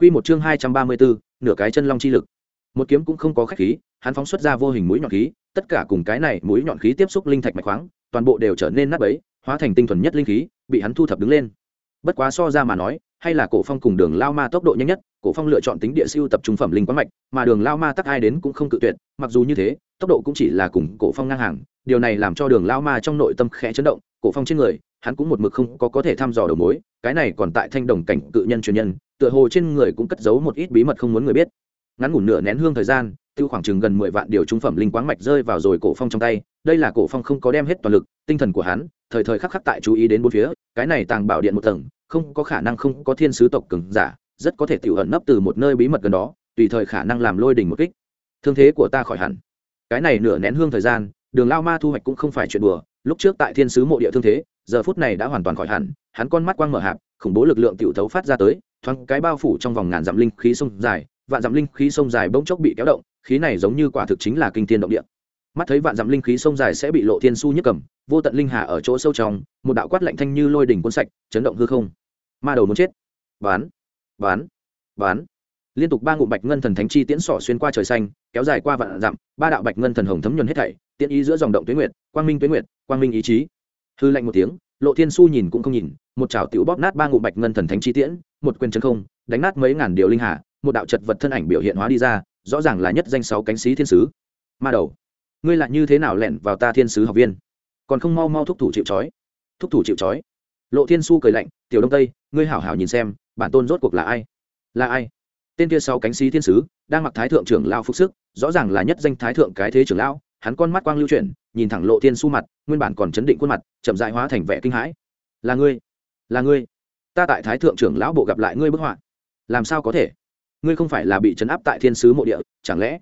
Quy một chương 234, nửa cái chân long chi lực. Một kiếm cũng không có khách khí, hắn phóng xuất ra vô hình mũi nhọn khí, tất cả cùng cái này mũi nhọn khí tiếp xúc linh thạch mạch khoáng, toàn bộ đều trở nên nát bấy, hóa thành tinh thuần nhất linh khí, bị hắn thu thập đứng lên. Bất quá so ra mà nói, hay là cổ phong cùng đường lao ma tốc độ nhanh nhất, cổ phong lựa chọn tính địa siêu tập trung phẩm linh quán mạch, mà đường lao ma tắc ai đến cũng không cự tuyệt, mặc dù như thế, tốc độ cũng chỉ là cùng cổ phong ngang hàng, điều này làm cho đường lao ma trong nội tâm khẽ chấn động, cổ phong trên người, hắn cũng một mực không có có thể thăm dò đầu mối, cái này còn tại thanh đồng cảnh cự nhân truyền nhân, tựa hồ trên người cũng cất giấu một ít bí mật không muốn người biết. Ngắn ngủn nửa nén hương thời gian tiêu khoảng chừng gần mười vạn điều trung phẩm linh quáng mạch rơi vào rồi cổ phong trong tay đây là cổ phong không có đem hết toàn lực tinh thần của hắn thời thời khắc khắc tại chú ý đến bốn phía cái này tàng bảo điện một tầng không có khả năng không có thiên sứ tộc cường giả rất có thể tiểu ẩn nấp từ một nơi bí mật gần đó tùy thời khả năng làm lôi đỉnh một kích. Thương thế của ta khỏi hẳn. Cái này nửa nén hương thời gian đường lao ma thu hoạch cũng không phải chuyện đùa lúc trước tại thiên sứ mộ địa thương thế, giờ phút này đã hoàn toàn khỏi hẳn, hắn con mắt quang mở hạp, khủng bố lực lượng tiểu thấu phát ra tới, thoáng cái bao phủ trong vòng ngàn dặm linh khí sông dài, vạn dặm linh khí sông dài bỗng chốc bị kéo động, khí này giống như quả thực chính là kinh thiên động địa. Mắt thấy vạn dặm linh khí sông dài sẽ bị lộ thiên su nhất cầm, vô tận linh hà ở chỗ sâu trong, một đạo quát lạnh thanh như lôi đỉnh cuốn sạch, chấn động hư không. Ma đầu muốn chết. Bán bán bán liên tục ba ngụm bạch ngân thần thánh chi tiễn sỏ xuyên qua trời xanh, kéo dài qua vạn dặm, ba đạo bạch ngân thần hồng thấm nhuần hết thảy, tiễn ý giữa dòng động tuyến nguyệt, quang minh tuyến nguyệt, quang minh ý chí. Hư lạnh một tiếng, lộ thiên su nhìn cũng không nhìn, một chảo tiểu bóp nát ba ngụm bạch ngân thần thánh chi tiễn, một quyền chân không, đánh nát mấy ngàn điều linh hà, một đạo chật vật thân ảnh biểu hiện hóa đi ra, rõ ràng là nhất danh sáu cánh sĩ thiên sứ. Ma đầu, ngươi lại như thế nào lẻn vào ta thiên sứ học viên? Còn không mau mau thúc thủ chịu trói. Thúc thủ chịu trói. Lộ thiên su cười lạnh, tiểu đông tây, ngươi hảo hảo nhìn xem, bản tôn rốt cuộc là ai? Là ai? Tên kia sáu cánh sĩ thiên sứ, đang mặc thái thượng trưởng lao phục sức, rõ ràng là nhất danh thái thượng cái thế trưởng lão, hắn con mắt quang lưu chuyển, nhìn thẳng lộ thiên su mặt, nguyên bản còn chấn định khuôn mặt, chậm dại hóa thành vẻ kinh hãi. Là ngươi là ngươi, ta tại thái thượng trưởng lão bộ gặp lại ngươi bức họa. Làm sao có thể? Ngươi không phải là bị chấn áp tại thiên sứ mộ địa, chẳng lẽ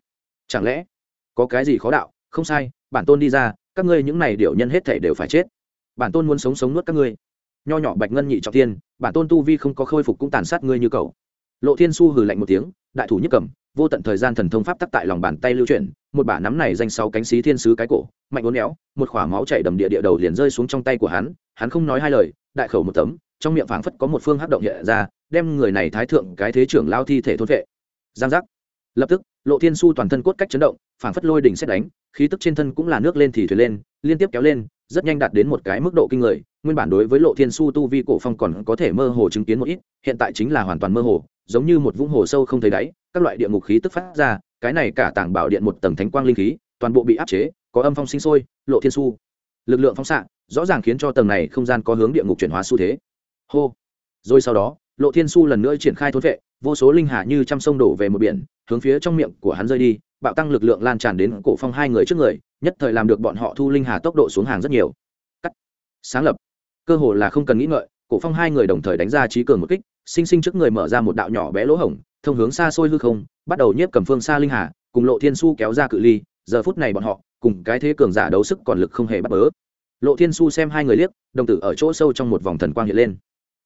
chẳng lẽ có cái gì khó đạo? Không sai, bản tôn đi ra, các ngươi những này điều nhân hết thể đều phải chết. Bản tôn muốn sống sống nuốt các ngươi. Nho nhỏ bạch ngân nhị trọng thiên, bản tôn tu vi không có khôi phục cũng tàn sát ngươi như cầu lộ thiên su hừ lạnh một tiếng, đại thủ nhất cầm, vô tận thời gian thần thông pháp tắc tại lòng bàn tay lưu chuyển, một bả nắm này danh sáu cánh xí thiên sứ cái cổ, mạnh uốn éo, một khỏa máu chảy đầm địa địa đầu liền rơi xuống trong tay của hắn hắn không nói hai lời, đại khẩu một tấm, trong miệng phảng phất có một phương hấp động hiện ra, đem người này thái thượng cái thế trưởng lao thi thể thôn vệ. Giang giác. Lập tức, lộ thiên su toàn thân cốt cách chấn động, phảng phất lôi đỉnh xét đánh, khí tức trên thân cũng là nước lên thì thuyền lên, liên tiếp kéo lên rất nhanh đạt đến một cái mức độ kinh người, nguyên bản đối với lộ thiên su tu vi cổ phong còn có thể mơ hồ chứng kiến một ít, hiện tại chính là hoàn toàn mơ hồ, giống như một vũng hồ sâu không thấy đáy, các loại địa ngục khí tức phát ra, cái này cả tảng bảo điện một tầng thánh quang linh khí, toàn bộ bị áp chế, có âm phong sinh sôi, lộ thiên su lực lượng phóng xạ, rõ ràng khiến cho tầng này không gian có hướng địa ngục chuyển hóa xu thế. Hô. Rồi sau đó, lộ thiên su lần nữa triển khai thốn vệ, vô số linh hạ như trăm sông đổ về một biển, hướng phía trong miệng của hắn rơi đi, bạo tăng lực lượng lan tràn đến cổ phong hai người trước người nhất thời làm được bọn họ thu linh hà tốc độ xuống hàng rất nhiều. Cắt. Sáng lập. Cơ hồ là không cần nghĩ ngợi, cổ phong hai người đồng thời đánh ra trí cường một kích, sinh sinh trước người mở ra một đạo nhỏ bé lỗ hổng, thông hướng xa xôi hư không, bắt đầu nhiếp cầm phương xa linh hà, cùng lộ thiên su kéo ra cự ly, giờ phút này bọn họ, cùng cái thế cường giả đấu sức còn lực không hề bắt bớ. Lộ thiên su xem hai người liếc, đồng tử ở chỗ sâu trong một vòng thần quang hiện lên.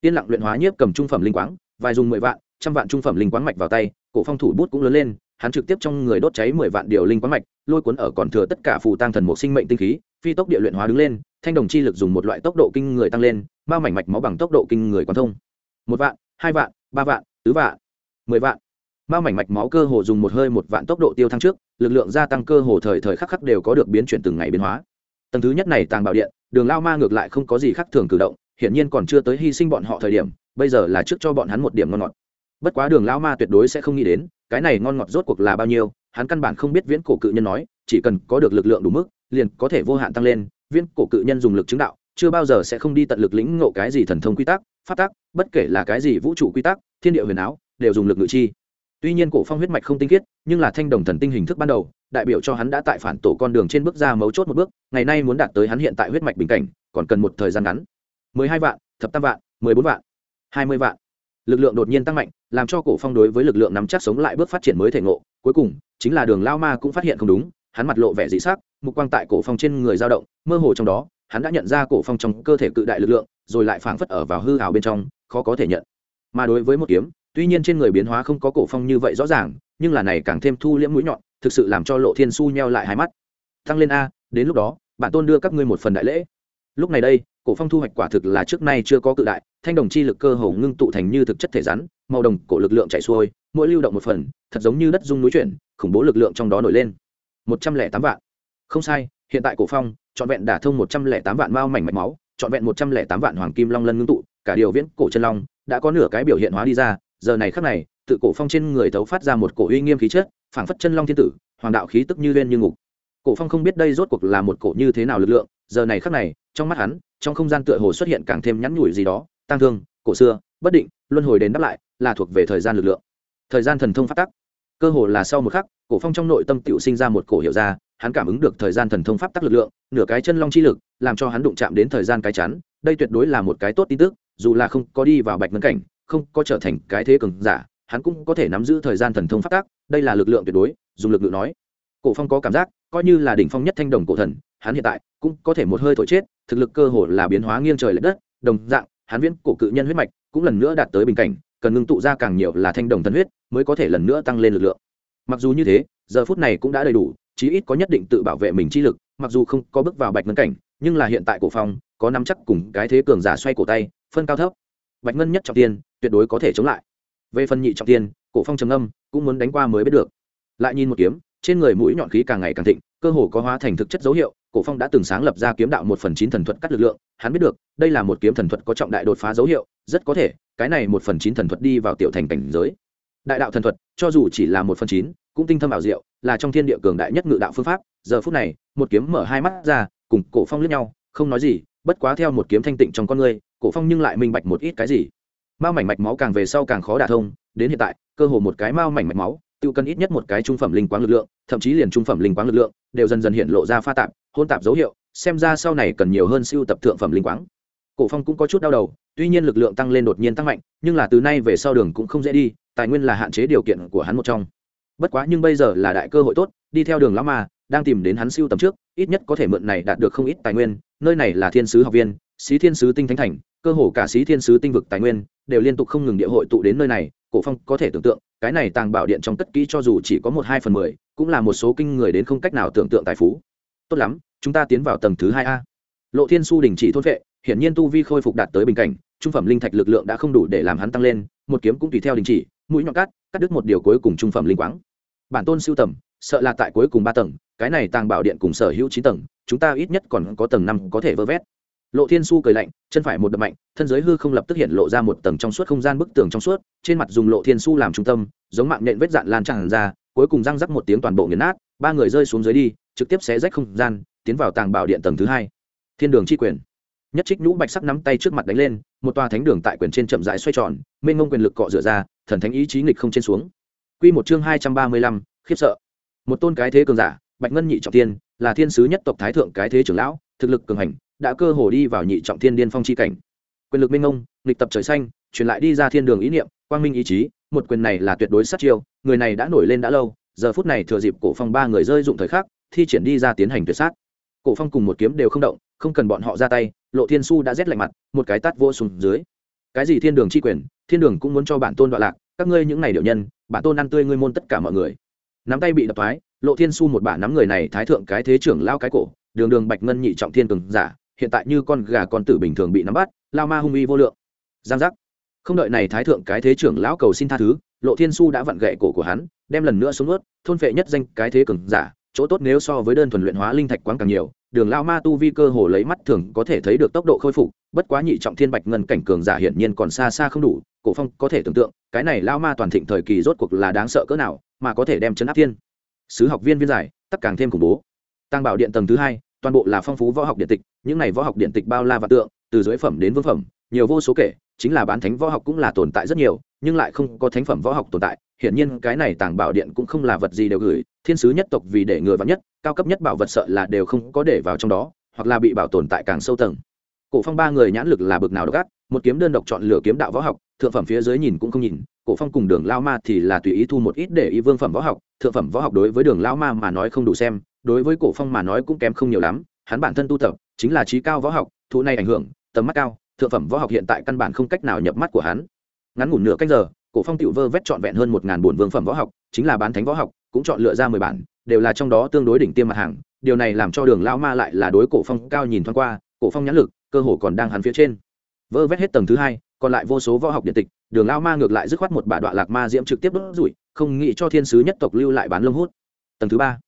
Tiên lặng luyện hóa nhiếp cầm trung phẩm linh quáng, vài dùng mười vạn, trăm vạn trung phẩm linh quáng mạch vào tay, cổ phong thủ bút cũng lớn lên hắn trực tiếp trong người đốt cháy mười vạn điều linh quán mạch, lôi cuốn ở còn thừa tất cả phù tăng thần một sinh mệnh tinh khí, phi tốc địa luyện hóa đứng lên, thanh đồng chi lực dùng một loại tốc độ kinh người tăng lên, ma mảnh mạch máu bằng tốc độ kinh người quán thông. Một vạn, hai vạn, ba vạn, tứ vạn, mười vạn. Ma mảnh mạch máu cơ hồ dùng một hơi một vạn tốc độ tiêu thăng trước, lực lượng gia tăng cơ hồ thời thời khắc khắc đều có được biến chuyển từng ngày biến hóa. Tầng thứ nhất này tàng bảo điện, đường lao ma ngược lại không có gì khác thường cử động, hiển nhiên còn chưa tới hy sinh bọn họ thời điểm, bây giờ là trước cho bọn hắn một điểm ngon ngọt. Bất quá đường lao ma tuyệt đối sẽ không nghĩ đến cái này ngon ngọt rốt cuộc là bao nhiêu, hắn căn bản không biết viễn cổ cự nhân nói, chỉ cần có được lực lượng đủ mức, liền có thể vô hạn tăng lên. Viễn cổ cự nhân dùng lực chứng đạo, chưa bao giờ sẽ không đi tận lực lĩnh ngộ cái gì thần thông quy tắc phát tác bất kể là cái gì vũ trụ quy tắc, thiên địa huyền áo, đều dùng lực ngự chi. Tuy nhiên cổ phong huyết mạch không tinh khiết, nhưng là thanh đồng thần tinh hình thức ban đầu, đại biểu cho hắn đã tại phản tổ con đường trên bước ra mấu chốt một bước, ngày nay muốn đạt tới hắn hiện tại huyết mạch bình cảnh, còn cần một thời gian ngắn. Mười hai vạn, thập tam vạn, mười bốn vạn, hai mươi vạn lực lượng đột nhiên tăng mạnh, làm cho cổ phong đối với lực lượng nắm chắc sống lại bước phát triển mới thể ngộ. Cuối cùng, chính là đường lao ma cũng phát hiện không đúng, hắn mặt lộ vẻ dị sắc, mục quang tại cổ phong trên người dao động, mơ hồ trong đó, hắn đã nhận ra cổ phong trong cơ thể cự đại lực lượng, rồi lại phảng phất ở vào hư hào bên trong, khó có thể nhận. Mà đối với một kiếm, tuy nhiên trên người biến hóa không có cổ phong như vậy rõ ràng, nhưng là này càng thêm thu liễm mũi nhọn, thực sự làm cho lộ thiên su nheo lại hai mắt. Tăng lên a, đến lúc đó bản tôn đưa các ngươi một phần đại lễ. Lúc này đây, cổ phong thu hoạch quả thực là trước nay chưa có cự đại thanh đồng chi lực cơ hồ ngưng tụ thành như thực chất thể rắn, màu đồng cổ lực lượng chạy xuôi, mỗi lưu động một phần, thật giống như đất dung núi chuyển, khủng bố lực lượng trong đó nổi lên. Một trăm lẻ tám vạn. Không sai, hiện tại cổ phong, trọn vẹn đả thông một trăm lẻ tám vạn mao mảnh mạch máu, trọn vẹn một trăm lẻ tám vạn hoàng kim long lân ngưng tụ, cả điều viễn cổ chân long đã có nửa cái biểu hiện hóa đi ra, giờ này khắc này, tự cổ phong trên người thấu phát ra một cổ uy nghiêm khí chất, phảng phất chân long thiên tử, hoàng đạo khí tức như lên như ngục. Cổ phong không biết đây rốt cuộc là một cổ như thế nào lực lượng, giờ này khắc này, trong mắt hắn, trong không gian tựa hồ xuất hiện càng thêm nhắn nhủi gì đó tăng thương, cổ xưa, bất định, luân hồi đến đáp lại, là thuộc về thời gian lực lượng. Thời gian thần thông phát tắc. Cơ hồ là sau một khắc, cổ phong trong nội tâm tiểu sinh ra một cổ hiểu ra, hắn cảm ứng được thời gian thần thông pháp tắc lực lượng, nửa cái chân long chi lực, làm cho hắn đụng chạm đến thời gian cái chắn, đây tuyệt đối là một cái tốt tin tức, dù là không có đi vào bạch ngân cảnh, không có trở thành cái thế cường giả, hắn cũng có thể nắm giữ thời gian thần thông pháp tắc, đây là lực lượng tuyệt đối, dùng lực lượng nói. Cổ phong có cảm giác, coi như là đỉnh phong nhất thanh đồng cổ thần, hắn hiện tại cũng có thể một hơi thổi chết, thực lực cơ hồ là biến hóa nghiêng trời lệch đất, đồng dạng hắn viễn cổ cự nhân huyết mạch cũng lần nữa đạt tới bình cảnh, cần ngưng tụ ra càng nhiều là thanh đồng thần huyết mới có thể lần nữa tăng lên lực lượng. Mặc dù như thế, giờ phút này cũng đã đầy đủ, chí ít có nhất định tự bảo vệ mình chi lực, mặc dù không có bước vào bạch ngân cảnh, nhưng là hiện tại cổ phong, có nắm chắc cùng cái thế cường giả xoay cổ tay, phân cao thấp. Bạch ngân nhất trọng tiên, tuyệt đối có thể chống lại. Về phần nhị trọng tiên, cổ phong trầm âm cũng muốn đánh qua mới biết được. Lại nhìn một kiếm, trên người mũi nhọn khí càng ngày càng thịnh, cơ hồ có hóa thành thực chất dấu hiệu cổ phong đã từng sáng lập ra kiếm đạo một phần chín thần thuật cắt lực lượng, hắn biết được, đây là một kiếm thần thuật có trọng đại đột phá dấu hiệu, rất có thể, cái này một phần chín thần thuật đi vào tiểu thành cảnh giới. Đại đạo thần thuật, cho dù chỉ là một phần chín, cũng tinh thâm ảo diệu, là trong thiên địa cường đại nhất ngự đạo phương pháp. Giờ phút này, một kiếm mở hai mắt ra, cùng cổ phong liếc nhau, không nói gì, bất quá theo một kiếm thanh tịnh trong con người, cổ phong nhưng lại minh bạch một ít cái gì. Mao mảnh mạch máu càng về sau càng khó đả thông, đến hiện tại, cơ hồ một cái mao mảnh mạch máu tự cần ít nhất một cái trung phẩm linh quáng lực lượng, thậm chí liền trung phẩm linh quáng lực lượng, đều dần dần hiện lộ ra pha tạp hôn tạp dấu hiệu, xem ra sau này cần nhiều hơn siêu tập thượng phẩm linh quáng. Cổ phong cũng có chút đau đầu, tuy nhiên lực lượng tăng lên đột nhiên tăng mạnh, nhưng là từ nay về sau đường cũng không dễ đi, tài nguyên là hạn chế điều kiện của hắn một trong. Bất quá nhưng bây giờ là đại cơ hội tốt, đi theo đường lão mà đang tìm đến hắn siêu tầm trước, ít nhất có thể mượn này đạt được không ít tài nguyên, nơi này là thiên sứ học viên sĩ thiên sứ tinh thánh thành, cơ hồ cả sĩ thiên sứ tinh vực tài nguyên, đều liên tục không ngừng địa hội tụ đến nơi này, cổ phong có thể tưởng tượng, cái này tàng bảo điện trong tất kỹ cho dù chỉ có một hai phần mười, cũng là một số kinh người đến không cách nào tưởng tượng tài phú tốt lắm, chúng ta tiến vào tầng thứ hai a. Lộ thiên su đình chỉ thôn vệ, hiển nhiên tu vi khôi phục đạt tới bình cảnh, trung phẩm linh thạch lực lượng đã không đủ để làm hắn tăng lên, một kiếm cũng tùy theo đình chỉ, mũi nhọn cắt cắt đứt một điều cuối cùng trung phẩm linh quáng. Bản tôn siêu tầm, sợ là tại cuối cùng ba tầng, cái này tàng bảo điện cùng sở hữu chín tầng, chúng ta ít nhất còn có tầng năm có thể vơ vét. Lộ thiên su cười lạnh, chân phải một đập mạnh, thân giới hư không lập tức hiện lộ ra một tầng trong suốt không gian bức tường trong suốt, trên mặt dùng lộ thiên su làm trung tâm, giống mạng nhện vết dạn lan tràn ra, cuối cùng răng rắc một tiếng toàn bộ nghiền nát ba người rơi xuống dưới đi, trực tiếp xé rách không gian, tiến vào tàng bảo điện tầng thứ hai. Thiên đường chi quyền. Nhất trích nhũ bạch sắc nắm tay trước mặt đánh lên, một tòa thánh đường tại quyền trên chậm rãi xoay tròn, mênh ngông quyền lực cọ rửa ra, thần thánh ý chí nghịch không trên xuống. Quy một chương hai trăm ba mươi lăm, khiếp sợ. Một tôn cái thế cường giả, bạch ngân nhị trọng tiên là thiên sứ nhất tộc thái thượng cái thế trưởng lão, thực lực cường hành, đã cơ hồ đi vào nhị trọng thiên điên phong chi cảnh. Quyền lực minh ngông nghịch tập trời xanh, truyền lại đi ra thiên đường ý niệm, quang minh ý chí, một quyền này là tuyệt đối sát chiêu, người này đã nổi lên đã lâu giờ phút này thừa dịp cổ phong ba người rơi dụng thời khắc, thi triển đi ra tiến hành tuyệt sát. Cổ phong cùng một kiếm đều không động, không cần bọn họ ra tay, lộ thiên su đã rét lạnh mặt, một cái tát vô xuống dưới. Cái gì thiên đường chi quyền, thiên đường cũng muốn cho bản tôn đoạn lạc, các ngươi những này điệu nhân, bản tôn ăn tươi ngươi môn tất cả mọi người. Nắm tay bị đập thoái, lộ thiên su một bả nắm người này thái thượng cái thế trưởng lao cái cổ, đường đường bạch ngân nhị trọng thiên cường giả, hiện tại như con gà con tử bình thường bị nắm bắt, lao ma hung uy vô lượng. Giang giác. Không đợi này thái thượng cái thế trưởng lão cầu xin tha thứ, lộ thiên su đã vặn gậy cổ của hắn đem lần nữa xuống ướt, thôn phệ nhất danh cái thế cường giả, chỗ tốt nếu so với đơn thuần luyện hóa linh thạch quáng càng nhiều, đường lao ma tu vi cơ hồ lấy mắt thường có thể thấy được tốc độ khôi phục, bất quá nhị trọng thiên bạch ngân cảnh cường giả hiển nhiên còn xa xa không đủ, cổ phong có thể tưởng tượng, cái này lao ma toàn thịnh thời kỳ rốt cuộc là đáng sợ cỡ nào, mà có thể đem chấn áp thiên. Sứ học viên viên giải, tất càng thêm khủng bố. Tăng bảo điện tầng thứ hai, toàn bộ là phong phú võ học điện tịch, những này võ học điện tịch bao la và tượng, từ dưới phẩm đến vương phẩm, nhiều vô số kể, chính là bán thánh võ học cũng là tồn tại rất nhiều nhưng lại không có thánh phẩm võ học tồn tại, hiển nhiên cái này tàng bảo điện cũng không là vật gì đều gửi, thiên sứ nhất tộc vì để ngừa vắn nhất, cao cấp nhất bảo vật sợ là đều không có để vào trong đó, hoặc là bị bảo tồn tại càng sâu tầng. Cổ phong ba người nhãn lực là bực nào độc ác, một kiếm đơn độc chọn lựa kiếm đạo võ học, thượng phẩm phía dưới nhìn cũng không nhìn, cổ phong cùng đường lao ma thì là tùy ý thu một ít để ý vương phẩm võ học, thượng phẩm võ học đối với đường lao ma mà nói không đủ xem, đối với cổ phong mà nói cũng kém không nhiều lắm, hắn bản thân tu tập, chính là trí cao võ học, thụ này ảnh hưởng, tầm mắt cao, thượng phẩm võ học hiện tại căn bản không cách nào nhập mắt của hắn ngắn ngủn nửa canh giờ, cổ phong tiểu vơ vét trọn vẹn hơn một ngàn bổn vương phẩm võ học, chính là bán thánh võ học, cũng chọn lựa ra mười bản, đều là trong đó tương đối đỉnh tiêm mặt hàng, điều này làm cho đường lao ma lại là đối cổ phong cao nhìn thoáng qua, cổ phong nhãn lực, cơ hồ còn đang hắn phía trên. Vơ vét hết tầng thứ hai, còn lại vô số võ học điện tịch, đường lao ma ngược lại dứt khoát một bà đoạn lạc ma diễm trực tiếp đốt rủi, không nghĩ cho thiên sứ nhất tộc lưu lại bán lông hút. Tầng thứ ba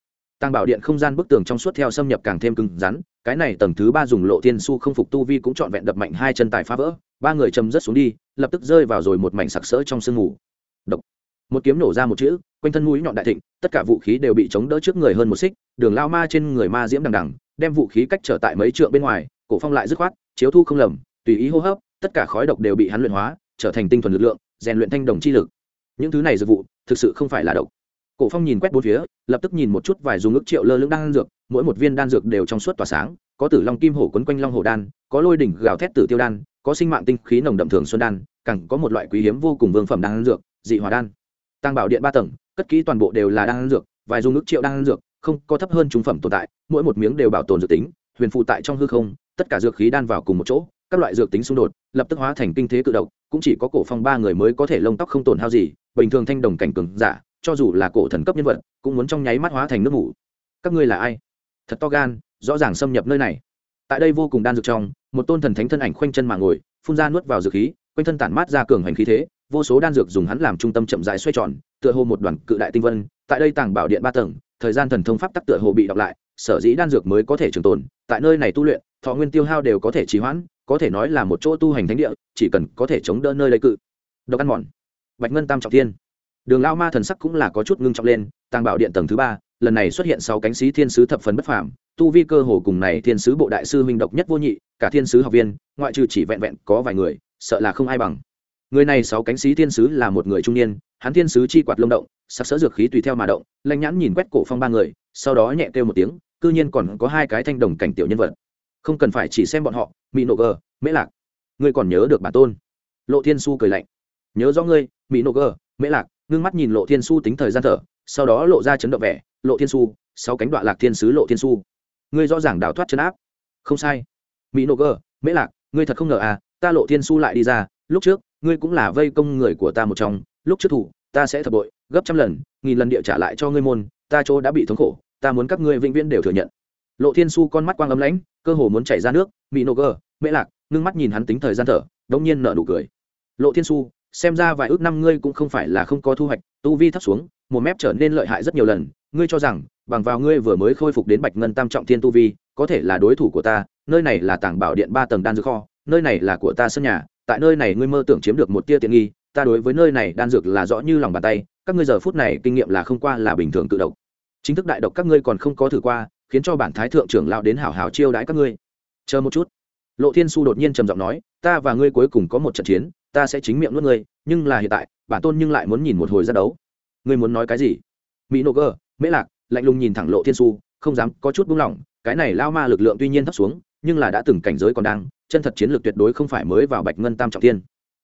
tăng bảo điện không gian bức tường trong suốt theo xâm nhập càng thêm cứng rắn, cái này tầng thứ ba dùng lộ thiên su không phục tu vi cũng trọn vẹn đập mạnh hai chân tài phá vỡ, ba người chầm rất xuống đi, lập tức rơi vào rồi một mảnh sặc sỡ trong sương mù. Độc. Một kiếm nổ ra một chữ, quanh thân mũi nhọn đại thịnh, tất cả vũ khí đều bị chống đỡ trước người hơn một xích, đường lao ma trên người ma diễm đằng đằng, đem vũ khí cách trở tại mấy trượng bên ngoài, cổ phong lại dứt khoát, chiếu thu không lầm, tùy ý hô hấp, tất cả khói độc đều bị hắn luyện hóa, trở thành tinh thuần lực lượng, rèn luyện thanh đồng chi lực. Những thứ này dược vụ, thực sự không phải là độc cổ phong nhìn quét bốn phía, lập tức nhìn một chút vài dùng ức triệu lơ lưỡng đan dược, mỗi một viên đan dược đều trong suốt tỏa sáng, có tử long kim hổ quấn quanh long hổ đan, có lôi đỉnh gào thét tử tiêu đan, có sinh mạng tinh khí nồng đậm thường xuân đan, càng có một loại quý hiếm vô cùng vương phẩm đan dược, dị hòa đan. Tăng bảo điện ba tầng, cất kỹ toàn bộ đều là đan dược, vài dung ức triệu đan dược, không có thấp hơn trung phẩm tồn tại, mỗi một miếng đều bảo tồn dược tính, huyền phụ tại trong hư không, tất cả dược khí đan vào cùng một chỗ, các loại dược tính xung đột, lập tức hóa thành kinh thế cự độc, cũng chỉ có cổ phong ba người mới có thể lông tóc không tổn hao gì, bình thường thanh đồng cảnh cường giả cho dù là cổ thần cấp nhân vật, cũng muốn trong nháy mắt hóa thành nước ngủ các ngươi là ai? Thật to gan, rõ ràng xâm nhập nơi này. Tại đây vô cùng đan dược trong, một tôn thần thánh thân ảnh khoanh chân mà ngồi, phun ra nuốt vào dược khí, quanh thân tản mát ra cường hành khí thế, vô số đan dược dùng hắn làm trung tâm chậm rãi xoay tròn, tựa hồ một đoàn cự đại tinh vân, tại đây tàng bảo điện ba tầng, thời gian thần thông pháp tắc tựa hồ bị đọc lại, sở dĩ đan dược mới có thể trường tồn, tại nơi này tu luyện, thọ nguyên tiêu hao đều có thể trì hoãn, có thể nói là một chỗ tu hành thánh địa, chỉ cần có thể chống đỡ nơi lấy cự. Độc ăn mòn. Bạch ngân tam trọng thiên đường lao ma thần sắc cũng là có chút ngưng trọng lên, tàng bảo điện tầng thứ ba, lần này xuất hiện sáu cánh sĩ thiên sứ thập phần bất phàm, tu vi cơ hồ cùng này thiên sứ bộ đại sư minh độc nhất vô nhị, cả thiên sứ học viên, ngoại trừ chỉ vẹn vẹn có vài người, sợ là không ai bằng. Người này sáu cánh sĩ thiên sứ là một người trung niên, hắn thiên sứ chi quạt lông động sắc sỡ dược khí tùy theo mà động lanh nhãn nhìn quét cổ phong ba người, sau đó nhẹ kêu một tiếng, cư nhiên còn có hai cái thanh đồng cảnh tiểu nhân vật. Không cần phải chỉ xem bọn họ mỹ nộ gờ mễ lạc. Ngươi còn nhớ được bản tôn? Lộ thiên su cười lạnh. Nhớ rõ ngươi mỹ nộ gờ mễ lạc ngưng mắt nhìn lộ thiên su tính thời gian thở sau đó lộ ra chấn động vẻ lộ thiên su sau cánh đoạn lạc thiên sứ lộ thiên su ngươi rõ ràng đào thoát chấn áp. Không sai. Mỹ nô cơ, mễ lạc ngươi thật không ngờ à ta lộ thiên su lại đi ra lúc trước ngươi cũng là vây công người của ta một trong lúc trước thủ ta sẽ thập bội gấp trăm lần nghìn lần địa trả lại cho ngươi môn ta chỗ đã bị thống khổ ta muốn các ngươi vĩnh viễn đều thừa nhận. Lộ thiên su con mắt quang ấm lãnh cơ hồ muốn chảy ra nước mỹ nô cơ, mễ lạc ngưng mắt nhìn hắn tính thời gian thở đống nhiên nở nụ cười. Lộ thiên su xem ra vài ước năm ngươi cũng không phải là không có thu hoạch, tu vi thấp xuống một mép trở nên lợi hại rất nhiều lần, ngươi cho rằng, bằng vào ngươi vừa mới khôi phục đến bạch ngân tam trọng thiên tu vi, có thể là đối thủ của ta, nơi này là tảng bảo điện ba tầng đan dược kho, nơi này là của ta sân nhà, tại nơi này ngươi mơ tưởng chiếm được một tia tiện nghi, ta đối với nơi này đan dược là rõ như lòng bàn tay, các ngươi giờ phút này kinh nghiệm là không qua là bình thường tự độc. Chính thức đại độc các ngươi còn không có thử qua, khiến cho bản thái thượng trưởng lao đến hảo hảo chiêu đãi các ngươi. Chờ một chút lộ thiên su đột nhiên trầm giọng nói, ta và ngươi cuối cùng có một trận chiến, ta sẽ chính miệng nuốt ngươi, nhưng là hiện tại, bản tôn nhưng lại muốn nhìn một hồi ra đấu. Ngươi muốn nói cái gì? Mỹ nô cơ mễ lạc, lạnh lùng nhìn thẳng lộ thiên su không dám có chút buông lỏng, cái này lao ma lực lượng tuy nhiên thấp xuống, nhưng là đã từng cảnh giới còn đang, chân thật chiến lược tuyệt đối không phải mới vào bạch ngân tam trọng thiên.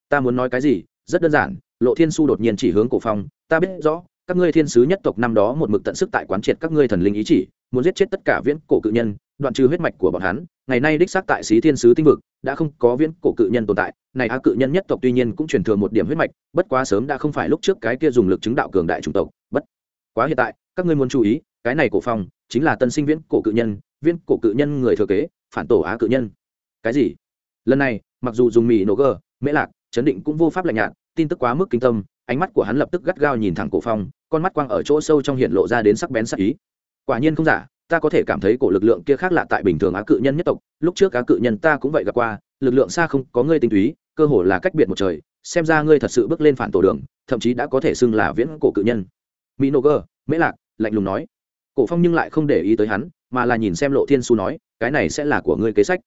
Ta muốn nói cái gì? Rất đơn giản. Lộ thiên su đột nhiên chỉ hướng cổ phong, ta biết rõ, các ngươi thiên sứ nhất tộc năm đó một mực tận sức tại quán triệt các ngươi thần linh ý chỉ, muốn giết chết tất cả viễn cổ cự nhân đoạn trừ huyết mạch của bọn hắn, ngày nay đích xác tại xí thiên sứ tinh vực đã không có viễn cổ cự nhân tồn tại. Này á cự nhân nhất tộc tuy nhiên cũng truyền thừa một điểm huyết mạch, bất quá sớm đã không phải lúc trước cái kia dùng lực chứng đạo cường đại chủng tộc. Bất quá hiện tại, các ngươi muốn chú ý, cái này cổ phong chính là tân sinh viễn cổ cự nhân, viễn cổ cự nhân người thừa kế, phản tổ á cự nhân. Cái gì? Lần này, mặc dù dùng mì nổ gờ, mễ lạc, chấn định cũng vô pháp lạnh nhạt, tin tức quá mức kinh tâm, ánh mắt của hắn lập tức gắt gao nhìn thẳng cổ phong, con mắt quang ở chỗ sâu trong hiện lộ ra đến sắc bén sắc ý. Quả nhiên không giả ta có thể cảm thấy cổ lực lượng kia khác lạ tại bình thường á cự nhân nhất tộc, lúc trước á cự nhân ta cũng vậy gặp qua, lực lượng xa không có ngươi tinh túy, cơ hồ là cách biệt một trời, xem ra ngươi thật sự bước lên phản tổ đường, thậm chí đã có thể xưng là viễn cổ cự nhân. Mỹ nô gơ mễ lạc, lạnh lùng nói. Cổ phong nhưng lại không để ý tới hắn, mà là nhìn xem lộ thiên su nói, cái này sẽ là của ngươi kế sách.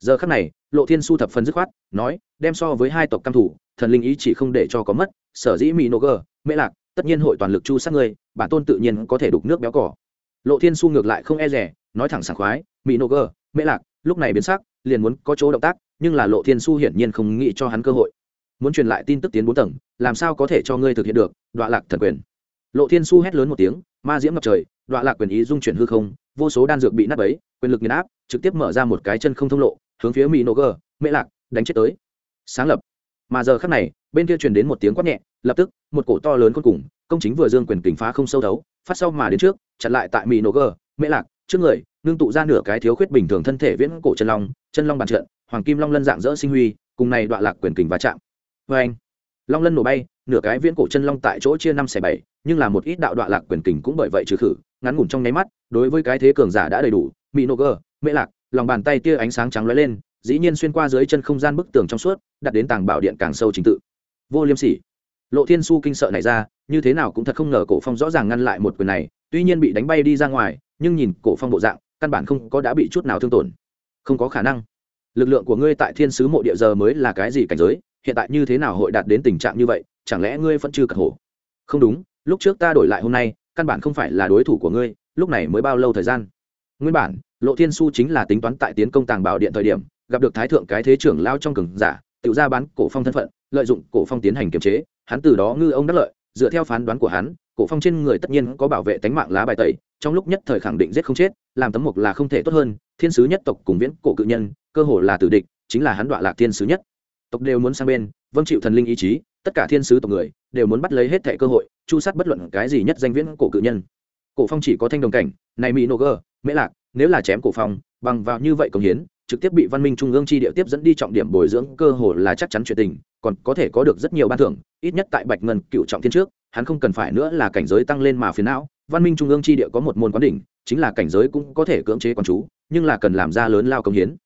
Giờ khắc này, lộ thiên su thập phần dứt khoát, nói, đem so với hai tộc căm thủ, thần linh ý chỉ không để cho có mất, sở dĩ mỹ nô gơ mễ lạc, tất nhiên hội toàn lực chu sát ngươi, bản tôn tự nhiên có thể đục nước béo cỏ lộ thiên su ngược lại không e rẻ, nói thẳng sảng khoái mỹ nô gơ, mễ lạc, lúc này biến sắc, liền muốn có chỗ động tác, nhưng là lộ thiên su hiển nhiên không nghĩ cho hắn cơ hội. Muốn truyền lại tin tức tiến bốn tầng, làm sao có thể cho ngươi thực hiện được đoạn lạc thần quyền. Lộ thiên su hét lớn một tiếng, ma diễm ngập trời đoạn lạc quyền ý dung chuyển hư không, vô số đan dược bị nát bấy, quyền lực nghiền áp, trực tiếp mở ra một cái chân không thông lộ, hướng phía mỹ nô gơ, mễ lạc đánh chết tới. Sáng lập. Mà giờ khắc này, bên kia truyền đến một tiếng quát nhẹ, lập tức, một cổ to lớn cuối cùng, công chính vừa dương quyền kình phá không sâu thấu phát sau mà đến trước, chặn lại tại mỹ nổ gờ, mễ lạc, trước người, ngưng tụ ra nửa cái thiếu khuyết bình thường thân thể viễn cổ chân long chân long bàn trận hoàng kim long lân dạng dỡ sinh huy, cùng này đoạn lạc quyền kình va chạm. Vê anh, long lân nổ bay, nửa cái viễn cổ chân long tại chỗ chia năm xẻ bảy, nhưng là một ít đạo đoạn lạc quyền kình cũng bởi vậy trừ khử, ngắn ngủn trong nháy mắt, đối với cái thế cường giả đã đầy đủ mỹ nô gơ mễ lạc, lòng bàn tay tia ánh sáng trắng lóe lên, dĩ nhiên xuyên qua dưới chân không gian bức tường trong suốt, đặt đến tàng bảo điện càng sâu chính tự. Vô liêm sỉ lộ thiên su kinh sợ này ra, như thế nào cũng thật không ngờ cổ phong rõ ràng ngăn lại một quyền này, tuy nhiên bị đánh bay đi ra ngoài, nhưng nhìn cổ phong bộ dạng, căn bản không có đã bị chút nào thương tổn. Không có khả năng. Lực lượng của ngươi tại thiên sứ mộ địa giờ mới là cái gì cảnh giới, hiện tại như thế nào hội đạt đến tình trạng như vậy, chẳng lẽ ngươi vẫn chưa cật hổ không đúng, lúc trước ta đổi lại hôm nay, căn bản không phải là đối thủ của ngươi, lúc này mới bao lâu thời gian? Nguyên bản, lộ thiên su chính là tính toán tại tiến công tàng bảo điện thời điểm, gặp được thái thượng cái thế trưởng lao trong cường giả, tự ra bán cổ phong thân phận, lợi dụng cổ phong tiến hành kiềm chế hắn từ đó ngư ông đắc lợi, dựa theo phán đoán của hắn, cổ phong trên người tất nhiên có bảo vệ tánh mạng lá bài tẩy, trong lúc nhất thời khẳng định giết không chết, làm tấm mục là không thể tốt hơn, thiên sứ nhất tộc cùng viễn cổ cự nhân, cơ hồ là tử địch, chính là hắn đoạn lạc thiên sứ nhất. Tộc đều muốn sang bên vâng chịu thần linh ý chí, tất cả thiên sứ tộc người đều muốn bắt lấy hết thẻ cơ hội, chu sát bất luận cái gì nhất danh viễn cổ cự nhân. Cổ phong chỉ có thanh đồng cảnh, này mỹ nô gơ mễ lạc, nếu là chém cổ phong, bằng vào như vậy công hiến trực tiếp bị văn minh trung ương chi địa tiếp dẫn đi trọng điểm bồi dưỡng, cơ hồ là chắc chắn chuyện tình, còn có thể có được rất nhiều ban thưởng, ít nhất tại bạch ngân cựu trọng thiên trước, hắn không cần phải nữa là cảnh giới tăng lên mà phiền não. Văn minh trung ương chi địa có một môn quán đỉnh, chính là cảnh giới cũng có thể cưỡng chế quán chú, nhưng là cần làm ra lớn lao công hiến.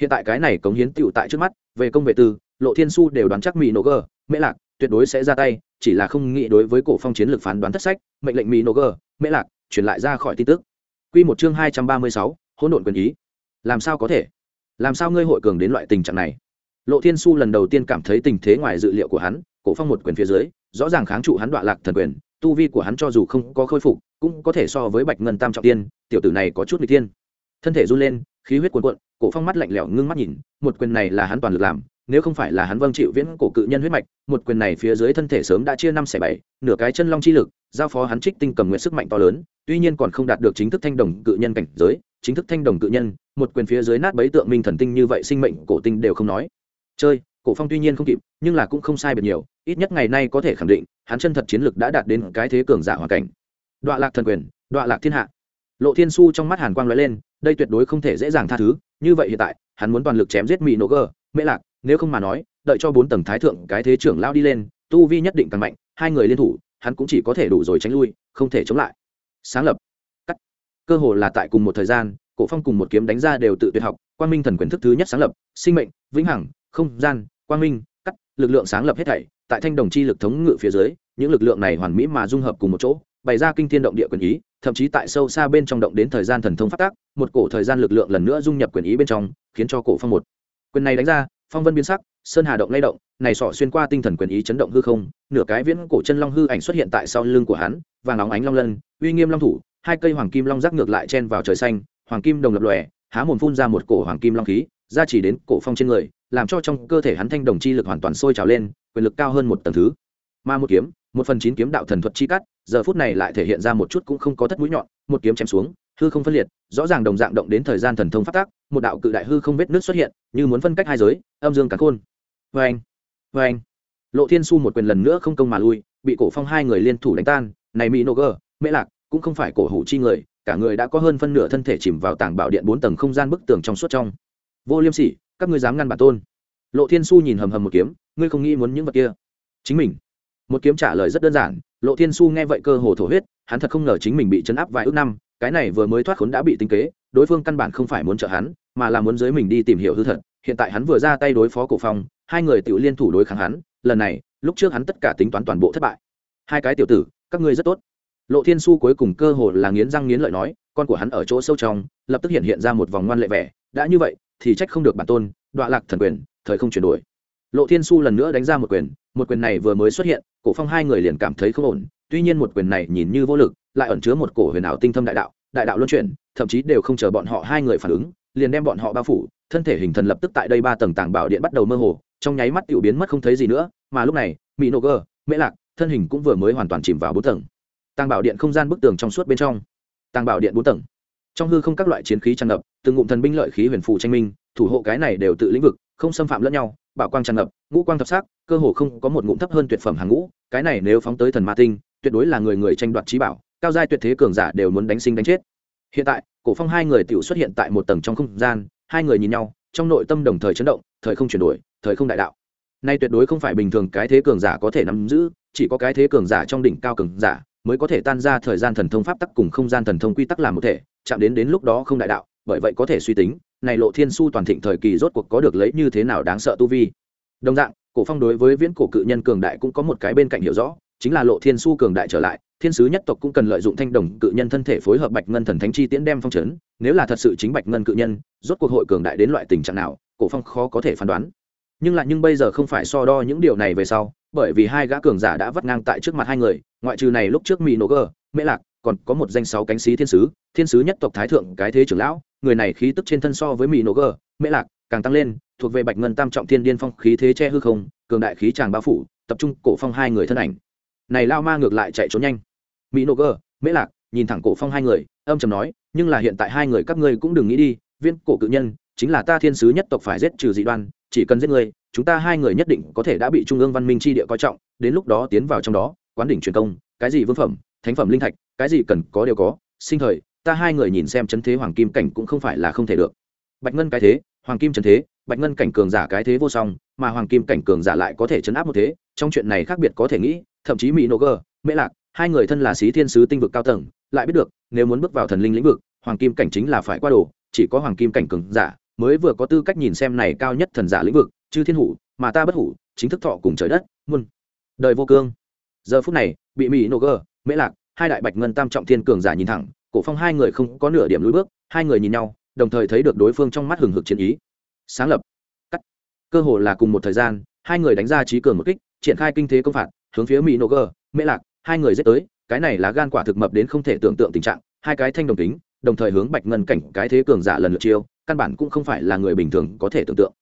Hiện tại cái này cống hiến tựu tại trước mắt, về công vệ tư, lộ thiên su đều đoán chắc mỹ nô gờ mễ lạc, tuyệt đối sẽ ra tay, chỉ là không nghĩ đối với cổ phong chiến lược phán đoán thất sách, mệnh lệnh mỹ nô gờ mễ lạc truyền lại ra khỏi tin tức. Quy một chương hai trăm ba mươi sáu, hỗn độn quyền ý. Làm sao có thể? Làm sao ngươi hội cường đến loại tình trạng này? Lộ thiên su lần đầu tiên cảm thấy tình thế ngoài dự liệu của hắn, cổ phong một quyền phía dưới, rõ ràng kháng trụ hắn đoạn lạc thần quyền, tu vi của hắn cho dù không có khôi phục, cũng có thể so với bạch ngân tam trọng tiên, tiểu tử này có chút n tiên thân thể run lên, khí huyết cuồn cuộn, cổ phong mắt lạnh lẽo ngưng mắt nhìn, một quyền này là hắn toàn lực làm nếu không phải là hắn vâng chịu viễn cổ cự nhân huyết mạch, một quyền này phía dưới thân thể sớm đã chia năm xẻ bảy, nửa cái chân long chi lực, giao phó hắn trích tinh cầm nguyện sức mạnh to lớn, tuy nhiên còn không đạt được chính thức thanh đồng cự nhân cảnh giới, chính thức thanh đồng cự nhân, một quyền phía dưới nát bấy tượng minh thần tinh như vậy sinh mệnh cổ tinh đều không nói. Chơi, cổ phong tuy nhiên không kịp, nhưng là cũng không sai biệt nhiều, ít nhất ngày nay có thể khẳng định, hắn chân thật chiến lực đã đạt đến cái thế cường giả hoàn cảnh. Đoạn lạc thần quyền đoạn lạc thiên hạ. Lộ thiên su trong mắt hàn quang lóe lên, đây tuyệt đối không thể dễ dàng tha thứ, như vậy hiện tại, hắn muốn toàn lực chém giết mỹ nổ gơ mễ lạc nếu không mà nói, đợi cho bốn tầng thái thượng cái thế trưởng lao đi lên, tu vi nhất định càng mạnh, hai người liên thủ, hắn cũng chỉ có thể đủ rồi tránh lui, không thể chống lại. Sáng lập. Cắt. Cơ hồ là tại cùng một thời gian, cổ phong cùng một kiếm đánh ra đều tự tuyệt học, quang minh thần quyền thức thứ nhất sáng lập, sinh mệnh, vĩnh hằng, không gian, quang minh, cắt, lực lượng sáng lập hết thảy, tại thanh đồng chi lực thống ngự phía dưới, những lực lượng này hoàn mỹ mà dung hợp cùng một chỗ, bày ra kinh thiên động địa quyền ý, thậm chí tại sâu xa bên trong động đến thời gian thần thông phát tác, một cổ thời gian lực lượng lần nữa dung nhập quyền ý bên trong, khiến cho cổ phong một quyền này đánh ra phong vân biến sắc, sơn hà động lay động, này sọ xuyên qua tinh thần quyền ý chấn động hư không, nửa cái viễn cổ chân long hư ảnh xuất hiện tại sau lưng của hắn, vàng óng ánh long lân, uy nghiêm long thủ, hai cây hoàng kim long rắc ngược lại chen vào trời xanh, hoàng kim đồng lập lòe, há mồm phun ra một cổ hoàng kim long khí, ra chỉ đến cổ phong trên người, làm cho trong cơ thể hắn thanh đồng chi lực hoàn toàn sôi trào lên, quyền lực cao hơn một tầng thứ. Ma một kiếm, một phần chín kiếm đạo thần thuật chi cắt, giờ phút này lại thể hiện ra một chút cũng không có thất mũi nhọn, một kiếm chém xuống hư không phân liệt, rõ ràng đồng dạng động đến thời gian thần thông phát tác, một đạo cự đại hư không vết nước xuất hiện, như muốn phân cách hai giới, âm dương cắn khôn. Vê anh vê anh lộ thiên su một quyền lần nữa không công mà lui, bị cổ phong hai người liên thủ đánh tan, này mỹ nô gơ, mễ lạc, cũng không phải cổ hủ chi người, cả người đã có hơn phân nửa thân thể chìm vào tảng bảo điện bốn tầng không gian bức tường trong suốt trong. Vô liêm sỉ, các ngươi dám ngăn bản tôn. Lộ thiên su nhìn hầm hầm một kiếm, ngươi không nghĩ muốn những vật kia. Chính mình. Một kiếm trả lời rất đơn giản, lộ thiên su nghe vậy cơ hồ thổ huyết, hắn thật không ngờ chính mình bị chấn áp vài ước năm cái này vừa mới thoát khốn đã bị tính kế, đối phương căn bản không phải muốn trợ hắn, mà là muốn dưới mình đi tìm hiểu hư thật. Hiện tại hắn vừa ra tay đối phó cổ phong, hai người tự liên thủ đối kháng hắn, lần này, lúc trước hắn tất cả tính toán toàn bộ thất bại. Hai cái tiểu tử, các ngươi rất tốt. Lộ thiên su cuối cùng cơ hồ là nghiến răng nghiến lợi nói, con của hắn ở chỗ sâu trong, lập tức hiện hiện ra một vòng ngoan lệ vẻ. Đã như vậy, thì trách không được bản tôn, đọa lạc thần quyền, thời không chuyển đổi. Lộ thiên su lần nữa đánh ra một quyền một quyền này vừa mới xuất hiện, cổ phong hai người liền cảm thấy không ổn, tuy nhiên một quyền này nhìn như vô lực lại ẩn chứa một cổ huyền ảo tinh thâm đại đạo đại đạo luân chuyển, thậm chí đều không chờ bọn họ hai người phản ứng, liền đem bọn họ bao phủ, thân thể hình thần lập tức tại đây ba tầng tàng bảo điện bắt đầu mơ hồ, trong nháy mắt tiểu biến mất không thấy gì nữa, mà lúc này mỹ nô gơ, mễ lạc, thân hình cũng vừa mới hoàn toàn chìm vào bốn tầng. Tàng bảo điện không gian bức tường trong suốt bên trong. Tàng bảo điện bốn tầng. Trong hư không các loại chiến khí tràn ngập, từng ngụm thần binh lợi khí huyền phù tranh minh, thủ hộ cái này đều tự lĩnh vực, không xâm phạm lẫn nhau, bảo quang tràn ngập, ngũ quang thập sắc, cơ hồ không có một ngụm thấp hơn tuyệt phẩm hàng ngũ, cái này nếu phóng tới thần ma tinh, tuyệt đối là người người tranh đoạt trí bảo cao giai tuyệt thế cường giả đều muốn đánh sinh đánh chết. Hiện tại, cổ phong hai người tiểu xuất hiện tại một tầng trong không gian, hai người nhìn nhau, trong nội tâm đồng thời chấn động, thời không chuyển đổi, thời không đại đạo. Nay tuyệt đối không phải bình thường cái thế cường giả có thể nắm giữ, chỉ có cái thế cường giả trong đỉnh cao cường giả mới có thể tan ra thời gian thần thông pháp tắc cùng không gian thần thông quy tắc làm một thể, chạm đến đến lúc đó không đại đạo, bởi vậy có thể suy tính, này lộ thiên su toàn thịnh thời kỳ rốt cuộc có được lấy như thế nào đáng sợ tu vi. Đồng dạng, cổ phong đối với viễn cổ cự nhân cường đại cũng có một cái bên cạnh hiểu rõ, chính là lộ thiên su cường đại trở lại thiên sứ nhất tộc cũng cần lợi dụng thanh đồng cự nhân thân thể phối hợp bạch ngân thần thánh chi tiễn đem phong trấn nếu là thật sự chính bạch ngân cự nhân, rốt cuộc hội cường đại đến loại tình trạng nào, cổ phong khó có thể phán đoán. Nhưng lại nhưng bây giờ không phải so đo những điều này về sau, bởi vì hai gã cường giả đã vắt ngang tại trước mặt hai người, ngoại trừ này lúc trước mỹ nổ gờ mễ lạc, còn có một danh sáu cánh sĩ thiên sứ thiên sứ nhất tộc thái thượng, cái thế trưởng lão, người này khí tức trên thân so với mỹ nổ gờ mễ lạc càng tăng lên, thuộc về bạch ngân tam trọng thiên điên phong khí thế che hư không, cường đại khí tràng bao phủ, tập trung cổ phong hai người thân ảnh. Này lao ma ngược lại chạy trốn nhanh mỹ Nô gờ mễ lạc, nhìn thẳng cổ phong hai người, âm trầm nói, nhưng là hiện tại hai người các ngươi cũng đừng nghĩ đi, viên cổ cự nhân, chính là ta thiên sứ nhất tộc phải giết trừ dị đoan, chỉ cần giết người chúng ta hai người nhất định có thể đã bị trung ương văn minh chi địa coi trọng, đến lúc đó tiến vào trong đó, quán đỉnh truyền công, cái gì vương phẩm, thánh phẩm linh thạch, cái gì cần có đều có, sinh thời, ta hai người nhìn xem chấn thế hoàng kim cảnh cũng không phải là không thể được. Bạch ngân cái thế, hoàng kim chấn thế, bạch ngân cảnh cường giả cái thế vô song, mà hoàng kim cảnh cường giả lại có thể chấn áp một thế, trong chuyện này khác biệt có thể nghĩ, thậm chí mỹ nô gơ, mễ lạc hai người thân là sĩ thiên sứ tinh vực cao tầng, lại biết được, nếu muốn bước vào thần linh lĩnh vực, hoàng kim cảnh chính là phải qua đồ, chỉ có hoàng kim cảnh cường giả mới vừa có tư cách nhìn xem này cao nhất thần giả lĩnh vực, chư thiên hủ, mà ta bất hủ, chính thức thọ cùng trời đất, muôn đời vô cương. Giờ phút này, bị mỹ nô gơ, mễ lạc, hai đại bạch ngân tam trọng thiên cường giả nhìn thẳng, cổ phong hai người không có nửa điểm lùi bước, hai người nhìn nhau, đồng thời thấy được đối phương trong mắt hừng hực chiến ý. Sáng lập. Cắt. Cơ hồ là cùng một thời gian, hai người đánh ra trí cường một kích, triển khai kinh thế công phạt, hướng phía mỹ nô gơ, mễ lạc hai người giết tới, cái này là gan quả thực mập đến không thể tưởng tượng tình trạng, hai cái thanh đồng tính đồng thời hướng bạch ngân cảnh cái thế cường giả lần lượt chiêu, căn bản cũng không phải là người bình thường có thể tưởng tượng.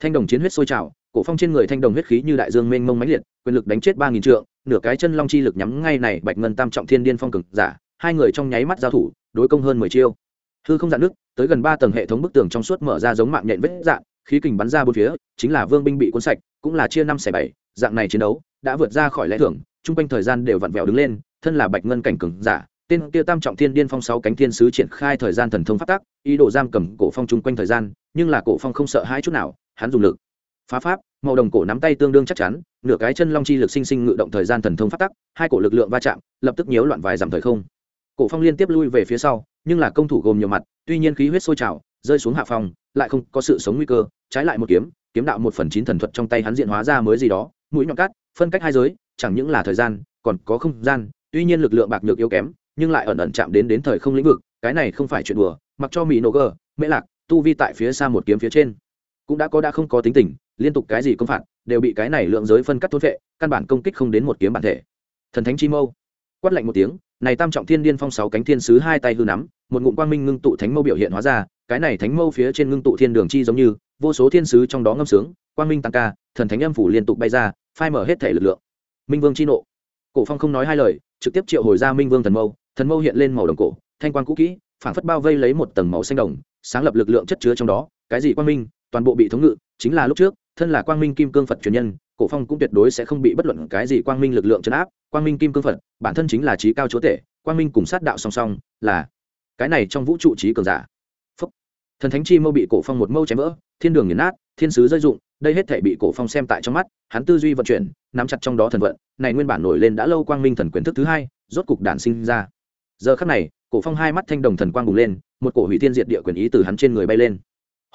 Thanh đồng chiến huyết sôi trào, cổ phong trên người thanh đồng huyết khí như đại dương mênh mông mãnh liệt, quyền lực đánh chết ba nghìn trượng, nửa cái chân long chi lực nhắm ngay này bạch ngân tam trọng thiên điên phong cường giả, hai người trong nháy mắt giao thủ, đối công hơn mười chiêu. Hư không dạn nước, tới gần ba tầng hệ thống bức tường trong suốt mở ra giống mạng nhện vết dạn khí kình bắn ra bốn phía, chính là vương binh bị cuốn sạch, cũng là chia năm xẻ bảy, dạng này chiến đấu, đã vượt ra khỏi lẽ thưởng chung quanh thời gian đều vặn vẹo đứng lên, thân là bạch ngân cảnh cường giả, tên kia tam trọng thiên điên phong sáu cánh thiên sứ triển khai thời gian thần thông phát tác ý đồ giam cầm cổ phong chung quanh thời gian, nhưng là cổ phong không sợ hai chút nào, hắn dùng lực, phá pháp, màu đồng cổ nắm tay tương đương chắc chắn, nửa cái chân long chi lực sinh sinh ngự động thời gian thần thông phát tắc, hai cổ lực lượng va chạm, lập tức nhiễu loạn vài dặm thời không. Cổ phong liên tiếp lui về phía sau, nhưng là công thủ gồm nhiều mặt, tuy nhiên khí huyết sôi trào, rơi xuống hạ phòng lại không có sự sống nguy cơ, trái lại một kiếm kiếm đạo một phần chín thần thuật trong tay hắn diện hóa ra mới gì đó, mũi nhọn cắt, phân cách hai giới chẳng những là thời gian, còn có không gian, tuy nhiên lực lượng bạc nhược yếu kém, nhưng lại ẩn ẩn chạm đến đến thời không lĩnh vực, cái này không phải chuyện đùa, mặc cho mỹ nổ gờ, mễ lạc, tu vi tại phía xa một kiếm phía trên, cũng đã có đã không có tính tình, liên tục cái gì công phạt, đều bị cái này lượng giới phân cắt thốt vệ, căn bản công kích không đến một kiếm bản thể. Thần thánh chi mâu, quát lạnh một tiếng, này tam trọng thiên điên phong sáu cánh thiên sứ hai tay hư nắm, một ngụm quang minh ngưng tụ thánh mâu biểu hiện hóa ra, cái này thánh mâu phía trên ngưng tụ thiên đường chi giống như, vô số thiên sứ trong đó ngâm sướng, quang minh tăng ca, thần thánh âm phủ liên tục bay ra, phai mở hết thể lực lượng minh vương chi nộ. Cổ phong không nói hai lời, trực tiếp triệu hồi ra minh vương thần mâu thần mâu hiện lên màu đồng cổ, thanh quang cũ kỹ, phảng phất bao vây lấy một tầng màu xanh đồng, sáng lập lực lượng chất chứa trong đó. Cái gì quang minh? Toàn bộ bị thống ngự, chính là lúc trước, thân là quang minh kim cương phật truyền nhân, cổ phong cũng tuyệt đối sẽ không bị bất luận cái gì quang minh lực lượng chấn áp. Quang minh kim cương phật, bản thân chính là trí cao chúa tể, quang minh cùng sát đạo song song, là cái này trong vũ trụ trí cường giả. Phúc. thần thánh chi mâu bị cổ phong một mâu chém vỡ, thiên đường nghiền nát thiên sứ rơi dụng, đây hết thể bị cổ phong xem tại trong mắt, hắn tư duy vận chuyển, nắm chặt trong đó thần vận, này nguyên bản nổi lên đã lâu quang minh thần quyền thức thứ hai, rốt cục đản sinh ra. Giờ khắc này, cổ phong hai mắt thanh đồng thần quang bùng lên, một cổ hủy thiên diệt địa quyền ý từ hắn trên người bay lên.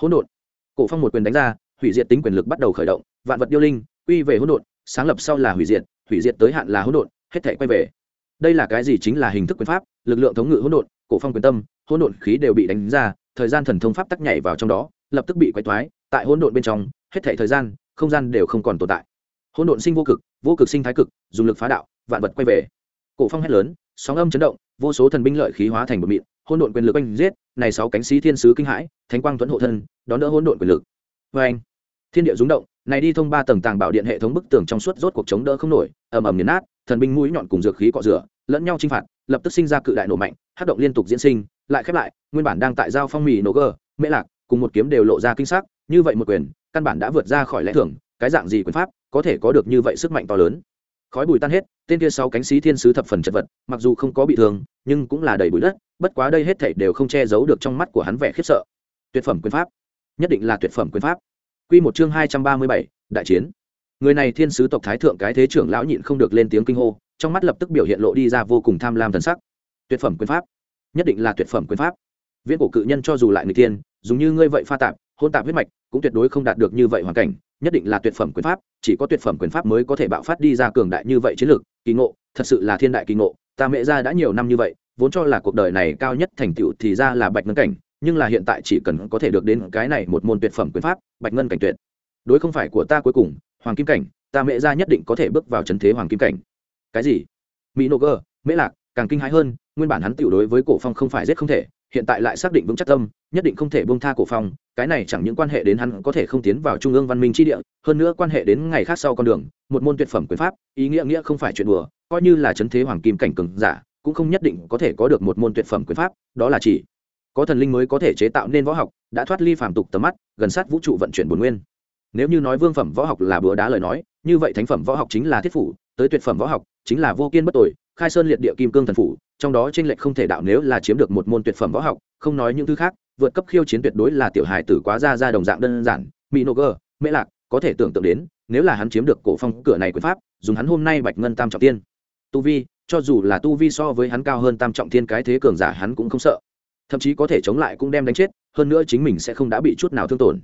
Hỗn độn. Cổ phong một quyền đánh ra, hủy diệt tính quyền lực bắt đầu khởi động, vạn vật điêu linh, quy về hỗn độn, sáng lập sau là hủy diệt hủy diệt tới hạn là hỗn độn, hết thể quay về. Đây là cái gì chính là hình thức quyền pháp, lực lượng thống ngự hỗn độn, cổ phong quyền tâm, hỗn độn khí đều bị đánh ra, thời gian thần thông pháp tắc nhảy vào trong đó, lập tức bị quay toái tại hỗn độn bên trong hết thể thời gian không gian đều không còn tồn tại. Hỗn độn sinh vô cực vô cực sinh thái cực dùng lực phá đạo vạn vật quay về. Cổ phong hét lớn sóng âm chấn động vô số thần binh lợi khí hóa thành một mịn hỗn độn quyền lực anh giết này sáu cánh sĩ thiên sứ kinh hãi thánh quang tuấn hộ thân đón đỡ hỗn độn quyền lực. Vê anh thiên địa rung động này đi thông ba tầng tàng bảo điện hệ thống bức tường trong suốt rốt cuộc chống đỡ không nổi ầm ầm nghiền nát thần binh mũi nhọn cùng dược khí cọ rửa lẫn nhau chinh phạt lập tức sinh ra cự đại nổ mạnh hát động liên tục diễn sinh lại khép lại nguyên bản đang tại giao phong mì nổ gờ, mễ lạc cùng một kiếm đều lộ ra kinh sắc như vậy một quyền, căn bản đã vượt ra khỏi lẽ thường, cái dạng gì quyền pháp có thể có được như vậy sức mạnh to lớn? Khói bụi tan hết, tên kia sáu cánh sĩ thiên sứ thập phần chật vật, mặc dù không có bị thương, nhưng cũng là đầy bụi đất, bất quá đây hết thảy đều không che giấu được trong mắt của hắn vẻ khiếp sợ. Tuyệt phẩm quyền pháp. Nhất định là tuyệt phẩm quyền pháp. Quy một chương hai trăm ba mươi bảy, đại chiến. Người này thiên sứ tộc thái thượng cái thế trưởng lão nhịn không được lên tiếng kinh hô, trong mắt lập tức biểu hiện lộ đi ra vô cùng tham lam thần sắc. Tuyệt phẩm quyền pháp. Nhất định là tuyệt phẩm quyền pháp. Viễn cổ cự nhân cho dù lại người tiên, dùng như ngươi vậy pha tạp hôn tạp huyết mạch cũng tuyệt đối không đạt được như vậy hoàn cảnh, nhất định là tuyệt phẩm quyền pháp, chỉ có tuyệt phẩm quyền pháp mới có thể bạo phát đi ra cường đại như vậy chiến lược. Kỳ ngộ, thật sự là thiên đại kỳ ngộ, ta mẹ ra đã nhiều năm như vậy, vốn cho là cuộc đời này cao nhất thành tựu thì ra là bạch ngân cảnh, nhưng là hiện tại chỉ cần có thể được đến cái này một môn tuyệt phẩm quyền pháp, bạch ngân cảnh tuyệt. Đối không phải của ta cuối cùng, hoàng kim cảnh, ta mẹ ra nhất định có thể bước vào trần thế hoàng kim cảnh. Cái gì? Mỹ nô cơ mễ lạc, càng kinh hãi hơn, nguyên bản hắn tiểu đối với cổ phong không phải giết không thể hiện tại lại xác định vững chắc tâm, nhất định không thể buông tha cổ phong, cái này chẳng những quan hệ đến hắn có thể không tiến vào trung ương văn minh chi địa, hơn nữa quan hệ đến ngày khác sau con đường, một môn tuyệt phẩm quyền pháp, ý nghĩa nghĩa không phải chuyện đùa, coi như là chấn thế hoàng kim cảnh cường giả, cũng không nhất định có thể có được một môn tuyệt phẩm quyền pháp, đó là chỉ có thần linh mới có thể chế tạo nên võ học, đã thoát ly phàm tục tầm mắt, gần sát vũ trụ vận chuyển bồn nguyên. Nếu như nói vương phẩm võ học là bữa đá lời nói, như vậy thánh phẩm võ học chính là thiết phủ, tới tuyệt phẩm võ học chính là vô kiên bất tội, khai sơn liệt địa kim cương thần phủ trong đó trên lệnh không thể đạo nếu là chiếm được một môn tuyệt phẩm võ học, không nói những thứ khác, vượt cấp khiêu chiến tuyệt đối là tiểu hài tử quá ra ra đồng dạng đơn giản mỹ nô gơ mễ lạc, có thể tưởng tượng đến, nếu là hắn chiếm được cổ phong cửa này quyền pháp, dùng hắn hôm nay bạch ngân tam trọng tiên. Tu vi, cho dù là tu vi so với hắn cao hơn tam trọng thiên cái thế cường giả hắn cũng không sợ. Thậm chí có thể chống lại cũng đem đánh chết, hơn nữa chính mình sẽ không đã bị chút nào thương tổn.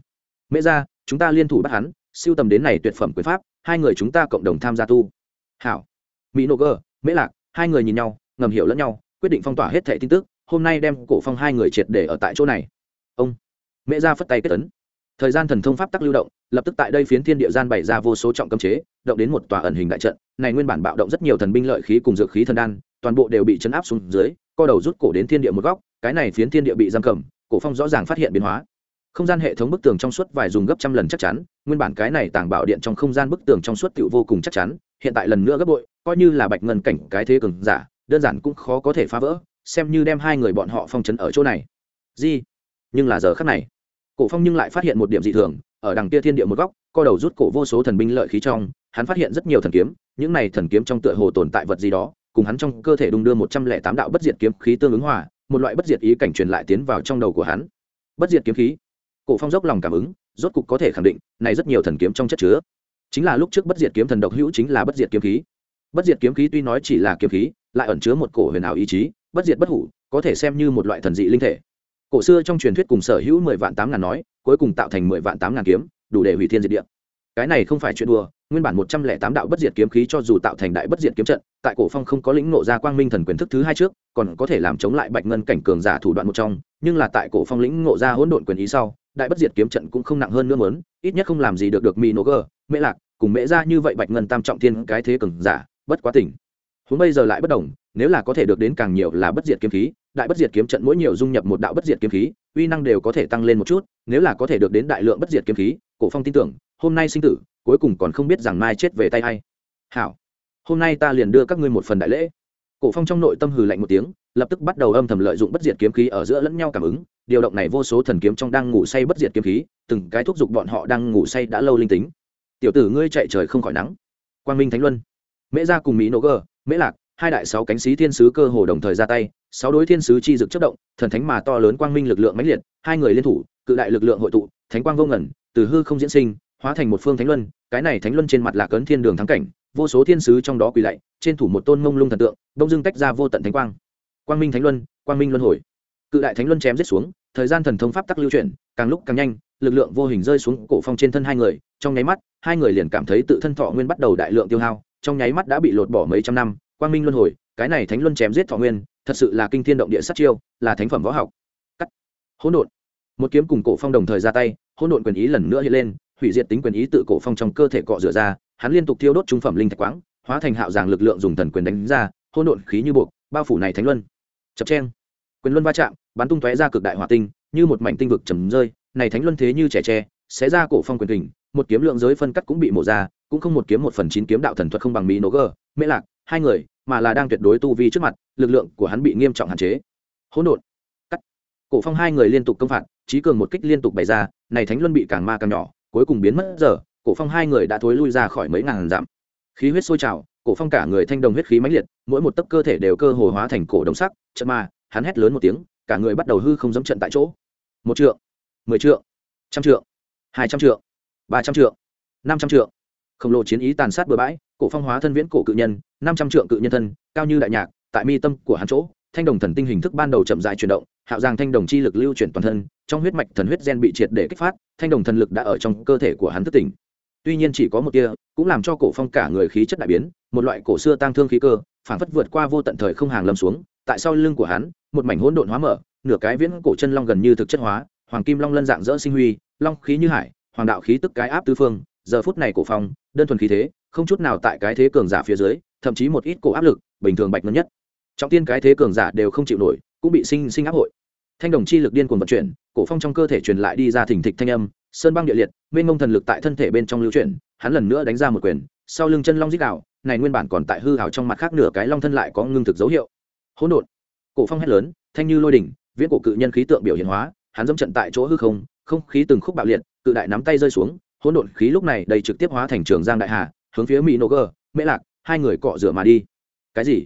Mễ ra chúng ta liên thủ bắt hắn, siêu tầm đến này tuyệt phẩm quyền pháp, hai người chúng ta cộng đồng tham gia tu. Hảo. Mỹ nô gơ mễ lạc, hai người nhìn nhau ngầm hiểu lẫn nhau, quyết định phong tỏa hết thẻ tin tức, hôm nay đem cổ phong hai người triệt để ở tại chỗ này. Ông mẹ ra phất tay kết tấn thời gian thần thông pháp tắc lưu động, lập tức tại đây phiến thiên địa gian bày ra vô số trọng cấm chế, động đến một tòa ẩn hình đại trận. Này nguyên bản bạo động rất nhiều thần binh lợi khí cùng dược khí thần đan, toàn bộ đều bị chấn áp xuống dưới, co đầu rút cổ đến thiên địa một góc, cái này phiến thiên địa bị giam cầm, cổ phong rõ ràng phát hiện biến hóa. Không gian hệ thống bức tường trong suốt vài dùng gấp trăm lần chắc chắn, nguyên bản cái này tàng bảo điện trong không gian bức tường trong suốt tựu vô cùng chắc chắn, hiện tại lần nữa gấp bội, coi như là bạch ngân cảnh cái thế cường giả đơn giản cũng khó có thể phá vỡ, xem như đem hai người bọn họ phong chấn ở chỗ này. Gì? Nhưng là giờ khắc này, cổ phong nhưng lại phát hiện một điểm dị thường, ở đằng kia thiên địa một góc, co đầu rút cổ vô số thần binh lợi khí trong, hắn phát hiện rất nhiều thần kiếm, những này thần kiếm trong tựa hồ tồn tại vật gì đó, cùng hắn trong cơ thể đung đưa một trăm lẻ tám đạo bất diệt kiếm khí tương ứng hòa, một loại bất diệt ý cảnh truyền lại tiến vào trong đầu của hắn. Bất diệt kiếm khí. Cổ phong dốc lòng cảm ứng, rốt cục có thể khẳng định, này rất nhiều thần kiếm trong chất chứa. Chính là lúc trước bất diệt kiếm thần độc hữu chính là bất diệt kiếm khí. Bất diệt kiếm khí tuy nói chỉ là kiếm khí lại ẩn chứa một cổ huyền ảo ý chí bất diệt bất hủ có thể xem như một loại thần dị linh thể. Cổ xưa trong truyền thuyết cùng sở hữu mười vạn tám ngàn nói cuối cùng tạo thành mười vạn tám ngàn kiếm đủ để hủy thiên diệt địa. Cái này không phải chuyện đùa nguyên bản một trăm lẻ tám đạo bất diệt kiếm khí cho dù tạo thành đại bất diệt kiếm trận tại cổ phong không có lĩnh nộ ra quang minh thần quyền thức thứ hai trước còn có thể làm chống lại bạch ngân cảnh cường giả thủ đoạn một trong nhưng là tại cổ phong lĩnh ngộ ra hỗn độn quyền ý sau đại bất diệt kiếm trận cũng không nặng hơn nữa muốn, ít nhất không làm gì được được mỹ nổ gơ mễ lạc cùng mễ ra như vậy bạch ngân tam trọng thiên cái thế cường giả bất quá tỉnh huống bây giờ lại bất đồng, nếu là có thể được đến càng nhiều là bất diệt kiếm khí, đại bất diệt kiếm trận mỗi nhiều dung nhập một đạo bất diệt kiếm khí, uy năng đều có thể tăng lên một chút, nếu là có thể được đến đại lượng bất diệt kiếm khí, cổ phong tin tưởng, hôm nay sinh tử, cuối cùng còn không biết rằng mai chết về tay hay hảo, hôm nay ta liền đưa các ngươi một phần đại lễ. Cổ phong trong nội tâm hừ lạnh một tiếng, lập tức bắt đầu âm thầm lợi dụng bất diệt kiếm khí ở giữa lẫn nhau cảm ứng, điều động này vô số thần kiếm trong đang ngủ say bất diệt kiếm khí, từng cái thúc giục bọn họ đang ngủ say đã lâu linh tính. Tiểu tử ngươi chạy trời không khỏi nắng. Quang minh thánh luân, mễ gia cùng mỹ nô gờ mễ lạc, hai đại sáu cánh sĩ thiên sứ cơ hồ đồng thời ra tay, sáu đối thiên sứ chi dực chất động, thần thánh mà to lớn quang minh lực lượng mãnh liệt, hai người liên thủ, cự đại lực lượng hội tụ, thánh quang vô ngẩn từ hư không diễn sinh, hóa thành một phương thánh luân, cái này thánh luân trên mặt là cấn thiên đường thắng cảnh, vô số thiên sứ trong đó quỳ lạy, trên thủ một tôn mông lung thần tượng, đông dương tách ra vô tận thánh quang. Quang minh thánh luân, quang minh luân hồi. Cự đại thánh luân chém giết xuống, thời gian thần thông pháp tắc lưu chuyển, càng lúc càng nhanh, lực lượng vô hình rơi xuống cổ phong trên thân hai người, trong nháy mắt, hai người liền cảm thấy tự thân thọ nguyên bắt đầu đại lượng tiêu hao trong nháy mắt đã bị lột bỏ mấy trăm năm, quang minh luân hồi, cái này thánh luân chém giết thọ nguyên, thật sự là kinh thiên động địa sát chiêu, là thánh phẩm võ học. Cắt. Hỗn độn. Một kiếm cùng cổ phong đồng thời ra tay, hỗn độn quyền ý lần nữa hiện lên, hủy diệt tính quyền ý tự cổ phong trong cơ thể cọ rửa ra, hắn liên tục thiêu đốt trung phẩm linh thạch quáng, hóa thành hạo giảng lực lượng dùng thần quyền đánh ra, hỗn độn khí như buộc, bao phủ này thánh luân. Chập chen quyền luân va chạm, bắn tung tóe ra cực đại hỏa tinh, như một mảnh tinh vực trầm rơi, này thánh luân thế như trẻ tre, xé ra cổ phong quyền kình, một kiếm lượng giới phân cắt cũng bị mổ ra cũng không một kiếm một phần chín kiếm đạo thần thuật không bằng mỹ nổ gờ, mễ lạc hai người mà là đang tuyệt đối tu vi trước mặt lực lượng của hắn bị nghiêm trọng hạn chế. Hỗn độn. Cắt. Cổ phong hai người liên tục công phạt trí cường một kích liên tục bày ra này thánh luân bị càng ma càng nhỏ cuối cùng biến mất giờ cổ phong hai người đã thối lui ra khỏi mấy ngàn dặm. Khí huyết sôi trào cổ phong cả người thanh đồng huyết khí mãnh liệt mỗi một tấc cơ thể đều cơ hồ hóa thành cổ đồng sắc chợt ma hắn hét lớn một tiếng cả người bắt đầu hư không dẫm trận tại chỗ. Một trượng mười trượng trăm trượng hai trăm trượng ba trăm trượng năm trăm trượng khổng lồ chiến ý tàn sát bừa bãi, cổ phong hóa thân viễn cổ cự nhân, năm trăm trượng cự nhân thân, cao như đại nhạc, tại mi tâm của hắn chỗ, thanh đồng thần tinh hình thức ban đầu chậm dài chuyển động, hạo giang thanh đồng chi lực lưu chuyển toàn thân, trong huyết mạch thần huyết gen bị triệt để kích phát, thanh đồng thần lực đã ở trong cơ thể của hắn thức tỉnh. Tuy nhiên chỉ có một tia, cũng làm cho cổ phong cả người khí chất đại biến, một loại cổ xưa tăng thương khí cơ phản phất vượt qua vô tận thời không hàng lâm xuống, tại sau lưng của hắn, một mảnh hỗn độn hóa mở, nửa cái viễn cổ chân long gần như thực chất hóa, hoàng kim long lân dạng dỡ sinh huy, long khí như hải, hoàng đạo khí tức cái áp tứ phương giờ phút này cổ phong, đơn thuần khí thế, không chút nào tại cái thế cường giả phía dưới, thậm chí một ít cổ áp lực, bình thường bạch ngân nhất. Trọng tiên cái thế cường giả đều không chịu nổi, cũng bị sinh sinh áp hội. Thanh đồng chi lực điên cuồng vận chuyển, cổ phong trong cơ thể truyền lại đi ra thỉnh thịch thanh âm, sơn băng địa liệt, mênh mông thần lực tại thân thể bên trong lưu chuyển, hắn lần nữa đánh ra một quyền, sau lưng chân long dích đạo này nguyên bản còn tại hư hào trong mặt khác nửa cái long thân lại có ngưng thực dấu hiệu. Hỗn độn. Cổ phong hét lớn, thanh như lôi đỉnh, viễn cổ cự nhân khí tượng biểu hiện hóa, hắn dẫm trận tại chỗ hư không không khí từng khúc bạo liệt, cự đại nắm tay rơi xuống hỗn độn khí lúc này đầy trực tiếp hóa thành trường giang đại hà, hướng phía mỹ nô gờ mễ lạc, hai người cọ rửa mà đi. Cái gì?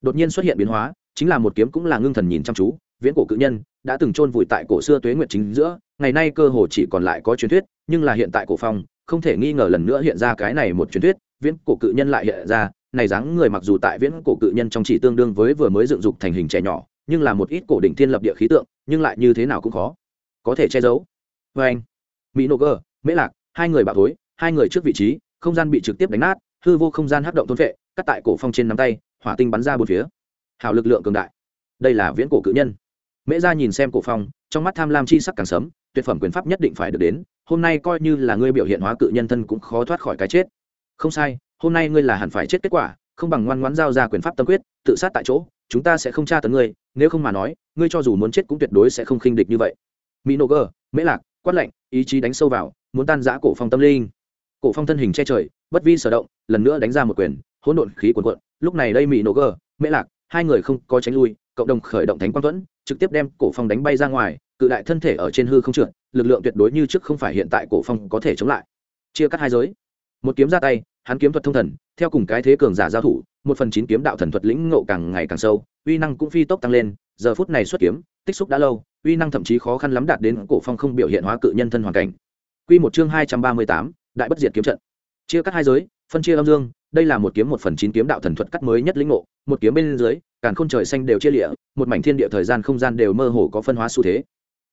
Đột nhiên xuất hiện biến hóa, chính là một kiếm cũng là ngưng thần nhìn chăm chú, viễn cổ cự nhân, đã từng chôn vùi tại cổ xưa tuế nguyệt chính giữa, ngày nay cơ hồ chỉ còn lại có truyền thuyết, nhưng là hiện tại cổ phong, không thể nghi ngờ lần nữa hiện ra cái này một truyền thuyết, viễn cổ cự nhân lại hiện ra, này dáng người mặc dù tại viễn cổ cự nhân trong chỉ tương đương với vừa mới dựng dục thành hình trẻ nhỏ, nhưng là một ít cổ đỉnh thiên lập địa khí tượng, nhưng lại như thế nào cũng khó, có thể che giấu. Với anh mỹ nô gờ mễ lạc hai người bạo thối, hai người trước vị trí, không gian bị trực tiếp đánh nát, hư vô không gian hấp động thôn vệ, cắt tại cổ phong trên nắm tay, hỏa tinh bắn ra bốn phía. Hào lực lượng cường đại. Đây là viễn cổ cự nhân. Mễ ra nhìn xem cổ phong, trong mắt tham lam chi sắc càng sớm, tuyệt phẩm quyền pháp nhất định phải được đến, hôm nay coi như là ngươi biểu hiện hóa cự nhân thân cũng khó thoát khỏi cái chết. Không sai, hôm nay ngươi là hẳn phải chết kết quả, không bằng ngoan ngoãn giao ra quyền pháp tâm quyết, tự sát tại chỗ, chúng ta sẽ không tra tấn ngươi, nếu không mà nói, ngươi cho dù muốn chết cũng tuyệt đối sẽ không khinh địch như vậy. Mỹ nô gơ, mễ lạc, quát lạnh ý chí đánh sâu vào muốn tan giã cổ phong tâm linh. Cổ phong thân hình che trời bất vi sở động lần nữa đánh ra một quyền hỗn độn khí cuồn cuộn. Lúc này đây mỹ nổ gờ, mễ lạc hai người không có tránh lui cộng đồng khởi động thánh quang thuẫn trực tiếp đem cổ phong đánh bay ra ngoài cự đại thân thể ở trên hư không trượt lực lượng tuyệt đối như trước không phải hiện tại cổ phong có thể chống lại. Chia cắt hai giới. Một kiếm ra tay hắn kiếm thuật thông thần theo cùng cái thế cường giả giao thủ một phần chín kiếm đạo thần thuật lĩnh ngộ càng ngày càng sâu uy năng cũng phi tốc tăng lên giờ phút này xuất kiếm tích xúc đã lâu uy năng thậm chí khó khăn lắm đạt đến cổ phong không biểu hiện hóa cự nhân thân hoàn cảnh quy một chương hai trăm ba mươi tám, đại bất diệt kiếm trận. Chia cắt hai giới, phân chia âm dương, đây là một kiếm một phần chín kiếm đạo thần thuật cắt mới nhất lĩnh ngộ, một kiếm bên dưới, càn khôn trời xanh đều chia liễu một mảnh thiên địa thời gian không gian đều mơ hồ có phân hóa xu thế.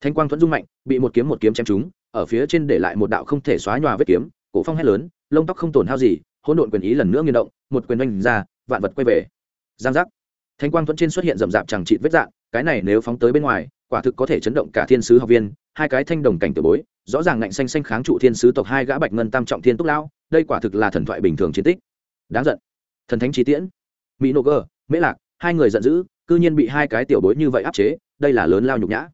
Thanh quang thuẫn dung mạnh, bị một kiếm một kiếm chém trúng, ở phía trên để lại một đạo không thể xóa nhòa vết kiếm, cổ phong hét lớn, lông tóc không tổn hao gì, hỗn độn quyền ý lần nữa nghiền động, một quyền oanh ra, vạn vật quay về. Giang giác. Thanh quang thuẫn trên xuất hiện rậm rạp chẳng trị vết dạng, cái này nếu phóng tới bên ngoài quả thực có thể chấn động cả thiên sứ học viên, hai cái thanh đồng cảnh tiểu bối, rõ ràng ngạnh xanh xanh kháng trụ thiên sứ tộc hai gã bạch ngân tam trọng thiên túc lão, đây quả thực là thần thoại bình thường chiến tích. Đáng giận. Thần thánh trí tiễn. Mỹ nô cơ mễ lạc, hai người giận dữ, cư nhiên bị hai cái tiểu bối như vậy áp chế, đây là lớn lao nhục nhã.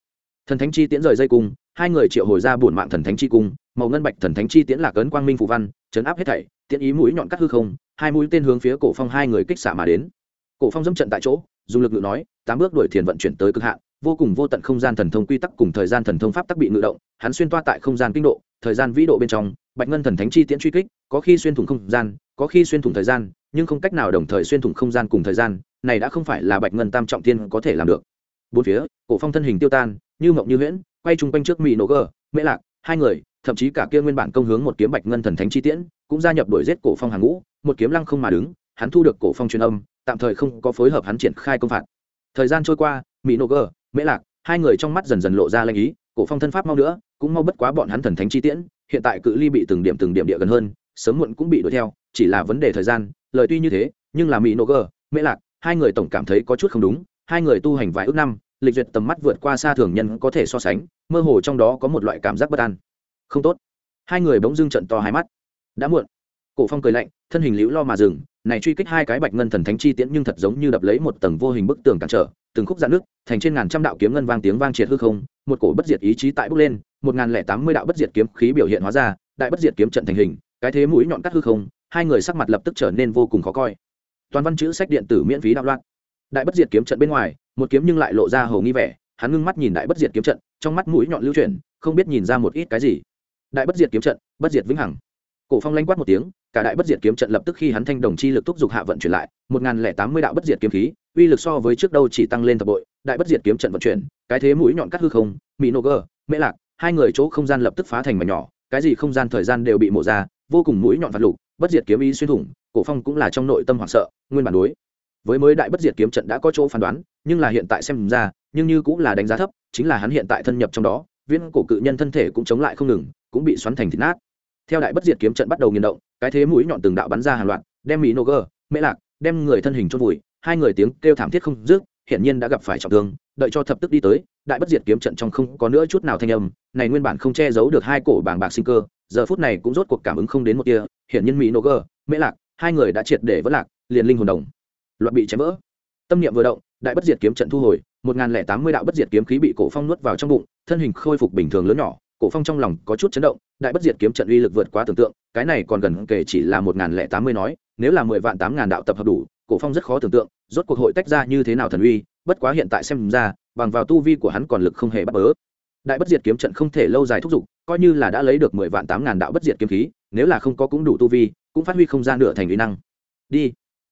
Thần thánh chi tiễn rời dây cung, hai người triệu hồi ra bổn mạng thần thánh chi cung, màu ngân bạch thần thánh chi tiễn là cấn quang minh phù văn, chấn áp hết thảy, tiễn ý mũi nhọn cắt hư không, hai mũi tên hướng phía cổ phong hai người kích xạ mà đến. Cổ phong dẫm trận tại chỗ, dùng lực ngự nói, tám bước đuổi thiền vận chuyển tới cực hạn vô cùng vô tận không gian thần thông quy tắc cùng thời gian thần thông pháp tắc bị ngự động, hắn xuyên toa tại không gian kinh độ, thời gian vĩ độ bên trong, bạch ngân thần thánh chi tiễn truy kích, có khi xuyên thủng không gian, có khi xuyên thủng thời gian, nhưng không cách nào đồng thời xuyên thủng không gian cùng thời gian, này đã không phải là bạch ngân tam trọng tiên có thể làm được. Bốn phía, cổ phong thân hình tiêu tan, như mộng như huyễn, quay chung quanh trước mỹ nổ gờ mễ lạc, hai người, thậm chí cả kia nguyên bản công hướng một kiếm bạch ngân thần thánh chi tiễn, cũng gia nhập đuổi giết cổ phong hàng ngũ, một kiếm lăng không mà đứng, hắn thu được cổ phong truyền âm, tạm thời không có phối hợp hắn triển khai công phạt. Thời gian trôi qua mỹ nổ gờ mễ lạc, hai người trong mắt dần dần lộ ra lanh ý, cổ phong thân pháp mau nữa, cũng mau bất quá bọn hắn thần thánh chi tiễn, hiện tại cự ly bị từng điểm từng điểm địa gần hơn, sớm muộn cũng bị đuổi theo, chỉ là vấn đề thời gian, lời tuy như thế, nhưng là mỹ nô gờ mễ lạc, hai người tổng cảm thấy có chút không đúng, hai người tu hành vài ước năm, lịch duyệt tầm mắt vượt qua xa thường nhân có thể so sánh, mơ hồ trong đó có một loại cảm giác bất an. Không tốt. Hai người bỗng dưng trận to hai mắt. Đã muộn. Cổ phong cười lạnh, thân hình liễu lo mà dừng, này truy kích hai cái bạch ngân thần thánh chi tiễn nhưng thật giống như đập lấy một tầng vô hình bức tường cản trở từng khúc dạn nước, thành trên ngàn trăm đạo kiếm ngân vang tiếng vang triệt hư không, một cổ bất diệt ý chí tại bước lên, một ngàn lẻ tám mươi đạo bất diệt kiếm khí biểu hiện hóa ra, đại bất diệt kiếm trận thành hình, cái thế mũi nhọn cắt hư không, hai người sắc mặt lập tức trở nên vô cùng khó coi. Toàn văn chữ sách điện tử miễn phí đạo loạn. Đại bất diệt kiếm trận bên ngoài, một kiếm nhưng lại lộ ra hầu nghi vẻ, hắn ngưng mắt nhìn đại bất diệt kiếm trận, trong mắt mũi nhọn lưu chuyển, không biết nhìn ra một ít cái gì. Đại bất diệt kiếm trận, bất diệt vĩnh hằng. Cổ phong lanh quát một tiếng, cả đại bất diệt kiếm trận lập tức khi hắn thanh đồng chi lực thúc giục hạ vận chuyển lại, một nghìn lẻ tám mươi đạo bất diệt kiếm khí uy lực so với trước đâu chỉ tăng lên thập bội, đại bất diệt kiếm trận vận chuyển, cái thế mũi nhọn cắt hư không mỹ nô gơ, mễ lạc, hai người chỗ không gian lập tức phá thành mảnh nhỏ, cái gì không gian thời gian đều bị mổ ra, vô cùng mũi nhọn vặt lục, bất diệt kiếm ý xuyên thủng, cổ phong cũng là trong nội tâm hoảng sợ, nguyên bản đối. Với mới đại bất diệt kiếm trận đã có chỗ phán đoán, nhưng là hiện tại xem ra, nhưng như cũng là đánh giá thấp, chính là hắn hiện tại thân nhập trong đó, viễn cổ cự nhân thân thể cũng chống lại không ngừng, cũng bị xoắn thành thịt nát. Theo đại bất diệt kiếm trận bắt đầu nghiền động, cái thế mũi nhọn từng đạo bắn ra hàng loạt, đem mỹ nô gơ, mễ lạc, đem người thân hình chôn vùi hai người tiếng kêu thảm thiết không dứt, hiển nhiên đã gặp phải trọng thương, đợi cho thập tức đi tới, đại bất diệt kiếm trận trong không có nữa chút nào thanh âm, này nguyên bản không che giấu được hai cổ bàng bạc sinh cơ, giờ phút này cũng rốt cuộc cảm ứng không đến một tia, hiển nhiên mỹ nô gờ mễ lạc, hai người đã triệt để vỡ lạc, liền linh hồn đồng, loạn bị chém vỡ. Tâm niệm vừa động, đại bất diệt kiếm trận thu hồi, một nghìn lẻ tám mươi đạo bất diệt kiếm khí bị cổ phong nuốt vào trong bụng, thân hình khôi phục bình thường lớn nhỏ, cổ phong trong lòng có chút chấn động, đại bất diệt kiếm trận uy lực vượt quá tưởng tượng, cái này còn gần kể chỉ là một nghìn lẻ tám mươi nói, nếu là mười vạn tám ngàn đạo tập hợp đủ cổ phong rất khó tưởng tượng, rốt cuộc hội tách ra như thế nào thần uy, bất quá hiện tại xem ra, bằng vào tu vi của hắn còn lực không hề bắt bớ. Đại bất diệt kiếm trận không thể lâu dài thúc giục, coi như là đã lấy được mười vạn tám ngàn đạo bất diệt kiếm khí, nếu là không có cũng đủ tu vi, cũng phát huy không gian nửa thành uy năng. Đi.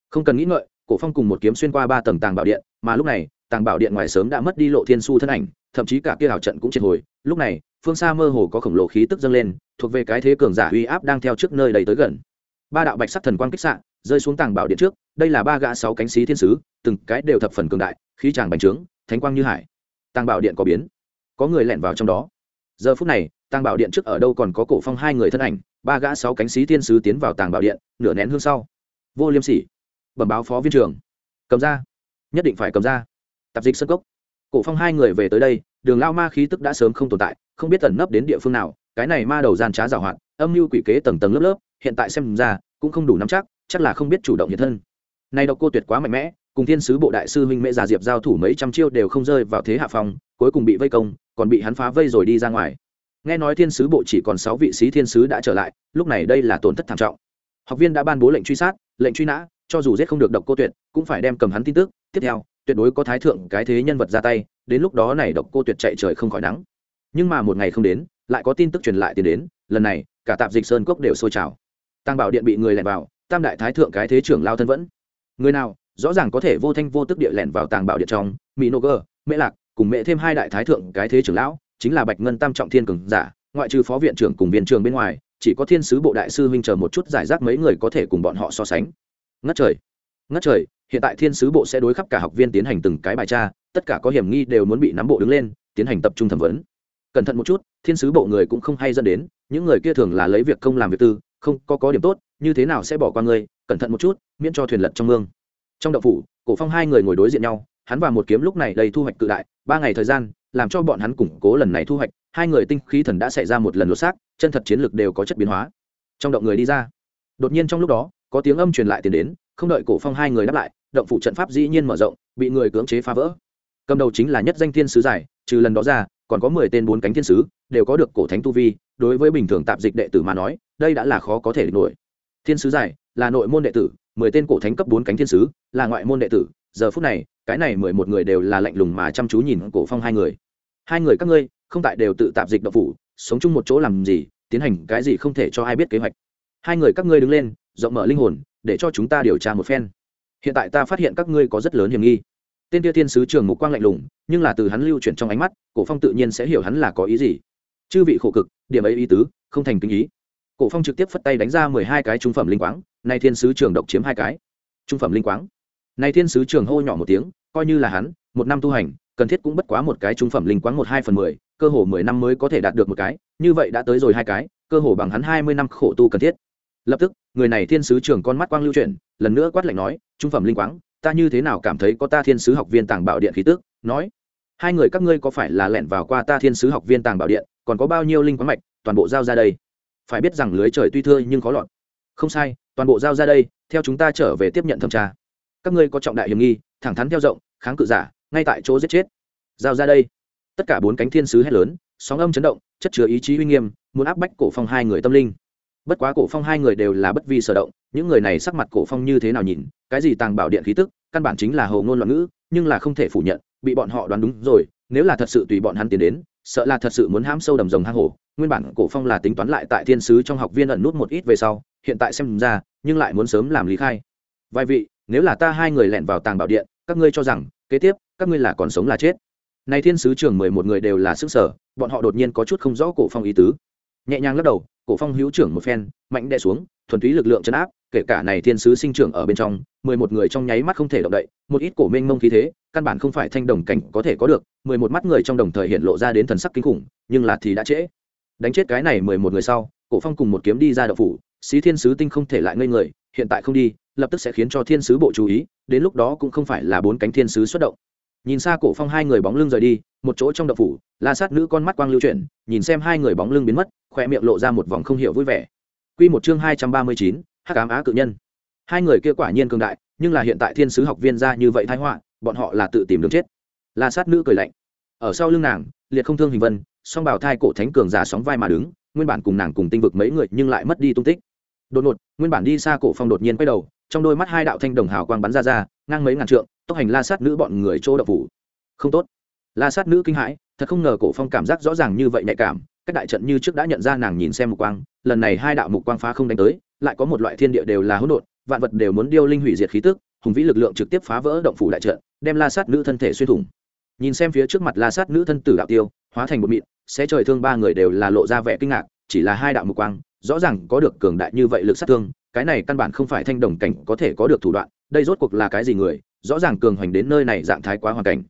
Không cần nghĩ ngợi, cổ phong cùng một kiếm xuyên qua ba tầng tàng bảo điện, mà lúc này, tàng bảo điện ngoài sớm đã mất đi lộ thiên su thân ảnh, thậm chí cả kia hào trận cũng triệt hồi. Lúc này, phương xa mơ hồ có khổng lồ khí tức dâng lên, thuộc về cái thế cường giả uy áp đang theo trước nơi đầy tới gần. Ba đạo bạch sắc thần quang kích xạ rơi xuống tàng bảo điện trước, đây là ba gã sáu cánh xí thiên sứ, từng cái đều thập phần cường đại, khí tràng bành trướng, thánh quang như hải. Tàng bảo điện có biến, có người lẻn vào trong đó. Giờ phút này, tàng bảo điện trước ở đâu còn có cổ phong hai người thân ảnh, ba gã sáu cánh xí thiên sứ tiến vào tàng bảo điện, nửa nén hương sau. Vô liêm sỉ. Bẩm báo phó viên trưởng. Cầm ra. Nhất định phải cầm ra. Tạp dịch sân cốc. Cổ phong hai người về tới đây, đường lao ma khí tức đã sớm không tồn tại, không biết tẩn nấp đến địa phương nào, cái này ma đầu gian trá giảo hoạt, âm mưu quỷ kế tầng tầng lớp lớp, hiện tại xem ra, cũng không đủ nắm chắc chắc là không biết chủ động hiện thân. Này độc cô tuyệt quá mạnh mẽ cùng thiên sứ bộ đại sư huynh mẹ già diệp giao thủ mấy trăm chiêu đều không rơi vào thế hạ phòng, cuối cùng bị vây công còn bị hắn phá vây rồi đi ra ngoài. Nghe nói thiên sứ bộ chỉ còn sáu vị sĩ thiên sứ đã trở lại lúc này đây là tổn thất thảm trọng. Học viên đã ban bố lệnh truy sát lệnh truy nã cho dù giết không được độc cô tuyệt cũng phải đem cầm hắn tin tức. Tiếp theo tuyệt đối có thái thượng cái thế nhân vật ra tay đến lúc đó này độc cô tuyệt chạy trời không khỏi nắng. Nhưng mà một ngày không đến lại có tin tức truyền lại tiền đến lần này cả tạp dịch sơn cốc đều sôi trào. Tăng bảo điện bị người lẻn vào tam đại thái thượng cái thế trưởng lao thân vẫn. Người nào, rõ ràng có thể vô thanh vô tức địa lẻn vào tàng bảo điện trong mỹ nô gơ, mễ lạc, cùng mẹ thêm hai đại thái thượng cái thế trưởng lão, chính là bạch ngân tam trọng thiên cường giả, ngoại trừ phó viện trưởng cùng viện trưởng bên ngoài, chỉ có thiên sứ bộ đại sư huynh chờ một chút giải rác mấy người có thể cùng bọn họ so sánh. Ngất trời ngất trời, hiện tại thiên sứ bộ sẽ đối khắp cả học viên tiến hành từng cái bài tra, tất cả có hiểm nghi đều muốn bị nắm bộ đứng lên, tiến hành tập trung thẩm vấn. Cẩn thận một chút, thiên sứ bộ người cũng không hay dẫn đến, những người kia thường là lấy việc công làm việc tư, không có có điểm tốt như thế nào sẽ bỏ qua ngươi, cẩn thận một chút, miễn cho thuyền lật trong mương. Trong đậu phủ, cổ phong hai người ngồi đối diện nhau, hắn và một kiếm lúc này đầy thu hoạch cự đại, ba ngày thời gian, làm cho bọn hắn củng cố lần này thu hoạch, hai người tinh khí thần đã xảy ra một lần lột xác, chân thật chiến lược đều có chất biến hóa. Trong động người đi ra. Đột nhiên trong lúc đó, có tiếng âm truyền lại tiền đến, không đợi cổ phong hai người đáp lại, động phủ trận pháp dĩ nhiên mở rộng, bị người cưỡng chế phá vỡ. Cầm đầu chính là nhất danh thiên sứ giải, trừ lần đó ra, còn có mười tên bốn cánh thiên sứ, đều có được cổ thánh tu vi, đối với bình thường tạp dịch đệ tử mà nói, đây đã là khó có thể nổi thiên sứ giải, là nội môn đệ tử, mười tên cổ thánh cấp bốn cánh thiên sứ, là ngoại môn đệ tử. Giờ phút này, cái này mười một người đều là lạnh lùng mà chăm chú nhìn cổ phong hai người. Hai người các ngươi, không tại đều tự tạp dịch độc phủ, sống chung một chỗ làm gì, tiến hành cái gì không thể cho ai biết kế hoạch. Hai người các ngươi đứng lên, rộng mở linh hồn, để cho chúng ta điều tra một phen. Hiện tại ta phát hiện các ngươi có rất lớn hiểm nghi. Tên tia thiên sứ trường mục quang lạnh lùng, nhưng là từ hắn lưu chuyển trong ánh mắt, cổ phong tự nhiên sẽ hiểu hắn là có ý gì. Chư vị khổ cực, điểm ấy ý tứ, không thành kinh ý cổ phong trực tiếp phất tay đánh ra mười hai cái trung phẩm linh quáng, nay thiên sứ trường độc chiếm hai cái. Trung phẩm linh quáng. Nay thiên sứ trường hô nhỏ một tiếng, coi như là hắn, một năm tu hành, cần thiết cũng bất quá một cái trung phẩm linh quáng một hai phần mười, cơ hồ mười năm mới có thể đạt được một cái, như vậy đã tới rồi hai cái, cơ hồ bằng hắn hai mươi năm khổ tu cần thiết. Lập tức, người này thiên sứ trường con mắt quang lưu chuyển, lần nữa quát lạnh nói, trung phẩm linh quáng, ta như thế nào cảm thấy có ta thiên sứ học viên tàng bảo điện khí tức? Nói, hai người các ngươi có phải là lẻn vào qua ta thiên sứ học viên tàng bảo điện, còn có bao nhiêu linh quáng mạch, toàn bộ giao ra đây? Phải biết rằng lưới trời tuy thưa nhưng khó lọt. Không sai, toàn bộ giao ra đây, theo chúng ta trở về tiếp nhận thẩm tra. Các ngươi có trọng đại hiểm nghi, thẳng thắn theo rộng, kháng cự giả, ngay tại chỗ giết chết. Giao ra đây. Tất cả bốn cánh thiên sứ hét lớn, sóng âm chấn động, chất chứa ý chí uy nghiêm, muốn áp bách cổ phong hai người tâm linh. Bất quá cổ phong hai người đều là bất vi sở động, những người này sắc mặt cổ phong như thế nào nhìn, cái gì tàng bảo điện khí tức, căn bản chính là hồ ngôn loạn ngữ, nhưng là không thể phủ nhận, bị bọn họ đoán đúng rồi, nếu là thật sự tùy bọn hắn tiến đến sợ là thật sự muốn hãm sâu đầm rồng hang hổ. Nguyên bản cổ phong là tính toán lại tại thiên sứ trong học viên ẩn nút một ít về sau, hiện tại xem ra, nhưng lại muốn sớm làm lý khai. Vài vị, nếu là ta hai người lẻn vào tàng bảo điện, các ngươi cho rằng, kế tiếp, các ngươi là còn sống là chết. Này thiên sứ trưởng mười một người đều là sức sở, bọn họ đột nhiên có chút không rõ cổ phong ý tứ. Nhẹ nhàng lắc đầu, cổ phong hữu trưởng một phen, mạnh đè xuống, thuần túy lực lượng chấn áp kể cả này thiên sứ sinh trưởng ở bên trong, mười một người trong nháy mắt không thể động đậy, một ít cổ mênh mông khí thế, căn bản không phải thanh đồng cảnh có thể có được, mười một mắt người trong đồng thời hiện lộ ra đến thần sắc kinh khủng, nhưng là thì đã trễ. Đánh chết cái này mười một người sau, cổ phong cùng một kiếm đi ra đậu phủ, xí thiên sứ tinh không thể lại ngây người, hiện tại không đi, lập tức sẽ khiến cho thiên sứ bộ chú ý, đến lúc đó cũng không phải là bốn cánh thiên sứ xuất động. Nhìn xa cổ phong hai người bóng lưng rời đi, một chỗ trong đậu phủ, la sát nữ con mắt quang lưu chuyển, nhìn xem hai người bóng lưng biến mất, khoe miệng lộ ra một vòng không hiểu vui vẻ. Quy một chương hai trăm ba mươi chín hắc ám á cự nhân. Hai người kia quả nhiên cường đại, nhưng là hiện tại thiên sứ học viên ra như vậy thái họa, bọn họ là tự tìm đường chết. La sát nữ cười lạnh. Ở sau lưng nàng, liệt không thương hình vân, song bảo thai cổ thánh cường giả sóng vai mà đứng, nguyên bản cùng nàng cùng tinh vực mấy người nhưng lại mất đi tung tích. Đột ngột, nguyên bản đi xa cổ phong đột nhiên quay đầu, trong đôi mắt hai đạo thanh đồng hào quang bắn ra ra, ngang mấy ngàn trượng, tốc hành la sát nữ bọn người chỗ đậu phủ. Không tốt. La sát nữ kinh hãi, thật không ngờ cổ phong cảm giác rõ ràng như vậy nhạy cảm các đại trận như trước đã nhận ra nàng nhìn xem mục quang, lần này hai đạo mục quang phá không đánh tới lại có một loại thiên địa đều là hỗn độn, vạn vật đều muốn điêu linh hủy diệt khí tức, hùng vĩ lực lượng trực tiếp phá vỡ động phủ đại trận, đem la sát nữ thân thể xuyên thủng. Nhìn xem phía trước mặt la sát nữ thân tử đạo tiêu, hóa thành một mịn sẽ trời thương ba người đều là lộ ra vẻ kinh ngạc, chỉ là hai đạo mục quang, rõ ràng có được cường đại như vậy lực sát thương, cái này căn bản không phải thanh đồng cảnh có thể có được thủ đoạn, đây rốt cuộc là cái gì người, rõ ràng cường hoành đến nơi này dạng thái quá hoàn cảnh.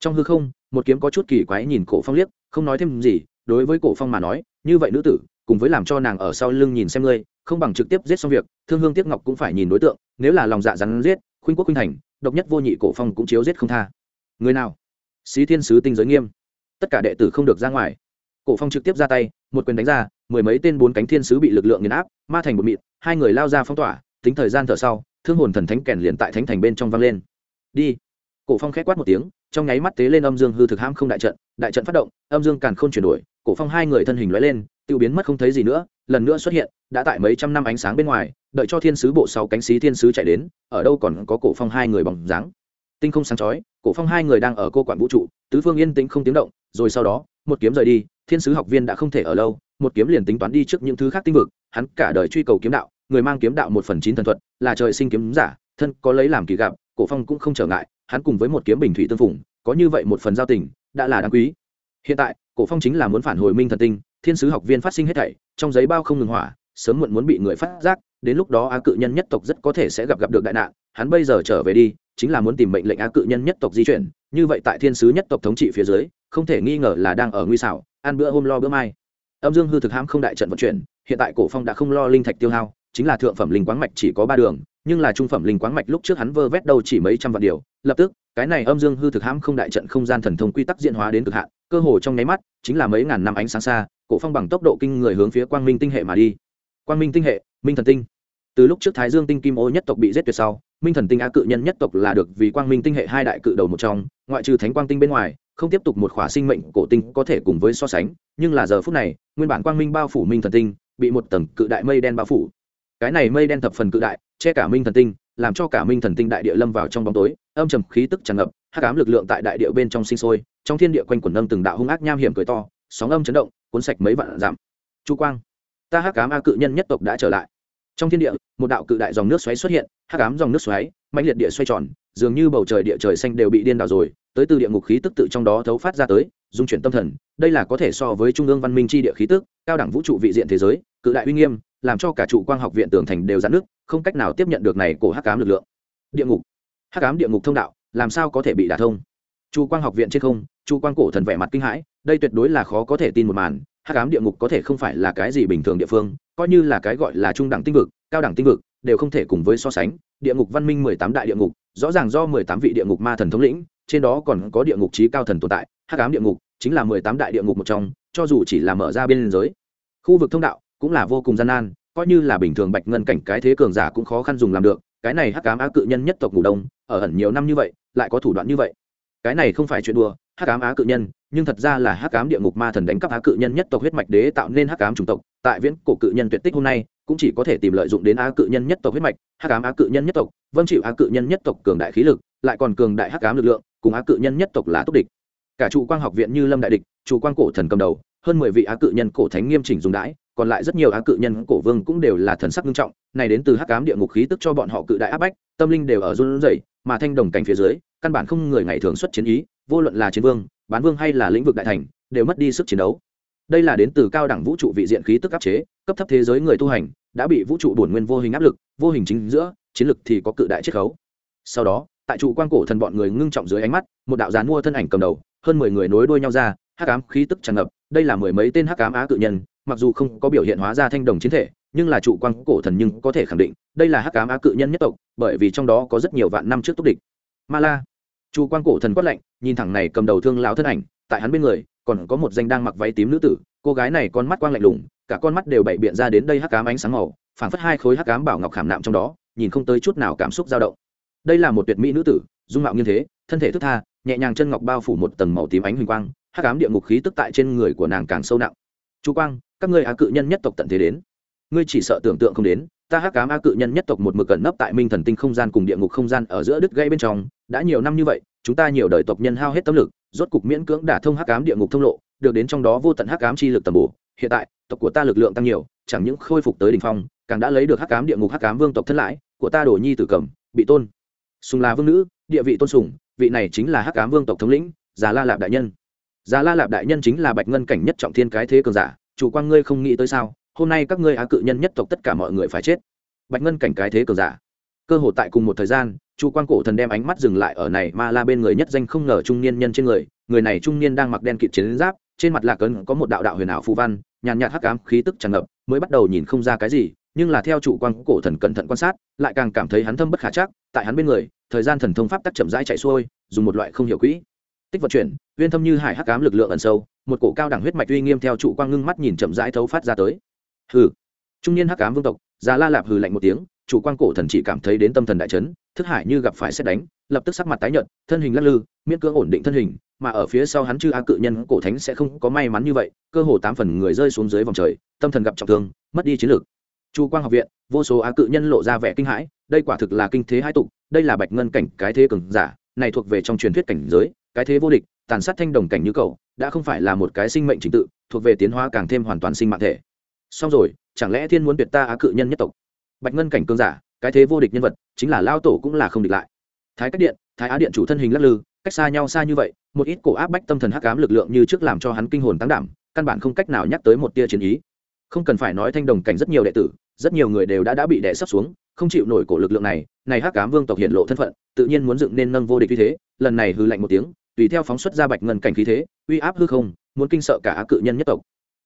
Trong hư không, một kiếm có chút kỳ quái nhìn cổ phong liếc, không nói thêm gì, đối với cổ phong mà nói, như vậy nữ tử, cùng với làm cho nàng ở sau lưng nhìn xem ngươi không bằng trực tiếp giết xong việc, thương hương tiếc ngọc cũng phải nhìn đối tượng, nếu là lòng dạ rắn giết, khuynh quốc khuynh thành, độc nhất vô nhị cổ phong cũng chiếu giết không tha. Người nào? Xí thiên sứ tinh giới nghiêm. Tất cả đệ tử không được ra ngoài. Cổ phong trực tiếp ra tay, một quyền đánh ra, mười mấy tên bốn cánh thiên sứ bị lực lượng nghiền áp, ma thành một mịt, hai người lao ra phong tỏa, tính thời gian thở sau, thương hồn thần thánh kèn liền tại thánh thành bên trong vang lên. Đi. Cổ phong khẽ quát một tiếng, trong nháy mắt tế lên âm dương hư thực hãm không đại trận đại trận phát động, âm dương càn khôn chuyển đổi, cổ phong hai người thân hình lóe lên tiêu biến mất không thấy gì nữa, lần nữa xuất hiện, đã tại mấy trăm năm ánh sáng bên ngoài, đợi cho thiên sứ bộ sáu cánh xí thiên sứ chạy đến, ở đâu còn có cổ phong hai người bằng dáng. Tinh không sáng chói, cổ phong hai người đang ở cô quản vũ trụ, tứ phương yên tĩnh không tiếng động, rồi sau đó, một kiếm rời đi, thiên sứ học viên đã không thể ở lâu, một kiếm liền tính toán đi trước những thứ khác tinh vực, hắn cả đời truy cầu kiếm đạo, người mang kiếm đạo một phần chín thần thuật, là trời sinh kiếm giả, thân có lấy làm kỳ gặp, cổ phong cũng không trở ngại, hắn cùng với một kiếm bình thủy tương phùng, có như vậy một phần giao tình, đã là đáng quý. Hiện tại, cổ phong chính là muốn phản hồi minh thần tinh thiên sứ học viên phát sinh hết thảy, trong giấy bao không ngừng hỏa, sớm muộn muốn bị người phát giác, đến lúc đó á cự nhân nhất tộc rất có thể sẽ gặp gặp được đại nạn. Hắn bây giờ trở về đi, chính là muốn tìm mệnh lệnh á cự nhân nhất tộc di chuyển. Như vậy tại thiên sứ nhất tộc thống trị phía dưới, không thể nghi ngờ là đang ở nguy xảo, ăn bữa hôm lo bữa mai. Âm dương hư thực hãm không đại trận vận chuyển, hiện tại cổ phong đã không lo linh thạch tiêu hao, chính là thượng phẩm linh quáng mạch chỉ có ba đường, nhưng là trung phẩm linh quáng mạch lúc trước hắn vơ vét đâu chỉ mấy trăm vạn điều. Lập tức, cái này âm dương hư thực hãm không đại trận không gian thần thông quy tắc diễn hóa đến cực hạn, cơ hồ trong nháy mắt, chính là mấy ngàn năm ánh sáng xa cổ phong bằng tốc độ kinh người hướng phía quang minh tinh hệ mà đi. Quang minh tinh hệ, minh thần tinh. Từ lúc trước thái dương tinh kim ô nhất tộc bị giết tuyệt sau, minh thần tinh á cự nhân nhất tộc là được vì quang minh tinh hệ hai đại cự đầu một trong, ngoại trừ thánh quang tinh bên ngoài, không tiếp tục một khỏa sinh mệnh cổ tinh có thể cùng với so sánh, nhưng là giờ phút này, nguyên bản quang minh bao phủ minh thần tinh, bị một tầng cự đại mây đen bao phủ. Cái này mây đen thập phần cự đại, che cả minh thần tinh, làm cho cả minh thần tinh đại địa lâm vào trong bóng tối, âm trầm khí tức tràn ngập, hắc ám lực lượng tại đại địa bên trong sinh sôi, trong thiên địa quanh quẩn âm từng đạo hung ác nham hiểm cười to, sóng âm chấn động cuốn sạch mấy vạn giảm chu quang, ta hắc ám a cự nhân nhất tộc đã trở lại. Trong thiên địa, một đạo cự đại dòng nước xoáy xuất hiện, hắc ám dòng nước xoáy mạnh liệt địa xoay tròn, dường như bầu trời địa trời xanh đều bị điên đảo rồi, tới từ địa ngục khí tức tự trong đó thấu phát ra tới, dung chuyển tâm thần, đây là có thể so với trung ương văn minh chi địa khí tức, cao đẳng vũ trụ vị diện thế giới, cự đại uy nghiêm, làm cho cả trụ quang học viện tường thành đều giãn nước không cách nào tiếp nhận được này của hắc ám lực lượng. Địa ngục, hắc ám địa ngục thông đạo, làm sao có thể bị đả thông? Trụ quang học viện trên không trụ quang cổ thần vẻ mặt kinh hãi đây tuyệt đối là khó có thể tin một màn, hắc ám địa ngục có thể không phải là cái gì bình thường địa phương, coi như là cái gọi là trung đẳng tinh vực, cao đẳng tinh vực, đều không thể cùng với so sánh. Địa ngục văn minh mười tám đại địa ngục, rõ ràng do mười tám vị địa ngục ma thần thống lĩnh, trên đó còn có địa ngục trí cao thần tồn tại, hắc ám địa ngục chính là mười tám đại địa ngục một trong, cho dù chỉ là mở ra biên giới. Khu vực thông đạo cũng là vô cùng gian nan, coi như là bình thường bạch ngân cảnh cái thế cường giả cũng khó khăn dùng làm được, cái này hắc ám á cự nhân nhất tộc ngủ đông, ở ẩn nhiều năm như vậy, lại có thủ đoạn như vậy. Cái này không phải chuyện đùa hắc ám á cự nhân, nhưng thật ra là hắc ám địa ngục ma thần đánh cắp á cự nhân nhất tộc huyết mạch đế tạo nên hắc ám chủng tộc. Tại viễn cổ cự nhân tuyệt tích hôm nay, cũng chỉ có thể tìm lợi dụng đến á cự nhân nhất tộc huyết mạch, hắc ám á cự nhân nhất tộc vâng chịu á cự nhân nhất tộc cường đại khí lực, lại còn cường đại hắc ám lực lượng, cùng á cự nhân nhất tộc là tốt địch. Cả trụ quang học viện như lâm đại địch, trụ quang cổ thần cầm đầu, hơn mười vị á cự nhân cổ thánh nghiêm chỉnh dùng đãi, còn lại rất nhiều á cự nhân cổ vương cũng đều là thần sắc nghiêm trọng, này đến từ hắc ám địa ngục khí tức cho bọn họ cự đại áp bách, tâm linh đều ở run rẩy, mà thanh đồng cảnh phía dưới, căn bản không người ngày thường xuất chiến ý vô luận là chiến vương, bán vương hay là lĩnh vực đại thành, đều mất đi sức chiến đấu. Đây là đến từ cao đẳng vũ trụ vị diện khí tức áp chế, cấp thấp thế giới người tu hành, đã bị vũ trụ bổn nguyên vô hình áp lực, vô hình chính giữa, chiến lực thì có cự đại chiết khấu. Sau đó, tại trụ quan cổ thần bọn người ngưng trọng dưới ánh mắt, một đạo gián mua thân ảnh cầm đầu, hơn mười người nối đuôi nhau ra, hắc ám khí tức tràn ngập, đây là mười mấy tên hắc ám á cự nhân, mặc dù không có biểu hiện hóa ra thanh đồng chiến thể, nhưng là trụ quan cổ thần nhưng có thể khẳng định, đây là hắc ám á cự nhân nhất tộc, bởi vì trong đó có rất nhiều vạn năm trước túc địch. Ma la. Chu quan cổ thần quát lạnh, nhìn thẳng này cầm đầu thương lão thân ảnh, tại hắn bên người, còn có một danh đang mặc váy tím nữ tử, cô gái này con mắt quang lạnh lùng, cả con mắt đều bậy biện ra đến đây hắc ám ánh sáng màu, phảng phất hai khối hắc ám bảo ngọc khảm nạm trong đó, nhìn không tới chút nào cảm xúc dao động. Đây là một tuyệt mỹ nữ tử, dung mạo như thế, thân thể thức tha, nhẹ nhàng chân ngọc bao phủ một tầng màu tím ánh huỳnh quang, hắc ám địa ngục khí tức tại trên người của nàng càng sâu nặng. Chu quang, các ngươi á cự nhân nhất tộc tận thế đến. Ngươi chỉ sợ tưởng tượng không đến ta hắc ám a cự nhân nhất tộc một mực cẩn nấp tại minh thần tinh không gian cùng địa ngục không gian ở giữa đứt gây bên trong, đã nhiều năm như vậy, chúng ta nhiều đời tộc nhân hao hết tâm lực, rốt cục miễn cưỡng đả thông hắc ám địa ngục thông lộ, được đến trong đó vô tận hắc ám chi lực tầm bổ. Hiện tại, tộc của ta lực lượng tăng nhiều, chẳng những khôi phục tới đỉnh phong, càng đã lấy được hắc ám địa ngục, hắc ám vương tộc thân lãi, của ta đổ nhi tử cầm, bị tôn. Sùng là vương nữ, địa vị tôn sùng, vị này chính là hắc ám vương tộc thống lĩnh, già la lạp đại nhân. Già la lạp đại nhân chính là bạch ngân cảnh nhất trọng thiên cái thế cường giả, chủ quan ngươi không nghĩ tới sao? Hôm nay các ngươi á cự nhân nhất tộc tất cả mọi người phải chết. Bạch ngân cảnh cái thế cường giả. Cơ hội tại cùng một thời gian, chu quan cổ thần đem ánh mắt dừng lại ở này ma la bên người nhất danh không ngờ trung niên nhân trên người. Người này trung niên đang mặc đen kịt chiến giáp, trên mặt lạc ấn có một đạo đạo huyền ảo phù văn, nhàn nhạt hắc ám, khí tức tràn ngập, mới bắt đầu nhìn không ra cái gì, nhưng là theo chủ quan cổ thần cẩn thận quan sát, lại càng cảm thấy hắn thâm bất khả chắc. Tại hắn bên người, thời gian thần thông pháp tắc chậm rãi chạy xuôi, dùng một loại không hiểu quỹ. Tích vận chuyển, uyên thâm như hải hắc ám lực lượng ẩn sâu, một cổ cao đẳng huyết mạch uy nghiêm theo trụ quang ngưng mắt nhìn chậm rãi thấu phát ra tới hừ. Trung niên hắc ám vương tộc, già la lạp hừ lạnh một tiếng, chủ quan cổ thần chỉ cảm thấy đến tâm thần đại chấn, thức hải như gặp phải xét đánh, lập tức sắc mặt tái nhợt, thân hình lắc lư, miễn cưỡng ổn định thân hình, mà ở phía sau hắn chư a cự nhân cổ thánh sẽ không có may mắn như vậy, cơ hồ tám phần người rơi xuống dưới vòng trời, tâm thần gặp trọng thương, mất đi chiến lược. Chu quang học viện, vô số á cự nhân lộ ra vẻ kinh hãi, đây quả thực là kinh thế hai tục đây là bạch ngân cảnh cái thế cường giả, này thuộc về trong truyền thuyết cảnh giới, cái thế vô địch, tàn sát thanh đồng cảnh như cậu, đã không phải là một cái sinh mệnh trình tự, thuộc về tiến hóa càng thêm hoàn toàn sinh mạng thể xong rồi, chẳng lẽ thiên muốn tuyệt ta á cự nhân nhất tộc? Bạch ngân cảnh cương giả, cái thế vô địch nhân vật, chính là lao tổ cũng là không địch lại. Thái cách điện, thái á điện chủ thân hình lắc lư, cách xa nhau xa như vậy, một ít cổ áp bách tâm thần hắc ám lực lượng như trước làm cho hắn kinh hồn tăng đảm, căn bản không cách nào nhắc tới một tia chiến ý. Không cần phải nói thanh đồng cảnh rất nhiều đệ tử, rất nhiều người đều đã đã bị đè sắp xuống, không chịu nổi cổ lực lượng này này hắc ám vương tộc hiện lộ thân phận, tự nhiên muốn dựng nên nâng vô địch như thế, lần này hư lạnh một tiếng, tùy theo phóng xuất ra bạch ngân cảnh khí thế, uy áp hư không, muốn kinh sợ cả á cự nhân nhất tộc.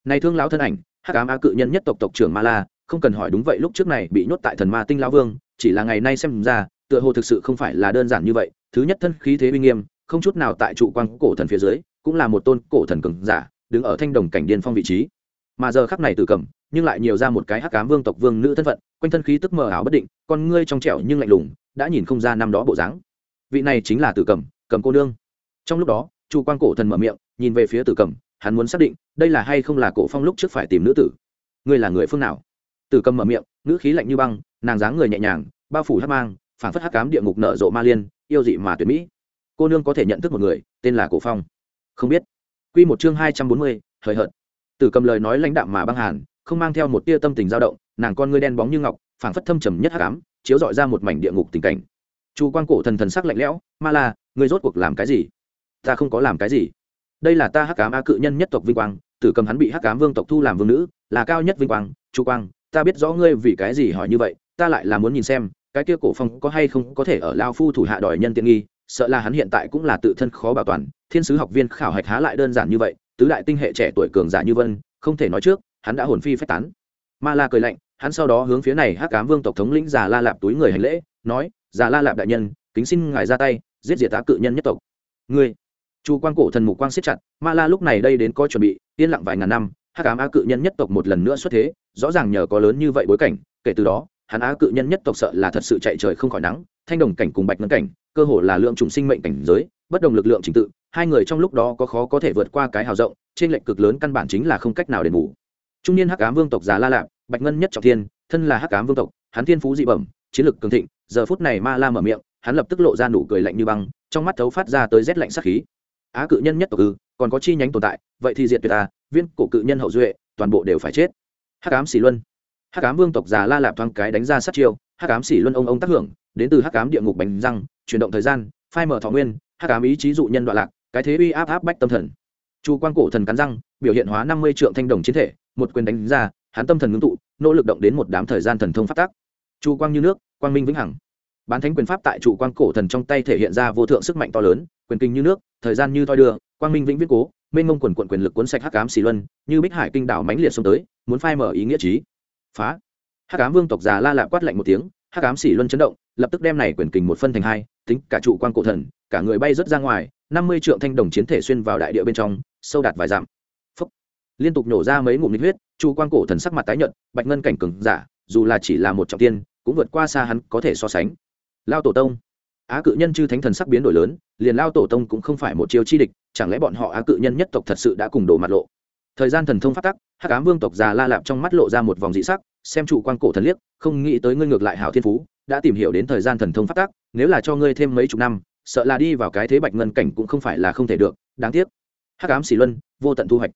Này thương lão thân ảnh hắc ám á cự nhân nhất tộc tộc trưởng ma la, không cần hỏi đúng vậy lúc trước này bị nhốt tại thần ma tinh lão vương, chỉ là ngày nay xem ra, tựa hồ thực sự không phải là đơn giản như vậy. Thứ nhất thân khí thế uy nghiêm, không chút nào tại trụ quan cổ thần phía dưới, cũng là một tôn cổ thần cường giả, đứng ở thanh đồng cảnh điên phong vị trí. Mà giờ khắc này từ cầm, nhưng lại nhiều ra một cái hắc cám vương tộc vương nữ thân phận, quanh thân khí tức mờ ảo bất định, con ngươi trong trẻo nhưng lạnh lùng, đã nhìn không ra năm đó bộ dáng. Vị này chính là tử cầm cầm cô nương. Trong lúc đó chu quan cổ thần mở miệng, nhìn về phía tử cầm hắn muốn xác định đây là hay không là cổ phong lúc trước phải tìm nữ tử. Ngươi là người phương nào? Tử cầm mở miệng, ngữ khí lạnh như băng, nàng dáng người nhẹ nhàng, bao phủ hắc mang, phảng phất hắc cám địa ngục nở rộ ma liên, yêu dị mà tuyệt mỹ. Cô nương có thể nhận thức một người, tên là cổ phong. Không biết. Quy một chương hai trăm bốn mươi, hời hợt. Tử cầm lời nói lãnh đạm mà băng hàn, không mang theo một tia tâm tình dao động, nàng con ngươi đen bóng như ngọc, phảng phất thâm trầm nhất hắc ám, chiếu dọi ra một mảnh địa ngục tình cảnh. Chu quan cổ thần thần sắc lạnh lẽo, ma la, ngươi rốt cuộc làm cái gì? Ta không có làm cái gì đây là ta hắc cám a cự nhân nhất tộc vinh quang, tử cầm hắn bị hắc cám vương tộc thu làm vương nữ, là cao nhất vinh quang chu quang, ta biết rõ ngươi vì cái gì hỏi như vậy, ta lại là muốn nhìn xem, cái kia cổ phong có hay không có thể ở lao phu thủ hạ đòi nhân tiện nghi, sợ là hắn hiện tại cũng là tự thân khó bảo toàn, thiên sứ học viên khảo hạch há lại đơn giản như vậy, tứ đại tinh hệ trẻ tuổi cường giả như vân, không thể nói trước, hắn đã hồn phi phách tán. Ma la cười lạnh, hắn sau đó hướng phía này hắc cám vương tộc thống lĩnh già la lạp túi người hành lễ, nói, già la lạp đại nhân, kính xin ngài ra tay, giết diệt tá cự nhân nhất tộc. Ngươi chu quan cổ thần mục quang siết chặt, ma la lúc này đây đến có chuẩn bị, yên lặng vài ngàn năm, hắc Ám á cự nhân nhất tộc một lần nữa xuất thế, rõ ràng nhờ có lớn như vậy bối cảnh, kể từ đó, hắn á cự nhân nhất tộc sợ là thật sự chạy trời không khỏi nắng, thanh đồng cảnh cùng bạch ngân cảnh, cơ hồ là lượng trùng sinh mệnh cảnh giới, bất đồng lực lượng trình tự, hai người trong lúc đó có khó có thể vượt qua cái hào rộng, trên lệnh cực lớn căn bản chính là không cách nào đền bù. Trung niên hắc ám vương tộc già la lạp, bạch ngân nhất trọng thiên, thân là hắc ám vương tộc, hắn thiên phú dị bẩm, chiến lực cường thịnh, giờ phút này ma la mở miệng, hắn lập tức lộ ra nụ cười lạnh như băng, trong mắt thấu phát ra tới rét lạnh sắc khí á cự nhân nhất tộc ư, còn có chi nhánh tồn tại, vậy thì diệt tuyệt ta, viên cổ cự nhân hậu duệ, toàn bộ đều phải chết. Hắc ám xỉ luân. Hắc ám vương tộc già la lạp thoáng cái đánh ra sát chiêu, hắc ám xỉ luân ông ông tác hưởng, đến từ hắc ám địa ngục bánh răng, chuyển động thời gian, phai mở thọ nguyên, hắc ám ý chí dụ nhân đoạn lạc, cái thế uy áp áp bách tâm thần. Chu quan cổ thần cắn răng, biểu hiện hóa năm mươi trượng thanh đồng chiến thể, một quyền đánh ra, hắn tâm thần ngưng tụ, nỗ lực động đến một đám thời gian thần thông phát tác. Chu quang như nước, quang minh vĩnh hằng. Bán thánh quyền pháp tại trụ quang cổ thần trong tay thể hiện ra vô thượng sức mạnh to lớn quyền kinh như nước, thời gian như thoi đưa, quang minh vĩnh viễn cố, mênh mông quần quận quyền lực cuốn sạch hắc ám xì luân, như bích hải kinh đảo mãnh liệt xông tới, muốn phai mở ý nghĩa trí. Phá. Hắc ám vương tộc già la lạ quát lạnh một tiếng, hắc ám xỉ luân chấn động, lập tức đem này quyền kình một phân thành hai, tính cả trụ quan cổ thần, cả người bay rớt ra ngoài, năm mươi trượng thanh đồng chiến thể xuyên vào đại địa bên trong, sâu đạt vài dặm. Phúc. liên tục nổ ra mấy ngụm nhiệt huyết, trụ quan cổ thần sắc mặt tái nhợt, bạch ngân cảnh cường giả, dù là chỉ là một trọng tiên, cũng vượt qua xa hắn có thể so sánh. Lao tổ tông á cự nhân chư thánh thần sắc biến đổi lớn, liền lao tổ tông cũng không phải một chiêu chi địch, chẳng lẽ bọn họ á cự nhân nhất tộc thật sự đã cùng đổ mặt lộ? Thời gian thần thông phát tắc, hắc ám vương tộc già la lạp trong mắt lộ ra một vòng dị sắc, xem trụ quan cổ thần liếc, không nghĩ tới ngươi ngược lại hảo thiên phú, đã tìm hiểu đến thời gian thần thông phát tác nếu là cho ngươi thêm mấy chục năm, sợ là đi vào cái thế bạch ngân cảnh cũng không phải là không thể được, đáng tiếc. Hắc ám xỉ luân, vô tận thu hoạch.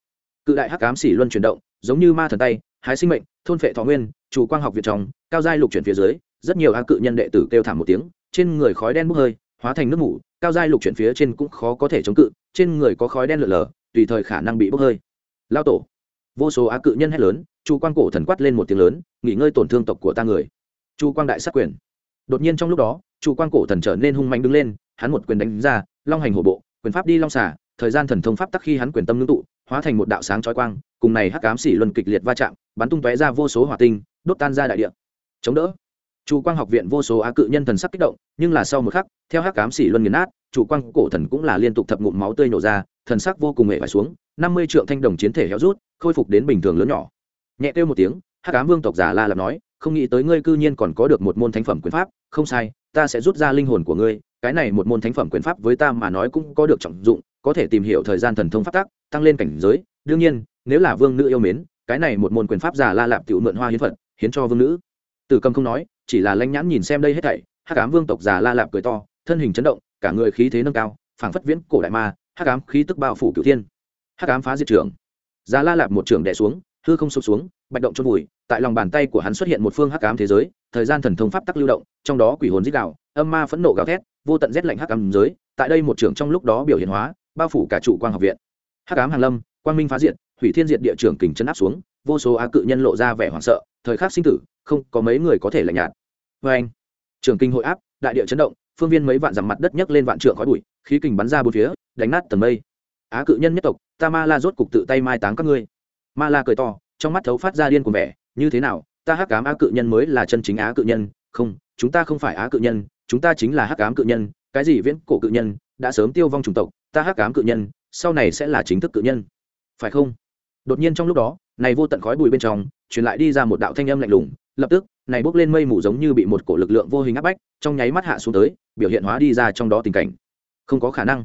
Cự đại hắc ám xỉ luân chuyển động, giống như ma thần tay, hái sinh mệnh, thôn phệ thọ nguyên, chủ quang học việt trong, cao giai lục chuyển phía dưới, rất nhiều a cự nhân đệ tử kêu thảm một tiếng trên người khói đen bốc hơi, hóa thành nước mủ, cao giai lục chuyển phía trên cũng khó có thể chống cự, trên người có khói đen lở lở, tùy thời khả năng bị bốc hơi. Lao tổ. Vô số á cự nhân hét lớn, chu quang cổ thần quát lên một tiếng lớn, nghỉ ngơi tổn thương tộc của ta người. Chu quang đại sát quyền. Đột nhiên trong lúc đó, chu quang cổ thần trở nên hung mạnh đứng lên, hắn một quyền đánh ra, long hành hổ bộ, quyền pháp đi long xả thời gian thần thông pháp tắc khi hắn quyền tâm ngưng tụ, hóa thành một đạo sáng chói quang, cùng này hắc ám xỉ luân kịch liệt va chạm, bắn tung tóe ra vô số hỏa tinh, đốt tan ra đại địa. Chống đỡ chu quang học viện vô số á cự nhân thần sắc kích động, nhưng là sau một khắc, theo hắc ám xỉ luân nghiền nát chủ quang cổ thần cũng là liên tục thập ngụm máu tươi nổ ra, thần sắc vô cùng mệt phải xuống, năm mươi trượng thanh đồng chiến thể héo rút, khôi phục đến bình thường lớn nhỏ. Nhẹ kêu một tiếng, hắc ám vương tộc giả la lập nói, không nghĩ tới ngươi cư nhiên còn có được một môn thánh phẩm quyền pháp, không sai, ta sẽ rút ra linh hồn của ngươi, cái này một môn thánh phẩm quyền pháp với ta mà nói cũng có được trọng dụng, có thể tìm hiểu thời gian thần thông pháp tắc, tăng lên cảnh giới. Đương nhiên, nếu là vương nữ yêu mến, cái này một môn quyền pháp giả la lạp tiểu mượn hoa hiến phật, hiến cho vương nữ. Tử cầm không nói chỉ là lãnh nhãn nhìn xem đây hết thảy, hắc ám vương tộc già la lạp cười to, thân hình chấn động, cả người khí thế nâng cao, phảng phất viễn cổ đại ma, hắc ám khí tức bao phủ cửu thiên. Hắc ám phá diệt trưởng. Già la lạp một trưởng đè xuống, hư không sụp xuống, bạch động chôn vùi, tại lòng bàn tay của hắn xuất hiện một phương hắc ám thế giới, thời gian thần thông pháp tắc lưu động, trong đó quỷ hồn dích đạo âm ma phẫn nộ gào thét, vô tận rét lạnh hắc ám giới, tại đây một trưởng trong lúc đó biểu hiện hóa, bao phủ cả trụ quang học viện. Hắc ám hàng lâm, quang minh phá diệt hủy thiên diệt địa trưởng kình chấn áp xuống, vô số á cự nhân lộ ra vẻ hoảng sợ, thời khắc sinh tử, không có mấy người có thể lạnh nhạt. Vê anh, trưởng kinh hội áp, đại địa chấn động, phương viên mấy vạn dặm mặt đất nhấc lên vạn trượng khói bụi, khí kình bắn ra bốn phía, đánh nát tầng mây. Á cự nhân nhất tộc, ta ma la rốt cục tự tay mai táng các ngươi. Ma la cười to, trong mắt thấu phát ra điên của vẻ, như thế nào, ta hắc cám á cự nhân mới là chân chính á cự nhân, không, chúng ta không phải á cự nhân, chúng ta chính là hắc cám cự nhân, cái gì viễn cổ cự nhân, đã sớm tiêu vong chủng tộc, ta hắc cám cự nhân, sau này sẽ là chính thức cự nhân. Phải không? Đột nhiên trong lúc đó, này vô tận khói bụi bên trong, truyền lại đi ra một đạo thanh âm lạnh lùng, lập tức, này bốc lên mây mù giống như bị một cổ lực lượng vô hình áp bách, trong nháy mắt hạ xuống tới, biểu hiện hóa đi ra trong đó tình cảnh. Không có khả năng.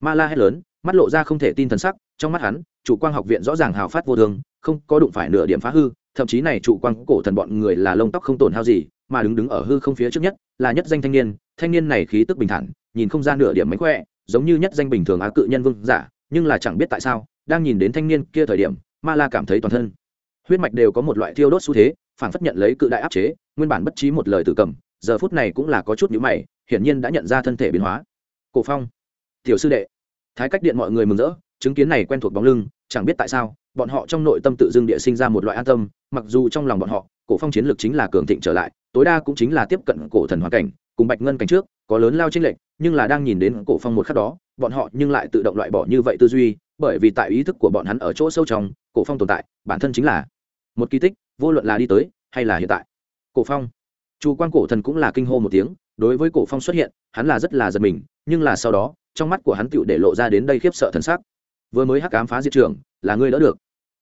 Ma la hét lớn, mắt lộ ra không thể tin thần sắc, trong mắt hắn, chủ quang học viện rõ ràng hào phát vô thường, không có đụng phải nửa điểm phá hư, thậm chí này chủ quang cổ thần bọn người là lông tóc không tổn hao gì, mà đứng đứng ở hư không phía trước nhất, là nhất danh thanh niên thanh niên này khí tức bình thản, nhìn không ra nửa điểm mánh khỏe, giống như nhất danh bình thường á cự nhân vương giả, nhưng là chẳng biết tại sao đang nhìn đến thanh niên kia thời điểm ma la cảm thấy toàn thân huyết mạch đều có một loại thiêu đốt xu thế phản phất nhận lấy cự đại áp chế nguyên bản bất trí một lời tử cầm giờ phút này cũng là có chút nhữ mày hiển nhiên đã nhận ra thân thể biến hóa. Cổ phong tiểu sư đệ thái cách điện mọi người mừng rỡ chứng kiến này quen thuộc bóng lưng chẳng biết tại sao bọn họ trong nội tâm tự dưng địa sinh ra một loại an tâm mặc dù trong lòng bọn họ cổ phong chiến lược chính là cường thịnh trở lại tối đa cũng chính là tiếp cận cổ thần hoàn cảnh cùng bạch ngân cảnh trước có lớn lao trên lệnh, nhưng là đang nhìn đến cổ phong một khắc đó bọn họ nhưng lại tự động loại bỏ như vậy tư duy bởi vì tại ý thức của bọn hắn ở chỗ sâu trong, cổ phong tồn tại, bản thân chính là một kỳ tích, vô luận là đi tới hay là hiện tại. Cổ phong. Chu quan cổ thần cũng là kinh hô một tiếng, đối với cổ phong xuất hiện, hắn là rất là giật mình, nhưng là sau đó, trong mắt của hắn tựu để lộ ra đến đây khiếp sợ thần sắc. Vừa mới hắc ám phá diệt trường là ngươi đỡ được.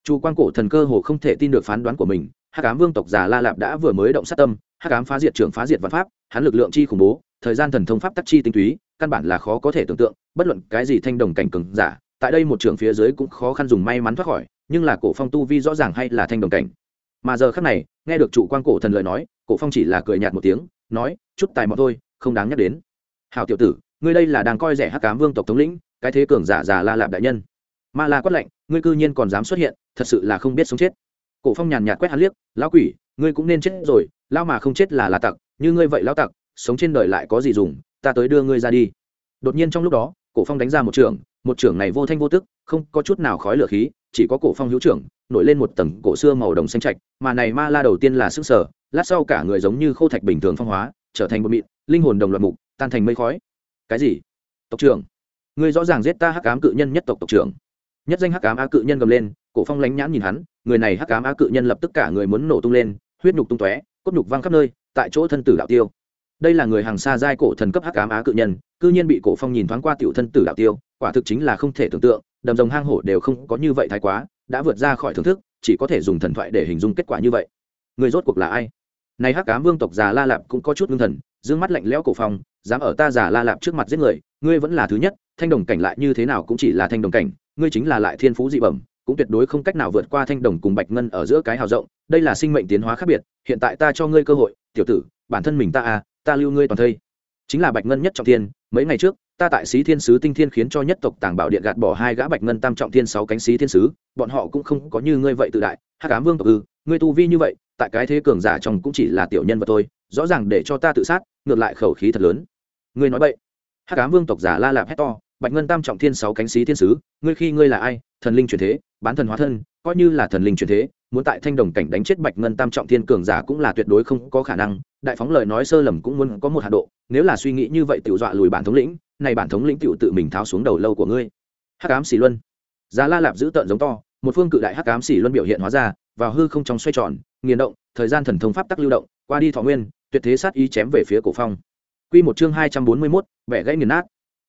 Chu quan cổ thần cơ hồ không thể tin được phán đoán của mình, hắc ám vương tộc già la lạp đã vừa mới động sát tâm, hắc ám phá diệt trường phá diệt văn pháp, hắn lực lượng chi khủng bố, thời gian thần thông pháp tắc chi tinh túy, căn bản là khó có thể tưởng tượng, bất luận cái gì thanh đồng cảnh cường giả tại đây một trường phía dưới cũng khó khăn dùng may mắn thoát khỏi, nhưng là cổ phong tu vi rõ ràng hay là thanh đồng cảnh. Mà giờ khắc này, nghe được trụ quan cổ thần lời nói, cổ phong chỉ là cười nhạt một tiếng, nói, chút tài mọn thôi, không đáng nhắc đến. Hào tiểu tử, ngươi đây là đang coi rẻ hắc cám vương tộc thống lĩnh, cái thế cường giả già la lạp đại nhân. Ma la quát lạnh, ngươi cư nhiên còn dám xuất hiện, thật sự là không biết sống chết. Cổ phong nhàn nhạt quét hắn liếc, lão quỷ, ngươi cũng nên chết rồi lao mà không chết là là tặc, như ngươi vậy lao tặc, sống trên đời lại có gì dùng, ta tới đưa ngươi ra đi. Đột nhiên trong lúc đó cổ phong đánh ra một trường, một trưởng này vô thanh vô tức, không có chút nào khói lửa khí, chỉ có cổ phong hữu trưởng, nổi lên một tầng cổ xưa màu đồng xanh trạch, mà này ma la đầu tiên là sức sở, lát sau cả người giống như khô thạch bình thường phong hóa, trở thành một mịn, linh hồn đồng loạt mục, tan thành mây khói. Cái gì? Tộc trưởng, ngươi rõ ràng giết ta hắc ám cự nhân nhất tộc tộc trưởng. Nhất danh hắc ám á cự nhân gầm lên, cổ phong lánh nhãn nhìn hắn, người này hắc ám á cự nhân lập tức cả người muốn nổ tung lên, huyết nhục tung tóe, cốt nhục văng khắp nơi, tại chỗ thân tử đạo tiêu đây là người hàng xa giai cổ thần cấp hắc ám á cự nhân, cư nhiên bị cổ phong nhìn thoáng qua tiểu thân tử đạo tiêu, quả thực chính là không thể tưởng tượng, đầm rồng hang hổ đều không có như vậy thái quá, đã vượt ra khỏi thưởng thức, chỉ có thể dùng thần thoại để hình dung kết quả như vậy. Người rốt cuộc là ai? Này hắc ám vương tộc già la lạp cũng có chút ngưng thần, dương mắt lạnh lẽo cổ phong, dám ở ta già la lạp trước mặt giết người, ngươi vẫn là thứ nhất, thanh đồng cảnh lại như thế nào cũng chỉ là thanh đồng cảnh, ngươi chính là lại thiên phú dị bẩm, cũng tuyệt đối không cách nào vượt qua thanh đồng cùng bạch ngân ở giữa cái hào rộng, đây là sinh mệnh tiến hóa khác biệt, hiện tại ta cho ngươi cơ hội, tiểu tử, bản thân mình ta à ta lưu ngươi toàn thây. Chính là bạch ngân nhất trọng thiên, mấy ngày trước, ta tại xí thiên sứ tinh thiên khiến cho nhất tộc tàng bảo điện gạt bỏ hai gã bạch ngân tam trọng thiên sáu cánh xí thiên sứ, bọn họ cũng không có như ngươi vậy tự đại. Hát cám vương tộc ư, ngươi tu vi như vậy, tại cái thế cường giả trong cũng chỉ là tiểu nhân vật thôi, rõ ràng để cho ta tự sát, ngược lại khẩu khí thật lớn. Ngươi nói vậy hát cám vương tộc giả la lạp hét to, bạch ngân tam trọng thiên sáu cánh xí thiên sứ, ngươi khi ngươi là ai, thần linh truyền thế, bán thần hóa thân, coi như là thần linh truyền thế muốn tại thanh đồng cảnh đánh chết bạch ngân tam trọng thiên cường giả cũng là tuyệt đối không có khả năng. Đại phóng lời nói sơ lầm cũng muốn có một hạ độ. Nếu là suy nghĩ như vậy tự dọa lùi bản thống lĩnh này bản thống lĩnh tự tự mình tháo xuống đầu lâu của ngươi. Hắc ám xỉ luân. Giá la lạp giữ tợn giống to một phương cự đại hắc ám xỉ luân biểu hiện hóa ra vào hư không trong xoay tròn nghiền động thời gian thần thông pháp tắc lưu động qua đi thọ nguyên tuyệt thế sát ý chém về phía cổ phong. Quy một chương hai trăm bốn mươi 241, vẻ gãy nghiền nát.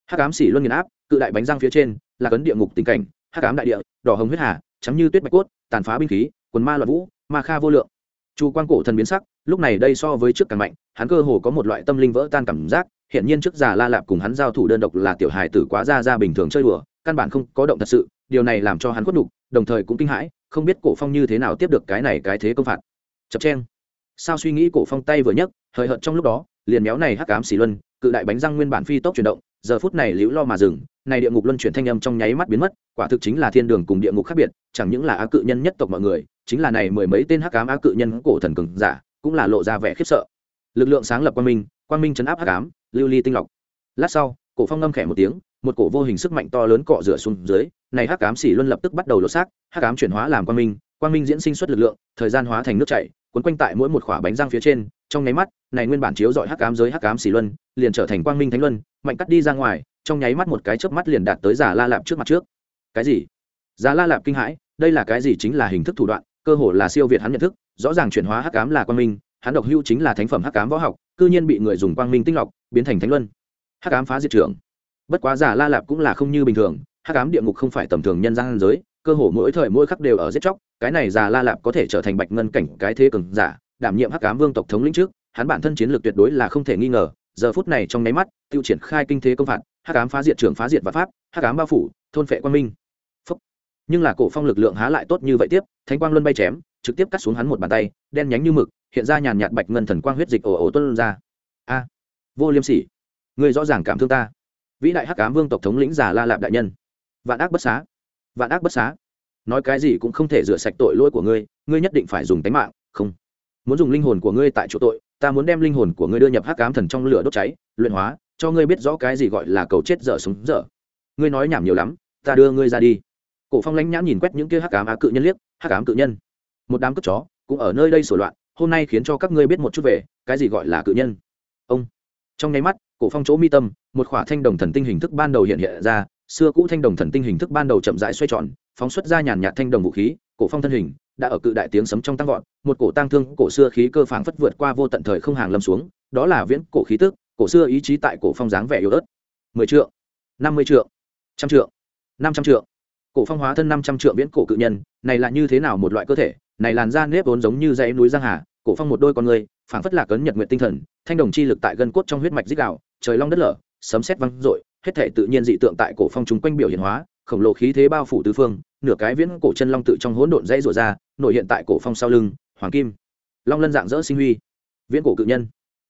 Hắc ám xỉ luân nghiền áp cự đại bánh răng phía trên là cấn địa ngục tình cảnh. Hắc ám đại địa đỏ hồng huyết hà trắng như tuyết bạch cốt tàn phá binh khí quần ma loạn vũ, ma kha vô lượng. Chu quan cổ thần biến sắc, lúc này đây so với trước càng mạnh, hắn cơ hồ có một loại tâm linh vỡ tan cảm giác hiện nhiên trước già la lạp cùng hắn giao thủ đơn độc là tiểu hài tử quá ra ra bình thường chơi đùa, căn bản không có động thật sự, điều này làm cho hắn khuất đục đồng thời cũng kinh hãi, không biết cổ phong như thế nào tiếp được cái này cái thế công phạt. Chập chen sao suy nghĩ cổ phong tay vừa nhấc, hời hợt trong lúc đó, liền méo này hắc ám xì luân, cự đại bánh răng nguyên bản phi tốc chuyển động, giờ phút này liễu lo mà dừng, này địa ngục luân chuyển thanh âm trong nháy mắt biến mất, quả thực chính là thiên đường cùng địa ngục khác biệt, chẳng những là á cự nhân nhất tộc mọi người chính là này mười mấy tên hắc ám á cự nhân cổ thần cường giả, cũng là lộ ra vẻ khiếp sợ. Lực lượng sáng lập quang minh quang minh chấn áp hắc ám, lưu ly tinh lọc. Lát sau, cổ phong ngâm khẽ một tiếng, một cổ vô hình sức mạnh to lớn cọ rửa xuống dưới, này hắc ám xỉ luân lập tức bắt đầu lột xác, hắc ám chuyển hóa làm quang minh quang minh diễn sinh xuất lực lượng, thời gian hóa thành nước chảy, cuốn quanh tại mỗi một khỏa bánh răng phía trên, trong nháy mắt, này nguyên bản chiếu dọi hắc ám giới hắc ám xỉ luân, liền trở thành quang minh thánh luân, mạnh cắt đi ra ngoài, trong nháy mắt một cái chớp mắt liền đạt tới giả la lạp trước mặt trước. Cái gì? Giả la lạp kinh hãi, đây là cái gì chính là hình thức thủ đoạn cơ hồ là siêu việt hắn nhận thức, rõ ràng chuyển hóa hắc ám là quang minh, hắn độc hưu chính là thánh phẩm hắc ám võ học, cư nhiên bị người dùng quang minh tinh lọc, biến thành thánh luân. Hắc ám phá diệt trưởng. Bất quá giả la lạp cũng là không như bình thường, hắc ám địa ngục không phải tầm thường nhân gian giới, cơ hồ mỗi thời mỗi khắc đều ở giết chóc, cái này giả la lạp có thể trở thành bạch ngân cảnh cái thế cường giả, đảm nhiệm hắc ám vương tộc thống lĩnh trước, hắn bản thân chiến lược tuyệt đối là không thể nghi ngờ, giờ phút này trong nháy mắt, tiêu triển khai kinh thế công phạt, hắc ám phá diệt trưởng phá diệt và pháp, hắc ám bao phủ, thôn phệ quang minh nhưng là cổ phong lực lượng há lại tốt như vậy tiếp, thánh quang luân bay chém, trực tiếp cắt xuống hắn một bàn tay, đen nhánh như mực, hiện ra nhàn nhạt bạch ngân thần quang huyết dịch ồ ồ tuôn ra. A, vô liêm sỉ. Người rõ ràng cảm thương ta. Vĩ đại hắc ám vương tộc thống lĩnh giả la lạp đại nhân. Vạn ác bất xá. Vạn ác bất xá. Nói cái gì cũng không thể rửa sạch tội lỗi của ngươi ngươi nhất định phải dùng tính mạng, không. Muốn dùng linh hồn của ngươi tại chỗ tội, ta muốn đem linh hồn của ngươi đưa nhập hắc ám thần trong lửa đốt cháy, luyện hóa, cho ngươi biết rõ cái gì gọi là cầu chết dở sống dở. Ngươi nói nhảm nhiều lắm, ta đưa ngươi ra đi cổ phong lãnh nhãn nhìn quét những kia hắc ám á cự nhân liếc, hắc ám cự nhân. Một đám cướp chó, cũng ở nơi đây sổ loạn, hôm nay khiến cho các ngươi biết một chút về, cái gì gọi là cự nhân. Ông. Trong nháy mắt, cổ phong chỗ mi tâm, một khỏa thanh đồng thần tinh hình thức ban đầu hiện hiện ra, xưa cũ thanh đồng thần tinh hình thức ban đầu chậm rãi xoay tròn, phóng xuất ra nhàn nhạt thanh đồng vũ khí, cổ phong thân hình đã ở cự đại tiếng sấm trong tăng vọt, một cổ tang thương, cổ xưa khí cơ phảng phất vượt qua vô tận thời không hàng lâm xuống, đó là viễn cổ khí tức, cổ xưa ý chí tại cổ phong dáng vẻ yếu ớt. Mười triệu năm mươi triệu trăm triệu năm trăm triệu cổ phong hóa thân năm trăm triệu viễn cổ cự nhân, này là như thế nào một loại cơ thể? Này làn da nếp vốn giống như dãy núi giang hà, cổ phong một đôi con người, phảng phất lạc cấn nhật nguyện tinh thần, thanh đồng chi lực tại gân cốt trong huyết mạch dích đạo trời long đất lở, sấm sét vang dội, hết thể tự nhiên dị tượng tại cổ phong chúng quanh biểu hiện hóa, khổng lồ khí thế bao phủ tứ phương, nửa cái viễn cổ chân long tự trong hỗn độn dãy rủa ra, nổi hiện tại cổ phong sau lưng, hoàng kim, long lân dạng dỡ sinh huy. Viễn cổ cự nhân.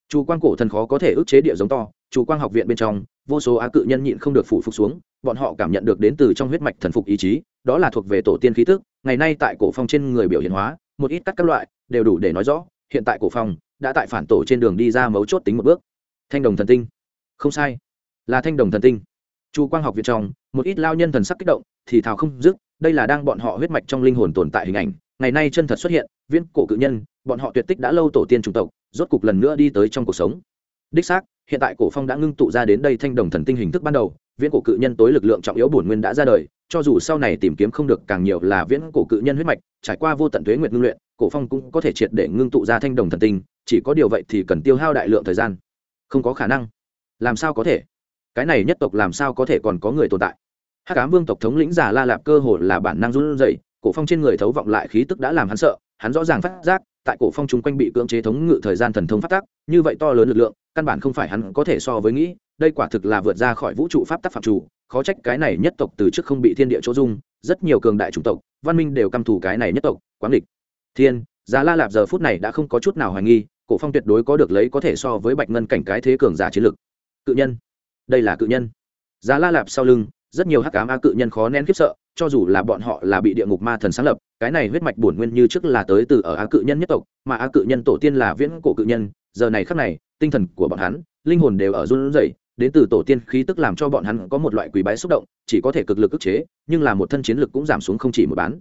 Chu quang cổ thần khó có thể ức chế địa giống to, chu quang học viện bên trong, vô số á cự nhân nhịn không được phủ phục xuống bọn họ cảm nhận được đến từ trong huyết mạch thần phục ý chí, đó là thuộc về tổ tiên khí tức, ngày nay tại cổ phong trên người biểu hiện hóa, một ít cắt các loại, đều đủ để nói rõ, hiện tại cổ phong đã tại phản tổ trên đường đi ra mấu chốt tính một bước. Thanh đồng thần tinh. Không sai. Là thanh đồng thần tinh. Chu quang học viện trong, một ít lao nhân thần sắc kích động, thì thào không dứt, đây là đang bọn họ huyết mạch trong linh hồn tồn tại hình ảnh, ngày nay chân thật xuất hiện, viễn cổ cự nhân, bọn họ tuyệt tích đã lâu tổ tiên chủng tộc, rốt cục lần nữa đi tới trong cuộc sống. Đích xác, hiện tại cổ phong đã ngưng tụ ra đến đây thanh đồng thần tinh hình thức ban đầu viễn cổ cự nhân tối lực lượng trọng yếu bổn nguyên đã ra đời, cho dù sau này tìm kiếm không được càng nhiều là viễn cổ cự nhân huyết mạch, trải qua vô tận thuế nguyệt ngưng luyện, cổ phong cũng có thể triệt để ngưng tụ ra thanh đồng thần tinh, chỉ có điều vậy thì cần tiêu hao đại lượng thời gian. Không có khả năng. Làm sao có thể? Cái này nhất tộc làm sao có thể còn có người tồn tại? Hắc ám vương tộc thống lĩnh giả la lạp cơ hồ là bản năng run rẩy, cổ phong trên người thấu vọng lại khí tức đã làm hắn sợ, hắn rõ ràng phát giác, tại cổ phong chung quanh bị cưỡng chế thống ngự thời gian thần thông phát tác, như vậy to lớn lực lượng, căn bản không phải hắn có thể so với nghĩ đây quả thực là vượt ra khỏi vũ trụ pháp tắc phạm chủ, khó trách cái này nhất tộc từ trước không bị thiên địa chỗ dung, rất nhiều cường đại chủng tộc, văn minh đều căm thù cái này nhất tộc, quán địch. Thiên, giá la lạp giờ phút này đã không có chút nào hoài nghi, cổ phong tuyệt đối có được lấy có thể so với bạch ngân cảnh cái thế cường giả chiến lực. Cự nhân. Đây là cự nhân. Giá la lạp sau lưng, rất nhiều hắc ám a cự nhân khó nén khiếp sợ, cho dù là bọn họ là bị địa ngục ma thần sáng lập, cái này huyết mạch bổn nguyên như trước là tới từ ở a cự nhân nhất tộc, mà a cự nhân tổ tiên là viễn cổ cự nhân, giờ này khắc này, tinh thần của bọn hắn, linh hồn đều ở run rẩy đến từ tổ tiên khí tức làm cho bọn hắn có một loại quý bái xúc động, chỉ có thể cực lực ức chế, nhưng là một thân chiến lực cũng giảm xuống không chỉ một bán.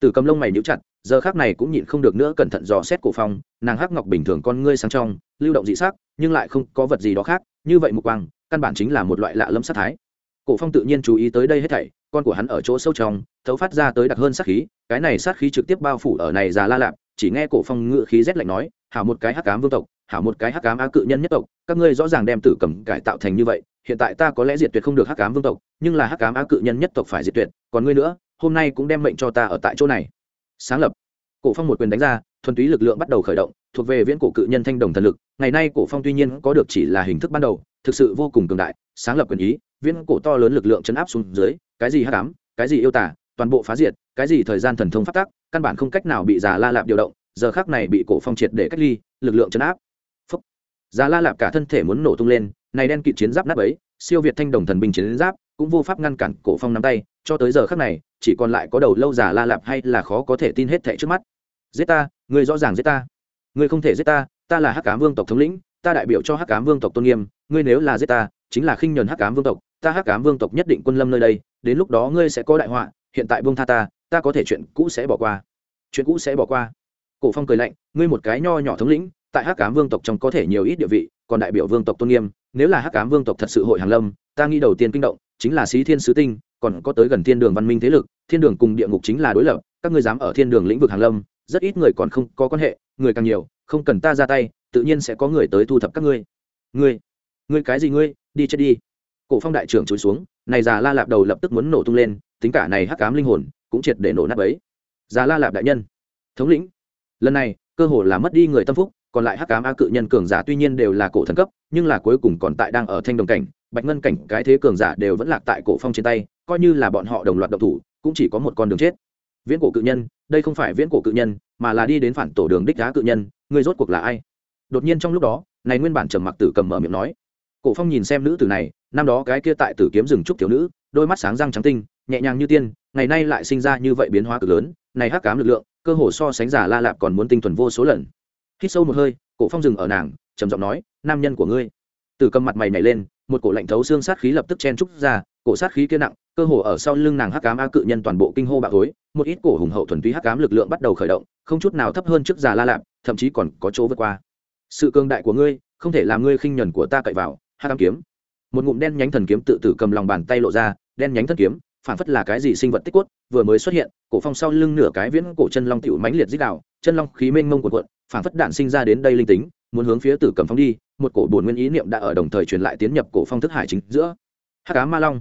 Từ cầm lông mày níu chặt, giờ khác này cũng nhịn không được nữa cẩn thận dò xét cổ phong, nàng hắc ngọc bình thường con ngươi sáng trong, lưu động dị sắc, nhưng lại không có vật gì đó khác, như vậy mục quang, căn bản chính là một loại lạ lâm sát thái. Cổ phong tự nhiên chú ý tới đây hết thảy, con của hắn ở chỗ sâu trong, thấu phát ra tới đặc hơn sát khí, cái này sát khí trực tiếp bao phủ ở này già la lạp, chỉ nghe cổ phong ngựa khí rét lạnh nói, hảo một cái hắc ám vương tộc hảo một cái hắc ám á cự nhân nhất tộc, các ngươi rõ ràng đem tử cầm cải tạo thành như vậy, hiện tại ta có lẽ diệt tuyệt không được hắc ám vương tộc, nhưng là hắc ám á cự nhân nhất tộc phải diệt tuyệt, còn ngươi nữa, hôm nay cũng đem mệnh cho ta ở tại chỗ này. Sáng lập. Cổ phong một quyền đánh ra, thuần túy lực lượng bắt đầu khởi động, thuộc về viễn cổ cự nhân thanh đồng thần lực, ngày nay cổ phong tuy nhiên có được chỉ là hình thức ban đầu, thực sự vô cùng cường đại, sáng lập quyền ý, viễn cổ to lớn lực lượng chấn áp xuống dưới, cái gì hắc ám, cái gì yêu tả toàn bộ phá diệt, cái gì thời gian thần thông phát tác, căn bản không cách nào bị già la lạp điều động, giờ khác này bị cổ phong triệt để cách ly, lực lượng chấn áp già la lạp cả thân thể muốn nổ tung lên, này đen kịt chiến giáp nát ấy siêu việt thanh đồng thần binh chiến giáp, cũng vô pháp ngăn cản cổ phong nắm tay, cho tới giờ khắc này, chỉ còn lại có đầu lâu già la lạp hay là khó có thể tin hết thệ trước mắt. Giết ta người rõ ràng giết ta. Người không thể giết ta ta là hắc cám vương tộc thống lĩnh, ta đại biểu cho hắc cám vương tộc tôn nghiêm, ngươi nếu là giết ta, chính là khinh nhờn hắc cám vương tộc, ta hắc cám vương tộc nhất định quân lâm nơi đây, đến lúc đó ngươi sẽ có đại họa, hiện tại vương tha ta ta có thể chuyện cũ sẽ bỏ qua. Chuyện cũ sẽ bỏ qua. Cổ phong cười lạnh, ngươi một cái nho nhỏ thống lĩnh tại hắc cám vương tộc trong có thể nhiều ít địa vị, còn đại biểu vương tộc tôn nghiêm. Nếu là hắc cám vương tộc thật sự hội hàng lâm, ta nghĩ đầu tiên kinh động chính là sĩ thiên sứ tinh, còn có tới gần thiên đường văn minh thế lực. Thiên đường cùng địa ngục chính là đối lập, các ngươi dám ở thiên đường lĩnh vực hàng lâm, rất ít người còn không có quan hệ, người càng nhiều, không cần ta ra tay, tự nhiên sẽ có người tới thu thập các ngươi. Ngươi ngươi cái gì ngươi? Đi chết đi. Cổ phong đại trưởng chối xuống, này già la lạp đầu lập tức muốn nổ tung lên, tính cả này hắc cám linh hồn cũng triệt để nổ nát ấy già la lạp đại nhân, thống lĩnh, lần này cơ hồ là mất đi người tâm phúc còn lại hắc cám a cự nhân cường giả tuy nhiên đều là cổ thần cấp, nhưng là cuối cùng còn tại đang ở thanh đồng cảnh, bạch ngân cảnh, cái thế cường giả đều vẫn lạc tại cổ phong trên tay, coi như là bọn họ đồng loạt độc thủ, cũng chỉ có một con đường chết. Viễn cổ cự nhân, đây không phải viễn cổ cự nhân, mà là đi đến phản tổ đường đích đá cự nhân người rốt cuộc là ai? Đột nhiên trong lúc đó, này nguyên bản trầm mặc tử cầm mở miệng nói. Cổ phong nhìn xem nữ tử này, năm đó cái kia tại tử kiếm rừng trúc thiếu nữ, đôi mắt sáng răng trắng tinh, nhẹ nhàng như tiên, ngày nay lại sinh ra như vậy biến hóa cực lớn, này hắc cám lực lượng, cơ hồ so sánh giả la lạp còn muốn tinh thuần vô số lần hít sâu một hơi, cổ phong dừng ở nàng, trầm giọng nói, nam nhân của ngươi. Tử cầm mặt mày nhảy lên, một cổ lạnh thấu xương sát khí lập tức chen trúc ra, cổ sát khí kia nặng, cơ hồ ở sau lưng nàng hắc cám a cự nhân toàn bộ kinh hô bạo hối một ít cổ hùng hậu thuần túy hắc cám lực lượng bắt đầu khởi động, không chút nào thấp hơn trước già la lạp, thậm chí còn có chỗ vượt qua. Sự cường đại của ngươi, không thể làm ngươi khinh nhuần của ta cậy vào, hắc cám kiếm. Một ngụm đen nhánh thần kiếm tự tử cầm lòng bàn tay lộ ra, đen nhánh thần kiếm, phản phất là cái gì sinh vật tích quất vừa mới xuất hiện, cổ phong sau lưng nửa cái viễn cổ chân long tiểu mãnh liệt dích đạo, chân long khí mênh mông cuộn cuộn phản phất đạn sinh ra đến đây linh tính, muốn hướng phía tử cầm phong đi, một cổ bổn nguyên ý niệm đã ở đồng thời truyền lại tiến nhập cổ phong thức hải chính giữa. Hắc cá ma long.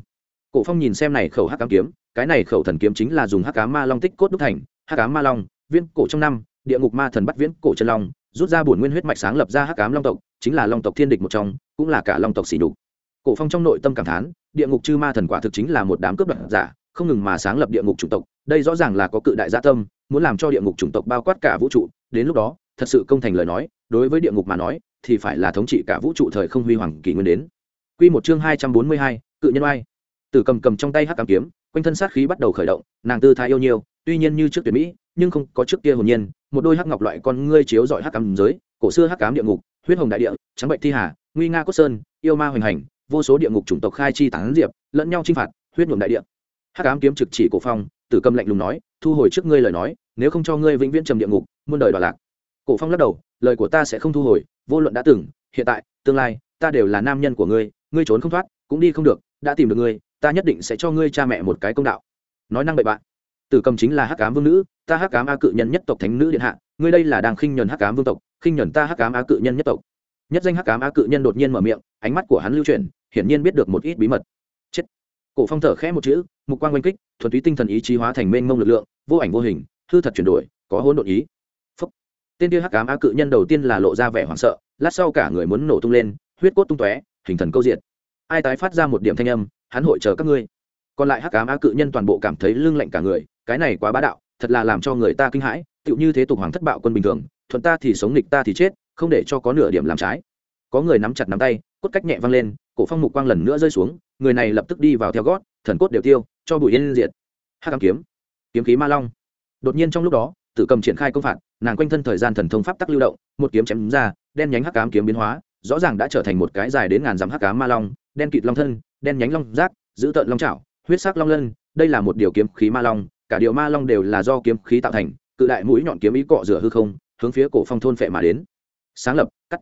Cổ phong nhìn xem này khẩu hắc cám kiếm, cái này khẩu thần kiếm chính là dùng hắc cá ma long tích cốt đúc thành, hắc cá ma long viên cổ trong năm, địa ngục ma thần bắt viễn cổ chân long, rút ra bổn nguyên huyết mạch sáng lập ra hắc cám long tộc, chính là long tộc thiên địch một trong, cũng là cả long tộc xỉ đục cổ phong trong nội tâm cảm thán, địa ngục chư ma thần quả thực chính là một đám cướp đoạt giả, không ngừng mà sáng lập địa ngục chủng tộc, đây rõ ràng là có cự đại gia tâm, muốn làm cho địa ngục chủng tộc bao quát cả vũ trụ, đến lúc đó thật sự công thành lời nói đối với địa ngục mà nói thì phải là thống trị cả vũ trụ thời không huy hoàng kỷ nguyên đến. Quy một chương hai trăm bốn mươi hai, cự nhân oai. Tử cầm cầm trong tay hắc cám kiếm quanh thân sát khí bắt đầu khởi động nàng tư thái yêu nhiều tuy nhiên như trước tuyệt mỹ nhưng không có trước kia hồn nhiên một đôi hắc ngọc loại con ngươi chiếu dọi hắc cám giới cổ xưa hắc cám địa ngục huyết hồng đại địa trắng bệnh thi hà nguy nga cốt sơn yêu ma hoành hành vô số địa ngục chủng tộc khai chi tán diệp lẫn nhau chinh phạt huyết nhuộm đại địa. Hắc ám kiếm trực chỉ cổ phong tử cầm lạnh lùng nói thu hồi trước ngươi lời nói nếu không cho ngươi vĩnh viễn trầm địa ngục muôn đời đoạn lạc cổ phong lắc đầu, lời của ta sẽ không thu hồi, vô luận đã từng, hiện tại, tương lai, ta đều là nam nhân của ngươi ngươi trốn không thoát, cũng đi không được, đã tìm được ngươi, ta nhất định sẽ cho ngươi cha mẹ một cái công đạo. Nói năng bậy bạn. Tử cầm chính là hắc cám vương nữ, ta hắc cám a cự nhân nhất tộc thánh nữ điện hạ, ngươi đây là đang khinh nhuần hắc cám vương tộc, khinh nhuần ta hắc cám a cự nhân nhất tộc. Nhất danh hắc cám a cự nhân đột nhiên mở miệng, ánh mắt của hắn lưu chuyển, hiển nhiên biết được một ít bí mật. Chết. Cổ phong thở khẽ một chữ, mục quang oanh kích, thuần túy tinh thần ý chí hóa thành mênh mông lực lượng, vô ảnh vô hình, hư thật chuyển đổi, có hỗn độn ý tên kia hắc ám á cự nhân đầu tiên là lộ ra vẻ hoảng sợ, lát sau cả người muốn nổ tung lên, huyết cốt tung tóe, hình thần câu diện ai tái phát ra một điểm thanh âm, hắn hội chờ các ngươi. Còn lại hắc ám á cự nhân toàn bộ cảm thấy lưng lạnh cả người, cái này quá bá đạo, thật là làm cho người ta kinh hãi, tựu như thế tục hoàng thất bạo quân bình thường, thuận ta thì sống nghịch ta thì chết, không để cho có nửa điểm làm trái. Có người nắm chặt nắm tay, cốt cách nhẹ văng lên, cổ phong mục quang lần nữa rơi xuống, người này lập tức đi vào theo gót, thần cốt đều tiêu, cho bụi yên diệt. Hắc ám kiếm kiếm khí ma long. Đột nhiên trong lúc đó, tử cầm triển khai công phạt nàng quanh thân thời gian thần thông pháp tắc lưu động, một kiếm chém ra, đen nhánh hắc ám kiếm biến hóa, rõ ràng đã trở thành một cái dài đến ngàn dặm hắc ám ma long, đen kịt long thân, đen nhánh long rác, giữ tợn long chảo, huyết sắc long lân, đây là một điều kiếm khí ma long, cả điều ma long đều là do kiếm khí tạo thành, cự đại mũi nhọn kiếm ý cọ rửa hư không, hướng phía cổ phong thôn phệ mà đến. Sáng lập, cắt.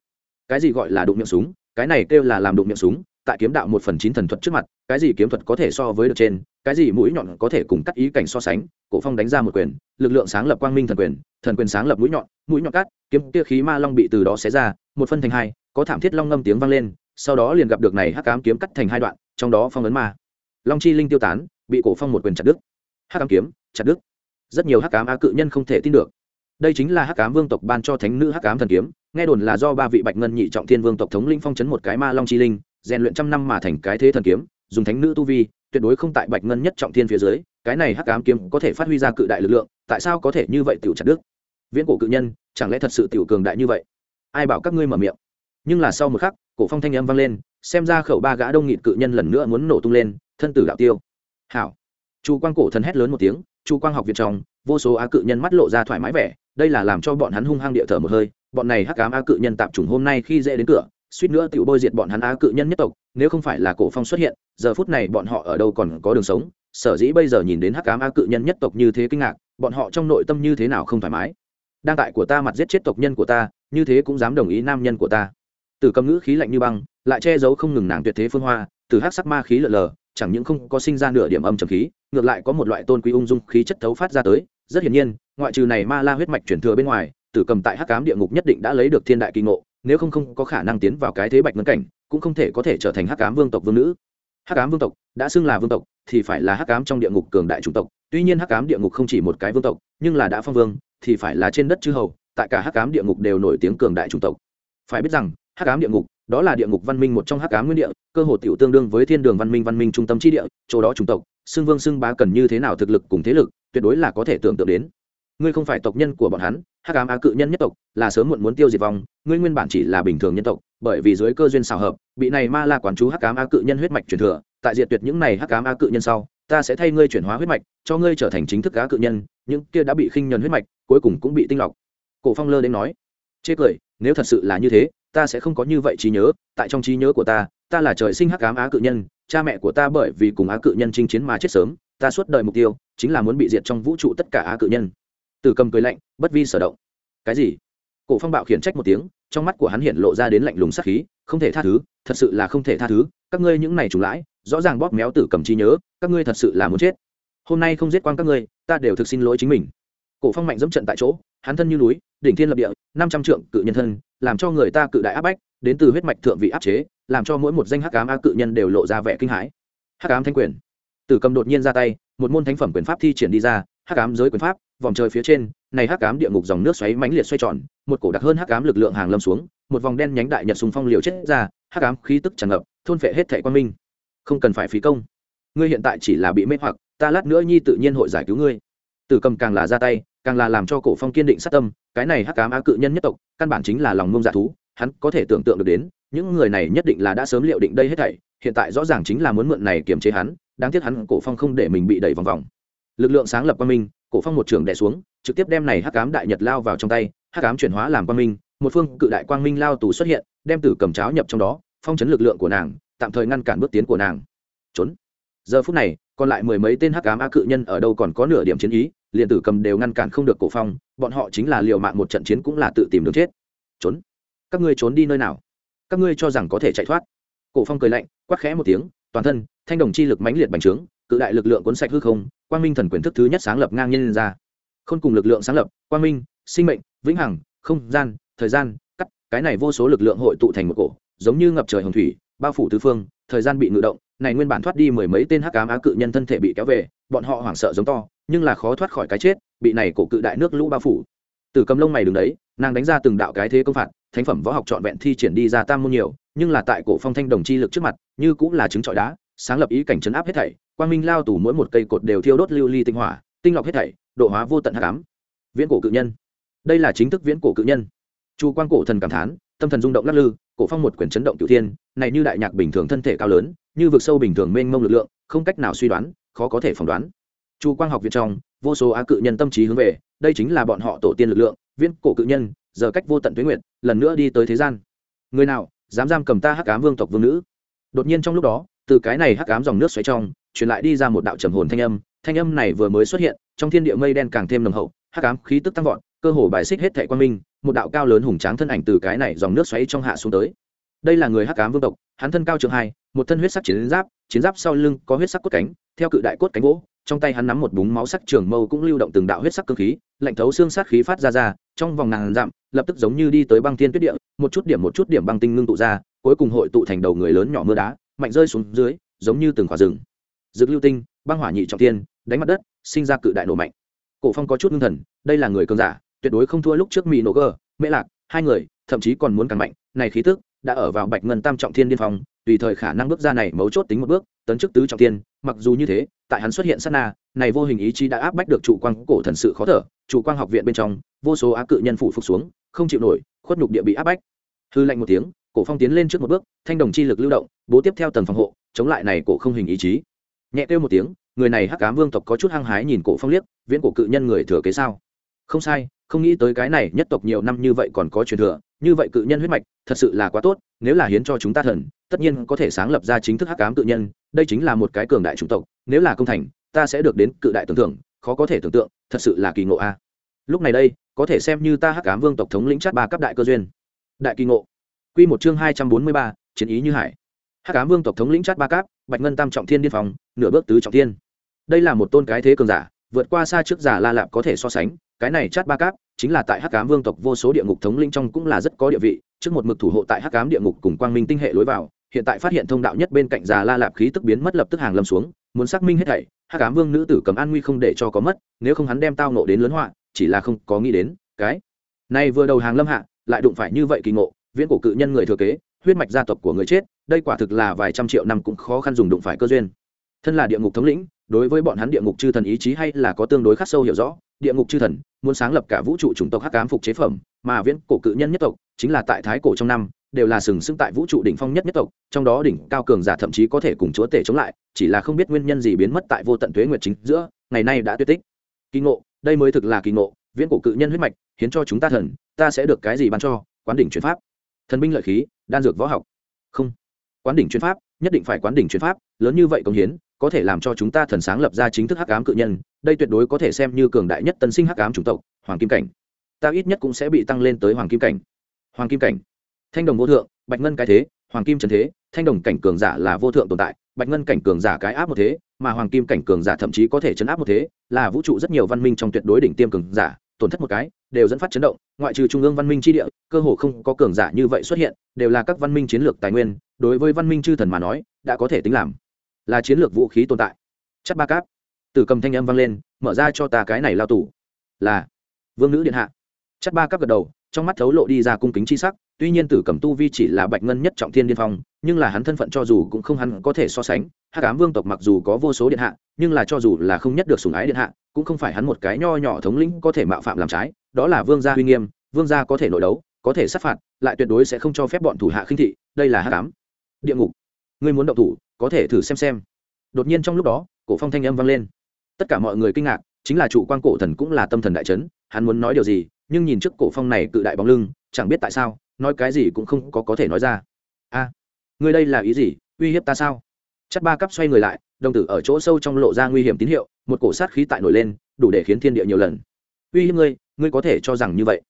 Cái gì gọi là đụng miệng súng? Cái này kêu là làm đụng miệng súng, tại kiếm đạo một phần chín thần thuật trước mặt, cái gì kiếm thuật có thể so với được trên? Cái gì mũi nhọn có thể cùng cắt ý cảnh so sánh? Cổ phong đánh ra một quyền, lực lượng sáng lập quang minh thần quyền thần quyền sáng lập mũi nhọn mũi nhọn cắt, kiếm kia khí ma long bị từ đó xé ra, một phân thành hai, có thảm thiết long ngâm tiếng vang lên, sau đó liền gặp được này hắc ám kiếm cắt thành hai đoạn, trong đó phong ấn ma. Long chi linh tiêu tán, bị cổ phong một quyền chặt đứt. Hắc ám kiếm, chặt đứt. Rất nhiều hắc ám a cự nhân không thể tin được. Đây chính là hắc ám vương tộc ban cho thánh nữ hắc ám thần kiếm, nghe đồn là do ba vị bạch ngân nhị trọng thiên vương tộc thống linh phong chấn một cái ma long chi linh, rèn luyện trăm năm mà thành cái thế thần kiếm, dùng thánh nữ tu vi tuyệt đối không tại bạch ngân nhất trọng thiên phía dưới, cái này hắc ám kiếm có thể phát huy ra cự đại lực lượng, tại sao có thể như vậy tiểu chặt đức viễn cổ cự nhân, chẳng lẽ thật sự tiểu cường đại như vậy? Ai bảo các ngươi mở miệng? Nhưng là sau một khắc, cổ phong thanh âm vang lên, xem ra khẩu ba gã đông nghịt cự nhân lần nữa muốn nổ tung lên, thân tử đạo tiêu. Hảo. Chu quang cổ thần hét lớn một tiếng, chu quang học viện trong, vô số á cự nhân mắt lộ ra thoải mái vẻ, đây là làm cho bọn hắn hung hăng địa thở một hơi, bọn này hắc ám á cự nhân tạp chủng hôm nay khi dễ đến cửa suýt nữa tiểu bôi diệt bọn hắn á cự nhân nhất tộc, nếu không phải là cổ phong xuất hiện, giờ phút này bọn họ ở đâu còn có đường sống? Sở dĩ bây giờ nhìn đến hắc ám á cự nhân nhất tộc như thế kinh ngạc, bọn họ trong nội tâm như thế nào không thoải mái? Đang tại của ta mặt giết chết tộc nhân của ta, như thế cũng dám đồng ý nam nhân của ta. Từ cầm ngữ khí lạnh như băng, lại che giấu không ngừng nàng tuyệt thế phương hoa, từ hắc sắc ma khí lờ lờ, chẳng những không có sinh ra nửa điểm âm trầm khí, ngược lại có một loại tôn quý ung dung khí chất thấu phát ra tới. Rất hiển nhiên, ngoại trừ này ma la huyết mạch chuyển thừa bên ngoài, tử cầm tại hắc cám địa ngục nhất định đã lấy được thiên đại kỳ ngộ nếu không không có khả năng tiến vào cái thế bạch ngân cảnh, cũng không thể có thể trở thành hắc cám vương tộc vương nữ. Hắc cám vương tộc, đã xưng là vương tộc, thì phải là hắc cám trong địa ngục cường đại chủng tộc. Tuy nhiên hắc cám địa ngục không chỉ một cái vương tộc, nhưng là đã phong vương, thì phải là trên đất chư hầu, tại cả hắc cám địa ngục đều nổi tiếng cường đại chủng tộc. Phải biết rằng, hắc cám địa ngục, đó là địa ngục văn minh một trong hắc ám nguyên địa, cơ hồ tiểu tương đương với thiên đường văn minh văn minh trung tâm chi địa, chỗ đó chủng tộc, xưng vương xưng bá cần như thế nào thực lực cùng thế lực, tuyệt đối là có thể tưởng tượng đến ngươi không phải tộc nhân của bọn hắn, hắc ám á cự nhân nhất tộc, là sớm muộn muốn tiêu diệt vong, ngươi nguyên bản chỉ là bình thường nhân tộc, bởi vì dưới cơ duyên xào hợp, bị này ma la quán chú hắc ám á cự nhân huyết mạch truyền thừa, tại diệt tuyệt những này hắc ám á cự nhân sau, ta sẽ thay ngươi chuyển hóa huyết mạch, cho ngươi trở thành chính thức á cự nhân, những kia đã bị khinh nhuần huyết mạch, cuối cùng cũng bị tinh lọc. Cổ phong lơ đến nói. Chê cười, nếu thật sự là như thế, ta sẽ không có như vậy trí nhớ, tại trong trí nhớ của ta ta là trời sinh hắc ám á cự nhân, cha mẹ của ta bởi vì cùng á cự nhân chinh chiến mà chết sớm, ta suốt đời mục tiêu, chính là muốn bị diệt trong vũ trụ tất cả á cự nhân từ cầm cười lạnh, bất vi sở động. Cái gì? Cổ phong bạo khiển trách một tiếng, trong mắt của hắn hiện lộ ra đến lạnh lùng sát khí, không thể tha thứ, thật sự là không thể tha thứ, các ngươi những này trùng lãi, rõ ràng bóp méo tử cầm trí nhớ, các ngươi thật sự là muốn chết. Hôm nay không giết quang các ngươi, ta đều thực xin lỗi chính mình. Cổ phong mạnh dẫm trận tại chỗ, hắn thân như núi, đỉnh thiên lập địa, năm trăm trượng cự nhân thân, làm cho người ta cự đại áp bách, đến từ huyết mạch thượng vị áp chế, làm cho mỗi một danh hắc ám a cự nhân đều lộ ra vẻ kinh hãi. Hắc ám thanh quyền. Tử cầm đột nhiên ra tay, một môn thánh phẩm quyền pháp thi triển đi ra, hắc ám giới quyền pháp vòng trời phía trên, này hắc ám địa ngục dòng nước xoáy mãnh liệt xoay tròn, một cổ đặc hơn hắc ám lực lượng hàng lâm xuống, một vòng đen nhánh đại nhật sùng phong liều chết ra, hắc ám khí tức tràn ngập, thôn phệ hết thệ quan minh. Không cần phải phí công. Ngươi hiện tại chỉ là bị mê hoặc, ta lát nữa nhi tự nhiên hội giải cứu ngươi. Tử cầm càng là ra tay, càng là làm cho cổ phong kiên định sát tâm, cái này hắc ám á cự nhân nhất tộc, căn bản chính là lòng ngông dạ thú, hắn có thể tưởng tượng được đến, những người này nhất định là đã sớm liệu định đây hết thảy, hiện tại rõ ràng chính là muốn mượn này kiềm chế hắn, đáng tiếc hắn cổ phong không để mình bị đẩy vòng vòng. Lực lượng sáng lập qua minh cổ phong một trường đè xuống, trực tiếp đem này hắc ám đại nhật lao vào trong tay, hắc ám chuyển hóa làm quang minh, một phương cự đại quang minh lao tù xuất hiện, đem tử cầm cháo nhập trong đó, phong chấn lực lượng của nàng, tạm thời ngăn cản bước tiến của nàng. Trốn. Giờ phút này, còn lại mười mấy tên hắc ám a cự nhân ở đâu còn có nửa điểm chiến ý, liền tử cầm đều ngăn cản không được cổ phong, bọn họ chính là liều mạng một trận chiến cũng là tự tìm đường chết. Trốn. Các ngươi trốn đi nơi nào? Các ngươi cho rằng có thể chạy thoát. Cổ phong cười lạnh, quát khẽ một tiếng, toàn thân, thanh đồng chi lực mãnh liệt bành trướng, cự đại lực lượng cuốn sạch hư không quang minh thần quyền thức thứ nhất sáng lập ngang nhiên lên ra. Không cùng lực lượng sáng lập, quang minh, sinh mệnh, vĩnh hằng, không gian, thời gian, cắt, cái này vô số lực lượng hội tụ thành một cổ, giống như ngập trời hồng thủy, bao phủ tứ phương, thời gian bị ngự động, này nguyên bản thoát đi mười mấy tên hắc ám á cự nhân thân thể bị kéo về, bọn họ hoảng sợ giống to, nhưng là khó thoát khỏi cái chết, bị này cổ cự đại nước lũ bao phủ. Từ cầm lông mày đứng đấy, nàng đánh ra từng đạo cái thế công phạt, thánh phẩm võ học trọn vẹn thi triển đi ra tam môn nhiều, nhưng là tại cổ phong thanh đồng chi lực trước mặt, như cũng là trứng trọi đá sáng lập ý cảnh chấn áp hết thảy, quang minh lao tù mỗi một cây cột đều thiêu đốt lưu ly tinh hỏa, tinh lọc hết thảy, độ hóa vô tận hắc ám. Viễn cổ cự nhân. Đây là chính thức viễn cổ cự nhân. Chu quang cổ thần cảm thán, tâm thần rung động lắc lư, cổ phong một quyển chấn động cửu thiên, này như đại nhạc bình thường thân thể cao lớn, như vực sâu bình thường mênh mông lực lượng, không cách nào suy đoán, khó có thể phỏng đoán. Chu quang học viện trong, vô số á cự nhân tâm trí hướng về, đây chính là bọn họ tổ tiên lực lượng, viễn cổ cự nhân, giờ cách vô tận tuyến nguyện lần nữa đi tới thế gian. Người nào, dám giam cầm ta hắc ám vương tộc vương nữ? Đột nhiên trong lúc đó từ cái này hắc ám dòng nước xoáy trong, truyền lại đi ra một đạo trầm hồn thanh âm thanh âm này vừa mới xuất hiện, trong thiên địa mây đen càng thêm nồng hậu, hắc ám khí tức tăng vọt, cơ hồ bài xích hết thệ quan minh, một đạo cao lớn hùng tráng thân ảnh từ cái này dòng nước xoáy trong hạ xuống tới. Đây là người hắc ám vương tộc, hắn thân cao trường hai, một thân huyết sắc chiến giáp chiến giáp sau lưng có huyết sắc cốt cánh, theo cự đại cốt cánh gỗ, trong tay hắn nắm một búng máu sắc trường mâu cũng lưu động từng đạo huyết sắc cơ khí, lạnh thấu xương sát khí phát ra ra, trong vòng ngàn dặm, lập tức giống như đi tới băng thiên tuyết địa, một chút điểm một chút điểm băng tinh ngưng tụ ra, cuối cùng hội tụ thành đầu người lớn nhỏ mưa đá mạnh rơi xuống dưới, giống như từng quả rừng. Dược lưu tinh, băng hỏa nhị trọng thiên, đánh mặt đất, sinh ra cự đại nổ mạnh. Cổ phong có chút ngưng thần, đây là người cường giả, tuyệt đối không thua lúc trước mỹ nổ gờ mễ lạc, hai người, thậm chí còn muốn càng mạnh, này khí tức đã ở vào bạch ngân tam trọng thiên điên phong, tùy thời khả năng bước ra này mấu chốt tính một bước, tấn chức tứ trọng thiên, mặc dù như thế, tại hắn xuất hiện sát na, này vô hình ý chí đã áp bách được trụ quang cổ thần sự khó thở trụ quang học viện bên trong, vô số á cự nhân phủ phục xuống, không chịu nổi, khuất nhục địa bị áp bách. Hư lạnh một tiếng cổ phong tiến lên trước một bước, thanh đồng chi lực lưu động, bố tiếp theo tầng phòng hộ, chống lại này cổ không hình ý chí. Nhẹ kêu một tiếng, người này hắc cám vương tộc có chút hăng hái nhìn cổ phong liếc, viễn cổ cự nhân người thừa kế sao? Không sai, không nghĩ tới cái này nhất tộc nhiều năm như vậy còn có truyền thừa, như vậy cự nhân huyết mạch, thật sự là quá tốt, nếu là hiến cho chúng ta thần, tất nhiên có thể sáng lập ra chính thức hắc cám cự nhân, đây chính là một cái cường đại chủng tộc, nếu là công thành, ta sẽ được đến cự đại tưởng tượng khó có thể tưởng tượng, thật sự là kỳ ngộ a. Lúc này đây, có thể xem như ta hắc cám vương tộc thống lĩnh chát ba cấp đại cơ duyên. Đại kỳ ngộ quy một chương hai trăm bốn mươi ba chiến ý như hải. Hắc Ám vương tộc thống lĩnh chát ba Cáp, bạch ngân tam trọng thiên điên phòng nửa bước tứ trọng thiên. Đây là một tôn cái thế cường giả vượt qua xa trước giả la lạp có thể so sánh cái này chát ba cáp chính là tại hắc Ám vương tộc vô số địa ngục thống lĩnh trong cũng là rất có địa vị trước một mực thủ hộ tại hắc Ám địa ngục cùng quang minh tinh hệ lối vào hiện tại phát hiện thông đạo nhất bên cạnh giả la lạp khí tức biến mất lập tức hàng lâm xuống muốn xác minh hết thảy hắc Ám vương nữ tử cầm an nguy không để cho có mất nếu không hắn đem tao nộ đến lớn họa chỉ là không có nghĩ đến cái này vừa đầu hàng lâm hạ lại đụng phải như vậy kỳ ngộ viễn cổ cự nhân người thừa kế, huyết mạch gia tộc của người chết, đây quả thực là vài trăm triệu năm cũng khó khăn dùng đụng phải cơ duyên. Thân là địa ngục thống lĩnh, đối với bọn hắn địa ngục chư thần ý chí hay là có tương đối khắc sâu hiểu rõ, địa ngục chư thần muốn sáng lập cả vũ trụ chủng tộc hắc ám phục chế phẩm, mà viễn cổ cự nhân nhất tộc chính là tại thái cổ trong năm, đều là sừng sững tại vũ trụ đỉnh phong nhất nhất tộc, trong đó đỉnh cao cường giả thậm chí có thể cùng chúa tể chống lại, chỉ là không biết nguyên nhân gì biến mất tại vô tận tuế nguyệt chính giữa, ngày nay đã tuyệt tích. Kỳ ngộ, đây mới thực là kỳ ngộ, viễn cổ cự nhân huyết mạch khiến cho chúng ta thần, ta sẽ được cái gì ban cho, quán đỉnh chuyển pháp thần binh lợi khí, đan dược võ học. Không. Quán đỉnh chuyên pháp, nhất định phải quán đỉnh chuyên pháp, lớn như vậy công hiến, có thể làm cho chúng ta thần sáng lập ra chính thức hắc ám cự nhân, đây tuyệt đối có thể xem như cường đại nhất tân sinh hắc ám chủng tộc, hoàng kim cảnh. Ta ít nhất cũng sẽ bị tăng lên tới hoàng kim cảnh. Hoàng kim cảnh. Thanh đồng vô thượng, bạch ngân cái thế, hoàng kim trần thế, thanh đồng cảnh cường giả là vô thượng tồn tại, bạch ngân cảnh cường giả cái áp một thế, mà hoàng kim cảnh cường giả thậm chí có thể chấn áp một thế, là vũ trụ rất nhiều văn minh trong tuyệt đối đỉnh tiêm cường giả tổn thất một cái, đều dẫn phát chấn động, ngoại trừ trung ương văn minh tri địa, cơ hồ không có cường giả như vậy xuất hiện, đều là các văn minh chiến lược tài nguyên, đối với văn minh chư thần mà nói, đã có thể tính làm là chiến lược vũ khí tồn tại. Chắc ba cáp. Từ cầm thanh âm vang lên, mở ra cho ta cái này lao tù. Là vương nữ điện hạ. Chắc ba cáp gật đầu trong mắt thấu lộ đi ra cung kính chi sắc, tuy nhiên tử cầm tu vi chỉ là bạch ngân nhất trọng thiên điên phong, nhưng là hắn thân phận cho dù cũng không hắn có thể so sánh hát cám vương tộc mặc dù có vô số điện hạ, nhưng là cho dù là không nhất được sùng ái điện hạ, cũng không phải hắn một cái nho nhỏ thống lĩnh có thể mạo phạm làm trái, đó là vương gia uy nghiêm, vương gia có thể nội đấu, có thể sát phạt, lại tuyệt đối sẽ không cho phép bọn thủ hạ khinh thị, đây là hát cám địa ngục. Ngươi muốn động thủ, có thể thử xem xem. Đột nhiên trong lúc đó, cổ phong thanh âm vang lên. Tất cả mọi người kinh ngạc, chính là chủ quan cổ thần cũng là tâm thần đại chấn, hắn muốn nói điều gì nhưng nhìn trước cổ phong này cự đại bóng lưng, chẳng biết tại sao, nói cái gì cũng không có có thể nói ra. A, ngươi đây là ý gì? Uy hiếp ta sao? Chắc ba cấp xoay người lại, đồng tử ở chỗ sâu trong lộ ra nguy hiểm tín hiệu, một cổ sát khí tại nổi lên, đủ để khiến thiên địa nhiều lần. Uy hiếp ngươi ngươi có thể cho rằng như vậy.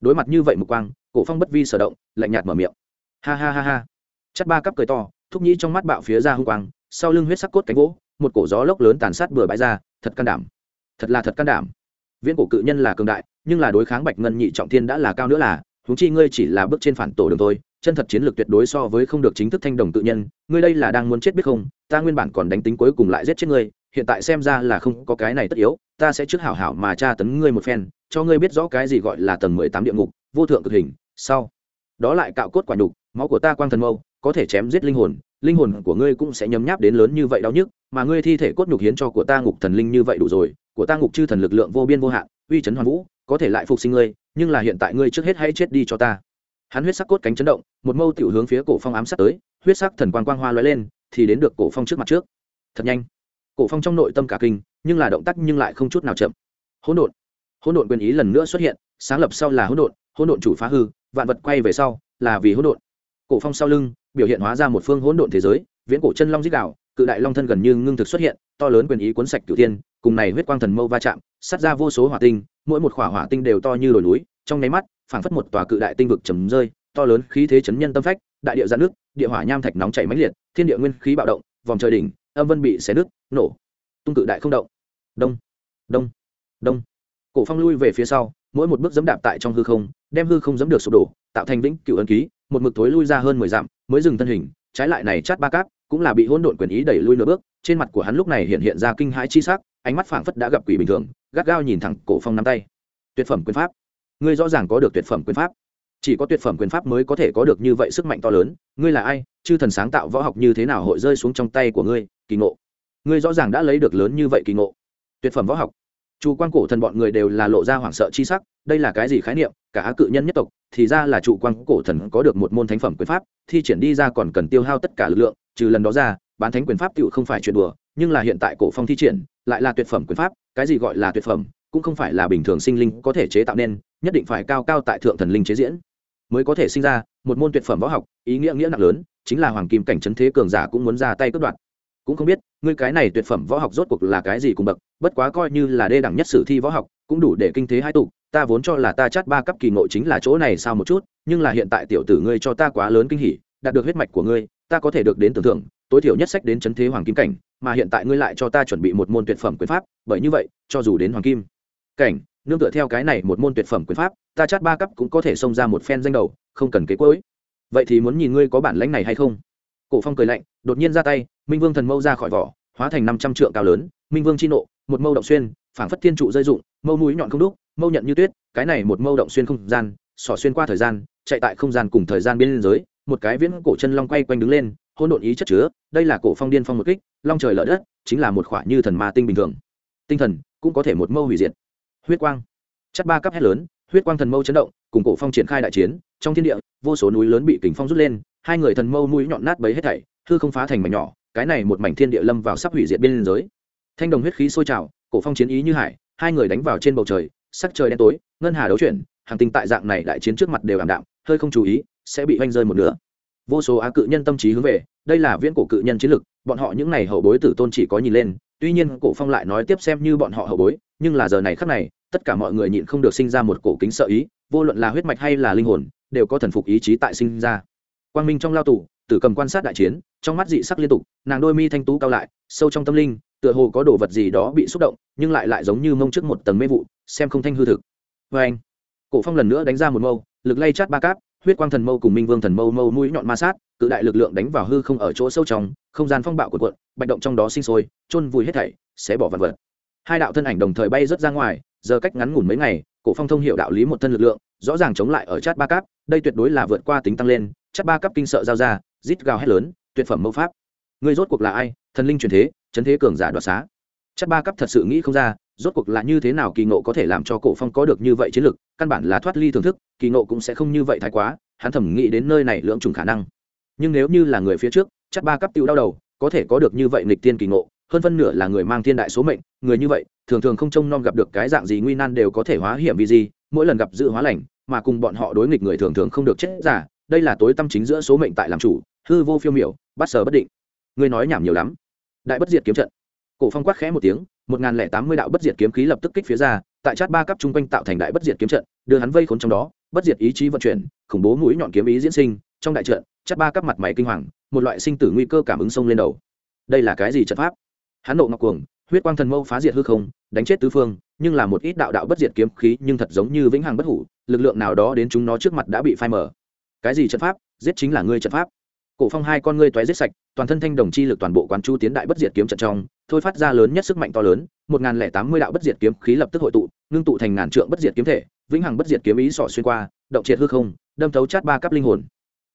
Đối mặt như vậy một quang, cổ phong bất vi sở động, lạnh nhạt mở miệng. Ha ha ha ha. Chắc ba cắp cười to, thúc nhĩ trong mắt bạo phía ra hung quang, sau lưng huyết sắc cốt cánh gỗ một cổ gió lốc lớn tàn sát bừa bãi ra, thật can đảm. Thật là thật can đảm viễn cổ cự nhân là cường đại, nhưng là đối kháng bạch ngân nhị trọng thiên đã là cao nữa là, huống chi ngươi chỉ là bước trên phản tổ đường thôi, chân thật chiến lược tuyệt đối so với không được chính thức thanh đồng tự nhân, ngươi đây là đang muốn chết biết không? Ta nguyên bản còn đánh tính cuối cùng lại giết chết ngươi, hiện tại xem ra là không có cái này tất yếu, ta sẽ trước hảo hảo mà tra tấn ngươi một phen, cho ngươi biết rõ cái gì gọi là tầng mười tám địa ngục, vô thượng cực hình, sau. Đó lại cạo cốt quả nhục, máu của ta quang thần mâu, có thể chém giết linh hồn linh hồn của ngươi cũng sẽ nhấm nháp đến lớn như vậy đau nhức, mà ngươi thi thể cốt nhục hiến cho của ta ngục thần linh như vậy đủ rồi của ta ngục chư thần lực lượng vô biên vô hạn, uy chấn hoàn vũ, có thể lại phục sinh ngươi, nhưng là hiện tại ngươi trước hết hãy chết đi cho ta. Hắn huyết sắc cốt cánh chấn động, một mâu tiểu hướng phía cổ phong ám sát tới, huyết sắc thần quang quang hoa lóe lên, thì đến được cổ phong trước mặt trước. Thật nhanh. Cổ phong trong nội tâm cả kinh, nhưng là động tác nhưng lại không chút nào chậm. Hỗn độn. Hỗn độn quyền ý lần nữa xuất hiện, sáng lập sau là hỗn độn hỗn độn chủ phá hư, vạn vật quay về sau là vì hỗn độn. Cổ phong sau lưng, biểu hiện hóa ra một phương hỗn độn thế giới, viễn cổ chân long dích đạo, cự đại long thân gần như ngưng thực xuất hiện to lớn quyền ý cuốn sạch cửu thiên, cùng này huyết quang thần mâu va chạm, sát ra vô số hỏa tinh, mỗi một khỏa hỏa tinh đều to như đồi núi, trong nháy mắt, phảng phất một tòa cự đại tinh vực trầm rơi, to lớn khí thế chấn nhân tâm phách, đại địa giãn nước, địa hỏa nham thạch nóng chảy mãnh liệt, thiên địa nguyên khí bạo động, vòng trời đỉnh, âm vân bị xé nứt, nổ, tung cự đại không động. Đông đông đông. Cổ phong lui về phía sau, mỗi một bước dẫm đạp tại trong hư không, đem hư không dẫm được sụp đổ, tạo thành vĩnh cựu ấn ký, một mực thối lui ra hơn mười dặm, mới dừng thân hình, trái lại này chát ba cáp cũng là bị hỗn độn quyền ý đẩy lui nửa bước, trên mặt của hắn lúc này hiện hiện ra kinh hãi chi sắc, ánh mắt phảng phất đã gặp quỷ bình thường, gắt gao nhìn thẳng cổ phong nắm tay. Tuyệt phẩm quyền pháp. Ngươi rõ ràng có được tuyệt phẩm quyền pháp. Chỉ có tuyệt phẩm quyền pháp mới có thể có được như vậy sức mạnh to lớn. Ngươi là ai? Chư thần sáng tạo võ học như thế nào hội rơi xuống trong tay của ngươi? Kỳ ngộ. Ngươi rõ ràng đã lấy được lớn như vậy kỳ ngộ. Tuyệt phẩm võ học. Chủ quan cổ thần bọn người đều là lộ ra hoảng sợ chi sắc, đây là cái gì khái niệm? Cả á cự nhân nhất tộc, thì ra là chủ quan cổ thần có được một môn thánh phẩm quyền pháp, thi triển đi ra còn cần tiêu hao tất cả lực lượng trừ lần đó ra, bán thánh quyền pháp tựu không phải chuyện đùa, nhưng là hiện tại cổ phong thi triển, lại là tuyệt phẩm quyền pháp, cái gì gọi là tuyệt phẩm, cũng không phải là bình thường sinh linh có thể chế tạo nên, nhất định phải cao cao tại thượng thần linh chế diễn. Mới có thể sinh ra, một môn tuyệt phẩm võ học, ý nghĩa nghĩa nặng lớn, chính là hoàng kim cảnh trấn thế cường giả cũng muốn ra tay cướp đoạt. Cũng không biết, ngươi cái này tuyệt phẩm võ học rốt cuộc là cái gì cùng bậc, bất quá coi như là đê đẳng nhất sử thi võ học, cũng đủ để kinh thế hai tục ta vốn cho là ta chát ba cấp kỳ ngộ chính là chỗ này sao một chút, nhưng là hiện tại tiểu tử ngươi cho ta quá lớn kinh hỉ, đạt được huyết mạch của ngươi ta có thể được đến tưởng thưởng, tối thiểu nhất sách đến chấn thế hoàng kim cảnh, mà hiện tại ngươi lại cho ta chuẩn bị một môn tuyệt phẩm quyền pháp, bởi như vậy, cho dù đến hoàng kim cảnh, nương tựa theo cái này một môn tuyệt phẩm quyền pháp, ta chát ba cấp cũng có thể xông ra một phen danh đầu, không cần kế cuối. Vậy thì muốn nhìn ngươi có bản lãnh này hay không? Cổ phong cười lạnh, đột nhiên ra tay, minh vương thần mâu ra khỏi vỏ, hóa thành năm trăm trượng cao lớn, minh vương chi nộ, một mâu động xuyên, phảng phất thiên trụ dây dụng mâu núi nhọn không đúc, mâu nhận như tuyết, cái này một mâu động xuyên không gian, xỏ xuyên qua thời gian, chạy tại không gian cùng thời gian biên giới một cái viễn cổ chân long quay quanh đứng lên hôn độn ý chất chứa, đây là cổ phong điên phong một kích, long trời lở đất, chính là một khỏa như thần ma tinh bình thường. Tinh thần cũng có thể một mâu hủy diệt. Huyết quang. Chất ba cấp hét lớn, huyết quang thần mâu chấn động, cùng cổ phong triển khai đại chiến, trong thiên địa, vô số núi lớn bị kình phong rút lên, hai người thần mâu mũi nhọn nát bấy hết thảy, hư không phá thành mảnh nhỏ, cái này một mảnh thiên địa lâm vào sắp hủy diệt biên giới. Thanh đồng huyết khí sôi trào, cổ phong chiến ý như hải, hai người đánh vào trên bầu trời, sắc trời đen tối, ngân hà đấu chuyển, hàng tinh tại dạng này đại chiến trước mặt đều ảm đạm, hơi không chú ý sẽ bị oanh rơi một nửa. Vô số á cự nhân tâm trí hướng về, đây là viễn cổ cự nhân chiến lực, bọn họ những này hậu bối tử tôn chỉ có nhìn lên, tuy nhiên cổ phong lại nói tiếp xem như bọn họ hậu bối, nhưng là giờ này khắc này, tất cả mọi người nhịn không được sinh ra một cổ kính sợ ý, vô luận là huyết mạch hay là linh hồn, đều có thần phục ý chí tại sinh ra. Quang minh trong lao tù, tử cầm quan sát đại chiến, trong mắt dị sắc liên tục, nàng đôi mi thanh tú cao lại, sâu trong tâm linh, tựa hồ có đồ vật gì đó bị xúc động, nhưng lại lại giống như mông trước một tầng mê vụ, xem không thanh hư thực. Vê anh cổ phong lần nữa đánh ra một mâu, lực lay chát ba cáp huyết quang thần mâu cùng minh vương thần mâu mâu mũi nhọn ma sát, cự đại lực lượng đánh vào hư không ở chỗ sâu trong, không gian phong bạo của quận bạch động trong đó sinh sôi, chôn vùi hết thảy, sẽ bỏ vật vật. Hai đạo thân ảnh đồng thời bay rớt ra ngoài, giờ cách ngắn ngủn mấy ngày, cổ phong thông hiểu đạo lý một thân lực lượng, rõ ràng chống lại ở chát ba cáp, đây tuyệt đối là vượt qua tính tăng lên, chát ba cấp kinh sợ giao ra, rít gào hét lớn, tuyệt phẩm mẫu pháp. Ngươi rốt cuộc là ai? Thần linh truyền thế, chấn thế cường giả đoạt xá. Chát ba cấp thật sự nghĩ không ra rốt cuộc là như thế nào kỳ ngộ có thể làm cho cổ phong có được như vậy chiến lực, căn bản là thoát ly thưởng thức, kỳ ngộ cũng sẽ không như vậy thái quá, hắn thẩm nghĩ đến nơi này lưỡng trùng khả năng. Nhưng nếu như là người phía trước, chắc ba cấp tiêu đau đầu, có thể có được như vậy nghịch tiên kỳ ngộ, hơn phân nửa là người mang thiên đại số mệnh, người như vậy, thường thường không trông nom gặp được cái dạng gì nguy nan đều có thể hóa hiểm vì gì, mỗi lần gặp dự hóa lành, mà cùng bọn họ đối nghịch người thường thường không được chết giả, đây là tối tâm chính giữa số mệnh tại làm chủ, hư vô phiêu miểu, bắt sờ bất định. Ngươi nói nhảm nhiều lắm. Đại bất diệt kiếm trận. Cổ phong quát khẽ một tiếng một nghìn lẻ tám mươi đạo bất diệt kiếm khí lập tức kích phía ra, tại chát ba cấp trung quanh tạo thành đại bất diệt kiếm trận, đưa hắn vây khốn trong đó, bất diệt ý chí vận chuyển, khủng bố mũi nhọn kiếm ý diễn sinh, trong đại trận, chát ba cấp mặt mày kinh hoàng, một loại sinh tử nguy cơ cảm ứng sông lên đầu. Đây là cái gì trận pháp? Hắn nộ ngọc cuồng, huyết quang thần mâu phá diệt hư không, đánh chết tứ phương, nhưng là một ít đạo đạo bất diệt kiếm khí nhưng thật giống như vĩnh hằng bất hủ, lực lượng nào đó đến chúng nó trước mặt đã bị phai mở cái gì trận pháp? Giết chính là ngươi trận pháp cổ phong hai con ngươi toé giết sạch toàn thân thanh đồng chi lực toàn bộ quán chu tiến đại bất diệt kiếm trận trong thôi phát ra lớn nhất sức mạnh to lớn một ngàn lẻ tám mươi đạo bất diệt kiếm khí lập tức hội tụ ngưng tụ thành ngàn trượng bất diệt kiếm thể vĩnh hằng bất diệt kiếm ý sọ xuyên qua động triệt hư không đâm thấu chát ba cấp linh hồn.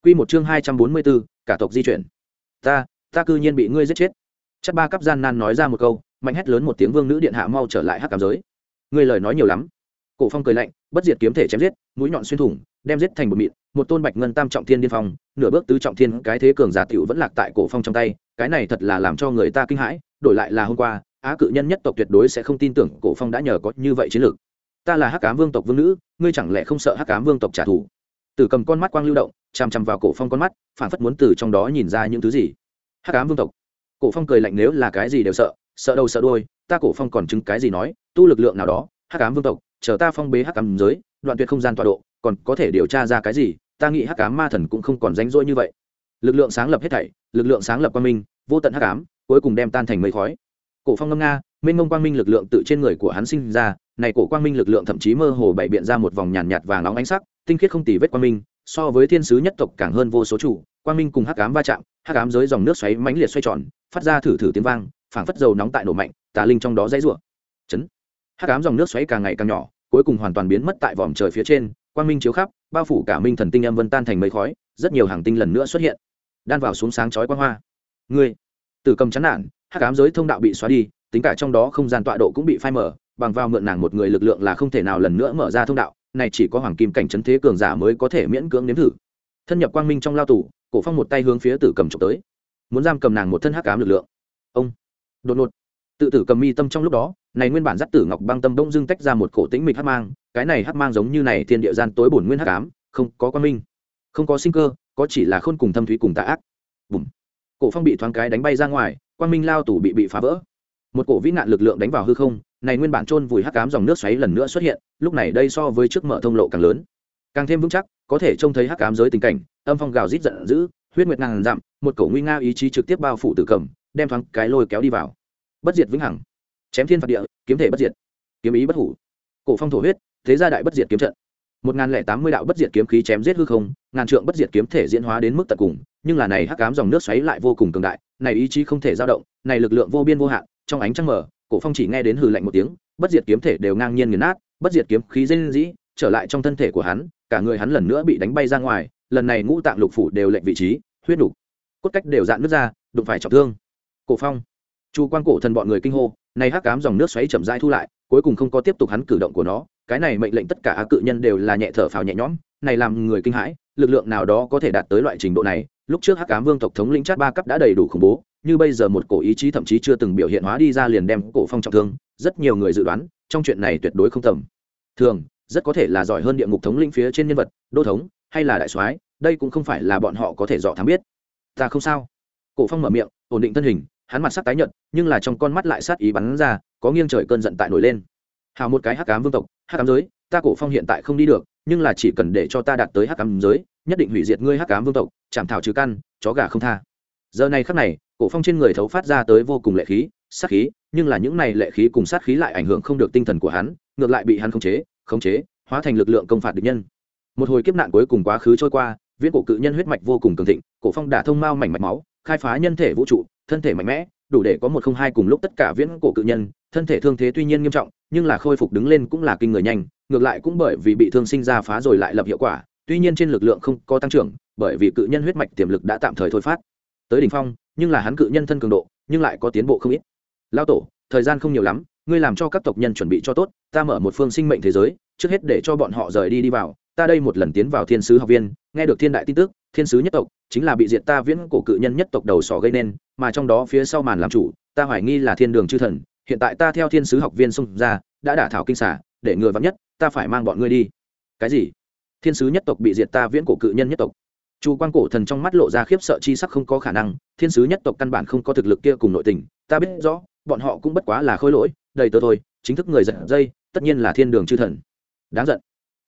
Quy một chương hai trăm bốn mươi 244, cả tộc di chuyển. Ta ta cư nhiên bị ngươi giết chết. Chát ba cấp gian nan nói ra một câu mạnh hét lớn một tiếng vương nữ điện hạ mau trở lại hắc cảm giới. Ngươi lời nói nhiều lắm cổ phong cười lạnh bất diệt kiếm thể chém giết mũi nhọn xuyên thủng đem giết thành một mịn một tôn bạch ngân tam trọng thiên điên phong nửa bước tứ trọng thiên cái thế cường giả tiểu vẫn lạc tại cổ phong trong tay cái này thật là làm cho người ta kinh hãi đổi lại là hôm qua á cự nhân nhất tộc tuyệt đối sẽ không tin tưởng cổ phong đã nhờ có như vậy chiến lược. Ta là hắc ám vương tộc vương nữ ngươi chẳng lẽ không sợ hắc ám vương tộc trả thù? Tử cầm con mắt quang lưu động chằm chằm vào cổ phong con mắt phản phất muốn từ trong đó nhìn ra những thứ gì. Hắc ám vương tộc. Cổ phong cười lạnh nếu là cái gì đều sợ sợ đầu sợ đuôi, ta cổ phong còn chứng cái gì nói tu lực lượng nào đó hắc ám vương tộc chờ ta phong bế hắc ám giới đoạn tuyệt không gian tọa độ còn có thể điều tra ra cái gì ta nghĩ hắc ám ma thần cũng không còn ránh rỗi như vậy. Lực lượng sáng lập hết thảy lực lượng sáng lập quang minh vô tận hắc ám cuối cùng đem tan thành mây khói. Cổ phong ngâm nga minh ngông quang minh lực lượng tự trên người của hắn sinh ra này cổ quang minh lực lượng thậm chí mơ hồ bày biện ra một vòng nhàn nhạt, nhạt vàng nóng ánh sắc tinh khiết không tì vết quang minh so với thiên sứ nhất tộc càng hơn vô số chủ quang minh cùng hắc ám va chạm hắc ám giới dòng nước xoáy mãnh liệt xoay tròn phát ra thử thử tiếng vang phảng phất dầu nóng tại nổ mạnh tà linh trong đó dãy rủa. Chấn hắc ám dòng nước xoáy càng ngày càng nhỏ, cuối cùng hoàn toàn biến mất tại vòm trời phía trên, quang minh chiếu khắp, bao phủ cả minh thần tinh âm vân tan thành mây khói, rất nhiều hàng tinh lần nữa xuất hiện. Đan vào xuống sáng chói quang hoa. Ngươi từ cầm chán nản, hắc ám giới thông đạo bị xóa đi, tính cả trong đó không gian tọa độ cũng bị phai mở bằng vào mượn nàng một người lực lượng là không thể nào lần nữa mở ra thông đạo, này chỉ có hoàng kim cảnh trấn thế cường giả mới có thể miễn cưỡng nếm thử. Thân nhập quang minh trong lao tù, cổ phong một tay hướng phía tử cầm trộm tới. Muốn giam cầm nàng một thân hắc ám lực lượng. Ông, đột ngột tự tử cầm mi tâm trong lúc đó, này nguyên bản dắt tử ngọc băng tâm đông dưng tách ra một cổ tĩnh mịch hát mang, cái này hát mang giống như này thiên địa gian tối bổn nguyên hắc ám, không có quan minh, không có sinh cơ, có chỉ là khôn cùng thâm thúy cùng tà ác. Bùm. Cổ phong bị thoáng cái đánh bay ra ngoài, quang minh lao tủ bị bị phá vỡ. Một cổ vĩ nạn lực lượng đánh vào hư không, này nguyên bản trôn vùi hắc ám dòng nước xoáy lần nữa xuất hiện, lúc này đây so với trước mở thông lộ càng lớn. Càng thêm vững chắc, có thể trông thấy hắc ám giới tình cảnh, âm phong gào rít giận dữ, huyết nguyệt ngàn dặm, một cổ nguy nga ý chí trực tiếp bao phủ tử cầm, đem thoáng cái lôi kéo đi vào bất diệt vĩnh hằng. Chém thiên phạt địa, kiếm thể bất diệt. Kiếm ý bất hủ. Cổ phong thổ huyết, thế gia đại bất diệt kiếm trận. Một ngàn lẻ tám mươi đạo bất diệt kiếm khí chém giết hư không, ngàn trượng bất diệt kiếm thể diễn hóa đến mức tận cùng, nhưng là này hắc cám dòng nước xoáy lại vô cùng cường đại, này ý chí không thể dao động, này lực lượng vô biên vô hạn, trong ánh trăng mở cổ phong chỉ nghe đến hừ lạnh một tiếng, bất diệt kiếm thể đều ngang nhiên nghiền nát, bất diệt kiếm khí dây dĩ trở lại trong thân thể của hắn, cả người hắn lần nữa bị đánh bay ra ngoài, lần này ngũ tạng lục phủ đều lệnh vị trí, huyết đủ. Cốt cách đều dạn nước ra, đụng phải trọng thương. Cổ phong chu quan cổ thần bọn người kinh hô, này hắc cám dòng nước xoáy chậm rãi thu lại, cuối cùng không có tiếp tục hắn cử động của nó, cái này mệnh lệnh tất cả á cự nhân đều là nhẹ thở phào nhẹ nhõm, này làm người kinh hãi, lực lượng nào đó có thể đạt tới loại trình độ này, lúc trước hắc cám vương tộc thống lĩnh chát ba cấp đã đầy đủ khủng bố, như bây giờ một cổ ý chí thậm chí chưa từng biểu hiện hóa đi ra liền đem cổ phong trọng thương, rất nhiều người dự đoán, trong chuyện này tuyệt đối không tầm. Thường, rất có thể là giỏi hơn địa ngục thống lĩnh phía trên nhân vật, đô thống, hay là đại soái, đây cũng không phải là bọn họ có thể dò thám biết. Ta không sao. Cổ phong mở miệng, ổn định thân hình hắn mặt sắc tái nhợt, nhưng là trong con mắt lại sát ý bắn ra, có nghiêng trời cơn giận tại nổi lên. Hào một cái hắc ám vương tộc, hắc ám giới, ta cổ phong hiện tại không đi được, nhưng là chỉ cần để cho ta đạt tới hắc ám giới, nhất định hủy diệt ngươi hắc ám vương tộc, chạm thảo trừ căn, chó gà không tha. Giờ này khắc này, cổ phong trên người thấu phát ra tới vô cùng lệ khí, sát khí, nhưng là những này lệ khí cùng sát khí lại ảnh hưởng không được tinh thần của hắn, ngược lại bị hắn khống chế khống chế, hóa thành lực lượng công phạt địch nhân. Một hồi kiếp nạn cuối cùng quá khứ trôi qua, viễn cổ cự nhân huyết mạch vô cùng cường thịnh, cổ phong đả thông mao mảnh mạch máu, khai phá nhân thể vũ trụ thân thể mạnh mẽ, đủ để có một không hai cùng lúc tất cả viễn cổ cự nhân, thân thể thương thế tuy nhiên nghiêm trọng, nhưng là khôi phục đứng lên cũng là kinh người nhanh, ngược lại cũng bởi vì bị thương sinh ra phá rồi lại lập hiệu quả, tuy nhiên trên lực lượng không có tăng trưởng, bởi vì cự nhân huyết mạch tiềm lực đã tạm thời thôi phát. Tới đỉnh phong, nhưng là hắn cự nhân thân cường độ, nhưng lại có tiến bộ không ít. Lao tổ, thời gian không nhiều lắm, ngươi làm cho các tộc nhân chuẩn bị cho tốt, ta mở một phương sinh mệnh thế giới, trước hết để cho bọn họ rời đi đi vào, ta đây một lần tiến vào thiên sứ học viên, nghe được thiên đại tin tức thiên sứ nhất tộc, chính là bị diệt ta viễn cổ cự nhân nhất tộc đầu sỏ gây nên, mà trong đó phía sau màn làm chủ, ta hoài nghi là thiên đường chư thần, hiện tại ta theo thiên sứ học viên xung ra, đã đả thảo kinh xả, để ngừa vắng nhất, ta phải mang bọn ngươi đi. Cái gì? Thiên sứ nhất tộc bị diệt ta viễn cổ cự nhân nhất tộc. Chu quan cổ thần trong mắt lộ ra khiếp sợ chi sắc không có khả năng, thiên sứ nhất tộc căn bản không có thực lực kia cùng nội tình, ta biết rõ, bọn họ cũng bất quá là khôi lỗi, đầy tớ thôi, chính thức người giật dây, tất nhiên là thiên đường chư thần. Đáng giận.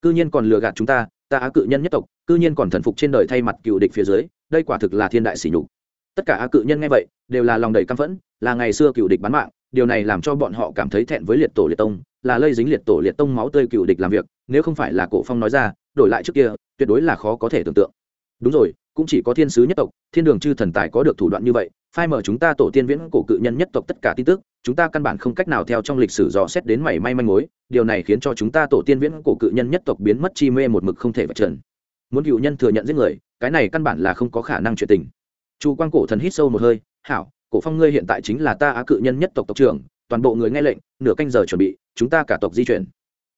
Cư nhiên còn lừa gạt chúng ta ta á cự nhân nhất tộc, cư nhiên còn thần phục trên đời thay mặt cựu địch phía dưới, đây quả thực là thiên đại sỉ nhục. Tất cả á cự nhân nghe vậy, đều là lòng đầy căm phẫn, là ngày xưa cựu địch bán mạng, điều này làm cho bọn họ cảm thấy thẹn với liệt tổ liệt tông, là lây dính liệt tổ liệt tông máu tươi cựu địch làm việc, nếu không phải là cổ phong nói ra, đổi lại trước kia, tuyệt đối là khó có thể tưởng tượng. Đúng rồi cũng chỉ có thiên sứ nhất tộc, thiên đường chư thần tài có được thủ đoạn như vậy, phai mở chúng ta tổ tiên viễn cổ cự nhân nhất tộc tất cả tin tức, chúng ta căn bản không cách nào theo trong lịch sử dò xét đến mảy may manh mối, điều này khiến cho chúng ta tổ tiên viễn cổ cự nhân nhất tộc biến mất chi mê một mực không thể vạch trần. Muốn cựu nhân thừa nhận giết người, cái này căn bản là không có khả năng chuyện tình. Chu quan cổ thần hít sâu một hơi, hảo, cổ phong ngươi hiện tại chính là ta á cự nhân nhất tộc tộc trưởng, toàn bộ người nghe lệnh, nửa canh giờ chuẩn bị, chúng ta cả tộc di chuyển.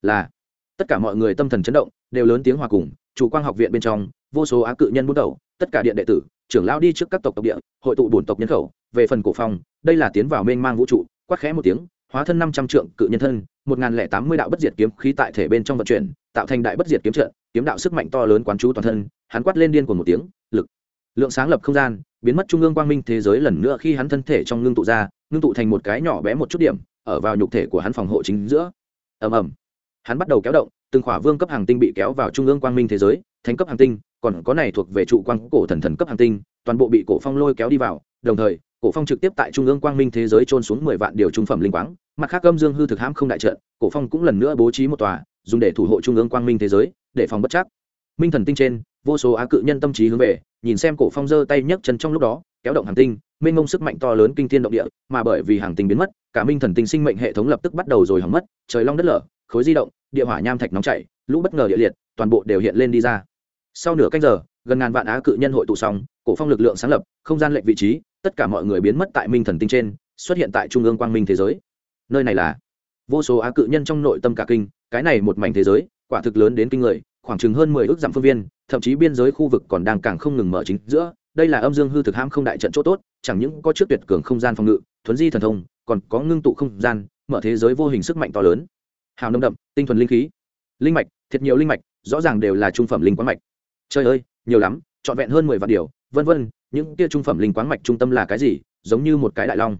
Là, tất cả mọi người tâm thần chấn động, đều lớn tiếng hòa cùng chủ quang học viện bên trong vô số á cự nhân bút đầu, tất cả điện đệ tử, trưởng lao đi trước các tộc tộc địa, hội tụ bổn tộc nhân khẩu, về phần cổ phong, đây là tiến vào mênh mang vũ trụ, quát khẽ một tiếng, hóa thân năm trăm trượng cự nhân thân, một ngàn lẻ tám mươi đạo bất diệt kiếm khí tại thể bên trong vận chuyển, tạo thành đại bất diệt kiếm trận, kiếm đạo sức mạnh to lớn quán chú toàn thân, hắn quát lên điên của một tiếng, lực, lượng sáng lập không gian, biến mất trung ương quang minh thế giới lần nữa khi hắn thân thể trong ngưng tụ ra, ngưng tụ thành một cái nhỏ bé một chút điểm, ở vào nhục thể của hắn phòng hộ chính giữa. Ầm ầm. Hắn bắt đầu kéo động từng khỏa vương cấp hàng tinh bị kéo vào trung ương quang minh thế giới, thánh cấp hàng tinh, còn có này thuộc về trụ quang cổ thần thần cấp hàng tinh, toàn bộ bị cổ phong lôi kéo đi vào, đồng thời, cổ phong trực tiếp tại trung ương quang minh thế giới trôn xuống mười vạn điều trung phẩm linh quáng, mặt khác âm dương hư thực hãm không đại trận, cổ phong cũng lần nữa bố trí một tòa, dùng để thủ hộ trung ương quang minh thế giới, để phòng bất chắc. Minh thần tinh trên, vô số á cự nhân tâm trí hướng về, nhìn xem cổ phong giơ tay nhấc chân trong lúc đó, kéo động hàng tinh minh ngông sức mạnh to lớn kinh thiên động địa, mà bởi vì hàng tinh biến mất, cả minh thần tinh sinh mệnh hệ thống lập tức bắt đầu rồi hỏng mất, trời long đất lở khối di động, địa hỏa nham thạch nóng chảy, lũ bất ngờ địa liệt, toàn bộ đều hiện lên đi ra. Sau nửa canh giờ, gần ngàn vạn á cự nhân hội tụ xong, cổ phong lực lượng sáng lập, không gian lệnh vị trí, tất cả mọi người biến mất tại minh thần tinh trên, xuất hiện tại trung ương quang minh thế giới. Nơi này là vô số á cự nhân trong nội tâm cả kinh, cái này một mảnh thế giới, quả thực lớn đến kinh người, khoảng chừng hơn mười ước dặm phương viên, thậm chí biên giới khu vực còn đang càng không ngừng mở chính giữa. Đây là âm dương hư thực ham không đại trận chỗ tốt, chẳng những có trước tuyệt cường không gian phòng ngự, thuấn di thần thông, còn có ngưng tụ không gian, mở thế giới vô hình sức mạnh to lớn hào nông đậm, tinh thuần linh khí. Linh mạch, thiệt nhiều linh mạch, rõ ràng đều là trung phẩm linh quán mạch. Trời ơi, nhiều lắm, trọn vẹn hơn mười vạn điều, vân vân, những kia trung phẩm linh quán mạch trung tâm là cái gì? Giống như một cái đại long.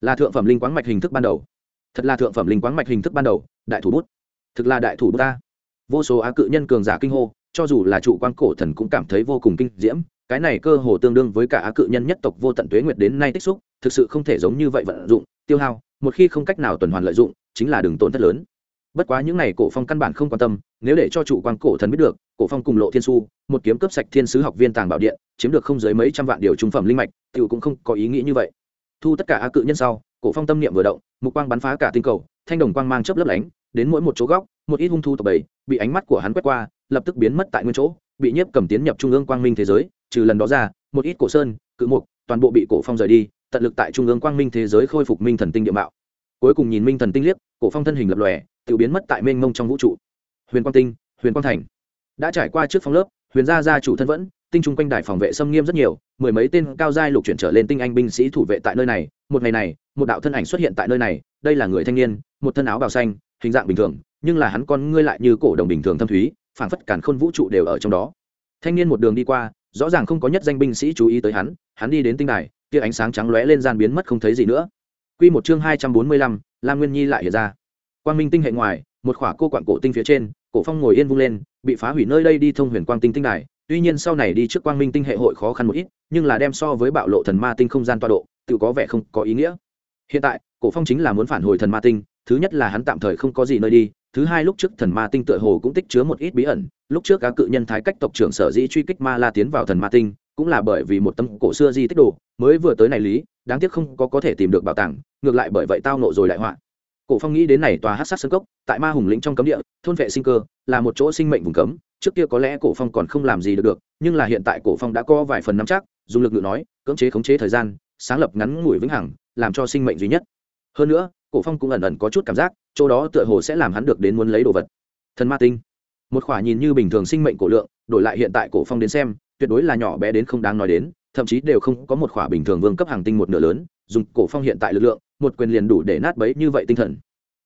Là thượng phẩm linh quán mạch hình thức ban đầu. Thật là thượng phẩm linh quán mạch hình thức ban đầu, đại thủ bút. Thực là đại thủ bút ta. Vô số á cự nhân cường giả kinh hô, cho dù là trụ quan cổ thần cũng cảm thấy vô cùng kinh diễm. Cái này cơ hồ tương đương với cả á cự nhân nhất tộc vô tận tuế nguyệt đến nay tích xúc, thực sự không thể giống như vậy vận dụng, tiêu hao, một khi không cách nào tuần hoàn lợi dụng, chính là đường tổn thất lớn bất quá những n à y cổ phong căn bản không quan tâm, nếu để cho chủ quan cổ thần biết được, cổ phong cùng lộ thiên su, một kiếm cấp sạch thiên sứ học viên tàng bảo điện, chiếm được không dưới mấy trăm vạn điều trung phẩm linh mạch t cũng không có ý nghĩ như vậy. Thu tất cả a cự nhân sau, cổ phong tâm niệm vừa động, mục quang bắn phá cả tinh cầu, thanh đồng quang mang chớp lấp lánh, đến mỗi một chỗ góc, một ít hung thu tập bầy, bị ánh mắt của hắn quét qua, lập tức biến mất tại nguyên chỗ, bị nhiếp cầm tiến nhập trung ương quang minh thế giới, trừ lần đó ra, một ít cổ sơn, cự mục, toàn bộ bị cổ phong rời đi, tận lực tại trung ương quang minh thế giới khôi phục minh thần tinh địa mạo cuối cùng nhìn minh thần tinh liếc, cổ phong thân hình lập lòe, tự biến mất tại mênh mông trong vũ trụ. Huyền quang tinh, huyền quang thành. Đã trải qua trước phong lớp, huyền gia gia chủ thân vẫn, tinh trung quanh đài phòng vệ xâm nghiêm rất nhiều, mười mấy tên cao giai lục chuyển trở lên tinh anh binh sĩ thủ vệ tại nơi này, một ngày này, một đạo thân ảnh xuất hiện tại nơi này, đây là người thanh niên, một thân áo bào xanh, hình dạng bình thường, nhưng là hắn con ngươi lại như cổ đồng bình thường thâm thúy, phảng phất cản khôn vũ trụ đều ở trong đó. Thanh niên một đường đi qua, rõ ràng không có nhất danh binh sĩ chú ý tới hắn hắn đi đến tinh đài kia ánh sáng trắng lóe lên gian biến mất không thấy gì nữa quy một chương hai trăm bốn mươi lăm, lam nguyên nhi lại hiện ra. Quang minh tinh hệ ngoài một khỏa cô quặng cổ tinh phía trên cổ phong ngồi yên vung lên bị phá hủy nơi đây đi thông huyền quang tinh tinh đài. Tuy nhiên sau này đi trước quang minh tinh hệ hội khó khăn một ít nhưng là đem so với bạo lộ thần ma tinh không gian tọa độ tự có vẻ không có ý nghĩa. Hiện tại cổ phong chính là muốn phản hồi thần ma tinh thứ nhất là hắn tạm thời không có gì nơi đi thứ hai lúc trước thần ma tinh tựa hồ cũng tích chứa một ít bí ẩn lúc trước các cự nhân thái cách tộc trưởng sở dĩ truy kích ma la tiến vào thần ma tinh cũng là bởi vì một tâm cổ xưa di tích đồ mới vừa tới này lý đáng tiếc không có có thể tìm được bảo tàng, ngược lại bởi vậy tao nộ rồi đại họa. Cổ phong nghĩ đến này tòa hát sát sân cốc, tại ma hùng lĩnh trong cấm địa, thôn vệ sinh cơ, là một chỗ sinh mệnh vùng cấm, trước kia có lẽ cổ phong còn không làm gì được được, nhưng là hiện tại cổ phong đã có vài phần nắm chắc, dùng lực lượng nói, cưỡng chế khống chế thời gian, sáng lập ngắn ngủi vĩnh hằng, làm cho sinh mệnh duy nhất. Hơn nữa, cổ phong cũng ẩn ẩn có chút cảm giác, chỗ đó tựa hồ sẽ làm hắn được đến muốn lấy đồ vật. Thần ma tinh. Một khỏa nhìn như bình thường sinh mệnh cổ lượng, đổi lại hiện tại cổ phong đến xem, tuyệt đối là nhỏ bé đến không đáng nói đến thậm chí đều không có một khỏa bình thường vương cấp hàng tinh một nửa lớn, dùng cổ phong hiện tại lực lượng, một quyền liền đủ để nát bấy như vậy tinh thần.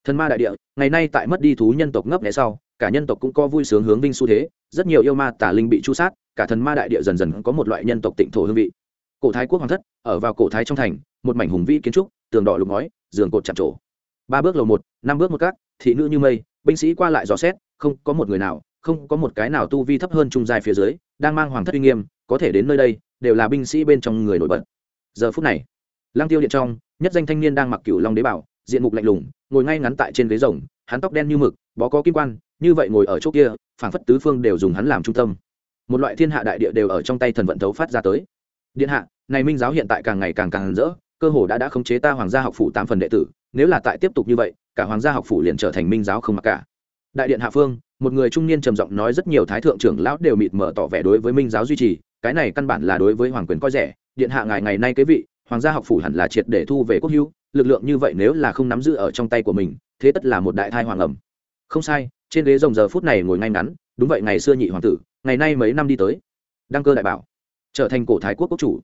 Thần ma đại địa, ngày nay tại mất đi thú nhân tộc ngấp nghé sau, cả nhân tộc cũng có vui sướng hướng vinh xu thế, rất nhiều yêu ma tả linh bị chu sát, cả thần ma đại địa dần dần có một loại nhân tộc tịnh thổ hương vị. Cổ thái quốc hoàng thất, ở vào cổ thái trong thành, một mảnh hùng vĩ kiến trúc, tường đỏ lục ngói, giường cột chạm trổ. Ba bước lầu một, năm bước một cát, thị nữ như mây, binh sĩ qua lại dò xét, không có một người nào, không có một cái nào tu vi thấp hơn trung giai phía dưới, đang mang hoàng thất uy nghiêm, có thể đến nơi đây đều là binh sĩ bên trong người nổi bật. Giờ phút này lang tiêu điện trong, nhất danh thanh niên đang mặc cửu long đế bảo, diện mục lạnh lùng, ngồi ngay ngắn tại trên ghế rồng, hắn tóc đen như mực, bó có kim quan, như vậy ngồi ở chỗ kia, phảng phất tứ phương đều dùng hắn làm trung tâm. Một loại thiên hạ đại địa đều ở trong tay thần vận thấu phát ra tới. Điện hạ, này minh giáo hiện tại càng ngày càng càng rỡ, cơ hồ đã đã khống chế ta hoàng gia học phủ tám phần đệ tử, nếu là tại tiếp tục như vậy, cả hoàng gia học phủ liền trở thành minh giáo không mặc cả. Đại điện hạ phương, một người trung niên trầm giọng nói rất nhiều thái thượng trưởng lão đều mịt mở tỏ vẻ đối với minh giáo duy trì cái này căn bản là đối với hoàng quyền coi rẻ, điện hạ ngài ngày nay cái vị, hoàng gia học phủ hẳn là triệt để thu về quốc hữu, lực lượng như vậy nếu là không nắm giữ ở trong tay của mình, thế tất là một đại thai hoàng ẩm. Không sai, trên ghế rồng giờ phút này ngồi ngay ngắn, đúng vậy ngày xưa nhị hoàng tử, ngày nay mấy năm đi tới. Đăng cơ đại bảo, trở thành cổ thái quốc quốc chủ.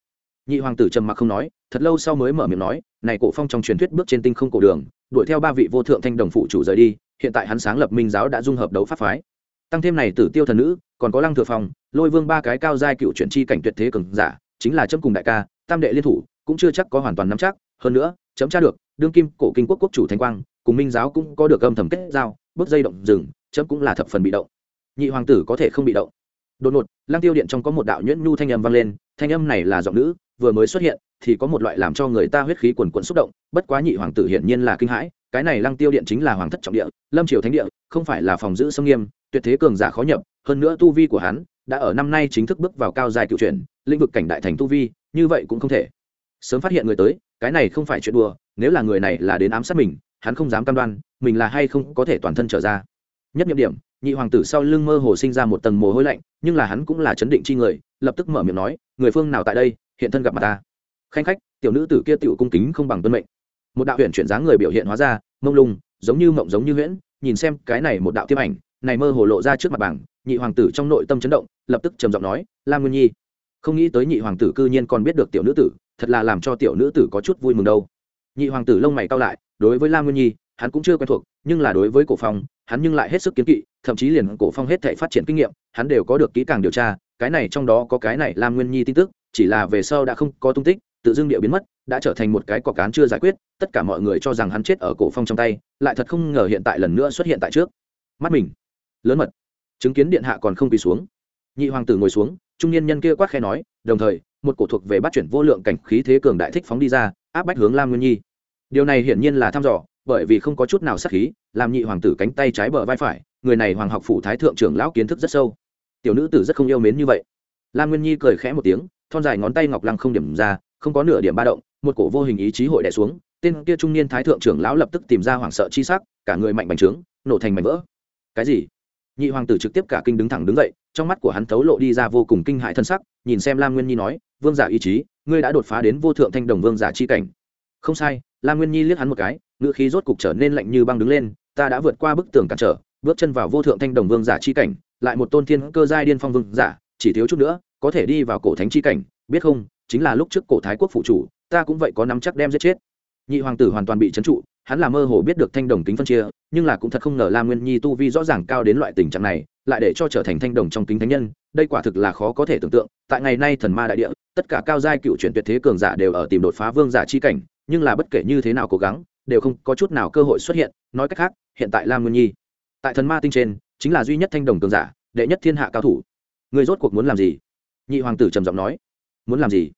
Nhị hoàng tử trầm mặc không nói, thật lâu sau mới mở miệng nói, này cổ phong trong truyền thuyết bước trên tinh không cổ đường, đuổi theo ba vị vô thượng thanh đồng phụ chủ rời đi, hiện tại hắn sáng lập minh giáo đã dung hợp đấu pháp phái tăng thêm này tử tiêu thần nữ, còn có lăng thừa phong, lôi vương ba cái cao giai cựu chuyển chi cảnh tuyệt thế cường giả, chính là chấm cùng đại ca, tam đệ liên thủ, cũng chưa chắc có hoàn toàn nắm chắc. Hơn nữa, chấm tra được, đương kim cổ kinh quốc quốc chủ thanh quang, cùng minh giáo cũng có được âm thầm kết giao bước dây động rừng, chấm cũng là thập phần bị động. Nhị hoàng tử có thể không bị động. Đột ngột lang tiêu điện trong có một đạo nhuyễn nhu thanh âm vang lên, thanh âm này là giọng nữ, vừa mới xuất hiện thì có một loại làm cho người ta huyết khí quần quận xúc động, bất quá nhị hoàng tử hiển nhiên là kinh hãi, cái này lăng tiêu điện chính là hoàng thất trọng địa, lâm triều thánh địa, không phải là phòng giữ sông nghiêm, tuyệt thế cường giả khó nhập, hơn nữa tu vi của hắn đã ở năm nay chính thức bước vào cao dài cựu chuyển, lĩnh vực cảnh đại thành tu vi, như vậy cũng không thể. Sớm phát hiện người tới, cái này không phải chuyện đùa, nếu là người này là đến ám sát mình, hắn không dám cam đoan, mình là hay không có thể toàn thân trở ra. Nhất nhiệm điểm, nhị hoàng tử sau lưng mơ hồ sinh ra một tầng mồ hôi lạnh, nhưng là hắn cũng là chấn định chi người, lập tức mở miệng nói, người phương nào tại đây, hiện thân gặp mặt ta? Khanh khách, tiểu nữ tử kia tiểu cung kính không bằng tuân mệnh. Một đạo huyện chuyển dáng người biểu hiện hóa ra, mông lung, giống như mộng giống như huyễn, nhìn xem cái này một đạo tiêm ảnh, này mơ hồ lộ ra trước mặt bảng, nhị hoàng tử trong nội tâm chấn động, lập tức trầm giọng nói, lam nguyên nhi. Không nghĩ tới nhị hoàng tử cư nhiên còn biết được tiểu nữ tử, thật là làm cho tiểu nữ tử có chút vui mừng đâu. Nhị hoàng tử lông mày cao lại, đối với lam nguyên nhi, hắn cũng chưa quen thuộc, nhưng là đối với cổ phong, hắn nhưng lại hết sức kiến kỵ, thậm chí liền cổ phong hết thể phát triển kinh nghiệm, hắn đều có được kỹ càng điều tra, cái này trong đó có cái này lam nguyên nhi tin tức, chỉ là về sau đã không có tung tích tự dưng địa biến mất, đã trở thành một cái cọc cán chưa giải quyết, tất cả mọi người cho rằng hắn chết ở cổ phong trong tay, lại thật không ngờ hiện tại lần nữa xuất hiện tại trước. Mắt mình, lớn mật, chứng kiến điện hạ còn không quỳ xuống. Nhị hoàng tử ngồi xuống, trung niên nhân kia quát khe nói, đồng thời, một cổ thuộc về bắt chuyển vô lượng cảnh khí thế cường đại thích phóng đi ra, áp bách hướng lam nguyên nhi. Điều này hiển nhiên là thăm dò, bởi vì không có chút nào sắc khí, làm nhị hoàng tử cánh tay trái bờ vai phải, người này hoàng học phủ thái thượng trưởng lão kiến thức rất sâu. Tiểu nữ tử rất không yêu mến như vậy. Lam nguyên nhi cười khẽ một tiếng, thon dài ngón tay ngọc lăng không điểm ra không có nửa điểm ba động, một cổ vô hình ý chí hội đẻ xuống, tên kia trung niên thái thượng trưởng lão lập tức tìm ra hoảng sợ chi sắc, cả người mạnh bành trướng, nổ thành mảnh vỡ. Cái gì? Nhị hoàng tử trực tiếp cả kinh đứng thẳng đứng dậy, trong mắt của hắn thấu lộ đi ra vô cùng kinh hại thân sắc, nhìn xem lam nguyên nhi nói, vương giả ý chí, ngươi đã đột phá đến vô thượng thanh đồng vương giả chi cảnh. Không sai. Lam nguyên nhi liếc hắn một cái, ngữ khí rốt cục trở nên lạnh như băng đứng lên, ta đã vượt qua bức tường cản trở, bước chân vào vô thượng thanh đồng vương giả chi cảnh, lại một tôn thiên cơ giai điên phong vương giả, chỉ thiếu chút nữa, có thể đi vào cổ thánh chi cảnh, biết không? Chính là lúc trước cổ thái quốc phụ chủ, ta cũng vậy có nắm chắc đem giết chết. Nhị hoàng tử hoàn toàn bị trấn trụ, hắn là mơ hồ biết được thanh đồng kính phân chia, nhưng là cũng thật không ngờ lam nguyên nhi tu vi rõ ràng cao đến loại tình trạng này, lại để cho trở thành thanh đồng trong kính thánh nhân, đây quả thực là khó có thể tưởng tượng, tại ngày nay thần ma đại địa, tất cả cao giai cựu chuyển tuyệt thế cường giả đều ở tìm đột phá vương giả chi cảnh, nhưng là bất kể như thế nào cố gắng, đều không có chút nào cơ hội xuất hiện, nói cách khác, hiện tại lam nguyên nhi, tại thần ma tinh trên, chính là duy nhất thanh đồng cường giả, đệ nhất thiên hạ cao thủ. Người rốt cuộc muốn làm gì? Nhị hoàng tử trầm giọng nói. Muốn làm gì?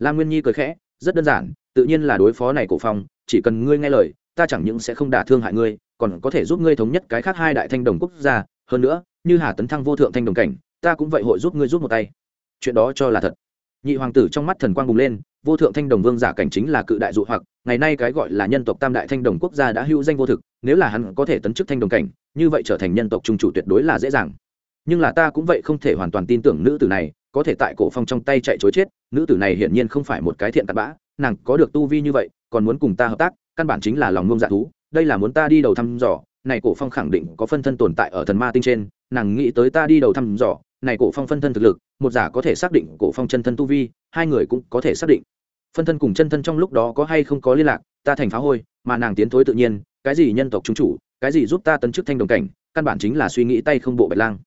Lam nguyên nhi cười khẽ, rất đơn giản, tự nhiên là đối phó này cổ phong, chỉ cần ngươi nghe lời, ta chẳng những sẽ không đả thương hại ngươi, còn có thể giúp ngươi thống nhất cái khác hai đại thanh đồng quốc gia. Hơn nữa, như hà tấn thăng vô thượng thanh đồng cảnh, ta cũng vậy hội giúp ngươi giúp một tay. Chuyện đó cho là thật. Nhị hoàng tử trong mắt thần quang bùng lên, vô thượng thanh đồng vương giả cảnh chính là cự đại dụ hoặc, ngày nay cái gọi là nhân tộc tam đại thanh đồng quốc gia đã hữu danh vô thực, nếu là hắn có thể tấn chức thanh đồng cảnh, như vậy trở thành nhân tộc trung chủ tuyệt đối là dễ dàng. Nhưng là ta cũng vậy không thể hoàn toàn tin tưởng nữ tử này có thể tại cổ phong trong tay chạy chối chết, nữ tử này hiển nhiên không phải một cái thiện tạt bã, nàng có được tu vi như vậy, còn muốn cùng ta hợp tác, căn bản chính là lòng ngông dạ thú, đây là muốn ta đi đầu thăm dò, này cổ phong khẳng định có phân thân tồn tại ở thần ma tinh trên, nàng nghĩ tới ta đi đầu thăm dò, này cổ phong phân thân thực lực, một giả có thể xác định cổ phong chân thân tu vi, hai người cũng có thể xác định. Phân thân cùng chân thân trong lúc đó có hay không có liên lạc, ta thành phá hôi, mà nàng tiến thối tự nhiên, cái gì nhân tộc trung chủ, cái gì giúp ta tấn chức thanh đồng cảnh, căn bản chính là suy nghĩ tay không bộ bạch lang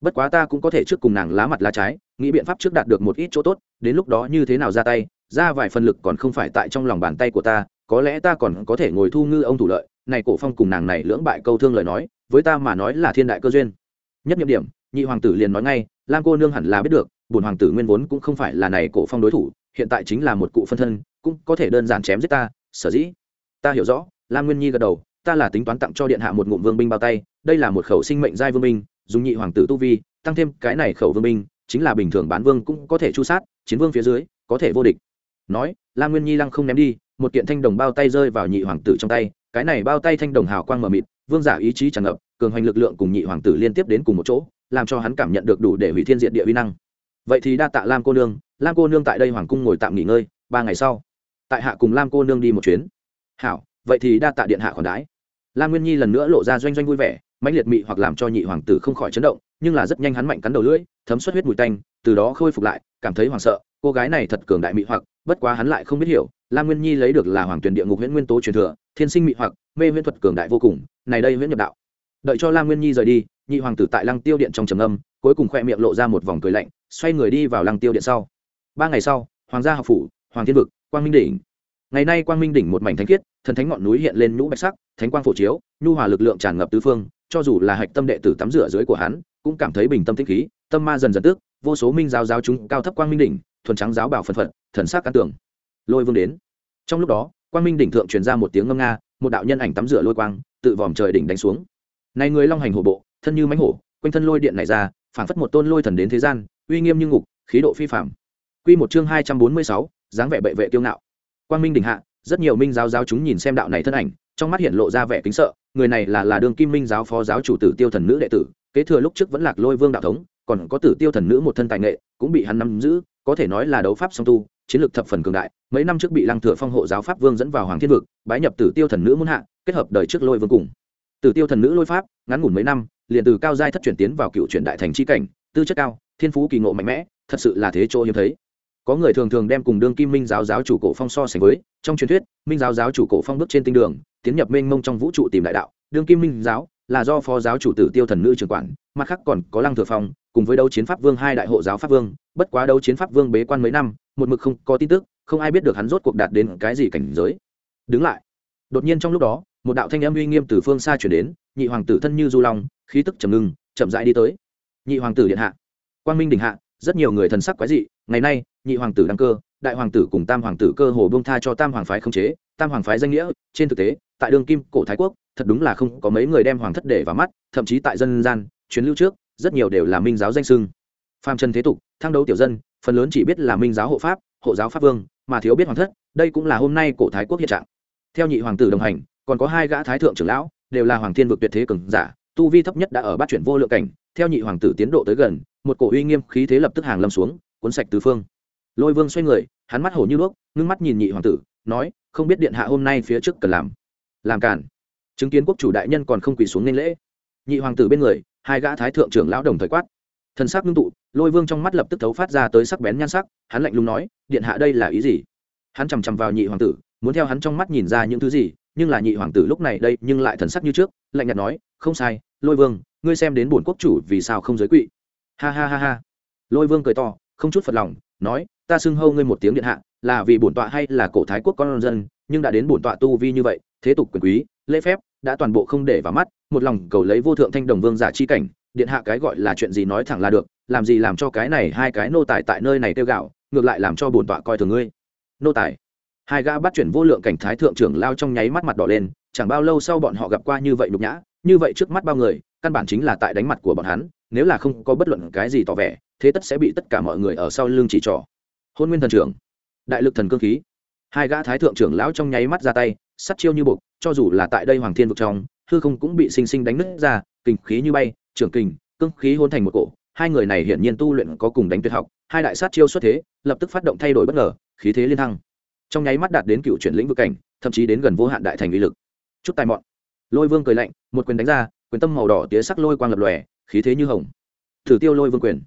bất quá ta cũng có thể trước cùng nàng lá mặt lá trái, nghĩ biện pháp trước đạt được một ít chỗ tốt, đến lúc đó như thế nào ra tay, ra vài phần lực còn không phải tại trong lòng bàn tay của ta, có lẽ ta còn có thể ngồi thu ngư ông thủ lợi, này cổ phong cùng nàng này lưỡng bại câu thương lời nói, với ta mà nói là thiên đại cơ duyên. Nhất nhiệm điểm, nhị hoàng tử liền nói ngay, lam cô nương hẳn là biết được bùn hoàng tử nguyên vốn cũng không phải là này cổ phong đối thủ, hiện tại chính là một cụ phân thân, cũng có thể đơn giản chém giết ta, sở dĩ. Ta hiểu rõ, lam nguyên nhi gật đầu, ta là tính toán tặng cho điện hạ một ngụm vương binh bao tay, đây là một khẩu sinh mệnh giai vương binh dùng nhị hoàng tử tu vi, tăng thêm cái này khẩu vương binh, chính là bình thường bán vương cũng có thể chu sát, chiến vương phía dưới, có thể vô địch. Nói lam nguyên nhi lăng không ném đi, một kiện thanh đồng bao tay rơi vào nhị hoàng tử trong tay, cái này bao tay thanh đồng hào quang mờ mịt, vương giả ý chí tràn ngập, cường hoành lực lượng cùng nhị hoàng tử liên tiếp đến cùng một chỗ, làm cho hắn cảm nhận được đủ để hủy thiên diện địa uy năng. Vậy thì đa tạ lam cô nương, lam cô nương tại đây hoàng cung ngồi tạm nghỉ ngơi, ba ngày sau, tại hạ cùng lam cô nương đi một chuyến. Hảo, vậy thì đa tạ điện hạ còn đái lam nguyên nhi lần nữa lộ ra doanh doanh vui vẻ mãnh liệt mị hoặc làm cho nhị hoàng tử không khỏi chấn động, nhưng là rất nhanh hắn mạnh cắn đầu lưỡi, thấm xuất huyết mùi tanh, từ đó khôi phục lại, cảm thấy hoảng sợ, cô gái này thật cường đại mị hoặc, bất quá hắn lại không biết hiểu, lam nguyên nhi lấy được là hoàng tuyển địa ngục huyễn nguyên tố truyền thừa, thiên sinh mị hoặc, mê huyễn thuật cường đại vô cùng, này đây huyễn nhập đạo. Đợi cho lam nguyên nhi rời đi, nhị hoàng tử tại lăng tiêu điện trong trầm âm, cuối cùng khoe miệng lộ ra một vòng cười lạnh, xoay người đi vào lăng tiêu điện sau. Ba ngày sau, hoàng gia học phủ, hoàng thiên vực, quang minh đỉnh. Ngày nay quang minh đỉnh một mảnh thánh khiết, thần thánh ngọn núi hiện lên nhũ bạch sắc, thánh quang phổ chiếu, nhu hòa lực lượng tràn ngập tứ phương cho dù là hạch tâm đệ tử tắm rửa dưới của hắn, cũng cảm thấy bình tâm tĩnh khí, tâm ma dần dần tức, vô số minh giáo giáo chúng cao thấp quang minh đỉnh, thuần trắng giáo bảo phân phật, thần sắc căn tưởng lôi vương đến. Trong lúc đó, quang minh đỉnh thượng truyền ra một tiếng ngâm nga, một đạo nhân ảnh tắm rửa lôi quang, tự vòm trời đỉnh đánh xuống. Này người long hành hổ bộ, thân như mánh hổ, quanh thân lôi điện này ra, phảng phất một tôn lôi thần đến thế gian, uy nghiêm như ngục, khí độ phi phạm quy một chương hai trăm bốn mươi sáu, dáng vẻ bệ vệ tiêu ngạo. Quang minh đỉnh hạ, rất nhiều minh giáo giáo chúng nhìn xem đạo này thân ảnh, trong mắt hiện lộ ra vẻ kính sợ người này là là đường kim minh giáo phó giáo chủ tử tiêu thần nữ đệ tử, kế thừa lúc trước vẫn lạc lôi vương đạo thống, còn có tử tiêu thần nữ một thân tài nghệ, cũng bị hắn nắm giữ, có thể nói là đấu pháp song tu, chiến lược thập phần cường đại, mấy năm trước bị lăng thừa phong hộ giáo pháp vương dẫn vào hoàng thiên vực, bái nhập tử tiêu thần nữ muốn hạ, kết hợp đời trước lôi vương cùng. Tử tiêu thần nữ lôi pháp, ngắn ngủn mấy năm, liền từ cao giai thất chuyển tiến vào cựu truyền đại thành c cảnh, tư chất cao, thiên phú kỳ ngộ mạnh mẽ, thật sự là thế chỗ hiếm thấy có người thường thường đem cùng đương kim minh giáo giáo chủ cổ phong so sánh với, trong truyền thuyết, minh giáo giáo chủ cổ phong bước trên tinh đường, tiến nhập mênh mông trong vũ trụ tìm đại đạo. Đương kim minh giáo là do phó giáo chủ tử tiêu thần nữ trưởng quản, mặt khác còn có lăng thừa phong, cùng với đấu chiến pháp vương hai đại hộ giáo pháp vương. Bất quá đấu chiến pháp vương bế quan mấy năm, một mực không có tin tức, không ai biết được hắn rốt cuộc đạt đến cái gì cảnh giới. Đứng lại. Đột nhiên trong lúc đó, một đạo thanh âm uy nghiêm từ phương xa chuyển đến, nhị hoàng tử thân như du long, khí tức trầm ngưng, chậm rãi đi tới. Nhị hoàng tử điện hạ. Quang minh đình hạ rất nhiều người thần sắc quái dị, ngày nay, nhị hoàng tử đăng cơ, đại hoàng tử cùng tam hoàng tử cơ hồ bông tha cho tam hoàng phái không chế, tam hoàng phái danh nghĩa, trên thực tế, tại đường kim cổ thái quốc, thật đúng là không có mấy người đem hoàng thất để vào mắt, thậm chí tại dân gian chuyến lưu trước, rất nhiều đều là minh giáo danh sưng. Phàm trần thế tục, thăng đấu tiểu dân, phần lớn chỉ biết là minh giáo hộ pháp, hộ giáo pháp vương, mà thiếu biết hoàng thất, đây cũng là hôm nay cổ thái quốc hiện trạng. Theo nhị hoàng tử đồng hành, còn có hai gã thái thượng trưởng lão, đều là hoàng thiên vực tuyệt thế cường giả, tu vi thấp nhất đã ở bát chuyển vô lượng cảnh. Theo nhị hoàng tử tiến độ tới gần một cổ uy nghiêm khí thế lập tức hàng lâm xuống, cuốn sạch tứ phương. Lôi vương xoay người, hắn mắt hổ như đuốc, ngưng mắt nhìn nhị hoàng tử, nói, không biết điện hạ hôm nay phía trước cần làm. Làm cản chứng kiến quốc chủ đại nhân còn không quỳ xuống nên lễ. Nhị hoàng tử bên người, hai gã thái thượng trưởng lão đồng thời quát. Thần sắc ngưng tụ, lôi vương trong mắt lập tức thấu phát ra tới sắc bén nhan sắc, hắn lạnh lùng nói, điện hạ đây là ý gì? Hắn chằm chằm vào nhị hoàng tử, muốn theo hắn trong mắt nhìn ra những thứ gì, nhưng là nhị hoàng tử lúc này đây nhưng lại thần sắc như trước, lạnh nhạt nói, không sai, lôi vương, ngươi xem đến bổn quốc chủ vì sao không giới quỵ ha ha ha ha. Lôi vương cười to, không chút phật lòng, nói, ta xưng hâu ngươi một tiếng điện hạ, là vì bổn tọa hay là cổ thái quốc con dân, nhưng đã đến bổn tọa tu vi như vậy, thế tục quyền quý, lễ phép, đã toàn bộ không để vào mắt, một lòng cầu lấy vô thượng thanh đồng vương giả chi cảnh, điện hạ cái gọi là chuyện gì nói thẳng là được, làm gì làm cho cái này hai cái nô tài tại nơi này tiêu gạo, ngược lại làm cho bổn tọa coi thường ngươi. Nô tài. Hai gã bắt chuyển vô lượng cảnh thái thượng trưởng lao trong nháy mắt mặt đỏ lên, chẳng bao lâu sau bọn họ gặp qua như vậy nhục nhã, như vậy trước mắt bao người, căn bản chính là tại đánh mặt của bọn hắn nếu là không có bất luận cái gì tỏ vẻ, thế tất sẽ bị tất cả mọi người ở sau lưng chỉ trỏ. Hôn nguyên thần trưởng, đại lực thần cơ khí. Hai gã thái thượng trưởng lão trong nháy mắt ra tay, sắt chiêu như bục cho dù là tại đây hoàng thiên vực trong, hư không cũng bị sinh sinh đánh nứt ra kình khí như bay, trưởng kình cương khí hôn thành một cổ. Hai người này hiển nhiên tu luyện có cùng đánh tuyệt học, hai đại sát chiêu xuất thế, lập tức phát động thay đổi bất ngờ, khí thế liên thăng. Trong nháy mắt đạt đến cựu chuyển lĩnh vực cảnh, thậm chí đến gần vô hạn đại thành uy lực. Chút tài mọn. Lôi vương cười lạnh, một quyền đánh ra, quyền tâm màu đỏ tía sắc lôi quang lập lòe khí thế như hồng. Thử tiêu lôi vương quyền.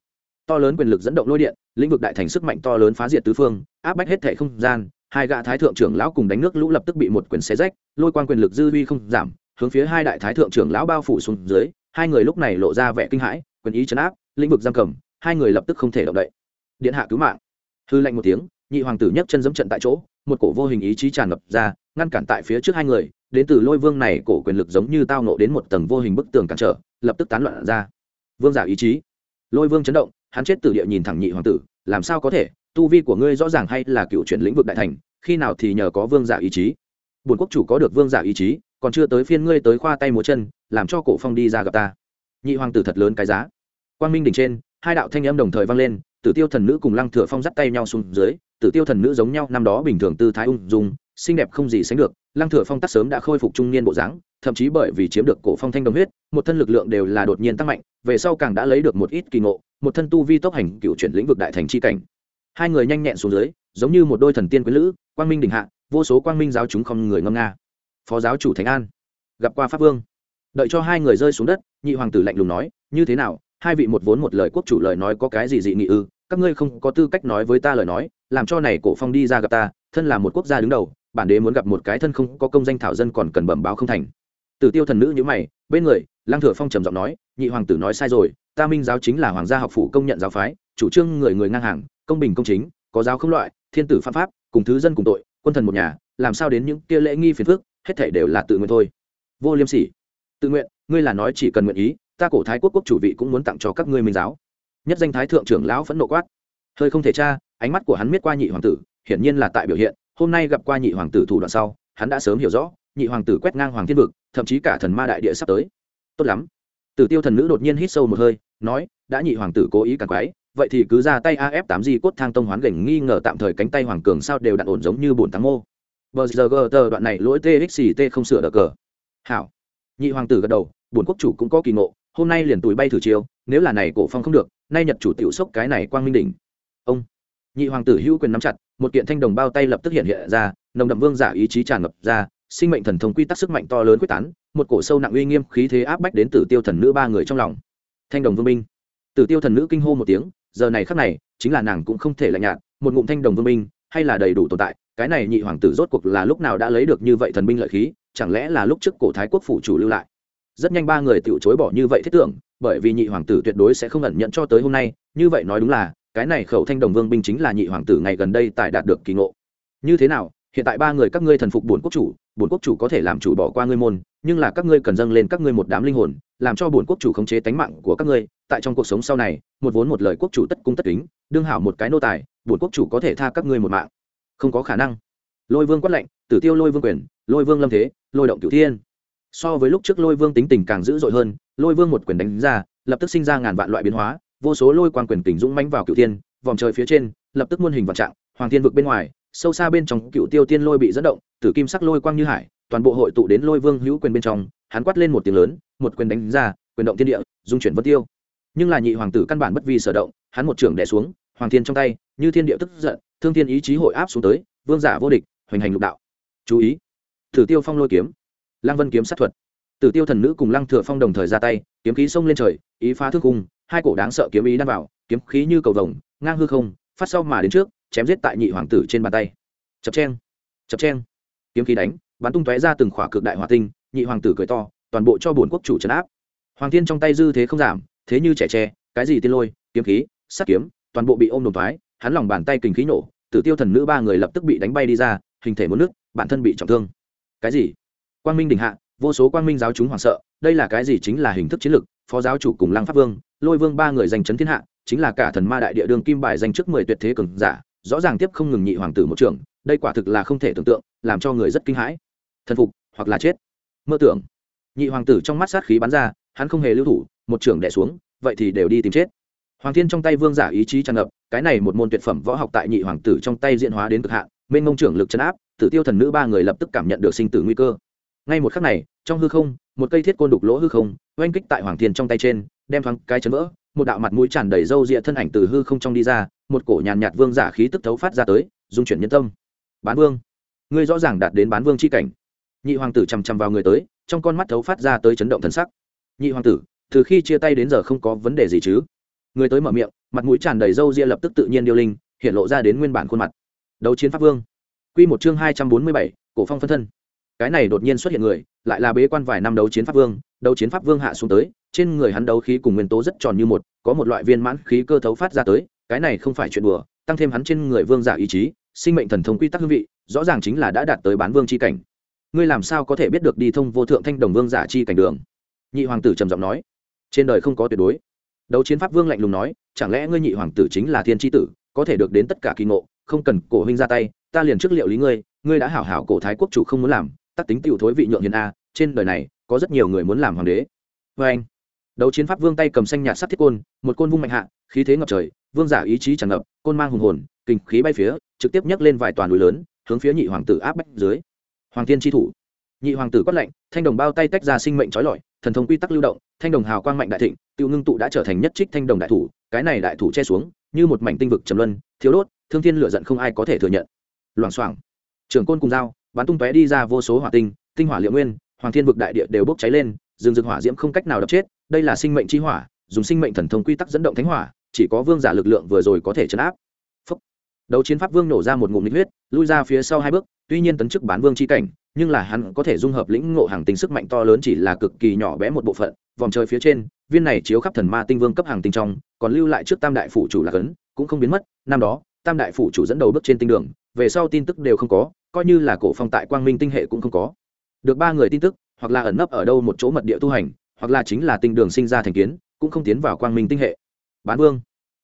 To lớn quyền lực dẫn động lôi điện, lĩnh vực đại thành sức mạnh to lớn phá diệt tứ phương, áp bách hết thệ không gian, hai gã thái thượng trưởng lão cùng đánh nước lũ lập tức bị một quyền xé rách, lôi quan quyền lực dư vi không giảm, hướng phía hai đại thái thượng trưởng lão bao phủ xuống dưới, hai người lúc này lộ ra vẻ kinh hãi, quyền ý chấn áp, lĩnh vực giam cầm, hai người lập tức không thể động đậy. Điện hạ cứu mạng. Hư lạnh một tiếng, nhị hoàng tử nhấc chân giẫm trận tại chỗ, một cổ vô hình ý chí tràn ngập ra, ngăn cản tại phía trước hai người đến từ lôi vương này cổ quyền lực giống như tao nộ đến một tầng vô hình bức tường cản trở, lập tức tán loạn ra. Vương giả ý chí. Lôi vương chấn động, hắn chết từ địa nhìn thẳng nhị hoàng tử, làm sao có thể? Tu vi của ngươi rõ ràng hay là cựu chuyển lĩnh vực đại thành, khi nào thì nhờ có vương giả ý chí? Bổn quốc chủ có được vương giả ý chí, còn chưa tới phiên ngươi tới khoa tay múa chân, làm cho cổ phong đi ra gặp ta. Nhị hoàng tử thật lớn cái giá. Quang minh đỉnh trên, hai đạo thanh âm đồng thời vang lên, tử tiêu thần nữ cùng lăng thừa phong dắt tay nhau xuống dưới, tử tiêu thần nữ giống nhau năm đó bình thường tư thái ung dung, xinh đẹp không gì sánh được lăng thừa phong tắc sớm đã khôi phục trung niên bộ dáng, thậm chí bởi vì chiếm được cổ phong thanh đồng huyết, một thân lực lượng đều là đột nhiên tăng mạnh, về sau càng đã lấy được một ít kỳ ngộ, một thân tu vi tốc hành cựu chuyển lĩnh vực đại thành chi cảnh. Hai người nhanh nhẹn xuống dưới, giống như một đôi thần tiên quý lữ, quang minh đình hạ, vô số quang minh giáo chúng không người ngâm nga. Phó giáo chủ thánh an, gặp qua pháp vương. Đợi cho hai người rơi xuống đất, nhị hoàng tử lạnh lùng nói, như thế nào, hai vị một vốn một lời quốc chủ lời nói có cái gì dị nghị ư? Các ngươi không có tư cách nói với ta lời nói, làm cho này cổ phong đi ra gặp ta, thân là một quốc gia đứng đầu bản đế muốn gặp một cái thân không có công danh thảo dân còn cần bẩm báo không thành. Tử tiêu thần nữ như mày, bên người, lăng thừa phong trầm giọng nói, nhị hoàng tử nói sai rồi, ta minh giáo chính là hoàng gia học phủ công nhận giáo phái, chủ trương người người ngang hàng, công bình công chính, có giáo không loại, thiên tử pháp pháp, cùng thứ dân cùng tội, quân thần một nhà, làm sao đến những kia lễ nghi phiền phức, hết thể đều là tự nguyện thôi. Vô liêm sỉ. Tự nguyện, ngươi là nói chỉ cần nguyện ý, ta cổ thái quốc quốc chủ vị cũng muốn tặng cho các ngươi minh giáo. Nhất danh thái thượng trưởng lão phẫn nộ quát. Hơi không thể tra, ánh mắt của hắn miết qua nhị hoàng tử, hiển nhiên là tại biểu hiện hôm nay gặp qua nhị hoàng tử thủ đoạn sau, hắn đã sớm hiểu rõ, nhị hoàng tử quét ngang hoàng thiên vực, thậm chí cả thần ma đại địa sắp tới. Tốt lắm. Tử tiêu thần nữ đột nhiên hít sâu một hơi, nói, đã nhị hoàng tử cố ý càng quái, vậy thì cứ ra tay af tám di cốt thang tông hoán gành nghi ngờ tạm thời cánh tay hoàng cường sao đều đặn ổn giống như bổn thắng mô. Bờ giờ gờ tờ đoạn này lỗi txt không sửa được cờ. Hảo. Nhị hoàng tử gật đầu bổn quốc chủ cũng có kỳ ngộ, hôm nay liền tuổi bay thử chiều nếu là này cổ phong không được, nay nhật chủ tiểu sốc cái này quang minh đỉnh. Ông nhị hoàng tử hữu quyền nắm chặt, một kiện thanh đồng bao tay lập tức hiện hiện ra, nồng đậm vương giả ý chí tràn ngập ra, sinh mệnh thần thông quy tắc sức mạnh to lớn quyết tán, một cổ sâu nặng uy nghiêm khí thế áp bách đến tử tiêu thần nữ ba người trong lòng. Thanh đồng vương minh tử tiêu thần nữ kinh hô một tiếng, giờ này khắc này, chính là nàng cũng không thể lạnh nhạt, một ngụm thanh đồng vương minh hay là đầy đủ tồn tại, cái này nhị hoàng tử rốt cuộc là lúc nào đã lấy được như vậy thần binh lợi khí, chẳng lẽ là lúc trước cổ thái quốc phủ chủ lưu lại? Rất nhanh ba người tự chối bỏ như vậy thiết tưởng, bởi vì nhị hoàng tử tuyệt đối sẽ không ẩn nhận cho tới hôm nay, như vậy nói đúng là cái này khẩu thanh đồng vương binh chính là nhị hoàng tử ngày gần đây tại đạt được kỳ ngộ. Như thế nào, hiện tại ba người các ngươi thần phục bổn quốc chủ, bổn quốc chủ có thể làm chủ bỏ qua ngươi môn, nhưng là các ngươi cần dâng lên các ngươi một đám linh hồn, làm cho bổn quốc chủ khống chế tánh mạng của các ngươi. Tại trong cuộc sống sau này, một vốn một lời quốc chủ tất cung tất kính, đương hảo một cái nô tài, bổn quốc chủ có thể tha các ngươi một mạng. Không có khả năng. Lôi vương quát lệnh tử tiêu lôi vương quyền, lôi vương lâm thế, lôi động cửu thiên. So với lúc trước lôi vương tính tình càng dữ dội hơn, lôi vương một quyền đánh ra, lập tức sinh ra ngàn vạn loại biến hóa vô số lôi quan quyền kình dũng mãnh vào cựu tiên vòng trời phía trên, lập tức muôn hình vạn trạng, hoàng thiên vực bên ngoài, sâu xa bên trong cựu tiêu tiên lôi bị dẫn động, tử kim sắc lôi quang như hải, toàn bộ hội tụ đến lôi vương hữu quyền bên trong, hắn quát lên một tiếng lớn, một quyền đánh ra, quyền động thiên địa, dung chuyển vân tiêu. Nhưng là nhị hoàng tử căn bản bất vi sở động, hắn một trưởng đẻ xuống, hoàng thiên trong tay, như thiên địa tức giận, thương thiên ý chí hội áp xuống tới, vương giả vô địch, hoành hành lục đạo. Chú ý thử tiêu phong lôi kiếm, lăng vân kiếm sát thuật. Tử tiêu thần nữ cùng lăng thừa phong đồng thời ra tay, kiếm khí xông lên trời, ý phá thương cung hai cổ đáng sợ kiếm ý đan vào, kiếm khí như cầu vồng, ngang hư không, phát sau mà đến trước, chém giết tại nhị hoàng tử trên bàn tay. Chập cheng chập cheng. Kiếm khí đánh, bắn tung tóe ra từng khỏa cực đại hỏa tinh, nhị hoàng tử cười to, toàn bộ cho bổn quốc chủ trấn áp. Hoàng thiên trong tay dư thế không giảm, thế như trẻ tre, cái gì tiên lôi, kiếm khí, sắt kiếm, toàn bộ bị ôm đồn thoái, hắn lòng bàn tay kình khí nổ, tử tiêu thần nữ ba người lập tức bị đánh bay đi ra, hình thể muốn nước bản thân bị trọng thương. Cái gì? Quang minh đình hạ, vô số quang minh giáo chúng hoảng sợ, đây là cái gì chính là hình thức chiến lược phó giáo chủ cùng lăng pháp vương, lôi vương ba người giành chấn thiên hạ, chính là cả thần ma đại địa đường kim bài danh trước mười tuyệt thế cường giả, rõ ràng tiếp không ngừng nhị hoàng tử một trường đây quả thực là không thể tưởng tượng, làm cho người rất kinh hãi. Thần phục, hoặc là chết. Mơ tưởng. Nhị hoàng tử trong mắt sát khí bắn ra, hắn không hề lưu thủ, một trưởng đẻ xuống, vậy thì đều đi tìm chết. Hoàng thiên trong tay vương giả ý chí tràn ngập, cái này một môn tuyệt phẩm võ học tại nhị hoàng tử trong tay diễn hóa đến cực hạn, mênh mông trưởng lực chấn áp, tử tiêu thần nữ ba người lập tức cảm nhận được sinh tử nguy cơ. Ngay một khắc này trong hư không, một cây thiết côn đục lỗ hư không, oanh kích tại hoàng thiên trong tay trên, đem thoáng cái chấn vỡ, một đạo mặt mũi tràn đầy râu rịa thân ảnh từ hư không trong đi ra, một cổ nhàn nhạt vương giả khí tức thấu phát ra tới, dung chuyển nhân tâm. Bán vương, ngươi rõ ràng đạt đến bán vương c h i cảnh. Nhị hoàng tử chằm chằm vào người tới, trong con mắt thấu phát ra tới chấn động thần sắc. Nhị hoàng tử, từ khi chia tay đến giờ không có vấn đề gì chứ? Người tới mở miệng, mặt mũi tràn đầy râu ria lập tức tự nhiên điêu linh, hiện lộ ra đến nguyên bản khuôn mặt. Đấu chiến pháp vương. Q một chương hai trăm bốn mươi bảy, cổ phong phân thân. Cái này đột nhiên xuất hiện người lại là bế quan vài năm đấu chiến pháp vương, đấu chiến pháp vương hạ xuống tới, trên người hắn đấu khí cùng nguyên tố rất tròn như một, có một loại viên mãn khí cơ thấu phát ra tới, cái này không phải chuyện đùa, tăng thêm hắn trên người vương giả ý chí, sinh mệnh thần thông quy tắc hương vị, rõ ràng chính là đã đạt tới bán vương c h i cảnh. Ngươi làm sao có thể biết được đi thông vô thượng thanh đồng vương giả chi cảnh đường? Nhị hoàng tử trầm giọng nói. Trên đời không có tuyệt đối. Đấu chiến pháp vương lạnh lùng nói, chẳng lẽ ngươi nhị hoàng tử chính là thiên tri tử, có thể được đến tất cả kỳ ngộ, không cần cổ huynh ra tay, ta liền trước liệu lý ngươi ngươi đã hảo hảo cổ thái quốc chủ không muốn làm tác tính tiểu thối vị nhượng hiền a, trên đời này, có rất nhiều người muốn làm hoàng đế. Vê anh, đấu chiến pháp vương tay cầm xanh nhạt sắt thiết côn, một côn vung mạnh hạ, khí thế ngập trời, vương giả ý chí tràn ngập, côn mang hùng hồn, kinh khí bay phía, trực tiếp nhấc lên vài toàn núi lớn, hướng phía nhị hoàng tử áp bách dưới. Hoàng thiên tri thủ. Nhị hoàng tử quát lạnh, thanh đồng bao tay tách ra sinh mệnh trói lọi, thần thông quy tắc lưu động, thanh đồng hào quang mạnh đại thịnh tiêu ngưng tụ đã trở thành nhất trích thanh đồng đại thủ, cái này đại thủ che xuống, như một mảnh tinh vực trầm luân, thiếu đốt, thương thiên lửa giận không ai có thể thừa nhận. Loảng xoảng. Trưởng côn cùng dao bắn tung tóe đi ra vô số hỏa tinh tinh hỏa liệu nguyên, hoàng thiên vực đại địa đều bốc cháy lên, rừng rực hỏa diễm không cách nào đập chết, đây là sinh mệnh chi hỏa, dùng sinh mệnh thần thông quy tắc dẫn động thánh hỏa, chỉ có vương giả lực lượng vừa rồi có thể chấn áp Phúc. đấu chiến pháp vương nổ ra một ngụm nhiệt huyết, lui ra phía sau hai bước, tuy nhiên tấn chức bán vương chi cảnh, nhưng là hắn có thể dung hợp lĩnh ngộ hàng tinh sức mạnh to lớn chỉ là cực kỳ nhỏ bé một bộ phận, vòng trời phía trên, viên này chiếu khắp thần ma tinh vương cấp hàng tinh trong, còn lưu lại trước tam đại phủ chủ là cấn, cũng không biến mất, năm đó, tam đại phủ chủ dẫn đầu bước trên tinh đường, về sau tin tức đều không có coi như là cổ phong tại quang minh tinh hệ cũng không có. Được ba người tin tức, hoặc là ẩn nấp ở đâu một chỗ mật địa tu hành, hoặc là chính là tinh đường sinh ra thành kiến, cũng không tiến vào quang minh tinh hệ. Bán vương.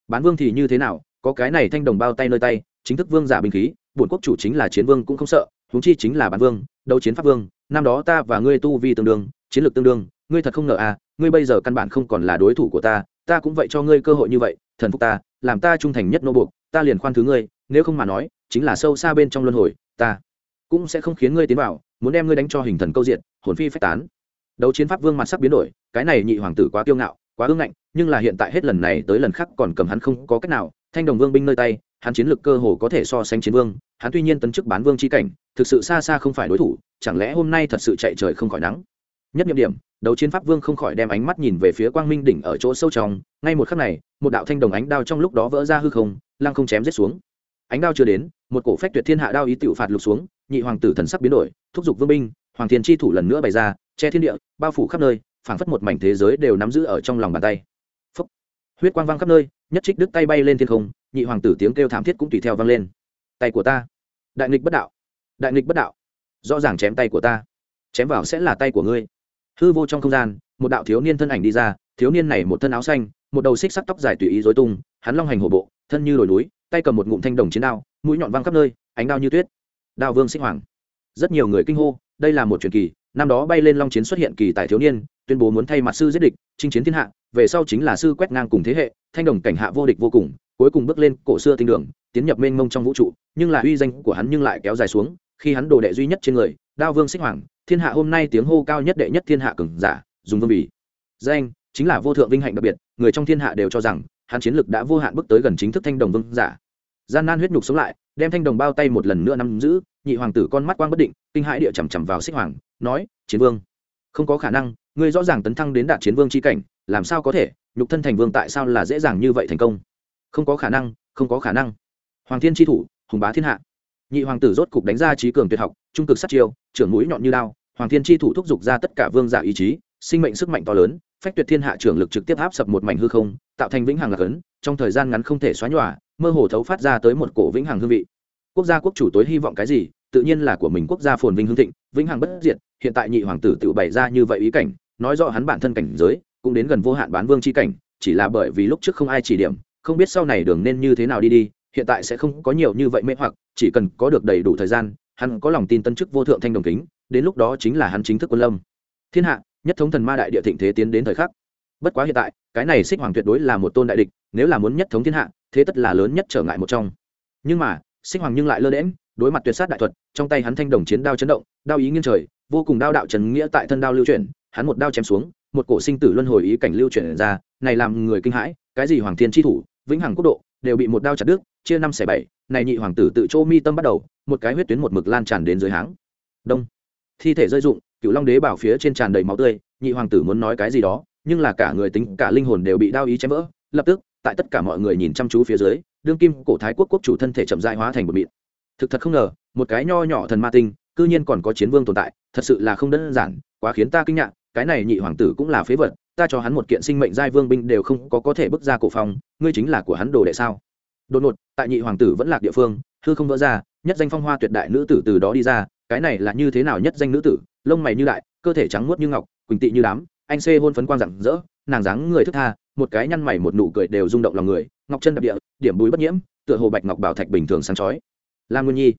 Bán vương thì như thế nào? Có cái này thanh đồng bao tay nơi tay, chính thức vương giả binh khí, bổn quốc chủ chính là chiến vương cũng không sợ, huống chi chính là bán vương, đấu chiến pháp vương, năm đó ta và ngươi tu vi tương đương, chiến lược tương đương, ngươi thật không ngờ à ngươi bây giờ căn bản không còn là đối thủ của ta ta cũng vậy cho ngươi cơ hội như vậy, thần phục ta, làm ta trung thành nhất nô buộc, ta liền khoan thứ ngươi, nếu không mà nói, chính là sâu xa bên trong luân hồi ta cũng sẽ không khiến ngươi tiến vào, muốn đem ngươi đánh cho hình thần câu diện hồn phi phách tán. Đấu chiến pháp vương mặt sắc biến đổi, cái này nhị hoàng tử quá kiêu ngạo, quá ương ngạnh, nhưng là hiện tại hết lần này tới lần khác còn cầm hắn không có cách nào, thanh đồng vương binh nơi tay, hắn chiến lược cơ hồ có thể so sánh chiến vương, hắn tuy nhiên tấn chức bán vương c h i cảnh, thực sự xa xa không phải đối thủ, chẳng lẽ hôm nay thật sự chạy trời không khỏi nắng? Nhất nhiệm điểm, đấu chiến pháp vương không khỏi đem ánh mắt nhìn về phía quang minh đỉnh ở chỗ sâu trong, ngay một khắc này, một đạo thanh đồng ánh đao trong lúc đó vỡ ra hư không, lăng không chém giết xuống ánh đao chưa đến, một cổ phách tuyệt thiên hạ đao ý tựu phạt lục xuống, nhị hoàng tử thần sắc biến đổi, thúc giục vương binh, hoàng thiên chi thủ lần nữa bày ra, che thiên địa, bao phủ khắp nơi, phảng phất một mảnh thế giới đều nắm giữ ở trong lòng bàn tay. Phúc. huyết quang vang khắp nơi, nhất trích đứt tay bay lên thiên không, nhị hoàng tử tiếng kêu thảm thiết cũng tùy theo vang lên. Tay của ta. Đại nghịch bất đạo. Đại nghịch bất đạo. Rõ ràng chém tay của ta. Chém vào sẽ là tay của ngươi. Hư vô trong không gian, một đạo thiếu niên thân ảnh đi ra, thiếu niên này một thân áo xanh, một đầu xích sắc tóc dài tùy ý dối tung, hắn long hành hổ bộ, thân như đồi núi tay cầm một ngụm thanh đồng chiến đao, mũi nhọn văng khắp nơi, ánh đao như tuyết. Đao vương sinh hoàng. Rất nhiều người kinh hô, đây là một truyền kỳ, năm đó bay lên long chiến xuất hiện kỳ tài thiếu niên, tuyên bố muốn thay mặt sư giết địch, chinh chiến thiên hạ, về sau chính là sư quét ngang cùng thế hệ, thanh đồng cảnh hạ vô địch vô cùng, cuối cùng bước lên cổ xưa tinh đường, tiến nhập mênh mông trong vũ trụ, nhưng là uy danh của hắn nhưng lại kéo dài xuống, khi hắn đồ đệ duy nhất trên người, đao vương xích hoàng, thiên hạ hôm nay tiếng hô cao nhất đệ nhất thiên hạ cường giả, dùng vương bỉ danh, chính là vô thượng vinh hạnh đặc biệt, người trong thiên hạ đều cho rằng hắn chiến lực đã vô hạn bước tới gần chính thức thanh đồng vương giả. Gian nan huyết nhục sống lại, đem thanh đồng bao tay một lần nữa nắm giữ, nhị hoàng tử con mắt quang bất định, kinh hãi địa chằm chằm vào xích hoàng, nói, chiến vương, không có khả năng, ngươi rõ ràng tấn thăng đến đạt chiến vương c h i cảnh, làm sao có thể, nhục thân thành vương tại sao là dễ dàng như vậy thành công? Không có khả năng, không có khả năng. Hoàng thiên tri thủ, hùng bá thiên hạ. Nhị hoàng tử rốt cục đánh ra trí cường tuyệt học, trung cực sát chiêu, trưởng mũi nhọn như lao hoàng thiên tri thủ thúc giục ra tất cả vương giả ý chí, sinh mệnh sức mạnh to lớn phách tuyệt thiên hạ trưởng lực trực tiếp áp sập một mảnh hư không, tạo thành vĩnh hằng lạc ấn, trong thời gian ngắn không thể xóa nhòa, mơ hồ thấu phát ra tới một cổ vĩnh hằng hương vị. Quốc gia quốc chủ tối hy vọng cái gì, tự nhiên là của mình quốc gia phồn vinh hương thịnh, vĩnh hằng bất diệt, hiện tại nhị hoàng tử tự bày ra như vậy ý cảnh, nói rõ hắn bản thân cảnh giới, cũng đến gần vô hạn bán vương c h i cảnh, chỉ là bởi vì lúc trước không ai chỉ điểm, không biết sau này đường nên như thế nào đi đi, hiện tại sẽ không có nhiều như vậy mê hoặc, chỉ cần có được đầy đủ thời gian, hắn có lòng tin tân chức vô thượng thanh đồng kính, đến lúc đó chính là hắn chính thức quân lâm. Thiên hạ nhất thống thần ma đại địa thịnh thế tiến đến thời khắc. Bất quá hiện tại, cái này xích hoàng tuyệt đối là một tôn đại địch, nếu là muốn nhất thống thiên hạ, thế tất là lớn nhất trở ngại một trong. Nhưng mà, xích hoàng nhưng lại lơ đễm đối mặt tuyệt sát đại thuật, trong tay hắn thanh đồng chiến đao chấn động, đao ý nghiêng trời, vô cùng đao đạo trần nghĩa tại thân đao lưu chuyển, hắn một đao chém xuống, một cổ sinh tử luân hồi ý cảnh lưu chuyển ra, này làm người kinh hãi, cái gì hoàng thiên tri thủ, vĩnh hằng quốc độ, đều bị một đao chặt đứt, chia năm xẻ bảy, này nhị hoàng tử tự chỗ mi tâm bắt đầu, một cái huyết tuyến một mực lan tràn đến dưới háng. Đông thi thể rơi dụng cựu long đế bảo phía trên tràn đầy máu tươi, nhị hoàng tử muốn nói cái gì đó, nhưng là cả người tính, cả linh hồn đều bị đao ý chém vỡ, lập tức, tại tất cả mọi người nhìn chăm chú phía dưới, đương kim cổ thái quốc quốc chủ thân thể chậm dại hóa thành một mịn. Thực thật không ngờ, một cái nho nhỏ thần ma tinh, cư nhiên còn có chiến vương tồn tại, thật sự là không đơn giản, quá khiến ta kinh ngạc, cái này nhị hoàng tử cũng là phế vật, ta cho hắn một kiện sinh mệnh giai vương binh đều không có có thể bước ra cổ phong, ngươi chính là của hắn đồ đệ sao? Đột ngột, tại nhị hoàng tử vẫn lạc địa phương hư không vỡ ra, nhất danh phong hoa tuyệt đại nữ tử từ đó đi ra, cái này là như thế nào nhất danh nữ tử, lông mày như đại cơ thể trắng muốt như ngọc, quỳnh tị như đám, anh xê hôn phấn quang rạng rỡ, nàng dáng người thức tha, một cái nhăn mày một nụ cười đều rung động lòng người, ngọc chân đặc địa, điểm bùi bất nhiễm, tựa hồ bạch ngọc bảo thạch bình thường sáng chói. Lam nguyên nhi,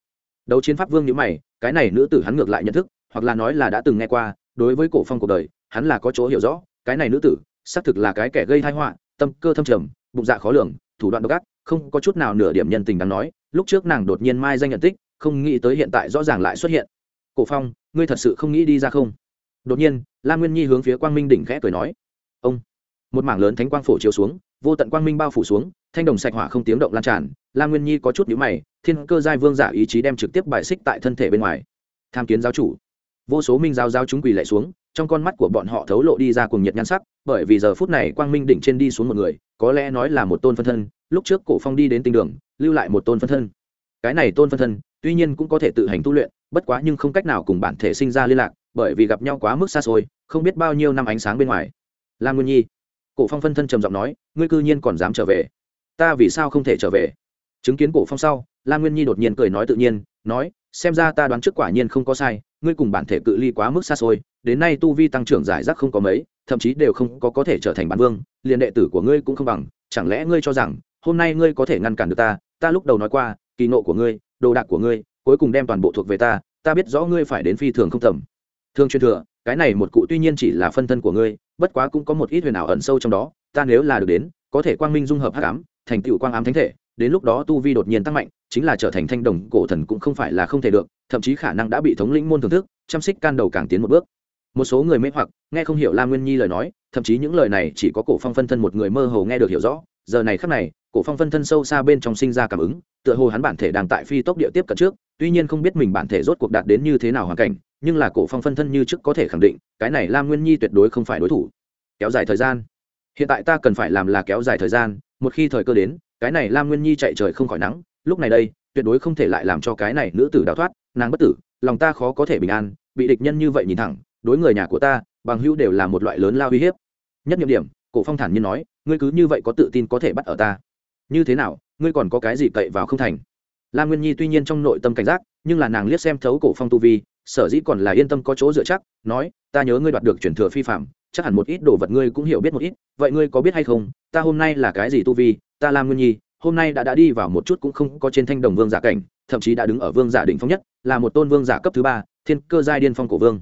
đấu chiến pháp vương nhữ mày, cái này nữ tử hắn ngược lại nhận thức, hoặc là nói là đã từng nghe qua, đối với cổ phong cuộc đời, hắn là có chỗ hiểu rõ, cái này nữ tử, xác thực là cái kẻ gây tai họa, tâm cơ thâm trầm, bụng dạ khó lường, thủ đoạn độc ác không có chút nào nửa điểm nhân tình đáng nói, lúc trước nàng đột nhiên mai danh nhận tích, không nghĩ tới hiện tại rõ ràng lại xuất hiện. Cổ phong, ngươi thật sự không nghĩ đi ra không? Đột nhiên La nguyên nhi hướng phía quang minh đỉnh khẽ cười nói. Ông. Một mảng lớn thánh quang phổ chiếu xuống, vô tận quang minh bao phủ xuống, thanh đồng sạch hỏa không tiếng động lan tràn La nguyên nhi có chút nhíu mày, thiên cơ giai vương giả ý chí đem trực tiếp bài xích tại thân thể bên ngoài. Tham kiến giáo chủ. Vô số minh giáo giáo chúng quỳ lại xuống, trong con mắt của bọn họ thấu lộ đi ra cùng nhiệt nhan sắc, bởi vì giờ phút này quang minh đỉnh trên đi xuống một người, có lẽ nói là một tôn phân thân lúc trước cổ phong đi đến tinh đường, lưu lại một tôn phân thân. Cái này tôn phân thân, tuy nhiên cũng có thể tự hành tu luyện, bất quá nhưng không cách nào cùng bản thể sinh ra liên lạc, bởi vì gặp nhau quá mức xa xôi, không biết bao nhiêu năm ánh sáng bên ngoài. Lam nguyên nhi, cổ phong phân thân trầm giọng nói, ngươi cư nhiên còn dám trở về. Ta vì sao không thể trở về? Chứng kiến cổ phong sau, lam nguyên nhi đột nhiên cười nói tự nhiên, nói, xem ra ta đoán trước quả nhiên không có sai, ngươi cùng bản thể cự ly quá mức xa xôi, đến nay tu vi tăng trưởng giải rác không có mấy, thậm chí đều không có có thể trở thành bản vương, liền đệ tử của ngươi cũng không bằng, chẳng lẽ ngươi cho rằng hôm nay ngươi có thể ngăn cản được ta ta lúc đầu nói qua, kỳ nộ của ngươi, đồ đạc của ngươi, cuối cùng đem toàn bộ thuộc về ta ta biết rõ ngươi phải đến phi thường không tầm thương truyền thừa, cái này một cụ tuy nhiên chỉ là phân thân của ngươi, bất quá cũng có một ít huyền ảo ẩn sâu trong đó, ta nếu là được đến, có thể quang minh dung hợp hắc ám, thành tựu quang ám thánh thể, đến lúc đó tu vi đột nhiên tăng mạnh, chính là trở thành thanh đồng cổ thần cũng không phải là không thể được, thậm chí khả năng đã bị thống lĩnh môn thưởng thức, chăm xích can đầu càng tiến một bước. Một số người mê hoặc, nghe không hiểu la nguyên nhi lời nói, thậm chí những lời này chỉ có cổ phong phân thân một người mơ hồ nghe được hiểu rõ, giờ này khắc này cổ phong phân thân sâu xa bên trong sinh ra cảm ứng, tựa hồ hắn bản thể đang tại phi tốc địa tiếp cận trước, tuy nhiên không biết mình bản thể rốt cuộc đạt đến như thế nào hoàn cảnh, nhưng là cổ phong phân thân như trước có thể khẳng định, cái này lam nguyên nhi tuyệt đối không phải đối thủ. Kéo dài thời gian. Hiện tại ta cần phải làm là kéo dài thời gian, một khi thời cơ đến, cái này lam nguyên nhi chạy trời không khỏi nắng, lúc này đây, tuyệt đối không thể lại làm cho cái này nữ tử đào thoát, nàng bất tử, lòng ta khó có thể bình an, bị địch nhân như vậy nhìn thẳng, đối người nhà của ta, bằng hữu đều là một loại lớn lao uy hiếp. Nhất nhiệm điểm, cổ phong thản nhiên nói, ngươi cứ như vậy có tự tin có thể bắt ở ta như thế nào, ngươi còn có cái gì cậy vào không thành? Lam nguyên nhi tuy nhiên trong nội tâm cảnh giác, nhưng là nàng liếc xem thấu cổ phong tu vi, sở dĩ còn là yên tâm có chỗ dựa chắc, nói, ta nhớ ngươi đoạt được chuyển thừa phi phạm chắc hẳn một ít đồ vật ngươi cũng hiểu biết một ít, vậy ngươi có biết hay không, ta hôm nay là cái gì tu vi, ta lam nguyên nhi, hôm nay đã đã đi vào một chút cũng không có trên thanh đồng vương giả cảnh, thậm chí đã đứng ở vương giả đỉnh phong nhất, là một tôn vương giả cấp thứ ba, thiên cơ giai điên phong cổ vương.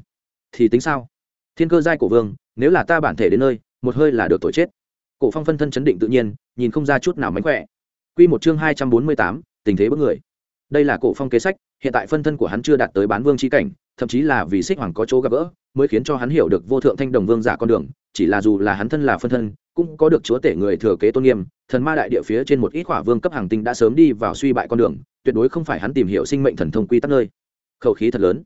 Thì tính sao? Thiên cơ giai cổ vương, nếu là ta bản thể đến nơi, một hơi là được tội chết cổ phong phân thân chấn định tự nhiên, nhìn không ra chút nào mánh khỏe. Quy một chương hai trăm bốn mươi tám, tình thế bất người. Đây là cổ phong kế sách, hiện tại phân thân của hắn chưa đạt tới bán vương chi cảnh, thậm chí là vì xích hoàng có chỗ gặp gỡ, mới khiến cho hắn hiểu được vô thượng thanh đồng vương giả con đường, chỉ là dù là hắn thân là phân thân, cũng có được chúa tể người thừa kế tôn nghiêm, thần ma đại địa phía trên một ít khỏa vương cấp hàng tinh đã sớm đi vào suy bại con đường, tuyệt đối không phải hắn tìm hiểu sinh mệnh thần thông quy tắc nơi. Khẩu khí thật lớn.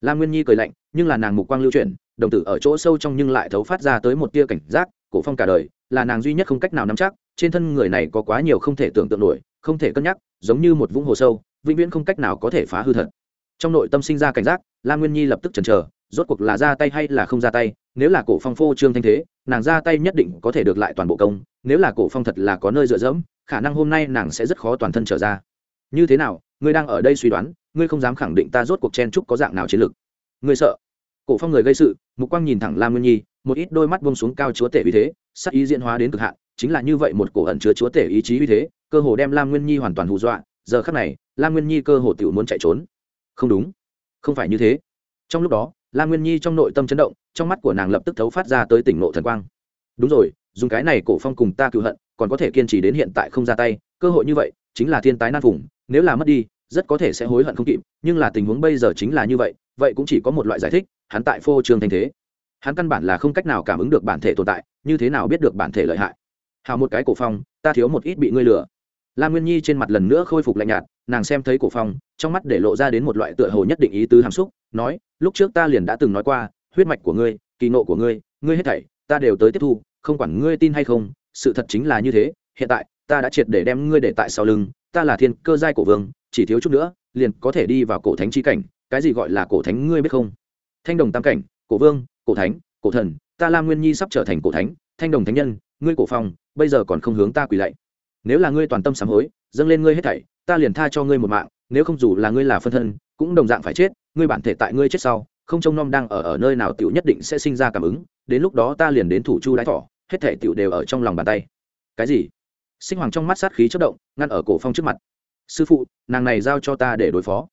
Lam nguyên nhi cười lạnh, nhưng là nàng mục quang lưu chuyển, đồng tử ở chỗ sâu trong nhưng lại thấu phát ra tới một tia cảnh giác cổ phong cả đời, là nàng duy nhất không cách nào nắm chắc, trên thân người này có quá nhiều không thể tưởng tượng nổi, không thể cân nhắc, giống như một vũng hồ sâu, vĩnh viễn không cách nào có thể phá hư thật. Trong nội tâm sinh ra cảnh giác, lam nguyên nhi lập tức chần chờ, rốt cuộc là ra tay hay là không ra tay, nếu là cổ phong phô trương thanh thế, nàng ra tay nhất định có thể được lại toàn bộ công, nếu là cổ phong thật là có nơi dựa dẫm, khả năng hôm nay nàng sẽ rất khó toàn thân trở ra. Như thế nào, ngươi đang ở đây suy đoán, ngươi không dám khẳng định ta rốt cuộc chen trúc có dạng nào chiến lược. Ngươi sợ? Cổ phong người gây sự, mục quang nhìn thẳng lam nguyên nhi một ít đôi mắt buông xuống cao chúa tể uy thế, sắc ý diễn hóa đến cực hạn, chính là như vậy một cổ ẩn chứa chúa tể ý chí uy thế, cơ hồ đem lam nguyên nhi hoàn toàn hù dọa, giờ khắc này, lam nguyên nhi cơ hồ tiểu muốn chạy trốn. Không đúng. Không phải như thế. Trong lúc đó, lam nguyên nhi trong nội tâm chấn động, trong mắt của nàng lập tức thấu phát ra tới tỉnh nộ thần quang. Đúng rồi, dùng cái này cổ phong cùng ta cựu hận, còn có thể kiên trì đến hiện tại không ra tay, cơ hội như vậy, chính là thiên tái nan vùng nếu là mất đi, rất có thể sẽ hối hận không kịp, nhưng là tình huống bây giờ chính là như vậy vậy cũng chỉ có một loại giải thích, hắn tại phô trương thành thế hắn căn bản là không cách nào cảm ứng được bản thể tồn tại, như thế nào biết được bản thể lợi hại? Hào một cái cổ phong, ta thiếu một ít bị ngươi lừa. Lan nguyên nhi trên mặt lần nữa khôi phục lạnh nhạt, nàng xem thấy cổ phong, trong mắt để lộ ra đến một loại tựa hồ nhất định ý tứ hàm xúc, nói, lúc trước ta liền đã từng nói qua, huyết mạch của ngươi, kỳ nộ của ngươi ngươi hết thảy, ta đều tới tiếp thu, không quản ngươi tin hay không, sự thật chính là như thế, hiện tại, ta đã triệt để đem ngươi để tại sau lưng, ta là thiên cơ giai cổ vương, chỉ thiếu chút nữa, liền có thể đi vào cổ thánh chi cảnh, cái gì gọi là cổ thánh ngươi biết không? Thanh đồng tam cảnh, cổ vương cổ thánh, cổ thần, ta lam nguyên nhi sắp trở thành cổ thánh, thanh đồng thánh nhân, ngươi cổ phong, bây giờ còn không hướng ta quỳ lạy. Nếu là ngươi toàn tâm sám hối, dâng lên ngươi hết thảy, ta liền tha cho ngươi một mạng, nếu không dù là ngươi là phân thân, cũng đồng dạng phải chết, ngươi bản thể tại ngươi chết sau, không trông nom đang ở ở nơi nào tiểu nhất định sẽ sinh ra cảm ứng, đến lúc đó ta liền đến thủ chu đái thỏ hết thảy tiểu đều ở trong lòng bàn tay. Cái gì? Sinh hoàng trong mắt sát khí chất động, ngăn ở cổ phong trước mặt. Sư phụ, nàng này giao cho ta để đối phó.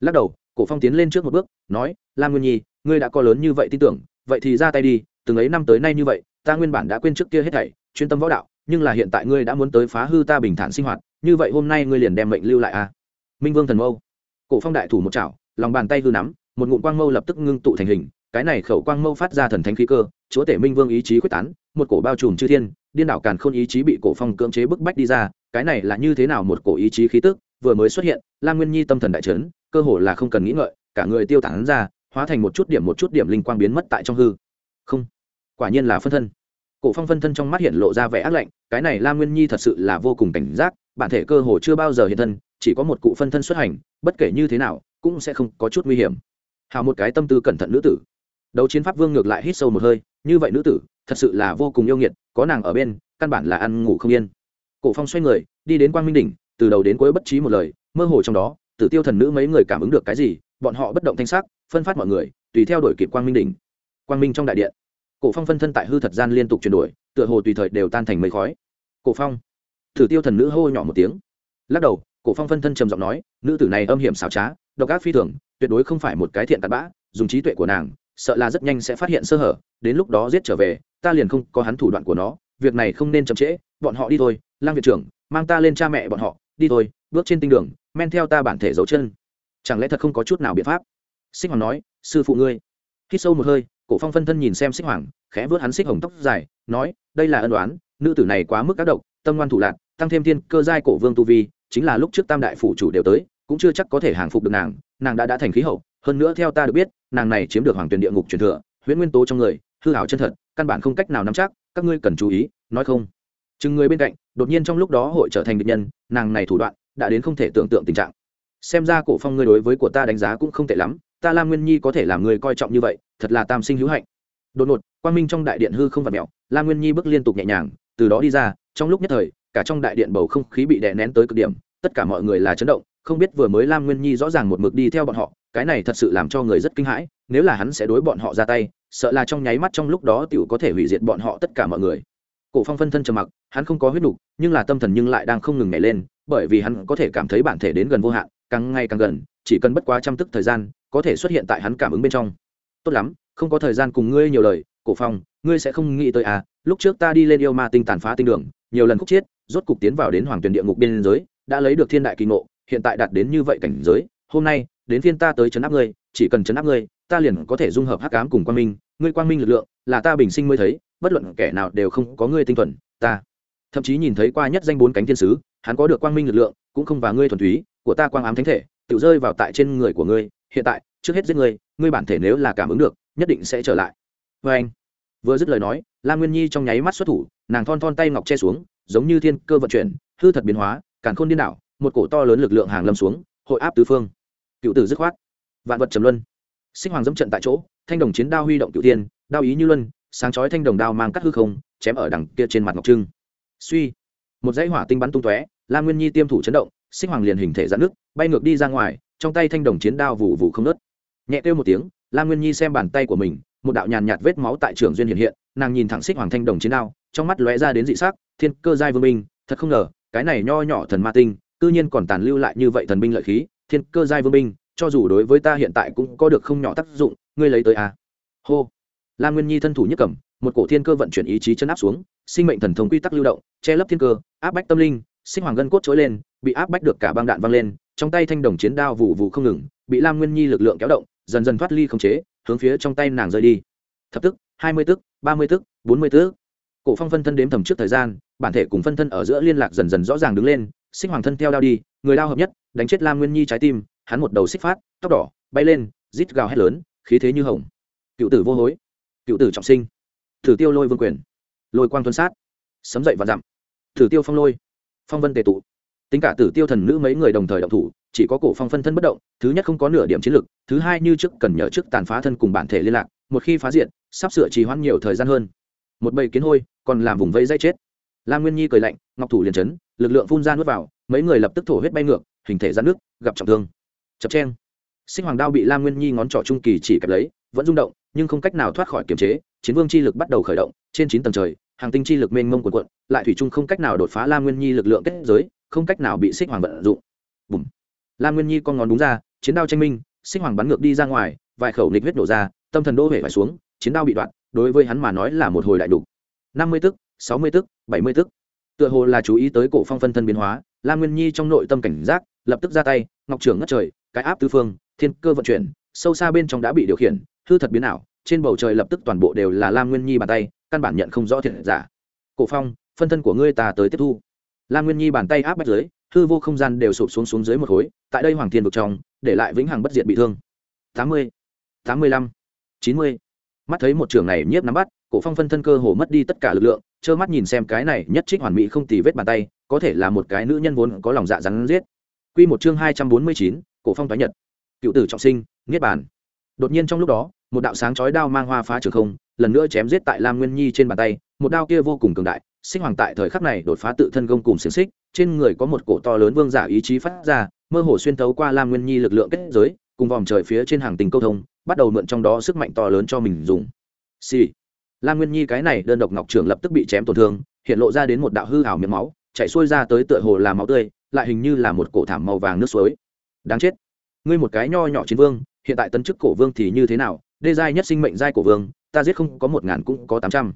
Lắc đầu, cổ phong tiến lên trước một bước, nói, lam nguyên nhi, ngươi đã có lớn như vậy tin tưởng vậy thì ra tay đi, từng ấy năm tới nay như vậy, ta nguyên bản đã quên trước kia hết thảy, chuyên tâm võ đạo, nhưng là hiện tại ngươi đã muốn tới phá hư ta bình thản sinh hoạt, như vậy hôm nay ngươi liền đem mệnh lưu lại a à? minh vương thần mâu cổ phong đại thủ một chảo, lòng bàn tay hư nắm, một ngụm quang mâu lập tức ngưng tụ thành hình, cái này khẩu quang mâu phát ra thần thánh khí cơ, chúa tể minh vương ý chí quyết tán, một cổ bao trùm chư thiên, điên đảo càn khôn ý chí bị cổ phong cưỡng chế bức bách đi ra, cái này là như thế nào một cổ ý chí khí tức, vừa mới xuất hiện lam nguyên nhi tâm thần đại trấn cơ hồ là không cần nghĩ ngợi, cả người tiêu tản ra hóa thành một chút điểm một chút điểm linh quang biến mất tại trong hư. Không, quả nhiên là phân thân. Cổ phong phân thân trong mắt hiện lộ ra vẻ ác lạnh, cái này lam nguyên nhi thật sự là vô cùng cảnh giác, bản thể cơ hồ chưa bao giờ hiện thân, chỉ có một cụ phân thân xuất hành, bất kể như thế nào, cũng sẽ không có chút nguy hiểm. Hào một cái tâm tư cẩn thận nữ tử. Đấu chiến pháp vương ngược lại hít sâu một hơi, như vậy nữ tử, thật sự là vô cùng yêu nghiệt, có nàng ở bên, căn bản là ăn ngủ không yên. Cổ phong xoay người, đi đến quang minh đỉnh, từ đầu đến cuối bất trí một lời, mơ hồ trong đó, tử tiêu thần nữ mấy người cảm ứng được cái gì bọn họ bất động thanh sắc, phân phát mọi người, tùy theo đuổi kịp quang minh đỉnh. Quang minh trong đại điện, cổ phong phân thân tại hư thật gian liên tục chuyển đổi, tựa hồ tùy thời đều tan thành mây khói. Cổ phong tử tiêu thần nữ hô nhỏ một tiếng. Lắc đầu, cổ phong phân thân trầm giọng nói, nữ tử này âm hiểm xảo trá, độc ác phi thường, tuyệt đối không phải một cái thiện tạt bã, dùng trí tuệ của nàng, sợ là rất nhanh sẽ phát hiện sơ hở, đến lúc đó giết trở về, ta liền không có hắn thủ đoạn của nó, việc này không nên chậm trễ, bọn họ đi thôi, lang viện trưởng, mang ta lên cha mẹ bọn họ, đi thôi, bước trên tinh đường, men theo ta bản thể dấu chân chẳng lẽ thật không có chút nào biện pháp? Xích hoàng nói, sư phụ ngươi. Hít sâu một hơi, cổ phong phân thân nhìn xem xích hoàng, khẽ vớt hắn xích hồng tóc dài, nói, đây là ân đoán nữ tử này quá mức các độc, tâm ngoan thủ lạc, tăng thêm thiên cơ giai cổ vương tu vi, chính là lúc trước tam đại phủ chủ đều tới, cũng chưa chắc có thể hàng phục được nàng nàng đã đã thành khí hậu, hơn nữa theo ta được biết, nàng này chiếm được hoàng tuyển địa ngục truyền thừa, huyễn nguyên tố trong người, hư hảo chân thật, căn bản không cách nào nắm chắc, các ngươi cần chú ý, nói không? Chừng người bên cạnh, đột nhiên trong lúc đó hội trở thành địch nhân, nàng này thủ đoạn, đã đến không thể tưởng tượng tình trạng xem ra cổ phong ngươi đối với của ta đánh giá cũng không tệ lắm, ta lam nguyên nhi có thể làm người coi trọng như vậy, thật là tam sinh hữu hạnh. Đột ngột, quang minh trong đại điện hư không vặt mẹo lam nguyên nhi bước liên tục nhẹ nhàng, từ đó đi ra, trong lúc nhất thời, cả trong đại điện bầu không khí bị đè nén tới cực điểm, tất cả mọi người là chấn động, không biết vừa mới lam nguyên nhi rõ ràng một mực đi theo bọn họ, cái này thật sự làm cho người rất kinh hãi, nếu là hắn sẽ đối bọn họ ra tay, sợ là trong nháy mắt trong lúc đó tiểu có thể hủy diệt bọn họ tất cả mọi người. Cổ phong phân thân trầm mặc, hắn không có huyết đủ nhưng là tâm thần nhưng lại đang không ngừng nhảy lên, bởi vì hắn có thể cảm thấy bản thể đến gần vô hạn càng ngày càng gần, chỉ cần bất quá trăm tức thời gian, có thể xuất hiện tại hắn cảm ứng bên trong. Tốt lắm, không có thời gian cùng ngươi nhiều lời, cổ phong, ngươi sẽ không nghĩ tới à lúc trước ta đi lên yêu ma tinh tàn phá tinh đường, nhiều lần khúc chiết rốt cục tiến vào đến hoàng tuyển địa ngục biên giới, đã lấy được thiên đại kỳ ngộ, hiện tại đạt đến như vậy cảnh giới, hôm nay, đến phiên ta tới chấn áp ngươi, chỉ cần chấn áp ngươi, ta liền có thể dung hợp hắc ám cùng quang minh, ngươi quang minh lực lượng, là ta bình sinh mới thấy, bất luận kẻ nào đều không có ngươi tinh thuần, ta. Thậm chí nhìn thấy qua nhất danh bốn cánh thiên sứ, hắn có được quang minh lực lượng, cũng không và ngươi thuần túy của ta quang ám thánh thể, tự rơi vào tại trên người của ngươi, hiện tại, trước hết giết ngươi ngươi bản thể nếu là cảm ứng được, nhất định sẽ trở lại. Vê anh, vừa dứt lời nói, lam nguyên nhi trong nháy mắt xuất thủ, nàng thon thon tay ngọc che xuống, giống như thiên cơ vận chuyển, hư thật biến hóa, càn khôn điên đảo, một cổ to lớn lực lượng hàng lâm xuống, hội áp tứ phương. Cựu tử dứt khoát. Vạn vật trầm luân. Sinh hoàng dẫm trận tại chỗ, thanh đồng chiến đao huy động cựu tiên đao ý như luân, sáng chói thanh đồng đao mang cắt hư không, chém ở đằng kia trên mặt ngọc trưng. Suy. Một dãy hỏa tinh bắn tung tóe, lam nguyên nhi tiêm thủ chấn động sinh hoàng liền hình thể giãn nước, bay ngược đi ra ngoài, trong tay thanh đồng chiến đao vụ vụ không nớt nhẹ kêu một tiếng, lam nguyên nhi xem bàn tay của mình, một đạo nhàn nhạt vết máu tại trường duyên hiện hiện, nàng nhìn thẳng xích hoàng thanh đồng chiến đao, trong mắt lóe ra đến dị sắc, thiên cơ giai vương minh thật không ngờ, cái này nho nhỏ thần ma tinh, cư nhiên còn tàn lưu lại như vậy thần binh lợi khí, thiên cơ giai vương binh, cho dù đối với ta hiện tại cũng có được không nhỏ tác dụng, ngươi lấy tới à. hô lam nguyên nhi thân thủ nhất cẩm một cổ thiên cơ vận chuyển ý chí chân áp xuống, sinh mệnh thần thống quy tắc lưu động, che lấp thiên cơ, áp bách tâm linh sinh hoàng gân cốt trỗi lên, bị áp bách được cả băng đạn văng lên, trong tay thanh đồng chiến đao vụ vụ không ngừng, bị lam nguyên nhi lực lượng kéo động, dần dần thoát ly khống chế, hướng phía trong tay nàng rơi đi. Thập tức, hai mươi tức, ba mươi tức, bốn mươi tức. Cổ phong phân thân đếm thầm trước thời gian, bản thể cùng phân thân ở giữa liên lạc dần dần rõ ràng đứng lên, sinh hoàng thân theo đao đi, người đao hợp nhất, đánh chết lam nguyên nhi trái tim, hắn một đầu xích phát, tóc đỏ, bay lên, rít gào hét lớn, khí thế như hồng. Cựu tử vô hối, cựu tử trọng sinh. Thử tiêu lôi vương quyền. Lôi quang tuân sát. Sấm dậy và dặm. Thử tiêu phong lôi phong vân tề tụ. Tính cả tử tiêu thần nữ mấy người đồng thời động thủ, chỉ có cổ phong phân thân bất động, thứ nhất không có nửa điểm chiến lực, thứ hai như trước cần nhờ trước tàn phá thân cùng bản thể liên lạc, một khi phá diện sắp sửa trì hoãn nhiều thời gian hơn. Một bầy kiến hôi, còn làm vùng vây dây chết. Lam nguyên nhi cười lạnh, ngọc thủ liền chấn, lực lượng phun ra nuốt vào, mấy người lập tức thổ huyết bay ngược, hình thể ra nước gặp trọng thương. Chập chen sinh hoàng đao bị lam nguyên nhi ngón trỏ trung kỳ chỉ kẹp lấy vẫn rung động, nhưng không cách nào thoát khỏi kiềm chế, chiến vương chi lực bắt đầu khởi động, trên chín tầng trời, hàng tinh chi lực mênh mông quần quận lại thủy chung không cách nào đột phá lam nguyên nhi lực lượng kết giới, không cách nào bị xích hoàng vận dụng. Bùm. Lam nguyên nhi con ngón đúng ra, chiến đao tranh minh, xích hoàng bắn ngược đi ra ngoài, vài khẩu nịch huyết nổ ra, tâm thần đô hể phải xuống, chiến đao bị đoạn, đối với hắn mà nói là một hồi đại đục. Năm mươi tức, sáu mươi tức, bảy mươi tức. Tựa hồ là chú ý tới cổ phong phân thân biến hóa, lam nguyên nhi trong nội tâm cảnh giác, lập tức ra tay, ngọc trưởng ngất trời, cái áp tư phương, thiên cơ vận chuyển, sâu xa bên trong đã bị điều khiển hư thật biến ảo, trên bầu trời lập tức toàn bộ đều là lam nguyên nhi bàn tay, căn bản nhận không rõ thiệt giả. Cổ phong, phân thân của ngươi ta tới tiếp thu. Lam nguyên nhi bàn tay áp bách dưới, hư vô không gian đều sụp xuống xuống dưới một khối, tại đây hoàng thiên vực trong, để lại vĩnh hằng bất diệt bị thương. Tám mươi tám mươi lăm, chín mươi. Mắt thấy một trường này nhiếp nắm bắt, cổ phong phân thân cơ hồ mất đi tất cả lực lượng, trơ mắt nhìn xem cái này nhất trích hoàn mỹ không tì vết bàn tay, có thể là một cái nữ nhân vốn có lòng dạ rắn giết. Quy một chương hai trăm bốn mươi chín, cổ phong tái nhật. Cựu tử trọng sinh, niết bàn đột nhiên trong lúc đó, một đạo sáng chói đao mang hoa phá trường không, lần nữa chém giết tại lam nguyên nhi trên bàn tay, một đao kia vô cùng cường đại, sinh hoàng tại thời khắc này đột phá tự thân gông cùng xiềng xích, trên người có một cổ to lớn vương giả ý chí phát ra, mơ hồ xuyên thấu qua lam nguyên nhi lực lượng kết giới, cùng vòm trời phía trên hàng tình câu thông, bắt đầu mượn trong đó sức mạnh to lớn cho mình dùng. Xì、sì. lam nguyên nhi cái này đơn độc ngọc trưởng lập tức bị chém tổn thương, hiện lộ ra đến một đạo hư hảo miếng máu, chạy xuôi ra tới tựa hồ là máu tươi, lại hình như là một cổ thảm màu vàng nước suối. Đáng chết. Ngươi một cái nho nhỏ chiến vương hiện tại tấn chức cổ vương thì như thế nào, đê giai nhất sinh mệnh giai cổ vương, ta giết không có một ngàn cũng có tám trăm.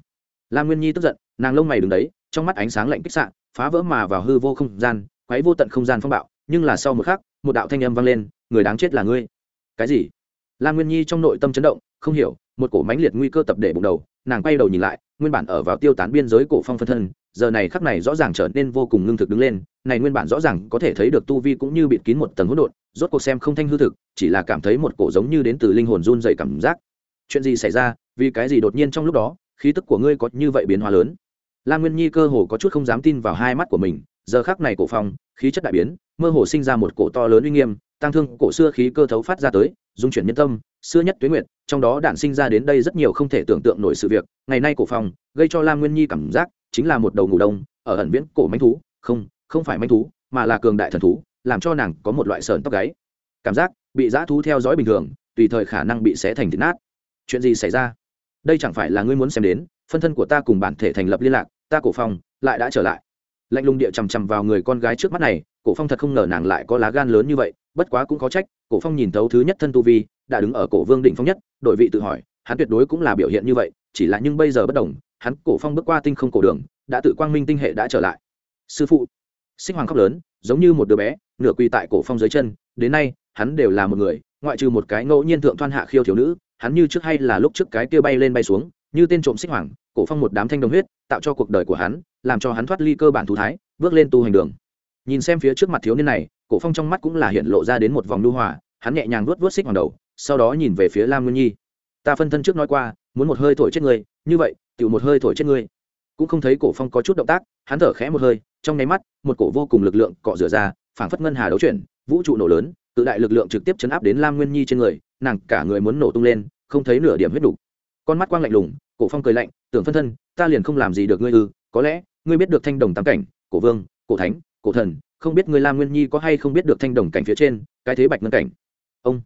Lam nguyên nhi tức giận, nàng lông mày đứng đấy, trong mắt ánh sáng lạnh kích sạn phá vỡ mà vào hư vô không gian, quấy vô tận không gian phong bạo, nhưng là sau một khắc, một đạo thanh âm vang lên, người đáng chết là ngươi. Cái gì? Lam nguyên nhi trong nội tâm chấn động không hiểu, một cổ mãnh liệt nguy cơ tập để bụng đầu, nàng quay đầu nhìn lại, nguyên bản ở vào tiêu tán biên giới cổ phong phân thân, giờ này khắc này rõ ràng trở nên vô cùng ngưng thực đứng lên, này nguyên bản rõ ràng có thể thấy được tu vi cũng như bịt kín một tầng hỗn độn, rốt cuộc xem không thanh hư thực, chỉ là cảm thấy một cổ giống như đến từ linh hồn run dày cảm giác. Chuyện gì xảy ra? Vì cái gì đột nhiên trong lúc đó, khí tức của ngươi có như vậy biến hóa lớn? Lan nguyên nhi cơ hồ có chút không dám tin vào hai mắt của mình, giờ khắc này cổ phong, khí chất đại biến, mơ hồ sinh ra một cổ to lớn uy nghiêm, tăng thương cổ xưa khí cơ thấu phát ra tới, dung chuyển nhân tâm, xưa nhất tuyến nguyện trong đó đản sinh ra đến đây rất nhiều không thể tưởng tượng nổi sự việc. Ngày nay cổ phong gây cho lam nguyên nhi cảm giác chính là một đầu ngủ đông, ở ẩn viễn cổ manh thú. Không không phải manh thú, mà là cường đại thần thú, làm cho nàng có một loại sờn tóc gáy. Cảm giác bị dã thú theo dõi bình thường, tùy thời khả năng bị xé thành thịt nát. Chuyện gì xảy ra? Đây chẳng phải là ngươi muốn xem đến, phân thân của ta cùng bản thể thành lập liên lạc, ta cổ phong lại đã trở lại. Lạnh lùng địa chằm chằm vào người con gái trước mắt này, cổ phong thật không ngờ nàng lại có lá gan lớn như vậy bất quá cũng có trách, cổ phong nhìn thấu thứ nhất thân tu vi, đã đứng ở cổ vương đỉnh phong nhất đội vị tự hỏi, hắn tuyệt đối cũng là biểu hiện như vậy, chỉ là nhưng bây giờ bất đồng, hắn, cổ phong bước qua tinh không cổ đường, đã tự quang minh tinh hệ đã trở lại. Sư phụ sinh hoàng khóc lớn, giống như một đứa bé, nửa quỳ tại cổ phong dưới chân, đến nay, hắn đều là một người, ngoại trừ một cái ngẫu nhiên thượng thoan hạ khiêu thiếu nữ, hắn như trước hay là lúc trước cái kia bay lên bay xuống, như tên trộm xích hoàng, cổ phong một đám thanh đồng huyết, tạo cho cuộc đời của hắn, làm cho hắn thoát ly cơ bản thú thái, bước lên tu hành đường. Nhìn xem phía trước mặt thiếu niên này cổ phong trong mắt cũng là hiện lộ ra đến một vòng lưu hòa, hắn nhẹ nhàng vuốt vuốt xích hoàng đầu, sau đó nhìn về phía lam nguyên nhi ta phân thân trước nói qua, muốn một hơi thổi chết ngươi, như vậy tự một hơi thổi chết ngươi cũng không thấy cổ phong có chút động tác, hắn thở khẽ một hơi, trong nháy mắt, một cổ vô cùng lực lượng cọ rửa ra, phảng phất ngân hà đấu chuyển, vũ trụ nổ lớn, tự đại lực lượng trực tiếp chấn áp đến lam nguyên nhi trên người, nàng cả người muốn nổ tung lên, không thấy nửa điểm huyết đủ. con mắt quang lạnh lùng, cổ phong cười lạnh, tưởng phân thân, ta liền không làm gì được ngươi ư, có lẽ, ngươi biết được thanh đồng tam cảnh, cổ vương, cổ thánh, cổ thần không biết ngươi lam nguyên nhi có hay không biết được thanh đồng cảnh phía trên, cái thế bạch ngân cảnh. Ông,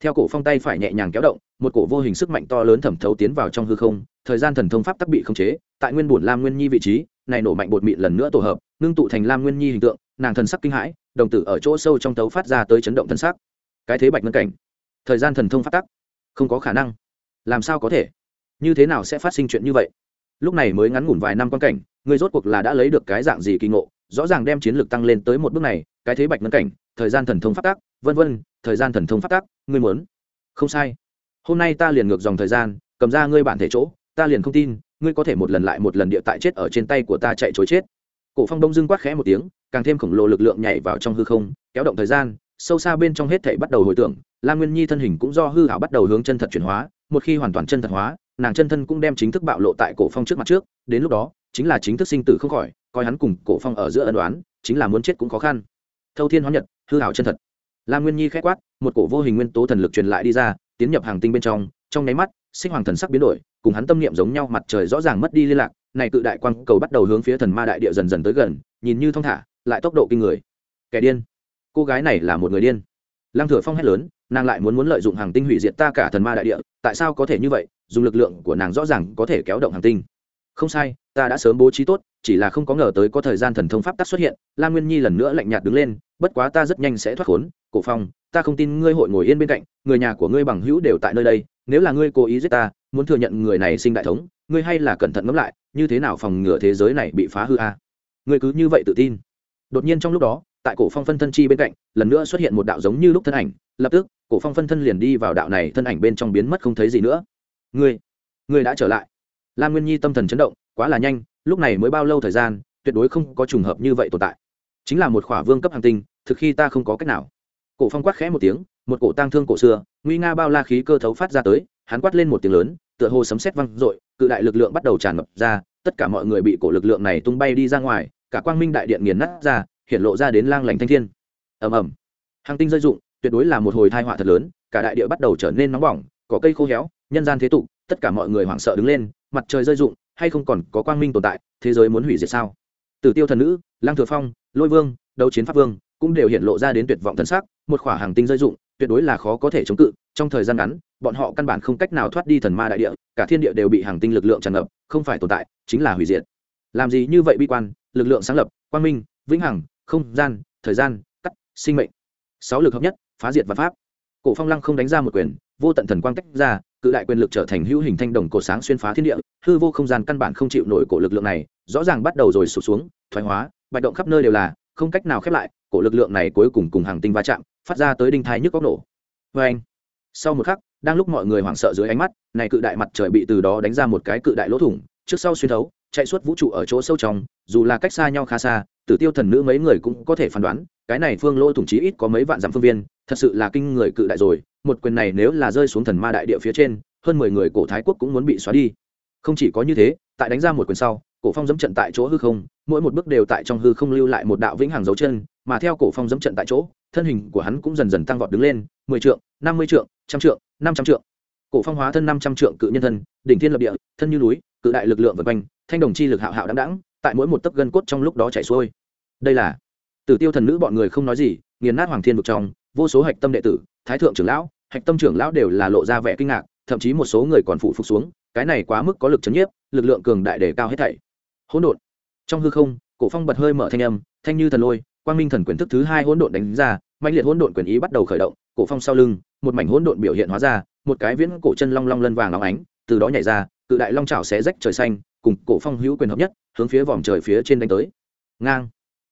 theo cổ phong tay phải nhẹ nhàng kéo động, một cổ vô hình sức mạnh to lớn thẩm thấu tiến vào trong hư không, thời gian thần thông pháp tắc bị khống chế, tại nguyên bổn lam nguyên nhi vị trí, này nổ mạnh bột mịn lần nữa tổ hợp, ngưng tụ thành lam nguyên nhi hình tượng, nàng thần sắc kinh hãi, đồng tử ở chỗ sâu trong tấu phát ra tới chấn động thần sắc. Cái thế bạch ngân cảnh, thời gian thần thông pháp tắc, không có khả năng. Làm sao có thể? Như thế nào sẽ phát sinh chuyện như vậy? Lúc này mới ngắn ngủn vài năm quan cảnh, người rốt cuộc là đã lấy được cái dạng gì kỳ ngộ, rõ ràng đem chiến lược tăng lên tới một bước này, cái thế bạch ngân cảnh, thời gian thần thông phát tác, vân vân, thời gian thần thông phát tác, ngươi muốn. Không sai. Hôm nay ta liền ngược dòng thời gian, cầm ra ngươi bản thể chỗ, ta liền không tin, ngươi có thể một lần lại một lần địa tại chết ở trên tay của ta chạy chối chết. Cổ phong đông dưng quát khẽ một tiếng, càng thêm khổng lồ lực lượng nhảy vào trong hư không, kéo động thời gian, sâu xa bên trong hết thảy bắt đầu hồi tưởng, lam nguyên nhi thân hình cũng do hư hảo bắt đầu hướng chân thật chuyển hóa, một khi hoàn toàn chân thật hóa nàng chân thân cũng đem chính thức bạo lộ tại cổ phong trước mặt trước, đến lúc đó, chính là chính thức sinh tử không khỏi, coi hắn cùng cổ phong ở giữa ân đoán chính là muốn chết cũng khó khăn. Thâu thiên hóa nhật, hư hảo chân thật. Lam nguyên nhi khẽ quát, một cổ vô hình nguyên tố thần lực truyền lại đi ra, tiến nhập hàng tinh bên trong trong nháy mắt, sinh hoàng thần sắc biến đổi, cùng hắn tâm niệm giống nhau, mặt trời rõ ràng mất đi liên lạc, này cự đại quang cầu bắt đầu hướng phía thần ma đại địa dần dần tới gần, nhìn như thong thả, lại tốc độ kinh người. Kẻ điên. Cô gái này là một người điên lăng thừa phong hét lớn, nàng lại muốn muốn lợi dụng hàng tinh hủy diệt ta cả thần ma đại địa, tại sao có thể như vậy, dùng lực lượng của nàng rõ ràng có thể kéo động hàng tinh. Không sai, ta đã sớm bố trí tốt, chỉ là không có ngờ tới có thời gian thần thông pháp tắc xuất hiện, la nguyên nhi lần nữa lạnh nhạt đứng lên, bất quá ta rất nhanh sẽ thoát khốn. Cổ phong, ta không tin ngươi hội ngồi yên bên cạnh, người nhà của ngươi bằng hữu đều tại nơi đây, nếu là ngươi cố ý giết ta, muốn thừa nhận người này sinh đại thống, ngươi hay là cẩn thận ngẫm lại, như thế nào phòng ngừa thế giới này bị phá hư a? À? ngươi cứ như vậy tự tin. Đột nhiên trong lúc đó tại cổ phong phân thân chi bên cạnh, lần nữa xuất hiện một đạo giống như lúc thân ảnh, lập tức, cổ phong phân thân liền đi vào đạo này thân ảnh bên trong biến mất không thấy gì nữa. Ngươi ngươi đã trở lại. Lam nguyên nhi tâm thần chấn động, quá là nhanh, lúc này mới bao lâu thời gian, tuyệt đối không có trùng hợp như vậy tồn tại. Chính là một khỏa vương cấp hàng tinh, thực khi ta không có cách nào. Cổ phong quát khẽ một tiếng, một cổ tang thương cổ xưa, nguy nga bao la khí cơ thấu phát ra tới, hắn quát lên một tiếng lớn, tựa hồ sấm sét văng dội, cự đại lực lượng bắt đầu tràn ngập ra, tất cả mọi người bị cổ lực lượng này tung bay đi ra ngoài, cả quang minh đại điện nghiền nát ra hiện lộ ra đến lang lành thanh thiên. Ầm ầm. Hàng tinh rơi dụng tuyệt đối là một hồi tai họa thật lớn, cả đại địa bắt đầu trở nên nóng bỏng, có cây khô héo, nhân gian thế tục, tất cả mọi người hoảng sợ đứng lên, mặt trời rơi dụng hay không còn có quang minh tồn tại, thế giới muốn hủy diệt sao? Tử tiêu thần nữ, lang thừa phong, lôi vương, đấu chiến pháp vương cũng đều hiện lộ ra đến tuyệt vọng thần sắc, một khỏa hàng tinh rơi dụng tuyệt đối là khó có thể chống cự, trong thời gian ngắn, bọn họ căn bản không cách nào thoát đi thần ma đại địa, cả thiên địa đều bị hàng tinh lực lượng tràn ngập, không phải tồn tại, chính là hủy diệt. Làm gì như vậy bi quan, lực lượng sáng lập, quang minh, vĩnh hằng không, gian, thời gian, cắt, sinh mệnh. Sáu lực hợp nhất, phá diệt và pháp. Cổ phong lăng không đánh ra một quyền, vô tận thần quang tách ra, cự đại quyền lực trở thành hữu hình thanh đồng cổ sáng xuyên phá thiên địa, hư vô không gian căn bản không chịu nổi cổ lực lượng này, rõ ràng bắt đầu rồi sụp xuống, thoái hóa, bạch động khắp nơi đều là, không cách nào khép lại, cổ lực lượng này cuối cùng cùng hàng tinh va chạm, phát ra tới đinh thái nhức góc nổ. Vê anh, sau một khắc, đang lúc mọi người hoảng sợ dưới ánh mắt, này cự đại mặt trời bị từ đó đánh ra một cái cự đại lỗ thủng trước sau xuyên thấu, chạy suốt vũ trụ ở chỗ sâu trong, dù là cách xa nhau khá xa, tử tiêu thần nữ mấy người cũng có thể phán đoán, cái này phương lỗ thủng chí ít có mấy vạn dặm phương viên, thật sự là kinh người cự đại rồi, một quyền này nếu là rơi xuống thần ma đại địa phía trên, hơn mười người cổ thái quốc cũng muốn bị xóa đi. Không chỉ có như thế, tại đánh ra một quyền sau, cổ phong dẫm trận tại chỗ hư không, mỗi một bước đều tại trong hư không lưu lại một đạo vĩnh hằng dấu chân, mà theo cổ phong dẫm trận tại chỗ, thân hình của hắn cũng dần dần tăng vọt đứng lên, mười trượng, năm mươi trượng, trăm trượng, năm trăm trượng. Cổ phong hóa thân năm trăm trượng cự nhân thân, đỉnh thiên lập địa, thân như núi cự đại lực lượng vượt quanh, thanh đồng chi lực hạo hạo đáng đáng tại mỗi một tấc gân cốt trong lúc đó chảy xuôi. Đây là tử tiêu thần nữ bọn người không nói gì, nghiền nát hoàng thiên vực trong, vô số hạch tâm đệ tử, thái thượng trưởng lão, hạch tâm trưởng lão đều là lộ ra vẻ kinh ngạc, thậm chí một số người còn phụ phục xuống, cái này quá mức có lực chấn nhiếp, lực lượng cường đại đề cao hết thảy. Hỗn độn. Trong hư không, cổ phong bật hơi mở thanh âm, thanh như thần lôi, quang minh thần quyền thức thứ hai hỗn độn đánh ra mạnh liệt hỗn độn quyền ý bắt đầu khởi động, cổ phong sau lưng, một mảnh hỗn độn biểu hiện hóa ra, một cái viễn cổ chân long long lân vàng óng ánh, từ đó nhảy ra cự đại long chảo xé rách trời xanh, cùng cổ phong hữu quyền hợp nhất, hướng phía vòm trời phía trên đánh tới. Ngang.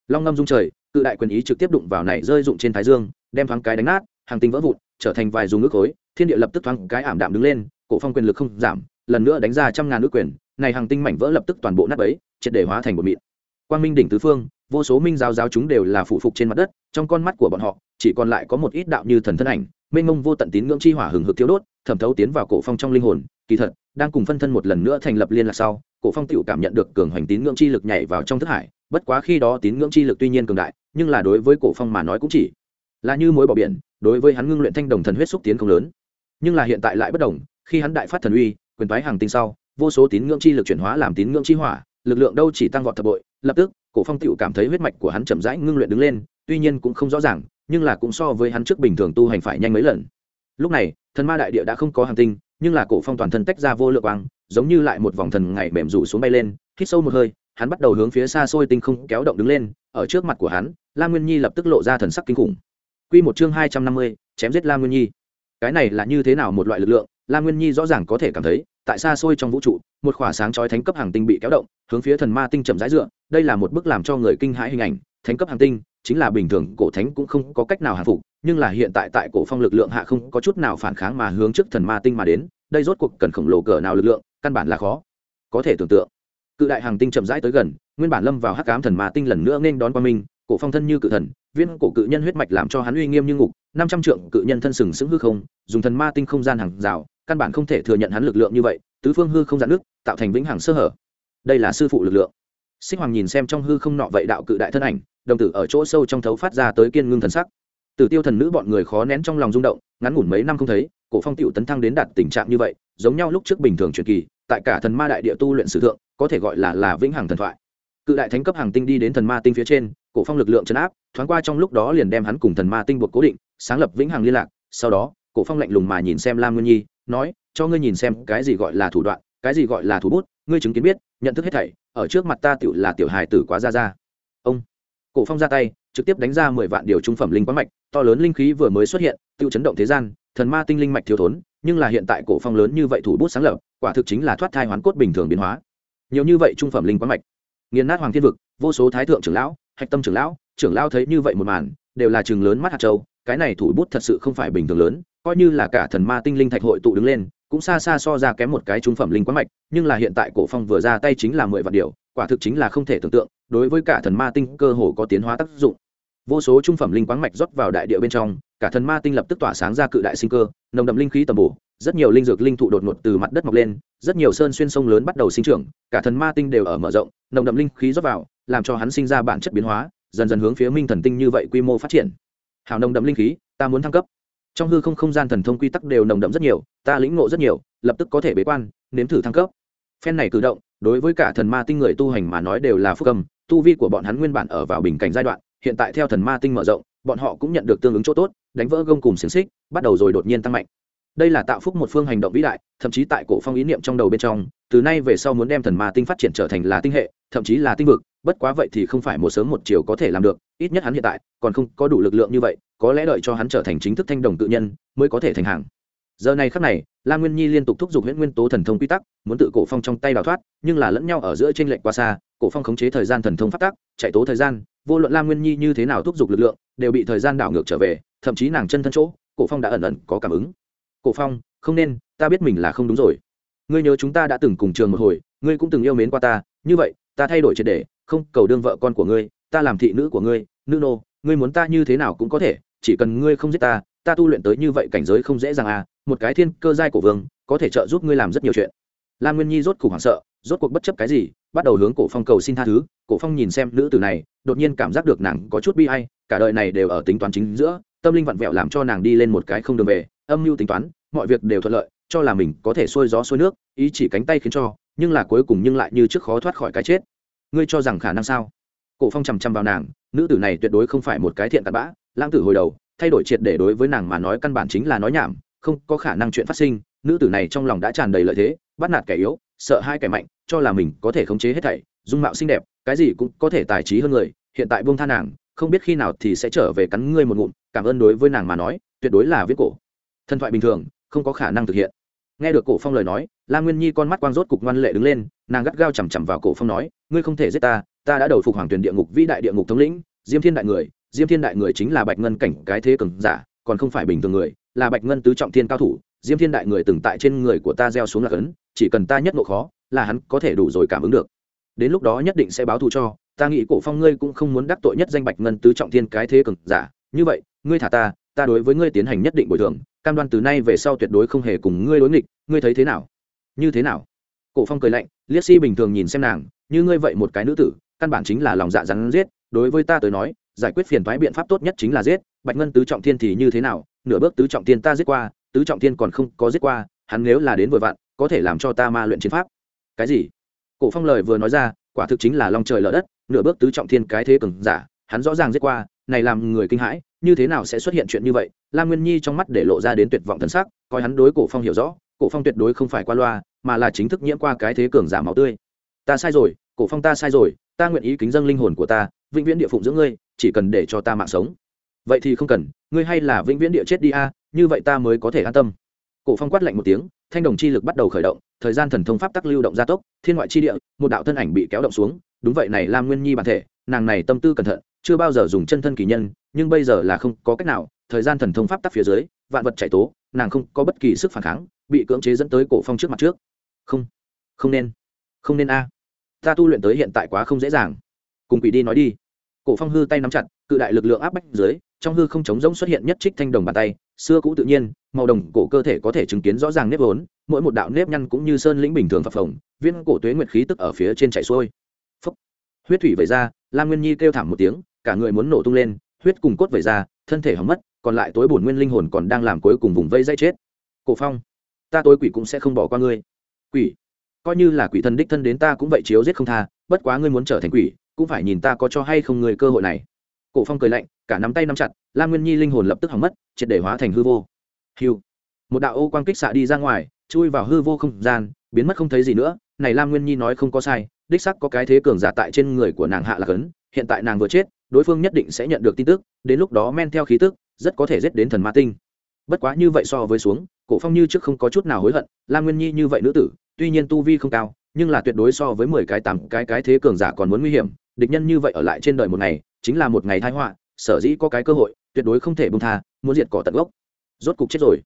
Long ngâm dung trời, cự đại quyền ý trực tiếp đụng vào này rơi dụng trên thái dương, đem thoáng cái đánh nát, hàng tinh vỡ vụn, trở thành vài dùng nước khối, thiên địa lập tức thoáng cái ảm đạm đứng lên, cổ phong quyền lực không giảm, lần nữa đánh ra trăm ngàn nước quyền, này hàng tinh mảnh vỡ lập tức toàn bộ nát bấy, triệt để hóa thành một mịn. Quang minh đỉnh tứ phương, vô số minh giáo giáo chúng đều là phụ phục trên mặt đất, trong con mắt của bọn họ, chỉ còn lại có một ít đạo như thần thân ảnh, mênh mông vô tận tín ngưỡng chi hỏa hừng hực thiêu đốt, thẩm thấu tiến vào cổ phong trong linh hồn, kỳ thật đang cùng phân thân một lần nữa thành lập liên lạc sau, cổ phong tựu cảm nhận được cường hoành tín ngưỡng chi lực nhảy vào trong thức hải, bất quá khi đó tín ngưỡng chi lực tuy nhiên cường đại, nhưng là đối với cổ phong mà nói cũng chỉ là như mối bỏ biển, đối với hắn ngưng luyện thanh đồng thần huyết xúc tiến không lớn. Nhưng là hiện tại lại bất đồng, khi hắn đại phát thần uy, quyền thoái hàng tinh sau, vô số tín ngưỡng chi lực chuyển hóa làm tín ngưỡng chi hỏa, lực lượng đâu chỉ tăng vọt thập bội, lập tức, cổ phong tựu cảm thấy huyết mạch của hắn chậm rãi ngưng luyện đứng lên, tuy nhiên cũng không rõ ràng, nhưng là cũng so với hắn trước bình thường tu hành phải nhanh mấy lần. Lúc này, thần ma đại địa đã không có hàng tinh nhưng là cổ phong toàn thân tách ra vô lượng quang giống như lại một vòng thần ngày mềm rủ xuống bay lên hít sâu một hơi hắn bắt đầu hướng phía xa xôi tinh không kéo động đứng lên ở trước mặt của hắn lam nguyên nhi lập tức lộ ra thần sắc kinh khủng. Quy một chương hai trăm năm mươi, chém giết lam nguyên nhi. Cái này là như thế nào một loại lực lượng lam nguyên nhi rõ ràng có thể cảm thấy tại xa xôi trong vũ trụ một khỏa sáng chói thánh cấp hàng tinh bị kéo động hướng phía thần ma tinh chậm rãi dựa đây là một bức làm cho người kinh hãi hình ảnh thánh cấp hàng tinh chính là bình thường cổ thánh cũng không có cách nào hạ phục, nhưng là hiện tại tại cổ phong lực lượng hạ không có chút nào phản kháng mà hướng trước thần ma tinh mà đến, đây rốt cuộc cần khổng lồ cỡ nào lực lượng, căn bản là khó. Có thể tưởng tượng, cự đại hàng tinh chậm rãi tới gần, nguyên bản lâm vào hắc ám thần ma tinh lần nữa nên đón qua mình, cổ phong thân như cự thần, viên cổ cự nhân huyết mạch làm cho hắn uy nghiêm như ngục, năm trăm trượng cự nhân thân sừng sững hư không, dùng thần ma tinh không gian hàng rào, căn bản không thể thừa nhận hắn lực lượng như vậy, tứ phương hư không giãn nước, tạo thành vĩnh hằng sơ hở. Đây là sư phụ lực lượng. Xích hoàng nhìn xem trong hư không nọ vậy đạo cự đại thân ảnh đồng tử ở chỗ sâu trong thấu phát ra tới kiên ngưng thần sắc. Tử tiêu thần nữ bọn người khó nén trong lòng rung động, ngắn ngủn mấy năm không thấy, cổ phong tựu tấn thăng đến đạt tình trạng như vậy, giống nhau lúc trước bình thường truyền kỳ, tại cả thần ma đại địa tu luyện sử thượng, có thể gọi là là vĩnh hằng thần thoại. Cự đại thánh cấp hàng tinh đi đến thần ma tinh phía trên, cổ phong lực lượng chấn áp, thoáng qua trong lúc đó liền đem hắn cùng thần ma tinh buộc cố định, sáng lập vĩnh hằng liên lạc, sau đó, cổ phong lạnh lùng mà nhìn xem lam nguyên nhi, nói, cho ngươi nhìn xem cái gì gọi là thủ đoạn, cái gì gọi là thủ bút, ngươi chứng kiến biết, nhận thức hết thảy, ở trước mặt ta tựu là tiểu hài tử quá ra ra. Ông cổ phong ra tay, trực tiếp đánh ra mười vạn điều trung phẩm linh quán mạch, to lớn linh khí vừa mới xuất hiện, tiêu chấn động thế gian, thần ma tinh linh mạch thiếu thốn, nhưng là hiện tại cổ phong lớn như vậy thủ bút sáng lập, quả thực chính là thoát thai hoán cốt bình thường biến hóa. Nhiều như vậy trung phẩm linh quán mạch. Nghiền nát hoàng thiên vực, vô số thái thượng trưởng lão, hạch tâm trưởng lão trưởng lão thấy như vậy một màn, đều là trường lớn mắt hạt châu, cái này thủ bút thật sự không phải bình thường lớn, coi như là cả thần ma tinh linh thạch hội tụ đứng lên, cũng xa xa so ra kém một cái trung phẩm linh quán mạch, nhưng là hiện tại cổ phong vừa ra tay chính là mười vạn điều, quả thực chính là không thể tưởng tượng đối với cả thần ma tinh cơ hồ có tiến hóa tác dụng. Vô số trung phẩm linh quáng mạch rót vào đại địa bên trong, cả thần ma tinh lập tức tỏa sáng ra cự đại sinh cơ, nồng đậm linh khí tầm bổ, rất nhiều linh dược linh thụ đột ngột từ mặt đất mọc lên, rất nhiều sơn xuyên sông lớn bắt đầu sinh trưởng, cả thần ma tinh đều ở mở rộng, nồng đậm linh khí rót vào, làm cho hắn sinh ra bản chất biến hóa, dần dần hướng phía minh thần tinh như vậy quy mô phát triển. Hào nồng đậm linh khí, ta muốn thăng cấp. Trong hư không không gian thần thông quy tắc đều nồng đậm rất nhiều, ta lĩnh ngộ rất nhiều, lập tức có thể bế quan, nếm thử thăng cấp. Phen này cử động, đối với cả thần ma tinh người tu hành mà nói đều là phúc cầm tu vi của bọn hắn nguyên bản ở vào bình cảnh giai đoạn, hiện tại theo thần ma tinh mở rộng, bọn họ cũng nhận được tương ứng chỗ tốt, đánh vỡ gông cùng xiềng xích, bắt đầu rồi đột nhiên tăng mạnh. Đây là tạo phúc một phương hành động vĩ đại, thậm chí tại cổ phong ý niệm trong đầu bên trong, từ nay về sau muốn đem thần ma tinh phát triển trở thành là tinh hệ, thậm chí là tinh vực, bất quá vậy thì không phải một sớm một chiều có thể làm được, ít nhất hắn hiện tại còn không có đủ lực lượng như vậy, có lẽ đợi cho hắn trở thành chính thức thanh đồng tự nhân mới có thể thành hàng. Giờ này khắc này, la nguyên nhi liên tục thúc giục huyễn nguyên tố thần thông quy tắc, muốn tự cổ phong trong tay đào thoát, nhưng là lẫn nhau ở giữa trên lệnh quá xa cổ phong khống chế thời gian thần thông phát tác chạy tố thời gian, vô luận Lam nguyên nhi như thế nào thúc giục lực lượng, đều bị thời gian đảo ngược trở về, thậm chí nàng chân thân chỗ, cổ phong đã ẩn ẩn có cảm ứng. Cổ phong, không nên, ta biết mình là không đúng rồi. Ngươi nhớ chúng ta đã từng cùng trường một hồi, ngươi cũng từng yêu mến qua ta, như vậy, ta thay đổi triệt để, không cầu đương vợ con của ngươi, ta làm thị nữ của ngươi, nữ nô, ngươi muốn ta như thế nào cũng có thể, chỉ cần ngươi không giết ta ta tu luyện tới như vậy cảnh giới không dễ dàng à một cái thiên cơ giai của vương, có thể trợ giúp ngươi làm rất nhiều chuyện. Lam nguyên nhi rốt cục hoảng sợ, rốt cuộc bất chấp cái gì bắt đầu hướng cổ phong cầu xin tha thứ, cổ phong nhìn xem nữ tử này, đột nhiên cảm giác được nàng có chút bi ai, cả đời này đều ở tính toán chính giữa, tâm linh vặn vẹo làm cho nàng đi lên một cái không đường về, âm mưu tính toán, mọi việc đều thuận lợi, cho là mình có thể xuôi gió xuôi nước, ý chỉ cánh tay khiến cho, nhưng là cuối cùng nhưng lại như trước khó thoát khỏi cái chết. Ngươi cho rằng khả năng sao? Cổ phong chằm chằm vào nàng, nữ tử này tuyệt đối không phải một cái thiện cặn bã, lãng tử hồi đầu, thay đổi triệt để đối với nàng mà nói căn bản chính là nói nhảm, không có khả năng chuyện phát sinh, nữ tử này trong lòng đã tràn đầy lợi thế, bắt nạt kẻ yếu sợ hai kẻ mạnh, cho là mình có thể khống chế hết thảy, dung mạo xinh đẹp, cái gì cũng có thể tài trí hơn người, hiện tại buông tha nàng, không biết khi nào thì sẽ trở về cắn ngươi một ngụm, cảm ơn đối với nàng mà nói, tuyệt đối là viết cổ. Thần thoại bình thường, không có khả năng thực hiện. Nghe được cổ phong lời nói la nguyên nhi con mắt quang rốt cục ngoan lệ đứng lên, nàng gắt gao chằm chằm vào cổ phong nói, ngươi không thể giết ta ta đã đầu phục hoàng tuyển địa ngục, vĩ đại địa ngục thống lĩnh, diêm thiên đại người, diêm thiên đại người chính là bạch ngân cảnh cái thế cường giả, còn không phải bình thường người, là bạch ngân tứ trọng thiên cao thủ, diêm thiên đại người từng tại trên người của ta gieo xuống lạc ấn chỉ cần ta nhất ngộ khó, là hắn có thể đủ rồi cảm ứng được. Đến lúc đó nhất định sẽ báo thù cho, ta nghĩ cổ phong ngươi cũng không muốn đắc tội nhất danh bạch ngân tứ trọng thiên cái thế cường giả. Như vậy, ngươi thả ta ta đối với ngươi tiến hành nhất định bồi thường, cam đoan từ nay về sau tuyệt đối không hề cùng ngươi đối nghịch, ngươi thấy thế nào? Như thế nào? Cổ phong cười lạnh, liếc si bình thường nhìn xem nàng, như ngươi vậy một cái nữ tử, căn bản chính là lòng dạ rắn giết, đối với ta tới nói, giải quyết phiền toái biện pháp tốt nhất chính là giết, bạch ngân tứ trọng thiên thì như thế nào? Nửa bước tứ trọng thiên ta giết qua, tứ trọng thiên còn không có giết qua, hắn nếu là đến vội vặn có thể làm cho ta ma luyện chiến pháp. Cái gì? Cổ phong lời vừa nói ra, quả thực chính là long trời lở đất, nửa bước tứ trọng thiên cái thế cường giả, hắn rõ ràng giết qua, này làm người kinh hãi, như thế nào sẽ xuất hiện chuyện như vậy? Lam nguyên nhi trong mắt để lộ ra đến tuyệt vọng thân sắc, coi hắn đối cổ phong hiểu rõ, cổ phong tuyệt đối không phải qua loa, mà là chính thức nhiễm qua cái thế cường giả máu tươi. Ta sai rồi, cổ phong ta sai rồi, ta nguyện ý kính dâng linh hồn của ta, vĩnh viễn địa phụng dưỡng ngươi, chỉ cần để cho ta mạng sống. Vậy thì không cần, ngươi hay là vĩnh viễn địa chết đi a, như vậy ta mới có thể an tâm. Cổ phong quát lạnh một tiếng thanh đồng chi lực bắt đầu khởi động, thời gian thần thông pháp tắc lưu động gia tốc, thiên ngoại chi địa, một đạo thân ảnh bị kéo động xuống, đúng vậy này lam nguyên nhi bản thể, nàng này tâm tư cẩn thận, chưa bao giờ dùng chân thân kỳ nhân, nhưng bây giờ là không có cách nào, thời gian thần thông pháp tắc phía dưới, vạn vật chạy tố, nàng không có bất kỳ sức phản kháng, bị cưỡng chế dẫn tới cổ phong trước mặt trước. Không không nên không nên a. Ta tu luyện tới hiện tại quá không dễ dàng. Cùng quỷ đi nói đi. Cổ phong hư tay nắm chặt, cự đại lực lượng áp bách dưới trong hư không trống rỗng xuất hiện nhất trích thanh đồng bàn tay, xưa cũ tự nhiên, màu đồng cổ cơ thể có thể chứng kiến rõ ràng nếp vốn, mỗi một đạo nếp nhăn cũng như sơn lĩnh bình thường phập phồng, viên cổ tuế nguyệt khí tức ở phía trên chảy xuôi. Phúc. huyết thủy vẩy ra, lam nguyên nhi kêu thảm một tiếng, cả người muốn nổ tung lên, huyết cùng cốt vẩy ra, thân thể hỏng mất, còn lại tối bổn nguyên linh hồn còn đang làm cuối cùng vùng vây dây chết. Cổ phong, ta tối quỷ cũng sẽ không bỏ qua ngươi. Quỷ, coi như là quỷ thần đích thân đến ta cũng vậy chiếu giết không tha, bất quá ngươi muốn trở thành quỷ, cũng phải nhìn ta có cho hay không người cơ hội này cổ phong cười lạnh, cả nắm tay nắm chặt, lam nguyên nhi linh hồn lập tức hỏng mất, triệt để hóa thành hư vô. Hiu một đạo ô quang kích xạ đi ra ngoài, chui vào hư vô không gian, biến mất không thấy gì nữa. Này lam nguyên nhi nói không có sai, đích sắc có cái thế cường giả tại trên người của nàng hạ là cấn hiện tại nàng vừa chết, đối phương nhất định sẽ nhận được tin tức, đến lúc đó men theo khí tức, rất có thể giết đến thần ma tinh. Bất quá như vậy so với xuống, cổ phong như trước không có chút nào hối hận, lam nguyên nhi như vậy nữ tử, tuy nhiên tu vi không cao, nhưng là tuyệt đối so với mười cái, tám cái cái thế cường giả còn muốn nguy hiểm, địch nhân như vậy ở lại trên đời một ngày chính là một ngày tai họa, sở dĩ có cái cơ hội, tuyệt đối không thể buông tha, muốn diệt cỏ tận gốc. Rốt cục chết rồi.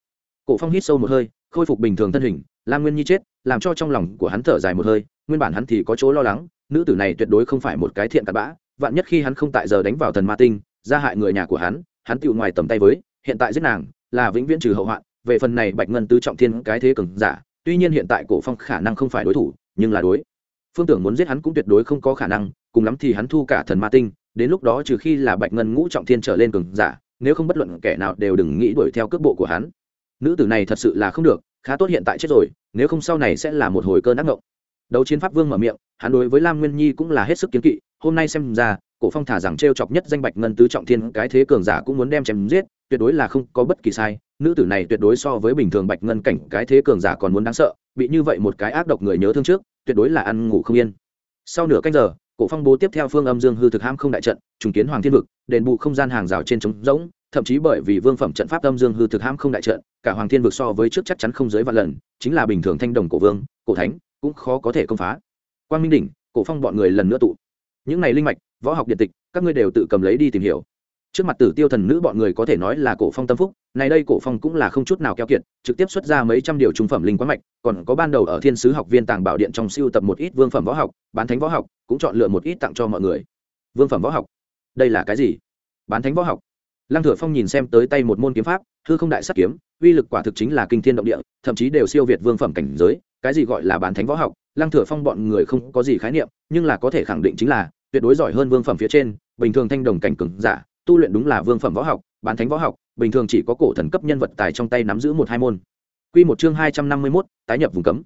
Cổ phong hít sâu một hơi, khôi phục bình thường thân hình, lam nguyên nhi chết, làm cho trong lòng của hắn thở dài một hơi, nguyên bản hắn thì có chỗ lo lắng, nữ tử này tuyệt đối không phải một cái thiện cặn bã, vạn nhất khi hắn không tại giờ đánh vào thần ma tinh, ra hại người nhà của hắn hắn tựu ngoài tầm tay với, hiện tại giết nàng, là vĩnh viễn trừ hậu hoạn, về phần này bạch ngân tứ trọng thiên cái thế cường giả, tuy nhiên hiện tại cổ phong khả năng không phải đối thủ, nhưng là đối. Phương tưởng muốn giết hắn cũng tuyệt đối không có khả năng, cùng lắm thì hắn thu cả thần ma tinh đến lúc đó trừ khi là bạch ngân ngũ trọng thiên trở lên cường giả, nếu không bất luận kẻ nào đều đừng nghĩ đuổi theo cước bộ của hắn. Nữ tử này thật sự là không được, khá tốt hiện tại chết rồi, nếu không sau này sẽ là một hồi cơn ác ngộng. Đấu chiến pháp vương mở miệng, hắn đối với lam nguyên nhi cũng là hết sức kiến kỵ, hôm nay xem ra, cổ phong thả rằng t chọc nhất danh bạch ngân tứ trọng thiên, cái thế cường giả cũng muốn đem chém giết, tuyệt đối là không có bất kỳ sai, nữ tử này tuyệt đối so với bình thường bạch ngân cảnh, cái thế cường giả còn muốn đáng sợ, bị như vậy một cái ác độc người nhớ thương trước, tuyệt đối là ăn ngủ không yên. Sau nửa canh giờ cổ phong bố tiếp theo phương âm dương hư thực ham không đại trận, trùng kiến hoàng thiên vực, đền bù không gian hàng rào trên trống rỗng, thậm chí bởi vì vương phẩm trận pháp âm dương hư thực ham không đại trận, cả hoàng thiên vực so với trước chắc chắn không dưới vạn lần, chính là bình thường thanh đồng cổ vương, cổ thánh, cũng khó có thể công phá. Quang minh đỉnh, cổ phong bọn người lần nữa tụ. Những này linh mạch, võ học điện tịch, các ngươi đều tự cầm lấy đi tìm hiểu trước mặt tử tiêu thần nữ bọn người có thể nói là cổ phong tâm phúc, này đây cổ phong cũng là không chút nào keo kiệt, trực tiếp xuất ra mấy trăm điều trung phẩm linh quán mạch, còn có ban đầu ở thiên sứ học viên tàng bảo điện trong siêu tập một ít vương phẩm võ học, bán thánh võ học, cũng chọn lựa một ít tặng cho mọi người. Vương phẩm võ học? Đây là cái gì? Bán thánh võ học? Lăng thừa phong nhìn xem tới tay một môn kiếm pháp, hư không đại sắc kiếm, uy lực quả thực chính là kinh thiên động địa, thậm chí đều siêu việt vương phẩm cảnh giới, cái gì gọi là bán thánh võ học? Lăng thừa phong bọn người không có gì khái niệm, nhưng là có thể khẳng định chính là tuyệt đối giỏi hơn vương phẩm phía trên, bình thường thanh đồng cảnh cường giả tu luyện đúng là vương phẩm võ học bán thánh võ học bình thường chỉ có cổ thần cấp nhân vật tài trong tay nắm giữ một hai môn Quy một chương hai trăm năm mươi 251, tái nhập vùng cấm.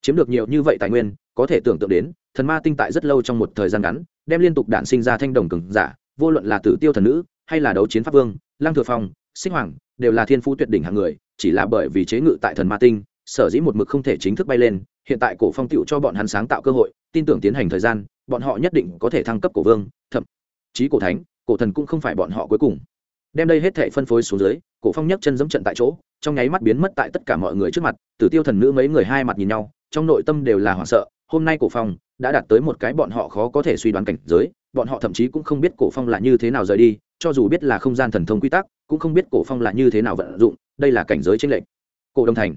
Chiếm được nhiều như vậy tài nguyên, có thể tưởng tượng đến, thần ma tinh tại rất lâu trong một thời gian ngắn, đem liên tục đản sinh ra thanh đồng cường giả, vô luận là tử tiêu thần nữ, hay là đấu chiến pháp vương, lang thừa phong, sinh hoàng, đều là thiên phú tuyệt đỉnh hạng người, chỉ là bởi vì chế ngự tại thần ma tinh, sở dĩ một mực không thể chính thức bay lên, hiện tại cổ phong tiểu cho bọn hắn sáng tạo cơ hội, tin tưởng tiến hành thời gian, bọn họ nhất định có thể thăng cấp cổ vương, thậm chí cổ thánh, cổ thần cũng không phải bọn họ cuối cùng. Đem đây hết thể phân phối xuống dưới, cổ phong nhấc chân giẫm trận tại chỗ, trong nháy mắt biến mất tại tất cả mọi người trước mặt, tử tiêu thần nữ mấy người hai mặt nhìn nhau, trong nội tâm đều là hoảng sợ, hôm nay cổ phong đã đạt tới một cái bọn họ khó có thể suy đoán cảnh giới, bọn họ thậm chí cũng không biết cổ phong là như thế nào rời đi, cho dù biết là không gian thần thông quy tắc, cũng không biết cổ phong là như thế nào vận dụng, đây là cảnh giới trên lệnh cổ đồng thành,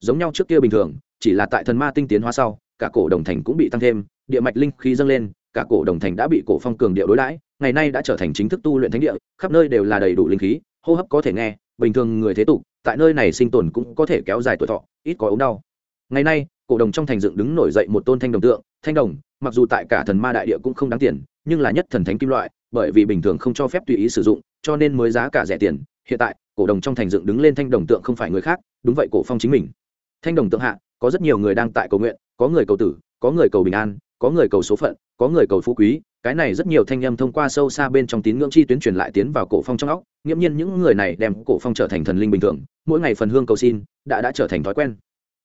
giống nhau trước kia bình thường, chỉ là tại thần ma tinh tiến hóa sau, cả cổ đồng thành cũng bị tăng thêm, địa mạch linh khí dâng lên, cả cổ đồng thành đã bị cổ phong cường điệu đối đãi ngày nay đã trở thành chính thức tu luyện thánh địa, khắp nơi đều là đầy đủ linh khí, hô hấp có thể nghe, bình thường người thế tục, tại nơi này sinh tồn cũng có thể kéo dài tuổi thọ, ít có ốm đau. Ngày nay, cổ đồng trong thành dựng đứng nổi dậy một tôn thanh đồng tượng, thanh đồng, mặc dù tại cả thần ma đại địa cũng không đáng tiền, nhưng là nhất thần thánh kim loại, bởi vì bình thường không cho phép tùy ý sử dụng, cho nên mới giá cả rẻ tiền. Hiện tại, cổ đồng trong thành dựng đứng lên thanh đồng tượng không phải người khác, đúng vậy cổ phong chính mình. Thanh đồng tượng hạ, có rất nhiều người đang tại cầu nguyện, có người cầu tử, có người cầu bình an, có người cầu số phận có người cầu phú quý, cái này rất nhiều thanh âm thông qua sâu xa bên trong tín ngưỡng chi tuyến truyền lại tiến vào cổ phong trong óc, nghiễm nhiên những người này đem cổ phong trở thành thần linh bình thường, mỗi ngày phần hương cầu xin, đã đã trở thành thói quen.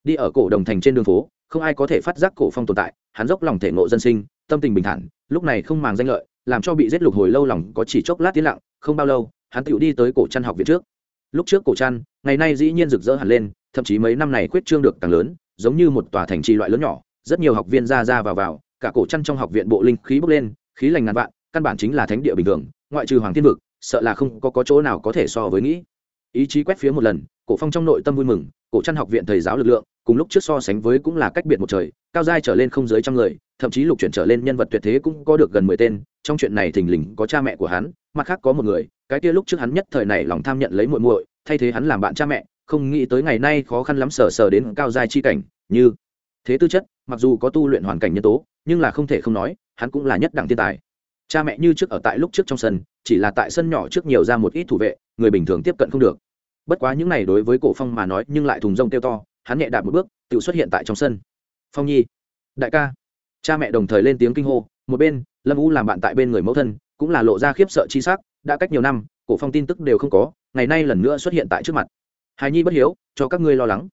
Đi ở cổ đồng thành trên đường phố, không ai có thể phát giác cổ phong tồn tại, hắn dốc lòng thể ngộ dân sinh, tâm tình bình thản, lúc này không màng danh lợi, làm cho bị giết lục hồi lâu lòng có chỉ chốc lát tiến lặng, không bao lâu, hắn tựu đi tới cổ trăn học viện trước. Lúc trước cổ trăn, ngày nay dĩ nhiên rực rỡ hẳn lên, thậm chí mấy năm này khuyết trương được càng lớn, giống như một tòa thành trì loại lớn nhỏ, rất nhiều học viên ra ra vào vào cả cổ chăn trong học viện bộ linh khí bốc lên khí lành ngàn vạn căn bản chính là thánh địa bình thường ngoại trừ hoàng thiên vực sợ là không có, có chỗ nào có thể so với nghĩ. Ý chí quét phía một lần cổ phong trong nội tâm vui mừng cổ chăn học viện thầy giáo lực lượng cùng lúc trước so sánh với cũng là cách biệt một trời cao giai trở lên không dưới trăm người thậm chí lục chuyển trở lên nhân vật tuyệt thế cũng có được gần mười tên trong chuyện này thình lình có cha mẹ của hắn mặt khác có một người cái kia lúc trước hắn nhất thời này lòng tham nhận lấy muội muội thay thế hắn làm bạn cha mẹ không nghĩ tới ngày nay khó khăn lắm sờ sờ đến cao giai chi cảnh như thế tư chất mặc dù có tu luyện hoàn cảnh nhân tố nhưng là không thể không nói, hắn cũng là nhất đẳng thiên tài. Cha mẹ như trước ở tại lúc trước trong sân, chỉ là tại sân nhỏ trước nhiều ra một ít thủ vệ, người bình thường tiếp cận không được. Bất quá những này đối với cổ phong mà nói nhưng lại thùng rông kêu to, hắn nhẹ đạp một bước, tự xuất hiện tại trong sân. Phong nhi, đại ca. Cha mẹ đồng thời lên tiếng kinh hô, một bên, lâm u làm bạn tại bên người mẫu thân, cũng là lộ ra khiếp sợ chi sắc, đã cách nhiều năm, cổ phong tin tức đều không có, ngày nay lần nữa xuất hiện tại trước mặt. Hài nhi bất hiếu, cho các ngươi lo lắng.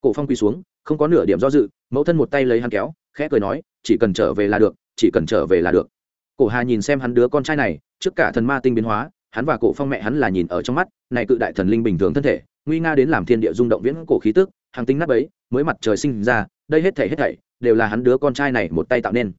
Cổ phong quỳ xuống, không có nửa điểm do dự, mẫu thân một tay lấy hắn kéo khẽ cười nói, chỉ cần trở về là được, chỉ cần trở về là được. Cổ hà nhìn xem hắn đứa con trai này, trước cả thần ma tinh biến hóa, hắn và cổ phong mẹ hắn là nhìn ở trong mắt, này cự đại thần linh bình thường thân thể, nguy nga đến làm thiên địa rung động viễn cổ khí tức, hàng tinh nát ấy mới mặt trời sinh ra, đây hết thảy hết thảy, đều là hắn đứa con trai này một tay tạo nên.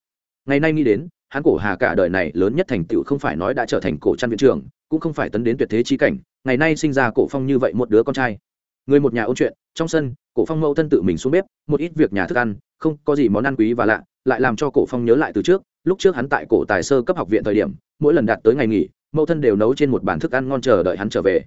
Ngày nay nghĩ đến, hắn cổ hà cả đời này lớn nhất thành tựu không phải nói đã trở thành cổ trăn viện trưởng, cũng không phải tấn đến tuyệt thế chi cảnh, ngày nay sinh ra cổ phong như vậy một đứa con trai. Người một nhà ôn chuyện, trong sân, cổ phong mẫu thân tự mình xuống bếp, một ít việc nhà thức ăn không có gì món ăn quý và lạ lại làm cho cổ phong nhớ lại từ trước lúc trước hắn tại cổ tài sơ cấp học viện thời điểm mỗi lần đạt tới ngày nghỉ mẫu thân đều nấu trên một bàn thức ăn ngon chờ đợi hắn trở về.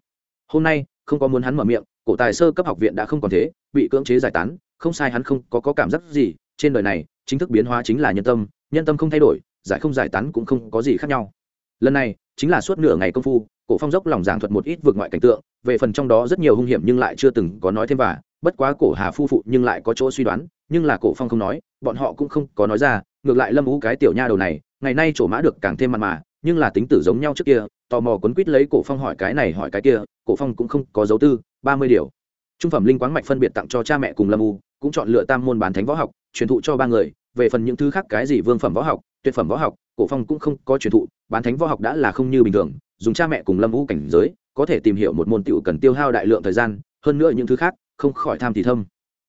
Hôm nay không có muốn hắn mở miệng cổ tài sơ cấp học viện đã không còn thế bị cưỡng chế giải tán không sai hắn không có, có cảm giác gì trên đời này chính thức biến hóa chính là nhân tâm nhân tâm không thay đổi giải không giải tán cũng không có gì khác nhau. Lần này chính là suốt nửa ngày công phu cổ phong dốc lòng giảng thuật một ít vượt ngoại cảnh tượng về phần trong đó rất nhiều hung hiểm nhưng lại chưa từng có nói thêm và bất quá cổ hà phu phụ nhưng lại có chỗ suy đoán nhưng là cổ phong không nói, bọn họ cũng không có nói ra, ngược lại lâm ú cái tiểu nha đầu này, ngày nay trổ mã được càng thêm mặn mà, nhưng là tính tử giống nhau trước kia, tò mò quấn quýt lấy cổ phong hỏi cái này hỏi cái kia, cổ phong cũng không có dấu tư, ba mươi điều. Trung phẩm linh quáng mạch phân biệt tặng cho cha mẹ cùng lâm u cũng chọn lựa tam môn bán thánh võ học, truyền thụ cho ba người, về phần những thứ khác cái gì vương phẩm võ học, tuyệt phẩm võ học, cổ phong cũng không có truyền thụ, bán thánh võ học đã là không như bình thường, dùng cha mẹ cùng lâm u cảnh giới, có thể tìm hiểu một môn tiểu cần tiêu hao đại lượng thời gian, hơn nữa những thứ khác, không khỏi tham thì thâm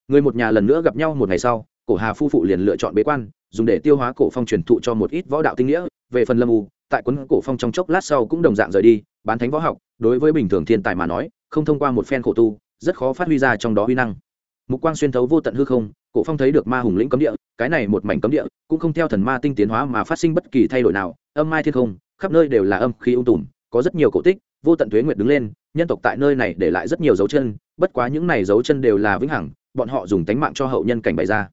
người một nhà lần nữa gặp nhau một ngày sau, cổ hà phu phụ liền lựa chọn bế quan, dùng để tiêu hóa cổ phong truyền thụ cho một ít võ đạo tinh nghĩa. Về phần lâm u, tại quấn cổ phong trong chốc lát sau cũng đồng dạng rời đi, bán thánh võ học. Đối với bình thường thiên tài mà nói, không thông qua một phen khổ tu, rất khó phát huy ra trong đó huy năng. Mục quang xuyên thấu vô tận hư không, cổ phong thấy được ma hùng lĩnh cấm địa, cái này một mảnh cấm địa, cũng không theo thần ma tinh tiến hóa mà phát sinh bất kỳ thay đổi nào. Âm mai thiên không, khắp nơi đều là âm khí ung tùm, có rất nhiều cổ tích, vô tận thuế nguyệt đứng lên, nhân tộc tại nơi này để lại rất nhiều dấu chân, bất quá những này dấu chân đều là vĩnh hằng bọn họ dùng tánh mạng cho hậu nhân cảnh bày ra.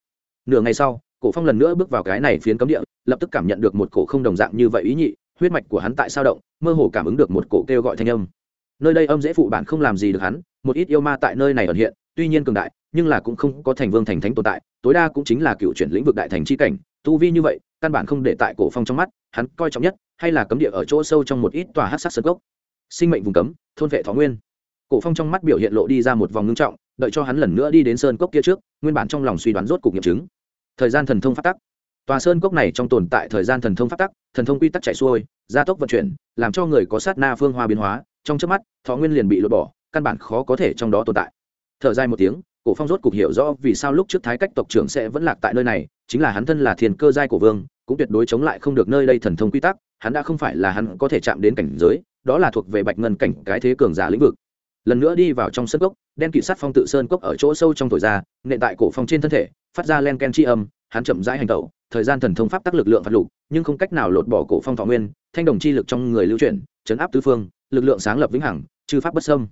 Nửa ngày sau, cổ phong lần nữa bước vào cái này phiến cấm địa, lập tức cảm nhận được một cổ không đồng dạng như vậy ý nhị, huyết mạch của hắn tại sao động, mơ hồ cảm ứng được một cổ kêu gọi thanh âm. Nơi đây âm dễ phụ bản không làm gì được hắn, một ít yêu ma tại nơi này ẩn hiện, tuy nhiên cường đại, nhưng là cũng không có thành vương thành thánh tồn tại, tối đa cũng chính là cựu chuyển lĩnh vực đại thành chi cảnh, tu vi như vậy, căn bản không để tại cổ phong trong mắt, hắn coi trọng nhất, hay là cấm địa ở chỗ sâu trong một ít tòa hát sát sơn gốc sinh mệnh vùng cấm, thôn vệ thọ nguyên. Cổ phong trong mắt biểu hiện lộ đi ra một vòng ngưng trọng đợi cho hắn lần nữa đi đến sơn cốc kia trước, nguyên bản trong lòng suy đoán rốt cục nghiệm chứng. Thời gian thần thông phát tắc. Tòa sơn cốc này trong tồn tại thời gian thần thông phát tắc, thần thông quy tắc chạy xuôi, gia tốc vận chuyển, làm cho người có sát na phương hoa biến hóa, trong trước mắt, thọ nguyên liền bị lột bỏ, căn bản khó có thể trong đó tồn tại. Thở dài một tiếng, cổ phong rốt cục hiểu rõ vì sao lúc trước thái cách tộc trưởng sẽ vẫn lạc tại nơi này, chính là hắn thân là thiền cơ giai của vương, cũng tuyệt đối chống lại không được nơi đây thần thông quy tắc, hắn đã không phải là hắn có thể chạm đến cảnh giới, đó là thuộc về bạch ngân cảnh cái thế cường giả lĩnh vực lần nữa đi vào trong sân cốc, đen kỵ sắt phong tự sơn cốc ở chỗ sâu trong thổi ra, nện tại cổ phong trên thân thể, phát ra len ken chi âm, hắn chậm rãi hành tẩu, thời gian thần thông pháp tác lực lượng phạt lục, nhưng không cách nào lột bỏ cổ phong thọ nguyên, thanh đồng chi lực trong người lưu chuyển, chấn áp tứ phương, lực lượng sáng lập vĩnh hằng, chư pháp bất sâm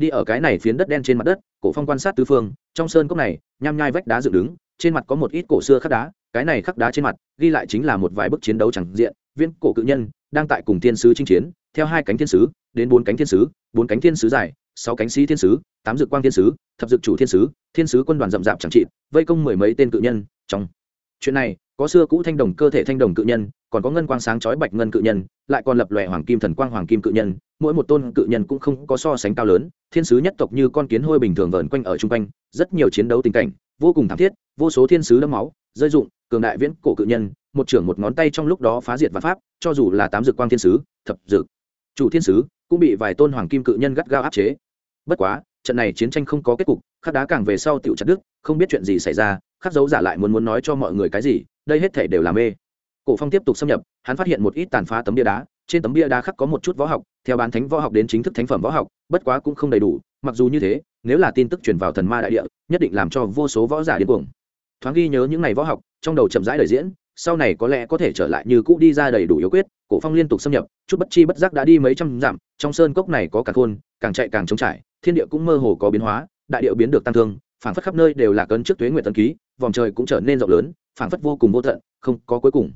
đi ở cái này phiến đất đen trên mặt đất, cổ phong quan sát tứ phương, trong sơn cốc này, nham nhai vách đá dựng đứng, trên mặt có một ít cổ xưa khắc đá, cái này khắc đá trên mặt, ghi lại chính là một vài bức chiến đấu chẳng diện, viên cổ cự nhân, đang tại cùng thiên sứ chinh chiến, theo hai cánh thiên sứ, đến bốn cánh thiên sứ, bốn cánh thiên sứ dài sáu cánh sĩ thiên sứ, tám dự quang thiên sứ, thập dự chủ thiên sứ thiên sứ quân đoàn rậm rạp chẳng trị, vây công mười mấy tên cự nhân, trong chuyện này, có xưa cũ thanh đồng cơ thể thanh đồng cự nhân, còn có ngân quang sáng chói bạch ngân cự nhân, lại còn lập lòe hoàng kim thần quang hoàng kim cự nhân, mỗi một tôn cự nhân cũng không có so sánh cao lớn, thiên sứ nhất tộc như con kiến hôi bình thường vờn quanh ở chung quanh, rất nhiều chiến đấu tình cảnh, vô cùng thảm thiết, vô số thiên sứ đẫm máu, rơi dụng cường đại viễn cổ cự nhân, một trưởng một ngón tay trong lúc đó phá diệt vạn pháp, cho dù là tám dược quang thiên sứ, thập dược chủ thiên sứ, cũng bị vài tôn hoàng kim cự nhân gắt gao áp chế bất quá, trận này chiến tranh không có kết cục, khắc đá càng về sau tiểu chặt đức không biết chuyện gì xảy ra, khắc dấu giả lại muốn muốn nói cho mọi người cái gì, đây hết thể đều là mê. Cổ phong tiếp tục xâm nhập, hắn phát hiện một ít tàn phá tấm bia đá, trên tấm bia đá khắc có một chút võ học, theo bán thánh võ học đến chính thức thánh phẩm võ học, bất quá cũng không đầy đủ, mặc dù như thế, nếu là tin tức truyền vào thần ma đại địa, nhất định làm cho vô số võ giả điên cuồng. Thoáng ghi nhớ những ngày võ học, trong đầu chậm rãi đời diễn, sau này có lẽ có thể trở lại như cũ đi ra đầy đủ yếu quyết, cổ phong liên tục xâm nhập, chút bất chi bất giác đã đi mấy trăm dặm, trong sơn cốc này có cả khôn càng chạy càng trống trải thiên địa cũng mơ hồ có biến hóa đại địa biến được tăng thương phảng phất khắp nơi đều là cơn trước tuế nguyện tân ký vòng trời cũng trở nên rộng lớn phảng phất vô cùng vô tận không có cuối cùng.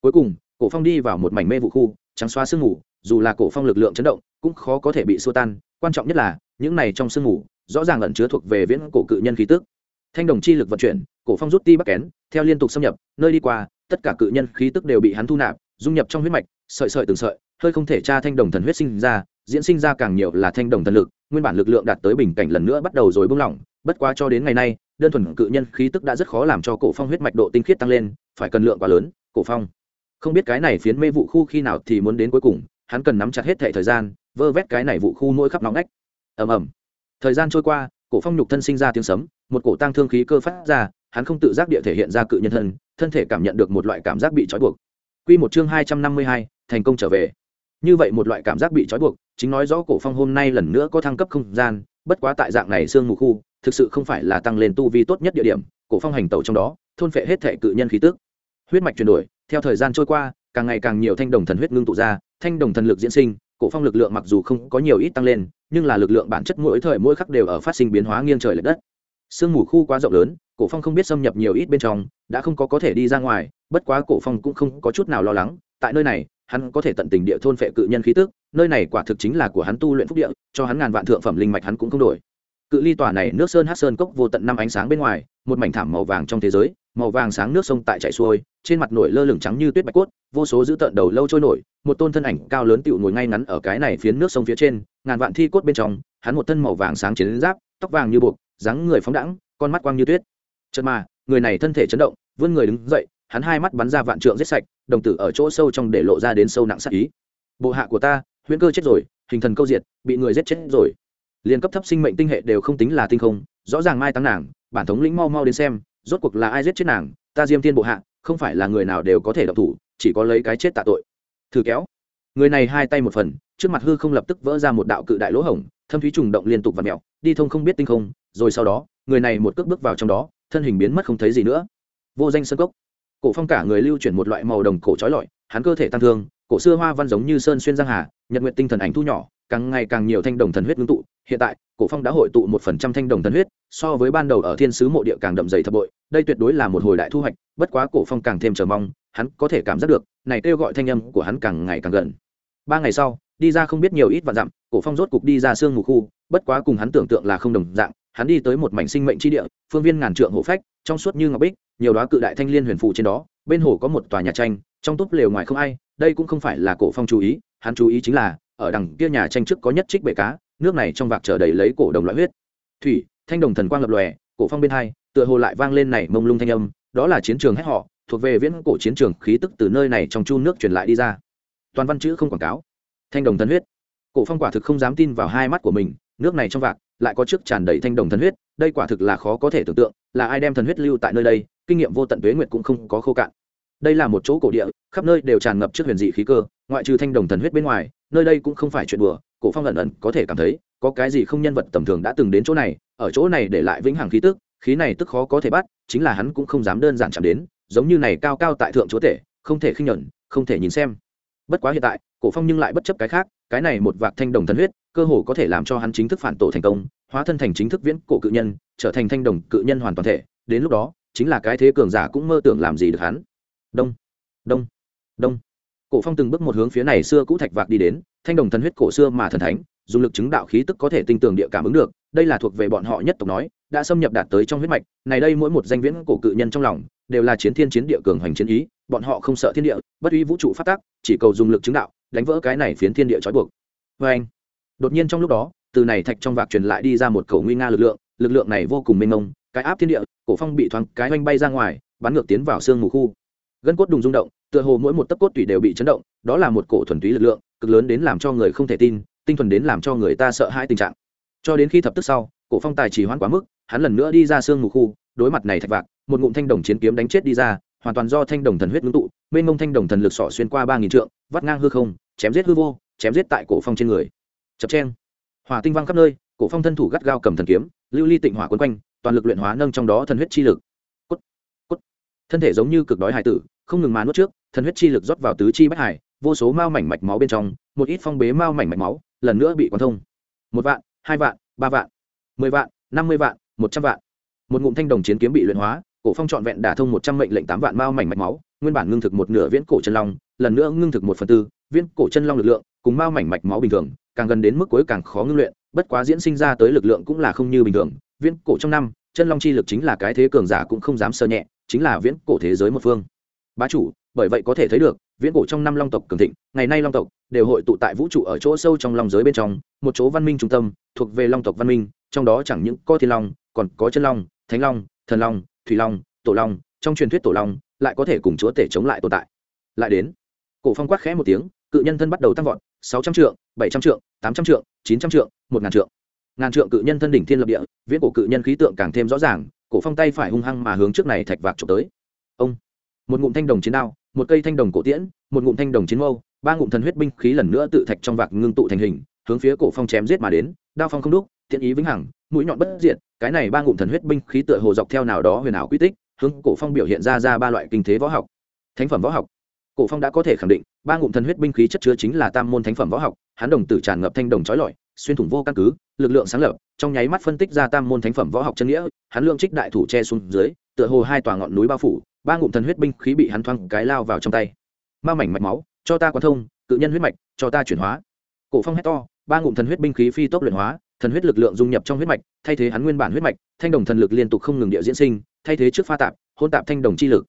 Cuối cùng cổ phong đi vào một mảnh mê vụ khu trắng xóa sương ngủ, dù là cổ phong lực lượng chấn động cũng khó có thể bị xua tan quan trọng nhất là những này trong sương ngủ, rõ ràng ẩn chứa thuộc về viễn cổ cự nhân khí tức. Thanh đồng chi lực vận chuyển cổ phong rút ti bắc kén theo liên tục xâm nhập nơi đi qua tất cả cự nhân khí tức đều bị hắn thu nạp dung nhập trong huyết mạch sợi sợi từng sợi hơi không thể tra thanh đồng thần huyết sinh ra diễn sinh ra càng nhiều là thanh đồng thần lực nguyên bản lực lượng đạt tới bình cảnh lần nữa bắt đầu rồi buông lỏng bất quá cho đến ngày nay đơn thuần cự nhân khí tức đã rất khó làm cho cổ phong huyết mạch độ tinh khiết tăng lên phải cần lượng quá lớn cổ phong. Không biết cái này phiến mê vụ khu khi nào thì muốn đến cuối cùng hắn cần nắm chặt hết thảy thời gian vơ vét cái này vụ khu mỗi khắp nóng nách ầm ầm. Thời gian trôi qua cổ phong nhục thân sinh ra tiếng sấm một cổ tăng thương khí cơ phát ra hắn không tự giác địa thể hiện ra cự nhân thân thân thể cảm nhận được một loại cảm giác bị trói buộc. Quy một chương hai trăm năm mươi hai, thành công trở về như vậy một loại cảm giác bị trói buộc, chính nói rõ cổ phong hôm nay lần nữa có thăng cấp không gian, bất quá tại dạng này xương mù khu, thực sự không phải là tăng lên tu vi tốt nhất địa điểm, cổ phong hành tẩu trong đó, thôn phệ hết thể cự nhân khí tức. Huyết mạch chuyển đổi, theo thời gian trôi qua, càng ngày càng nhiều thanh đồng thần huyết ngưng tụ ra, thanh đồng thần lực diễn sinh, cổ phong lực lượng mặc dù không có nhiều ít tăng lên, nhưng là lực lượng bản chất mỗi thời mỗi khắc đều ở phát sinh biến hóa nghiêng trời lệch đất. Sương mù khu quá rộng lớn, cổ phong không biết xâm nhập nhiều ít bên trong, đã không có có thể đi ra ngoài, bất quá cổ phong cũng không có chút nào lo lắng, tại nơi này hắn có thể tận tình địa thôn phệ cự nhân khí tức, nơi này quả thực chính là của hắn tu luyện phúc địa, cho hắn ngàn vạn thượng phẩm linh mạch hắn cũng không đổi. Cự ly tòa này nước sơn hắc sơn cốc vô tận năm ánh sáng bên ngoài, một mảnh thảm màu vàng trong thế giới, màu vàng sáng nước sông tại chảy xuôi, trên mặt nổi lơ lửng trắng như tuyết bạch cốt, vô số dữ tợn đầu lâu trôi nổi, một tôn thân ảnh cao lớn tựu ngồi ngay ngắn ở cái này phiến nước sông phía trên, ngàn vạn thi cốt bên trong, hắn một thân màu vàng sáng chiến giáp, tóc vàng như buộc, dáng người phóng đẳng con mắt quang như tuyết. Chợt mà, người này thân thể chấn động, vươn người đứng dậy, hắn hai mắt bắn ra vạn trượng giết sạch đồng tử ở chỗ sâu trong để lộ ra đến sâu nặng sát ý. Bộ hạ của ta, huyễn cơ chết rồi, hình thần câu diệt, bị người giết chết rồi. Liên cấp thấp sinh mệnh tinh hệ đều không tính là tinh không, rõ ràng mai tăng nàng, bản thống lĩnh mau mau đến xem, rốt cuộc là ai giết chết nàng, ta diêm thiên bộ hạ, không phải là người nào đều có thể độc thủ, chỉ có lấy cái chết tạ tội. Thử kéo. Người này hai tay một phần, trước mặt hư không lập tức vỡ ra một đạo cự đại lỗ hổng, thâm thúy trùng động liên tục và mẹo đi thông không biết tinh không, rồi sau đó, người này một cước bước vào trong đó, thân hình biến mất không thấy gì nữa. Vô danh sơn cốc cổ phong cả người lưu chuyển một loại màu đồng cổ trói lọi, hắn cơ thể tăng thương, cổ xưa hoa văn giống như sơn xuyên giang hà, nhật nguyện tinh thần ảnh thu nhỏ, càng ngày càng nhiều thanh đồng thần huyết ngưng tụ. Hiện tại, cổ phong đã hội tụ một phần trăm thanh đồng thần huyết, so với ban đầu ở thiên sứ mộ địa càng đậm dày thập bội, đây tuyệt đối là một hồi đại thu hoạch, bất quá cổ phong càng thêm chờ mong, hắn có thể cảm giác được, này kêu gọi thanh âm của hắn càng ngày càng gần. Ba ngày sau, đi ra không biết nhiều ít và dặm, cổ phong rốt cục đi ra sương mù khu, bất quá cùng hắn tưởng tượng là không đồng dạng, hắn đi tới một mảnh sinh mệnh chi địa, phương viên ngàn trượng hổ phách trong suốt như ngọc bích, nhiều đóa cự đại thanh liên huyền phù trên đó, bên hồ có một tòa nhà tranh, trong túp lều ngoài không ai, đây cũng không phải là cổ phong chú ý, hắn chú ý chính là, ở đằng kia nhà tranh trước có nhất trích bể cá, nước này trong vạc chờ đầy lấy cổ đồng loại huyết. Thủy, thanh đồng thần quang lập lòe, cổ phong bên hai, tựa hồ lại vang lên này mông lung thanh âm, đó là chiến trường hết họ, thuộc về viễn cổ chiến trường khí tức từ nơi này trong chu nước truyền lại đi ra. Toàn văn chữ không quảng cáo. Thanh đồng thần huyết. Cổ phong quả thực không dám tin vào hai mắt của mình, nước này trong vạc, lại có trước tràn đầy thanh đồng thần huyết, đây quả thực là khó có thể tưởng tượng là ai đem thần huyết lưu tại nơi đây, kinh nghiệm vô tận tuế nguyệt cũng không có khô cạn. Đây là một chỗ cổ địa, khắp nơi đều tràn ngập trước huyền dị khí cơ, ngoại trừ thanh đồng thần huyết bên ngoài, nơi đây cũng không phải chuyện đùa, cổ phong ẩn ẩn có thể cảm thấy, có cái gì không nhân vật tầm thường đã từng đến chỗ này, ở chỗ này để lại vĩnh hằng khí tức, khí này tức khó có thể bắt, chính là hắn cũng không dám đơn giản chạm đến, giống như này cao cao tại thượng chúa tể, không thể khinh nhẫn không thể nhìn xem. Bất quá hiện tại, cổ phong nhưng lại bất chấp cái khác, cái này một vạc thanh đồng thần huyết, cơ hồ có thể làm cho hắn chính thức phản tổ thành công hóa thân thành chính thức viễn cổ cự nhân, trở thành thanh đồng cự nhân hoàn toàn thể, đến lúc đó, chính là cái thế cường giả cũng mơ tưởng làm gì được hắn. Đông đông đông. Cổ phong từng bước một hướng phía này xưa cũ thạch vạc đi đến, thanh đồng thần huyết cổ xưa mà thần thánh, dùng lực chứng đạo khí tức có thể tinh tường địa cảm ứng được, đây là thuộc về bọn họ nhất tộc nói, đã xâm nhập đạt tới trong huyết mạch, này đây mỗi một danh viễn cổ cự nhân trong lòng, đều là chiến thiên chiến địa cường hoành chiến ý, bọn họ không sợ thiên địa, bất uy vũ trụ phát tác, chỉ cầu dùng lực chứng đạo, đánh vỡ cái này phiến thiên địa trói buộc. Vê anh đột nhiên trong lúc đó từ này thạch trong vạc truyền lại đi ra một cầu nguy nga lực lượng lực lượng này vô cùng mênh mông, cái áp thiên địa, cổ phong bị thoáng cái oanh bay ra ngoài, bắn ngược tiến vào xương mù khu. Gân cốt đùng rung động, tựa hồ mỗi một tấc cốt tủy đều bị chấn động, đó là một cổ thuần túy lực lượng, cực lớn đến làm cho người không thể tin, tinh thuần đến làm cho người ta sợ hãi tình trạng. Cho đến khi thập tức sau, cổ phong tài chỉ hoãn quá mức, hắn lần nữa đi ra xương mù khu, đối mặt này thạch vạc, một ngụm thanh đồng chiến kiếm đánh chết đi ra, hoàn toàn do thanh đồng thần huyết ngưng tụ, mênh mông thanh đồng thần lực sỏ xuyên qua ba nghìn trượng, vắt ngang hư không, chém giết hư vô, chém giết tại cổ phong trên người. Chập chen hỏa tinh văng khắp nơi, cổ phong thân thủ gắt gao cầm thần kiếm, lưu ly tịnh hỏa quấn quanh, toàn lực luyện hóa nâng trong đó thần huyết chi lực. Cốt cốt thân thể giống như cực đói hải tử, không ngừng mà nuốt trước, thần huyết chi lực rót vào tứ chi bách hải, vô số mao mảnh mạch máu bên trong, một ít phong bế mao mảnh mạch máu, lần nữa bị quán thông. Một vạn, hai vạn, ba vạn, mười vạn, năm mươi vạn, một trăm vạn. Một ngụm thanh đồng chiến kiếm bị luyện hóa, cổ phong trọn vẹn đả thông một trăm mệnh lệnh tám vạn mao mảnh mạch máu, nguyên bản ngưng thực một nửa viễn cổ chân long, lần nữa ngưng thực một phần tư, viễn cổ chân long lực lượng cùng mao mảnh mạch máu bình thường, càng gần đến mức cuối càng khó ngưng luyện, bất quá diễn sinh ra tới lực lượng cũng là không như bình thường. Viễn cổ trong năm, chân long chi lực chính là cái thế cường giả cũng không dám sơ nhẹ, chính là viễn cổ thế giới một phương. Bá chủ, bởi vậy có thể thấy được, viễn cổ trong năm long tộc cường thịnh, ngày nay long tộc đều hội tụ tại vũ trụ ở chỗ sâu trong long giới bên trong, một chỗ văn minh trung tâm, thuộc về long tộc văn minh, trong đó chẳng những có thiên long, còn có chân long, thánh long, thần long, thủy long, tổ long, trong truyền thuyết tổ long lại có thể cùng chúa tể chống lại tồn tại. Lại đến, cổ phong quát khẽ một tiếng, cự nhân thân bắt đầu tăng vọt sáu trăm trượng, bảy trăm trượng, tám trăm trượng, chín trăm trượng, một ngàn trượng. Ngàn trượng cự nhân thân đỉnh thiên lập địa, viễn cổ cự nhân khí tượng càng thêm rõ ràng, cổ phong tay phải hung hăng mà hướng trước này thạch vạc trộm tới. Ông, một ngụm thanh đồng chiến đao, một cây thanh đồng cổ tiễn, một ngụm thanh đồng chiến mâu, ba ngụm thần huyết binh khí lần nữa tự thạch trong vạc ngưng tụ thành hình, hướng phía cổ phong chém giết mà đến, đao phong không đúc thiện ý vĩnh hằng, mũi nhọn bất diệt, cái này ba ngụm thần huyết binh khí tựa hồ dọc theo nào đó huyền ảo quy tích, hướng cổ phong biểu hiện ra ra ba loại kinh thế võ học. Thánh phẩm võ học. Cổ phong đã có thể khẳng định ba ngụm thần huyết binh khí chất chứa chính là tam môn thánh phẩm võ học, hắn đồng tử tràn ngập thanh đồng chói lọi, xuyên thủng vô căn cứ, lực lượng sáng lập, trong nháy mắt phân tích ra tam môn thánh phẩm võ học chân nghĩa, hắn lượng trích đại thủ che xuống dưới, tựa hồ hai tòa ngọn núi bao phủ, ba ngụm thần huyết binh khí bị hắn thoang cái lao vào trong tay. Ma mảnh mạch máu, cho ta quán thông, cự nhân huyết mạch, cho ta chuyển hóa. Cổ phong hét to, ba ngụm thần huyết binh khí phi tốc luyện hóa, thần huyết lực lượng dung nhập trong huyết mạch, thay thế hắn nguyên bản huyết mạch, thanh đồng thần lực liên tục không ngừng địa diễn sinh, thay thế trước pha tạp, hôn tạp thanh đồng chi lực.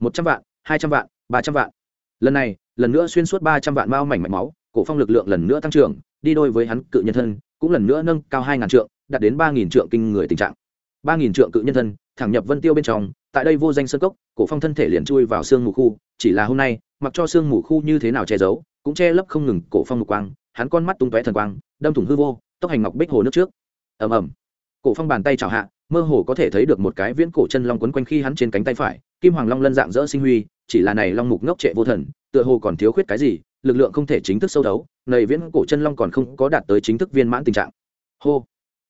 Một trăm vạn, hai trăm vạn, ba trăm vạn. Lần này lần nữa xuyên suốt ba trăm vạn mao mảnh mạch máu, cổ phong lực lượng lần nữa tăng trưởng, đi đôi với hắn cự nhân thân, cũng lần nữa nâng cao hai ngàn trượng, đạt đến ba nghìn trượng kinh người tình trạng. Ba nghìn trượng cự nhân thân, thẳng nhập vân tiêu bên trong, tại đây vô danh sơn cốc, cổ phong thân thể liền chui vào xương mù khu, chỉ là hôm nay, mặc cho xương mù khu như thế nào che giấu, cũng che lấp không ngừng cổ phong mục quang, hắn con mắt tung tóe thần quang, đâm thủng hư vô, tốc hành ngọc bích hồ nước trước. Ầm ầm. Cổ phong bàn tay chảo hạ, mơ hồ có thể thấy được một cái viễn cổ chân long quấn quanh khi hắn trên cánh tay phải, kim hoàng long lân dạng dỡ sinh huy, chỉ là này long mục ngốc trệ vô thần tựa hồ còn thiếu khuyết cái gì, lực lượng không thể chính thức sâu đấu, nầy viễn cổ chân long còn không có đạt tới chính thức viên mãn tình trạng. Hô.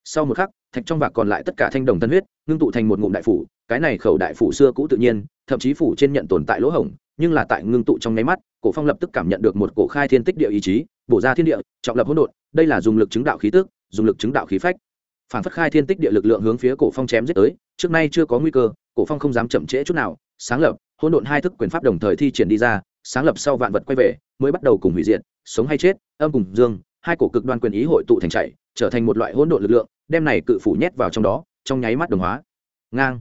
Sau một khắc, thạch trong vạc còn lại tất cả thanh đồng tân huyết, ngưng tụ thành một ngụm đại phủ, cái này khẩu đại phủ xưa cũ tự nhiên, thậm chí phủ trên nhận tồn tại lỗ hổng, nhưng là tại ngưng tụ trong nháy mắt, cổ phong lập tức cảm nhận được một cổ khai thiên tích địa ý chí, bổ ra thiên địa, trọng lập hỗn độn, đây là dùng lực chứng đạo khí tức, dùng lực chứng đạo khí phách. Phản phất khai thiên tích địa lực lượng hướng phía cổ phong chém giết tới, trước nay chưa có nguy cơ, cổ phong không dám chậm trễ chút nào, sáng lập, hỗn độn hai thức quyền pháp đồng thời thi triển đi ra sáng lập sau vạn vật quay về, mới bắt đầu cùng hủy diệt, sống hay chết, âm cùng dương, hai cổ cực đoan quyền ý hội tụ thành chạy trở thành một loại hỗn độn lực lượng, đem này cự phủ nhét vào trong đó, trong nháy mắt đồng hóa. Ngang.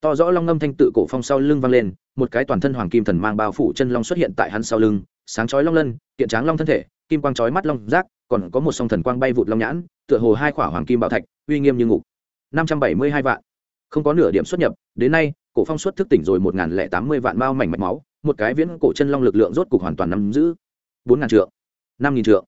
To rõ long ngâm thanh tự cổ phong sau lưng vang lên, một cái toàn thân hoàng kim thần mang bao phủ chân long xuất hiện tại hắn sau lưng, sáng chói long lân, kiện tráng long thân thể, kim quang chói mắt long giác còn có một song thần quang bay vụt long nhãn, tựa hồ hai khỏa hoàng kim bảo thạch, uy nghiêm như ngục. năm trăm bảy mươi hai vạn. Không có nửa điểm xuất nhập, đến nay, cổ phong xuất thức tỉnh rồi một lẻ tám mươi vạn bao mảnh mạch máu một cái viễn cổ chân long lực lượng rốt cục hoàn toàn nắm giữ. Bốn ngàn trượng, năm nghìn trượng,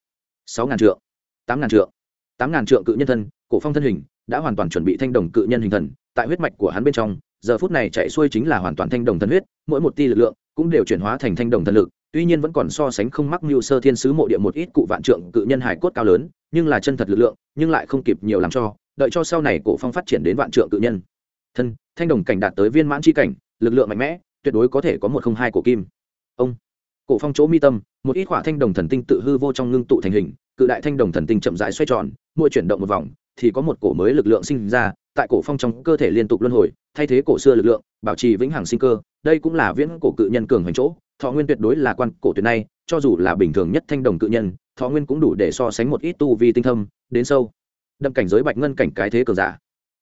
sáu ngàn trượng, tám ngàn trượng. Tám ngàn trượng cự nhân thân, cổ phong thân hình, đã hoàn toàn chuẩn bị thanh đồng cự nhân hình thần, tại huyết mạch của hắn bên trong, giờ phút này chạy xuôi chính là hoàn toàn thanh đồng thần huyết, mỗi một ti lực lượng cũng đều chuyển hóa thành thanh đồng thần lực, tuy nhiên vẫn còn so sánh không mắc mưu sơ thiên sứ mộ địa một ít cụ vạn trượng cự nhân hải cốt cao lớn, nhưng là chân thật lực lượng, nhưng lại không kịp nhiều làm cho, đợi cho sau này cổ phong phát triển đến vạn trượng cự nhân. Thân, thanh đồng cảnh đạt tới viên mãn chi cảnh, lực lượng mạnh mẽ tuyệt đối có thể có một không hai cổ kim. Ông, cổ phong chỗ mi tâm, một ít khỏa thanh đồng thần tinh tự hư vô trong ngưng tụ thành hình, cự đại thanh đồng thần tinh chậm rãi xoay tròn, mỗi chuyển động một vòng, thì có một cổ mới lực lượng sinh ra, tại cổ phong trong cơ thể liên tục luân hồi, thay thế cổ xưa lực lượng, bảo trì vĩnh hằng sinh cơ, đây cũng là viễn cổ cự nhân cường hoành chỗ, thọ nguyên tuyệt đối là quan cổ tuyệt này cho dù là bình thường nhất thanh đồng cự nhân, thọ nguyên cũng đủ để so sánh một ít tu vi tinh thâm, đến sâu. Đậm cảnh giới bạch ngân cảnh cái thế cường giả.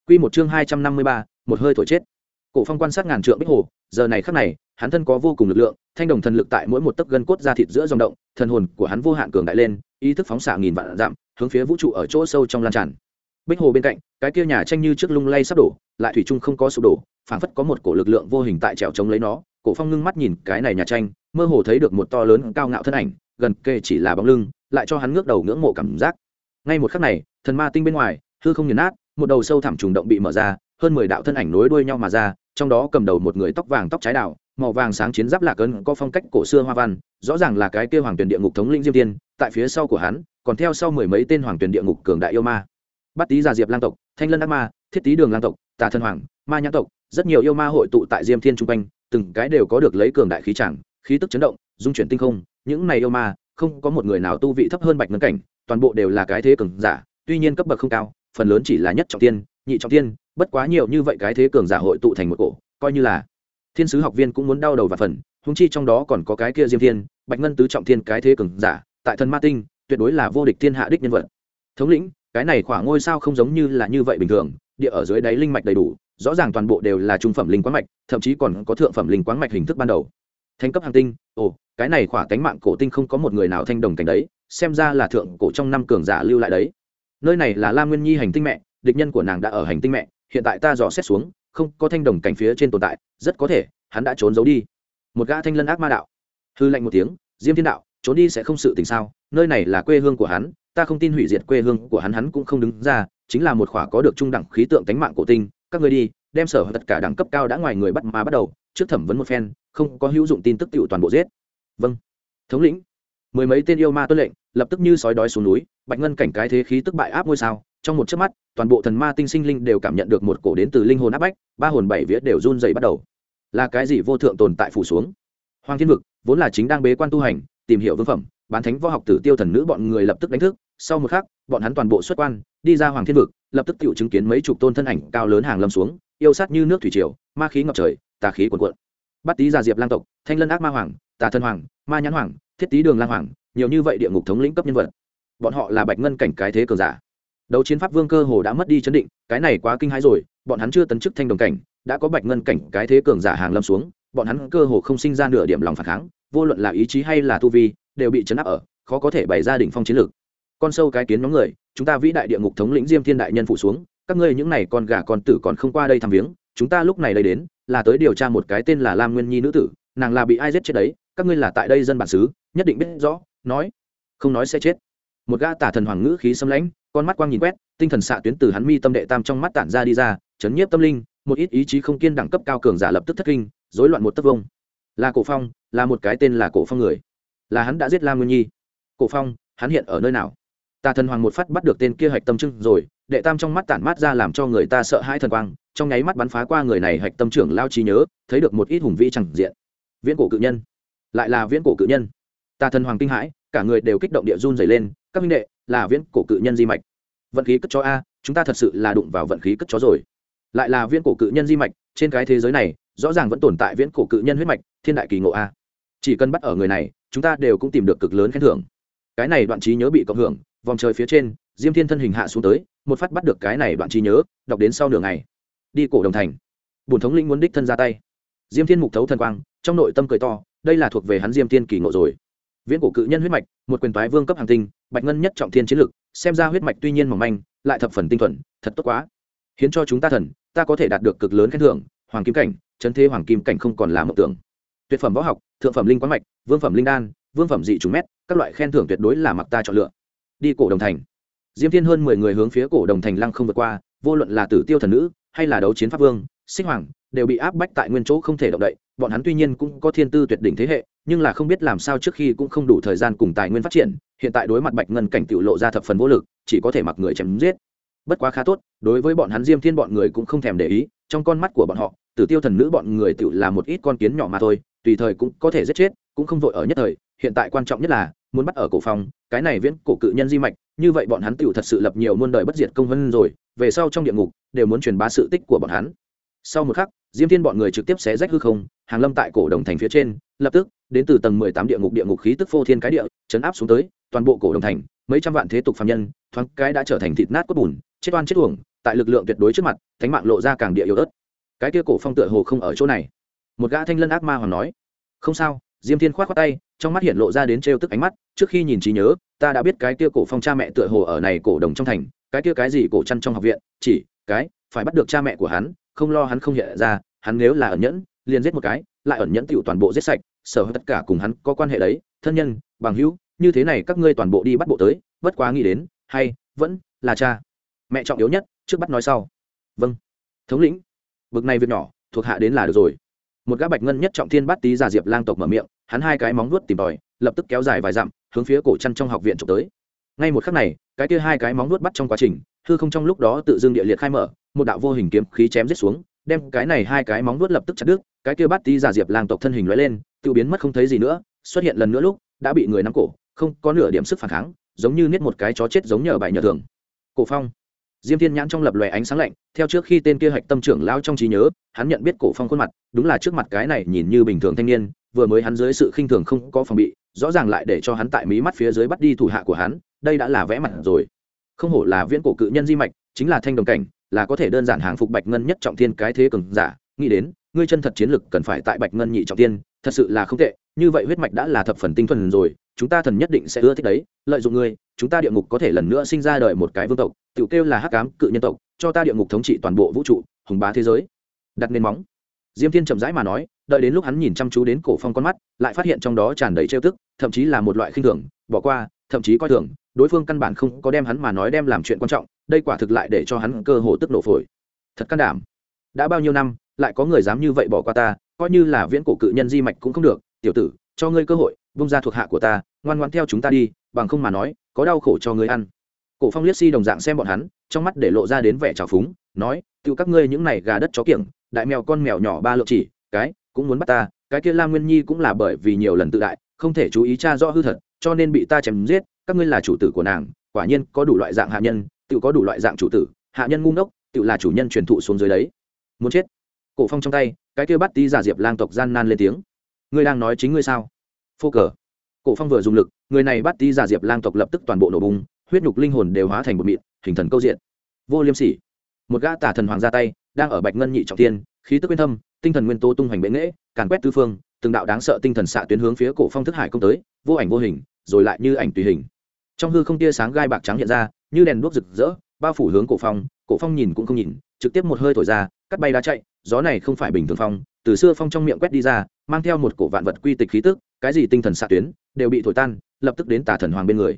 Quy một chương hai trăm năm mươi ba, một hơi thổi chết cổ phong quan sát ngàn trượng bích hồ, giờ này khắc này, hắn thân có vô cùng lực lượng, thanh đồng thần lực tại mỗi một tấc gân cốt ra thịt giữa dòng động, thần hồn của hắn vô hạn cường đại lên, ý thức phóng xạ nghìn vạn dặm, hướng phía vũ trụ ở chỗ sâu trong lan tràn. Bích hồ bên cạnh, cái kia nhà tranh như trước lung lay sắp đổ, lại thủy chung không có sụp đổ, phảng phất có một cổ lực lượng vô hình tại trèo chống lấy nó, cổ phong ngưng mắt nhìn cái này nhà tranh, mơ hồ thấy được một to lớn cao ngạo thân ảnh, gần kề chỉ là bóng lưng, lại cho hắn ngước đầu ngưỡng mộ cảm giác. Ngay một khắc này, thần ma tinh bên ngoài, hư không nghiền nát, một đầu sâu thẳm trùng động bị mở ra, hơn mười đạo thân ảnh nối đuôi nhau mà ra trong đó cầm đầu một người tóc vàng tóc trái đào, màu vàng sáng chiến giáp lạc ấn có phong cách cổ xưa hoa văn, rõ ràng là cái kia hoàng tuyển địa ngục thống linh diêm tiên, tại phía sau của hắn, còn theo sau mười mấy tên hoàng tuyển địa ngục cường đại yêu ma. Bắt tý già diệp lang tộc, thanh lân ác ma, thiết tý đường lang tộc, tà thân hoàng, ma nhãn tộc, rất nhiều yêu ma hội tụ tại diêm thiên trung quanh, từng cái đều có được lấy cường đại khí chẳng, khí tức chấn động, dung chuyển tinh không, những này yêu ma, không có một người nào tu vị thấp hơn bạch ngân cảnh, toàn bộ đều là cái thế cường giả, tuy nhiên cấp bậc không cao, phần lớn chỉ là nhất trọng tiên, nhị trọng tiên bất quá nhiều như vậy cái thế cường giả hội tụ thành một cổ, coi như là thiên sứ học viên cũng muốn đau đầu và phần húng chi trong đó còn có cái kia diêm thiên, bạch ngân tứ trọng thiên cái thế cường giả, tại thần ma tinh, tuyệt đối là vô địch thiên hạ đích nhân vật. Thống lĩnh, cái này khoảng ngôi sao không giống như là như vậy bình thường, địa ở dưới đáy linh mạch đầy đủ, rõ ràng toàn bộ đều là trung phẩm linh quán mạch, thậm chí còn có thượng phẩm linh quán mạch hình thức ban đầu. Thành cấp hàng tinh, ồ, cái này khỏa cánh mạng cổ tinh không có một người nào thanh đồng cảnh đấy, xem ra là thượng cổ trong năm cường giả lưu lại đấy. Nơi này là lam nguyên nhi hành tinh mẹ, địch nhân của nàng đã ở hành tinh mẹ hiện tại ta dò xét xuống, không có thanh đồng cảnh phía trên tồn tại, rất có thể, hắn đã trốn giấu đi. Một gã thanh lân ác ma đạo. Hư lạnh một tiếng, diêm thiên đạo, trốn đi sẽ không sự tình sao, nơi này là quê hương của hắn, ta không tin hủy diệt quê hương của hắn hắn cũng không đứng ra, chính là một khỏa có được trung đẳng khí tượng tánh mạng cổ tinh, các người đi, đem sở tất cả đẳng cấp cao đã ngoài người bắt mà bắt đầu, trước thẩm vấn một phen, không có hữu dụng tin tức tựu toàn bộ giết. Vâng. Thống lĩnh, mười mấy tên yêu ma tuân lệnh, lập tức như sói đói xuống núi, bạch ngân cảnh cái thế khí tức bại áp ngôi sao trong một chớp mắt, toàn bộ thần ma tinh sinh linh đều cảm nhận được một cổ đến từ linh hồn áp bách, ba hồn bảy vía đều run dày bắt đầu. Là cái gì vô thượng tồn tại phủ xuống? Hoàng thiên vực, vốn là chính đang bế quan tu hành, tìm hiểu vương phẩm, bán thánh võ học tử tiêu thần nữ bọn người lập tức đánh thức, sau một khắc, bọn hắn toàn bộ xuất quan, đi ra hoàng thiên vực, lập tức tự chứng kiến mấy chục tôn thân ảnh cao lớn hàng lâm xuống, yêu sát như nước thủy triều, ma khí ngập trời, tà khí cuồn cuộn. Bắt tý gia diệp lang tộc, thanh lân ác ma hoàng, tà thân hoàng, ma nhãn hoàng, thiết tý đường lang hoàng, nhiều như vậy địa ngục thống lĩnh cấp nhân vật. Bọn họ là bạch ngân cảnh cái thế cường giả đấu chiến pháp vương cơ hồ đã mất đi chấn định, cái này quá kinh hãi rồi, bọn hắn chưa tấn chức thanh đồng cảnh, đã có bạch ngân cảnh, cái thế cường giả hàng lâm xuống, bọn hắn cơ hồ không sinh ra nửa điểm lòng phản kháng, vô luận là ý chí hay là tu vi, đều bị chấn áp ở, khó có thể bày ra đỉnh phong chiến lược. Con sâu cái kiến nhóm người, chúng ta vĩ đại địa ngục thống lĩnh diêm thiên đại nhân phụ xuống, các ngươi những này con gà con tử còn không qua đây thăm viếng, chúng ta lúc này đây đến, là tới điều tra một cái tên là lam nguyên nhi nữ tử, nàng là bị ai giết chết đấy, các ngươi là tại đây dân bản xứ, nhất định biết rõ, nói, không nói sẽ chết. Một gã tả thần hoàng ngữ khí xâm lãnh con mắt quang nhìn quét, tinh thần xạ tuyến từ hắn mi tâm đệ tam trong mắt tản ra đi ra, chấn nhiếp tâm linh, một ít ý chí không kiên đẳng cấp cao cường giả lập tức thất kinh, rối loạn một tấc vông. Là cổ phong, là một cái tên là cổ phong người. Là hắn đã giết lam nguyên nhi. Cổ phong, hắn hiện ở nơi nào? Tà thần hoàng một phát bắt được tên kia hạch tâm trưng rồi, đệ tam trong mắt tản mát ra làm cho người ta sợ hãi thần quang, trong nháy mắt bắn phá qua người này hạch tâm trưởng lao trí nhớ, thấy được một ít hùng vĩ chẳng diện. Viễn cổ cự nhân. Lại là viễn cổ cự nhân. Tà thần hoàng kinh hãi, cả người đều kích động địa run dày lên, các minh đệ là viễn cổ cự nhân di mạch. Vận khí cất chó a, chúng ta thật sự là đụng vào vận khí cất chó rồi. Lại là viễn cổ cự nhân di mạch, trên cái thế giới này, rõ ràng vẫn tồn tại viễn cổ cự nhân huyết mạch, thiên đại kỳ ngộ a. Chỉ cần bắt ở người này, chúng ta đều cũng tìm được cực lớn khen thưởng. Cái này đoạn trí nhớ bị cộng hưởng, vòng trời phía trên, diêm thiên thân hình hạ xuống tới, một phát bắt được cái này đoạn trí nhớ, đọc đến sau nửa ngày. Đi cổ đồng thành. Bùn thống linh muốn đích thân ra tay. Diêm thiên mục thấu thần quang, trong nội tâm cười to, đây là thuộc về hắn diêm thiên kỳ ngộ rồi viễn cổ cự nhân huyết mạch, một quyền toái vương cấp hàng tinh, bạch ngân nhất trọng thiên chiến lực, xem ra huyết mạch tuy nhiên mỏng manh, lại thập phần tinh thuần, thật tốt quá. Hiến cho chúng ta thần, ta có thể đạt được cực lớn khen thưởng, hoàng kim cảnh, chấn thế hoàng kim cảnh không còn là mộng tưởng. Tuyệt phẩm võ học, thượng phẩm linh quán mạch, vương phẩm linh đan, vương phẩm dị trùng mét, các loại khen thưởng tuyệt đối là mặc ta chọn lựa. Đi cổ đồng thành. Diêm thiên hơn mười người hướng phía cổ đồng thành lăng không vượt qua, vô luận là tử tiêu thần nữ, hay là đấu chiến pháp vương sinh hoàng, đều bị áp bách tại nguyên chỗ không thể động đậy, bọn hắn tuy nhiên cũng có thiên tư tuyệt đỉnh thế hệ, nhưng là không biết làm sao trước khi cũng không đủ thời gian cùng tài nguyên phát triển, hiện tại đối mặt bạch ngân cảnh tự lộ ra thập phần vô lực, chỉ có thể mặc người chém giết. Bất quá khá tốt, đối với bọn hắn diêm thiên bọn người cũng không thèm để ý, trong con mắt của bọn họ, tử tiêu thần nữ bọn người tự là một ít con kiến nhỏ mà thôi, tùy thời cũng có thể giết chết, cũng không vội ở nhất thời, hiện tại quan trọng nhất là, muốn bắt ở cổ phòng, cái này viễn cổ cự nhân di mạch, như vậy bọn hắn tự thật sự lập nhiều muôn đời bất diệt công vân rồi, về sau trong địa ngục, đều muốn truyền bá sự tích của bọn hắn sau một khắc, diêm thiên bọn người trực tiếp xé rách hư không, hàng lâm tại cổ đồng thành phía trên, lập tức, đến từ tầng mười tám địa ngục địa ngục khí tức phô thiên cái địa, chấn áp xuống tới, toàn bộ cổ đồng thành, mấy trăm vạn thế tục phạm nhân, thoáng cái đã trở thành thịt nát cốt bùn, chết oan chết uổng, tại lực lượng tuyệt đối trước mặt, thánh mạng lộ ra càng địa yếu ớt. Cái kia cổ phong tựa hồ không ở chỗ này. Một gã thanh lân ác ma hoàng nói, không sao. Diêm thiên khoát khoát tay, trong mắt hiện lộ ra đến trêu tức ánh mắt, trước khi nhìn trí nhớ, ta đã biết cái kia cổ phong cha mẹ tựa hồ ở này cổ đồng trong thành, cái kia cái gì cổ chăn trong học viện, chỉ, cái, phải bắt được cha mẹ của hắn không lo hắn không hiện ra, hắn nếu là ẩn nhẫn, liền giết một cái, lại ẩn nhẫn tựu toàn bộ giết sạch, sở tất cả cùng hắn có quan hệ đấy, thân nhân, bằng hữu, như thế này các ngươi toàn bộ đi bắt bộ tới, bất quá nghĩ đến, hay, vẫn là cha. Mẹ trọng yếu nhất, trước bắt nói sau. Vâng. Thống lĩnh. Bực này việc nhỏ, thuộc hạ đến là được rồi. Một gã bạch ngân nhất trọng thiên bắt tý giả diệp lang tộc mở miệng, hắn hai cái móng nuốt tìm tòi, lập tức kéo dài vài dặm, hướng phía cổ chăn trong học viện trộm tới. Ngay một khắc này, cái kia hai cái móng nuốt bắt trong quá trình hư không trong lúc đó tự dưng địa liệt khai mở, một đạo vô hình kiếm khí chém giết xuống, đem cái này hai cái móng nuốt lập tức chặt đứt, cái kia bát tí giả diệp lang tộc thân hình lóe lên tự biến mất không thấy gì nữa, xuất hiện lần nữa lúc, đã bị người nắm cổ, không có nửa điểm sức phản kháng, giống như niết một cái chó chết giống nhờ bại nhờ thường. Cổ phong. Diêm thiên nhãn trong lập lòe ánh sáng lạnh, theo trước khi tên kia hạch tâm trưởng lao trong trí nhớ, hắn nhận biết cổ phong khuôn mặt, đúng là trước mặt cái này nhìn như bình thường thanh niên, vừa mới hắn dưới sự khinh thường không có phòng bị, rõ ràng lại để cho hắn tại mí mắt phía dưới bắt đi thủ hạ của hắn, đây đã là vẽ mặt rồi không hổ là viễn cổ cự nhân di mạch, chính là thanh đồng cảnh, là có thể đơn giản hàng phục bạch ngân nhất trọng thiên cái thế cường giả. Nghĩ đến, ngươi chân thật chiến lực cần phải tại bạch ngân nhị trọng thiên, thật sự là không tệ, như vậy huyết mạch đã là thập phần tinh thuần rồi, chúng ta thần nhất định sẽ ưa thích đấy. Lợi dụng ngươi, chúng ta địa ngục có thể lần nữa sinh ra đời một cái vương tộc tự kêu là hắc ám cự nhân tộc, cho ta địa ngục thống trị toàn bộ vũ trụ, hùng bá thế giới. Đặt nền móng. Diêm thiên chậm rãi mà nói, đợi đến lúc hắn nhìn chăm chú đến cổ phong con mắt, lại phát hiện trong đó tràn đầy trêu tức, thậm chí là một loại khinh thường, bỏ qua, thậm chí coi thường đối phương căn bản không có đem hắn mà nói đem làm chuyện quan trọng, đây quả thực lại để cho hắn cơ hồ tức nổ phổi. Thật can đảm. Đã bao nhiêu năm, lại có người dám như vậy bỏ qua ta, coi như là viễn cổ cự nhân di mạch cũng không được. Tiểu tử, cho ngươi cơ hội, vung ra thuộc hạ của ta, ngoan ngoan theo chúng ta đi, bằng không mà nói, có đau khổ cho ngươi ăn. Cổ phong liếc si đồng dạng xem bọn hắn, trong mắt để lộ ra đến vẻ trào phúng, nói tự các ngươi những này gà đất chó kiểng, đại mèo con mèo nhỏ ba lượng chỉ, cái, cũng muốn bắt ta, cái kia lam nguyên nhi cũng là bởi vì nhiều lần tự đại, không thể chú ý tra rõ hư thật, cho nên bị ta chém giết các ngươi là chủ tử của nàng, quả nhiên có đủ loại dạng hạ nhân tự có đủ loại dạng chủ tử, hạ nhân ngu ngốc tự là chủ nhân truyền thụ xuống dưới đấy. Muốn chết. Cổ phong trong tay, cái kia bắt tí giả diệp lang tộc gian nan lên tiếng. Ngươi đang nói chính ngươi sao? Phô cờ. Cổ phong vừa dùng lực, người này bắt tí giả diệp lang tộc lập tức toàn bộ nổ bùng, huyết nhục linh hồn đều hóa thành một mịn, hình thần câu diện. Vô liêm sỉ. Một gã tả thần hoàng ra tay, đang ở bạch ngân nhị trọng tiên khí tức quyên thâm, tinh thần nguyên tố tung hoành bệ nghễ càn quét tứ phương, từng đạo đáng sợ tinh thần xạ tuyến hướng phía cổ phong thức hải công tới, vô ảnh vô hình, rồi lại như ảnh tùy hình trong hư không tia sáng gai bạc trắng hiện ra, như đèn đuốc rực rỡ, bao phủ hướng cổ phong cổ phong nhìn cũng không nhìn, trực tiếp một hơi thổi ra, cắt bay đá chạy, gió này không phải bình thường phong, từ xưa phong trong miệng quét đi ra, mang theo một cổ vạn vật quy tịch khí tức, cái gì tinh thần xạ tuyến, đều bị thổi tan, lập tức đến tà thần hoàng bên người.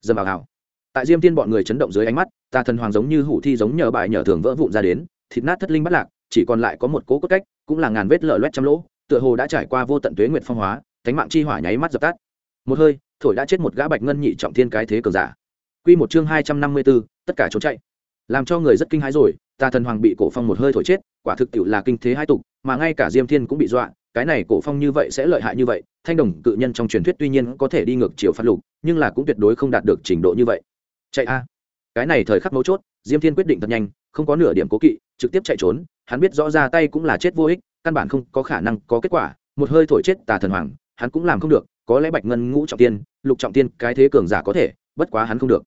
Dầm vào hảo tại diêm tiên bọn người chấn động dưới ánh mắt, tà thần hoàng giống như hủ thi giống nhờ bại nhờ thường vỡ vụn ra đến, thịt nát thất linh bắt lạc, chỉ còn lại có một cố cốt cách, cũng là ngàn vết lở loét trăm lỗ, tựa hồ đã trải qua vô tận tuế nguyệt phong hóa, thánh mạng chi hỏa nháy mắt dập tắt một hơi thổi đã chết một gã bạch ngân nhị trọng thiên cái thế cờ giả. Quy một chương hai trăm năm mươi 254, tất cả trốn chạy. Làm cho người rất kinh hãi rồi tà thần hoàng bị cổ phong một hơi thổi chết quả thực tiệu là kinh thế hai tục mà ngay cả diêm thiên cũng bị dọa cái này cổ phong như vậy sẽ lợi hại như vậy thanh đồng cự nhân trong truyền thuyết tuy nhiên có thể đi ngược chiều phát lục nhưng là cũng tuyệt đối không đạt được trình độ như vậy. Chạy a. Cái này thời khắc mấu chốt diêm thiên quyết định thật nhanh không có nửa điểm cố kỵ trực tiếp chạy trốn hắn biết rõ ra tay cũng là chết vô ích căn bản không có khả năng có kết quả một hơi thổi chết tà thần hoàng hắn cũng làm không được có lẽ bạch ngân ngũ trọng tiên, lục trọng tiên, cái thế cường giả có thể, bất quá hắn không được.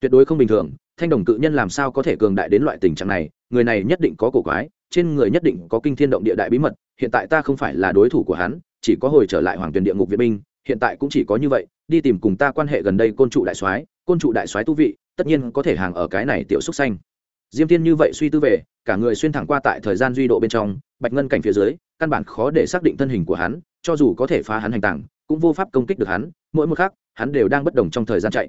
Tuyệt đối không bình thường, thanh đồng cự nhân làm sao có thể cường đại đến loại tình trạng này, người này nhất định có cổ quái, trên người nhất định có kinh thiên động địa đại bí mật, hiện tại ta không phải là đối thủ của hắn, chỉ có hồi trở lại hoàng tuyền địa ngục việt binh, hiện tại cũng chỉ có như vậy, đi tìm cùng ta quan hệ gần đây côn trụ đại soái, côn trụ đại soái tu vị, tất nhiên có thể hàng ở cái này tiểu xúc xanh. Diêm tiên như vậy suy tư về, cả người xuyên thẳng qua tại thời gian duy độ bên trong, bạch ngân cảnh phía dưới, căn bản khó để xác định thân hình của hắn, cho dù có thể phá hắn hành tảng cũng vô pháp công kích được hắn, mỗi một khắc, hắn đều đang bất đồng trong thời gian chạy.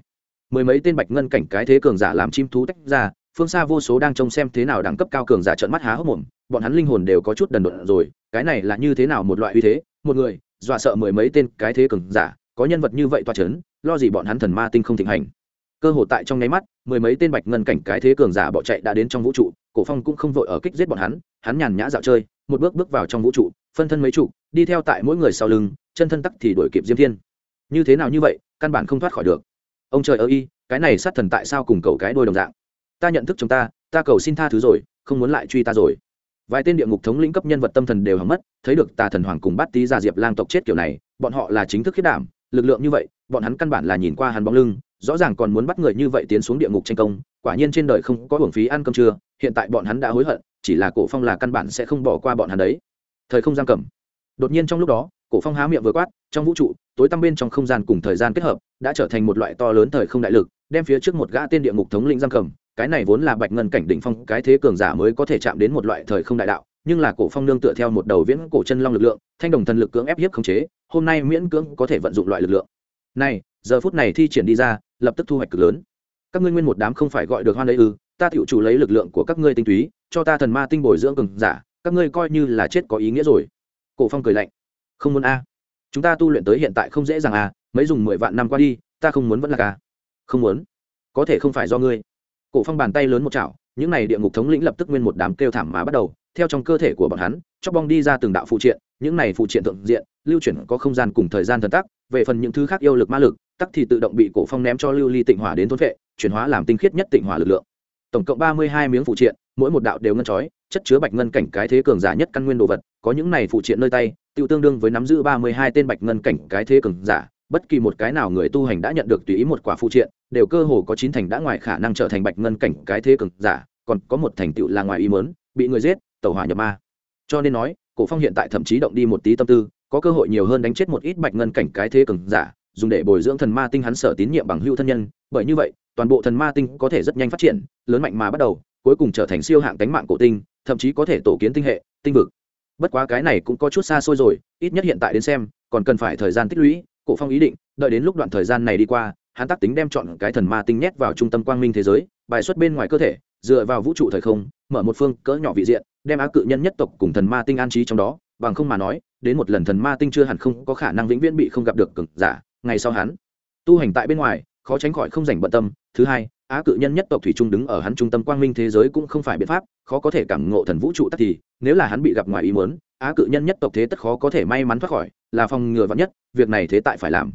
Mười mấy tên bạch ngân cảnh cái thế cường giả làm chim thú tách ra, phương xa vô số đang trông xem thế nào đẳng cấp cao cường giả trợn mắt há hốc mồm, bọn hắn linh hồn đều có chút đần độn rồi, cái này là như thế nào một loại uy thế? Một người, dọa sợ mười mấy tên cái thế cường giả, có nhân vật như vậy toa chấn, lo gì bọn hắn thần ma tinh không thịnh hành? Cơ hội tại trong nháy mắt, mười mấy tên bạch ngân cảnh cái thế cường giả bỏ chạy đã đến trong vũ trụ, cổ phong cũng không vội ở kích giết bọn hắn hắn nhàn nhã dạo chơi, một bước bước vào trong vũ trụ, phân thân mấy trụ đi theo tại mỗi người sau lưng, chân thân tắc thì đuổi kịp diêm thiên. Như thế nào như vậy, căn bản không thoát khỏi được. Ông trời ơi, cái này sát thần tại sao cùng cầu cái đôi đồng dạng? Ta nhận thức chúng ta ta cầu xin tha thứ rồi, không muốn lại truy ta rồi. Vài tên địa ngục thống lĩnh cấp nhân vật tâm thần đều hỏng mất, thấy được tà thần hoàng cùng bắt tí gia diệp lang tộc chết kiểu này, bọn họ là chính thức khiết đảm, lực lượng như vậy, bọn hắn căn bản là nhìn qua hắn bóng lưng, rõ ràng còn muốn bắt người như vậy tiến xuống địa ngục tranh công, quả nhiên trên đời không có hưởng phí ăn cơm trưa, hiện tại bọn hắn đã hối hận, chỉ là cổ phong là căn bản sẽ không bỏ qua bọn hắn đấy. Thời không giam cầm đột nhiên trong lúc đó, cổ phong há miệng vừa quát, trong vũ trụ, tối tăm bên trong không gian cùng thời gian kết hợp, đã trở thành một loại to lớn thời không đại lực, đem phía trước một gã tên địa ngục thống lĩnh giam cầm. Cái này vốn là bạch ngân cảnh đỉnh phong, cái thế cường giả mới có thể chạm đến một loại thời không đại đạo, nhưng là cổ phong nương tựa theo một đầu viễn cổ chân long lực lượng, thanh đồng thần lực cưỡng ép hiếp khống chế, hôm nay miễn cưỡng có thể vận dụng loại lực lượng. Này, giờ phút này thi triển đi ra, lập tức thu hoạch cực lớn. Các ngươi nguyên một đám không phải gọi được hoan đấy ư, ta tự chủ lấy lực lượng của các ngươi tinh túy, cho ta thần ma tinh bồi dưỡng cường giả, các ngươi coi như là chết có ý nghĩa rồi cổ phong cười lạnh. Không muốn a. Chúng ta tu luyện tới hiện tại không dễ dàng à mấy dùng mười vạn năm qua đi, ta không muốn vẫn là ca không muốn. Có thể không phải do ngươi. Cổ phong bàn tay lớn một chảo, những này địa ngục thống lĩnh lập tức nguyên một đám kêu thảm mà bắt đầu, theo trong cơ thể của bọn hắn, chóc bong đi ra từng đạo phụ triện, những này phụ triện thượng diện, lưu chuyển có không gian cùng thời gian thần tắc, về phần những thứ khác yêu lực ma lực, tắc thì tự động bị cổ phong ném cho lưu ly tịnh hỏa đến thôn vệ chuyển hóa làm tinh khiết nhất tịnh hỏa lực lượng tổng cộng ba mươi hai miếng phụ triện, mỗi một đạo đều ngân chói, chất chứa bạch ngân cảnh cái thế cường giả nhất căn nguyên đồ vật, có những này phụ triện nơi tay tiêu tương đương với nắm giữ ba mươi hai tên bạch ngân cảnh cái thế cường giả, bất kỳ một cái nào người tu hành đã nhận được tùy ý một quả phụ triện, đều cơ hồ có chín thành đã ngoài khả năng trở thành bạch ngân cảnh cái thế cường giả, còn có một thành tựu là ngoài ý mớn bị người giết, tàu hỏa nhập ma. Cho nên nói, cổ phong hiện tại thậm chí động đi một tí tâm tư, có cơ hội nhiều hơn đánh chết một ít bạch ngân cảnh cái thế cường giả dùng để bồi dưỡng thần ma tinh hắn sở tín nhiệm bằng hữu thân nhân, bởi như vậy, toàn bộ thần ma tinh có thể rất nhanh phát triển, lớn mạnh mà bắt đầu, cuối cùng trở thành siêu hạng cánh mạng cổ tinh, thậm chí có thể tổ kiến tinh hệ, tinh vực. Bất quá cái này cũng có chút xa xôi rồi, ít nhất hiện tại đến xem, còn cần phải thời gian tích lũy, cổ phong ý định, đợi đến lúc đoạn thời gian này đi qua, hắn tác tính đem chọn cái thần ma tinh nhét vào trung tâm quang minh thế giới, bài xuất bên ngoài cơ thể, dựa vào vũ trụ thời không, mở một phương cỡ nhỏ vị diện, đem á cự nhân nhất tộc cùng thần ma tinh an trí trong đó, bằng không mà nói, đến một lần thần ma tinh chưa hẳn không có khả năng vĩnh viễn bị không gặp được cực giả ngày sau hắn. Tu hành tại bên ngoài, khó tránh khỏi không rảnh bận tâm. Thứ hai, á cự nhân nhất tộc thủy trung đứng ở hắn trung tâm quang minh thế giới cũng không phải biện pháp, khó có thể cảm ngộ thần vũ trụ tắc thì, nếu là hắn bị gặp ngoài ý muốn, á cự nhân nhất tộc thế tất khó có thể may mắn thoát khỏi, là phòng ngừa vắn nhất, việc này thế tại phải làm.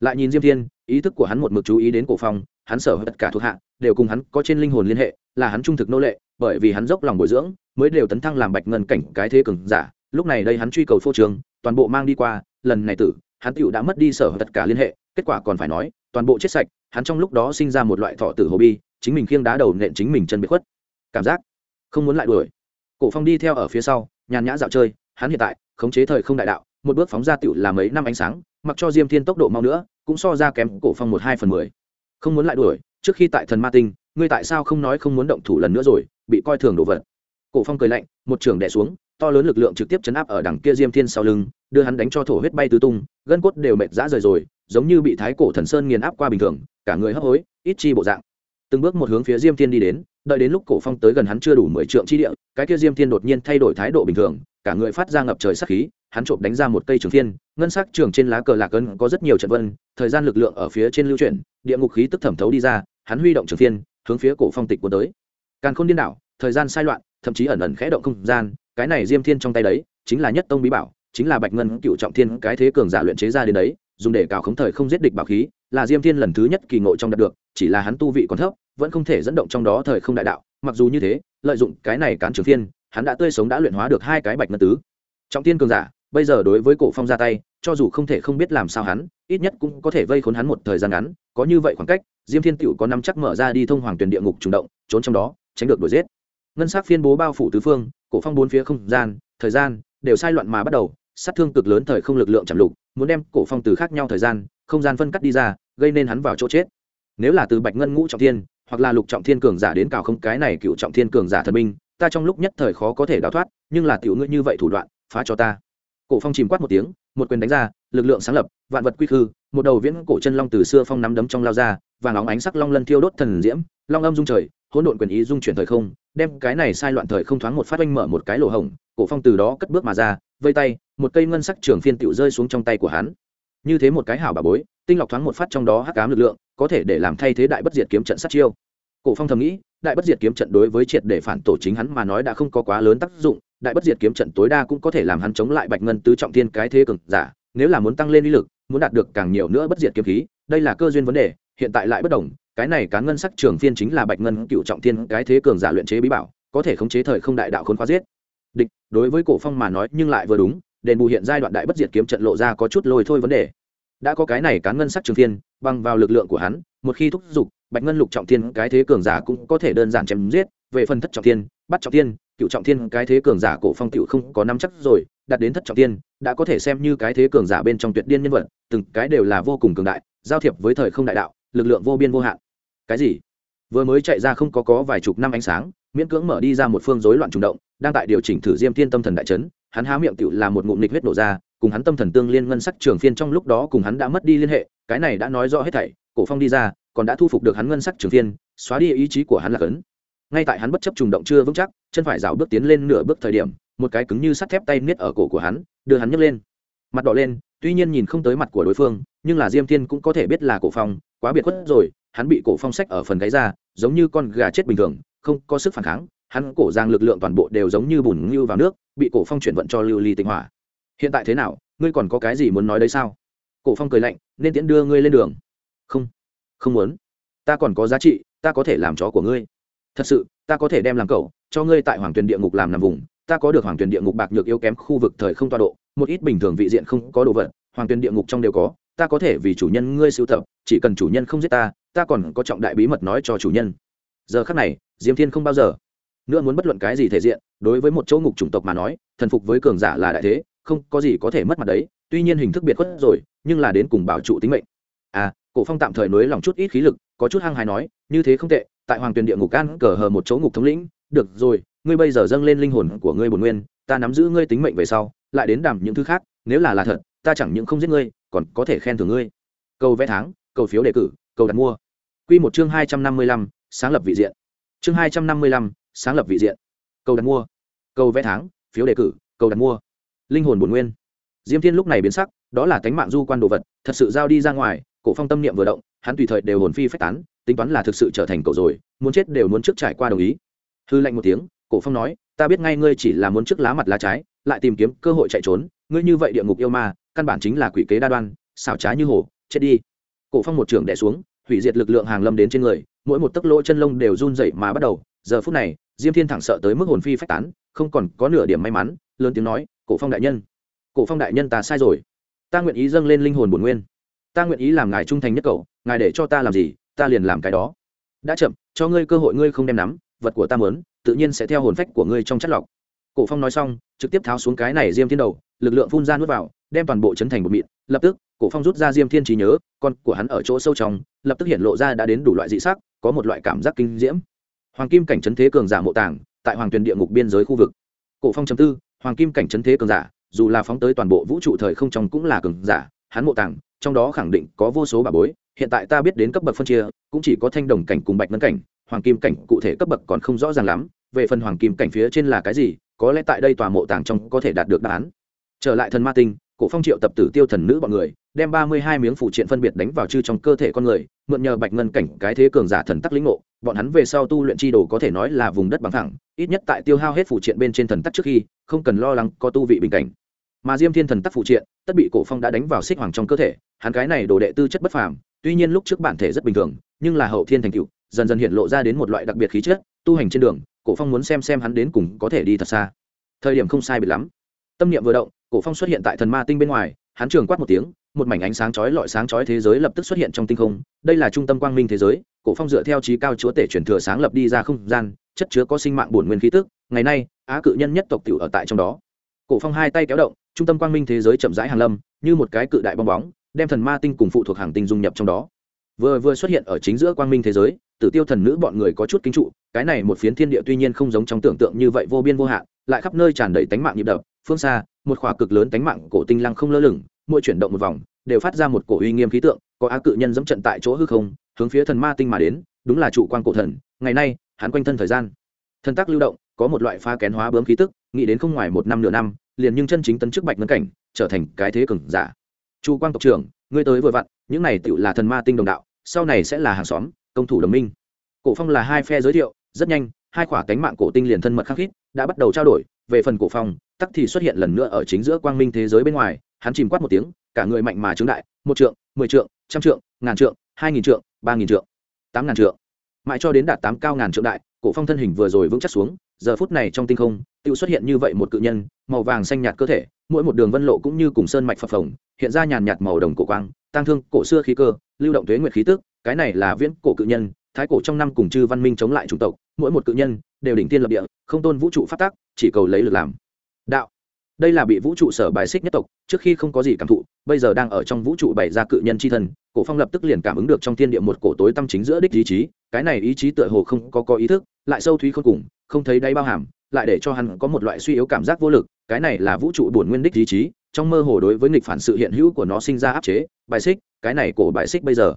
Lại nhìn diêm thiên, ý thức của hắn một mực chú ý đến cổ phong, hắn sở tất cả thuộc hạ, đều cùng hắn có trên linh hồn liên hệ, là hắn trung thực nô lệ, bởi vì hắn dốc lòng bồi dưỡng, mới đều tấn thăng làm bạch ngân cảnh cái thế cường giả. Lúc này đây hắn truy cầu phô trường toàn bộ mang đi qua, lần này tử hắn tựu đã mất đi sở tất cả liên hệ, kết quả còn phải nói, toàn bộ chết sạch, hắn trong lúc đó sinh ra một loại thọ tử hồ bi, chính mình khiêng đá đầu nện chính mình chân bị khuất. Cảm giác không muốn lại đuổi. Cổ phong đi theo ở phía sau, nhàn nhã dạo chơi, hắn hiện tại khống chế thời không đại đạo, một bước phóng ra tựu là mấy năm ánh sáng, mặc cho diêm thiên tốc độ mau nữa, cũng so ra kém cổ phong một hai phần mười. Không muốn lại đuổi, trước khi tại thần ma tinh, ngươi tại sao không nói không muốn động thủ lần nữa rồi, bị coi thường đồ vật. Cổ phong cười lạnh, một trường đè xuống, to lớn lực lượng trực tiếp chấn áp ở đằng kia diêm thiên sau lưng đưa hắn đánh cho thổ huyết bay tứ tung, gân cốt đều mệt rã rời rồi, giống như bị thái cổ thần sơn nghiền áp qua bình thường, cả người hấp hối, ít chi bộ dạng. Từng bước một hướng phía diêm thiên đi đến, đợi đến lúc cổ phong tới gần hắn chưa đủ mười trượng chi địa, cái kia diêm thiên đột nhiên thay đổi thái độ bình thường, cả người phát ra ngập trời sắc khí, hắn trộm đánh ra một cây trường thiên, ngân sắc trường trên lá cờ lạc ân có rất nhiều trận vân, thời gian lực lượng ở phía trên lưu chuyển, địa ngục khí tức thẩm thấu đi ra, hắn huy động trường thiên, hướng phía cổ phong tịch cuốn tới. Càn khôn điên đảo, thời gian sai loạn, thậm chí ẩn ẩn khẽ động không gian, cái này diêm thiên trong tay đấy, chính là nhất tông bí bảo chính là bạch ngân cựu trọng thiên cái thế cường giả luyện chế ra đến đấy, dùng để cào khống thời không giết địch bảo khí, là diêm thiên lần thứ nhất kỳ ngộ trong đạt được, chỉ là hắn tu vị còn thấp, vẫn không thể dẫn động trong đó thời không đại đạo, mặc dù như thế, lợi dụng cái này cán trường thiên, hắn đã tươi sống đã luyện hóa được hai cái bạch ngân tứ. Trọng thiên cường giả, bây giờ đối với cổ phong ra tay, cho dù không thể không biết làm sao hắn, ít nhất cũng có thể vây khốn hắn một thời gian ngắn, có như vậy khoảng cách, diêm thiên tiểu có năm chắc mở ra đi thông hoàng tuyển địa ngục trùng động, trốn trong đó, tránh được đuổi giết. Ngân sắc phiên bố bao phủ tứ phương, cổ phong bốn phía không gian, thời gian đều sai loạn mà bắt đầu sát thương cực lớn thời không lực lượng chạm lục, muốn đem cổ phong từ khác nhau thời gian, không gian phân cắt đi ra, gây nên hắn vào chỗ chết. Nếu là từ bạch ngân ngũ trọng thiên, hoặc là lục trọng thiên cường giả đến cào không, cái này cựu trọng thiên cường giả thần minh ta trong lúc nhất thời khó có thể đào thoát, nhưng là tiểu ngươi như vậy thủ đoạn, phá cho ta. Cổ phong chìm quát một tiếng, một quyền đánh ra, lực lượng sáng lập, vạn vật quy khư, một đầu viễn cổ chân long từ xưa phong nắm đấm trong lao ra, vàng óng ánh sắc long lân thiêu đốt thần diễm, long âm dung trời hỗn độn quyền ý dung chuyển thời không, đem cái này sai loạn thời không thoáng một phát oanh mở một cái lỗ hổng, cổ phong từ đó cất bước mà ra, vây tay, một cây ngân sắc trường phiên tiểu rơi xuống trong tay của hắn. Như thế một cái hảo bà bối, tinh lọc thoáng một phát trong đó hắc ám lực lượng, có thể để làm thay thế đại bất diệt kiếm trận sát chiêu. Cổ phong thầm nghĩ, đại bất diệt kiếm trận đối với triệt để phản tổ chính hắn mà nói đã không có quá lớn tác dụng, đại bất diệt kiếm trận tối đa cũng có thể làm hắn chống lại bạch ngân tứ trọng thiên cái thế cường giả, nếu là muốn tăng lên uy lực, muốn đạt được càng nhiều nữa bất diệt kiếm khí, đây là cơ duyên vấn đề, hiện tại lại bất đồng cái này cá ngân sắc trường phiên chính là bạch ngân cựu trọng thiên, cái thế cường giả luyện chế bí bảo, có thể khống chế thời không đại đạo khốn khóa giết. Địch, đối với cổ phong mà nói, nhưng lại vừa đúng, đền bù hiện giai đoạn đại bất diệt kiếm trận lộ ra có chút lôi thôi vấn đề. Đã có cái này cá ngân sắc trường thiên bằng vào lực lượng của hắn, một khi thúc giục, bạch ngân lục trọng thiên, cái thế cường giả cũng có thể đơn giản chém giết, về phần thất trọng thiên, bắt trọng thiên, cựu trọng thiên, cái thế cường giả cổ phong cựu không có năm chắc rồi, đạt đến thất trọng thiên, đã có thể xem như cái thế cường giả bên trong tuyệt điên nhân vật, từng cái đều là vô cùng cường đại, giao thiệp với thời không đại đạo, lực lượng vô biên vô hạn cái gì? Vừa mới chạy ra không có có vài chục năm ánh sáng, miễn cưỡng mở đi ra một phương rối loạn trùng động, đang tại điều chỉnh thử diêm thiên tâm thần đại chấn, hắn há miệng tựu là một ngụm nịch huyết nổ ra, cùng hắn tâm thần tương liên ngân sắc trường phiên trong lúc đó cùng hắn đã mất đi liên hệ, cái này đã nói rõ hết thảy, cổ phong đi ra, còn đã thu phục được hắn ngân sắc trường phiên, xóa đi ý chí của hắn là cấn. Ngay tại hắn bất chấp trùng động chưa vững chắc, chân phải rào bước tiến lên nửa bước thời điểm, một cái cứng như sắt thép tay niết ở cổ của hắn, đưa hắn nhấc lên. Mặt đỏ lên, tuy nhiên nhìn không tới mặt của đối phương, nhưng là diêm thiên cũng có thể biết là cổ phong, quá biệt khuất rồi hắn bị cổ phong sách ở phần gáy ra, giống như con gà chết bình thường, không có sức phản kháng, hắn cổ giang lực lượng toàn bộ đều giống như bùn như vào nước, bị cổ phong chuyển vận cho lưu ly tinh hỏa. Hiện tại thế nào, ngươi còn có cái gì muốn nói đấy sao? Cổ phong cười lạnh, nên tiễn đưa ngươi lên đường. Không không muốn. Ta còn có giá trị, ta có thể làm chó của ngươi. Thật sự, ta có thể đem làm cậu, cho ngươi tại hoàng tuyền địa ngục làm nằm vùng. Ta có được hoàng tuyền địa ngục bạc nhược yếu kém khu vực thời không toa độ, một ít bình thường vị diện không có đồ vật, hoàng tuyền địa ngục trong đều có. Ta có thể vì chủ nhân ngươi sưu tập, chỉ cần chủ nhân không giết ta ta còn có trọng đại bí mật nói cho chủ nhân. Giờ khắc này, diêm thiên không bao giờ nữa muốn bất luận cái gì thể diện, đối với một chỗ ngục chủng tộc mà nói, thần phục với cường giả là đại thế, không có gì có thể mất mặt đấy. Tuy nhiên hình thức biệt khuất rồi, nhưng là đến cùng bảo trụ tính mệnh. À cổ phong tạm thời nới lòng chút ít khí lực, có chút hăng hài nói, như thế không tệ, tại hoàng tuyền địa ngục can cờ hờ một chỗ ngục thống lĩnh, được rồi, ngươi bây giờ dâng lên linh hồn của ngươi bổn nguyên, ta nắm giữ ngươi tính mệnh về sau, lại đến đảm những thứ khác, nếu là là thật, ta chẳng những không giết ngươi, còn có thể khen thưởng ngươi. Cầu vẽ tháng, cầu phiếu đề cử cầu đặt mua. Quy một chương hai trăm năm mươi lăm, sáng lập vị diện. Chương hai trăm năm mươi lăm, sáng lập vị diện. Cầu đặt mua. Cầu vẽ tháng, phiếu đề cử, cầu đặt mua. Linh hồn bổn nguyên. Diêm thiên lúc này biến sắc, đó là tánh mạng du quan đồ vật, thật sự giao đi ra ngoài, cổ phong tâm niệm vừa động, hắn tùy thời đều hồn phi phách tán, tính toán là thực sự trở thành cậu rồi, muốn chết đều muốn trước trải qua đồng ý. Hư lạnh một tiếng, cổ phong nói, ta biết ngay ngươi chỉ là muốn trước lá mặt lá trái, lại tìm kiếm cơ hội chạy trốn, ngươi như vậy địa ngục yêu ma, căn bản chính là quỷ kế đa đoan, xảo trá như hổ, chết đi. Cổ phong một trường đè xuống hủy diệt lực lượng hàng lâm đến trên người, mỗi một tấc lỗ chân lông đều run dậy mà bắt đầu. Giờ phút này, diêm thiên thẳng sợ tới mức hồn phi phách tán, không còn có nửa điểm may mắn, lớn tiếng nói, cổ phong đại nhân, cổ phong đại nhân ta sai rồi. Ta nguyện ý dâng lên linh hồn bổn nguyên. Ta nguyện ý làm ngài trung thành nhất cậu, ngài để cho ta làm gì, ta liền làm cái đó. Đã chậm, cho ngươi cơ hội ngươi không đem nắm, vật của ta mớn tự nhiên sẽ theo hồn phách của ngươi trong chất lọc. Cổ phong nói xong, trực tiếp tháo xuống cái này diêm thiên đầu, lực lượng phun ra nuốt vào đem toàn bộ chấn thành một mịn, lập tức, cổ phong rút ra diêm thiên trí nhớ, con của hắn ở chỗ sâu trong, lập tức hiện lộ ra đã đến đủ loại dị sắc, có một loại cảm giác kinh diễm. Hoàng kim cảnh chấn thế cường giả mộ tàng, tại hoàng tuyền địa ngục biên giới khu vực. Cổ phong chấm tư, hoàng kim cảnh chấn thế cường giả, dù là phóng tới toàn bộ vũ trụ thời không trong cũng là cường giả, hắn mộ tàng, trong đó khẳng định có vô số bà bối, hiện tại ta biết đến cấp bậc phân chia, cũng chỉ có thanh đồng cảnh cùng bạch ngân cảnh, hoàng kim cảnh cụ thể cấp bậc còn không rõ ràng lắm, về phần hoàng kim cảnh phía trên là cái gì, có lẽ tại đây tòa mộ tàng trong có thể đạt được đáp án. Trở lại thần ma tinh cổ phong triệu tập tử tiêu thần nữ bọn người, đem ba mươi hai miếng phụ triện phân biệt đánh vào chư trong cơ thể con người, mượn nhờ bạch ngân cảnh cái thế cường giả thần tắc lĩnh ngộ, bọn hắn về sau tu luyện chi đồ có thể nói là vùng đất bằng thẳng, ít nhất tại tiêu hao hết phụ triện bên trên thần tắc trước khi, không cần lo lắng có tu vị bình cảnh. Mà diêm thiên thần tắc phụ triện, tất bị cổ phong đã đánh vào xích hoàng trong cơ thể, hắn cái này đồ đệ tư chất bất phàm, tuy nhiên lúc trước bản thể rất bình thường, nhưng là hậu thiên thành tựu, dần dần hiện lộ ra đến một loại đặc biệt khí chất, tu hành trên đường, cổ phong muốn xem xem hắn đến cùng có thể đi thật xa. Thời điểm không sai biệt lắm. Tâm niệm vừa động cổ phong xuất hiện tại thần ma tinh bên ngoài, hắn trường quát một tiếng, một mảnh ánh sáng chói lọi sáng chói thế giới lập tức xuất hiện trong tinh không. Đây là trung tâm quang minh thế giới, cổ phong dựa theo trí cao chúa tể chuyển thừa sáng lập đi ra không gian, chất chứa có sinh mạng bổn nguyên khí tức. Ngày nay, á cự nhân nhất tộc tiểu ở tại trong đó. Cổ phong hai tay kéo động, trung tâm quang minh thế giới chậm rãi hàng lâm, như một cái cự đại bong bóng, đem thần ma tinh cùng phụ thuộc hàng tinh dung nhập trong đó. Vừa vừa xuất hiện ở chính giữa quang minh thế giới, tử tiêu thần nữ bọn người có chút kính trụ, cái này một phiến thiên địa tuy nhiên không giống trong tưởng tượng như vậy vô biên vô hạn, lại khắp nơi tràn đầy tánh mạng nhịp đập phương xa, một khỏa cực lớn cánh mạng cổ tinh lăng không lơ lửng, mỗi chuyển động một vòng, đều phát ra một cổ uy nghiêm khí tượng, có á cự nhân dẫm trận tại chỗ hư không, hướng phía thần ma tinh mà đến, đúng là trụ quan cổ thần, ngày nay, hắn quanh thân thời gian. Thân tác lưu động, có một loại pha kén hóa bướm khí tức, nghĩ đến không ngoài một năm nửa năm, liền nhưng chân chính tấn chức bạch ngân cảnh, trở thành cái thế cường giả. Chu quang tộc trưởng, ngươi tới vừa vặn, những này tựu là thần ma tinh đồng đạo, sau này sẽ là hàng xóm, công thủ đồng minh. Cổ phong là hai phe giới thiệu, rất nhanh, hai khỏa cánh mạng cổ tinh liền thân mật khắc khít, đã bắt đầu trao đổi, về phần cổ phong tắc thì xuất hiện lần nữa ở chính giữa quang minh thế giới bên ngoài, hắn chìm quát một tiếng, cả người mạnh mà trướng đại, một trượng, mười trượng, trăm trượng, ngàn trượng, hai nghìn trượng, ba nghìn trượng, tám ngàn trượng. Mãi cho đến đạt tám cao ngàn trượng đại, cổ phong thân hình vừa rồi vững chắc xuống, giờ phút này trong tinh không tự xuất hiện như vậy một cự nhân, màu vàng xanh nhạt cơ thể, mỗi một đường vân lộ cũng như cùng sơn mạch phập phồng, hiện ra nhàn nhạt màu đồng cổ quang tăng thương, cổ xưa khí cơ, lưu động tuế nguyệt khí tức, cái này là viễn cổ cự nhân, thái cổ trong năm cùng chư văn minh chống lại chủng tộc, mỗi một cự nhân đều đỉnh tiên lập địa, không tôn vũ trụ phát tác chỉ cầu lấy lực làm đạo. Đây là bị vũ trụ sở bài xích nhất tộc, trước khi không có gì cảm thụ, bây giờ đang ở trong vũ trụ bày ra cự nhân c h i thân cổ phong lập tức liền cảm ứng được trong thiên địa một cổ tối tâm chính giữa đích ý chí, cái này ý chí tựa hồ không có có ý thức, lại sâu thúy không cùng, không thấy đáy bao hàm, lại để cho hắn có một loại suy yếu cảm giác vô lực, cái này là vũ trụ bổn nguyên đích ý chí, trong mơ hồ đối với nghịch phản sự hiện hữu của nó sinh ra áp chế, bài xích, cái này cổ bài xích bây giờ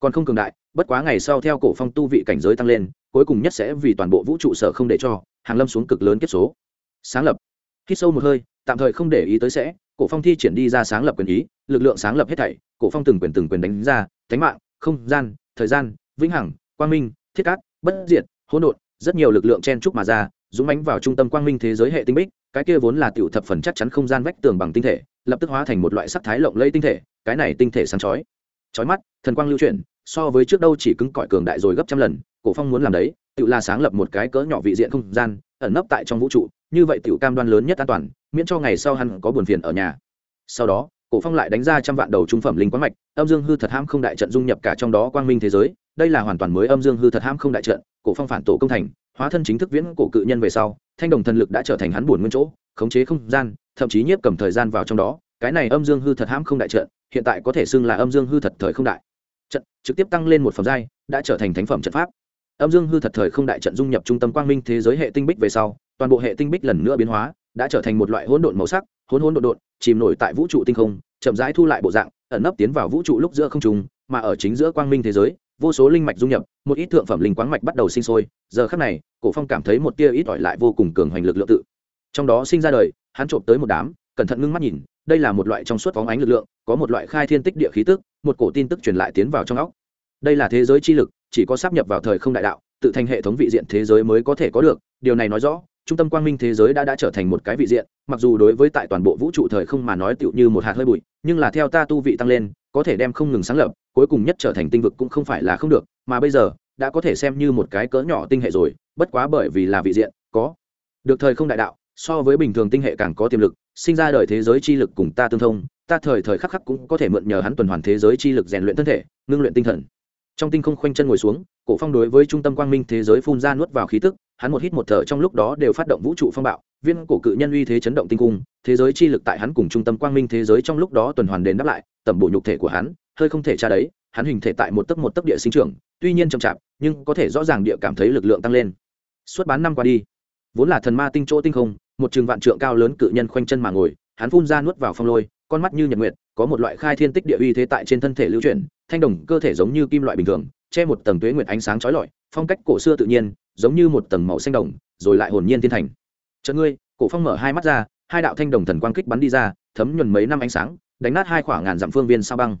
còn không cường đại, bất quá ngày sau theo cổ phong tu vị cảnh giới tăng lên, cuối cùng nhất sẽ vì toàn bộ vũ trụ sở không để cho, hàng lâm xuống cực lớn kết số. Sáng lập khi sâu một hơi, tạm thời không để ý tới sẽ, cổ phong thi triển đi ra sáng lập quyền ý, lực lượng sáng lập hết thảy, cổ phong từng quyền từng quyền đánh ra, thánh mạng, không gian, thời gian, vĩnh hằng, quang minh, thiết cát, bất diệt, hỗn độn, rất nhiều lực lượng chen trúc mà ra, dũng mãnh vào trung tâm quang minh thế giới hệ tinh bích, cái kia vốn là tiểu thập phần chắc chắn không gian vách tường bằng tinh thể, lập tức hóa thành một loại sắc thái lộng lẫy tinh thể, cái này tinh thể sáng chói. Chói mắt, thần quang lưu chuyển, so với trước đâu chỉ cứng cỏi cường đại rồi gấp trăm lần, cổ phong muốn làm đấy, tự là sáng lập một cái cỡ nhỏ vị diện không gian, ẩn nấp tại trong vũ trụ như vậy tiểu cam đoan lớn nhất an toàn, miễn cho ngày sau hắn có buồn phiền ở nhà. Sau đó, cổ phong lại đánh ra trăm vạn đầu trung phẩm linh quán mạch, âm dương hư thật ham không đại trận dung nhập cả trong đó quang minh thế giới. Đây là hoàn toàn mới âm dương hư thật ham không đại trận, cổ phong phản tổ công thành, hóa thân chính thức viễn cổ cự nhân về sau, thanh đồng thần lực đã trở thành hắn buồn nguyên chỗ, khống chế không gian, thậm chí nhiếp cầm thời gian vào trong đó. Cái này âm dương hư thật ham không đại trận, hiện tại có thể xưng là âm dương hư thật thời không đại. Trận trực tiếp tăng lên một phẩm giai, đã trở thành thánh phẩm trận pháp âm dương hư thật thời không đại trận dung nhập trung tâm quang minh thế giới hệ tinh bích về sau, toàn bộ hệ tinh bích lần nữa biến hóa, đã trở thành một loại hỗn độn màu sắc, hỗn hỗn độn độn, chìm nổi tại vũ trụ tinh không, chậm rãi thu lại bộ dạng, ẩn nấp tiến vào vũ trụ lúc giữa không trùng mà ở chính giữa quang minh thế giới, vô số linh mạch dung nhập, một ít thượng phẩm linh quáng mạch bắt đầu sinh sôi. Giờ khắc này, cổ phong cảm thấy một tia ít ỏi lại vô cùng cường hoành lực lượng tự. Trong đó sinh ra đời, hắn trộm tới một đám, cẩn thận ngưng mắt nhìn, đây là một loại trong suốt phóng ánh lực lượng, có một loại khai thiên tích địa khí tức, một cổ tin tức truyền lại tiến vào trong óc. Đây là thế giới chi lực chỉ có sắp nhập vào thời không đại đạo, tự thành hệ thống vị diện thế giới mới có thể có được. Điều này nói rõ, trung tâm quang minh thế giới đã đã trở thành một cái vị diện, mặc dù đối với tại toàn bộ vũ trụ thời không mà nói tựu như một hạt hơi bụi, nhưng là theo ta tu vị tăng lên, có thể đem không ngừng sáng lập, cuối cùng nhất trở thành tinh vực cũng không phải là không được, mà bây giờ, đã có thể xem như một cái cỡ nhỏ tinh hệ rồi, bất quá bởi vì là vị diện, có được thời không đại đạo, so với bình thường tinh hệ càng có tiềm lực, sinh ra đời thế giới chi lực cùng ta tương thông, ta thời thời khắc khắc cũng có thể mượn nhờ hắn tuần hoàn thế giới chi lực rèn luyện thân thể, ngưng luyện tinh thần trong tinh không khoanh chân ngồi xuống, cổ phong đối với trung tâm quang minh thế giới phun ra nuốt vào khí tức, hắn một hít một thở trong lúc đó đều phát động vũ trụ phong bạo, viên cổ cự nhân uy thế chấn động tinh cung, thế giới chi lực tại hắn cùng trung tâm quang minh thế giới trong lúc đó tuần hoàn đền đáp lại, tẩm bộ nhục thể của hắn, hơi không thể tra đấy, hắn hình thể tại một tấc một tấc địa sinh trưởng, tuy nhiên chậm chạp, nhưng có thể rõ ràng địa cảm thấy lực lượng tăng lên. Suốt bán năm qua đi, vốn là thần ma tinh chỗ tinh không, một trường vạn trượng cao lớn cự nhân khoanh chân mà ngồi, hắn phun ra nuốt vào phong lôi, con mắt như nhật nguyệt, có một loại khai thiên tích địa uy thế tại trên thân thể lưu chuyển thanh đồng cơ thể giống như kim loại bình thường, che một tầng tuế nguyệt ánh sáng trói lọi, phong cách cổ xưa tự nhiên, giống như một tầng màu xanh đồng, rồi lại hồn nhiên thiên thành. Chợt ngươi, cổ phong mở hai mắt ra, hai đạo thanh đồng thần quang kích bắn đi ra, thấm nhuần mấy năm ánh sáng, đánh nát hai khoảng ngàn dặm phương viên sao băng.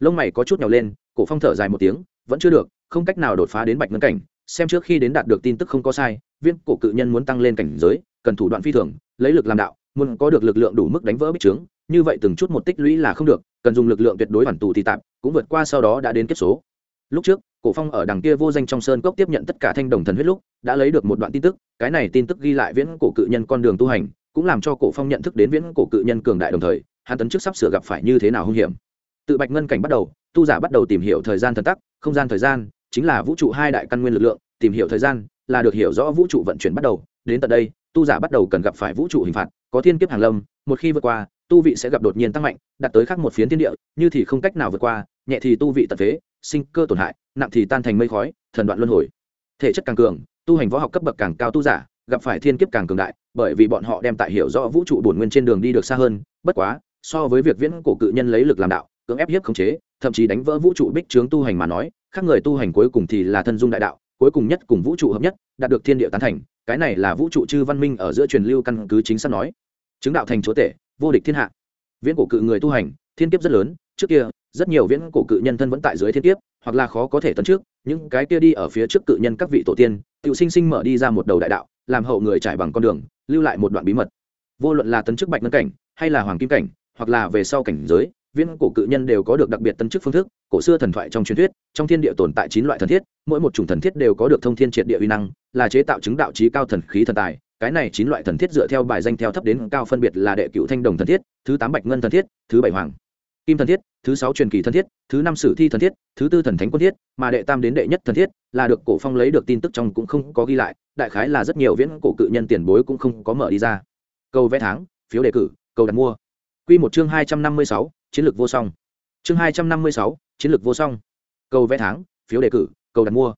Lông mày có chút nhào lên, cổ phong thở dài một tiếng, vẫn chưa được, không cách nào đột phá đến bạch ngân cảnh, xem trước khi đến đạt được tin tức không có sai, viên cổ cự nhân muốn tăng lên cảnh giới, cần thủ đoạn phi thường, lấy lực làm đạo, muốn có được lực lượng đủ mức đánh vỡ bích trướng như vậy từng chút một tích lũy là không được, cần dùng lực lượng tuyệt đối hoàn tù thì tạm, cũng vượt qua sau đó đã đến kết số. Lúc trước, cổ phong ở đằng kia vô danh trong sơn cốc tiếp nhận tất cả thanh đồng thần huyết lúc, đã lấy được một đoạn tin tức, cái này tin tức ghi lại viễn cổ cự nhân con đường tu hành, cũng làm cho cổ phong nhận thức đến viễn cổ cự nhân cường đại đồng thời, hắn tấn trước sắp sửa gặp phải như thế nào hung hiểm. Tự bạch ngân cảnh bắt đầu, tu giả bắt đầu tìm hiểu thời gian thần tắc, không gian thời gian, chính là vũ trụ hai đại căn nguyên lực lượng, tìm hiểu thời gian là được hiểu rõ vũ trụ vận chuyển bắt đầu. Đến tận đây, tu giả bắt đầu cần gặp phải vũ trụ hình phạt, có thiên kiếp hàng lâm, một khi vượt qua tu vị sẽ gặp đột nhiên tăng mạnh, đạt tới khác một phiến thiên địa, như thì không cách nào vượt qua, nhẹ thì tu vị tật phế, sinh cơ tổn hại, nặng thì tan thành mây khói, thần đoạn luân hồi. Thể chất càng cường, tu hành võ học cấp bậc càng cao tu giả, gặp phải thiên kiếp càng cường đại, bởi vì bọn họ đem tại hiểu rõ vũ trụ bổn nguyên trên đường đi được xa hơn, bất quá, so với việc viễn cổ cự nhân lấy lực làm đạo, cưỡng ép hiếp khống chế, thậm chí đánh vỡ vũ trụ bích trướng tu hành mà nói, khác người tu hành cuối cùng thì là thân dung đại đạo, cuối cùng nhất cùng vũ trụ hợp nhất, đạt được thiên địa tán thành, cái này là vũ trụ chư văn minh ở giữa truyền lưu căn cứ chính xác nói. Chứng đạo thành chúa tể vô địch thiên hạ. Viễn cổ cự người tu hành, thiên kiếp rất lớn, trước kia, rất nhiều viễn cổ cự nhân thân vẫn tại dưới thiên kiếp, hoặc là khó có thể tấn trước, những cái kia đi ở phía trước cự nhân các vị tổ tiên tự sinh sinh mở đi ra một đầu đại đạo, làm hậu người trải bằng con đường, lưu lại một đoạn bí mật. Vô luận là tấn chức bạch ngân cảnh, hay là hoàng kim cảnh, hoặc là về sau cảnh giới, viễn cổ cự nhân đều có được đặc biệt tân chức phương thức, cổ xưa thần thoại trong truyền thuyết, trong thiên địa tồn tại chín loại thần thiết, mỗi một chủng thần thiết đều có được thông thiên triệt địa uy năng, là chế tạo chứng đạo trí cao thần khí thần tài cái này chín loại thần thiết dựa theo bài danh theo thấp đến cao phân biệt là đệ cựu thanh đồng thần thiết, thứ tám bạch ngân thần thiết, thứ bảy hoàng kim thần thiết, thứ sáu truyền kỳ thần thiết, thứ năm sử thi thần thiết, thứ tư thần thánh quân thiết, mà đệ tam đến đệ nhất thần thiết là được cổ phong lấy được tin tức trong cũng không có ghi lại, đại khái là rất nhiều viễn cổ cự nhân tiền bối cũng không có mở đi ra. Câu vẽ tháng, phiếu đề cử, câu đặt mua. Quy một chương hai trăm năm mươi sáu, chiến lược vô song. Chương hai trăm năm mươi sáu, chiến lược vô song. Câu vẽ tháng, phiếu đề cử, câu đặt mua.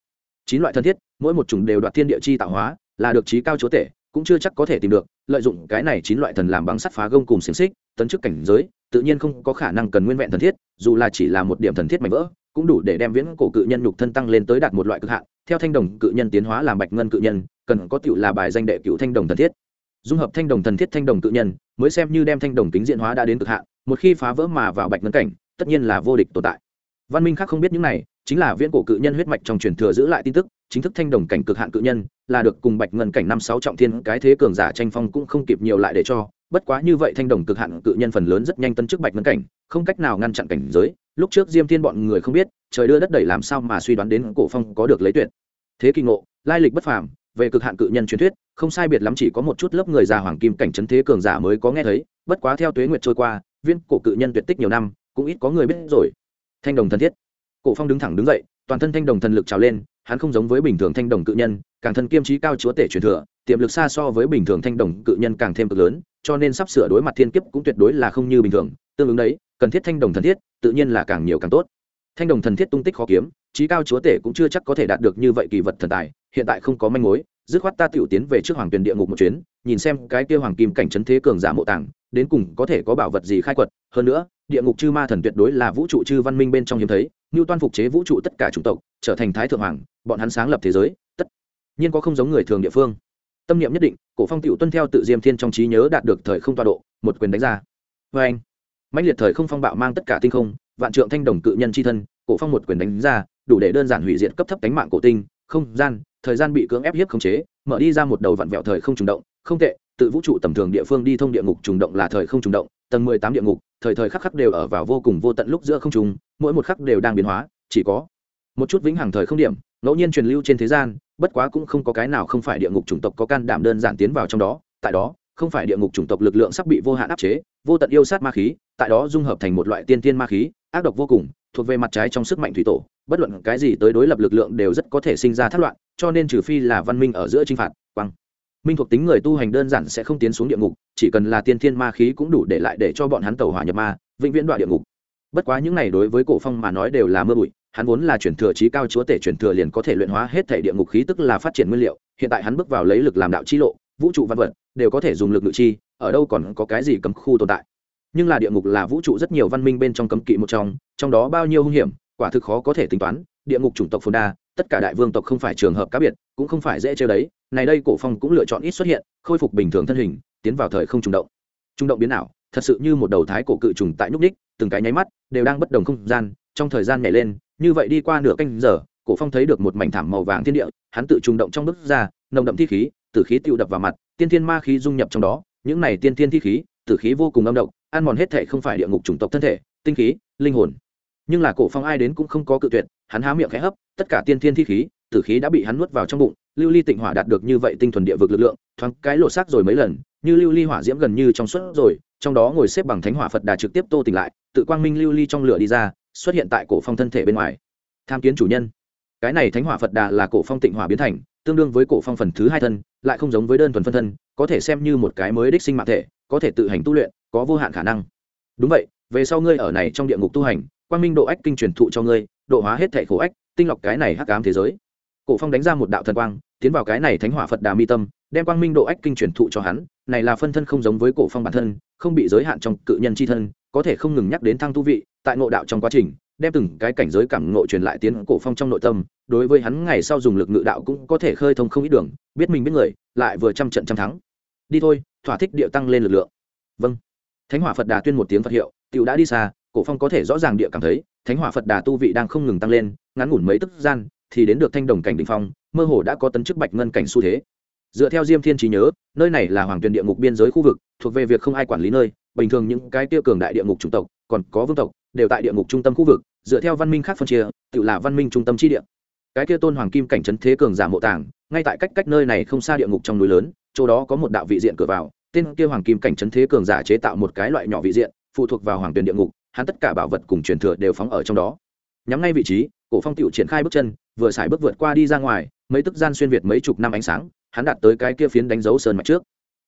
Chín loại thần thiết, mỗi một chủng đều đoạt thiên địa chi tạo hóa, là được trí cao chúa tể cũng chưa chắc có thể tìm được, lợi dụng cái này chín loại thần làm bằng sắt phá gông cùng xiềng xích, tấn chức cảnh giới, tự nhiên không có khả năng cần nguyên vẹn thần thiết, dù là chỉ là một điểm thần thiết mạnh vỡ, cũng đủ để đem viễn cổ cự nhân nhục thân tăng lên tới đạt một loại cực hạn. Theo thanh đồng cự nhân tiến hóa làm bạch ngân cự nhân, cần có tựu là bài danh đệ cựu thanh đồng thần thiết. Dung hợp thanh đồng thần thiết thanh đồng cự nhân, mới xem như đem thanh đồng tính diện hóa đã đến cực hạn, một khi phá vỡ mà vào bạch ngân cảnh, tất nhiên là vô địch tồn tại. Văn minh khác không biết những này, chính là viễn cổ cự nhân huyết mạch trong truyền thừa giữ lại tin tức, chính thức thanh đồng cảnh cực hạn cự nhân là được cùng bạch ngân cảnh năm sáu trọng thiên cái thế cường giả tranh phong cũng không kịp nhiều lại để cho. Bất quá như vậy thanh đồng cực hạn cự nhân phần lớn rất nhanh tân chức bạch ngân cảnh, không cách nào ngăn chặn cảnh giới. Lúc trước diêm thiên bọn người không biết, trời đưa đất đẩy làm sao mà suy đoán đến cổ phong có được lấy tuyệt. Thế kỳ ngộ, lai lịch bất phàm, về cực hạn cự nhân truyền thuyết, không sai biệt lắm chỉ có một chút lớp người già hoàng kim cảnh chấn thế cường giả mới có nghe thấy, bất quá theo tuế nguyệt trôi qua, viên cổ cự nhân tuyệt tích nhiều năm, cũng ít có người biết rồi. Thanh đồng thần thiết. Cổ phong đứng thẳng đứng dậy, toàn thân thanh đồng thần lực trào lên, hắn không giống với bình thường thanh đồng cự nhân càng thân kiêm trí cao chúa tể truyền thừa, tiềm lực xa so với bình thường thanh đồng cự nhân càng thêm cực lớn, cho nên sắp sửa đối mặt thiên kiếp cũng tuyệt đối là không như bình thường, tương ứng đấy, cần thiết thanh đồng thần thiết, tự nhiên là càng nhiều càng tốt. Thanh đồng thần thiết tung tích khó kiếm, trí cao chúa tể cũng chưa chắc có thể đạt được như vậy kỳ vật thần tài, hiện tại không có manh mối, dứt khoát ta tiểu tiến về trước hoàng tuyển địa ngục một chuyến, nhìn xem cái kia hoàng kim cảnh trấn thế cường giả mộ tàng, đến cùng có thể có bảo vật gì khai quật, hơn nữa, địa ngục chư ma thần tuyệt đối là vũ trụ chư văn minh bên trong hiếm thấy như toan phục chế vũ trụ tất cả chủng tộc, trở thành thái thượng hoàng, bọn hắn sáng lập thế giới nhiên có không giống người thường địa phương. Tâm niệm nhất định, cổ phong tiểu tuân theo tự diêm thiên trong trí nhớ đạt được thời không tọa độ, một quyền đánh ra. Vê anh, mãnh liệt thời không phong bạo mang tất cả tinh không, vạn trượng thanh đồng cự nhân chi thân, cổ phong một quyền đánh ra, đủ để đơn giản hủy diệt cấp thấp cánh mạng cổ tinh, không gian, thời gian bị cưỡng ép hiếp khống chế, mở đi ra một đầu vạn vẹo thời không trùng động. Không tệ, tự vũ trụ tầm thường địa phương đi thông địa ngục trùng động là thời không trùng động, tầng mười tám địa ngục, thời thời khắc khắc đều ở vào vô cùng vô tận lúc giữa không trùng mỗi một khắc đều đang biến hóa, chỉ có một chút vĩnh hằng thời không điểm, ngẫu nhiên truyền lưu trên thế gian, bất quá cũng không có cái nào không phải địa ngục chủng tộc có can đảm đơn giản tiến vào trong đó, tại đó, không phải địa ngục chủng tộc lực lượng sắp bị vô hạn áp chế, vô tận yêu sát ma khí, tại đó dung hợp thành một loại tiên tiên ma khí, ác độc vô cùng, thuộc về mặt trái trong sức mạnh thủy tổ, bất luận cái gì tới đối lập lực lượng đều rất có thể sinh ra thất loạn, cho nên trừ phi là văn minh ở giữa chinh phạt, quăng. Minh thuộc tính người tu hành đơn giản sẽ không tiến xuống địa ngục, chỉ cần là tiên thiên ma khí cũng đủ để lại để cho bọn hắn tẩu hỏa nhập ma, vĩnh viễn đoạn địa ngục. Bất quá những này đối với cổ phong mà nói đều là mưa bụi hắn vốn là chuyển thừa trí cao chúa tể chuyển thừa liền có thể luyện hóa hết thể địa ngục khí tức là phát triển nguyên liệu, hiện tại hắn bước vào lấy lực làm đạo chi lộ, vũ trụ văn vật đều có thể dùng lực ngự chi, ở đâu còn có cái gì cấm khu tồn tại. Nhưng là địa ngục là vũ trụ rất nhiều văn minh bên trong cấm kỵ một trong trong đó bao nhiêu hung hiểm, quả thực khó có thể tính toán, địa ngục chủng tộc phồn đa, tất cả đại vương tộc không phải trường hợp cá biệt, cũng không phải dễ chơi đấy, này đây cổ phong cũng lựa chọn ít xuất hiện, khôi phục bình thường thân hình, tiến vào thời không trùng động. Trùng động biến ảo, thật sự như một đầu thái cổ cự trùng tại nhúc đích từng cái nháy mắt, đều đang bất đồng không gian, trong thời gian nhảy lên như vậy đi qua nửa canh giờ, cổ phong thấy được một mảnh thảm màu vàng thiên địa, hắn tự trùng động trong bước ra, nồng đậm thi khí, tử khí tiêu đập vào mặt, tiên thiên ma khí dung nhập trong đó, những này tiên thiên thi khí, tử khí vô cùng âm độc, ăn mòn hết thể không phải địa ngục chủng tộc thân thể, tinh khí, linh hồn. Nhưng là cổ phong ai đến cũng không có cự tuyệt, hắn há miệng khẽ hấp, tất cả tiên thiên thi khí, tử khí đã bị hắn nuốt vào trong bụng, lưu ly tịnh hỏa đạt được như vậy tinh thuần địa vực lực lượng, thoáng cái lộ xác rồi mấy lần, như lưu ly hỏa diễm gần như trong suốt rồi, trong đó ngồi xếp bằng thánh hỏa phật đà trực tiếp tô tỉnh lại, tự quang minh lưu ly trong lửa đi ra xuất hiện tại cổ phong thân thể bên ngoài. Tham kiến chủ nhân. Cái này thánh hỏa phật đà là cổ phong tịnh hỏa biến thành, tương đương với cổ phong phần thứ hai thân, lại không giống với đơn thuần phân thân, có thể xem như một cái mới đích sinh mạng thể, có thể tự hành tu luyện, có vô hạn khả năng. Đúng vậy, về sau ngươi ở này trong địa ngục tu hành, quang minh độ ách kinh truyền thụ cho ngươi, độ hóa hết thể khổ ách, tinh lọc cái này hắc ám thế giới. Cổ phong đánh ra một đạo thần quang, tiến vào cái này thánh hỏa phật đà mi tâm, đem quang minh độ ách kinh truyền thụ cho hắn, này là phân thân không giống với cổ phong bản thân, không bị giới hạn trong cự nhân chi thân có thể không ngừng nhắc đến thăng tu vị, tại ngộ đạo trong quá trình, đem từng cái cảnh giới cảm ngộ truyền lại tiến cổ phong trong nội tâm, đối với hắn ngày sau dùng lực ngự đạo cũng có thể khơi thông không ít đường, biết mình biết người, lại vừa trăm trận trăm thắng. Đi thôi, thỏa thích địa tăng lên lực lượng. Vâng. Thánh hỏa phật đà tuyên một tiếng phật hiệu, tiểu đã đi xa, cổ phong có thể rõ ràng địa cảm thấy, thánh hỏa phật đà tu vị đang không ngừng tăng lên, ngắn ngủn mấy tức gian, thì đến được thanh đồng cảnh đỉnh phong, mơ hồ đã có tấn chức bạch ngân cảnh xu thế dựa theo diêm thiên trí nhớ, nơi này là hoàng tuyền địa ngục biên giới khu vực, thuộc về việc không ai quản lý nơi, bình thường những cái tiêu cường đại địa ngục chủng tộc, còn có vương tộc, đều tại địa ngục trung tâm khu vực, dựa theo văn minh khác phân chia, tự là văn minh trung tâm chi địa. Cái kia tôn hoàng kim cảnh trấn thế cường giả mộ tàng, ngay tại cách cách nơi này không xa địa ngục trong núi lớn, chỗ đó có một đạo vị diện cửa vào, tên kia hoàng kim cảnh trấn thế cường giả chế tạo một cái loại nhỏ vị diện, phụ thuộc vào hoàng tuyền địa ngục, hắn tất cả bảo vật cùng truyền thừa đều phóng ở trong đó. Nhắm ngay vị trí, cổ phong tiểu triển khai bước chân, vừa xài bước vượt qua đi ra ngoài, mấy tức gian xuyên việt mấy chục năm ánh sáng hắn đạt tới cái kia phiến đánh dấu sơn mạch trước.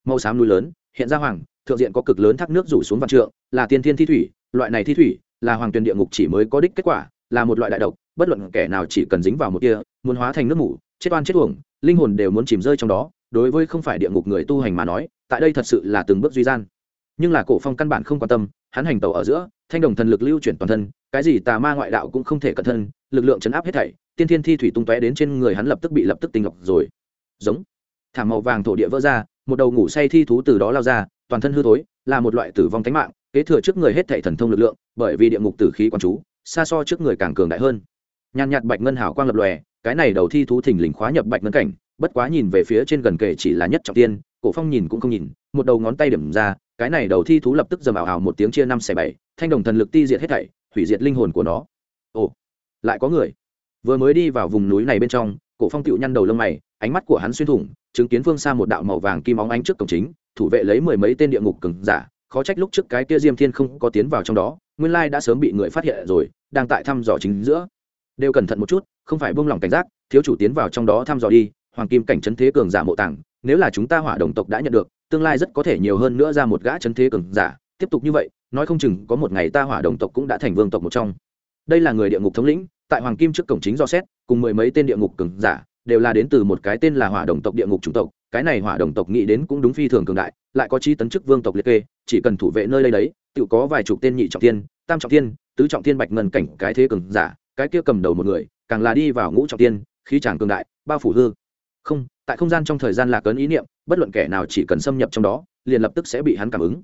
Màu xám núi lớn, hiện ra hoàng, thượng diện có cực lớn thác nước rủ xuống vạn trượng, là tiên thiên thi thủy, loại này thi thủy, là hoàng tuyền địa ngục chỉ mới có đích kết quả, là một loại đại độc, bất luận kẻ nào chỉ cần dính vào một kia, muốn hóa thành nước mủ, chết oan chết uổng, linh hồn đều muốn chìm rơi trong đó, đối với không phải địa ngục người tu hành mà nói, tại đây thật sự là từng bước duy gian. Nhưng là cổ phong căn bản không quan tâm, hắn hành tàu ở giữa, thanh đồng thần lực lưu chuyển toàn thân, cái gì tà ma ngoại đạo cũng không thể cẩn thân, lực lượng chấn áp hết thảy, tiên thiên thi thủy tung tóe đến trên người hắn lập tức bị lập tức tinh lọc rồi. Giống thảm màu vàng thổ địa vỡ ra, một đầu ngủ say thi thú từ đó lao ra, toàn thân hư thối, là một loại tử vong tánh mạng, kế thừa trước người hết thảy thần thông lực lượng, bởi vì địa ngục tử khí quan chú, xa so trước người càng cường đại hơn. Nhàn nhạt bạch ngân hảo quang lập lòe, cái này đầu thi thú thình lình khóa nhập bạch ngân cảnh, bất quá nhìn về phía trên gần kề chỉ là nhất trọng tiên, cổ phong nhìn cũng không nhìn, một đầu ngón tay điểm ra, cái này đầu thi thú lập tức dầm ảo ảo một tiếng chia năm xẻ bảy, thanh đồng thần lực ti diệt hết thảy, hủy diệt linh hồn của nó. Ồ, lại có người. Vừa mới đi vào vùng núi này bên trong, cổ phong tựu nhăn đầu lông mày, ánh mắt của hắn xuyên thủng chứng kiến phương xa một đạo màu vàng kim óng ánh trước cổng chính, thủ vệ lấy mười mấy tên địa ngục cường giả, khó trách lúc trước cái kia diêm thiên không có tiến vào trong đó, nguyên lai đã sớm bị người phát hiện rồi, đang tại thăm dò chính giữa. Đều cẩn thận một chút, không phải buông lỏng cảnh giác, thiếu chủ tiến vào trong đó thăm dò đi, hoàng kim cảnh trấn thế cường giả mộ tàng, nếu là chúng ta hỏa đồng tộc đã nhận được, tương lai rất có thể nhiều hơn nữa ra một gã trấn thế cường giả. Tiếp tục như vậy, nói không chừng có một ngày ta hỏa đồng tộc cũng đã thành vương tộc một trong. Đây là người địa ngục thống lĩnh, tại hoàng kim trước cổng chính do xét, cùng mười mấy tên địa ngục cường giả đều là đến từ một cái tên là hỏa đồng tộc địa ngục chủng tộc, cái này hỏa đồng tộc nghĩ đến cũng đúng phi thường cường đại, lại có chi tấn chức vương tộc liệt kê, chỉ cần thủ vệ nơi đây đấy, tự có vài chục tên nhị trọng tiên tam trọng tiên tứ trọng tiên bạch ngân cảnh cái thế cường giả, cái kia cầm đầu một người, càng là đi vào ngũ trọng tiên khí tràng cường đại, bao phủ hư. Không, tại không gian trong thời gian lạc ấn ý niệm, bất luận kẻ nào chỉ cần xâm nhập trong đó, liền lập tức sẽ bị hắn cảm ứng.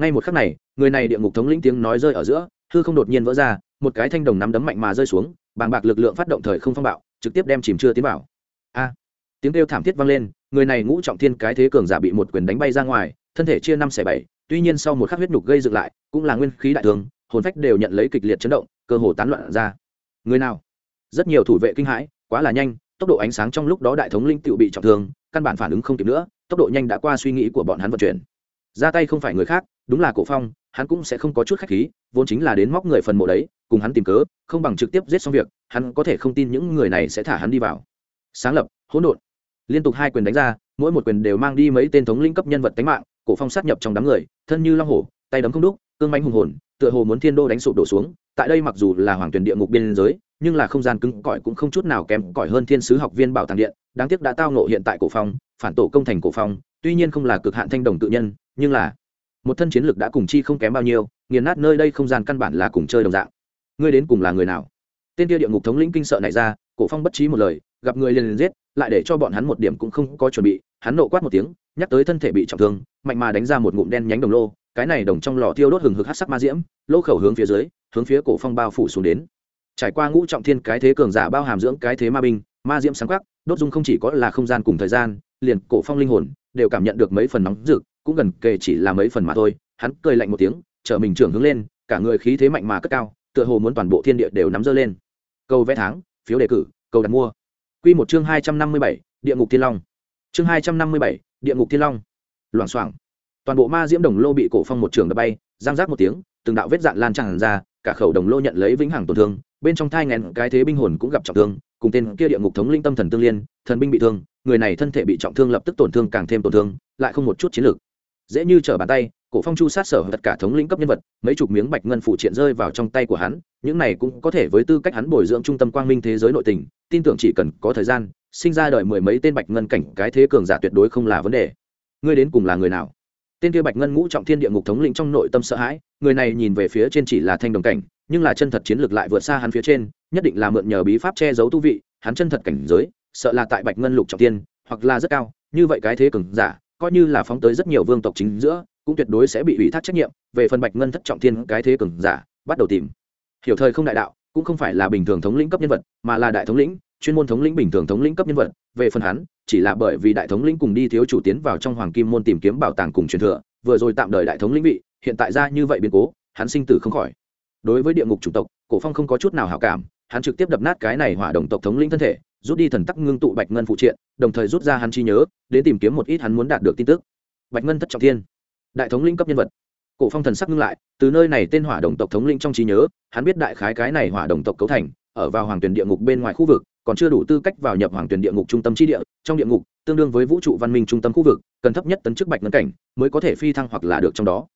Ngay một khắc này, người này địa ngục thống lĩnh tiếng nói rơi ở giữa, hư không đột nhiên vỡ ra, một cái thanh đồng nắm đấm mạnh mà rơi xuống, bàng bạc lực lượng phát động thời không phong bạo, trực tiếp đem chìm chưa tiến vào a. Tiếng kêu thảm thiết vang lên, người này ngũ trọng thiên cái thế cường giả bị một quyền đánh bay ra ngoài, thân thể chia năm xẻ bảy, tuy nhiên sau một khắc huyết nhục gây dựng lại, cũng là nguyên khí đại thương, hồn phách đều nhận lấy kịch liệt chấn động, cơ hồ tán loạn ra. Người nào? Rất nhiều thủ vệ kinh hãi, quá là nhanh, tốc độ ánh sáng trong lúc đó đại thống linh tựu bị trọng thương, căn bản phản ứng không kịp nữa, tốc độ nhanh đã qua suy nghĩ của bọn hắn vận chuyển. Ra tay không phải người khác, đúng là cổ phong, hắn cũng sẽ không có chút khách khí, vốn chính là đến móc người phần mộ đấy, cùng hắn tìm cớ, không bằng trực tiếp giết xong việc, hắn có thể không tin những người này sẽ thả hắn đi vào sáng lập, hỗn độn. Liên tục hai quyền đánh ra, mỗi một quyền đều mang đi mấy tên thống linh cấp nhân vật tánh mạng, cổ phong sát nhập trong đám người, thân như long hổ, tay đấm không đúc, cương manh hùng hồn, tựa hồ muốn thiên đô đánh sụp đổ xuống. Tại đây mặc dù là hoàng tuyển địa ngục biên giới, nhưng là không gian cứng cỏi cũng không chút nào kém cỏi hơn thiên sứ học viên bảo tàng điện. Đáng tiếc đã tao nộ hiện tại cổ phong, phản tổ công thành cổ phong, tuy nhiên không là cực hạn thanh đồng tự nhân, nhưng là một thân chiến lực đã cùng chi không kém bao nhiêu, nghiền nát nơi đây không gian căn bản là cùng chơi đồng dạng. Ngươi đến cùng là người nào? Tên kia địa ngục thống lĩnh kinh sợ này ra, cổ phong bất trí một lời gặp người liền liền giết, lại để cho bọn hắn một điểm cũng không có chuẩn bị, hắn nộ quát một tiếng, nhắc tới thân thể bị trọng thương, mạnh mà đánh ra một ngụm đen nhánh đồng lô, cái này đồng trong lò thiêu đốt hừng hực hát sắc ma diễm, lỗ khẩu hướng phía dưới, hướng phía cổ phong bao phủ xuống đến. Trải qua ngũ trọng thiên cái thế cường giả bao hàm dưỡng cái thế ma binh, ma diễm sáng quắc đốt dung không chỉ có là không gian cùng thời gian, liền cổ phong linh hồn đều cảm nhận được mấy phần nóng rực, cũng gần kề chỉ là mấy phần mà thôi, hắn cười lạnh một tiếng trở mình trưởng hướng lên, cả người khí thế mạnh mà cất cao, tựa hồ muốn toàn bộ thiên địa đều nắm dơ lên. Câu vẽ tháng, phiếu đề cử câu đặt mua quy một chương hai trăm năm mươi bảy, địa ngục thiên long. Chương hai trăm năm mươi bảy, địa ngục thiên long. Loảng xoảng. Toàn bộ ma diễm đồng lô bị cổ phong một trường đập bay răng rác một tiếng, từng đạo vết dạn lan tràn ra, cả khẩu đồng lô nhận lấy vĩnh hằng tổn thương, bên trong thai ngàn cái thế binh hồn cũng gặp trọng thương, cùng tên kia địa ngục thống linh tâm thần tương liên, thần binh bị thương, người này thân thể bị trọng thương lập tức tổn thương càng thêm tổn thương, lại không một chút chiến lược. Dễ như trở bàn tay cổ phong chu sát sở tất cả thống lĩnh cấp nhân vật, mấy chục miếng bạch ngân phụ triện rơi vào trong tay của hắn, những này cũng có thể với tư cách hắn bồi dưỡng trung tâm quang minh thế giới nội tình, tin tưởng chỉ cần có thời gian, sinh ra đời mười mấy tên bạch ngân cảnh, cái thế cường giả tuyệt đối không là vấn đề. Ngươi đến cùng là người nào? Tên kia bạch ngân ngũ trọng thiên địa ngục thống lĩnh trong nội tâm sợ hãi, người này nhìn về phía trên chỉ là thanh đồng cảnh, nhưng là chân thật chiến lược lại vượt xa hắn phía trên, nhất định là mượn nhờ bí pháp che giấu tu vị, hắn chân thật cảnh giới, sợ là tại bạch ngân lục trọng thiên, hoặc là rất cao, như vậy cái thế cường giả, coi như là phóng tới rất nhiều vương tộc chính giữa cũng tuyệt đối sẽ bị ủy thác trách nhiệm, về phần bạch ngân thất trọng thiên cái thế cường giả, bắt đầu tìm. Hiểu thời không đại đạo, cũng không phải là bình thường thống lĩnh cấp nhân vật, mà là đại thống lĩnh, chuyên môn thống lĩnh bình thường thống lĩnh cấp nhân vật. Về phần hắn, chỉ là bởi vì đại thống lĩnh cùng đi thiếu chủ tiến vào trong hoàng kim môn tìm kiếm bảo tàng cùng truyền thừa, vừa rồi tạm đời đại thống lĩnh vị, hiện tại ra như vậy biến cố, hắn sinh tử không khỏi. Đối với địa ngục chủ tộc, cổ phong không có chút nào hảo cảm, hắn trực tiếp đập nát cái này hỏa đồng tộc thống lĩnh thân thể, rút đi thần tắc ngưng tụ bạch ngân phụ triện, đồng thời rút ra hắn chi nhớ, đến tìm kiếm một ít hắn muốn đạt được tin tức. Bạch ngân thất trọng thiên đại thống linh cấp nhân vật. Cổ phong thần sắc ngưng lại, từ nơi này tên hỏa đồng tộc thống linh trong trí nhớ, hắn biết đại khái cái này hỏa đồng tộc cấu thành, ở vào hoàng tuyển địa ngục bên ngoài khu vực, còn chưa đủ tư cách vào nhập hoàng tuyển địa ngục trung tâm chi địa, trong địa ngục, tương đương với vũ trụ văn minh trung tâm khu vực, cần thấp nhất tấn chức bạch ngân cảnh, mới có thể phi thăng hoặc là được trong đó.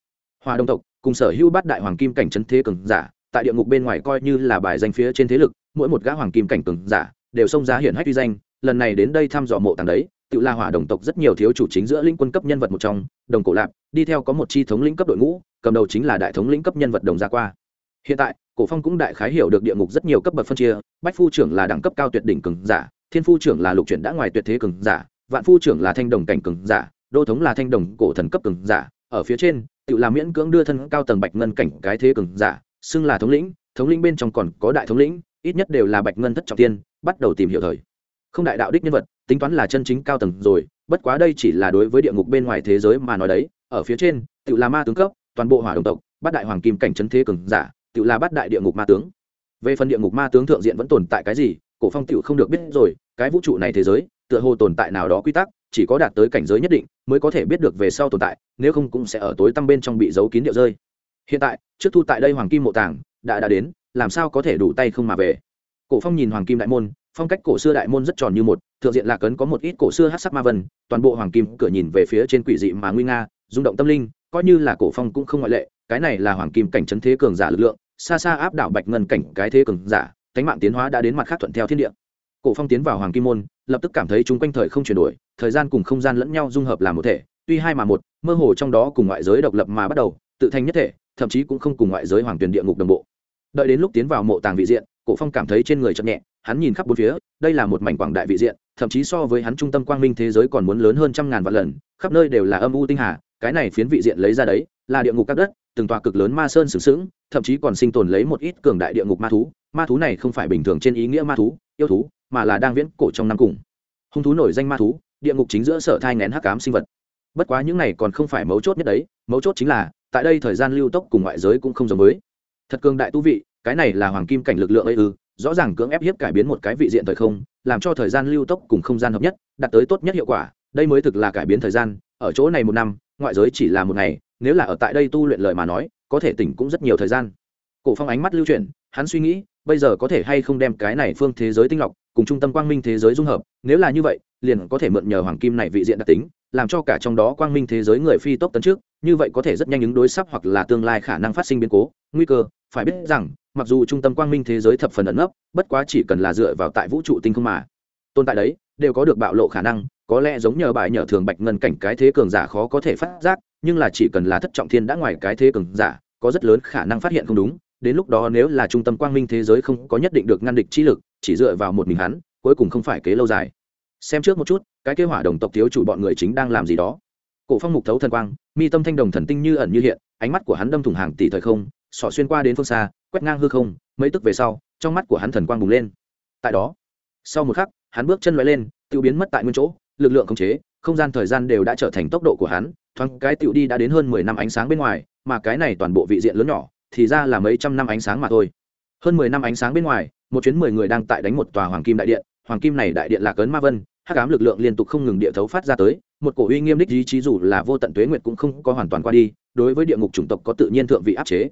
Hỏa đồng tộc, cùng sở hữu bát đại hoàng kim cảnh chấn thế cường giả, tại địa ngục bên ngoài coi như là bài danh phía trên thế lực, mỗi một gã hoàng kim cảnh cường giả, đều xông ra hiển hách uy danh, lần này đến đây thăm dò mộ tàng đấy tự la hỏa đồng tộc rất nhiều thiếu chủ chính giữa linh quân cấp nhân vật một trong, đồng cổ lạp, đi theo có một chi thống lĩnh cấp đội ngũ, cầm đầu chính là đại thống lĩnh cấp nhân vật đồng gia qua. Hiện tại, cổ phong cũng đại khái hiểu được địa ngục rất nhiều cấp bậc phân chia, bách phu trưởng là đẳng cấp cao tuyệt đỉnh cường giả, thiên phu trưởng là lục chuyển đã ngoài tuyệt thế cường giả, vạn phu trưởng là thanh đồng cảnh cường giả, đô thống là thanh đồng cổ thần cấp cường giả. Ở phía trên, tự là miễn cưỡng đưa thân cao tầng bạch ngân cảnh cái thế cường giả, xưng là thống lĩnh thống lĩnh bên trong còn có đại thống lĩnh, ít nhất đều là bạch ngân thất trọng tiên, bắt đầu tìm hiểu thời. Không đại đạo đích nhân vật tính toán là chân chính cao tầng rồi, bất quá đây chỉ là đối với địa ngục bên ngoài thế giới mà nói đấy. Ở phía trên tự là ma tướng cấp, toàn bộ hỏa đồng tộc, bát đại hoàng kim cảnh trấn thế cường giả tự là bát đại địa ngục ma tướng. Về phần địa ngục ma tướng thượng diện vẫn tồn tại cái gì, cổ phong tiểu không được biết rồi, cái vũ trụ này thế giới, tựa hồ tồn tại nào đó quy tắc, chỉ có đạt tới cảnh giới nhất định mới có thể biết được về sau tồn tại, nếu không cũng sẽ ở tối tăm bên trong bị giấu kín điệu rơi. Hiện tại, trước thu tại đây hoàng kim mộ tàng, đã đã đến, làm sao có thể đủ tay không mà về? Cổ phong nhìn hoàng kim đại môn phong cách cổ xưa đại môn rất tròn như một, thượng diện lạc ấn có một ít cổ xưa hát sắc ma vân, toàn bộ hoàng kim cửa nhìn về phía trên quỷ dị mà nguy nga, rung động tâm linh, coi như là cổ phong cũng không ngoại lệ, cái này là hoàng kim cảnh trấn thế cường giả lực lượng, xa xa áp đảo bạch ngân cảnh cái thế cường giả cánh mạng tiến hóa đã đến mặt khác thuận theo thiên địa. Cổ phong tiến vào hoàng kim môn, lập tức cảm thấy chúng quanh thời không chuyển đổi, thời gian cùng không gian lẫn nhau dung hợp làm một thể, tuy hai mà một, mơ hồ trong đó cùng ngoại giới độc lập mà bắt đầu, tự thành nhất thể, thậm chí cũng không cùng ngoại giới hoàng tuyển địa ngục đồng bộ. Đợi đến lúc tiến vào mộ tàng vị diện, cổ phong cảm thấy trên người chậm nhẹ hắn nhìn khắp bốn phía, đây là một mảnh quảng đại vị diện, thậm chí so với hắn trung tâm quang minh thế giới còn muốn lớn hơn trăm ngàn vạn lần, khắp nơi đều là âm u tinh hà, cái này phiến vị diện lấy ra đấy, là địa ngục các đất, từng tòa cực lớn ma sơn sừng sững, thậm chí còn sinh tồn lấy một ít cường đại địa ngục ma thú. Ma thú này không phải bình thường trên ý nghĩa ma thú, yêu thú, mà là đang viễn cổ trong năm cùng. Hung thú nổi danh ma thú, địa ngục chính giữa sở thai ngén hắc ám sinh vật. Bất quá những này còn không phải mấu chốt nhất đấy, mấu chốt chính là, tại đây thời gian lưu tốc cùng ngoại giới cũng không giống với. Thật cường đại tu vị, cái này là hoàng kim cảnh lực lượng ấy ư rõ ràng cưỡng ép hiếp cải biến một cái vị diện thời không, làm cho thời gian lưu tốc cùng không gian hợp nhất, đạt tới tốt nhất hiệu quả. Đây mới thực là cải biến thời gian, ở chỗ này một năm, ngoại giới chỉ là một ngày, nếu là ở tại đây tu luyện lời mà nói, có thể tỉnh cũng rất nhiều thời gian. Cổ phong ánh mắt lưu chuyển, hắn suy nghĩ bây giờ có thể hay không đem cái này phương thế giới tinh lọc cùng trung tâm quang minh thế giới dung hợp, nếu là như vậy, liền có thể mượn nhờ hoàng kim này vị diện đặc tính, làm cho cả trong đó quang minh thế giới người phi tốc tấn trước, như vậy có thể rất nhanh ứng đối sắp hoặc là tương lai khả năng phát sinh biến cố. Nguy cơ, phải biết rằng, mặc dù trung tâm quang minh thế giới thập phần ẩn nấp, bất quá chỉ cần là dựa vào tại vũ trụ tinh không mà, tồn tại đấy, đều có được bạo lộ khả năng, có lẽ giống nhờ bài nhờ thường bạch ngân cảnh cái thế cường giả khó có thể phát giác, nhưng là chỉ cần là thất trọng thiên đã ngoài cái thế cường giả, có rất lớn khả năng phát hiện không đúng đến lúc đó nếu là trung tâm quang minh thế giới không có nhất định được ngăn địch trí lực, chỉ dựa vào một mình hắn, cuối cùng không phải kế lâu dài. Xem trước một chút, cái kế hỏa đồng tộc thiếu chủ bọn người chính đang làm gì đó. Cổ phong mục thấu thần quang, mi tâm thanh đồng thần tinh như ẩn như hiện, ánh mắt của hắn đâm thủng hàng tỷ thời không, sọ xuyên qua đến phương xa, quét ngang hư không, mấy tức về sau, trong mắt của hắn thần quang bùng lên. Tại đó, sau một khắc, hắn bước chân loại lên, tiêu biến mất tại nguyên chỗ, lực lượng khống chế, không gian thời gian đều đã trở thành tốc độ của hắn, thoáng cái tiểu đi đã đến hơn mười năm ánh sáng bên ngoài, mà cái này toàn bộ vị diện lớn nhỏ thì ra là mấy trăm năm ánh sáng mà thôi. Hơn mười năm ánh sáng bên ngoài, một chuyến mười người đang tại đánh một tòa hoàng kim đại điện. Hoàng kim này đại điện là cấn ma vân, hắc ám lực lượng liên tục không ngừng địa thấu phát ra tới. Một cổ uy nghiêm đích ý chí dù là vô tận tuế nguyệt cũng không có hoàn toàn qua đi, đối với địa ngục chủng tộc có tự nhiên thượng vị áp chế.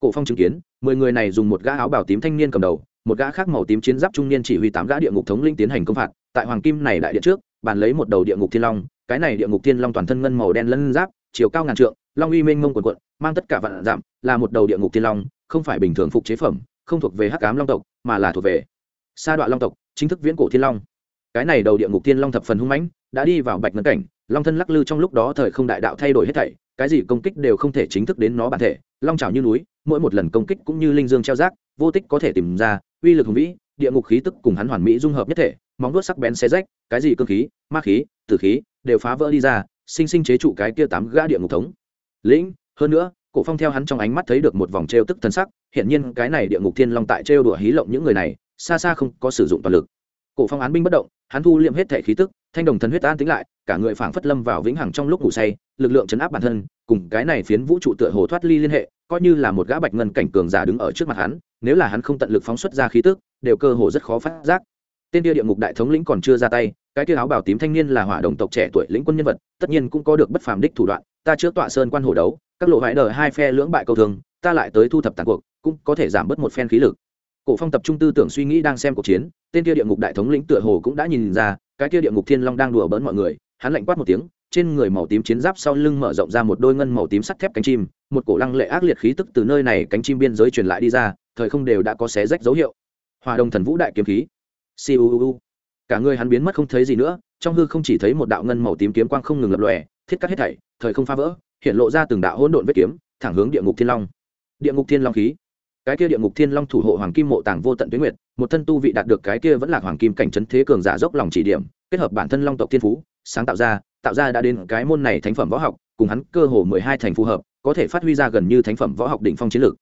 Cổ phong chứng kiến, mười người này dùng một gã áo bảo tím thanh niên cầm đầu, một gã khác màu tím chiến giáp trung niên chỉ huy tám gã địa ngục thống linh tiến hành công phạt. Tại hoàng kim này đại điện trước, bàn lấy một đầu địa ngục thiên long, cái này địa ngục thiên long toàn thân ngân màu đen lân giáp, chiều cao ngàn trượng long uy mênh mông quần quận, mang tất cả vạn giảm là một đầu địa ngục thiên long, không phải bình thường phục chế phẩm, không thuộc về hắc cám long tộc, mà là thuộc về sa đoạn long tộc, chính thức viễn cổ thiên long. Cái này đầu địa ngục thiên long thập phần hung mãnh, đã đi vào bạch ngân cảnh, long thân lắc lư trong lúc đó thời không đại đạo thay đổi hết thảy, cái gì công kích đều không thể chính thức đến nó bản thể, long trào như núi, mỗi một lần công kích cũng như linh dương treo rác, vô tích có thể tìm ra, uy lực hùng vĩ, địa ngục khí tức cùng hắn hoàn mỹ dung hợp nhất thể, móng vuốt sắc bén xé rách, cái gì cơ khí, ma khí, tử khí, đều phá vỡ đi ra, sinh sinh chế trụ cái kia tám gã địa ngục thống lĩnh, hơn nữa, cổ phong theo hắn trong ánh mắt thấy được một vòng trêu tức thần sắc hiện nhiên cái này địa ngục thiên long tại trêu đùa hí lộng những người này, xa xa không có sử dụng toàn lực. Cổ phong án binh bất động, hắn thu liệm hết thể khí tức, thanh đồng thần huyết an tính lại, cả người phảng phất lâm vào vĩnh hằng trong lúc ngủ say, lực lượng chấn áp bản thân, cùng cái này phiến vũ trụ tựa hồ thoát ly liên hệ, coi như là một gã bạch ngân cảnh cường giả đứng ở trước mặt hắn, nếu là hắn không tận lực phóng xuất ra khí tức, đều cơ hồ rất khó phát giác. Tên kia địa ngục đại thống lĩnh còn chưa ra tay, cái kia áo bảo tím thanh niên là hỏa đồng tộc trẻ tuổi lĩnh quân nhân vật, tất nhiên cũng có được bất phàm đích thủ đoạn ta trước tọa sơn quan hồ đấu, các lộ vải đờ hai phe lưỡng bại câu thường, ta lại tới thu thập tàn cuộc, cũng có thể giảm bớt một phen khí lực. Cổ phong tập trung tư tưởng suy nghĩ đang xem cuộc chiến, tên kia địa ngục đại thống lĩnh tựa hồ cũng đã nhìn ra, cái kia địa ngục thiên long đang đùa bỡn mọi người, hắn lạnh quát một tiếng, trên người màu tím chiến giáp sau lưng mở rộng ra một đôi ngân màu tím sắt thép cánh chim, một cổ lăng lệ ác liệt khí tức từ nơi này cánh chim biên giới truyền lại đi ra, thời không đều đã có xé rách dấu hiệu. Hòa đồng thần vũ đại kiếm khí. Siêu cả người hắn biến mất không thấy gì nữa, trong hư không chỉ thấy một đạo ngân màu tím kiếm quang không ngừng lập lòe, thiết cắt hết thảy thời không phá vỡ, hiện lộ ra từng đạo hỗn độn vết kiếm, thẳng hướng địa ngục thiên long. Địa ngục thiên long khí. Cái kia địa ngục thiên long thủ hộ hoàng kim mộ tàng vô tận tuyến nguyệt, một thân tu vị đạt được cái kia vẫn là hoàng kim cảnh trấn thế cường giả dốc lòng chỉ điểm, kết hợp bản thân long tộc thiên phú, sáng tạo ra tạo ra đã đến cái môn này thánh phẩm võ học, cùng hắn cơ hồ mười hai thành phù hợp, có thể phát huy ra gần như thánh phẩm võ học đỉnh phong chiến lược.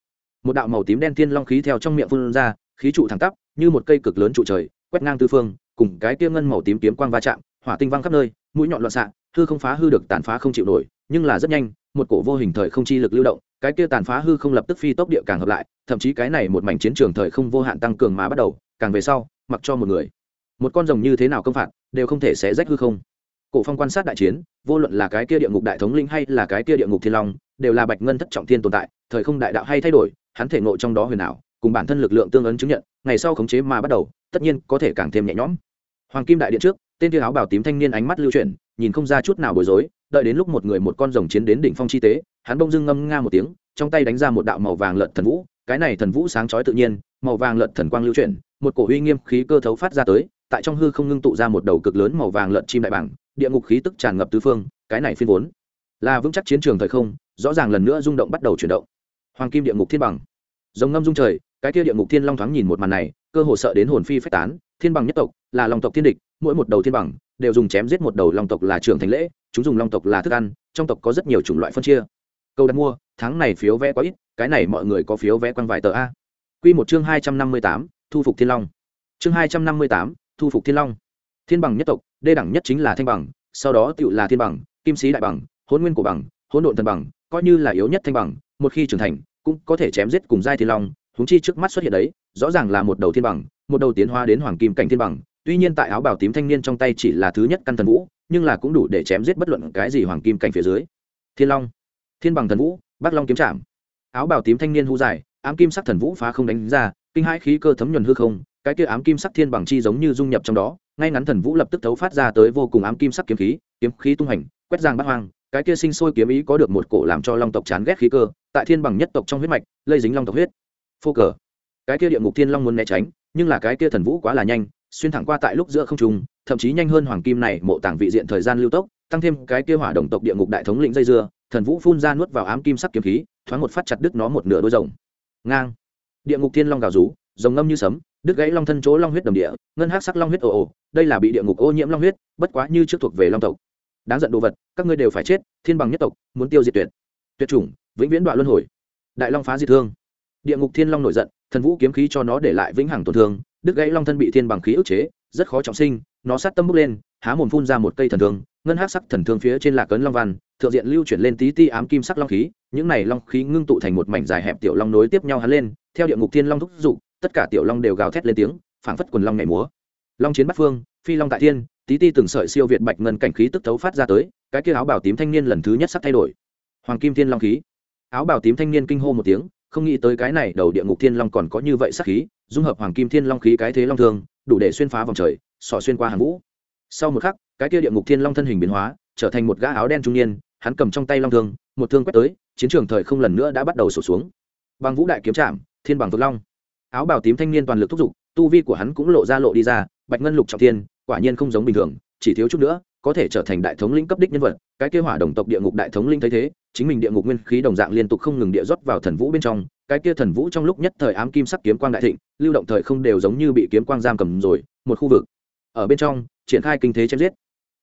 Một đạo màu tím đen thiên long khí theo trong miệng phun ra, khí trụ thẳng tắp, như một cây cực lớn trụ trời, quét ngang tư phương, cùng cái kia ngân màu tím kiếm quang va chạm, hỏa tinh văng khắp nơi, mũi nhọn loạn xạ hư không phá hư được tàn phá không chịu nổi, nhưng là rất nhanh, một cổ vô hình thời không chi lực lưu động, cái kia tàn phá hư không lập tức phi tốc địa càng hợp lại, thậm chí cái này một mảnh chiến trường thời không vô hạn tăng cường mà bắt đầu, càng về sau, mặc cho một người. Một con rồng như thế nào công phạt, đều không thể xé rách hư không. Cổ phong quan sát đại chiến, vô luận là cái kia địa ngục đại thống linh hay là cái kia địa ngục thiên long, đều là bạch ngân thất trọng thiên tồn tại, thời không đại đạo hay thay đổi, hắn thể ngộ trong đó huyền ảo, cùng bản thân lực lượng tương ứng chứng nhận, ngày sau khống chế mà bắt đầu, tất nhiên có thể càng thêm nhẹ nhõm. Hoàng kim đại điện trước, tên tiêu áo bảo tím thanh niên ánh mắt lưu chuyển nhìn không ra chút nào bối rối, đợi đến lúc một người một con rồng chiến đến đỉnh phong chi tế, hắn bông dưng ngâm nga một tiếng, trong tay đánh ra một đạo màu vàng lợn thần vũ, cái này thần vũ sáng chói tự nhiên, màu vàng lợn thần quang lưu chuyển, một cổ uy nghiêm khí cơ thấu phát ra tới, tại trong hư không ngưng tụ ra một đầu cực lớn màu vàng lợn chim đại bảng địa ngục khí tức tràn ngập tứ phương, cái này phiên vốn là vững chắc chiến trường thời không, rõ ràng lần nữa rung động bắt đầu chuyển động. Hoàng kim địa ngục thiên bằng. Rồng ngâm dung trời, cái kia địa ngục thiên long thoáng nhìn một màn này, cơ hồ sợ đến hồn phi phách tán, thiên bằng nhất tộc là lòng tộc thiên địch, mỗi một đầu thiên bằng đều dùng chém giết một đầu long tộc là trưởng thành lễ, chúng dùng long tộc là thức ăn, trong tộc có rất nhiều chủng loại phân chia. Câu đặt mua, tháng này phiếu vé quá ít, cái này mọi người có phiếu vé quăng vài tờ a. Q một chương hai trăm năm mươi tám, thu phục thiên long. Chương hai trăm năm mươi tám, thu phục thiên long. Thiên bằng nhất tộc, đê đẳng nhất chính là thanh bằng, sau đó tựu là thiên bằng, kim sĩ đại bằng hôn nguyên của bằng, hỗn độn thần bằng, coi như là yếu nhất thanh bằng, một khi trưởng thành, cũng có thể chém giết cùng giai thiên long húng chi trước mắt xuất hiện đấy, rõ ràng là một đầu thiên bằng, một đầu tiến hóa đến hoàng kim cảnh thiên bằng tuy nhiên tại áo bào tím thanh niên trong tay chỉ là thứ nhất căn thần vũ, nhưng là cũng đủ để chém giết bất luận cái gì hoàng kim cảnh phía dưới. Thiên long, thiên bằng thần vũ, bắc long kiếm trảm. Áo bào tím thanh niên hú dài, ám kim sắc thần vũ phá không đánh ra, kinh hãi khí cơ thấm nhuần hư không, cái kia ám kim sắc thiên bằng chi giống như dung nhập trong đó, ngay ngắn thần vũ lập tức thấu phát ra tới vô cùng ám kim sắc kiếm khí kiếm khí tung hành, quét giang bắt hoang, cái kia sinh sôi kiếm ý có được một cổ làm cho long tộc chán ghét khí cơ, tại thiên bằng nhất tộc trong huyết mạch, lây dính long tộc huyết. Phô cờ. Cái kia địa ngục thiên long muốn né tránh, nhưng là cái kia thần vũ quá là nhanh xuyên thẳng qua tại lúc giữa không trung, thậm chí nhanh hơn hoàng kim này mộ tàng vị diện thời gian lưu tốc, tăng thêm cái kia hỏa đồng tộc địa ngục đại thống lĩnh dây dưa, thần vũ phun ra nuốt vào ám kim sắc kiếm khí, thoáng một phát chặt đứt nó một nửa đôi rồng. Ngang. Địa ngục thiên long gào rú, rồng ngâm như sấm, đứt gãy long thân chỗ long huyết đầm địa, ngân hát sắc long huyết ồ ồ, đây là bị địa ngục ô nhiễm long huyết, bất quá như trước thuộc về long tộc. Đáng giận đồ vật, các ngươi đều phải chết, thiên bằng nhất tộc, muốn tiêu diệt tuyệt. Tuyệt chủng, vĩnh viễn đoạn luân hồi. Đại long phá diệt thương. Địa ngục thiên long nổi giận, thần vũ kiếm khí cho nó để lại vĩnh hằng tổn thương đứt gãy long thân bị thiên bằng khí ức chế, rất khó trọng sinh, nó sát tâm bước lên, há mồm phun ra một cây thần thương, ngân hát sắc thần thương phía trên là cấn long văn, thượng diện lưu chuyển lên tí ti ám kim sắc long khí, những này long khí ngưng tụ thành một mảnh dài hẹp tiểu long nối tiếp nhau hắn lên, theo địa ngục thiên long thúc giục tất cả tiểu long đều gào thét lên tiếng, phảng phất quần long nhảy múa. Long chiến bắc phương, phi long tại thiên, tí ti từng sợi siêu việt bạch ngân cảnh khí tức thấu phát ra tới, cái kia áo bảo tím thanh niên lần thứ nhất sắp thay đổi. Hoàng kim thiên long khí. Áo bảo tím thanh niên kinh hô một tiếng, không nghĩ tới cái này đầu địa ngục thiên long còn có như vậy sắc khí dung hợp hoàng kim thiên long khí cái thế long thương, đủ để xuyên phá vòng trời sỏ xuyên qua hàng vũ sau một khắc, cái kia địa ngục thiên long thân hình biến hóa, trở thành một gã áo đen trung niên, hắn cầm trong tay long thương, một thương quét tới, chiến trường thời không lần nữa đã bắt đầu sổ xuống. Bằng vũ đại kiếm trạm thiên bằng vực long. Áo bào tím thanh niên toàn lực thúc giục, tu vi của hắn cũng lộ ra lộ đi ra, bạch ngân lục trọng thiên, quả nhiên không giống bình thường, chỉ thiếu chút nữa, có thể trở thành đại thống lĩnh cấp đích nhân vật. Cái kia hỏa đồng tộc địa ngục đại thống linh thấy thế, chính mình địa ngục nguyên khí đồng dạng liên tục không ngừng địa rót vào thần vũ bên trong cái kia thần vũ trong lúc nhất thời ám kim sắc kiếm quang đại thịnh, lưu động thời không đều giống như bị kiếm quang giam cầm rồi, một khu vực. Ở bên trong, triển khai kinh thế chém giết.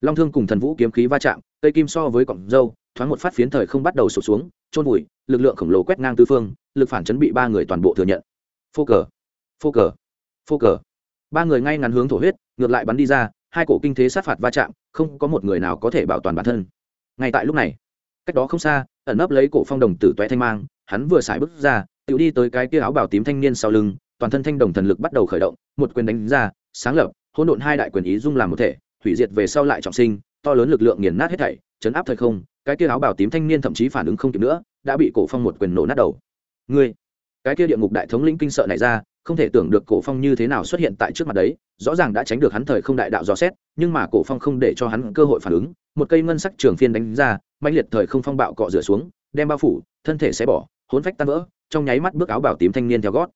Long thương cùng thần vũ kiếm khí va chạm, cây kim so với cọng dâu, thoáng một phát phiến thời không bắt đầu sụt xuống trôn vùi, lực lượng khổng lồ quét ngang tư phương, lực phản chấn bị ba người toàn bộ thừa nhận. Phô cờ phô cờ phô cờ. Ba người ngay ngắn hướng thổ huyết, ngược lại bắn đi ra, hai cổ kinh thế sát phạt va chạm, không có một người nào có thể bảo toàn bản thân. Ngay tại lúc này, cách đó không xa, ẩn nấp lấy cổ phong đồng tử toé thanh mang, hắn vừa xài bước ra tự đi tới cái kia áo bảo tím thanh niên sau lưng, toàn thân thanh đồng thần lực bắt đầu khởi động, một quyền đánh ra, sáng lập, hỗn độn hai đại quyền ý dung làm một thể, hủy diệt về sau lại trọng sinh, to lớn lực lượng nghiền nát hết thảy, chấn áp thời không, cái kia áo bảo tím thanh niên thậm chí phản ứng không kịp nữa, đã bị cổ phong một quyền nổ nát đầu. Ngươi, cái kia địa ngục đại thống lĩnh kinh sợ này ra, không thể tưởng được cổ phong như thế nào xuất hiện tại trước mặt đấy, rõ ràng đã tránh được hắn thời không đại đạo dò xét, nhưng mà cổ phong không để cho hắn cơ hội phản ứng, một cây ngân sắc trường phiên đánh ra, mãnh liệt thời không phong bạo cọ rửa xuống, đem bao phủ, thân thể sẽ bỏ, hỗn phách tan vỡ trong nháy mắt bước áo bảo tím thanh niên theo gót.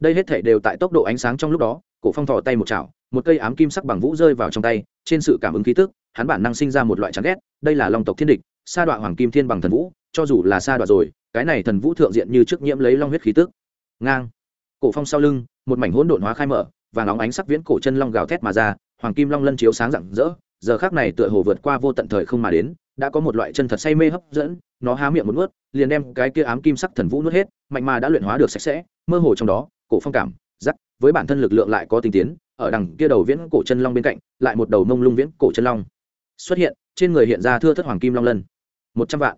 Đây hết thể đều tại tốc độ ánh sáng trong lúc đó, cổ phong thò tay một chảo, một cây ám kim sắc bằng vũ rơi vào trong tay, trên sự cảm ứng khí tức, hắn bản năng sinh ra một loại chán ghét, đây là long tộc thiên địch, sa đoạn hoàng kim thiên bằng thần vũ, cho dù là sa đoạn rồi, cái này thần vũ thượng diện như trước nhiễm lấy long huyết khí tức. Ngang. Cổ phong sau lưng, một mảnh hỗn độn hóa khai mở và nóng ánh sắc viễn cổ chân long gào thét mà ra, hoàng kim long lân chiếu sáng rạng rỡ, giờ khác này tựa hồ vượt qua vô tận thời không mà đến, đã có một loại chân thật say mê hấp dẫn, nó há miệng một nuốt, liền đem cái kia ám kim sắc thần vũ nuốt hết mạnh mà đã luyện hóa được sạch sẽ, mơ hồ trong đó, cổ phong cảm, giác, với bản thân lực lượng lại có tinh tiến, ở đằng kia đầu viễn cổ chân long bên cạnh, lại một đầu mông lung viễn cổ chân long xuất hiện, trên người hiện ra thưa thất hoàng kim long lân. Một trăm vạn.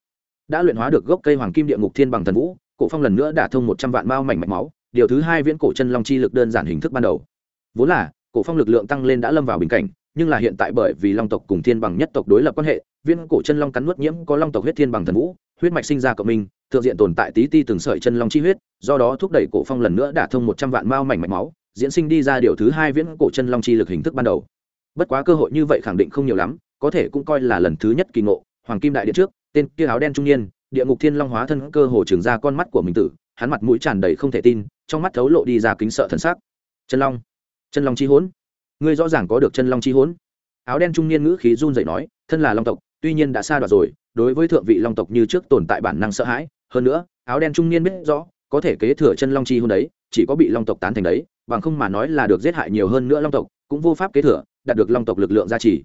Đã luyện hóa được gốc cây hoàng kim địa ngục thiên bằng thần vũ, cổ phong lần nữa đả thông một trăm vạn mao mảnh mạch máu, điều thứ hai viễn cổ chân long chi lực đơn giản hình thức ban đầu. Vốn là, cổ phong lực lượng tăng lên đã lâm vào bình cảnh, nhưng là hiện tại bởi vì long tộc cùng thiên bằng nhất tộc đối lập quan hệ, Viễn cổ chân long cắn nuốt nhiễm có long tộc huyết thiên bằng thần vũ, huyết mạch sinh ra cộng minh thượng diện tồn tại tí ti từng sợi chân long chi huyết, do đó thúc đẩy cổ phong lần nữa đả thông một trăm vạn mao mảnh mạch máu, diễn sinh đi ra điều thứ hai viễn cổ chân long chi lực hình thức ban đầu. Bất quá cơ hội như vậy khẳng định không nhiều lắm, có thể cũng coi là lần thứ nhất kỳ ngộ, hoàng kim đại điện trước, tên kia áo đen trung niên, địa ngục thiên long hóa thân cơ hồ trường ra con mắt của mình tử, hắn mặt mũi tràn đầy không thể tin, trong mắt thấu lộ đi ra kính sợ thần sắc. Chân long chân long chi hỗn, ngươi rõ ràng có được chân long chi hỗn? Áo đen trung niên ngữ khí run rẩy nói, thân là long tộc, tuy nhiên đã xa đoạt rồi, đối với thượng vị long tộc như trước tồn tại bản năng sợ hãi hơn nữa, áo đen trung niên biết rõ, có thể kế thừa chân long chi hôn đấy, chỉ có bị long tộc tán thành đấy, bằng không mà nói là được giết hại nhiều hơn nữa long tộc, cũng vô pháp kế thừa, đạt được long tộc lực lượng gia trì.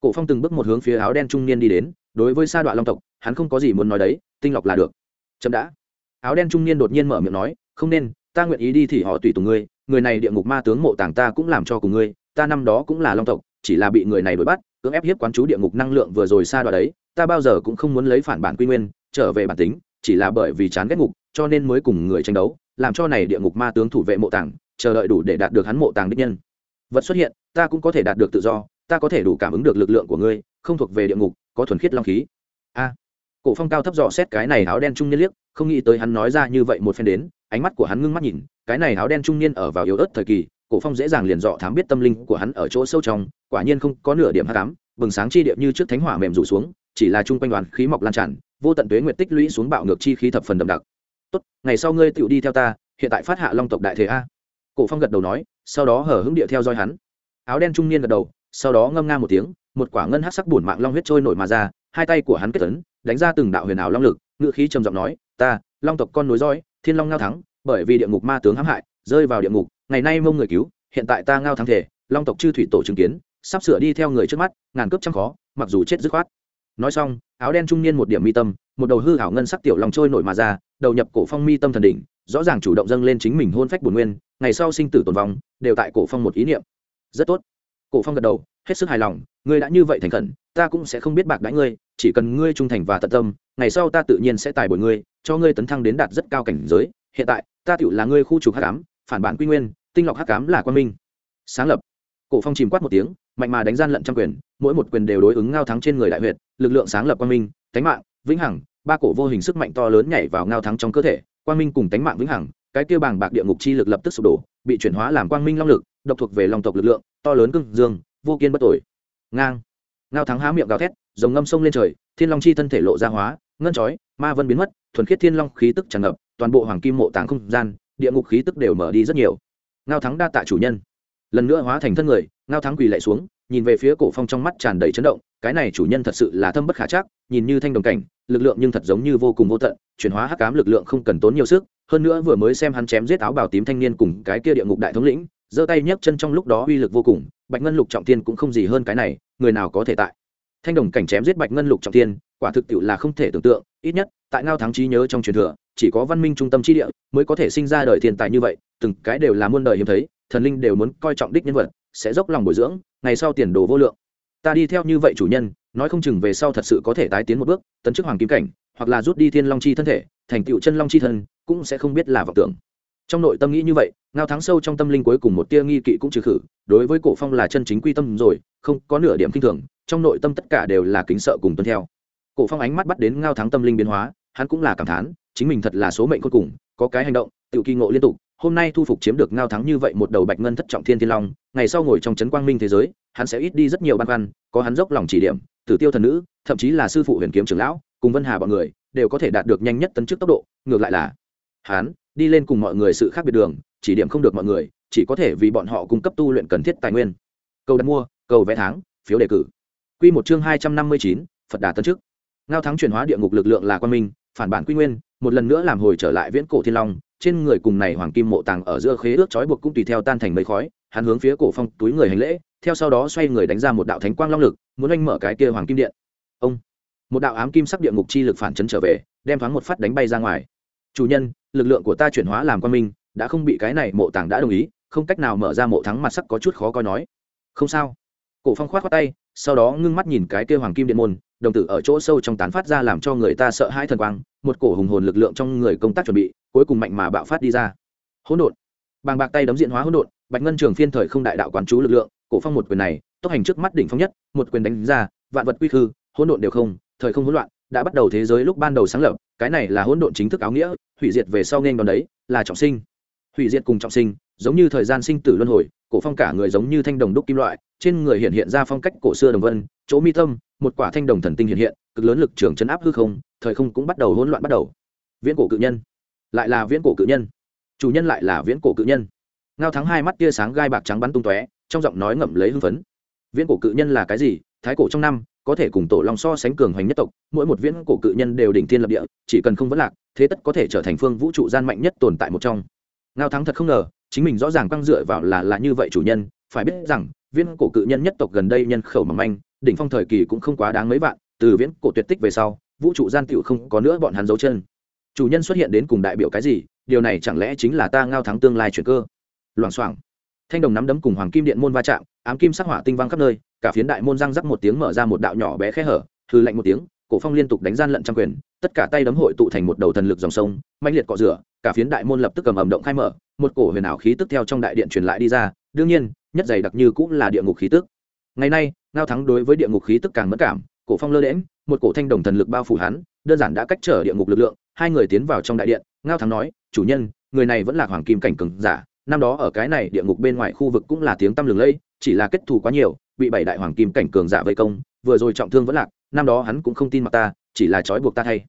Cổ phong từng bước một hướng phía áo đen trung niên đi đến, đối với sa đoạn long tộc, hắn không có gì muốn nói đấy, tinh lọc là được. Chậm đã. Áo đen trung niên đột nhiên mở miệng nói, không nên, ta nguyện ý đi thì họ tùy tùng ngươi, người này địa ngục ma tướng mộ tàng ta cũng làm cho cùng ngươi, ta năm đó cũng là long tộc, chỉ là bị người này đuổi bắt, cưỡng ép hiếp quán chú địa ngục năng lượng vừa rồi sa đoạn đấy, ta bao giờ cũng không muốn lấy phản bản quy nguyên, trở về bản tính chỉ là bởi vì chán ghét ngục, cho nên mới cùng người tranh đấu, làm cho này địa ngục ma tướng thủ vệ mộ tàng, chờ đợi đủ để đạt được hắn mộ tàng đích nhân. Vật xuất hiện, ta cũng có thể đạt được tự do, ta có thể đủ cảm ứng được lực lượng của ngươi, không thuộc về địa ngục, có thuần khiết long khí. A. Cổ phong cao thấp dò xét cái này áo đen trung niên liếc, không nghĩ tới hắn nói ra như vậy một phen đến, ánh mắt của hắn ngưng mắt nhìn, cái này áo đen trung niên ở vào yếu ớt thời kỳ, cổ phong dễ dàng liền dọ thám biết tâm linh của hắn ở chỗ sâu trong, quả nhiên không có nửa điểm hắc ám, bừng sáng chi điệp như trước thánh hỏa mềm rủ xuống, chỉ là trung quanh đoàn khí mọc lan tràn vô tận tuế nguyệt tích lũy xuống bạo ngược chi khí thập phần đậm đặc. Tốt, ngày sau ngươi tựu đi theo ta, hiện tại phát hạ long tộc đại thế a. Cổ phong gật đầu nói, sau đó hở hững địa theo dõi hắn. Áo đen trung niên gật đầu, sau đó ngâm nga một tiếng, một quả ngân hắc sắc bùn mạng long huyết trôi nổi mà ra, hai tay của hắn kết tấn đánh ra từng đạo huyền ảo long lực ngự khí trầm giọng nói, ta, long tộc con nối dõi, thiên long ngao thắng, bởi vì địa ngục ma tướng hãm hại, rơi vào địa ngục, ngày nay mông người cứu, hiện tại ta ngao thắng thể, long tộc chư thủy tổ chứng kiến, sắp sửa đi theo người trước mắt, ngàn cướp trăm khó, mặc dù chết dứt khoát. Nói xong áo đen trung niên một điểm mi tâm, một đầu hư hảo ngân sắc tiểu long trôi nổi mà ra, đầu nhập cổ phong mi tâm thần đỉnh, rõ ràng chủ động dâng lên chính mình hôn phách bổn nguyên, ngày sau sinh tử tồn vong, đều tại cổ phong một ý niệm. Rất tốt. Cổ phong gật đầu, hết sức hài lòng, ngươi đã như vậy thành khẩn, ta cũng sẽ không biết bạc đãi ngươi, chỉ cần ngươi trung thành và tận tâm, ngày sau ta tự nhiên sẽ tài bồi ngươi, cho ngươi tấn thăng đến đạt rất cao cảnh giới. Hiện tại, ta tựu là ngươi khu trục hắc ám, phản bản quy nguyên, tinh lọc hắc ám là quan minh. Sáng lập. Cổ phong chìm quát một tiếng, mạnh mà đánh gian lận trăm quyền mỗi một quyền đều đối ứng ngao thắng trên người đại huyệt, lực lượng sáng lập quang minh tánh mạng, vĩnh hằng, ba cổ vô hình sức mạnh to lớn nhảy vào ngao thắng trong cơ thể, quang minh cùng tánh mạng vĩnh hằng, cái kia bàng bạc địa ngục chi lực lập tức sụp đổ, bị chuyển hóa làm quang minh long lực, độc thuộc về long tộc lực lượng, to lớn cưng dương, vô kiên bất tội ngang. Ngao thắng há miệng gào thét dòng ngâm sông lên trời, thiên long chi thân thể lộ ra hóa, ngân chói, ma vân biến mất, thuần khiết thiên long khí tức tràn ngập, toàn bộ hoàng kim mộ tàng không gian, địa ngục khí tức đều mở đi rất nhiều. Ngao thắng đa tạ chủ nhân. Lần nữa hóa thành thân người ngao thắng quỳ lại xuống, nhìn về phía cổ phong trong mắt tràn đầy chấn động, cái này chủ nhân thật sự là thâm bất khả chắc, nhìn như thanh đồng cảnh, lực lượng nhưng thật giống như vô cùng vô tận, chuyển hóa hắc cám lực lượng không cần tốn nhiều sức, hơn nữa vừa mới xem hắn chém giết áo bào tím thanh niên cùng cái kia địa ngục đại thống lĩnh, giơ tay nhấc chân trong lúc đó uy lực vô cùng, bạch ngân lục trọng tiên cũng không gì hơn cái này, người nào có thể tại? Thanh đồng cảnh chém giết bạch ngân lục trọng tiên, quả thực tiệu là không thể tưởng tượng, ít nhất, tại ngao thắng trí nhớ trong truyền thừa, chỉ có văn minh trung tâm trí địa mới có thể sinh ra đời thiên tài như vậy, từng cái đều là muôn đời hiếm thấy, thần linh đều muốn coi trọng đích nhân vật sẽ dốc lòng bồi dưỡng, ngày sau tiền đồ vô lượng. Ta đi theo như vậy chủ nhân, nói không chừng về sau thật sự có thể tái tiến một bước, tấn chức hoàng kim cảnh, hoặc là rút đi thiên long chi thân thể, thành tựu chân long chi thân, cũng sẽ không biết là vọng tưởng. Trong nội tâm nghĩ như vậy, ngao thắng sâu trong tâm linh cuối cùng một tia nghi kỵ cũng trừ khử, đối với cổ phong là chân chính quy tâm rồi, không có nửa điểm kinh thường, trong nội tâm tất cả đều là kính sợ cùng tuân theo. Cổ phong ánh mắt bắt đến ngao thắng tâm linh biến hóa, hắn cũng là cảm thán, chính mình thật là số mệnh cuối cùng, có cái hành động tự kỳ ngộ liên tục, hôm nay thu phục chiếm được ngao thắng như vậy một đầu bạch ngân thất trọng thiên thiên long, ngày sau ngồi trong trấn quang minh thế giới, hắn sẽ ít đi rất nhiều băn khoăn, có hắn dốc lòng chỉ điểm, tử tiêu thần nữ, thậm chí là sư phụ huyền kiếm trưởng lão, cùng vân hà bọn người, đều có thể đạt được nhanh nhất tấn chức tốc độ, ngược lại là hắn, đi lên cùng mọi người sự khác biệt đường, chỉ điểm không được mọi người, chỉ có thể vì bọn họ cung cấp tu luyện cần thiết tài nguyên. Cầu đặt mua, cầu vẽ tháng, phiếu đề cử. Quy một chương hai trăm năm mươi chín, phật đà tân chức. Ngao thắng chuyển hóa địa ngục lực lượng là quan minh, phản bản quy nguyên, một lần nữa làm hồi trở lại viễn cổ thiên long trên người cùng này hoàng kim mộ tàng ở giữa khế ước trói buộc cũng tùy theo tan thành mấy khói, hắn hướng phía cổ phong túi người hành lễ, theo sau đó xoay người đánh ra một đạo thánh quang long lực, muốn anh mở cái kia hoàng kim điện. Ông, một đạo ám kim sắc địa ngục chi lực phản chấn trở về, đem thoáng một phát đánh bay ra ngoài. Chủ nhân, lực lượng của ta chuyển hóa làm quan minh, đã không bị cái này mộ tàng đã đồng ý, không cách nào mở ra mộ thắng mặt sắc có chút khó coi nói. Không sao. Cổ phong khoát khoát tay, sau đó ngưng mắt nhìn cái kia hoàng kim điện môn, đồng tử ở chỗ sâu trong tán phát ra làm cho người ta sợ hãi thần quang, một cổ hùng hồn lực lượng trong người công tác chuẩn bị cuối cùng mạnh mà bạo phát đi ra. Hỗn độn. Bàng bạc tay đấm diện hóa hỗn độn, bạch ngân trường phiên thời không đại đạo quán chú lực lượng, cổ phong một quyền này, tốc hành trước mắt đỉnh phong nhất, một quyền đánh ra, vạn vật quy khư, hỗn độn đều không, thời không hỗn loạn, đã bắt đầu thế giới lúc ban đầu sáng lập, cái này là hỗn độn chính thức áo nghĩa, hủy diệt về sau nên đón đấy, là trọng sinh. Hủy diệt cùng trọng sinh, giống như thời gian sinh tử luân hồi, cổ phong cả người giống như thanh đồng đúc kim loại, trên người hiện hiện ra phong cách cổ xưa đồng vân, chỗ mi tâm, một quả thanh đồng thần tinh hiện hiện, cực lớn lực trường chấn áp hư không, thời không cũng bắt đầu hỗn loạn bắt đầu. Viễn cổ cự nhân lại là viễn cổ cự nhân. Chủ nhân lại là viễn cổ cự nhân. Ngao thắng hai mắt tia sáng gai bạc trắng bắn tung tóe, trong giọng nói ngậm lấy hưng phấn. Viễn cổ cự nhân là cái gì? Thái cổ trong năm, có thể cùng tổ long so sánh cường hoành nhất tộc, mỗi một viễn cổ cự nhân đều đỉnh thiên lập địa, chỉ cần không vấn lạc, thế tất có thể trở thành phương vũ trụ gian mạnh nhất tồn tại một trong. Ngao thắng thật không ngờ, chính mình rõ ràng căng dựa vào là là như vậy chủ nhân, phải biết rằng, viễn cổ cự nhân nhất tộc gần đây nhân khẩu mỏng manh, đỉnh phong thời kỳ cũng không quá đáng mấy vạn, từ viễn cổ tuyệt tích về sau, vũ trụ gian tựu không có nữa bọn hắn dấu chân chủ nhân xuất hiện đến cùng đại biểu cái gì? Điều này chẳng lẽ chính là ta ngao thắng tương lai chuyển cơ? Loảng xoảng. Thanh đồng nắm đấm cùng hoàng kim điện môn va chạm, ám kim sắc hỏa tinh văng khắp nơi, cả phiến đại môn răng rắc một tiếng mở ra một đạo nhỏ bé khe hở hư lạnh một tiếng, cổ phong liên tục đánh gian lận trăm quyền, tất cả tay đấm hội tụ thành một đầu thần lực dòng sông mạnh liệt cọ rửa, cả phiến đại môn lập tức cầm ẩm động khai mở, một cổ huyền ảo khí tức theo trong đại điện truyền lại đi ra, đương nhiên, nhất dày đặc như cũng là địa ngục khí tức. Ngày nay, ngao thắng đối với địa ngục khí tức càng mất cảm, cổ phong lơ đễm một cổ thanh đồng thần lực bao phủ hắn, đơn giản đã cách trở địa ngục lực lượng hai người tiến vào trong đại điện, ngao thắng nói, chủ nhân, người này vẫn là hoàng kim cảnh cường giả, năm đó ở cái này địa ngục bên ngoài khu vực cũng là tiếng tăm lừng lẫy, chỉ là kết thù quá nhiều, bị bảy đại hoàng kim cảnh cường giả vây công, vừa rồi trọng thương vẫn lạc, năm đó hắn cũng không tin mặt ta, chỉ là trói buộc ta thay.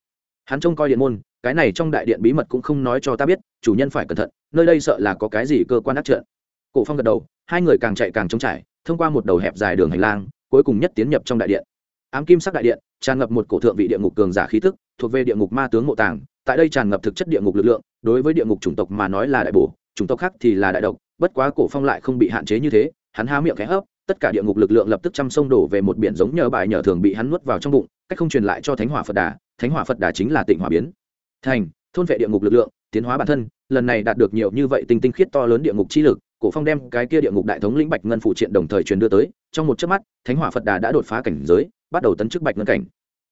Hắn trông coi điện môn, cái này trong đại điện bí mật cũng không nói cho ta biết, chủ nhân phải cẩn thận, nơi đây sợ là có cái gì cơ quan ác trợn. Cổ phong gật đầu, hai người càng chạy càng trống trải, thông qua một đầu hẹp dài đường hành lang, cuối cùng nhất tiến nhập trong đại điện. Ám kim sắc đại điện, tràn ngập một cổ thượng vị địa ngục cường giả khí tức thuộc về địa ngục ma tướng mộ tàng, tại đây tràn ngập thực chất địa ngục lực lượng, đối với địa ngục chủng tộc mà nói là đại bổ, chủng tộc khác thì là đại độc, bất quá cổ phong lại không bị hạn chế như thế, hắn há miệng khẽ hấp tất cả địa ngục lực lượng lập tức chăm sông đổ về một biển giống nhờ bài nhờ thường bị hắn nuốt vào trong bụng, cách không truyền lại cho thánh hỏa phật đà, thánh hỏa phật đà chính là tịnh hỏa biến. Thành, thôn vệ địa ngục lực lượng, tiến hóa bản thân, lần này đạt được nhiều như vậy tinh tinh khiết to lớn địa ngục chi lực, cổ phong đem cái kia địa ngục đại thống lĩnh bạch ngân phụ triện đồng thời truyền đưa tới, trong một chớp mắt, thánh hỏa phật đà đã đột phá cảnh giới, bắt đầu tấn chức bạch ngân cảnh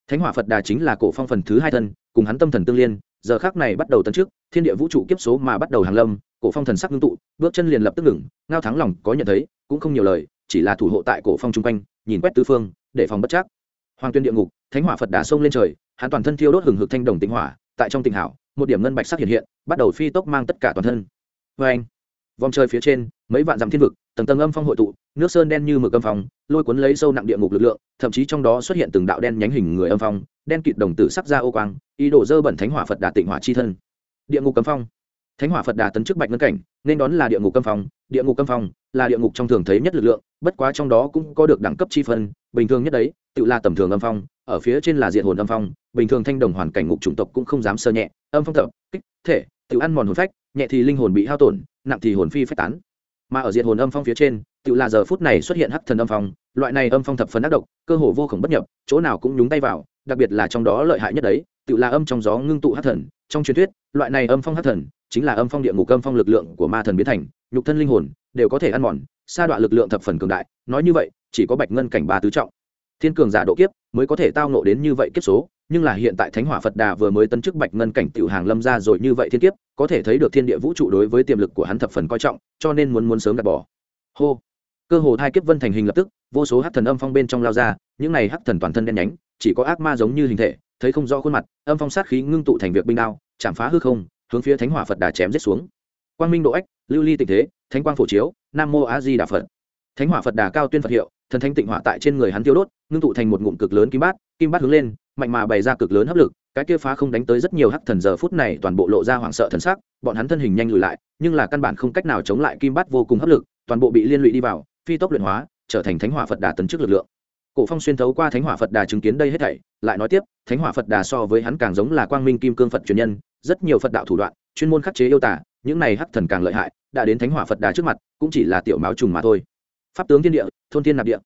thánh hỏa phật đà chính là cổ phong phần thứ hai thân, cùng hắn tâm thần tương liên, giờ khác này bắt đầu tấn trước thiên địa vũ trụ kiếp số mà bắt đầu hàng lâm, cổ phong thần sắc ngưng tụ, bước chân liền lập tức ngừng, ngao thắng lòng có nhận thấy, cũng không nhiều lời, chỉ là thủ hộ tại cổ phong chung quanh, nhìn quét tứ phương, để phòng bất chắc. Hoàng tuyên địa ngục, thánh hỏa phật đà xông lên trời, hắn toàn thân thiêu đốt hừng hực thanh đồng tinh hỏa, tại trong tình hảo, một điểm ngân bạch sắc hiện hiện, bắt đầu phi tốc mang tất cả toàn thân. Vê anh vòng trời phía trên, mấy vạn dặm thiên vực tầng tầng âm phong hội tụ, nước sơn đen như mực âm phong, lôi cuốn lấy sâu nặng địa ngục lực lượng, thậm chí trong đó xuất hiện từng đạo đen nhánh hình người âm phong, đen kịt đồng tử sắc ra ô quang, ý đồ dơ bẩn thánh hỏa phật đà tịnh hỏa chi thân. Địa ngục cấm phong. Thánh hỏa phật đà tấn chức bạch ngân cảnh, nên đón là địa ngục cấm phong, địa ngục cấm phong là địa ngục trong thường thấy nhất lực lượng, bất quá trong đó cũng có được đẳng cấp chi phân, bình thường nhất đấy, tự là tầm thường âm phong, ở phía trên là diện hồn âm phong, bình thường thanh đồng hoàn cảnh ngục chủng tộc cũng không dám sơ nhẹ, âm phong thập kích, thể, tự ăn mòn hồn phách, nhẹ thì linh hồn bị hao tổn, nặng thì hồn phi phách tán mà ở diệt hồn âm phong phía trên, tự là giờ phút này xuất hiện hắc thần âm phong, loại này âm phong thập phần ác độc, cơ hồ vô khổng bất nhập, chỗ nào cũng nhúng tay vào, đặc biệt là trong đó lợi hại nhất đấy, tự là âm trong gió ngưng tụ hắc thần, trong truyền thuyết, loại này âm phong hắc thần, chính là âm phong địa ngục âm phong lực lượng của ma thần biến thành, nhục thân linh hồn, đều có thể ăn mòn, sa đoạn lực lượng thập phần cường đại, nói như vậy, chỉ có bạch ngân cảnh ba tứ trọng thiên cường giả độ kiếp mới có thể tao nộ đến như vậy kiếp số, nhưng là hiện tại thánh hỏa phật đà vừa mới tấn chức bạch ngân cảnh tiểu hàng lâm ra rồi như vậy thiên kiếp, có thể thấy được thiên địa vũ trụ đối với tiềm lực của hắn thập phần coi trọng, cho nên muốn muốn sớm gạt bỏ. Hô! Cơ hồ hai kiếp vân thành hình lập tức, vô số hắc thần âm phong bên trong lao ra, những này hắc thần toàn thân đen nhánh, chỉ có ác ma giống như hình thể, thấy không rõ khuôn mặt, âm phong sát khí ngưng tụ thành việc binh đao, chạm phá hư không, hướng phía thánh hỏa phật đà chém giết xuống. Quang minh độ ách, lưu ly tình thế, thánh quang phổ chiếu, nam mô a di đà phật thánh hỏa phật đà cao tuyên phật hiệu, thần thánh tịnh hỏa tại trên người hắn tiêu đốt, ngưng tụ thành một ngụm cực lớn kim bát kim bát hướng lên, mạnh mà bày ra cực lớn hấp lực, cái kia phá không đánh tới rất nhiều hắc thần giờ phút này toàn bộ lộ ra hoảng sợ thần sắc, bọn hắn thân hình nhanh lùi lại, nhưng là căn bản không cách nào chống lại kim bát vô cùng hấp lực, toàn bộ bị liên lụy đi vào, phi tốc luyện hóa, trở thành thánh hỏa phật đà tấn chức lực lượng. Cổ phong xuyên thấu qua thánh hỏa phật đà chứng kiến đây hết thảy, lại nói tiếp, thánh hỏa phật đà so với hắn càng giống là quang minh kim cương phật truyền nhân, rất nhiều phật đạo thủ đoạn, chuyên môn khắc chế yêu tả những này hắc thần càng lợi hại, đã đến thánh hỏa phật đà trước mặt, cũng chỉ là tiểu máu trùng mà thôi pháp tướng thiên địa, thôn thiên nạp địa.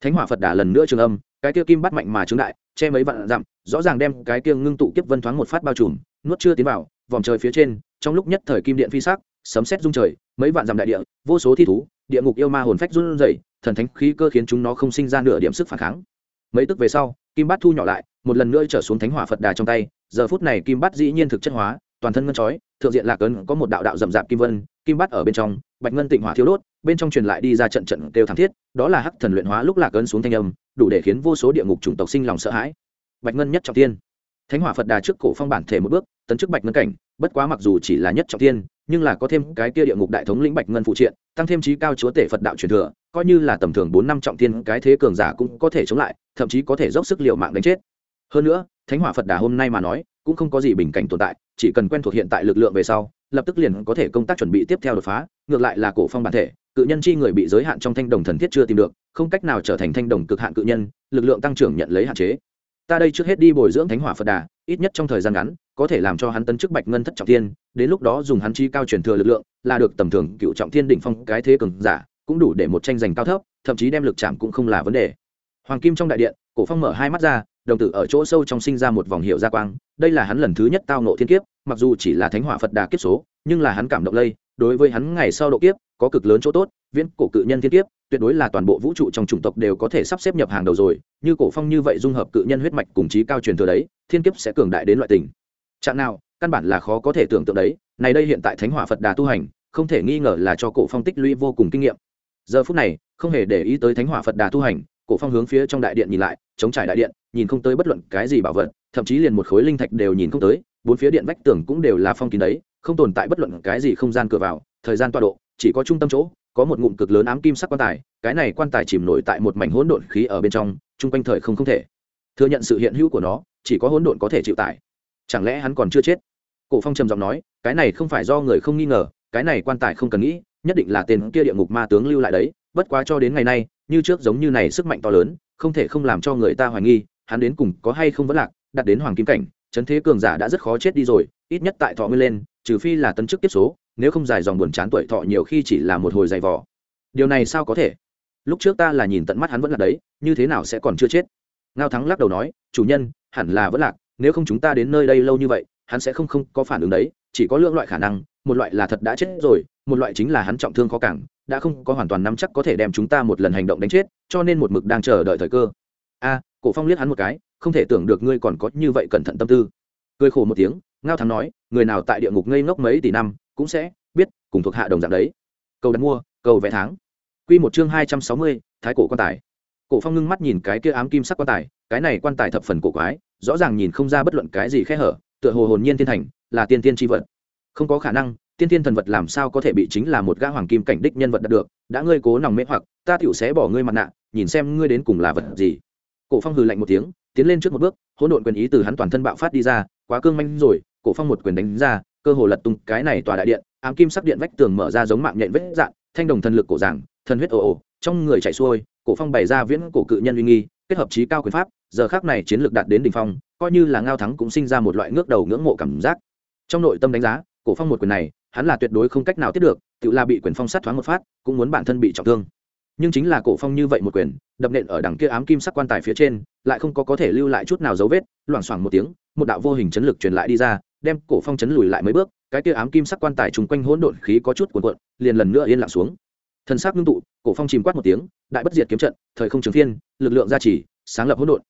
Thánh hỏa phật đà lần nữa trường âm, cái kia kim bắt mạnh mà trứng đại, che mấy vạn dặm, rõ ràng đem cái kia ngưng tụ kiếp vân thoáng một phát bao trùm, nuốt chưa tiến vào, vòng trời phía trên, trong lúc nhất thời kim điện phi sắc, sấm sét rung trời, mấy vạn dặm đại địa, vô số thi thú, địa ngục yêu ma hồn phách run rẩy, thần thánh khí cơ khiến chúng nó không sinh ra nửa điểm sức phản kháng. Mấy tức về sau, kim bát thu nhỏ lại, một lần nữa trở xuống thánh hỏa phật đà trong tay, giờ phút này kim bát dĩ nhiên thực chất hóa, toàn thân ngân chói, thượng diện lạc ấn có một đạo đạo rậm rạp kim vân kim bắt ở bên trong, bạch ngân tịnh hỏa thiếu đốt, bên trong truyền lại đi ra trận trận kêu thảm thiết, đó là hắc thần luyện hóa lúc lạc ấn xuống thanh âm, đủ để khiến vô số địa ngục chủng tộc sinh lòng sợ hãi. Bạch ngân nhất trọng tiên thánh hỏa phật đà trước cổ phong bản thể một bước, tấn chức bạch ngân cảnh, bất quá mặc dù chỉ là nhất trọng tiên nhưng là có thêm cái kia địa ngục đại thống lĩnh bạch ngân phụ triện, tăng thêm trí cao chúa tể phật đạo truyền thừa, coi như là tầm thường bốn năm trọng tiên cái thế cường giả cũng có thể chống lại, thậm chí có thể dốc sức liệu mạng đánh chết. Hơn nữa, thánh hỏa phật đà hôm nay mà nói, cũng không có gì bình cảnh tồn tại, chỉ cần quen thuộc hiện tại lực lượng về sau lập tức liền có thể công tác chuẩn bị tiếp theo đột phá, ngược lại là cổ phong bản thể, cự nhân chi người bị giới hạn trong thanh đồng thần thiết chưa tìm được, không cách nào trở thành thanh đồng cực hạn cự nhân, lực lượng tăng trưởng nhận lấy hạn chế. Ta đây trước hết đi bồi dưỡng thánh hỏa phật đà, ít nhất trong thời gian ngắn, có thể làm cho hắn tấn chức bạch ngân thất trọng thiên, đến lúc đó dùng hắn chi cao truyền thừa lực lượng, là được tầm thường cựu trọng thiên đỉnh phong cái thế cường giả, cũng đủ để một tranh giành cao thấp, thậm chí đem lực chạm cũng không là vấn đề. Hoàng kim trong đại điện, cổ phong mở hai mắt ra, đồng tử ở chỗ sâu trong sinh ra một vòng hiệu gia quang, đây là hắn lần thứ nhất tao nộ thiên kiếp mặc dù chỉ là thánh hỏa phật đà kiếp số, nhưng là hắn cảm động lây, đối với hắn ngày sau độ kiếp, có cực lớn chỗ tốt, viễn cổ cự nhân thiên kiếp, tuyệt đối là toàn bộ vũ trụ trong chủng tộc đều có thể sắp xếp nhập hàng đầu rồi, như cổ phong như vậy dung hợp cự nhân huyết mạch cùng trí cao truyền thừa đấy, thiên kiếp sẽ cường đại đến loại tình. Trạng nào, căn bản là khó có thể tưởng tượng đấy, này đây hiện tại thánh hỏa phật đà tu hành, không thể nghi ngờ là cho cổ phong tích lũy vô cùng kinh nghiệm. Giờ phút này, không hề để ý tới thánh hỏa phật đà tu hành, cổ phong hướng phía trong đại điện nhìn lại, chống trải đại điện, nhìn không tới bất luận cái gì bảo vật, thậm chí liền một khối linh thạch đều nhìn không tới bốn phía điện vách tường cũng đều là phong kín đấy, không tồn tại bất luận cái gì không gian cửa vào, thời gian tọa độ, chỉ có trung tâm chỗ, có một ngụm cực lớn ám kim sắc quan tài, cái này quan tài chìm nổi tại một mảnh hỗn độn khí ở bên trong, chung quanh thời không không thể. Thừa nhận sự hiện hữu của nó, chỉ có hỗn độn có thể chịu tải. Chẳng lẽ hắn còn chưa chết? Cổ phong trầm giọng nói, cái này không phải do người không nghi ngờ, cái này quan tài không cần nghĩ, nhất định là tên kia địa ngục ma tướng lưu lại đấy, bất quá cho đến ngày nay, như trước giống như này sức mạnh to lớn, không thể không làm cho người ta hoài nghi, hắn đến cùng có hay không vẫn lạc, đặt đến hoàng kim cảnh chấn thế cường giả đã rất khó chết đi rồi, ít nhất tại thọ nguyên lên, trừ phi là tân chức tiếp số, nếu không dài dòng buồn chán tuổi thọ nhiều khi chỉ là một hồi dày vỏ điều này sao có thể? Lúc trước ta là nhìn tận mắt hắn vẫn là đấy, như thế nào sẽ còn chưa chết? Ngao thắng lắc đầu nói, chủ nhân, hẳn là vẫn lạc, nếu không chúng ta đến nơi đây lâu như vậy, hắn sẽ không không có phản ứng đấy, chỉ có lượng loại khả năng, một loại là thật đã chết rồi, một loại chính là hắn trọng thương khó cảng đã không có hoàn toàn nắm chắc có thể đem chúng ta một lần hành động đánh chết, cho nên một mực đang chờ đợi thời cơ. A, cổ phong liếc hắn một cái không thể tưởng được ngươi còn có như vậy cẩn thận tâm tư. Cười khổ một tiếng, ngao thắng nói, người nào tại địa ngục ngây ngốc mấy tỷ năm, cũng sẽ biết cùng thuộc hạ đồng dạng đấy. Cầu đặt mua, cầu vẽ tháng. Quy một chương hai trăm sáu mươi, thái cổ quan tài. Cổ phong ngưng mắt nhìn cái kia ám kim sắc quan tài, cái này quan tài thập phần cổ quái, rõ ràng nhìn không ra bất luận cái gì khe hở, tựa hồ hồn nhiên thiên thành, là tiên tiên tri vật. Không có khả năng, tiên tiên thần vật làm sao có thể bị chính là một gã hoàng kim cảnh đích nhân vật đạt được, đã ngươi cố nòng mê hoặc, ta tiểu xé bỏ ngươi mặt nạ, nhìn xem ngươi đến cùng là vật gì. Cổ phong hừ lạnh một tiếng tiến lên trước một bước, hỗn độn quyền ý từ hắn toàn thân bạo phát đi ra, quá cương manh rồi, cổ phong một quyền đánh ra, cơ hồ lật tung cái này tòa đại điện, ám kim sắc điện vách tường mở ra giống mạng nhện vết dạn thanh đồng thần lực cổ giảng, thần huyết ồ ồ, trong người chạy xuôi, cổ phong bày ra viễn cổ cự nhân uy nghi, kết hợp trí cao quyền pháp, giờ khác này chiến lược đạt đến đỉnh phong, coi như là ngao thắng cũng sinh ra một loại ngước đầu ngưỡng mộ cảm giác. Trong nội tâm đánh giá, cổ phong một quyền này, hắn là tuyệt đối không cách nào tiếp được, tự là bị quyền phong sát thoáng một phát, cũng muốn bản thân bị trọng thương nhưng chính là cổ phong như vậy một quyền, đập nện ở đằng kia ám kim sắc quan tài phía trên, lại không có có thể lưu lại chút nào dấu vết, loảng xoảng một tiếng, một đạo vô hình chấn lực truyền lại đi ra, đem cổ phong chấn lùi lại mấy bước, cái kia ám kim sắc quan tài trùng quanh hỗn độn khí có chút cuộn cuộn, liền lần nữa yên lặng xuống. Thần sắc ngưng tụ, cổ phong chìm quát một tiếng, đại bất diệt kiếm trận, thời không trường thiên, lực lượng gia trì, sáng lập hỗn độn.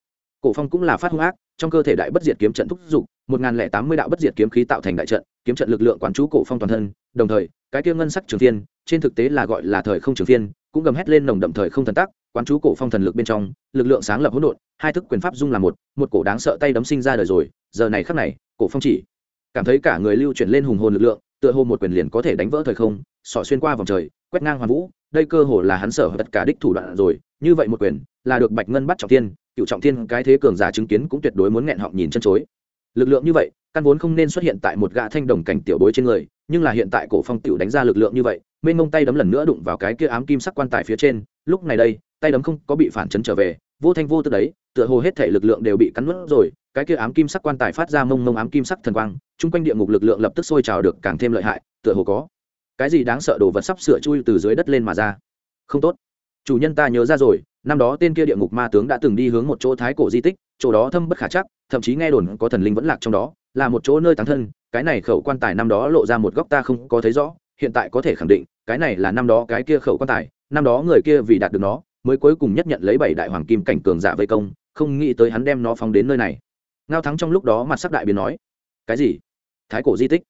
Cổ phong cũng là phát hung ác, trong cơ thể đại bất diệt kiếm trận thúc giục một lẻ tám mươi đạo bất diệt kiếm khí tạo thành đại trận, kiếm trận lực lượng quán chú cổ phong toàn thân, đồng thời, cái kia ngân sắc trường thiên, trên thực tế là gọi là thời không trường thiên cũng gầm hét lên nồng đậm thời không thần tác quán chú cổ phong thần lực bên trong, lực lượng sáng lập hỗn độn, hai thức quyền pháp dung là một một cổ đáng sợ tay đấm sinh ra đời rồi, giờ này khắc này, cổ phong chỉ cảm thấy cả người lưu chuyển lên hùng hồn lực lượng, tựa hồ một quyền liền có thể đánh vỡ thời không, sỏ xuyên qua vòng trời, quét ngang hoàn vũ, đây cơ hồ là hắn sở tất cả đích thủ đoạn rồi, như vậy một quyền là được bạch ngân bắt trọng thiên, cựu trọng thiên cái thế cường giả chứng kiến cũng tuyệt đối muốn nghẹn họng nhìn chân chối. Lực lượng như vậy, căn vốn không nên xuất hiện tại một gã thanh đồng cảnh tiểu bối trên người nhưng là hiện tại cổ phong tiểu đánh ra lực lượng như vậy, mênh mông tay đấm lần nữa đụng vào cái kia ám kim sắc quan tài phía trên, lúc này đây, tay đấm không có bị phản chấn trở về, vô thanh vô tức đấy, tựa hồ hết thể lực lượng đều bị cắn nuốt rồi, cái kia ám kim sắc quan tài phát ra mông mông ám kim sắc thần quang, chung quanh địa ngục lực lượng lập tức sôi trào được càng thêm lợi hại, tựa hồ có cái gì đáng sợ đồ vật sắp sửa chui từ dưới đất lên mà ra. Không tốt. Chủ nhân ta nhớ ra rồi, năm đó tên kia địa ngục ma tướng đã từng đi hướng một chỗ thái cổ di tích, chỗ đó thâm bất khả chắc, thậm chí nghe đồn có thần linh vẫn lạc trong đó, là một chỗ nơi tán thân cái này khẩu quan tài năm đó lộ ra một góc ta không có thấy rõ, hiện tại có thể khẳng định, cái này là năm đó cái kia khẩu quan tài, năm đó người kia vì đạt được nó, mới cuối cùng nhất nhận lấy bảy đại hoàng kim cảnh cường giả vây công, không nghĩ tới hắn đem nó phóng đến nơi này. Ngao thắng trong lúc đó mặt sắc đại biến nói, cái gì? Thái cổ di tích?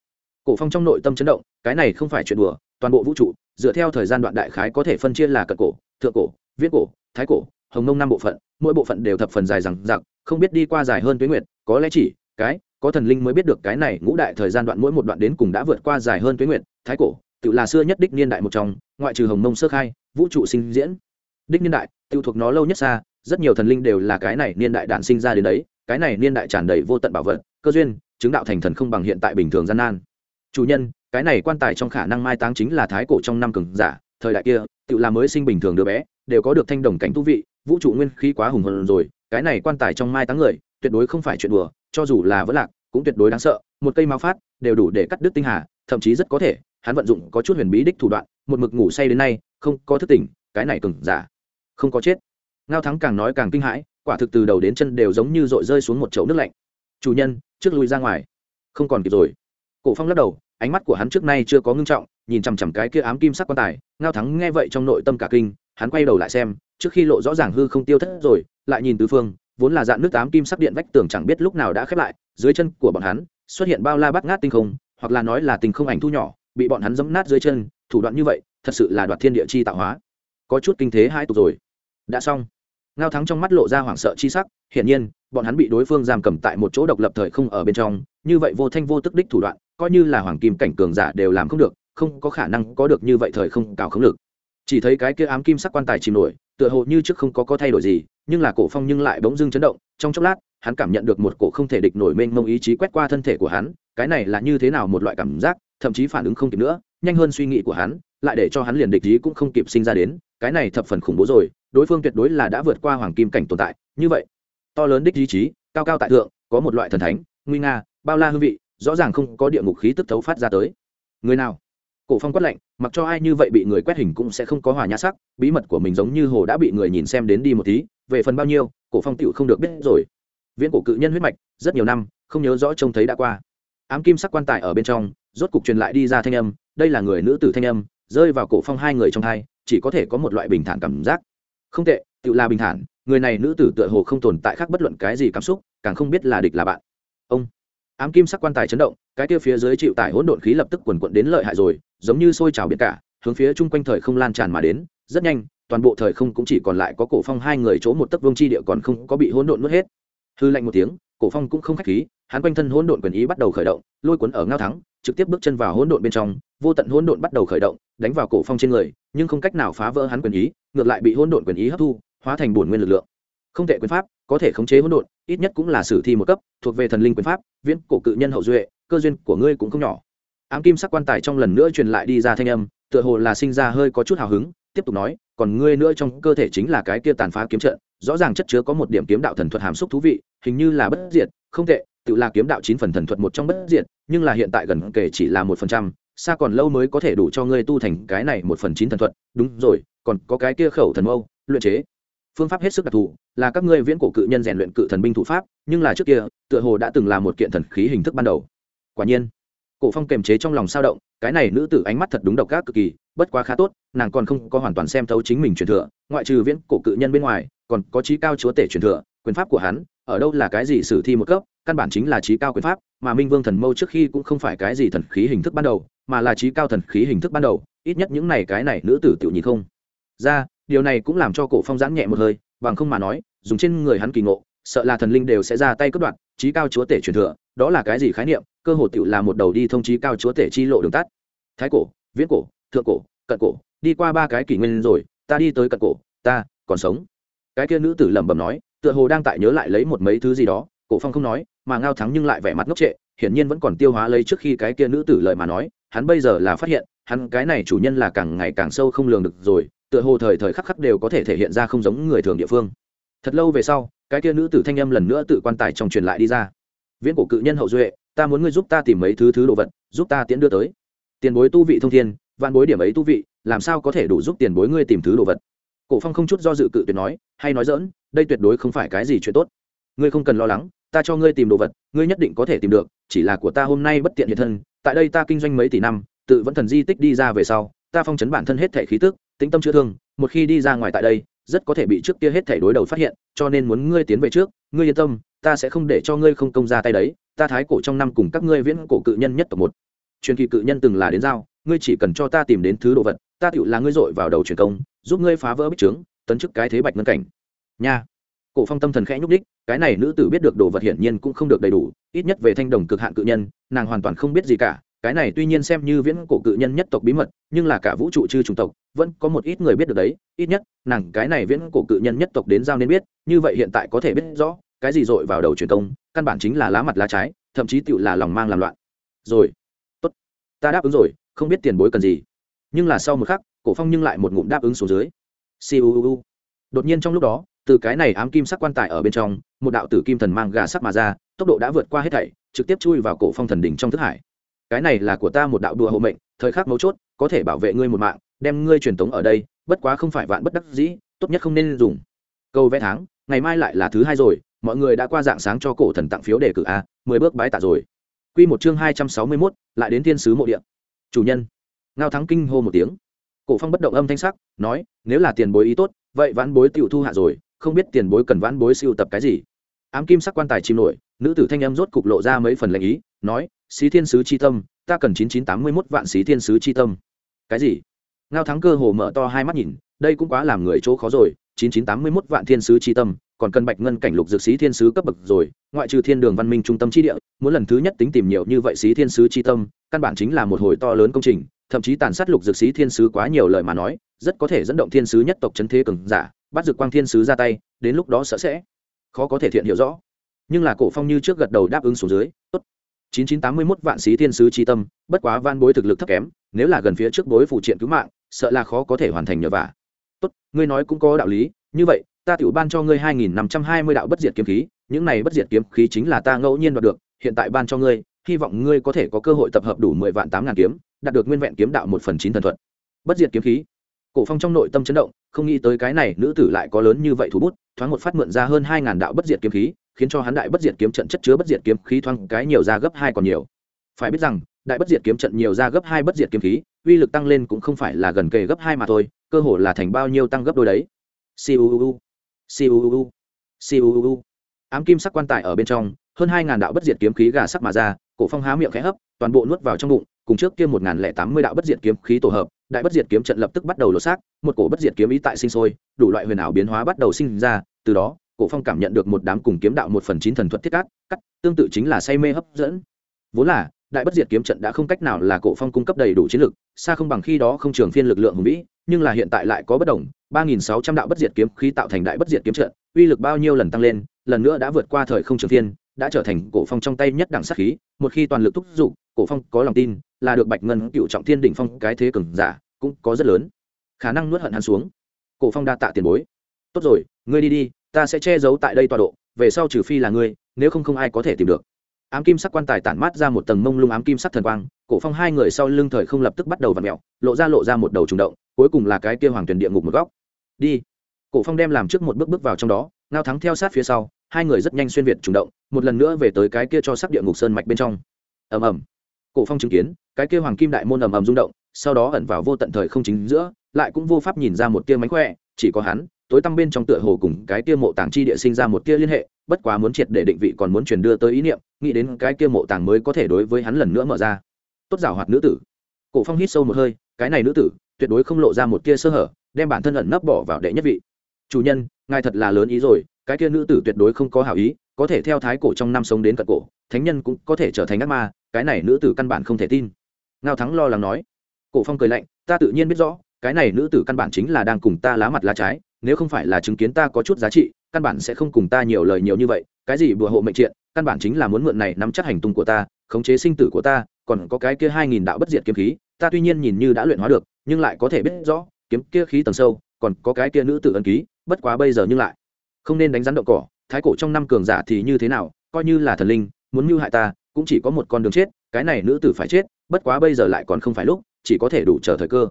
Cổ phong trong nội tâm chấn động, cái này không phải chuyện đùa, toàn bộ vũ trụ, dựa theo thời gian đoạn đại khái có thể phân chia là cận cổ, thượng cổ viết cổ, thái cổ, hồng nông năm bộ phận, mỗi bộ phận đều thập phần dài rằng giặc không biết đi qua dài hơn tuyến nguyệt, có lẽ chỉ cái có thần linh mới biết được cái này ngũ đại thời gian đoạn mỗi một đoạn đến cùng đã vượt qua dài hơn tuế nguyệt, thái cổ, tự là xưa nhất đích niên đại một trong, ngoại trừ hồng mông sơ khai, vũ trụ sinh diễn. Đích niên đại, tự thuộc nó lâu nhất xa, rất nhiều thần linh đều là cái này niên đại đản sinh ra đến đấy, cái này niên đại tràn đầy vô tận bảo vật, cơ duyên, chứng đạo thành thần không bằng hiện tại bình thường gian nan. Chủ nhân, cái này quan tài trong khả năng mai táng chính là thái cổ trong năm cường giả, thời đại kia, tự là mới sinh bình thường đứa bé, đều có được thanh đồng cảnh thú vị, vũ trụ nguyên khí quá hùng hồn rồi, cái này quan tài trong mai táng người tuyệt đối không phải chuyện đùa, cho dù là vỡ lạc, cũng tuyệt đối đáng sợ. Một cây mao phát, đều đủ để cắt đứt tinh hà, thậm chí rất có thể, hắn vận dụng có chút huyền bí đích thủ đoạn, một mực ngủ say đến nay, không có thức tỉnh, cái này cừng giả dạ, không có chết. Ngao thắng càng nói càng kinh hãi, quả thực từ đầu đến chân đều giống như dội rơi xuống một chậu nước lạnh. Chủ nhân, trước lui ra ngoài. Không còn kịp rồi. Cổ phong lắc đầu, ánh mắt của hắn trước nay chưa có ngưng trọng, nhìn chằm chằm cái kia ám kim sắc quan tài. Ngao thắng nghe vậy trong nội tâm cả kinh, hắn quay đầu lại xem, trước khi lộ rõ ràng hư không tiêu thất rồi, lại nhìn tứ phương vốn là dạng nước ám kim sắc điện vách tường chẳng biết lúc nào đã khép lại, dưới chân của bọn hắn xuất hiện bao la bắt ngát tinh không, hoặc là nói là tình không ảnh thu nhỏ, bị bọn hắn dẫm nát dưới chân, thủ đoạn như vậy, thật sự là đoạt thiên địa chi tạo hóa. Có chút kinh thế hai tục rồi. Đã xong. Ngao thắng trong mắt lộ ra hoảng sợ chi sắc, hiển nhiên, bọn hắn bị đối phương giam cầm tại một chỗ độc lập thời không ở bên trong, như vậy vô thanh vô tức đích thủ đoạn, coi như là hoàng kim cảnh cường giả đều làm không được, không có khả năng có được như vậy thời không cào không lực. Chỉ thấy cái kia ám kim sắc quan tài chìm nổi, tựa hồ như trước không có có thay đổi gì nhưng là cổ phong nhưng lại bỗng dưng chấn động, trong chốc lát, hắn cảm nhận được một cổ không thể địch nổi mênh mông ý chí quét qua thân thể của hắn, cái này là như thế nào một loại cảm giác, thậm chí phản ứng không kịp nữa, nhanh hơn suy nghĩ của hắn, lại để cho hắn liền địch ý cũng không kịp sinh ra đến, cái này thập phần khủng bố rồi, đối phương tuyệt đối là đã vượt qua hoàng kim cảnh tồn tại, như vậy, to lớn đích ý chí, cao cao tại thượng, có một loại thần thánh, nguy nga, bao la hương vị, rõ ràng không có địa ngục khí tức thấu phát ra tới. Người nào? Cổ phong quát lạnh, mặc cho ai như vậy bị người quét hình cũng sẽ không có hòa nhã sắc, bí mật của mình giống như hồ đã bị người nhìn xem đến đi một tí về phần bao nhiêu, cổ phong tựu không được biết rồi. Viễn cổ cự nhân huyết mạch, rất nhiều năm, không nhớ rõ trông thấy đã qua. Ám kim sắc quan tài ở bên trong, rốt cục truyền lại đi ra thanh âm, đây là người nữ tử thanh âm, rơi vào cổ phong hai người trong hai, chỉ có thể có một loại bình thản cảm giác. Không tệ tự là bình thản, người này nữ tử tựa hồ không tồn tại khác bất luận cái gì cảm xúc, càng không biết là địch là bạn. Ông, ám kim sắc quan tài chấn động, cái kia phía dưới chịu tải hỗn độn khí lập tức quần quận đến lợi hại rồi, giống như sôi trào biển cả, hướng phía chung quanh thời không lan tràn mà đến rất nhanh, toàn bộ thời không cũng chỉ còn lại có cổ phong hai người chỗ một tấc vương chi địa còn không có bị hỗn độn nuốt hết. Hư lạnh một tiếng, cổ phong cũng không khách khí, hắn quanh thân hỗn độn quyền ý bắt đầu khởi động, lôi cuốn ở ngao thắng, trực tiếp bước chân vào hỗn độn bên trong, vô tận hỗn độn bắt đầu khởi động, đánh vào cổ phong trên người, nhưng không cách nào phá vỡ hắn quyền ý, ngược lại bị hỗn độn quyền ý hấp thu, hóa thành bổn nguyên lực lượng. Không thể quyền pháp, có thể khống chế hỗn độn, ít nhất cũng là sử thi một cấp, thuộc về thần linh quyền pháp, viễn cổ cự nhân hậu duệ, cơ duyên của ngươi cũng không nhỏ. Ám kim sắc quan tài trong lần nữa truyền lại đi ra thanh âm, tựa hồ là sinh ra hơi có chút hào hứng tiếp tục nói, còn ngươi nữa trong cơ thể chính là cái kia tàn phá kiếm trận, rõ ràng chất chứa có một điểm kiếm đạo thần thuật hàm xúc thú vị, hình như là bất diệt, không tệ, tự là kiếm đạo chín phần thần thuật một trong bất diệt, nhưng là hiện tại gần kể chỉ là một phần trăm, xa còn lâu mới có thể đủ cho ngươi tu thành cái này một phần chín thần thuật, đúng rồi, còn có cái kia khẩu thần mâu, luyện chế. Phương pháp hết sức đặc thù, là các ngươi viễn cổ cự nhân rèn luyện cự thần binh thủ pháp, nhưng là trước kia, tựa hồ đã từng là một kiện thần khí hình thức ban đầu. Quả nhiên, cổ phong kềm chế trong lòng sao động cái này nữ tử ánh mắt thật đúng độc ác cực kỳ, bất quá khá tốt, nàng còn không có hoàn toàn xem thấu chính mình truyền thừa, ngoại trừ viễn cổ cự nhân bên ngoài, còn có trí cao chúa tể truyền thừa, quyền pháp của hắn, ở đâu là cái gì sử thi một cấp, căn bản chính là trí cao quyền pháp, mà minh vương thần mâu trước khi cũng không phải cái gì thần khí hình thức ban đầu, mà là trí cao thần khí hình thức ban đầu, ít nhất những này cái này nữ tử tiểu nhìn không. Ra, điều này cũng làm cho cổ phong giãn nhẹ một hơi, bằng không mà nói, dùng trên người hắn kỳ ngộ, sợ là thần linh đều sẽ ra tay cướp đoạt, trí cao chúa tể truyền thừa, đó là cái gì khái niệm? Cơ hồ tiểu là một đầu đi thông chí cao chúa tể chi lộ đường tắt. Thái cổ, viễn cổ, thượng cổ, cận cổ, đi qua ba cái kỷ nguyên rồi, ta đi tới cận cổ, ta còn sống. Cái kia nữ tử lẩm bẩm nói, tựa hồ đang tại nhớ lại lấy một mấy thứ gì đó, cổ phong không nói, mà ngao thắng nhưng lại vẻ mặt ngốc trệ, hiển nhiên vẫn còn tiêu hóa lấy trước khi cái kia nữ tử lời mà nói, hắn bây giờ là phát hiện, hắn cái này chủ nhân là càng ngày càng sâu không lường được rồi, tựa hồ thời thời khắc khắc đều có thể thể hiện ra không giống người thường địa phương. Thật lâu về sau, cái kia nữ tử thanh âm lần nữa tự quan tài trong truyền lại đi ra. Viễn cổ cự nhân hậu duệ ta muốn ngươi giúp ta tìm mấy thứ thứ đồ vật, giúp ta tiễn đưa tới. Tiền bối tu vị thông thiên, vạn bối điểm ấy tu vị, làm sao có thể đủ giúp tiền bối ngươi tìm thứ đồ vật? Cổ phong không chút do dự cự tuyệt nói, hay nói dỡn đây tuyệt đối không phải cái gì chuyện tốt. Ngươi không cần lo lắng, ta cho ngươi tìm đồ vật, ngươi nhất định có thể tìm được, chỉ là của ta hôm nay bất tiện hiện thân, tại đây ta kinh doanh mấy tỷ năm, tự vẫn thần di tích đi ra về sau, ta phong chấn bản thân hết thể khí tức, tĩnh tâm chữa thương, một khi đi ra ngoài tại đây, rất có thể bị trước kia hết thể đối đầu phát hiện, cho nên muốn ngươi tiến về trước, ngươi yên tâm, ta sẽ không để cho ngươi không công ra tay đấy ta thái cổ trong năm cùng các ngươi viễn cổ cự nhân nhất tộc một. Truyền kỳ cự nhân từng là đến giao, ngươi chỉ cần cho ta tìm đến thứ đồ vật, ta tựu là ngươi dội vào đầu truyền công, giúp ngươi phá vỡ bích trướng, tấn chức cái thế bạch ngân cảnh. Nha. Cổ phong tâm thần khẽ nhúc đích cái này nữ tử biết được đồ vật hiển nhiên cũng không được đầy đủ, ít nhất về thanh đồng cực hạn cự nhân, nàng hoàn toàn không biết gì cả. Cái này tuy nhiên xem như viễn cổ cự nhân nhất tộc bí mật, nhưng là cả vũ trụ chư chủng tộc, vẫn có một ít người biết được đấy, ít nhất, nàng cái này viễn cổ cự nhân nhất tộc đến giao nên biết, như vậy hiện tại có thể biết rõ cái gì dội vào đầu truyền công, căn bản chính là lá mặt lá trái, thậm chí tựu là lòng mang làm loạn. Rồi, tốt, ta đáp ứng rồi, không biết tiền bối cần gì. Nhưng là sau một khắc, cổ phong nhưng lại một ngụm đáp ứng xuống dưới. Siêu đột nhiên trong lúc đó, từ cái này ám kim sắc quan tài ở bên trong, một đạo tử kim thần mang gà sắc mà ra, tốc độ đã vượt qua hết thảy, trực tiếp chui vào cổ phong thần đỉnh trong thức hải. Cái này là của ta một đạo đùa hộ mệnh, thời khắc mấu chốt, có thể bảo vệ ngươi một mạng, đem ngươi truyền tống ở đây, bất quá không phải vạn bất đắc dĩ, tốt nhất không nên dùng. Câu vẽ tháng, ngày mai lại là thứ hai rồi mọi người đã qua dạng sáng cho cổ thần tặng phiếu đề cử a mười bước bái tạ rồi. Quy một chương hai trăm sáu mươi 261, lại đến thiên sứ mộ địa. Chủ nhân. Ngao thắng kinh hô một tiếng. Cổ phong bất động âm thanh sắc nói nếu là tiền bối ý tốt vậy vãn bối tiểu thu hạ rồi không biết tiền bối cần vãn bối siêu tập cái gì. Ám kim sắc quan tài chìm nổi nữ tử thanh âm rốt cục lộ ra mấy phần lệnh ý nói xí thiên sứ chi tâm ta cần chín chín tám mươi mốt vạn xí thiên sứ chi tâm. Cái gì? Ngao thắng cơ hồ mở to hai mắt nhìn đây cũng quá làm người chỗ khó rồi chín chín tám mươi mốt vạn thiên sứ chi tâm còn cần bạch ngân cảnh lục dược sĩ thiên sứ cấp bậc rồi, ngoại trừ thiên đường văn minh trung tâm chi địa, muốn lần thứ nhất tính tìm nhiều như vậy sĩ thiên sứ chi tâm, căn bản chính là một hồi to lớn công trình, thậm chí tàn sát lục dược sĩ thiên sứ quá nhiều lời mà nói, rất có thể dẫn động thiên sứ nhất tộc chấn thế cường giả, bắt dược quang thiên sứ ra tay, đến lúc đó sợ sẽ khó có thể thiện hiểu rõ. Nhưng là cổ phong như trước gật đầu đáp ứng xuống dưới, tốt. chín chín tám mươi mốt vạn sĩ thiên sứ chi tâm, bất quá van bối thực lực thấp kém, nếu là gần phía trước bối phụ triện cứu mạng, sợ là khó có thể hoàn thành nhờ vả. Tốt, ngươi nói cũng có đạo lý, như vậy ta tiểu ban cho ngươi hai nghìn năm trăm hai mươi đạo bất diệt kiếm khí, những này bất diệt kiếm khí chính là ta ngẫu nhiên đoạt được, hiện tại ban cho ngươi, hy vọng ngươi có thể có cơ hội tập hợp đủ mười vạn tám ngàn kiếm, đạt được nguyên vẹn kiếm đạo một phần chín thần thuật. Bất diệt kiếm khí. Cổ phong trong nội tâm chấn động, không nghĩ tới cái này nữ tử lại có lớn như vậy thủ bút, thoáng một phát mượn ra hơn hai ngàn đạo bất diệt kiếm khí, khiến cho hắn đại bất diệt kiếm trận chất chứa bất diệt kiếm khí thoáng cái nhiều ra gấp hai còn nhiều. Phải biết rằng, đại bất diệt kiếm trận nhiều ra gấp hai bất diệt kiếm khí, uy lực tăng lên cũng không phải là gần kề gấp hai mà thôi, cơ hồ là thành bao nhiêu tăng gấp đôi đấy. Siêu siêu siêu ám kim sắc quan tài ở bên trong, hơn hai ngàn đạo bất diệt kiếm khí gà sắc mà ra, cổ phong há miệng khẽ hấp, toàn bộ nuốt vào trong bụng, cùng trước kia một ngàn lẻ tám mươi đạo bất diệt kiếm khí tổ hợp, đại bất diệt kiếm trận lập tức bắt đầu lột xác, một cổ bất diệt kiếm ý tại sinh sôi, đủ loại huyền ảo biến hóa bắt đầu sinh ra, từ đó, cổ phong cảm nhận được một đám cùng kiếm đạo một phần chín thần thuật thiết cát cắt, tương tự chính là say mê hấp dẫn. Vốn là, đại bất diệt kiếm trận đã không cách nào là cổ phong cung cấp đầy đủ chiến lực, xa không bằng khi đó không trường phiên lực lượng hùng vĩ nhưng là hiện tại lại có bất đồng, ba nghìn sáu trăm đạo bất diệt kiếm khí tạo thành đại bất diệt kiếm trận, uy lực bao nhiêu lần tăng lên, lần nữa đã vượt qua thời không trường thiên, đã trở thành cổ phong trong tay nhất đẳng sát khí, một khi toàn lực thúc giục, cổ phong có lòng tin, là được bạch ngân cựu trọng thiên đỉnh phong cái thế cường giả, cũng có rất lớn khả năng nuốt hận hắn xuống. Cổ phong đa tạ tiền bối. Tốt rồi, ngươi đi đi, ta sẽ che giấu tại đây tọa độ, về sau trừ phi là ngươi, nếu không không ai có thể tìm được. Ám kim sắc quan tài tản mát ra một tầng mông lung ám kim sắc thần quang, cổ phong hai người sau lưng thời không lập tức bắt đầu vặn mẹo lộ ra lộ ra một đầu trùng động cuối cùng là cái kia hoàng tuyển địa ngục một góc. Đi. Cổ phong đem làm trước một bước bước vào trong đó, ngao thắng theo sát phía sau, hai người rất nhanh xuyên việt chủ động, một lần nữa về tới cái kia cho sắc địa ngục sơn mạch bên trong. Ầm ầm. Cổ phong chứng kiến, cái kia hoàng kim đại môn ầm ầm rung động, sau đó ẩn vào vô tận thời không chính giữa, lại cũng vô pháp nhìn ra một tia mánh khỏe, chỉ có hắn, tối tăm bên trong tựa hồ cùng cái kia mộ tàng chi địa sinh ra một tia liên hệ, bất quá muốn triệt để định vị còn muốn truyền đưa tới ý niệm, nghĩ đến cái kia mộ tàng mới có thể đối với hắn lần nữa mở ra. Tốt giảo hoạt nữ tử. Cổ phong hít sâu một hơi, cái này nữ tử tuyệt đối không lộ ra một tia sơ hở, đem bản thân ẩn nấp bỏ vào đệ nhất vị. Chủ nhân, ngài thật là lớn ý rồi, cái kia nữ tử tuyệt đối không có hảo ý, có thể theo thái cổ trong năm sống đến cận cổ, thánh nhân cũng có thể trở thành ác ma, cái này nữ tử căn bản không thể tin. Ngao thắng lo lắng nói. Cổ phong cười lạnh, ta tự nhiên biết rõ, cái này nữ tử căn bản chính là đang cùng ta lá mặt lá trái, nếu không phải là chứng kiến ta có chút giá trị, căn bản sẽ không cùng ta nhiều lời nhiều như vậy, cái gì bùa hộ mệnh triện, căn bản chính là muốn mượn này nắm chắc hành tung của ta, khống chế sinh tử của ta, còn có cái kia hai nghìn đạo bất diệt kiếm khí, ta tuy nhiên nhìn như đã luyện hóa được nhưng lại có thể biết rõ, kiếm kia khí tầng sâu, còn có cái kia nữ tử ân ký, bất quá bây giờ nhưng lại không nên đánh rắn động cỏ. Thái cổ trong năm cường giả thì như thế nào, coi như là thần linh, muốn mưu hại ta, cũng chỉ có một con đường chết, cái này nữ tử phải chết, bất quá bây giờ lại còn không phải lúc, chỉ có thể đủ chờ thời cơ.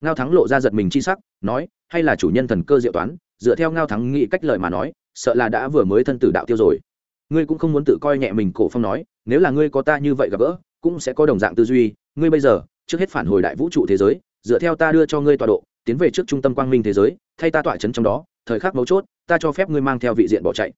Ngao thắng lộ ra giật mình chi sắc, nói, hay là chủ nhân thần cơ diệu toán, dựa theo ngao thắng nghĩ cách lời mà nói, sợ là đã vừa mới thân tử đạo tiêu rồi. Ngươi cũng không muốn tự coi nhẹ mình cổ phong nói, nếu là ngươi có ta như vậy gặp gỡ, cũng sẽ có đồng dạng tư duy. Ngươi bây giờ, trước hết phản hồi đại vũ trụ thế giới dựa theo ta đưa cho ngươi tọa độ, tiến về trước trung tâm quang minh thế giới, thay ta tọa chấn trong đó, thời khắc mấu chốt, ta cho phép ngươi mang theo vị diện bỏ chạy.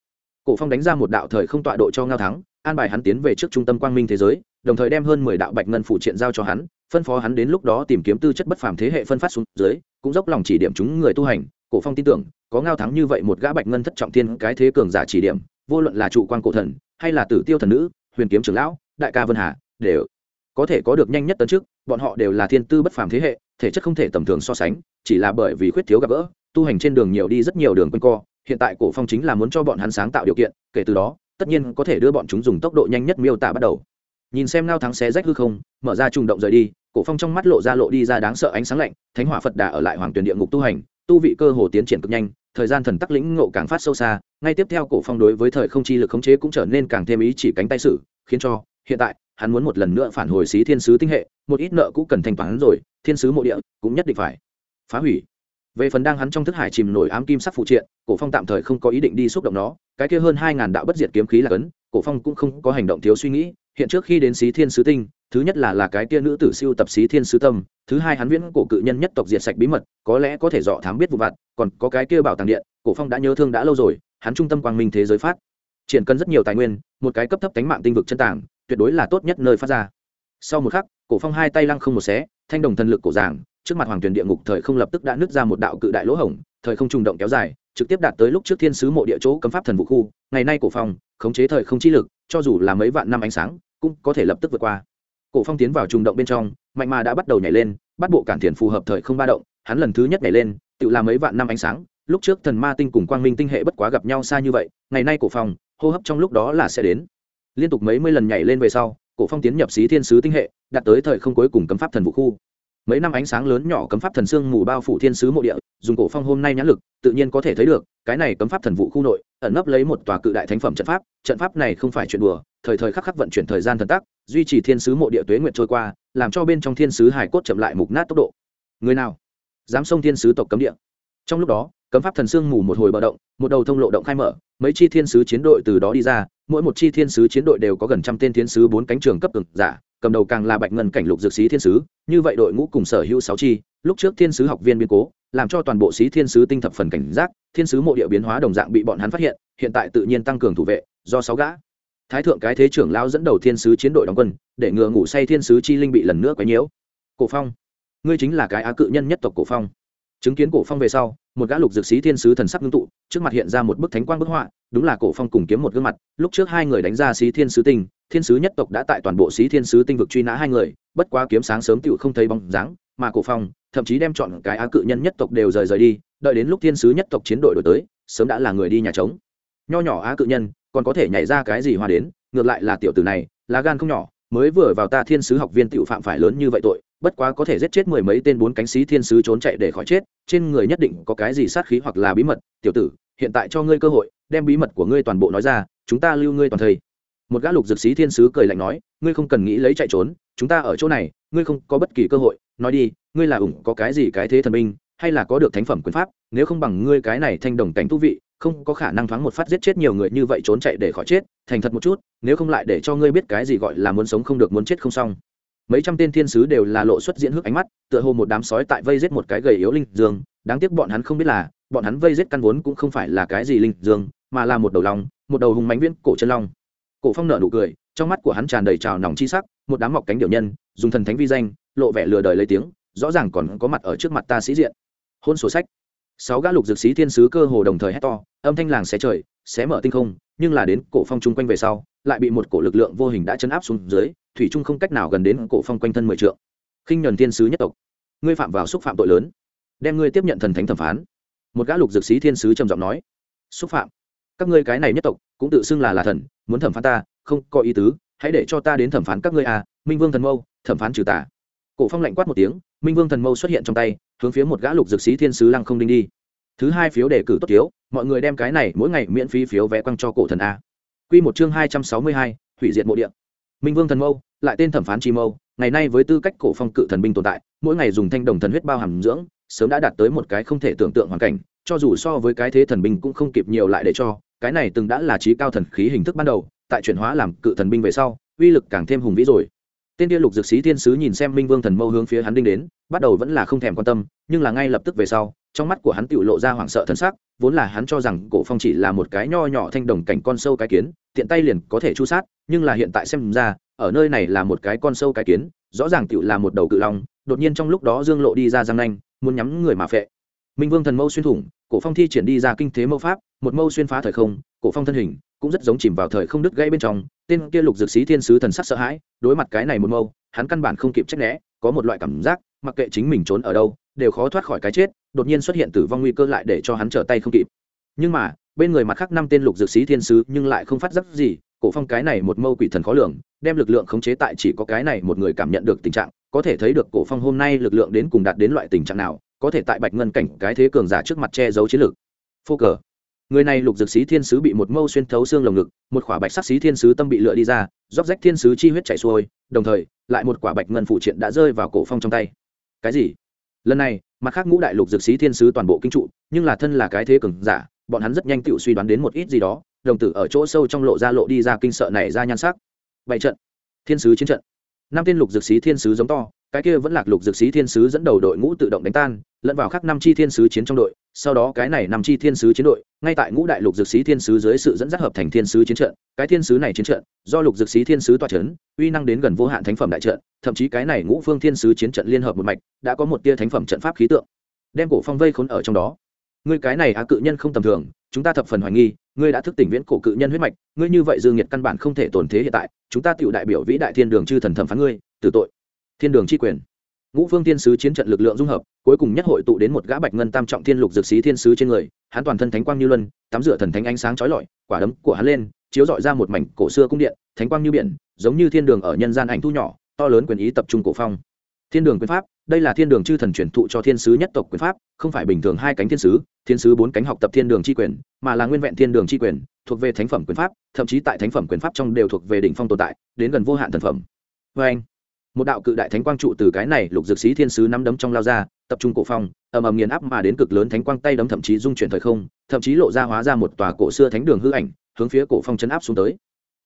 Cổ phong đánh ra một đạo thời không tọa độ cho ngao thắng, an bài hắn tiến về trước trung tâm quang minh thế giới, đồng thời đem hơn mười đạo bạch ngân phụ triện giao cho hắn, phân phó hắn đến lúc đó tìm kiếm tư chất bất phàm thế hệ phân phát xuống dưới, cũng dốc lòng chỉ điểm chúng người tu hành. Cổ phong tin tưởng, có ngao thắng như vậy một gã bạch ngân thất trọng thiên cái thế cường giả chỉ điểm, vô luận là trụ quan cổ thần, hay là tử tiêu thần nữ, huyền kiếm trưởng lão, đại ca vân hà, đều có thể có được nhanh nhất tấn trước, bọn họ đều là thiên tư bất phàm thế hệ, thể chất không thể tầm thường so sánh, chỉ là bởi vì khuyết thiếu gặp gỡ, tu hành trên đường nhiều đi rất nhiều đường quanh co, hiện tại cổ phong chính là muốn cho bọn hắn sáng tạo điều kiện, kể từ đó, tất nhiên có thể đưa bọn chúng dùng tốc độ nhanh nhất miêu tả bắt đầu. Nhìn xem ngao thắng xé rách hư không, mở ra trùng động rời đi, cổ phong trong mắt lộ ra lộ đi ra đáng sợ ánh sáng lạnh, thánh hỏa phật đà ở lại hoàng tuyển địa ngục tu hành, tu vị cơ hồ tiến triển cực nhanh, thời gian thần tắc lĩnh ngộ càng phát sâu xa, ngay tiếp theo cổ phong đối với thời không chi lực khống chế cũng trở nên càng thêm ý chỉ cánh tay sử khiến cho, hiện tại hắn muốn một lần nữa phản hồi xí thiên sứ tinh hệ, một ít nợ cũ cần thanh toán rồi, thiên sứ mộ địa cũng nhất định phải phá hủy. Về phần đang hắn trong thức hải chìm nổi ám kim sắc phụ triện, cổ phong tạm thời không có ý định đi xúc động nó, cái kia hơn hai ngàn đạo bất diệt kiếm khí là cấn, cổ phong cũng không có hành động thiếu suy nghĩ, hiện trước khi đến xí thiên sứ tinh, thứ nhất là là cái kia nữ tử siêu tập xí thiên sứ tâm, thứ hai hắn viễn cổ cự nhân nhất tộc diệt sạch bí mật, có lẽ có thể dọ thám biết vụ vặt, còn có cái kia bảo tàng điện, cổ phong đã nhớ thương đã lâu rồi, hắn trung tâm quang minh thế giới phát, triển cần rất nhiều tài nguyên, một cái cấp thấp cánh mạng tinh vực chân tàng tuyệt đối là tốt nhất nơi phát ra. Sau một khắc, cổ phong hai tay lăng không một xé, thanh đồng thần lực cổ giảng, trước mặt hoàng tuyển địa ngục thời không lập tức đã nứt ra một đạo cự đại lỗ hổng, thời không trùng động kéo dài, trực tiếp đạt tới lúc trước thiên sứ mộ địa chỗ cấm pháp thần vũ khu, ngày nay cổ phong, khống chế thời không chi lực, cho dù là mấy vạn năm ánh sáng, cũng có thể lập tức vượt qua. Cổ phong tiến vào trùng động bên trong, mạnh mà đã bắt đầu nhảy lên, bắt bộ cản thiền phù hợp thời không ba động, hắn lần thứ nhất nhảy lên, tự làm mấy vạn năm ánh sáng, lúc trước thần ma tinh cùng quang minh tinh hệ bất quá gặp nhau xa như vậy, ngày nay cổ phong, hô hấp trong lúc đó là sẽ đến liên tục mấy mươi lần nhảy lên về sau, cổ phong tiến nhập xí thiên sứ tinh hệ, đạt tới thời không cuối cùng cấm pháp thần vũ khu. Mấy năm ánh sáng lớn nhỏ cấm pháp thần xương mù bao phủ thiên sứ mộ địa, dùng cổ phong hôm nay nhãn lực, tự nhiên có thể thấy được, cái này cấm pháp thần vụ khu nội, ẩn nấp lấy một tòa cự đại thánh phẩm trận pháp trận pháp này không phải chuyện đùa, thời thời khắc khắc vận chuyển thời gian thần tắc, duy trì thiên sứ mộ địa tuế nguyện trôi qua, làm cho bên trong thiên sứ hải cốt chậm lại mục nát tốc độ. Người nào dám xông thiên sứ tộc cấm địa? Trong lúc đó cấm pháp thần sương mù một hồi bờ động, một đầu thông lộ động khai mở, mấy chi thiên sứ chiến đội từ đó đi ra, mỗi một chi thiên sứ chiến đội đều có gần trăm tên thiên sứ bốn cánh trường cấp cực giả, cầm đầu càng là bạch ngân cảnh lục dược sĩ thiên sứ, như vậy đội ngũ cùng sở hữu sáu chi, lúc trước thiên sứ học viên biến cố, làm cho toàn bộ sĩ thiên sứ tinh thập phần cảnh giác, thiên sứ mộ địa biến hóa đồng dạng bị bọn hắn phát hiện hiện tại tự nhiên tăng cường thủ vệ, do sáu gã. Thái thượng cái thế trưởng lao dẫn đầu thiên sứ chiến đội đóng quân, để ngừa ngủ say thiên sứ chi linh bị lần nữa quấy nhiễu. Cổ phong, ngươi chính là cái á cự nhân nhất tộc cổ phong. Chứng kiến cổ phong về sau một gã lục dược sĩ thiên sứ thần sắc ngưng tụ, trước mặt hiện ra một bức thánh quang bức họa, đúng là cổ phong cùng kiếm một gương mặt. Lúc trước hai người đánh ra sĩ thiên sứ tinh, thiên sứ nhất tộc đã tại toàn bộ sĩ thiên sứ tinh vực truy nã hai người, bất quá kiếm sáng sớm tựu không thấy bóng dáng, mà cổ phong, thậm chí đem chọn cái á cự nhân nhất tộc đều rời rời đi, đợi đến lúc thiên sứ nhất tộc chiến đội đổi tới, sớm đã là người đi nhà trống. Nho nhỏ á cự nhân, còn có thể nhảy ra cái gì hoa đến, ngược lại là tiểu tử này, lá gan không nhỏ mới vừa vào ta thiên sứ học viên tiểu phạm phải lớn như vậy tội, bất quá có thể giết chết mười mấy tên bốn cánh sĩ thiên sứ trốn chạy để khỏi chết, trên người nhất định có cái gì sát khí hoặc là bí mật. Tiểu tử, hiện tại cho ngươi cơ hội, đem bí mật của ngươi toàn bộ nói ra, chúng ta lưu ngươi toàn thây. Một gã lục dược sĩ thiên sứ cười lạnh nói, ngươi không cần nghĩ lấy chạy trốn, chúng ta ở chỗ này, ngươi không có bất kỳ cơ hội. Nói đi, ngươi là ủng có cái gì cái thế thần binh, hay là có được thánh phẩm quyền pháp, nếu không bằng ngươi cái này thanh đồng cảnh thú vị không có khả năng thoáng một phát giết chết nhiều người như vậy trốn chạy để khỏi chết, thành thật một chút, nếu không lại để cho ngươi biết cái gì gọi là muốn sống không được muốn chết không xong. Mấy trăm tên thiên sứ đều là lộ xuất diễn hước ánh mắt, tựa hồ một đám sói tại vây giết một cái gầy yếu linh dương, đáng tiếc bọn hắn không biết là, bọn hắn vây giết căn vốn cũng không phải là cái gì linh dương, mà là một đầu lòng một đầu hùng mánh viễn cổ chân long. Cổ phong nở nụ cười, trong mắt của hắn tràn đầy trào nòng chi sắc, một đám mọc cánh điều nhân, dùng thần thánh vi danh, lộ vẻ lừa đời lấy tiếng, rõ ràng còn có mặt ở trước mặt ta sĩ diện. Hôn sổ sách sáu gã lục dược sĩ thiên sứ cơ hồ đồng thời hét to, âm thanh làng xé trời, xé mở tinh không, nhưng là đến cổ phong chung quanh về sau, lại bị một cổ lực lượng vô hình đã chấn áp xuống dưới, thủy trung không cách nào gần đến cổ phong quanh thân mười trượng. Khinh nhuần thiên sứ nhất tộc, ngươi phạm vào xúc phạm tội lớn, đem ngươi tiếp nhận thần thánh thẩm phán. Một gã lục dược sĩ thiên sứ trầm giọng nói, xúc phạm. Các ngươi cái này nhất tộc, cũng tự xưng là là thần, muốn thẩm phán ta, không có ý tứ, hãy để cho ta đến thẩm phán các ngươi à minh vương thần mâu, thẩm phán trừ tà cổ phong lạnh quát một tiếng, minh vương thần mâu xuất hiện trong tay, hướng phía một gã lục dược sĩ thiên sứ lăng không đinh đi. Thứ hai phiếu đề cử tốt thiếu, mọi người đem cái này mỗi ngày miễn phí phiếu vé quăng cho cổ thần a. Quy một chương hai trăm sáu mươi hai, hủy diệt mộ địa. Minh vương thần mâu, lại tên thẩm phán chi mâu, ngày nay với tư cách cổ phong cự thần binh tồn tại, mỗi ngày dùng thanh đồng thần huyết bao hàm dưỡng, sớm đã đạt tới một cái không thể tưởng tượng hoàn cảnh, cho dù so với cái thế thần binh cũng không kịp nhiều lại để cho, cái này từng đã là trí cao thần khí hình thức ban đầu, tại chuyển hóa làm cự thần binh về sau, uy lực càng thêm hùng vĩ rồi tên kia lục dược sĩ thiên sứ nhìn xem minh vương thần mâu hướng phía hắn đinh đến, bắt đầu vẫn là không thèm quan tâm, nhưng là ngay lập tức về sau, trong mắt của hắn tự lộ ra hoảng sợ thân xác vốn là hắn cho rằng cổ phong chỉ là một cái nho nhỏ thanh đồng cảnh con sâu cái kiến, tiện tay liền có thể chu sát, nhưng là hiện tại xem ra, ở nơi này là một cái con sâu cái kiến, rõ ràng tự là một đầu cự long, đột nhiên trong lúc đó dương lộ đi ra răng nanh, muốn nhắm người mà phệ. Minh vương thần mâu xuyên thủng, cổ phong thi triển đi ra kinh thế mâu pháp, một mâu xuyên phá thời không, cổ phong thân hình cũng rất giống chìm vào thời không đứt gãy bên trong, tên kia lục dược sĩ thiên sứ thần sắc sợ hãi, đối mặt cái này một mâu, hắn căn bản không kịp trách né, có một loại cảm giác, mặc kệ chính mình trốn ở đâu, đều khó thoát khỏi cái chết, đột nhiên xuất hiện tử vong nguy cơ lại để cho hắn trở tay không kịp. Nhưng mà, bên người mặt khác năm tên lục dược sĩ thiên sứ nhưng lại không phát giác gì, cổ phong cái này một mâu quỷ thần khó lường, đem lực lượng khống chế tại chỉ có cái này một người cảm nhận được tình trạng, có thể thấy được cổ phong hôm nay lực lượng đến cùng đạt đến loại tình trạng nào, có thể tại bạch ngân cảnh cái thế cường giả trước mặt che giấu chiến lực. Phô cờ người này lục dược sĩ thiên sứ bị một mâu xuyên thấu xương lồng ngực, một quả bạch sắc sĩ thiên sứ tâm bị lựa đi ra, róc rách thiên sứ chi huyết chảy xuôi, đồng thời, lại một quả bạch ngân phụ triện đã rơi vào cổ phong trong tay. Cái gì? Lần này, mặt khác ngũ đại lục dược sĩ thiên sứ toàn bộ kinh trụ, nhưng là thân là cái thế cường giả, bọn hắn rất nhanh tự suy đoán đến một ít gì đó, đồng tử ở chỗ sâu trong lộ ra lộ đi ra kinh sợ này ra nhan sắc. Bảy trận. Thiên sứ chiến trận. Năm tên lục dược sĩ thiên sứ giống to cái kia vẫn lạc lục dược sĩ thiên sứ dẫn đầu đội ngũ tự động đánh tan, lẫn vào khắc năm chi thiên sứ chiến trong đội, sau đó cái này năm chi thiên sứ chiến đội, ngay tại ngũ đại lục dược sĩ thiên sứ dưới sự dẫn dắt hợp thành thiên sứ chiến trận, cái thiên sứ này chiến trận, do lục dược sĩ thiên sứ toa c h ấ n uy năng đến gần vô hạn thánh phẩm đại trận, thậm chí cái này ngũ phương thiên sứ chiến trận liên hợp một mạch, đã có một tia thánh phẩm trận pháp khí tượng, đem cổ phong vây khốn ở trong đó. Ngươi cái này á cự nhân không tầm thường, chúng ta thập phần hoài nghi, ngươi đã thức tỉnh viễn cổ cự nhân huyết mạch, ngươi như vậy dương nhiệt căn bản không thể tồn thế hiện tại, chúng ta tiểu đại biểu vĩ đại thiên đường chư thần thẩm phán ngươi, tử tội thiên đường tri quyền. Ngũ phương thiên sứ chiến trận lực lượng dung hợp, cuối cùng nhất hội tụ đến một gã bạch ngân tam trọng thiên lục dược sĩ thiên sứ trên người, hắn toàn thân thánh quang như luân, tắm rửa thần thánh ánh sáng chói lọi, quả đấm của hắn lên, chiếu dọi ra một mảnh cổ xưa cung điện, thánh quang như biển, giống như thiên đường ở nhân gian ảnh thu nhỏ, to lớn quyền ý tập trung cổ phong. Thiên đường quyền pháp, đây là thiên đường chư thần truyền thụ cho thiên sứ nhất tộc quyền pháp, không phải bình thường hai cánh thiên sứ thiên sứ bốn cánh học tập thiên đường c h i quyền, mà là nguyên vẹn thiên đường c h i quyền, thuộc về thánh phẩm quyền pháp, thậm chí tại thánh phẩm quyền pháp trong đều thuộc về đỉnh phong tồn tại, đến gần vô hạn thần phẩm. Vê anh một đạo cự đại thánh quang trụ từ cái này lục dược sĩ thiên sứ nắm đấm trong lao ra, tập trung cổ phong, ầm ầm nghiền áp mà đến cực lớn thánh quang tay đấm thậm chí dung chuyển thời không, thậm chí lộ ra hóa ra một tòa cổ xưa thánh đường hư ảnh, hướng phía cổ phong chấn áp xuống tới.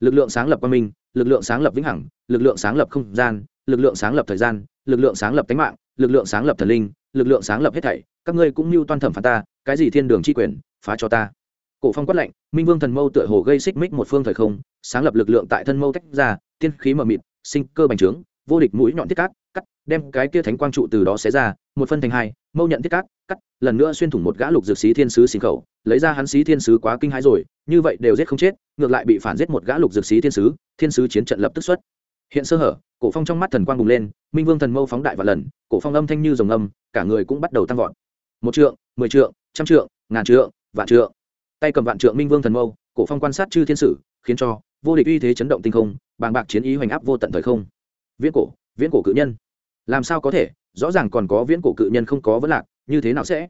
Lực lượng sáng lập quang minh, lực lượng sáng lập vĩnh hằng, lực lượng sáng lập không gian, lực lượng sáng lập thời gian, lực lượng sáng lập tánh mạng, lực lượng sáng lập thần linh, lực lượng sáng lập hết thảy, các ngươi cũng mưu toan thẩm phán ta, cái gì thiên đường chi quyền, phá cho ta. Cổ phong quát lạnh, minh vương thần mâu tựa hồ gây xích mích một phương thời không, sáng lập lực lượng tại thân mâu tách ra, tiên khí mờ mịt, sinh cơ bành trướng vô địch mũi nhọn thiết cát, cắt, đem cái kia thánh quang trụ từ đó xé ra, một phân thành hai, mâu nhận thiết cát, cắt, lần nữa xuyên thủng một gã lục dược sĩ thiên sứ xin khẩu, lấy ra hắn sĩ thiên sứ quá kinh hãi rồi, như vậy đều giết không chết, ngược lại bị phản giết một gã lục dược sĩ thiên sứ thiên sứ chiến trận lập tức xuất. Hiện sơ hở, cổ phong trong mắt thần quang bùng lên, minh vương thần mâu phóng đại và lần, cổ phong âm thanh như dòng âm, cả người cũng bắt đầu tăng vọt. Một trượng, mười trượng, trăm trượng, ngàn trượng, vạn trượng. Tay cầm vạn trượng minh vương thần mâu, cổ phong quan sát chư thiên sử, khiến cho vô địch uy thế chấn động tinh không, bàng bạc chiến ý hoành áp vô tận thời không viễn cổ viễn cổ cự nhân. Làm sao có thể? Rõ ràng còn có viễn cổ cự nhân không có vấn lạc, như thế nào sẽ?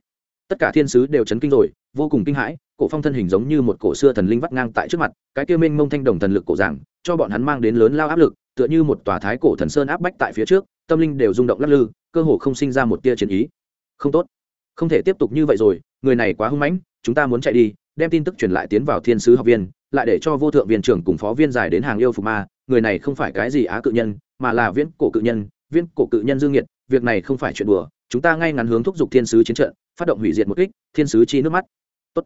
Tất cả thiên sứ đều chấn kinh rồi, vô cùng kinh hãi, cổ phong thân hình giống như một cổ xưa thần linh vắt ngang tại trước mặt, cái kia minh mông thanh đồng thần lực cổ giảng, cho bọn hắn mang đến lớn lao áp lực, tựa như một tòa thái cổ thần sơn áp bách tại phía trước, tâm linh đều rung động lắc lư, cơ hồ không sinh ra một tia chiến ý. Không tốt. Không thể tiếp tục như vậy rồi, người này quá hung mãnh, chúng ta muốn chạy đi, đem tin tức truyền lại tiến vào thiên sứ học viên, lại để cho vô thượng viên trưởng cùng phó viên giải đến hàng yêu phục ma người này không phải cái gì á cự nhân, mà là viễn cổ cự nhân, viễn cổ cự nhân dương nhiệt việc này không phải chuyện đùa, chúng ta ngay ngắn hướng thúc giục thiên sứ chiến trận, phát động hủy diệt một kích, thiên sứ chi nước mắt. Tốt.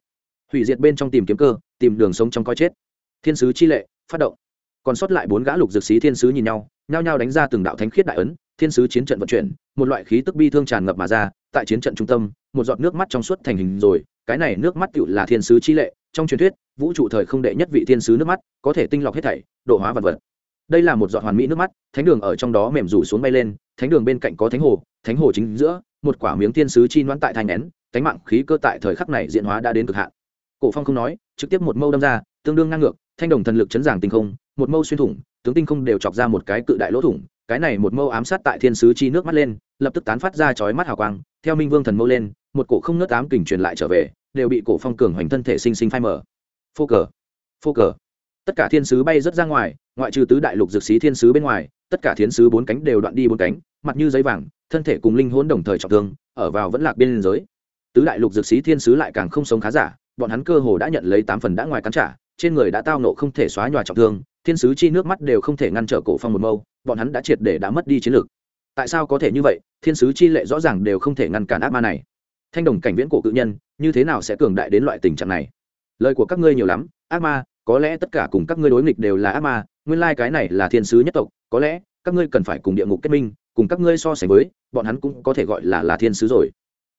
Hủy diệt bên trong tìm kiếm cơ, tìm đường sống trong coi chết. Thiên sứ chi lệ, phát động. Còn sót lại bốn gã lục dược sĩ thiên sứ nhìn nhau, nhao nhao đánh ra từng đạo thánh khiết đại ấn, thiên sứ chiến trận vận chuyển, một loại khí tức bi thương tràn ngập mà ra, tại chiến trận trung tâm, một giọt nước mắt trong suốt thành hình rồi, cái này nước mắt tựu là thiên sứ chi lệ, trong truyền thuyết, vũ trụ thời không đệ nhất vị thiên sứ nước mắt, có thể tinh lọc hết thảy, độ hóa vật vật đây là một giọt hoàn mỹ nước mắt, thánh đường ở trong đó mềm rủ xuống bay lên, thánh đường bên cạnh có thánh hồ thánh hồ chính giữa, một quả miếng thiên sứ chi noãn tại thành nén, cánh mạng khí cơ tại thời khắc này diện hóa đã đến cực hạn. Cổ phong không nói, trực tiếp một mâu đâm ra, tương đương ngang ngược, thanh đồng thần lực chấn giảng tinh không, một mâu xuyên thủng, tướng tinh không đều chọc ra một cái cự đại lỗ thủng, cái này một mâu ám sát tại thiên sứ chi nước mắt lên, lập tức tán phát ra chói mắt hào quang, theo minh vương thần mâu lên, một cổ không nớt ám kình truyền lại trở về, đều bị cổ phong cường hoành thân thể sinh sinh phai mở phô cờ. Phô cờ tất cả thiên sứ bay rất ra ngoài, ngoại trừ tứ đại lục dược sĩ thiên sứ bên ngoài, tất cả thiên sứ bốn cánh đều đoạn đi bốn cánh, mặt như giấy vàng, thân thể cùng linh hồn đồng thời trọng thương, ở vào vẫn lạc biên giới. Tứ đại lục dược sĩ thiên sứ lại càng không sống khá giả, bọn hắn cơ hồ đã nhận lấy tám phần đã ngoài cắn trả, trên người đã tao nộ không thể xóa nhòa trọng thương, thiên sứ chi nước mắt đều không thể ngăn trở cổ phong một mâu, bọn hắn đã triệt để đã mất đi chiến lược. Tại sao có thể như vậy? Thiên sứ chi lệ rõ ràng đều không thể ngăn cản ác ma này. Thanh đồng cảnh viễn cổ cự nhân, như thế nào sẽ cường đại đến loại tình trạng này? Lời của các ngươi nhiều lắm, ác ma có lẽ tất cả cùng các ngươi đối nghịch đều là ác ma, nguyên lai、like、cái này là thiên sứ nhất tộc, có lẽ các ngươi cần phải cùng địa ngục kết minh, cùng các ngươi so sánh với, bọn hắn cũng có thể gọi là là thiên sứ rồi.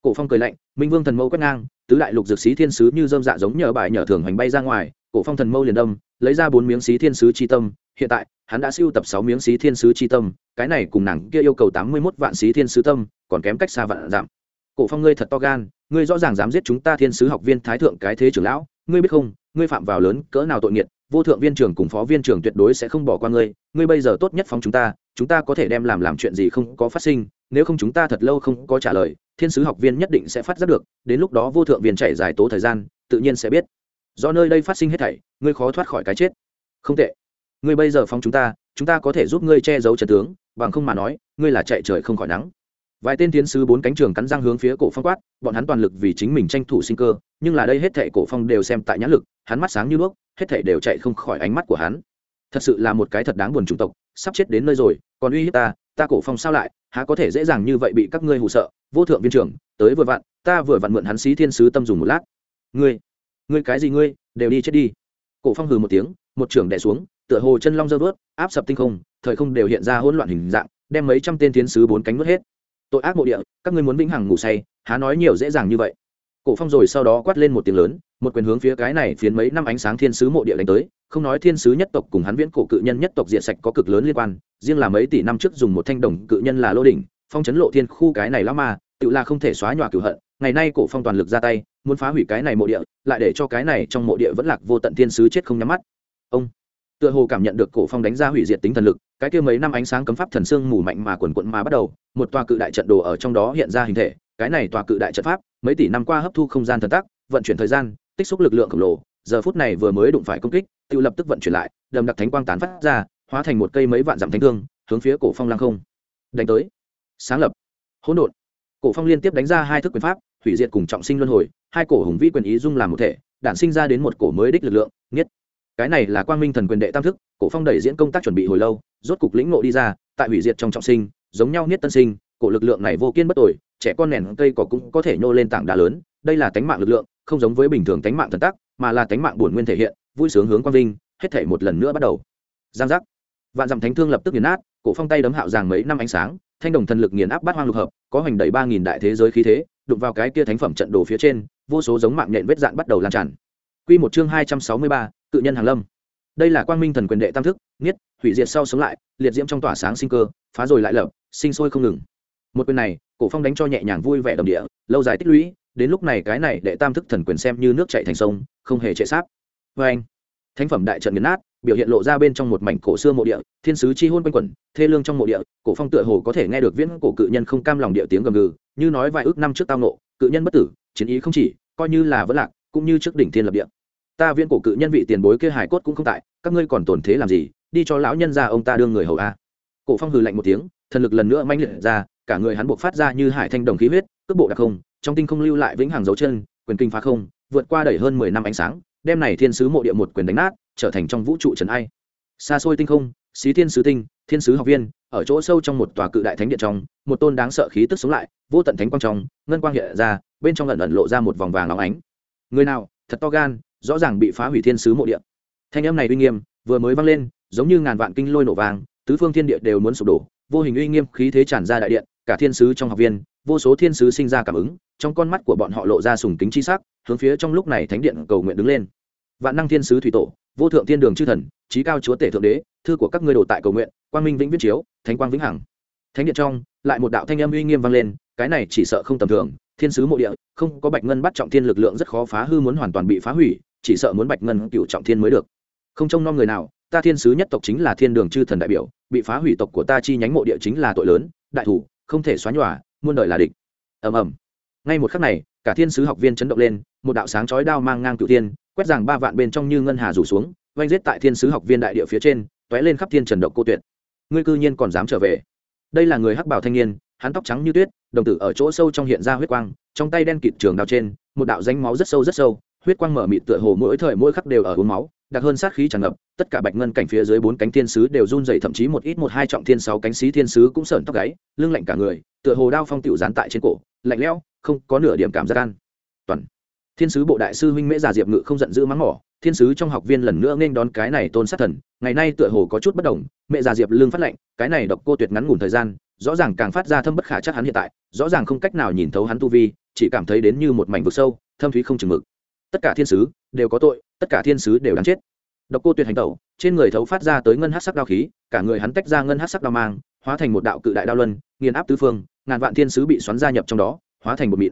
Cổ phong cười lạnh, minh vương thần mâu quét ngang, tứ đại lục dược sĩ thiên sứ như dơm dạ giống nhờ bài nhờ thường hành bay ra ngoài, cổ phong thần mâu liền đâm, lấy ra bốn miếng xí thiên sứ chi tâm, hiện tại, hắn đã siêu tập sáu miếng xí thiên sứ chi tâm, cái này cùng nàng kia yêu cầu tám mươi mốt vạn xí thiên sứ tâm, còn kém cách xa vạn giảm. Cổ phong ngươi thật to gan, ngươi rõ ràng dám giết chúng ta thiên sứ học viên thái thượng cái thế trưởng lão ngươi biết không, ngươi phạm vào lớn cỡ nào tội nghiệt, vô thượng viên trưởng cùng phó viên trưởng tuyệt đối sẽ không bỏ qua ngươi ngươi bây giờ tốt nhất phóng chúng ta chúng ta có thể đem làm làm chuyện gì không có phát sinh, nếu không chúng ta thật lâu không có trả lời, thiên sứ học viên nhất định sẽ phát giác được, đến lúc đó vô thượng viên chạy dài tố thời gian, tự nhiên sẽ biết. Do nơi đây phát sinh hết thảy, ngươi khó thoát khỏi cái chết. Không tệ. Ngươi bây giờ phóng chúng ta chúng ta có thể giúp ngươi che giấu trần tướng, bằng không mà nói, ngươi là chạy trời không khỏi nắng vài tên tiến sứ bốn cánh trường cắn răng hướng phía cổ phong quát, bọn hắn toàn lực vì chính mình tranh thủ sinh cơ, nhưng là đây hết thệ cổ phong đều xem tại nhãn lực, hắn mắt sáng như đuốc, hết thệ đều chạy không khỏi ánh mắt của hắn. Thật sự là một cái thật đáng buồn chủng tộc, sắp chết đến nơi rồi, còn uy hiếp ta ta cổ phong sao lại, há có thể dễ dàng như vậy bị các ngươi hù sợ, vô thượng viên trưởng, tới vừa vặn, ta vừa vặn mượn hắn xí thiên sứ tâm dùng một lát. Ngươi ngươi cái gì ngươi, đều đi chết đi. Cổ phong hừ một tiếng, một trưởng đè xuống, tựa hồ chân long dơ vớt, áp sập tinh không, thời không đều hiện ra hỗn loạn hình dạng, đem mấy trăm tên tiến sứ bốn cánh nuốt hết tội ác mộ địa, các ngươi muốn vĩnh hằng ngủ say, há nói nhiều dễ dàng như vậy. Cổ phong rồi sau đó quát lên một tiếng lớn, một quyền hướng phía cái này phiến mấy năm ánh sáng thiên sứ mộ địa đánh tới, không nói thiên sứ nhất tộc cùng hắn viễn cổ cự nhân nhất tộc diệt sạch có cực lớn liên quan, riêng là mấy tỷ năm trước dùng một thanh đồng cự nhân là lô đỉnh, phong chấn lộ thiên khu cái này lắm mà tự là không thể xóa nhòa cửu hận, ngày nay cổ phong toàn lực ra tay, muốn phá hủy cái này mộ địa, lại để cho cái này trong mộ địa vẫn lạc vô tận thiên sứ chết không nhắm mắt. Ông! Tựa hồ cảm nhận được cổ phong đánh ra hủy diệt tính thần lực, cái kia mấy năm ánh sáng cấm pháp thần xương mù mạnh mà quần quận mà bắt đầu, một tòa cự đại trận đồ ở trong đó hiện ra hình thể, cái này tòa cự đại trận pháp, mấy tỷ năm qua hấp thu không gian thần tác vận chuyển thời gian, tích xúc lực lượng khổng lồ, giờ phút này vừa mới đụng phải công kích, tự lập tức vận chuyển lại, đầm đặc thánh quang tán phát ra, hóa thành một cây mấy vạn dặm thánh thương, hướng phía cổ phong lăng không. Đánh tới. Sáng lập. Hỗn độn. Cổ phong liên tiếp đánh ra hai thức quyền pháp, hủy diệt cùng trọng sinh luân hồi, hai cổ hùng vĩ quyền ý dung làm một thể, đản sinh ra đến một cổ mới đích lực lượng nhất cái này là quang minh thần quyền đệ tam thức, cổ phong đẩy diễn công tác chuẩn bị hồi lâu, rốt cục lĩnh ngộ đi ra, tại hủy diệt trong trọng sinh, giống nhau niết tân sinh, cổ lực lượng này vô kiên bất tội trẻ con nền cây cỏ cũng có thể nhô lên tảng đá lớn, đây là tánh mạng lực lượng, không giống với bình thường tánh mạng thần tác mà là tánh mạng bổn nguyên thể hiện, vui sướng hướng quang vinh, hết thể một lần nữa bắt đầu. Giang giác. Vạn dặm thánh thương lập tức nghiền nát, cổ phong tay đấm hạo giàng mấy năm ánh sáng, thanh đồng thần lực nghiền áp bát hoang lục hợp, có hoành đẩy ba nghìn đại thế giới khí thế, đụng vào cái kia thánh phẩm trận đồ phía trên, vô số giống mạng nhện vết dạn bắt đầu lan tràn. Quy một chương hai trăm sáu mươi ba cự nhân hàng lâm. Đây là quang minh thần quyền đệ tam thức nghiết hủy diệt sau sống lại, liệt diễm trong tỏa sáng sinh cơ, phá rồi lại lập, sinh sôi không ngừng. Một quyền này, cổ phong đánh cho nhẹ nhàng vui vẻ đồng địa, lâu dài tích lũy, đến lúc này cái này đệ tam thức thần quyền xem như nước chảy thành sông, không hề chạy sáp với anh, thánh phẩm đại trận nghiền nát, biểu hiện lộ ra bên trong một mảnh cổ xưa mộ địa, thiên sứ chi hôn quanh quẩn, thê lương trong mộ địa, cổ phong tựa hồ có thể nghe được viễn cổ cự nhân không cam lòng địa tiếng gầm gừ, như nói vài ước năm trước tao nộ cự nhân bất tử, chiến ý không chỉ, coi như là vẫn lạc, cũng như trước đỉnh thiên lập địa ta viễn cổ cự nhân vị tiền bối kia hải cốt cũng không tại, các ngươi còn tổn thế làm gì, đi cho lão nhân ra ông ta đương người hầu a. Cổ phong hừ lạnh một tiếng, thần lực lần nữa manh liệt ra, cả người hắn buộc phát ra như hải thanh đồng khí huyết, cước bộ đặc không, trong tinh không lưu lại vĩnh hằng dấu chân, quyền kinh phá không, vượt qua đẩy hơn mười năm ánh sáng, đem này thiên sứ mộ địa một quyền đánh nát, trở thành trong vũ trụ trần ai. Xa xôi tinh không, xí thiên sứ tinh, thiên sứ học viên, ở chỗ sâu trong một tòa cự đại thánh điện trong, một tôn đáng sợ khí tức sống lại, vô tận thánh quang trong, ngân quang hiện ra, bên trong ẩn ẩn lộ ra một vòng vàng óng ánh. Người nào, thật to gan rõ ràng bị phá hủy thiên sứ mộ địa. Thanh âm này uy nghiêm, vừa mới vang lên, giống như ngàn vạn kinh lôi nổ vàng tứ phương thiên địa đều muốn sụp đổ, vô hình uy nghiêm khí thế tràn ra đại điện, cả thiên sứ trong học viên, vô số thiên sứ sinh ra cảm ứng, trong con mắt của bọn họ lộ ra sùng kính chi sắc, hướng phía trong lúc này thánh điện cầu nguyện đứng lên. Vạn năng thiên sứ thủy tổ, vô thượng thiên đường chư thần trí cao chúa tể thượng đế, thư của các ngươi đồ tại cầu nguyện, quang minh vĩnh viễn chiếu, thánh quang vĩnh hằng. Thánh điện trong, lại một đạo thanh âm uy nghiêm vang lên, cái này chỉ sợ không tầm thường, thiên sứ mộ địa, không có bạch ngân bắt trọng thiên lực lượng rất khó phá hư muốn hoàn toàn bị phá hủy chỉ sợ muốn bạch ngân cựu trọng thiên mới được. Không trông nom người nào, ta thiên sứ nhất tộc chính là thiên đường chư thần đại biểu, bị phá hủy tộc của ta chi nhánh mộ địa chính là tội lớn, đại thủ, không thể xóa nhòa, muôn đời là địch. Ầm ầm. Ngay một khắc này, cả thiên sứ học viên chấn động lên, một đạo sáng chói đao mang ngang cựu thiên, quét rằng ba vạn bên trong như ngân hà rủ xuống oanh giết tại thiên sứ học viên đại địa phía trên t lên khắp thiên trần động cô tuyệt. Ngươi cư nhiên còn dám trở về. Đây là người hắc bảo thanh niên, hắn tóc trắng như tuyết, đồng tử ở chỗ sâu trong hiện ra huyết quang, trong tay đen kịt trường đao trên, một đạo danh máu rất sâu rất sâu huyết quang mở mịt tựa hồ mỗi thời mỗi khắc đều ở uống máu, đặc hơn sát khí tràn ngập, tất cả bạch ngân cảnh phía dưới bốn cánh thiên sứ đều run dày thậm chí một ít một hai trọng thiên sáu cánh xí thiên sứ cũng sởn tóc gáy, lưng lạnh cả người, tựa hồ đao phong tiểu dán tại trên cổ, lạnh lẽo, không có nửa điểm cảm giác an toàn. Thiên sứ bộ đại sư huynh mễ già diệp ngự không giận dữ mắng mỏ, thiên sứ trong học viên lần nữa nên đón cái này tôn sát thần, ngày nay tựa hồ có chút bất đồng mẹ già diệp lương phát lệnh cái này độc cô tuyệt ngắn ngủn thời gian, rõ ràng càng phát ra thâm bất khả chắc hắn hiện tại, rõ ràng không cách nào nhìn thấu hắn tu vi, chỉ cảm thấy đến như một mảnh vực sâu, thâm thúy không chừng mực tất cả thiên sứ đều có tội, tất cả thiên sứ đều đáng chết. Độc cô tuyệt hành tẩu, trên người thấu phát ra tới ngân hát sắc đao khí, cả người hắn tách ra ngân hát sắc đao mang, hóa thành một đạo cự đại đao luân, nghiền áp tứ phương, ngàn vạn thiên sứ bị xoắn gia nhập trong đó, hóa thành một mịn.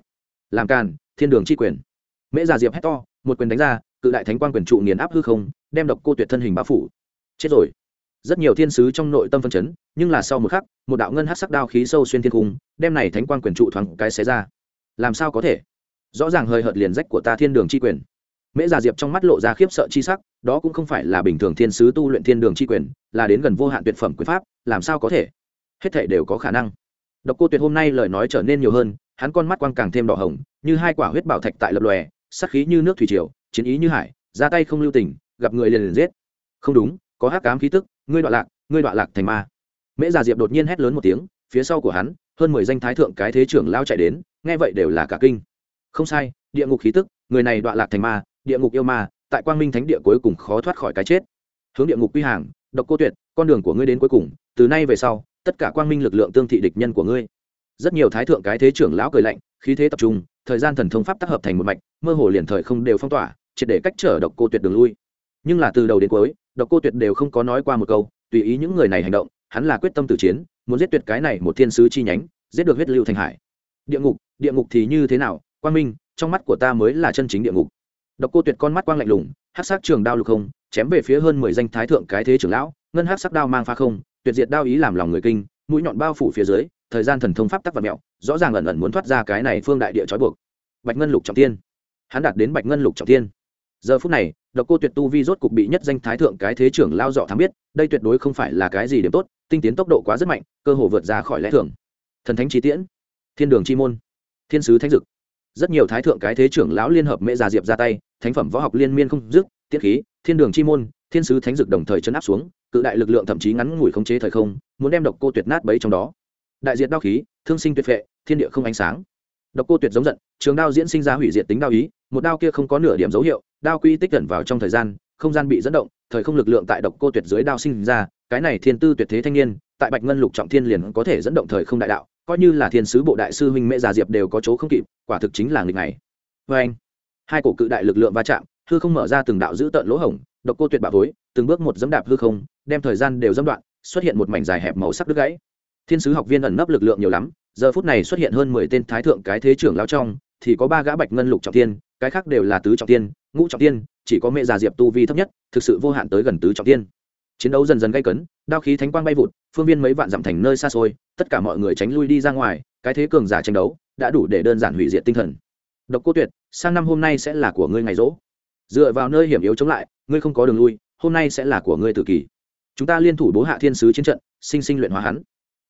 Làm càn, thiên đường chi quyền. Mễ già diệp hét to, một quyền đánh ra, cự đại thánh quan quyền trụ nghiền áp hư không, đem độc cô tuyệt thân hình bao phủ. Chết rồi. Rất nhiều thiên sứ trong nội tâm phân chấn, nhưng là sau một khắc, một đạo ngân hát sắc đao khí sâu xuyên thiên cung đem này thánh quan quyền trụ thoáng cái xé ra. Làm sao có thể? Rõ ràng hơi hợt liền rách của ta thiên đường chi quyền. Mễ già diệp trong mắt lộ ra khiếp sợ chi sắc, đó cũng không phải là bình thường thiên sứ tu luyện thiên đường chi quyền, là đến gần vô hạn tuyệt phẩm quyền pháp, làm sao có thể? Hết thể đều có khả năng. Độc cô tuyệt hôm nay lời nói trở nên nhiều hơn, hắn con mắt quang càng thêm đỏ hồng, như hai quả huyết bảo thạch tại lập lòe sắc khí như nước thủy triều, chiến ý như hải, ra tay không lưu tình, gặp người liền liền giết. Không đúng, có hắc cám khí tức, ngươi đoạn lạc, ngươi đoạn lạc thành ma. Mễ già diệp đột nhiên hét lớn một tiếng, phía sau của hắn, hơn mười danh thái thượng cái thế trưởng lao chạy đến, nghe vậy đều là cả kinh không sai, địa ngục khí tức, người này đoạn lạc thành ma, địa ngục yêu ma, tại quang minh thánh địa cuối cùng khó thoát khỏi cái chết. Hướng địa ngục quy hàng, độc cô tuyệt, con đường của ngươi đến cuối cùng, từ nay về sau, tất cả quang minh lực lượng tương thị địch nhân của ngươi. Rất nhiều thái thượng cái thế trưởng lão cười lạnh, khí thế tập trung, thời gian thần thông pháp tác hợp thành một mạch, mơ hồ liền thời không đều phong tỏa, triệt để cách trở độc cô tuyệt đường lui. Nhưng là từ đầu đến cuối, độc cô tuyệt đều không có nói qua một câu, tùy ý những người này hành động, hắn là quyết tâm tử chiến, muốn giết tuyệt cái này một thiên sứ chi nhánh, giết được huyết lưu thành hải. Địa ngục địa ngục thì như thế nào quang minh, trong mắt của ta mới là chân chính địa ngục. Độc cô tuyệt con mắt quang lạnh lùng hát sắc trường đao lục không, chém về phía hơn mười danh thái thượng cái thế trưởng lão, ngân hát sắc đao mang pha không, tuyệt diệt đao ý làm lòng người kinh, mũi nhọn bao phủ phía dưới, thời gian thần thông pháp tắc và mẹo, rõ ràng ẩn ẩn muốn thoát ra cái này phương đại địa trói buộc. Bạch ngân lục trọng tiên hắn đạt đến bạch ngân lục trọng tiên giờ phút này, độc cô tuyệt tu vi rốt cục bị nhất danh thái thượng cái thế trưởng lao dọ thám biết, đây tuyệt đối không phải là cái gì điểm tốt, tinh tiến tốc độ quá rất mạnh, cơ hồ vượt ra khỏi lẽ thường. Thần thánh trí tiễn, thiên đường chi môn, thiên sứ thánh dực rất nhiều thái thượng cái thế trưởng lão liên hợp mẹ già diệp ra tay, thánh phẩm võ học liên miên không dứt tiết khí, thiên đường chi môn, thiên sứ thánh dực đồng thời chấn áp xuống, cự đại lực lượng thậm chí ngắn ngủi khống chế thời không, muốn đem độc cô tuyệt nát bấy trong đó. Đại diện đao khí, thương sinh tuyệt phệ, thiên địa không ánh sáng. Độc cô tuyệt giống giận, trường đao diễn sinh ra hủy diệt tính đao ý, một đao kia không có nửa điểm dấu hiệu, đao quy tích gần vào trong thời gian, không gian bị dẫn động, thời không lực lượng tại độc cô tuyệt dưới đao sinh ra, cái này thiên tư tuyệt thế thanh niên, tại bạch ngân lục trọng thiên liền có thể dẫn động thời không đại đạo coi như là thiên sứ bộ đại sư huynh mẹ già diệp đều có chỗ không kịp, quả thực chính là nghịch này vê anh, hai cổ cự đại lực lượng va chạm, hư không mở ra từng đạo giữ tợn lỗ hổng, độc cô tuyệt bạo vối từng bước một dẫm đạp hư không, đem thời gian đều dẫm đoạn, xuất hiện một mảnh dài hẹp màu sắc đứt gãy. Thiên sứ học viên ẩn nấp lực lượng nhiều lắm, giờ phút này xuất hiện hơn mười tên thái thượng cái thế trưởng lao trong, thì có ba gã bạch ngân lục trọng tiên cái khác đều là tứ trọng tiên ngũ trọng tiên chỉ có mẹ già diệp tu vi thấp nhất, thực sự vô hạn tới gần tứ trọng tiên chiến đấu dần dần gây cấn, đao khí thánh quang bay vụt phương viên mấy vạn dặm thành nơi xa xôi, tất cả mọi người tránh lui đi ra ngoài, cái thế cường giả tranh đấu đã đủ để đơn giản hủy diệt tinh thần. Độc cô tuyệt, sang năm hôm nay sẽ là của ngươi ngày rỗ. Dựa vào nơi hiểm yếu chống lại, ngươi không có đường lui, hôm nay sẽ là của ngươi tự kỷ chúng ta liên thủ bố hạ thiên sứ chiến trận, sinh sinh luyện hóa hắn.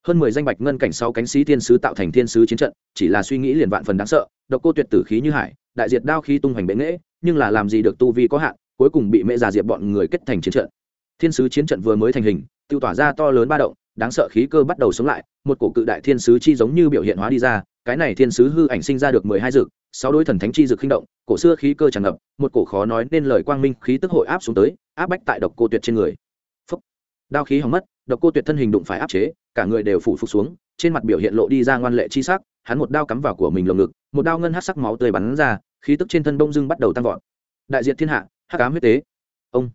Hơn mười danh bạch ngân cảnh sau cánh sĩ thiên sứ tạo thành thiên sứ chiến trận, chỉ là suy nghĩ liền vạn phần đáng sợ, độc cô tuyệt tử khí như hải, đại diệt đao khí tung hoành bệ nghễ, nhưng là làm gì được tu vi có hạn, cuối cùng bị mẹ già diệp bọn người kết thành chiến trận thiên sứ chiến trận vừa mới thành hình, tiêu tỏa ra to lớn ba động, đáng sợ khí cơ bắt đầu sống lại, một cổ cự đại thiên sứ chi giống như biểu hiện hóa đi ra, cái này thiên sứ hư ảnh sinh ra được mười hai dực sáu đôi thần thánh chi dực khinh động, cổ xưa khí cơ tràn ngập, một cổ khó nói nên lời quang minh khí tức hội áp xuống tới, áp bách tại độc cô tuyệt trên người. Phúc. đao khí hỏng mất, độc cô tuyệt thân hình đụng phải áp chế, cả người đều phủ phục xuống, trên mặt biểu hiện lộ đi ra ngoan lệ chi sắc, hắn một đao cắm vào của mình lồng ngực, một đao ngân hát sắc máu tươi bắn ra, khí tức trên thân đông dưng bắt đầu tăng vọt. Đại diện thiên hạ, hắc ám huyết tế. Ông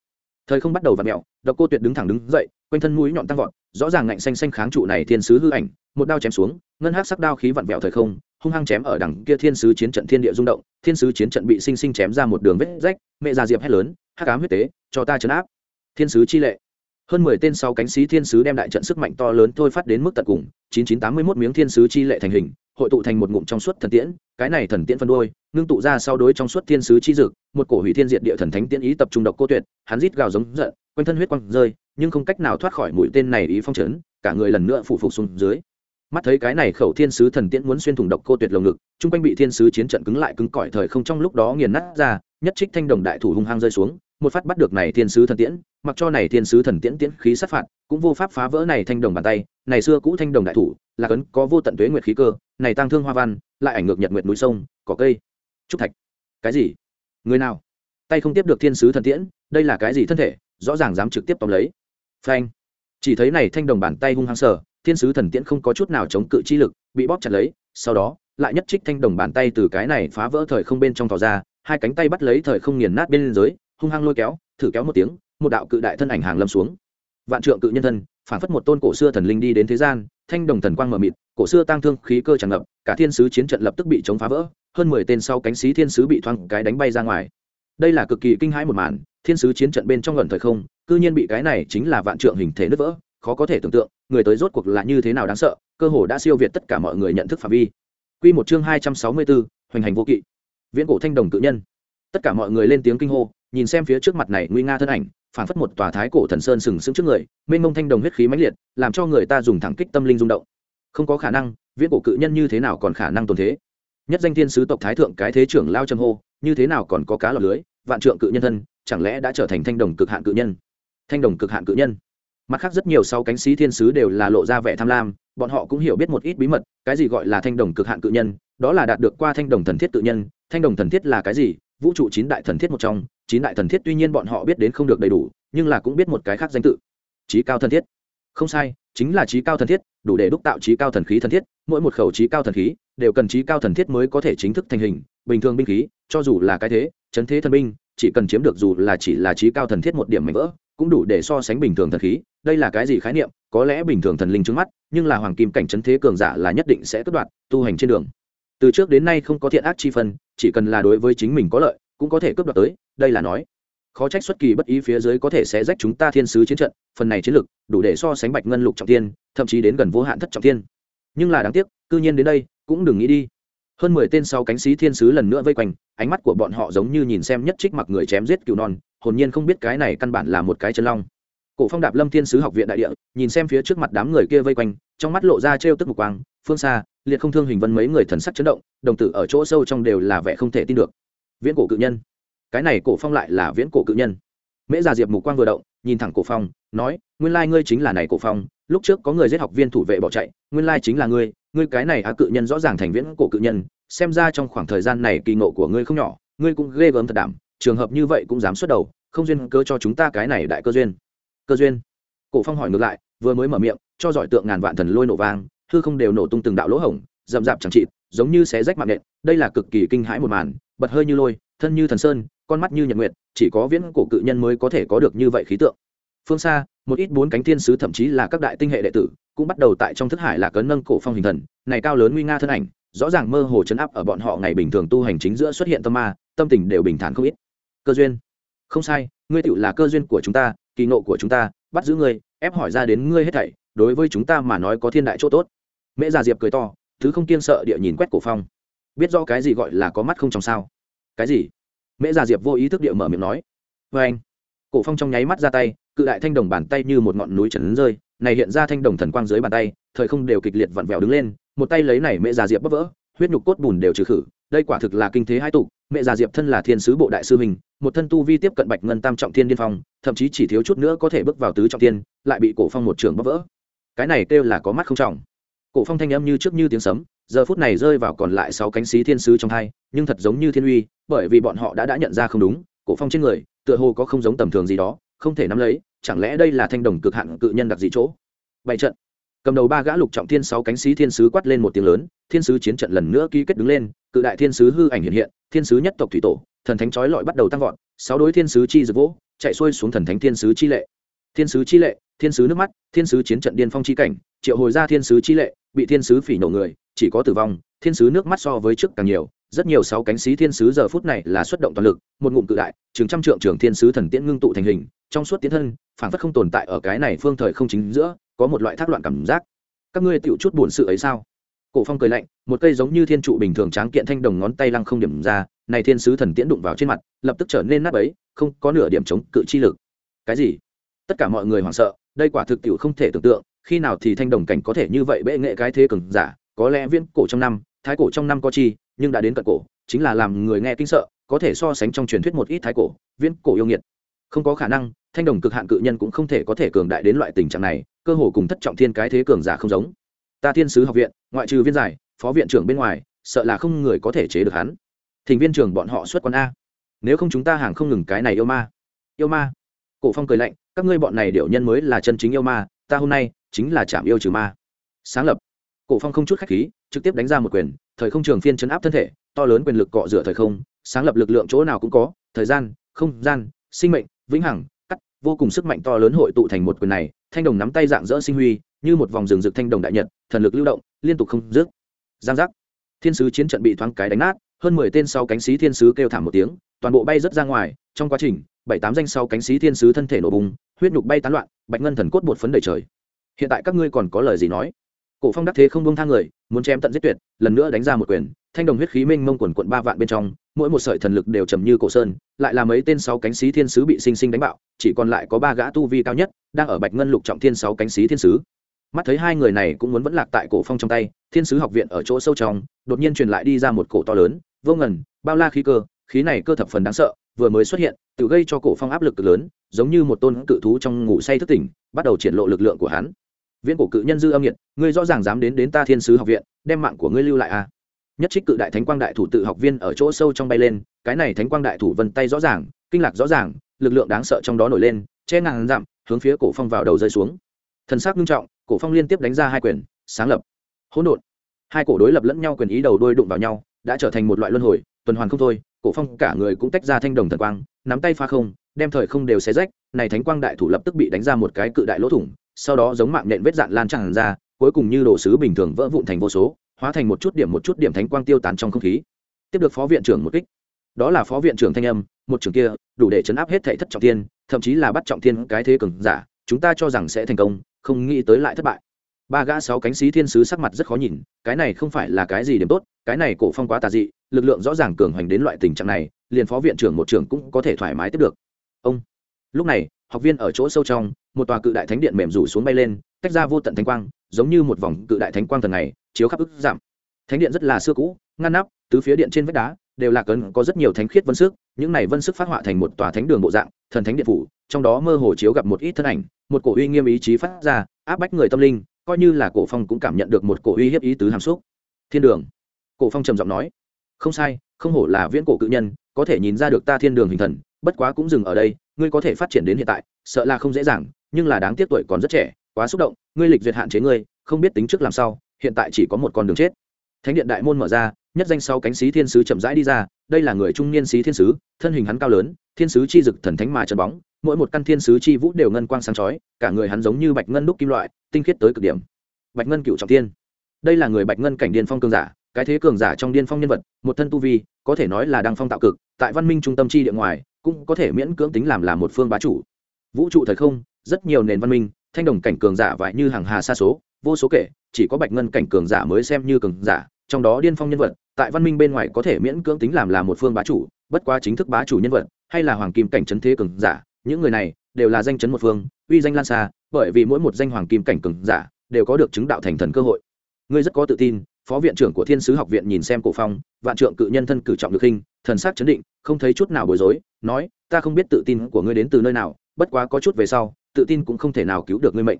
thời không bắt đầu v ặ mẹo độc cô tuyệt đứng thẳng đứng dậy, quanh thân mũi nhọn tăng vọt, rõ ràng ngạnh xanh xanh kháng trụ này thiên sứ hư ảnh, một đao chém xuống, ngân hát sắc đao khí vặn vẹo thời không, hung hăng chém ở đằng kia thiên sứ chiến trận thiên địa rung động, thiên sứ chiến trận bị sinh sinh chém ra một đường vết rách, mẹ già diệp hét lớn, hắc ám huyết tế, cho ta chấn áp. Thiên sứ chi lệ. Hơn mười tên sau cánh sĩ thiên sứ đem đại trận sức mạnh to lớn thôi phát đến mức tận cùng, chín chín tám mươi mốt miếng thiên sứ chi lệ thành hình hội tụ thành một ngụm trong suốt thần tiễn, cái này thần tiễn phân đôi, ngưng tụ ra sau đối trong suốt thiên sứ chi dực, một cổ hủy thiên diệt địa thần thánh tiễn ý tập trung độc cô tuyệt, hắn rít gào giống giận, quanh thân huyết quang rơi, nhưng không cách nào thoát khỏi mũi tên này ý phong trấn cả người lần nữa phủ phục xuống dưới. Mắt thấy cái này khẩu thiên sứ thần tiễn muốn xuyên thủng độc cô tuyệt lồng ngực, chung quanh bị thiên sứ chiến trận cứng lại cứng cỏi thời không trong lúc đó nghiền nát ra, nhất trích thanh đồng đại thủ hung hăng rơi xuống, một phát bắt được này thiên sứ thần tiễn, mặc cho này thiên sứ thần tiễn tiễn khí sát phạt, cũng vô pháp phá vỡ này thanh đồng bàn tay, này xưa cũ thanh đồng đại thủ là cấn có vô tận tuế nguyệt khí cơ, này tăng thương hoa văn, lại ảnh ngược nhật nguyệt núi sông, cỏ cây. Trúc thạch. Cái gì? Người nào? Tay không tiếp được thiên sứ thần tiễn, đây là cái gì thân thể, rõ ràng dám trực tiếp tóm lấy. Phanh. Chỉ thấy này thanh đồng bàn tay hung hăng sở thiên sứ thần tiễn không có chút nào chống cự chi lực, bị bóp chặt lấy, sau đó, lại nhất trích thanh đồng bàn tay từ cái này phá vỡ thời không bên trong tỏ ra, hai cánh tay bắt lấy thời không nghiền nát bên dưới, hung hăng lôi kéo, thử kéo một tiếng, một đạo cự đại thân ảnh hàng lâm xuống. Vạn trượng cự nhân thân phản phất một tôn cổ xưa thần linh đi đến thế gian, thanh đồng thần quang mờ mịt, cổ xưa tăng thương khí cơ tràn ngập, cả thiên sứ chiến trận lập tức bị chống phá vỡ, hơn mười tên sau cánh xí thiên sứ bị thoang cái đánh bay ra ngoài. Đây là cực kỳ kinh hãi một màn, thiên sứ chiến trận bên trong gần thời không, cư nhiên bị cái này chính là vạn trượng hình thể nứt vỡ, khó có thể tưởng tượng, người tới rốt cuộc là như thế nào đáng sợ, cơ hồ đã siêu việt tất cả mọi người nhận thức phạm vi. Quy một chương hai trăm sáu mươi bốn, hoành hành vô kỵ. Viễn cổ thanh đồng cự nhân. Tất cả mọi người lên tiếng kinh hô, nhìn xem phía trước mặt này nguy nga thân ảnh phản phất một tòa thái cổ thần sơn sừng sững trước người, mênh mông thanh đồng huyết khí mãnh liệt, làm cho người ta dùng thẳng kích tâm linh rung động. Không có khả năng, viễn cổ cự nhân như thế nào còn khả năng tồn thế? Nhất danh thiên sứ tộc thái thượng cái thế trưởng lao trầm hô, như thế nào còn có cá lọt lưới? Vạn trượng cự nhân thân, chẳng lẽ đã trở thành thanh đồng cực hạn cự nhân? Thanh đồng cực hạn cự nhân. Mặt khác rất nhiều sau cánh sĩ thiên sứ đều là lộ ra vẻ tham lam, bọn họ cũng hiểu biết một ít bí mật, cái gì gọi là thanh đồng cực hạn cự nhân, đó là đạt được qua thanh đồng thần thiết cự nhân, thanh đồng thần thiết là cái gì vũ trụ chín đại thần thiết một trong, chín đại thần thiết tuy nhiên bọn họ biết đến không được đầy đủ, nhưng là cũng biết một cái khác danh tự. Trí cao thần thiết. Không sai, chính là trí cao thần thiết, đủ để đúc tạo trí cao thần khí thần thiết, mỗi một khẩu trí cao thần khí đều cần trí cao thần thiết mới có thể chính thức thành hình, bình thường binh khí, cho dù là cái thế, chấn thế thần binh, chỉ cần chiếm được dù là chỉ là trí cao thần thiết một điểm mảnh vỡ, cũng đủ để so sánh bình thường thần khí, đây là cái gì khái niệm? Có lẽ bình thường thần linh trước mắt, nhưng là hoàng kim cảnh chấn thế cường giả là nhất định sẽ cất đoạn tu hành trên đường từ trước đến nay không có thiện ác chi phân, chỉ cần là đối với chính mình có lợi, cũng có thể cướp đoạt tới, đây là nói. Khó trách xuất kỳ bất ý phía dưới có thể sẽ rách chúng ta thiên sứ chiến trận, phần này chiến lực đủ để so sánh bạch ngân lục trọng tiên, thậm chí đến gần vô hạn thất trọng tiên. Nhưng là đáng tiếc, cư nhiên đến đây, cũng đừng nghĩ đi. Hơn mười tên sau cánh sĩ thiên sứ lần nữa vây quanh, ánh mắt của bọn họ giống như nhìn xem nhất trích mặc người chém giết cừu non, hồn nhiên không biết cái này căn bản là một cái chân long. Cổ phong đạp lâm thiên sứ học viện đại địa, nhìn xem phía trước mặt đám người kia vây quanh, trong mắt lộ ra trêu tức mục quang, phương xa liệt không thương hình vân mấy người thần sắc chấn động, đồng tử ở chỗ sâu trong đều là vẻ không thể tin được. Viễn cổ cự nhân. Cái này cổ phong lại là viễn cổ cự nhân. Mễ già diệp mục quang vừa động, nhìn thẳng cổ phong, nói, nguyên lai ngươi chính là này cổ phong, lúc trước có người giết học viên thủ vệ bỏ chạy, nguyên lai chính là ngươi ngươi cái này á cự nhân rõ ràng thành viễn cổ cự nhân, xem ra trong khoảng thời gian này kỳ ngộ của ngươi không nhỏ, ngươi cũng ghê gớm thật đảm, trường hợp như vậy cũng dám xuất đầu, không duyên cơ cho chúng ta cái này đại cơ duyên. Cơ duyên? Cổ phong hỏi ngược lại, vừa mới mở miệng, cho giỏi tượng ngàn vạn thần lôi nổ vang hư không đều nổ tung từng đạo lỗ hổng, rậm rạp chẳng chịt, giống như xé rách mạng nện. Đây là cực kỳ kinh hãi một màn, bật hơi như lôi, thân như thần sơn, con mắt như nhật nguyệt, chỉ có viễn cổ cự nhân mới có thể có được như vậy khí tượng. Phương xa, một ít bốn cánh thiên sứ thậm chí là các đại tinh hệ đệ tử, cũng bắt đầu tại trong thức hải là cấn nâng cổ phong hình thần, này cao lớn nguy nga thân ảnh, rõ ràng mơ hồ chấn áp ở bọn họ ngày bình thường tu hành chính giữa xuất hiện tâm ma, tâm tình đều bình thản không ít. Cơ duyên. Không sai, ngươi tựu là cơ duyên của chúng ta, kỳ ngộ của chúng ta, bắt giữ ngươi, ép hỏi ra đến ngươi hết thảy, đối với chúng ta mà nói có thiên đại chỗ tốt mễ già diệp cười to, thứ không kiên sợ địa nhìn quét cổ phong. Biết do cái gì gọi là có mắt không trong sao. Cái gì? Mễ già diệp vô ý thức địa mở miệng nói. Vê anh, cổ phong trong nháy mắt ra tay, cự đại thanh đồng bàn tay như một ngọn núi trần rơi, này hiện ra thanh đồng thần quang dưới bàn tay, thời không đều kịch liệt vặn vẹo đứng lên, một tay lấy này mẹ già diệp bấp vỡ, huyết nhục cốt bùn đều trừ khử, đây quả thực là kinh thế hai tục mẹ già diệp thân là thiên sứ bộ đại sư mình, một thân tu vi tiếp cận bạch ngân tam trọng thiên điên phong, thậm chí chỉ thiếu chút nữa có thể bước vào tứ trọng thiên, lại bị cổ phong một trường bấp vỡ. Cái này kêu là có mắt không trọng cổ phong thanh âm như trước như tiếng sấm giờ phút này rơi vào còn lại sáu cánh sĩ thiên sứ trong hai nhưng thật giống như thiên uy bởi vì bọn họ đã đã nhận ra không đúng cổ phong trên người tựa hồ có không giống tầm thường gì đó không thể nắm lấy chẳng lẽ đây là thanh đồng cực hạn cự nhân đặc dị chỗ bảy trận cầm đầu ba gã lục trọng thiên sáu cánh sĩ thiên sứ quát lên một tiếng lớn thiên sứ chiến trận lần nữa ký kết đứng lên cự đại thiên sứ hư ảnh hiện hiện thiên sứ nhất tộc thủy tổ thần thánh chói lọi bắt đầu tăng vọt sáu đối thiên sứ chi dược vỗ chạy xuôi xuống thần thánh thiên sứ chi lệ thiên sứ chi lệ thiên sứ nước mắt thiên sứ chiến trận điên phong chi cảnh triệu hồi ra thiên sứ chi lệ bị thiên sứ phỉ nổ người, chỉ có tử vong, thiên sứ nước mắt so với trước càng nhiều. Rất nhiều sáu cánh sĩ thiên sứ giờ phút này là xuất động toàn lực, một ngụm cự đại, chừng trăm trượng trường thiên sứ thần tiễn ngưng tụ thành hình, trong suốt tiến thân phản phất không tồn tại ở cái này phương thời không chính giữa, có một loại thác loạn cảm giác. Các ngươi tựu chút buồn sự ấy sao? Cổ phong cười lạnh, một cây giống như thiên trụ bình thường tráng kiện thanh đồng ngón tay lăng không điểm ra, này thiên sứ thần tiễn đụng vào trên mặt, lập tức trở nên nát ấy không có nửa điểm chống cự chi lực. Cái gì? Tất cả mọi người hoảng sợ, đây quả thực tiệu không thể tưởng tượng khi nào thì thanh đồng cảnh có thể như vậy bệ nghệ cái thế cường giả, có lẽ viễn cổ trong năm, thái cổ trong năm có chi, nhưng đã đến cận cổ, chính là làm người nghe kinh sợ, có thể so sánh trong truyền thuyết một ít thái cổ, viễn cổ yêu nghiệt. Không có khả năng, thanh đồng cực hạn cự nhân cũng không thể có thể cường đại đến loại tình trạng này, cơ hồ cùng thất trọng thiên cái thế cường giả không giống. Ta thiên sứ học viện, ngoại trừ viên giải, phó viện trưởng bên ngoài, sợ là không người có thể chế được hắn. Thỉnh viên trưởng bọn họ xuất quan a. Nếu không chúng ta hàng không ngừng cái này yêu ma. Yêu ma. Cổ phong cười lạnh, các ngươi bọn này điệu nhân mới là chân chính yêu ma ta hôm nay chính là chạm yêu trừ ma. Sáng lập. Cổ phong không chút khách khí, trực tiếp đánh ra một quyền, thời không trường phiên chấn áp thân thể, to lớn quyền lực cọ rửa thời không, sáng lập lực lượng chỗ nào cũng có, thời gian, không gian, sinh mệnh, vĩnh hằng, cắt, vô cùng sức mạnh to lớn hội tụ thành một quyền này, thanh đồng nắm tay dạng dỡ sinh huy, như một vòng rừng rực thanh đồng đại nhật, thần lực lưu động, liên tục không dứt. Giang giác. Thiên sứ chiến trận bị thoáng cái đánh nát, hơn mười tên sau cánh sĩ thiên sứ kêu thảm một tiếng, toàn bộ bay rất ra ngoài, trong quá trình bảy tám danh sau cánh sĩ thiên sứ thân thể nổ bùng, huyết nhục bay tán loạn, bạch ngân thần cốt bột phấn đầy trời. Hiện tại các ngươi còn có lời gì nói? Cổ phong đắc thế không buông thang người, muốn chém tận giết tuyệt, lần nữa đánh ra một quyền, thanh đồng huyết khí minh mông quần quận ba vạn bên trong, mỗi một sợi thần lực đều trầm như cổ sơn, lại là mấy tên sáu cánh sĩ thiên sứ bị sinh sinh đánh bạo, chỉ còn lại có ba gã tu vi cao nhất, đang ở bạch ngân lục trọng thiên sáu cánh sĩ thiên sứ. Mắt thấy hai người này cũng muốn vẫn lạc tại cổ phong trong tay, thiên sứ học viện ở chỗ sâu trong, đột nhiên truyền lại đi ra một cổ to lớn, vô ngần, bao la khí cơ, khí này cơ thập phần đáng sợ vừa mới xuất hiện, tự gây cho cổ phong áp lực lớn, giống như một tôn cự thú trong ngủ say thức tỉnh, bắt đầu triển lộ lực lượng của hắn. Viễn cổ cự nhân dư âm nhiệt, ngươi rõ ràng dám đến đến ta thiên sứ học viện, đem mạng của ngươi lưu lại a à? nhất trích cự đại thánh quang đại thủ tự học viên ở chỗ sâu trong bay lên, cái này thánh quang đại thủ vân tay rõ ràng, kinh lạc rõ ràng, lực lượng đáng sợ trong đó nổi lên, che ngàn dặm, hướng phía cổ phong vào đầu rơi xuống. Thần sắc nghiêm trọng, cổ phong liên tiếp đánh ra hai quyền, sáng lập. Hỗn độn. Hai cổ đối lập lẫn nhau quyền ý đầu đôi đụng vào nhau, đã trở thành một loại luân hồi tuần hoàn không thôi, cổ phong cả người cũng tách ra thanh đồng thần quang, nắm tay pha không, đem thời không đều xé rách, này thánh quang đại thủ lập tức bị đánh ra một cái cự đại lỗ thủng, sau đó giống mạng nện vết dạn lan tràn ra, cuối cùng như đồ sứ bình thường vỡ vụn thành vô số, hóa thành một chút điểm một chút điểm thánh quang tiêu tán trong không khí. Tiếp được phó viện trưởng một kích. Đó là phó viện trưởng thanh âm, một trường kia, đủ để chấn áp hết thảy thất trọng thiên, thậm chí là bắt trọng thiên cái thế cường giả, chúng ta cho rằng sẽ thành công, không nghĩ tới lại thất bại ba gã sáu cánh sĩ thiên sứ sắc mặt rất khó nhìn, cái này không phải là cái gì điểm tốt, cái này cổ phong quá tà dị, lực lượng rõ ràng cường hành đến loại tình trạng này, liền phó viện trưởng một trưởng cũng có thể thoải mái tiếp được. Ông, lúc này, học viên ở chỗ sâu trong, một tòa cự đại thánh điện mềm rủ xuống bay lên, tách ra vô tận thánh quang, giống như một vòng cự đại thánh quang thần này, chiếu khắp ức giảm. Thánh điện rất là xưa cũ, ngăn nắp, tứ phía điện trên vách đá, đều là cấn, có rất nhiều thánh khiết vân sức, những này vân sức phát họa thành một tòa thánh đường bộ dạng, thần thánh điện phủ, trong đó mơ hồ chiếu gặp một ít thân ảnh, một cổ uy nghiêm ý chí phát ra, áp bách người tâm linh coi như là cổ phong cũng cảm nhận được một cổ uy hiếp ý tứ hàm xúc. Thiên đường. Cổ phong trầm giọng nói, không sai, không hổ là viễn cổ cự nhân, có thể nhìn ra được ta thiên đường hình thần, bất quá cũng dừng ở đây, ngươi có thể phát triển đến hiện tại, sợ là không dễ dàng, nhưng là đáng tiếc tuổi còn rất trẻ, quá xúc động, ngươi lịch duyệt hạn chế ngươi, không biết tính trước làm sao, hiện tại chỉ có một con đường chết. Thánh điện đại môn mở ra, nhất danh sau cánh sĩ thiên sứ chậm rãi đi ra, đây là người trung niên sĩ thiên sứ, thân hình hắn cao lớn thiên sứ chi dực thần thánh mà chân bóng, mỗi một căn thiên sứ chi vũ đều ngân quang sáng chói, cả người hắn giống như bạch ngân đúc kim loại, tinh khiết tới cực điểm. Bạch ngân cựu trọng tiên đây là người bạch ngân cảnh điên phong cường giả, cái thế cường giả trong điên phong nhân vật, một thân tu vi, có thể nói là đăng phong tạo cực, tại văn minh trung tâm chi địa ngoài, cũng có thể miễn cưỡng tính làm là một phương bá chủ. Vũ trụ thời không, rất nhiều nền văn minh, thanh đồng cảnh cường giả vải như hàng hà xa số, vô số kể, chỉ có bạch ngân cảnh cường giả mới xem như cường giả, trong đó điên phong nhân vật, tại văn minh bên ngoài có thể miễn cưỡng tính làm là một phương bá chủ, bất quá chính thức bá chủ nhân vật hay là hoàng kim cảnh trấn thế cường giả, những người này đều là danh chấn một phương, uy danh lan xa, bởi vì mỗi một danh hoàng kim cảnh cường giả đều có được chứng đạo thành thần cơ hội. Ngươi rất có tự tin, phó viện trưởng của thiên sứ học viện nhìn xem cổ phong, vạn trượng cự nhân thân cử trọng được hình, thần sắc chấn định, không thấy chút nào bối rối, nói, ta không biết tự tin của ngươi đến từ nơi nào, bất quá có chút về sau, tự tin cũng không thể nào cứu được ngươi mệnh.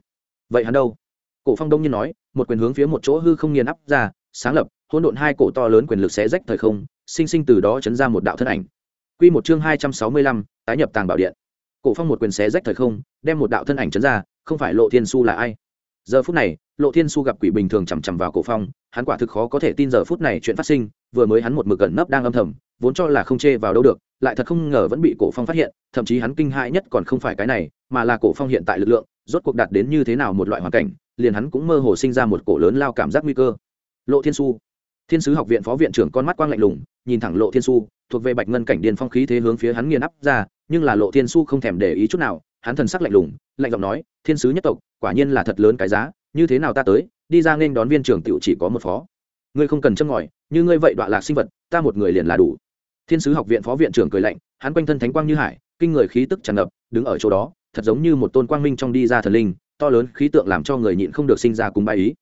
Vậy hắn đâu? Cổ phong đông nhiên nói, một quyền hướng phía một chỗ hư không nghiền áp ra, sáng lập, hỗn độn hai cổ to lớn quyền lực xé rách thời không, sinh sinh từ đó chấn ra một đạo thân ảnh quy một chương hai trăm sáu mươi lăm, tái nhập tàng bảo điện. Cổ phong một quyền xé rách thời không đem một đạo thân ảnh chấn ra không phải lộ thiên su là ai? Giờ phút này lộ thiên su gặp quỷ bình thường chằm chằm vào cổ phong hắn quả thực khó có thể tin giờ phút này chuyện phát sinh vừa mới hắn một mực gần nấp đang âm thầm vốn cho là không chê vào đâu được lại thật không ngờ vẫn bị cổ phong phát hiện thậm chí hắn kinh hãi nhất còn không phải cái này mà là cổ phong hiện tại lực lượng rốt cuộc đạt đến như thế nào một loại hoàn cảnh liền hắn cũng mơ hồ sinh ra một cổ lớn lao cảm giác nguy cơ. Lộ thiên su thiên sứ học viện phó viện trưởng con mắt quang lạnh lùng nhìn thẳng lộ thiên su thuộc về bạch ngân cảnh điền phong khí thế hướng phía hắn nghiền áp ra, nhưng là lộ thiên su không thèm để ý chút nào, hắn thần sắc lạnh lùng, lạnh giọng nói, thiên sứ nhất tộc, quả nhiên là thật lớn cái giá, như thế nào ta tới, đi ra nên đón viên trưởng tiểu chỉ có một phó. Ngươi không cần châm ngòi, như ngươi vậy đoạn lạc sinh vật, ta một người liền là đủ. Thiên sứ học viện phó viện trưởng cười lạnh, hắn quanh thân thánh quang như hải, kinh người khí tức tràn ngập, đứng ở chỗ đó, thật giống như một tôn quang minh trong đi ra thần linh, to lớn khí tượng làm cho người nhịn không được sinh ra cùng bài ý.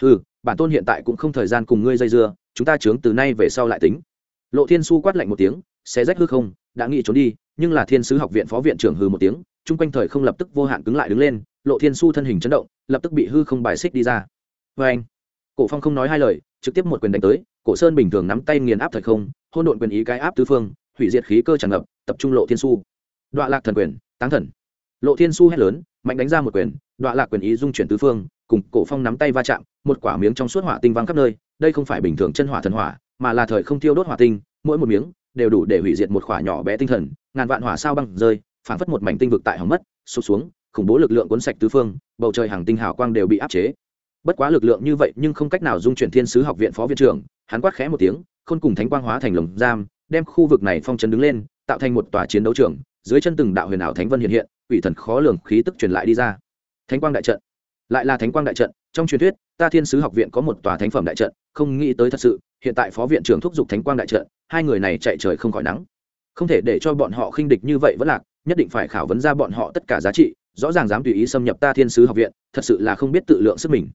Ừ bản tôn hiện tại cũng không thời gian cùng ngươi dây dưa, chúng ta chướng từ nay về sau lại tính lộ thiên su quát lạnh một tiếng, xé rách hư không, đã nghĩ trốn đi, nhưng là thiên sứ học viện phó viện trưởng hư một tiếng, chung quanh thời không lập tức vô hạn cứng lại đứng lên, lộ thiên su thân hình chấn động, lập tức bị hư không bài xích đi ra. Vê anh cổ phong không nói hai lời, trực tiếp một quyền đánh tới, cổ sơn bình thường nắm tay nghiền áp thời không, hôn độn quyền ý cái áp tứ phương, hủy diệt khí cơ tràn ngập, tập trung lộ thiên su đoạ lạc thần quyền, táng thần. Lộ thiên su hét lớn, mạnh đánh ra một quyền đoạ lạc quyền ý dung chuyển tứ phương, cùng cổ phong nắm tay va chạm, một quả miếng trong suốt hỏa tinh văng khắp nơi, đây không phải bình thường chân hỏa thần hỏa mà là thời không tiêu đốt hỏa tinh, mỗi một miếng đều đủ để hủy diệt một khỏa nhỏ bé tinh thần, ngàn vạn hỏa sao băng rơi, phảng phất một mảnh tinh vực tại hỏng mất, sụp xuống, khủng bố lực lượng cuốn sạch tứ phương, bầu trời hàng tinh hào quang đều bị áp chế. Bất quá lực lượng như vậy nhưng không cách nào dung chuyển thiên sứ học viện phó viện trưởng, hắn quát khẽ một tiếng, khôn cùng thánh quang hóa thành lồng giam, đem khu vực này phong trấn đứng lên, tạo thành một tòa chiến đấu trường, dưới chân từng đạo huyền ảo thánh vân hiện hiện, quỷ thần khó lường khí tức truyền lại đi ra. Thánh quang đại trận. Lại là thánh quang đại trận trong truyền thuyết, ta thiên sứ học viện có một tòa thánh phẩm đại trận, không nghĩ tới thật sự, hiện tại phó viện trưởng thúc giục thánh quang đại trận, hai người này chạy trời không khỏi nắng. Không thể để cho bọn họ khinh địch như vậy vẫn lạc, nhất định phải khảo vấn ra bọn họ tất cả giá trị, rõ ràng dám tùy ý xâm nhập ta thiên sứ học viện, thật sự là không biết tự lượng sức mình.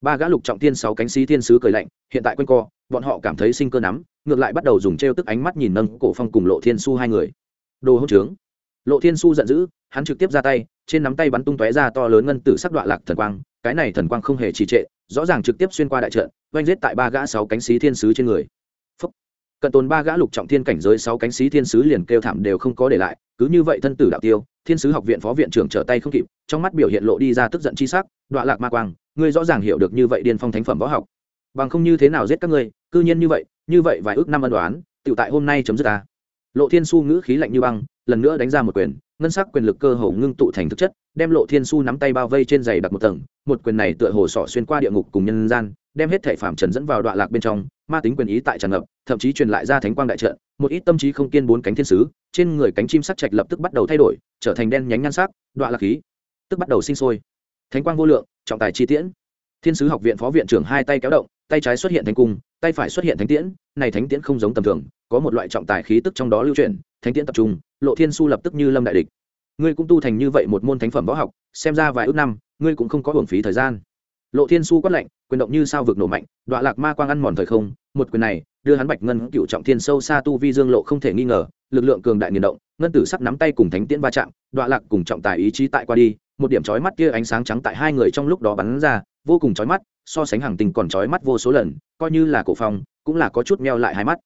Ba gã lục trọng tiên sáu cánh sĩ thiên sứ cười lạnh, hiện tại q u a n co, bọn họ cảm thấy sinh cơ nắm, ngược lại bắt đầu dùng t r e o tức ánh mắt nhìn nâng cổ phong cùng lộ thiên su hai người. Đồ hỗn trướng. Lộ thiên su giận dữ, hắn trực tiếp ra tay, trên nắm tay bắn tung tóe ra to lớn ngân tử sắc đoạn lạc thần quang cái này thần quang không hề trì trệ, rõ ràng trực tiếp xuyên qua đại trận, oanh giết tại ba gã sáu cánh sĩ thiên sứ trên người. Phúc. cận tồn ba gã lục trọng thiên cảnh giới sáu cánh sĩ thiên sứ liền kêu thảm đều không có để lại, cứ như vậy thân tử đạo tiêu, thiên sứ học viện phó viện trưởng trở tay không kịp, trong mắt biểu hiện lộ đi ra tức giận chi sắc đoạn lạc ma quang, ngươi rõ ràng hiểu được như vậy điên phong thánh phẩm võ học. Bằng không như thế nào giết các ngươi, cư nhiên như vậy như vậy vài ước năm ân đoán tự tại hôm nay chấm dứt ta lộ thiên su ngữ khí lạnh như băng, lần nữa đánh ra một quyền, ngân sắc quyền lực cơ hồ ngưng tụ thành thực chất, đem lộ thiên su nắm tay bao vây trên giày đặt một tầng, một quyền này tựa hồ sỏ xuyên qua địa ngục cùng nhân gian, đem hết thể phạm trần dẫn vào đoạn lạc bên trong, ma tính quyền ý tại tràn ngập, thậm chí truyền lại ra thánh quang đại trận, một ít tâm trí không kiên bốn cánh thiên sứ, trên người cánh chim sắc trạch lập tức bắt đầu thay đổi, trở thành đen nhánh nhan sắc, đoạn lạc khí, tức bắt đầu sinh sôi. Thánh quang vô lượng, trọng tài chi tiễn. Thiên sứ học viện phó viện trưởng hai tay kéo động, tay trái xuất hiện thành cung tay phải xuất hiện thánh tiễn, này thánh tiễn không giống tầm thường, có một loại trọng tài khí tức trong đó lưu truyền thánh tiễn tập trung, lộ thiên su lập tức như lâm đại địch. Ngươi cũng tu thành như vậy một môn thánh phẩm võ học, xem ra vài ước năm, ngươi cũng không có hưởng phí thời gian. Lộ thiên su quát lạnh, quyền động như sao vực nổ mạnh, đọa lạc ma quang ăn mòn thời không, một quyền này, đưa hắn bạch ngân cựu trọng thiên sâu xa tu vi dương lộ không thể nghi ngờ, lực lượng cường đại nghiền động, ngân tử sắc nắm tay cùng thánh tiễn va chạm, đọa lạc cùng trọng tài ý chí tại qua đi, một điểm chói mắt kia ánh sáng trắng tại hai người trong lúc đó bắn ra, vô cùng chói mắt so sánh hàng tình còn chói mắt vô số lần, coi như là cổ phong, cũng là có chút meo lại hai mắt.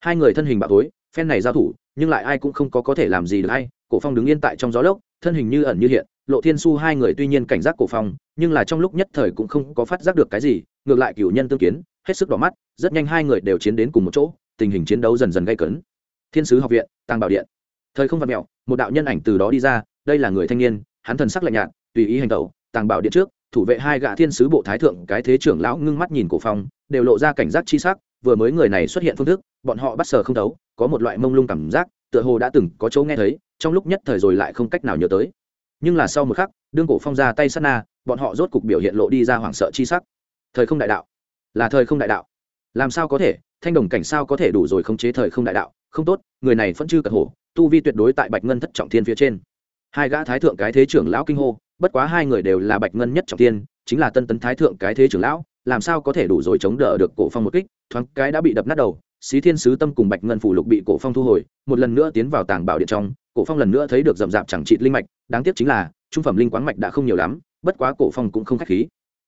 Hai người thân hình bạo tối, phen này giao thủ, nhưng lại ai cũng không có có thể làm gì được hay, cổ phong đứng yên tại trong gió lốc, thân hình như ẩn như hiện, lộ thiên su hai người tuy nhiên cảnh giác cổ phong, nhưng là trong lúc nhất thời cũng không có phát giác được cái gì, ngược lại cửu nhân tương kiến, hết sức đỏ mắt, rất nhanh hai người đều chiến đến cùng một chỗ, tình hình chiến đấu dần dần gây cấn. Thiên sứ học viện tăng bảo điện. Thời không vật mẹo, một đạo nhân ảnh từ đó đi ra, đây là người thanh niên, hắn thần sắc lạnh nhạt, tùy ý hành tẩu, tàng bảo điện trước thủ vệ hai gã thiên sứ bộ thái thượng, cái thế trưởng lão ngưng mắt nhìn cổ phong, đều lộ ra cảnh giác chi sắc, vừa mới người này xuất hiện phương thức, bọn họ bắt sờ không thấu, có một loại mông lung cảm giác, tựa hồ đã từng có chỗ nghe thấy, trong lúc nhất thời rồi lại không cách nào nhớ tới. Nhưng là sau một khắc, đương cổ phong ra tay sát na, bọn họ rốt cục biểu hiện lộ đi ra hoảng sợ chi sắc. Thời không đại đạo. Là thời không đại đạo. Làm sao có thể? Thanh đồng cảnh sao có thể đủ rồi khống chế thời không đại đạo? Không tốt, người này vẫn chưa cật hổ, tu vi tuyệt đối tại bạch ngân thất trọng thiên phía trên. Hai gã thái thượng cái thế trưởng lão kinh hô bất quá hai người đều là bạch ngân nhất trọng tiên, chính là tân tấn thái thượng cái thế trưởng lão, làm sao có thể đủ rồi chống đỡ được cổ phong một kích, thoáng cái đã bị đập nát đầu. Xí thiên sứ tâm cùng bạch ngân phủ lục bị cổ phong thu hồi, một lần nữa tiến vào tàng bảo điện trong, cổ phong lần nữa thấy được rậm rạp chẳng trị linh mạch, đáng tiếc chính là, trung phẩm linh quáng mạch đã không nhiều lắm, bất quá cổ phong cũng không khách khí.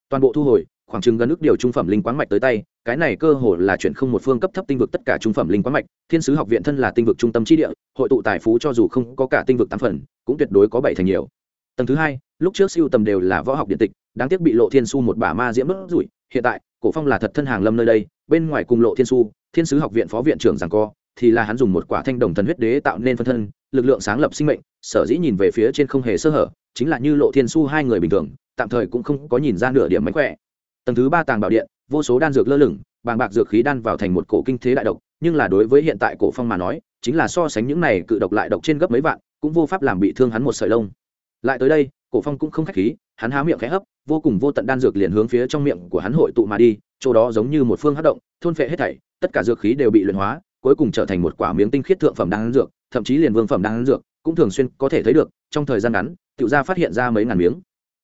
Toàn bộ thu hồi, khoảng chừng gần ước điều trung phẩm linh quáng mạch tới tay, cái này cơ hồ là chuyển không một phương cấp thấp tinh vực tất cả trung phẩm linh quáng mạch, thiên sứ học viện thân là tinh vực trung tâm chi địa, hội tụ tài phú cho dù không có cả tinh vực tám phần, cũng tuyệt đối có bảy thành nhiều. Tầng thứ hai lúc trước siêu tầm đều là võ học điện tịch, đáng tiếc bị lộ thiên su một bả ma diễm đốt rủi. Hiện tại, cổ phong là thật thân hàng lâm nơi đây, bên ngoài cùng lộ thiên su thiên sứ học viện phó viện trưởng giảng co, thì là hắn dùng một quả thanh đồng thần huyết đế tạo nên phân thân, lực lượng sáng lập sinh mệnh, sở dĩ nhìn về phía trên không hề sơ hở, chính là như lộ thiên su hai người bình thường, tạm thời cũng không có nhìn ra nửa điểm mánh khỏe. Tầng thứ ba tàng bảo điện, vô số đan dược lơ lửng, bàng bạc dược khí đan vào thành một cổ kinh thế đại độc, nhưng là đối với hiện tại cổ phong mà nói, chính là so sánh những này cự độc lại độc trên gấp mấy vạn, cũng vô pháp làm bị thương hắn một sợi lông. Lại tới đây cổ phong cũng không khách khí, hắn há miệng khẽ hấp, vô cùng vô tận đan dược liền hướng phía trong miệng của hắn hội tụ mà đi, chỗ đó giống như một phương hát động, thôn phệ hết thảy, tất cả dược khí đều bị luyện hóa, cuối cùng trở thành một quả miếng tinh khiết thượng phẩm đan dược, thậm chí liền vương phẩm đan dược cũng thường xuyên có thể thấy được, trong thời gian ngắn tự ra phát hiện ra mấy ngàn miếng.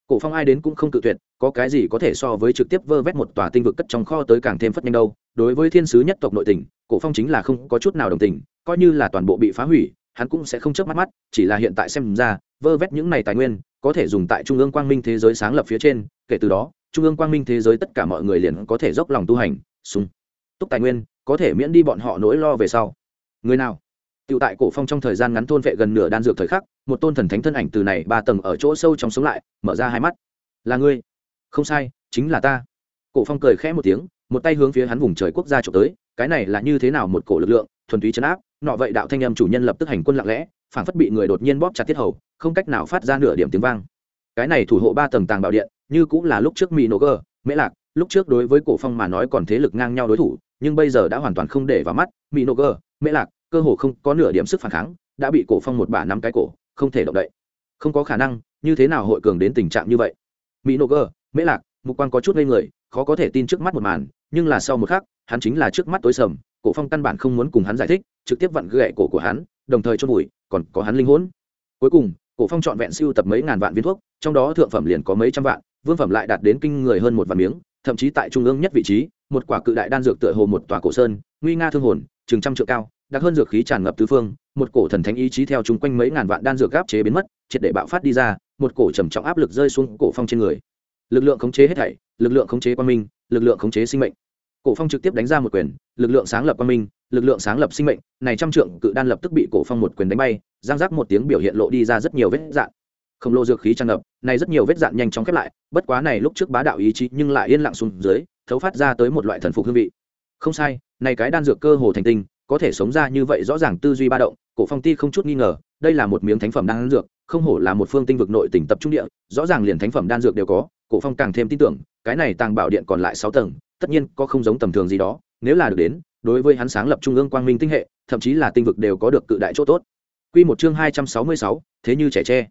Cổ phong ai đến cũng không tự tuyệt, có cái gì có thể so với trực tiếp vơ vét một tòa tinh vực cất trong kho tới càng thêm phất nhanh đâu. Đối với thiên sứ nhất tộc nội tình, cổ phong chính là không có chút nào đồng tình, coi như là toàn bộ bị phá hủy, hắn cũng sẽ không chớp mắt mắt, chỉ là hiện tại xem ra, vơ vét những này tài nguyên có thể dùng tại trung ương quang minh thế giới sáng lập phía trên kể từ đó trung ương quang minh thế giới tất cả mọi người liền có thể dốc lòng tu hành sung túc tài nguyên có thể miễn đi bọn họ nỗi lo về sau người nào Tiểu tại cổ phong trong thời gian ngắn thôn vệ gần nửa đan dược thời khắc, một tôn thần thánh thân ảnh từ này ba tầng ở chỗ sâu trong sống lại, mở ra hai mắt. Là ngươi? Không sai, chính là ta. Cổ phong cười khẽ một tiếng, một tay hướng phía hắn vùng trời quốc gia chụp tới, cái này là như thế nào một cổ lực lượng, thuần túy chấn áp, nọ vậy đạo thanh âm chủ nhân lập tức hành quân lặng lẽ, phảng phất bị người đột nhiên bóp chặt tiết hầu, không cách nào phát ra nửa điểm tiếng vang. Cái này thủ hộ ba tầng tàng bảo điện, như cũng là lúc trước Mỹ Nô Gơ, Mễ Lạc, lúc trước đối với cổ phong mà nói còn thế lực ngang nhau đối thủ, nhưng bây giờ đã hoàn toàn không để vào mắt, Mỹ Nô Gơ, Mễ Lạc, cơ hồ không có nửa điểm sức phản kháng đã bị cổ phong một bả nắm cái cổ không thể động đậy. Không có khả năng như thế nào hội cường đến tình trạng như vậy? Mỹ nô gơ mễ lạc mục quan có chút ngây người khó có thể tin trước mắt một màn nhưng là sau một khắc hắn chính là trước mắt tối sầm cổ phong căn bản không muốn cùng hắn giải thích trực tiếp vặn gậy cổ của hắn đồng thời chôn vùi còn có hắn linh hồn. Cuối cùng, cổ phong chọn vẹn siêu tập mấy ngàn vạn viên thuốc, trong đó thượng phẩm liền có mấy trăm vạn, vương phẩm lại đạt đến kinh người hơn một vạn miếng, thậm chí tại trung ương nhất vị trí, một quả cự đại đan dược tựa hồ một tòa cổ sơn, nguy nga thương hồn, chừng trăm trượng cao, đặc hơn dược khí tràn ngập tứ phương, một cổ thần thánh ý chí theo chung quanh mấy ngàn vạn đan dược áp chế biến mất, triệt để bạo phát đi ra, một cổ trầm trọng áp lực rơi xuống cổ phong trên người. Lực lượng khống chế hết thảy, lực lượng khống chế quan minh, lực lượng khống chế sinh mệnh cổ phong trực tiếp đánh ra một quyền, lực lượng sáng lập quang minh, lực lượng sáng lập sinh mệnh, này trăm trượng cự đan lập tức bị cổ phong một quyền đánh bay giang giác một tiếng biểu hiện lộ đi ra rất nhiều vết dạn. Khổng lồ dược khí tràn ngập, này rất nhiều vết dạn nhanh chóng khép lại, bất quá này lúc trước bá đạo ý chí nhưng lại yên lặng xuống dưới, thấu phát ra tới một loại thần phục hương vị. Không sai, này cái đan dược cơ hồ thành tinh, có thể sống ra như vậy rõ ràng tư duy ba động, cổ phong ti không chút nghi ngờ, đây là một miếng thánh phẩm đan dược, không hổ là một phương tinh vực nội tỉnh tập trung địa, rõ ràng liền thánh phẩm đan dược đều có, cổ phong càng thêm tin tưởng, cái này tàng bảo điện còn lại sáu tầng tất nhiên có không giống tầm thường gì đó nếu là được đến đối với hắn sáng lập trung ương quang minh tinh hệ thậm chí là tinh vực đều có được cự đại chỗ tốt. Quy một chương hai trăm sáu mươi sáu, thế như trẻ tre.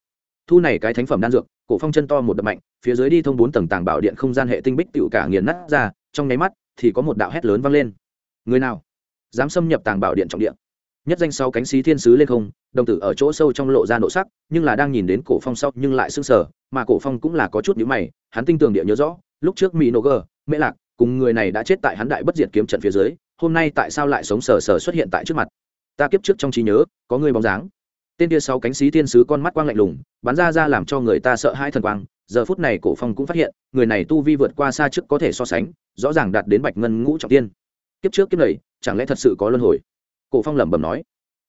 Thu này cái thánh phẩm đan dược cổ phong chân to một đập mạnh phía dưới đi thông bốn tầng tàng bảo điện không gian hệ tinh bích tựu cả nghiền nát ra trong nháy mắt thì có một đạo hét lớn vang lên. Người nào? Dám xâm nhập tàng bảo điện trọng điện nhất danh sau cánh xí thiên sứ lên không đồng tử ở chỗ sâu trong lộ ra nộ sắc nhưng là đang nhìn đến cổ phong sau nhưng lại sưng sờ mà cổ phong cũng là có chút nhíu mày hắn tinh tường địa nhớ rõ lúc trước mỹ nô gở, mễ lạc cùng người này đã chết tại hắn đại bất diệt kiếm trận phía dưới, hôm nay tại sao lại sống sờ sờ xuất hiện tại trước mặt? Ta kiếp trước trong trí nhớ, có người bóng dáng. Tên kia sáu cánh sĩ thiên sứ con mắt quang lạnh lùng, bắn ra ra làm cho người ta sợ hai thần quang, giờ phút này cổ phong cũng phát hiện, người này tu vi vượt qua xa trước có thể so sánh, rõ ràng đạt đến bạch ngân ngũ trọng tiên. Kiếp trước kiếp này, chẳng lẽ thật sự có luân hồi? Cổ phong lẩm bẩm nói.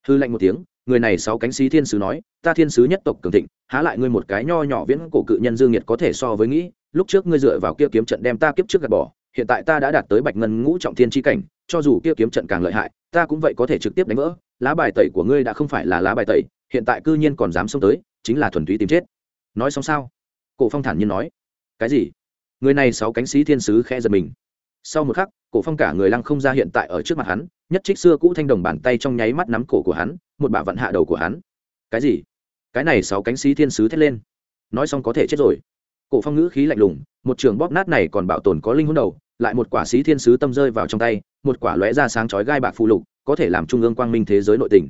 Hư lạnh một tiếng, người này sáu cánh sĩ thiên sứ nói, ta thiên sứ nhất tộc cường thịnh, há lại ngươi một cái nho nhỏ viễn cổ cự nhân dương nhiệt có thể so với nghĩ, lúc trước ngươi dựa vào kia kiếm trận đem ta kiếp trước gạt bỏ hiện tại ta đã đạt tới bạch ngân ngũ trọng thiên chi cảnh, cho dù kia kiếm trận càng lợi hại, ta cũng vậy có thể trực tiếp đánh vỡ. Lá bài tẩy của ngươi đã không phải là lá bài tẩy, hiện tại cư nhiên còn dám xông tới, chính là thuần túy tìm chết. Nói xong sao? Cổ phong thản nhiên nói. Cái gì? Người này sáu cánh sĩ thiên sứ khẽ giật mình. Sau một khắc, cổ phong cả người lăng không ra hiện tại ở trước mặt hắn, nhất trích xưa cũ thanh đồng bàn tay trong nháy mắt nắm cổ của hắn, một bả vận hạ đầu của hắn. Cái gì? Cái này sáu cánh sĩ thiên sứ thét lên. Nói xong có thể chết rồi. Cổ phong ngữ khí lạnh lùng, một trường bóp nát này còn bảo tồn có linh hồn đầu lại một quả sĩ thiên sứ tâm rơi vào trong tay, một quả lóe ra sáng chói gai bạc phù lục, có thể làm trung ương quang minh thế giới nội tình.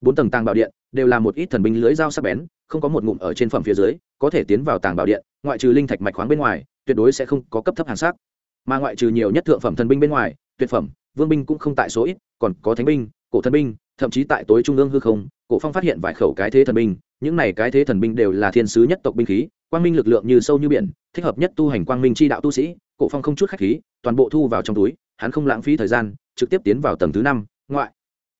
Bốn tầng tàng bảo điện đều là một ít thần binh lưới dao sắc bén, không có một ngụm ở trên phẩm phía dưới, có thể tiến vào tàng bảo điện, ngoại trừ linh thạch mạch khoáng bên ngoài, tuyệt đối sẽ không có cấp thấp hàng sắc. Mà ngoại trừ nhiều nhất thượng phẩm thần binh bên ngoài, tuyệt phẩm, vương binh cũng không tại số ít, còn có thánh binh, cổ thần binh, thậm chí tại tối trung ương hư không, cổ phong phát hiện vài khẩu cái thế thần binh, những này cái thế thần binh đều là thiên sứ nhất tộc binh khí quang minh lực lượng như sâu như biển, thích hợp nhất tu hành quang minh chi đạo tu sĩ, cổ phong không chút khách khí, toàn bộ thu vào trong túi, hắn không lãng phí thời gian, trực tiếp tiến vào tầng thứ năm, ngoại.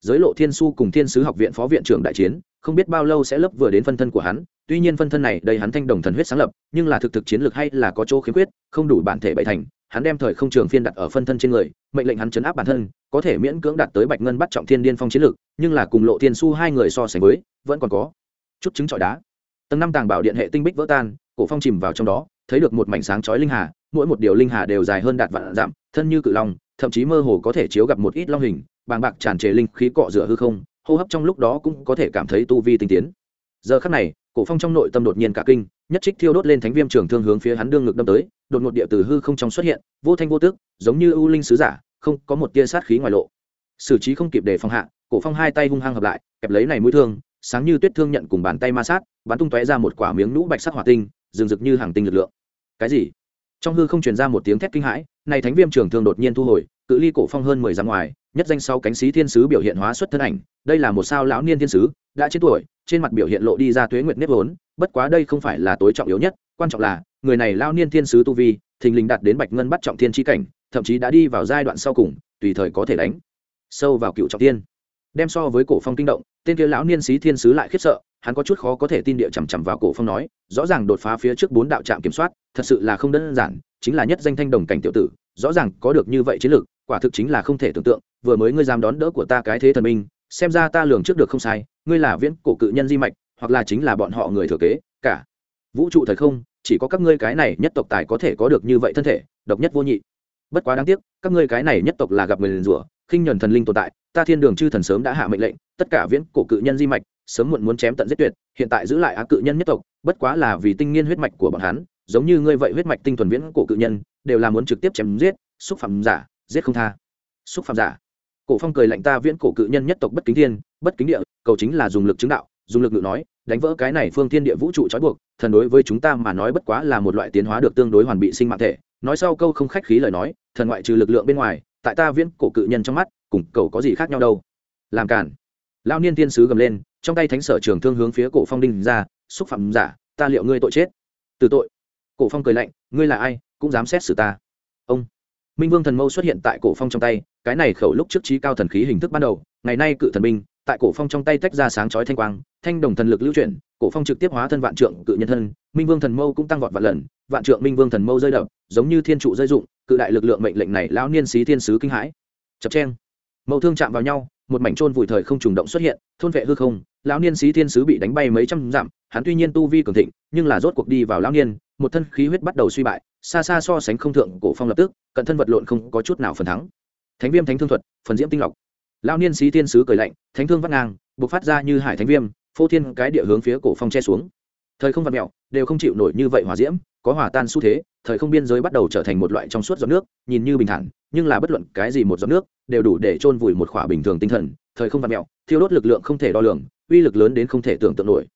Giới lộ thiên su cùng thiên sứ học viện phó viện trưởng đại chiến, không biết bao lâu sẽ lấp vừa đến phân thân của hắn, tuy nhiên phân thân này đầy hắn thanh đồng thần huyết sáng lập, nhưng là thực thực chiến lược hay là có chỗ khiếm khuyết, không đủ bản thể bậy thành, hắn đem thời không trường phiên đặt ở phân thân trên người, mệnh lệnh hắn chấn áp bản thân, có thể miễn cưỡng đạt tới bạch ngân bắt trọng thiên điên phong chiến lược, nhưng là cùng lộ thiên su hai người so sánh với, vẫn còn có chút chứng trọi đá tầng năm tàng bảo điện hệ tinh bích vỡ tan, cổ phong chìm vào trong đó, thấy được một mảnh sáng chói linh hà, mỗi một điều linh hà đều dài hơn đạt vạn dặm, thân như cự long, thậm chí mơ hồ có thể chiếu gặp một ít long hình, bàng bạc tràn trề linh khí cọ rửa hư không, hô hấp trong lúc đó cũng có thể cảm thấy tu vi tinh tiến. Giờ khắc này, cổ phong trong nội tâm đột nhiên cả kinh, nhất trích thiêu đốt lên thánh viêm trường thương hướng phía hắn đương ngực đâm tới, đột ngột địa từ hư không trong xuất hiện, vô thanh vô tức, giống như ưu linh sứ giả, không có một tia sát khí ngoài lộ. Xử trí không kịp để phòng hạ, cổ phong hai tay hung hăng hợp lại, kẹp lấy này mũi thương sáng như tuyết thương nhận cùng bàn tay ma sát, bắn tung tóe ra một quả miếng nhũ bạch sắc hỏa tinh, rừng rực như hàng tinh lực lượng. Cái gì? Trong hư không truyền ra một tiếng thét kinh hãi, này thánh viêm trường thương đột nhiên thu hồi, cự ly cổ phong hơn mười dặm ngoài, nhất danh sau cánh sĩ thiên sứ biểu hiện hóa xuất thân ảnh, đây là một sao lão niên thiên sứ, đã chết tuổi, trên mặt biểu hiện lộ đi ra tuế nguyệt nếp vốn, bất quá đây không phải là tối trọng yếu nhất, quan trọng là, người này lao niên thiên sứ tu vi, thình lình đạt đến bạch ngân bắt trọng thiên tri cảnh, thậm chí đã đi vào giai đoạn sau cùng, tùy thời có thể đánh sâu vào cựu trọng thiên đem so với cổ phong kinh động, tên kia lão niên sĩ thiên sứ lại khiếp sợ, hắn có chút khó có thể tin địa chằm chằm vào cổ phong nói, rõ ràng đột phá phía trước bốn đạo trạm kiểm soát, thật sự là không đơn giản, chính là nhất danh thanh đồng cảnh tiểu tử, rõ ràng có được như vậy chiến lược, quả thực chính là không thể tưởng tượng, vừa mới ngươi dám đón đỡ của ta cái thế thần minh, xem ra ta lường trước được không sai, ngươi là viễn cổ cự nhân di mạch, hoặc là chính là bọn họ người thừa kế, cả vũ trụ thời không, chỉ có các ngươi cái này nhất tộc tài có thể có được như vậy thân thể, độc nhất vô nhị. Bất quá đáng tiếc, các ngươi cái này nhất tộc là gặp người liền rủa, khinh nhuần thần linh tồn tại ta thiên đường chư thần sớm đã hạ mệnh lệnh, tất cả viễn cổ cự nhân di mạch, sớm muộn muốn chém tận giết tuyệt, hiện tại giữ lại á cự nhân nhất tộc, bất quá là vì tinh nghiên huyết mạch của bọn hắn, giống như ngươi vậy huyết mạch tinh thuần viễn cổ cự nhân, đều là muốn trực tiếp chém giết, xúc phạm giả, giết không tha. Xúc phạm giả. Cổ phong cười lạnh ta viễn cổ cự nhân nhất tộc bất kính thiên, bất kính địa, cầu chính là dùng lực chứng đạo, dùng lực ngự nói, đánh vỡ cái này phương thiên địa vũ trụ trói buộc, thần đối với chúng ta mà nói bất quá là một loại tiến hóa được tương đối hoàn bị sinh mạng thể. Nói sau câu không khách khí lời nói, thần ngoại trừ lực lượng bên ngoài tại ta viễn cổ cự nhân trong mắt, cùng cầu có gì khác nhau đâu? Làm cản lao niên tiên sứ gầm lên, trong tay thánh sở trường thương hướng phía cổ phong đinh ra, xúc phạm giả, ta liệu ngươi tội chết? Từ tội. Cổ phong cười lạnh, ngươi là ai, cũng dám xét xử ta. Ông. Minh vương thần mâu xuất hiện tại cổ phong trong tay, cái này khẩu lúc trước trí cao thần khí hình thức ban đầu, ngày nay cự thần minh, tại cổ phong trong tay tách ra sáng chói thanh quang, thanh đồng thần lực lưu chuyển, cổ phong trực tiếp hóa thân vạn trượng cự nhân thân, minh vương thần mâu cũng tăng vọt vạn lần, vạn trượng minh vương thần mâu rơi đập, giống như thiên trụ rơi dụng cự đại lực lượng mệnh lệnh này lão niên xí thiên sứ kinh hãi. Chập cheng. Mẫu thương chạm vào nhau, một mảnh trôn vùi thời không trùng động xuất hiện, thôn vệ hư không, lão niên xí thiên sứ bị đánh bay mấy trăm dặm, hắn tuy nhiên tu vi cường thịnh, nhưng là rốt cuộc đi vào lão niên, một thân khí huyết bắt đầu suy bại, xa xa so sánh không thượng cổ phong lập tức, cận thân vật lộn không có chút nào phần thắng. Thánh viêm thánh thương thuật, phần diễm tinh lọc. Lão niên xí thiên sứ cười lạnh, thánh thương vắt ngang, bộc phát ra như hải thánh viêm, phô thiên cái địa hướng phía cổ phong che xuống thời không vật mẹo, đều không chịu nổi như vậy hỏa diễm, có hòa tan xu thế, thời không biên giới bắt đầu trở thành một loại trong suốt giọt nước, nhìn như bình thản, nhưng là bất luận cái gì một giọt nước, đều đủ để chôn vùi một khỏa bình thường tinh thần. Thời không vật mẹo, thiêu đốt lực lượng không thể đo lường, uy lực lớn đến không thể tưởng tượng nổi.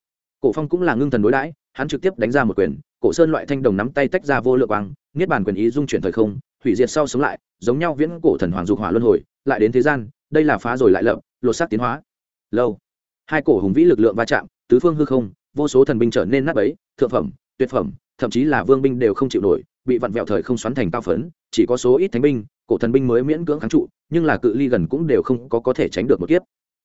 Cổ phong cũng là ngưng thần đối đãi, hắn trực tiếp đánh ra một quyền, cổ sơn loại thanh đồng nắm tay tách ra vô lượng quang, niết bàn quyền ý dung chuyển thời không, hủy diệt sau sống lại, giống nhau viễn cổ thần hoàng dục hỏa luân hồi, lại đến thế gian, đây là phá rồi lại lập, lột xác tiến hóa. Lâu. Hai cổ hùng vĩ lực lượng va chạm, tứ phương hư không vô số thần binh trở nên nát bấy, thượng phẩm, tuyệt phẩm, thậm chí là vương binh đều không chịu nổi, bị vặn vẹo thời không xoắn thành cao phấn, chỉ có số ít thánh binh, cổ thần binh mới miễn cưỡng kháng trụ, nhưng là cự ly gần cũng đều không có có thể tránh được một kiếp.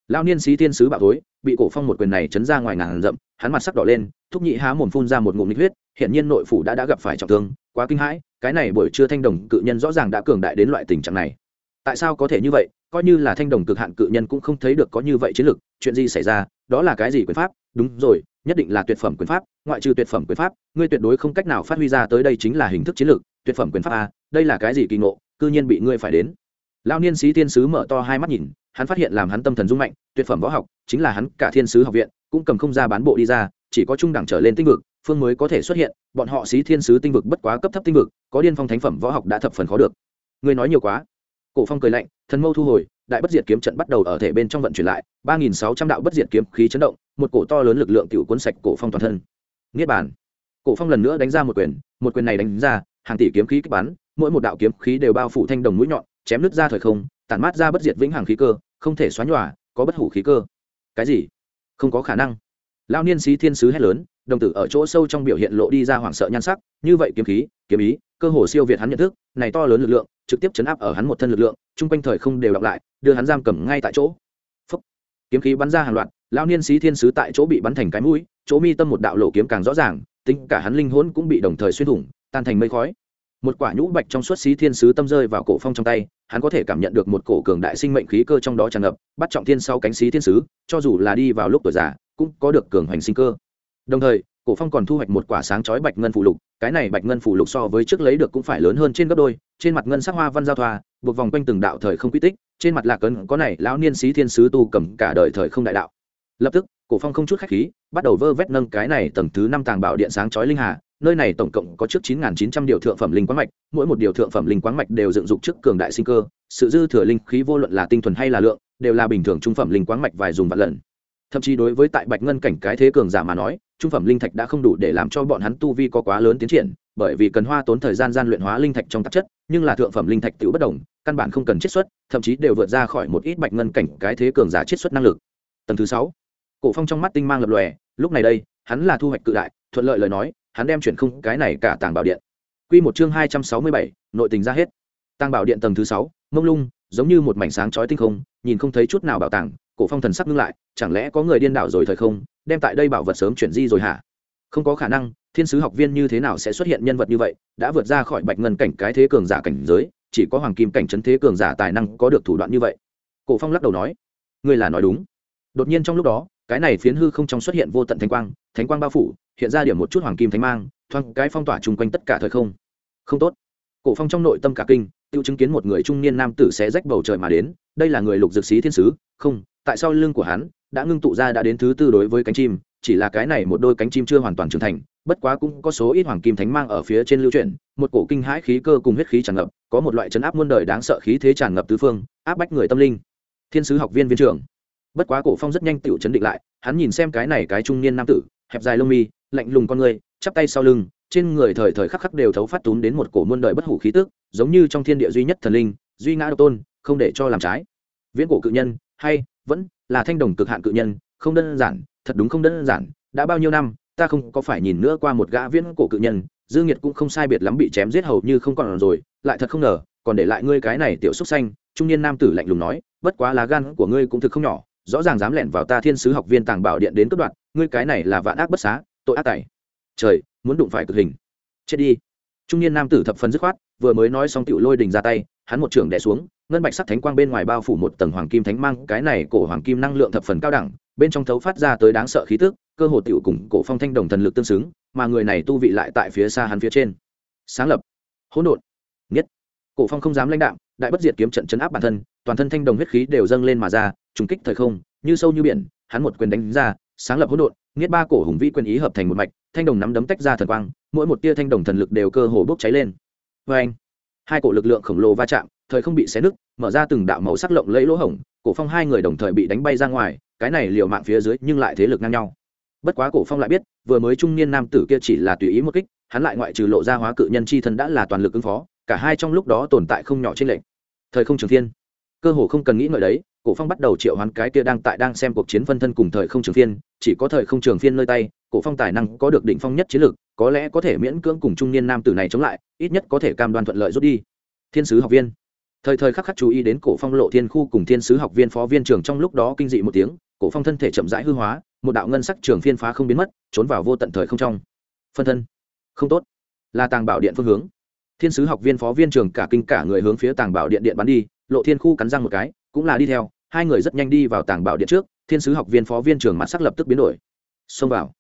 Lao niên sĩ thiên sứ bạo tối bị cổ phong một quyền này chấn ra ngoài ngàn rậm hắn mặt sắc đỏ lên, thúc nhị há mồm phun ra một ngụm nịch huyết hiện nhiên nội phủ đã đã gặp phải trọng thương, quá kinh hãi, cái này buổi trưa thanh đồng cự nhân rõ ràng đã cường đại đến loại tình trạng này. Tại sao có thể như vậy? Coi như là thanh đồng cực hạn cự nhân cũng không thấy được có như vậy chiến lược chuyện gì xảy ra? Đó là cái gì quyền pháp? Đúng rồi nhất định là tuyệt phẩm quyền pháp, ngoại trừ tuyệt phẩm quyền pháp, ngươi tuyệt đối không cách nào phát huy ra tới đây chính là hình thức chiến lược, tuyệt phẩm quyền pháp a, đây là cái gì kỳ ngộ, cư nhiên bị ngươi phải đến. Lao niên sĩ thiên sứ mở to hai mắt nhìn, hắn phát hiện làm hắn tâm thần dung mạnh, tuyệt phẩm võ học, chính là hắn cả thiên sứ học viện, cũng cầm không ra bán bộ đi ra, chỉ có trung đẳng trở lên tinh vực, phương mới có thể xuất hiện, bọn họ sĩ thiên sứ tinh vực bất quá cấp thấp tinh vực, có điên phong thánh phẩm võ học đã thập phần khó được. Ngươi nói nhiều quá. Cổ phong cười lạnh, thần mâu thu hồi đại bất diệt kiếm trận bắt đầu ở thể bên trong vận chuyển lại, ba nghìn sáu trăm đạo bất diệt kiếm khí chấn động, một cổ to lớn lực lượng tiểu cuốn sạch cổ phong toàn thân. Niết bàn. Cổ phong lần nữa đánh ra một quyền một quyền này đánh ra, hàng tỷ kiếm khí kích bắn, mỗi một đạo kiếm khí đều bao phủ thanh đồng mũi nhọn, chém nứt ra thời không, tản mát ra bất diệt vĩnh hằng khí cơ, không thể xóa nhòa, có bất hủ khí cơ. Cái gì? Không có khả năng. Lao niên sĩ thiên sứ hét lớn, đồng tử ở chỗ sâu trong biểu hiện lộ đi ra hoảng sợ nhan sắc, như vậy kiếm khí, kiếm ý, cơ hồ siêu việt hắn nhận thức, này to lớn lực lượng trực tiếp chấn áp ở hắn một thân lực lượng, chung quanh thời không đều đọc lại, đưa hắn giam cầm ngay tại chỗ. Phúc. kiếm khí bắn ra hàng loạt lao niên sĩ thiên sứ tại chỗ bị bắn thành cái mũi, chỗ mi tâm một đạo lộ kiếm càng rõ ràng, tính cả hắn linh hồn cũng bị đồng thời xuyên thủng, tan thành mây khói. Một quả nhũ bạch trong suốt xí thiên sứ tâm rơi vào cổ phong trong tay, hắn có thể cảm nhận được một cổ cường đại sinh mệnh khí cơ trong đó tràn ngập, bắt trọng thiên sau cánh xí thiên sứ, cho dù là đi vào lúc tuổi già, cũng có được cường hoành sinh cơ. Đồng thời cổ phong còn thu hoạch một quả sáng chói bạch ngân phụ lục cái này bạch ngân phụ lục so với trước lấy được cũng phải lớn hơn trên gấp đôi trên mặt ngân sắc hoa văn giao thoa buộc vòng quanh từng đạo thời không quy tích trên mặt lạc ấn có này lão niên sĩ thiên sứ tu cầm cả đời thời không đại đạo lập tức cổ phong không chút khách khí bắt đầu vơ vét nâng cái này tầng thứ năm tàng bảo điện sáng chói linh hà nơi này tổng cộng có trước 9.900 điều thượng phẩm linh quáng mạch, mỗi một điều thượng phẩm linh quáng mạch đều dựng dục trước cường đại sinh cơ, sự dư thừa linh khí vô luận là tinh thuần hay là lượng, đều là bình thường trung phẩm linh quáng mạch vài dùng vạn lần. Thậm chí đối với tại Bạch Ngân cảnh cái thế cường giả mà nói, trung phẩm linh thạch đã không đủ để làm cho bọn hắn tu vi có quá lớn tiến triển, bởi vì cần hoa tốn thời gian gian luyện hóa linh thạch trong tạp chất, nhưng là thượng phẩm linh thạch tự bất động, căn bản không cần chiết xuất, thậm chí đều vượt ra khỏi một ít Bạch Ngân cảnh cái thế cường giả chiết xuất năng lực. Tầng thứ sáu, Cổ Phong trong mắt tinh mang lập lòe, lúc này đây, hắn là thu hoạch cự đại, thuận lợi lời nói, hắn đem chuyển không cái này cả tàng bảo điện quy một chương hai trăm sáu mươi bảy nội tình ra hết tàng bảo điện tầng thứ sáu mông lung giống như một mảnh sáng chói tinh không nhìn không thấy chút nào bảo tàng cổ phong thần sắc ngưng lại, chẳng lẽ có người điên đảo rồi thời không, đem tại đây bảo vật sớm chuyển di rồi hả? Không có khả năng, thiên sứ học viên như thế nào sẽ xuất hiện nhân vật như vậy, đã vượt ra khỏi bạch ngân cảnh cái thế cường giả cảnh giới, chỉ có hoàng kim cảnh trấn thế cường giả tài năng có được thủ đoạn như vậy. Cổ phong lắc đầu nói, ngươi là nói đúng. Đột nhiên trong lúc đó, cái này phiến hư không trong xuất hiện vô tận thánh quang thánh quang bao phủ, hiện ra điểm một chút hoàng kim thánh mang, thoáng cái phong tỏa chung quanh tất cả thời không. Không tốt. Cổ phong trong nội tâm cả kinh tự chứng kiến một người trung niên nam tử sẽ rách bầu trời mà đến, đây là người lục dược sĩ thiên sứ, không tại sao lưng của hắn, đã ngưng tụ ra đã đến thứ tư đối với cánh chim, chỉ là cái này một đôi cánh chim chưa hoàn toàn trưởng thành, bất quá cũng có số ít hoàng kim thánh mang ở phía trên lưu chuyển, một cổ kinh hãi khí cơ cùng huyết khí tràn ngập, có một loại chấn áp muôn đời đáng sợ khí thế tràn ngập tứ phương, áp bách người tâm linh. Thiên sứ học viên viên trưởng. Bất quá cổ phong rất nhanh tựu chấn định lại, hắn nhìn xem cái này cái trung niên nam tử, hẹp dài lông mi, lạnh lùng con người, chắp tay sau lưng, trên người thời thời khắc khắc đều thấu phát túm đến một cổ muôn đời bất hủ khí tức, giống như trong thiên địa duy nhất thần linh, duy ngã độc tôn, không để cho làm trái. Viễn cổ cự nhân, hay vẫn là thanh đồng cực hạn cự nhân, không đơn giản, thật đúng không đơn giản, đã bao nhiêu năm, ta không có phải nhìn nữa qua một gã viễn cổ cự nhân, dư nghiệt cũng không sai biệt lắm bị chém giết hầu như không còn rồi, lại thật không ngờ, còn để lại ngươi cái này tiểu xúc xanh, trung niên nam tử lạnh lùng nói, bất quá lá gan của ngươi cũng thực không nhỏ, rõ ràng dám lẻn vào ta thiên sứ học viên tàng bảo điện đến cất đoạn ngươi cái này là vạn ác bất xá, tội ác tài trời, muốn đụng phải cực hình. Chết đi. Trung niên nam tử thập phần dứt khoát, vừa mới nói xong tiểu lôi đình ra tay, hắn một trường đẻ xuống ngân bạch sắc thánh quang bên ngoài bao phủ một tầng hoàng kim thánh mang, cái này cổ hoàng kim năng lượng thập phần cao đẳng, bên trong thấu phát ra tới đáng sợ khí tức, cơ hồ tiểu cùng cổ phong thanh đồng thần lực tương xứng, mà người này tu vị lại tại phía xa hắn phía trên. Sáng lập. Hỗn độn. Nhất. Cổ phong không dám lãnh đạm, đại bất diệt kiếm trận chấn áp bản thân, toàn thân thanh đồng huyết khí đều dâng lên mà ra, trùng kích thời không, như sâu như biển, hắn một quyền đánh ra, sáng lập hỗn độn, nghiết ba cổ hùng vĩ quyền ý hợp thành một mạch, thanh đồng nắm đấm tách ra thần quang, mỗi một tia thanh đồng thần lực đều cơ hồ bốc cháy lên. Vê anh hai cổ lực lượng khổng lồ va chạm thời không bị xé nứt, mở ra từng đạo màu sắc lộng lẫy lỗ hổng, cổ phong hai người đồng thời bị đánh bay ra ngoài, cái này liều mạng phía dưới nhưng lại thế lực ngang nhau. Bất quá cổ phong lại biết, vừa mới trung niên nam tử kia chỉ là tùy ý một kích, hắn lại ngoại trừ lộ ra hóa cự nhân chi thân đã là toàn lực ứng phó, cả hai trong lúc đó tồn tại không nhỏ trên lệnh thời không trường thiên. Cơ hồ không cần nghĩ ngợi đấy, cổ phong bắt đầu triệu hoán cái kia đang tại đang xem cuộc chiến phân thân cùng thời không trường phiên chỉ có thời không trường phiên nơi tay, cổ phong tài năng có được đỉnh phong nhất chiến lược, có lẽ có thể miễn cưỡng cùng trung niên nam tử này chống lại, ít nhất có thể cam đoan thuận lợi rút đi. Thiên sứ học viên thời thời khắc khắc chú ý đến cổ phong lộ thiên khu cùng thiên sứ học viên phó viên trưởng trong lúc đó kinh dị một tiếng, cổ phong thân thể chậm rãi hư hóa, một đạo ngân sắc trường phiên phá không biến mất, trốn vào vô tận thời không trong. Phân thân. Không tốt. Là tàng bảo điện phương hướng. Thiên sứ học viên phó viên trưởng cả kinh cả người hướng phía tàng bảo điện điện bắn đi, lộ thiên khu cắn răng một cái, cũng là đi theo, hai người rất nhanh đi vào tàng bảo điện trước, thiên sứ học viên phó viên trưởng mặt sắc lập tức biến đổi. Xông vào.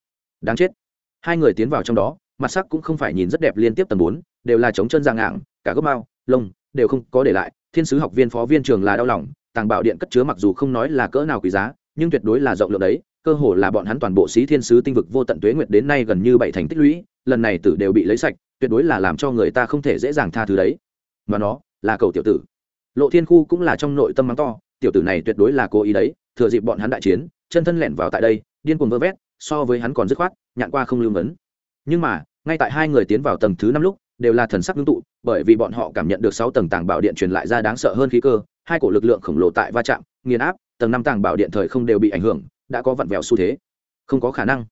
Đáng chết. Hai người tiến vào trong đó, mặt sắc cũng không phải nhìn rất đẹp liên tiếp tầng bốn, đều là chống chân ra ngạng cả gốc mao, lông đều không có để lại, thiên sứ học viên phó viên trường là đau lòng, tàng bảo điện cất chứa mặc dù không nói là cỡ nào quý giá, nhưng tuyệt đối là rộng lượng đấy, cơ hồ là bọn hắn toàn bộ sĩ thiên sứ tinh vực vô tận tuế nguyệt đến nay gần như bảy thành tích lũy, lần này tử đều bị lấy sạch, tuyệt đối là làm cho người ta không thể dễ dàng tha thứ đấy. Mà nó là cầu tiểu tử. Lộ thiên khu cũng là trong nội tâm mắng to, tiểu tử này tuyệt đối là cố ý đấy, thừa dịp bọn hắn đại chiến, chân thân lẻn vào tại đây, điên cuồng vơ vét, so với hắn còn dứt khoát, nhạn qua không lưu vấn nhưng mà, ngay tại hai người tiến vào tầng thứ năm lúc đều là thần sắc ngưng tụ, bởi vì bọn họ cảm nhận được sáu tầng tàng bảo điện truyền lại ra đáng sợ hơn khí cơ, hai cổ lực lượng khổng lồ tại va chạm, nghiền áp, tầng năm tàng bảo điện thời không đều bị ảnh hưởng, đã có vặn vẹo xu thế. Không có khả năng.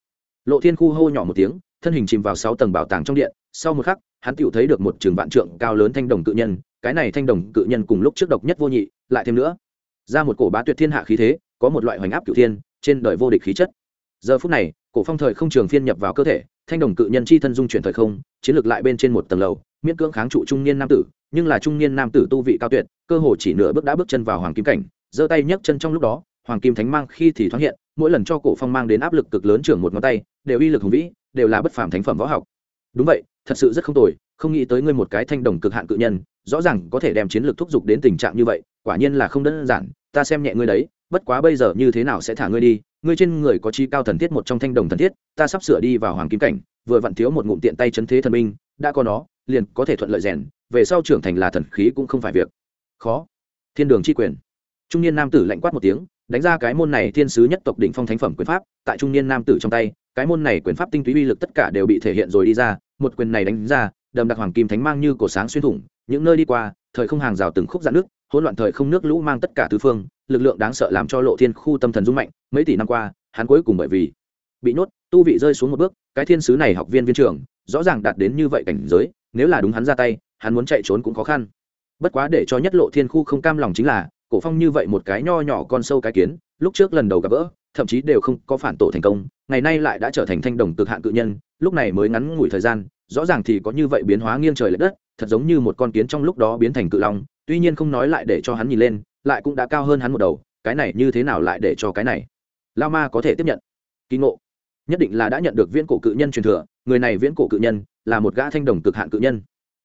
Lộ thiên khu hô nhỏ một tiếng, thân hình chìm vào sáu tầng bảo tàng trong điện, sau một khắc, hắn tựu thấy được một trường vạn trượng cao lớn thanh đồng cự nhân, cái này thanh đồng cự nhân cùng lúc trước độc nhất vô nhị, lại thêm nữa. Ra một cổ bá tuyệt thiên hạ khí thế, có một loại hoành áp cựu thiên, trên đời vô địch khí chất. Giờ phút này, cổ phong thời không trường phiên nhập vào cơ thể thanh đồng cự nhân chi thân dung chuyển thời không, chiến lược lại bên trên một tầng lầu, miễn cưỡng kháng trụ trung niên nam tử, nhưng là trung niên nam tử tu vị cao tuyệt, cơ hồ chỉ nửa bước đã bước chân vào hoàng kim cảnh, giơ tay nhấc chân trong lúc đó, hoàng kim thánh mang khi thì thoáng hiện, mỗi lần cho cổ phong mang đến áp lực cực lớn trưởng một ngón tay, đều uy lực hùng vĩ, đều là bất phàm thánh phẩm võ học. Đúng vậy, thật sự rất không tồi, không nghĩ tới ngươi một cái thanh đồng cực hạn cự nhân, rõ ràng có thể đem chiến lược thúc giục đến tình trạng như vậy, quả nhiên là không đơn giản, ta xem nhẹ ngươi đấy bất quá bây giờ như thế nào sẽ thả ngươi đi, ngươi trên người có chi cao thần thiết một trong thanh đồng thần thiết, ta sắp sửa đi vào hoàng kim cảnh, vừa vặn thiếu một ngụm tiện tay chấn thế thần minh đã có nó, liền có thể thuận lợi rèn, về sau trưởng thành là thần khí cũng không phải việc. Khó. Thiên đường chi quyền. Trung niên nam tử lạnh quát một tiếng, đánh ra cái môn này thiên sứ nhất tộc đỉnh phong thánh phẩm quyền pháp, tại trung niên nam tử trong tay, cái môn này quyền pháp tinh túy uy lực tất cả đều bị thể hiện rồi đi ra, một quyền này đánh ra, đầm đặc hoàng kim thánh mang như cổ sáng xuyên thủng, những nơi đi qua, thời không hàng rào từng khúc dạn nước, hỗn loạn thời không nước lũ mang tất cả tứ phương lực lượng đáng sợ làm cho lộ thiên khu tâm thần rung mạnh, mấy tỷ năm qua, hắn cuối cùng bởi vì bị nhốt, tu vị rơi xuống một bước, cái thiên sứ này học viên viên trưởng, rõ ràng đạt đến như vậy cảnh giới, nếu là đúng hắn ra tay, hắn muốn chạy trốn cũng khó khăn. Bất quá để cho nhất lộ thiên khu không cam lòng chính là, cổ phong như vậy một cái nho nhỏ con sâu cái kiến, lúc trước lần đầu gặp gỡ, thậm chí đều không có phản tổ thành công, ngày nay lại đã trở thành thanh đồng cực hạn cự nhân, lúc này mới ngắn ngủi thời gian, rõ ràng thì có như vậy biến hóa nghiêng trời lệch đất, thật giống như một con kiến trong lúc đó biến thành cự long, tuy nhiên không nói lại để cho hắn nhìn lên lại cũng đã cao hơn hắn một đầu, cái này như thế nào lại để cho cái này? Lao ma có thể tiếp nhận. Kỳ ngộ. Nhất định là đã nhận được viễn cổ cự nhân truyền thừa, người này viễn cổ cự nhân, là một gã thanh đồng cực hạn cự nhân.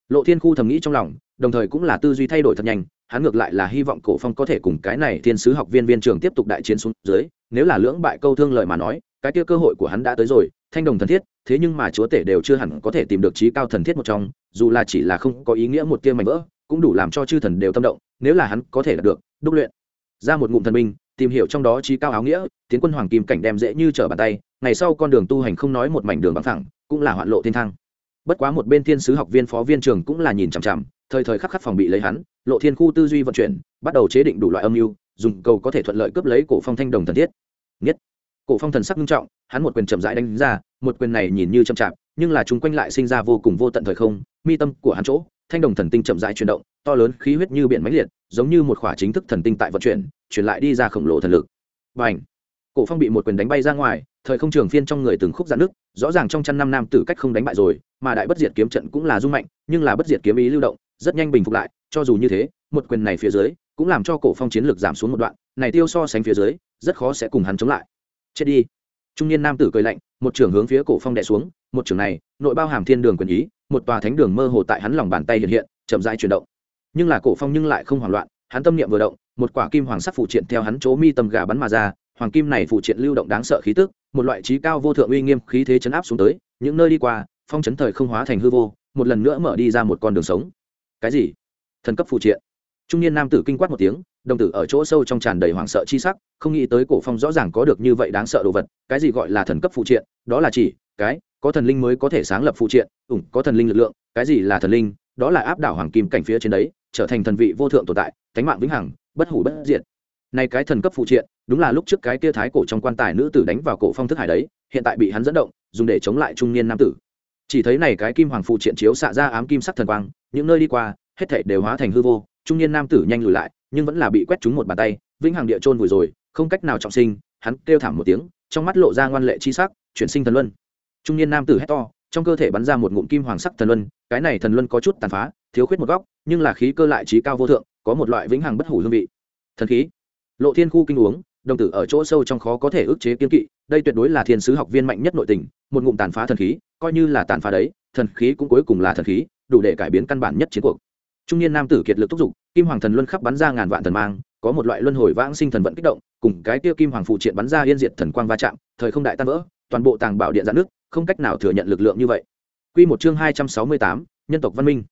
Lộ thiên khu thầm nghĩ trong lòng, đồng thời cũng là tư duy thay đổi thật nhanh, hắn ngược lại là hy vọng cổ phong có thể cùng cái này thiên sứ học viên viên trường tiếp tục đại chiến xuống dưới, nếu là lưỡng bại câu thương lợi mà nói, cái kia cơ hội của hắn đã tới rồi, thanh đồng thần thiết, thế nhưng mà chúa tể đều chưa hẳn có thể tìm được trí cao thần thiết một trong, dù là chỉ là không có ý nghĩa một tia mảnh vỡ, cũng đủ làm cho chư thần đều tâm động, nếu là hắn có thể đạt được đúc luyện. Ra một ngụm thần minh tìm hiểu trong đó trí cao áo nghĩa, tiến quân hoàng kim cảnh đem dễ như trở bàn tay, ngày sau con đường tu hành không nói một mảnh đường bằng thẳng cũng là hoạn lộ thiên thang. Bất quá một bên thiên sứ học viên phó viên trường cũng là nhìn chằm chằm, thời thời khắc khắc phòng bị lấy hắn, lộ thiên khu tư duy vận chuyển, bắt đầu chế định đủ loại âm mưu, dùng cầu có thể thuận lợi cướp lấy cổ phong thanh đồng thần thiết. Nhất cổ phong thần sắc nghiêm trọng, hắn một quyền chậm rãi đánh ra, một quyền này nhìn như chậm chạp, nhưng là chúng quanh lại sinh ra vô cùng vô tận thời không, mi tâm của hắn chỗ thanh đồng thần tinh chậm rãi chuyển động, to lớn khí huyết như biển mãnh liệt, giống như một khỏa chính thức thần tinh tại vận chuyển chuyển lại đi ra khổng lồ thần lực. Và ảnh cổ phong bị một quyền đánh bay ra ngoài, thời không trường phiên trong người từng khúc giãn nước rõ ràng trong chăn năm nam tử cách không đánh bại rồi, mà đại bất diệt kiếm trận cũng là dung mạnh, nhưng là bất diệt kiếm ý lưu động, rất nhanh bình phục lại, cho dù như thế, một quyền này phía dưới, cũng làm cho cổ phong chiến lược giảm xuống một đoạn, này tiêu so sánh phía dưới, rất khó sẽ cùng hắn chống lại. Chết đi! Trung niên nam tử cười lạnh, một trường hướng phía cổ phong đè xuống, một trường này, nội bao hàm thiên đường quyền ý, một tòa thánh đường mơ hồ tại hắn lòng bàn tay hiện hiện, chậm rãi chuyển động. Nhưng là cổ phong nhưng lại không hoảng loạn, hắn tâm niệm vừa động, một quả kim hoàng sắc phụ triện theo hắn chỗ mi tâm gà bắn mà ra, hoàng kim này phụ triện lưu động đáng sợ khí tức, một loại trí cao vô thượng uy nghiêm khí thế chấn áp xuống tới, những nơi đi qua, phong chấn thời không hóa thành hư vô, một lần nữa mở đi ra một con đường sống. Cái gì? Thần cấp phụ triện trung niên nam tử kinh quát một tiếng, đồng tử ở chỗ sâu trong tràn đầy hoảng sợ chi sắc, không nghĩ tới cổ phong rõ ràng có được như vậy đáng sợ đồ vật, cái gì gọi là thần cấp phụ triện, đó là chỉ, cái, có thần linh mới có thể sáng lập phụ triện, ủng, có thần linh lực lượng, cái gì là thần linh, đó là áp đảo hoàng kim cảnh phía trên đấy, trở thành thần vị vô thượng tồn tại, thánh mạng vĩnh hằng, bất hủ bất diệt. Này cái thần cấp phụ triện, đúng là lúc trước cái kia thái cổ trong quan tài nữ tử đánh vào cổ phong thức hải đấy, hiện tại bị hắn dẫn động, dùng để chống lại trung niên nam tử. Chỉ thấy này cái kim hoàng phụ triện chiếu xạ ra ám kim sắc thần quang, những nơi đi qua, hết thảy đều hóa thành hư vô trung niên nam tử nhanh lùi lại, nhưng vẫn là bị quét trúng một bàn tay, vĩnh hằng địa trôn vùi rồi, không cách nào trọng sinh, hắn kêu thảm một tiếng, trong mắt lộ ra ngoan lệ chi sắc, chuyển sinh thần luân. Trung niên nam tử hét to, trong cơ thể bắn ra một ngụm kim hoàng sắc thần luân, cái này thần luân có chút tàn phá, thiếu khuyết một góc, nhưng là khí cơ lại trí cao vô thượng, có một loại vĩnh hằng bất hủ hương vị. Thần khí. Lộ thiên khu kinh uống, đồng tử ở chỗ sâu trong khó có thể ức chế kiên kỵ, đây tuyệt đối là thiên sứ học viên mạnh nhất nội tình, một ngụm tàn phá thần khí, coi như là tàn phá đấy, thần khí cũng cuối cùng là thần khí, đủ để cải biến căn bản nhất chiến cuộc trung niên nam tử kiệt lực thúc giục kim hoàng thần luân khắp bắn ra ngàn vạn thần mang có một loại luân hồi vãng sinh thần vận kích động cùng cái tiêu kim hoàng phụ triện bắn ra yên diệt thần quang va chạm thời không đại tan vỡ toàn bộ tàng bảo điện giãn nước không cách nào thừa nhận lực lượng như vậy Quy một chương hai trăm sáu mươi tám, nhân tộc văn minh.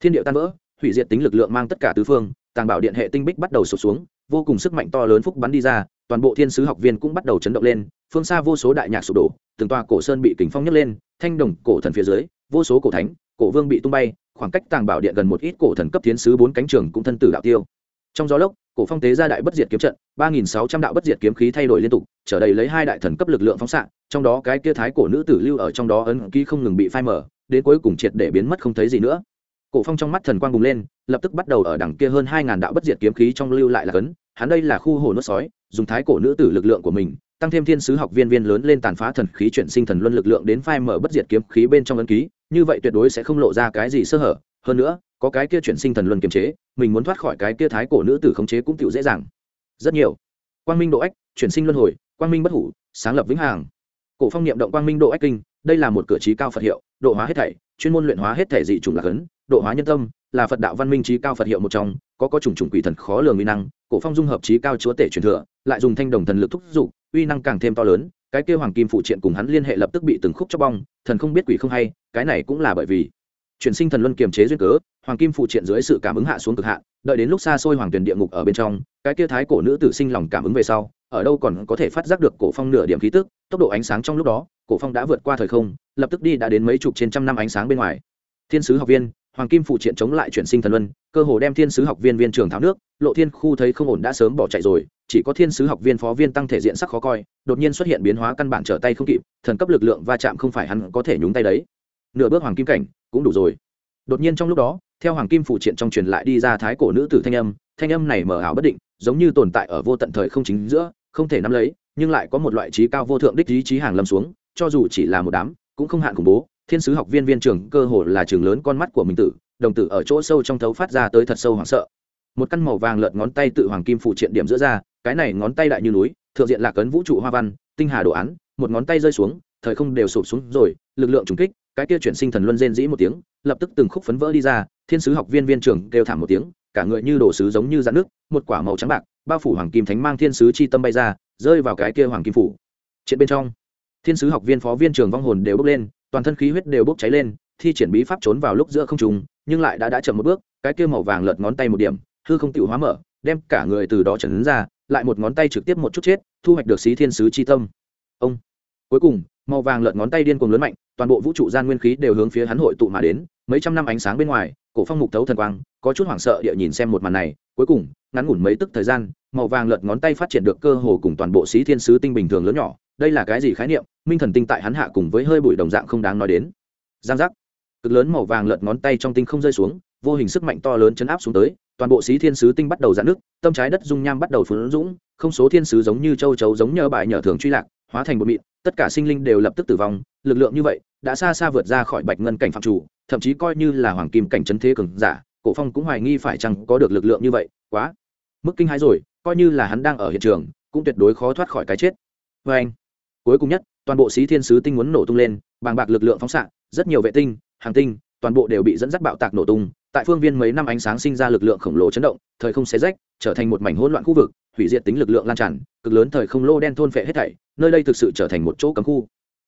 Thiên địa tan vỡ, hủy diệt tính lực lượng mang tất cả tứ phương, tàng bảo điện hệ tinh bích bắt đầu sụp xuống, vô cùng sức mạnh to lớn phúc bắn đi ra, toàn bộ thiên sứ học viên cũng bắt đầu chấn động lên, phương xa vô số đại nhạc sụp đổ, từng tòa cổ sơn bị kính phong nhấc lên, thanh đồng cổ thần phía dưới, vô số cổ thánh, cổ vương bị tung bay, khoảng cách tàng bảo điện gần một ít cổ thần cấp tiến sứ bốn cánh trường cũng thân tử đạo tiêu. Trong gió lốc, cổ phong tế ra đại bất diệt kiếm trận, ba nghìn sáu trăm đạo bất diệt kiếm khí thay đổi liên tục, trở đầy lấy hai đại thần cấp lực lượng phóng xạ, trong đó cái kia thái cổ nữ tử lưu ở trong đó ấn ký không ngừng bị phai mở, đến cuối cùng triệt để biến mất không thấy gì nữa cổ phong trong mắt thần quang bùng lên lập tức bắt đầu ở đằng kia hơn hai ngàn đạo bất diệt kiếm khí trong lưu lại là cấn hắn đây là khu hồ nuốt sói dùng thái cổ nữ tử lực lượng của mình tăng thêm thiên sứ học viên viên lớn lên tàn phá thần khí chuyển sinh thần luân lực lượng đến phai mở bất diệt kiếm khí bên trong ấn ký, như vậy tuyệt đối sẽ không lộ ra cái gì sơ hở. Hơn nữa, có cái kia chuyển sinh thần luân kiềm chế, mình muốn thoát khỏi cái kia thái cổ nữ tử khống chế cũng tựu dễ dàng. Rất nhiều. Quang minh độ ách, chuyển sinh luân hồi, quang minh bất hủ, sáng lập vĩnh hằng. Cổ phong niệm động quang minh độ ách kinh, đây là một cửa trí cao phật hiệu, độ hóa hết thảy, chuyên môn luyện hóa hết thể dị chủng lạc ấn độ hóa nhân tâm là phật đạo văn minh trí cao phật hiệu một trong, có có chủng chủng quỷ thần khó lường uy năng, cổ phong dung hợp trí cao chúa tể truyền thừa, lại dùng thanh đồng thần lực thúc giục, uy năng càng thêm to lớn, cái kêu hoàng kim phụ triện cùng hắn liên hệ lập tức bị từng khúc cho bong, thần không biết quỷ không hay, cái này cũng là bởi vì chuyển sinh thần luân kiềm chế duyên cớ, hoàng kim phụ triện dưới sự cảm ứng hạ xuống cực hạn, đợi đến lúc xa xôi hoàng tuyển địa ngục ở bên trong, cái kia thái cổ nữ tử sinh lòng cảm ứng về sau, ở đâu còn có thể phát giác được cổ phong nửa điểm khí tức, tốc độ ánh sáng trong lúc đó, cổ phong đã vượt qua thời không, lập tức đi đã đến mấy chục trên trăm năm ánh sáng bên ngoài. Thiên sứ học viên hoàng kim phụ triện chống lại chuyển sinh thần luân, cơ hồ đem thiên sứ học viên viên trường tháo nước, lộ thiên khu thấy không ổn đã sớm bỏ chạy rồi, chỉ có thiên sứ học viên phó viên tăng thể diện sắc khó coi, đột nhiên xuất hiện biến hóa căn bản trở tay không kịp, thần cấp lực lượng va chạm không phải hắn có thể nhúng tay đấy. Nửa bước hoàng kim cảnh, cũng đủ rồi. Đột nhiên trong lúc đó, theo hoàng kim phụ triện trong truyền lại đi ra thái cổ nữ tử thanh âm thanh âm này mở ảo bất định, giống như tồn tại ở vô tận thời không chính giữa, không thể nắm lấy, nhưng lại có một loại trí cao vô thượng đích ý chí hàng lâm xuống, cho dù chỉ là một đám, cũng không hạn khủng bố thiên sứ học viên viên trưởng cơ hồ là trường lớn con mắt của mình tử, đồng tử ở chỗ sâu trong thấu phát ra tới thật sâu hoảng sợ. Một căn màu vàng lợn ngón tay tự hoàng kim phụ triện điểm giữa ra, cái này ngón tay đại như núi, thượng diện là cấn vũ trụ hoa văn, tinh hà đồ án, một ngón tay rơi xuống, thời không đều sụp xuống rồi, lực lượng trùng kích, cái kia chuyển sinh thần luân rên dĩ một tiếng, lập tức từng khúc phấn vỡ đi ra, thiên sứ học viên viên trưởng kêu thảm một tiếng, cả người như đồ sứ giống như dạn nước một quả màu trắng bạc, bao phủ hoàng kim thánh mang thiên sứ chi tâm bay ra, rơi vào cái kia hoàng kim phủ. Triện bên trong, thiên sứ học viên phó viên trưởng vong hồn đều bước lên toàn thân khí huyết đều bốc cháy lên, thi triển bí pháp trốn vào lúc giữa không trùng nhưng lại đã đã chậm một bước, cái kia màu vàng lật ngón tay một điểm, hư không tự hóa mở, đem cả người từ đó trần ra, lại một ngón tay trực tiếp một chút chết, thu hoạch được xí thiên sứ chi tâm. Ông. Cuối cùng, màu vàng lợn ngón tay điên cuồng lớn mạnh, toàn bộ vũ trụ gian nguyên khí đều hướng phía hắn hội tụ mà đến, mấy trăm năm ánh sáng bên ngoài, cổ phong mục thấu thần quang, có chút hoảng sợ địa nhìn xem một màn này, cuối cùng ngắn ngủn mấy tức thời gian, màu vàng lợn ngón tay phát triển được cơ hồ cùng toàn bộ xí thiên sứ tinh bình thường lớn nhỏ. Đây là cái gì khái niệm? Minh thần tinh tại hắn hạ cùng với hơi bụi đồng dạng không đáng nói đến. Giang giác. Cực lớn màu vàng lợn ngón tay trong tinh không rơi xuống, vô hình sức mạnh to lớn chấn áp xuống tới, toàn bộ xí thiên sứ tinh bắt đầu giãn nước tâm trái đất dung nham bắt đầu phun dũng, không số thiên sứ giống như châu chấu giống nhờ bại nhờ thường truy lạc, hóa thành bột mịn, tất cả sinh linh đều lập tức tử vong. Lực lượng như vậy đã xa xa vượt ra khỏi bạch ngân cảnh phạm chủ, thậm chí coi như là hoàng kim cảnh chấn thế cường giả, cổ phong cũng hoài nghi phải chăng có được lực lượng như vậy. Quá mức kinh hãi rồi, coi như là hắn đang ở hiện trường, cũng tuyệt đối khó thoát khỏi cái chết. Vê anh, cuối cùng nhất, toàn bộ xí thiên sứ tinh muốn nổ tung lên, bàng bạc lực lượng phóng xạ, rất nhiều vệ tinh, hàng tinh, toàn bộ đều bị dẫn dắt bạo tạc nổ tung. Tại phương viên mấy năm ánh sáng sinh ra lực lượng khổng lồ chấn động, thời không xé rách, trở thành một mảnh hỗn loạn khu vực, hủy diệt tính lực lượng lan tràn, cực lớn thời không lô đen thôn phệ hết thảy, nơi đây thực sự trở thành một chỗ cấm khu.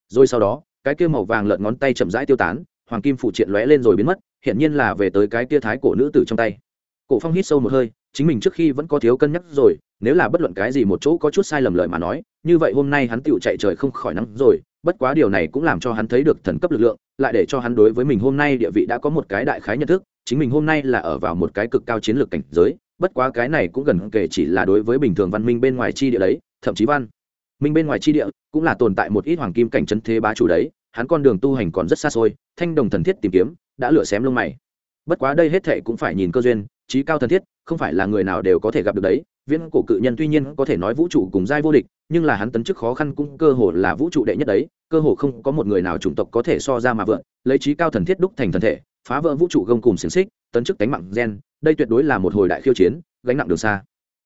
Rồi sau đó, cái kia màu vàng lợn ngón tay chậm rãi tiêu tán, hoàng kim phụ triện lóe lên rồi biến mất hiện nhiên là về tới cái kia thái cổ nữ tử trong tay. Cổ phong hít sâu một hơi chính mình trước khi vẫn có thiếu cân nhắc rồi, nếu là bất luận cái gì một chỗ có chút sai lầm lời mà nói, như vậy hôm nay hắn tựu chạy trời không khỏi nắng rồi, bất quá điều này cũng làm cho hắn thấy được thần cấp lực lượng, lại để cho hắn đối với mình hôm nay địa vị đã có một cái đại khái nhận thức, chính mình hôm nay là ở vào một cái cực cao chiến lược cảnh giới, bất quá cái này cũng gần kể chỉ là đối với bình thường văn minh bên ngoài chi địa đấy, thậm chí văn minh bên ngoài chi địa cũng là tồn tại một ít hoàng kim cảnh chân thế bá chủ đấy, hắn con đường tu hành còn rất xa xôi, thanh đồng thần thiết tìm kiếm, đã lựa xém lông mày. Bất quá đây hết thệ cũng phải nhìn cơ duyên, trí cao thần thiết không phải là người nào đều có thể gặp được đấy. Viễn cổ cự nhân tuy nhiên có thể nói vũ trụ cùng giai vô địch, nhưng là hắn tấn chức khó khăn cũng cơ hồ là vũ trụ đệ nhất đấy. Cơ hồ không có một người nào chủng tộc có thể so ra mà vượn lấy trí cao thần thiết đúc thành thần thể, phá vỡ vũ trụ gông cùng xiềng xích, tấn chức cánh mạng gen. Đây tuyệt đối là một hồi đại khiêu chiến, gánh nặng đường xa.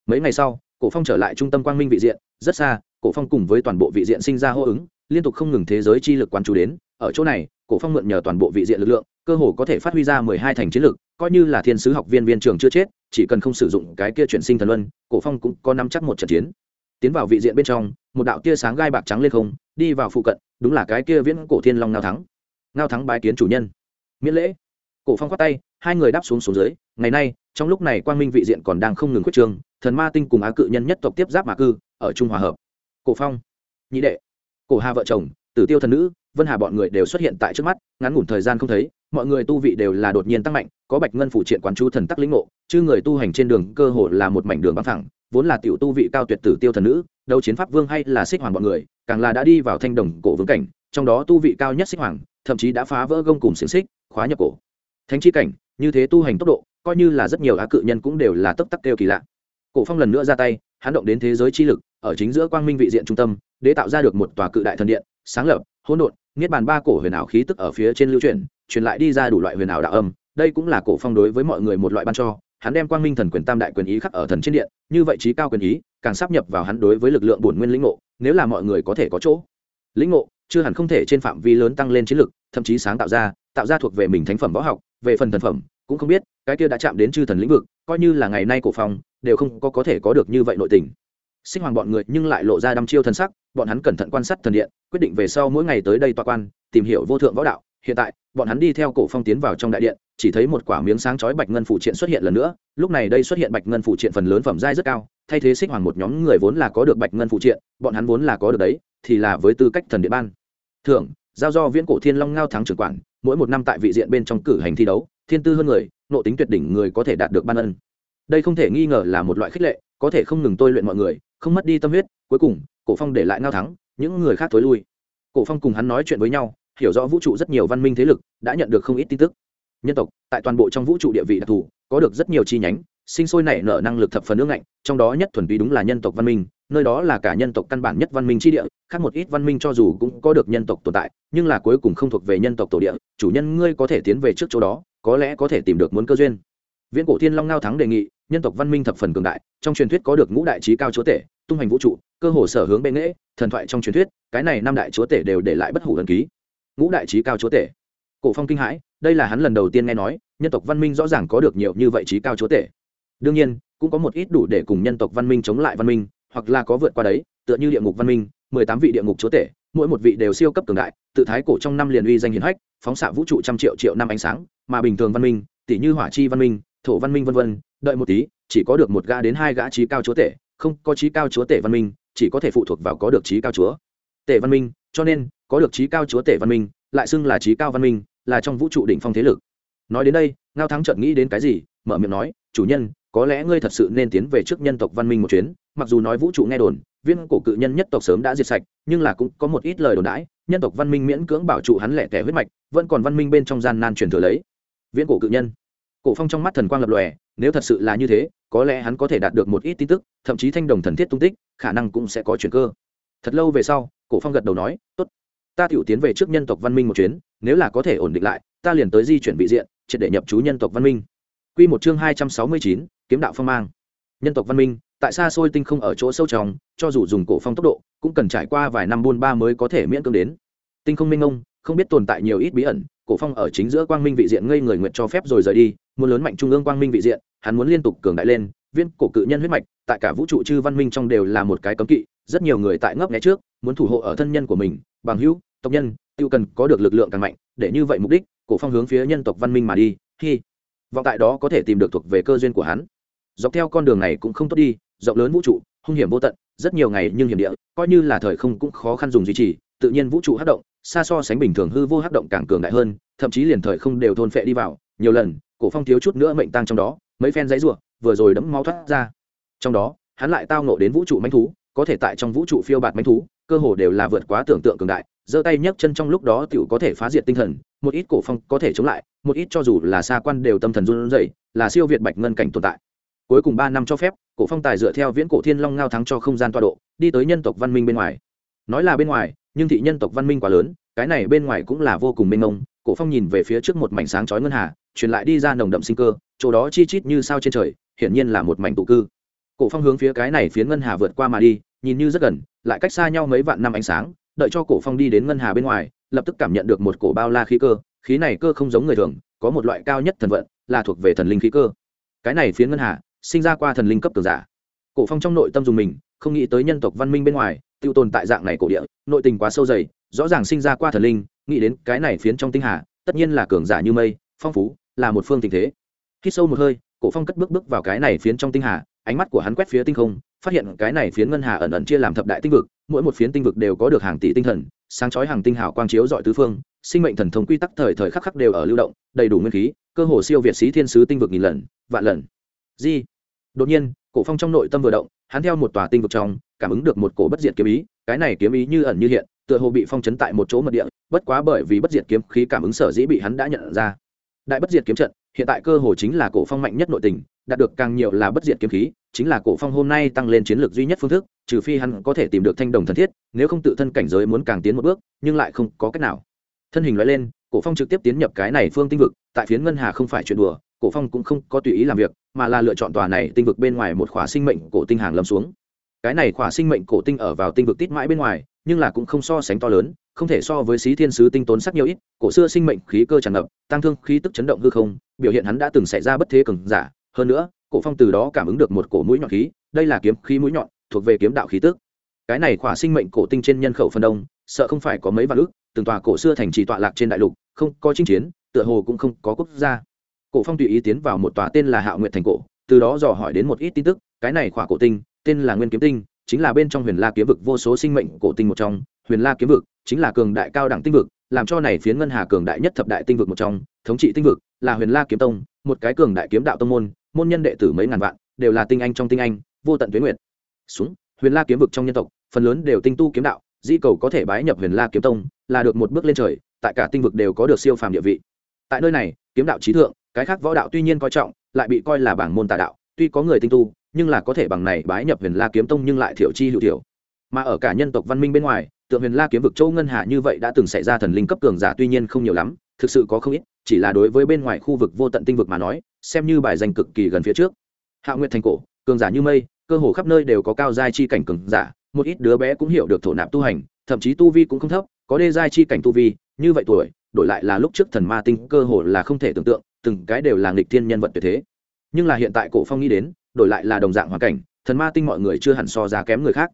Mấy ngày sau, cổ phong trở lại trung tâm quang minh vị diện, rất xa, cổ phong cùng với toàn bộ vị diện sinh ra hô ứng, liên tục không ngừng thế giới chi lực quan chú đến. Ở chỗ này, cổ phong mượn nhờ toàn bộ vị diện lực lượng, cơ hồ có thể phát huy ra mười hai thành chiến lực, coi như là thiên sứ học viên viên trường chưa chết chỉ cần không sử dụng cái kia chuyển sinh thần luân, cổ phong cũng có nắm chắc một trận chiến. Tiến vào vị diện bên trong, một đạo tia sáng gai bạc trắng lên không, đi vào phụ cận, đúng là cái kia viễn cổ thiên long ngao thắng. Ngao thắng bái kiến chủ nhân. Miễn lễ. Cổ phong khoát tay, hai người đáp xuống xuống dưới, ngày nay, trong lúc này quang minh vị diện còn đang không ngừng quyết trường, thần ma tinh cùng á cự nhân nhất tộc tiếp giáp mà cư, ở trung hòa hợp. Cổ phong. Nhị đệ. Cổ hà vợ chồng, tử tiêu thần nữ, vân hà bọn người đều xuất hiện tại trước mắt, ngắn ngủn thời gian không thấy mọi người tu vị đều là đột nhiên tăng mạnh, có bạch ngân phủ triện quán chú thần tắc lĩnh ngộ chứ người tu hành trên đường cơ hồ là một mảnh đường băng thẳng vốn là tiểu tu vị cao tuyệt tử tiêu thần nữ, đấu chiến pháp vương hay là xích hoàng bọn người, càng là đã đi vào thanh đồng cổ vương cảnh, trong đó tu vị cao nhất xích hoàng, thậm chí đã phá vỡ gông cùng xiềng xích, khóa nhập cổ. Thánh chi cảnh, như thế tu hành tốc độ, coi như là rất nhiều á cự nhân cũng đều là tấp tắc kêu kỳ lạ. Cổ phong lần nữa ra tay, hắn động đến thế giới chi lực, ở chính giữa quang minh vị diện trung tâm để tạo ra được một tòa cự đại thần điện, sáng lập, hỗn độn, niết bàn ba cổ huyền ảo khí tức ở phía trên lưu truyền truyền lại đi ra đủ loại huyền ảo đạo âm, đây cũng là cổ phong đối với mọi người một loại ban cho, hắn đem quang minh thần quyền tam đại quyền ý khắc ở thần trên điện, như vậy trí cao quyền ý, càng sắp nhập vào hắn đối với lực lượng bổn nguyên lĩnh ngộ, nếu là mọi người có thể có chỗ. Lĩnh ngộ, chưa hẳn không thể trên phạm vi lớn tăng lên chiến lực, thậm chí sáng tạo ra tạo ra thuộc về mình thánh phẩm võ học, về phần thần phẩm, cũng không biết, cái kia đã chạm đến chư thần lĩnh vực, coi như là ngày nay cổ phong, đều không có có thể có được như vậy nội tình. Sinh hoàng bọn người nhưng lại lộ ra đăm chiêu thần sắc, bọn hắn cẩn thận quan sát thần điện, quyết định về sau mỗi ngày tới đây tọa quan, tìm hiểu vô thượng võ đạo hiện tại, bọn hắn đi theo cổ phong tiến vào trong đại điện, chỉ thấy một quả miếng sáng chói bạch ngân phụ triện xuất hiện lần nữa, lúc này đây xuất hiện bạch ngân phụ triện phần lớn phẩm giai rất cao, thay thế xích hoàng một nhóm người vốn là có được bạch ngân phụ triện, bọn hắn vốn là có được đấy, thì là với tư cách thần điện ban. Thưởng giao do viễn cổ thiên long ngao thắng trưởng quản, mỗi một năm tại vị diện bên trong cử hành thi đấu, thiên tư hơn người nộ tính tuyệt đỉnh người có thể đạt được ban ân. Đây không thể nghi ngờ là một loại khích lệ, có thể không ngừng tôi luyện mọi người, không mất đi tâm huyết, cuối cùng, cổ phong để lại ngao thắng, những người khác thối lui. Cổ phong cùng hắn nói chuyện với nhau hiểu rõ vũ trụ rất nhiều văn minh thế lực, đã nhận được không ít tin tức. Nhân tộc, tại toàn bộ trong vũ trụ địa vị đặc thù, có được rất nhiều chi nhánh, sinh sôi nảy nở năng lực thập phần nước ngạnh, trong đó nhất thuần túy đúng là nhân tộc văn minh, nơi đó là cả nhân tộc căn bản nhất văn minh tri địa, khác một ít văn minh cho dù cũng có được nhân tộc tồn tại, nhưng là cuối cùng không thuộc về nhân tộc tổ địa, chủ nhân ngươi có thể tiến về trước chỗ đó, có lẽ có thể tìm được muốn cơ duyên. Viễn cổ thiên long ngao thắng đề nghị, nhân tộc văn minh thập phần cường đại, trong truyền thuyết có được ngũ đại trí cao chúa tể, tung hành vũ trụ, cơ hồ sở hướng bệ nghễ, thần thoại trong truyền thuyết, cái này năm đại chúa tể đều để lại bất hủ ấn ký ngũ đại trí cao chúa tể. Cổ phong kinh hãi, đây là hắn lần đầu tiên nghe nói, nhân tộc văn minh rõ ràng có được nhiều như vậy trí cao chúa tể. Đương nhiên, cũng có một ít đủ để cùng nhân tộc văn minh chống lại văn minh, hoặc là có vượt qua đấy, tựa như địa ngục văn minh, mười tám vị địa ngục chúa tể, mỗi một vị đều siêu cấp cường đại, tự thái cổ trong năm liền uy danh hiển hách, phóng xạ vũ trụ trăm triệu triệu năm ánh sáng, mà bình thường văn minh tỷ như hỏa chi văn minh, thổ văn minh vân vân, đợi một tí, chỉ có được một gã đến hai gã trí cao chúa tể, không có trí cao chúa tể văn minh, chỉ có thể phụ thuộc vào có được trí cao chúa. Tể văn minh, cho nên có được trí cao chúa tể văn minh, lại xưng là trí cao văn minh, là trong vũ trụ đỉnh phong thế lực. Nói đến đây, ngao thắng chợt nghĩ đến cái gì, mở miệng nói, chủ nhân, có lẽ ngươi thật sự nên tiến về trước nhân tộc văn minh một chuyến, mặc dù nói vũ trụ nghe đồn viên cổ cự nhân nhất tộc sớm đã diệt sạch, nhưng là cũng có một ít lời đồn đãi, nhân tộc văn minh miễn cưỡng bảo trụ hắn lẻ tẻ huyết mạch, vẫn còn văn minh bên trong gian nan truyền thừa lấy. Viễn cổ cự nhân. Cổ phong trong mắt thần quang lập lòe, nếu thật sự là như thế, có lẽ hắn có thể đạt được một ít tin tức, thậm chí thanh đồng thần thiết tung tích, khả năng cũng sẽ có chuyển cơ. Thật lâu về sau, cổ phong gật đầu nói, tốt ta tiểu tiến về trước nhân tộc văn minh một chuyến, nếu là có thể ổn định lại, ta liền tới di chuyển vị diện, triệt để nhập chú nhân tộc văn minh. Quy một chương hai trăm sáu mươi chín, kiếm đạo phong mang. Nhân tộc văn minh, tại xa xôi tinh không ở chỗ sâu trong, cho dù dùng cổ phong tốc độ, cũng cần trải qua vài năm buôn ba mới có thể miễn cưỡng đến. Tinh không minh ông, không biết tồn tại nhiều ít bí ẩn, cổ phong ở chính giữa quang minh vị diện ngây người nguyện cho phép rồi rời đi, muốn lớn mạnh trung ương quang minh vị diện, hắn muốn liên tục cường đại lên viên cổ cự nhân huyết mạch, tại cả vũ trụ chư văn minh trong đều là một cái cấm kỵ, rất nhiều người tại ngấp nghé trước, muốn thủ hộ ở thân nhân của mình, bằng hữu tộc nhân tiêu cần có được lực lượng càng mạnh, để như vậy mục đích, cổ phong hướng phía nhân tộc văn minh mà đi khi vọng tại đó có thể tìm được thuộc về cơ duyên của hắn. Dọc theo con đường này cũng không tốt đi, rộng lớn vũ trụ, hung hiểm vô tận, rất nhiều ngày nhưng hiểm địa, coi như là thời không cũng khó khăn dùng duy trì, tự nhiên vũ trụ hấp động, xa so sánh bình thường hư vô hấp động càng cường đại hơn, thậm chí liền thời không đều thôn phệ đi vào, nhiều lần, cổ phong thiếu chút nữa mệnh tăng trong đó, mấy phen giấy rủa, vừa rồi đẫm máu thoát ra. Trong đó, hắn lại tao nộ đến vũ trụ manh thú, có thể tại trong vũ trụ phiêu bạt manh thú cơ hồ đều là vượt quá tưởng tượng cường đại, giơ tay nhấc chân trong lúc đó tiểu có thể phá diệt tinh thần, một ít cổ phong có thể chống lại, một ít cho dù là xa quan đều tâm thần run rẩy, là siêu việt bạch ngân cảnh tồn tại. Cuối cùng ba năm cho phép, cổ phong tài dựa theo viễn cổ thiên long ngao thắng cho không gian toa độ, đi tới nhân tộc văn minh bên ngoài. Nói là bên ngoài, nhưng thị nhân tộc văn minh quá lớn, cái này bên ngoài cũng là vô cùng mênh mông, cổ phong nhìn về phía trước một mảnh sáng chói ngân hà, truyền lại đi ra nồng đậm sinh cơ, chỗ đó chi chít như sao trên trời, hiển nhiên là một mảnh tụ cư. Cổ phong hướng phía cái này phía ngân hà vượt qua mà đi, nhìn như rất gần lại cách xa nhau mấy vạn năm ánh sáng, đợi cho cổ phong đi đến ngân hà bên ngoài, lập tức cảm nhận được một cổ bao la khí cơ. Khí này cơ không giống người thường, có một loại cao nhất thần vận, là thuộc về thần linh khí cơ. Cái này phía ngân hà, sinh ra qua thần linh cấp cường giả. Cổ phong trong nội tâm dùng mình, không nghĩ tới nhân tộc văn minh bên ngoài, tiêu tồn tại dạng này cổ địa, nội tình quá sâu dày, rõ ràng sinh ra qua thần linh, nghĩ đến cái này phiến trong tinh hà, tất nhiên là cường giả như mây, phong phú, là một phương tình thế. Khi sâu một hơi, cổ phong cất bước bước vào cái này phiến trong tinh hà, ánh mắt của hắn quét phía tinh không phát hiện cái này phiến ngân hà ẩn ẩn chia làm thập đại tinh vực, mỗi một phiến tinh vực đều có được hàng tỷ tinh thần, sáng chói hàng tinh hào quang chiếu dọi tứ phương, sinh mệnh thần thông quy tắc thời thời khắc khắc đều ở lưu động, đầy đủ nguyên khí, cơ hồ siêu việt sĩ thiên sứ tinh vực nghìn lần, vạn lần. Di. Đột nhiên, cổ phong trong nội tâm vừa động, hắn theo một tòa tinh vực trong, cảm ứng được một cổ bất diệt kiếm ý, cái này kiếm ý như ẩn như hiện, tựa hồ bị phong chấn tại một chỗ mật địa, bất quá bởi vì bất diệt kiếm khí cảm ứng sở dĩ bị hắn đã nhận ra. Đại bất diệt kiếm trận, hiện tại cơ hồ chính là cổ phong mạnh nhất nội tình đạt được càng nhiều là bất diệt kiếm khí, chính là cổ phong hôm nay tăng lên chiến lược duy nhất phương thức, trừ phi hắn có thể tìm được thanh đồng thần thiết, nếu không tự thân cảnh giới muốn càng tiến một bước, nhưng lại không có cách nào. Thân hình loại lên, cổ phong trực tiếp tiến nhập cái này phương tinh vực, tại phiến ngân hà không phải chuyện đùa, cổ phong cũng không có tùy ý làm việc, mà là lựa chọn tòa này tinh vực bên ngoài một khóa sinh mệnh cổ tinh hàng lâm xuống. Cái này khóa sinh mệnh cổ tinh ở vào tinh vực tít mãi bên ngoài, nhưng là cũng không so sánh to lớn, không thể so với xí thiên sứ tinh tốn sắc nhiều ít, cổ xưa sinh mệnh khí cơ tràn ngập, tăng thương khí tức chấn động hư không, biểu hiện hắn đã từng xảy ra bất thế cường giả hơn nữa, cổ phong từ đó cảm ứng được một cổ mũi nhọn khí, đây là kiếm khí mũi nhọn, thuộc về kiếm đạo khí tức. Cái này khỏa sinh mệnh cổ tinh trên nhân khẩu phần đông, sợ không phải có mấy vạn ước từng tòa cổ xưa thành trì tọa lạc trên đại lục, không có chinh chiến, tựa hồ cũng không có quốc gia. Cổ phong tùy ý tiến vào một tòa tên là hạo nguyệt thành cổ, từ đó dò hỏi đến một ít tin tức, cái này khỏa cổ tinh, tên là nguyên kiếm tinh, chính là bên trong huyền la kiếm vực vô số sinh mệnh cổ tinh một trong. Huyền la kiếm vực chính là cường đại cao đẳng tinh vực, làm cho này phiến ngân hà cường đại nhất thập đại tinh vực một trong, thống trị tinh vực là huyền la kiếm tông, một cái cường đại kiếm đạo tông môn môn nhân đệ tử mấy ngàn vạn, đều là tinh anh trong tinh anh, vô tận tuyến nguyện xuống huyền la kiếm vực trong nhân tộc, phần lớn đều tinh tu kiếm đạo di cầu có thể bái nhập huyền la kiếm tông, là được một bước lên trời, tại cả tinh vực đều có được siêu phàm địa vị. Tại nơi này, kiếm đạo trí thượng, cái khác võ đạo tuy nhiên coi trọng, lại bị coi là bảng môn tà đạo, tuy có người tinh tu, nhưng là có thể bằng này bái nhập huyền la kiếm tông nhưng lại thiểu chi hữu thiểu. Mà ở cả nhân tộc văn minh bên ngoài, tượng huyền la kiếm vực châu ngân hà như vậy đã từng xảy ra thần linh cấp cường giả tuy nhiên không nhiều lắm, thực sự có không ít, chỉ là đối với bên ngoài khu vực vô tận tinh vực mà nói xem như bài danh cực kỳ gần phía trước. Hạ nguyệt thành cổ, cường giả như mây, cơ hồ khắp nơi đều có cao giai chi cảnh cường giả, một ít đứa bé cũng hiểu được thổ nạp tu hành, thậm chí tu vi cũng không thấp, có đê giai chi cảnh tu vi, như vậy tuổi, đổi lại là lúc trước thần ma tinh cơ hồ là không thể tưởng tượng, từng cái đều là nghịch thiên nhân vật tuyệt thế. Nhưng là hiện tại cổ phong nghĩ đến, đổi lại là đồng dạng hoàn cảnh, thần ma tinh mọi người chưa hẳn so ra kém người khác.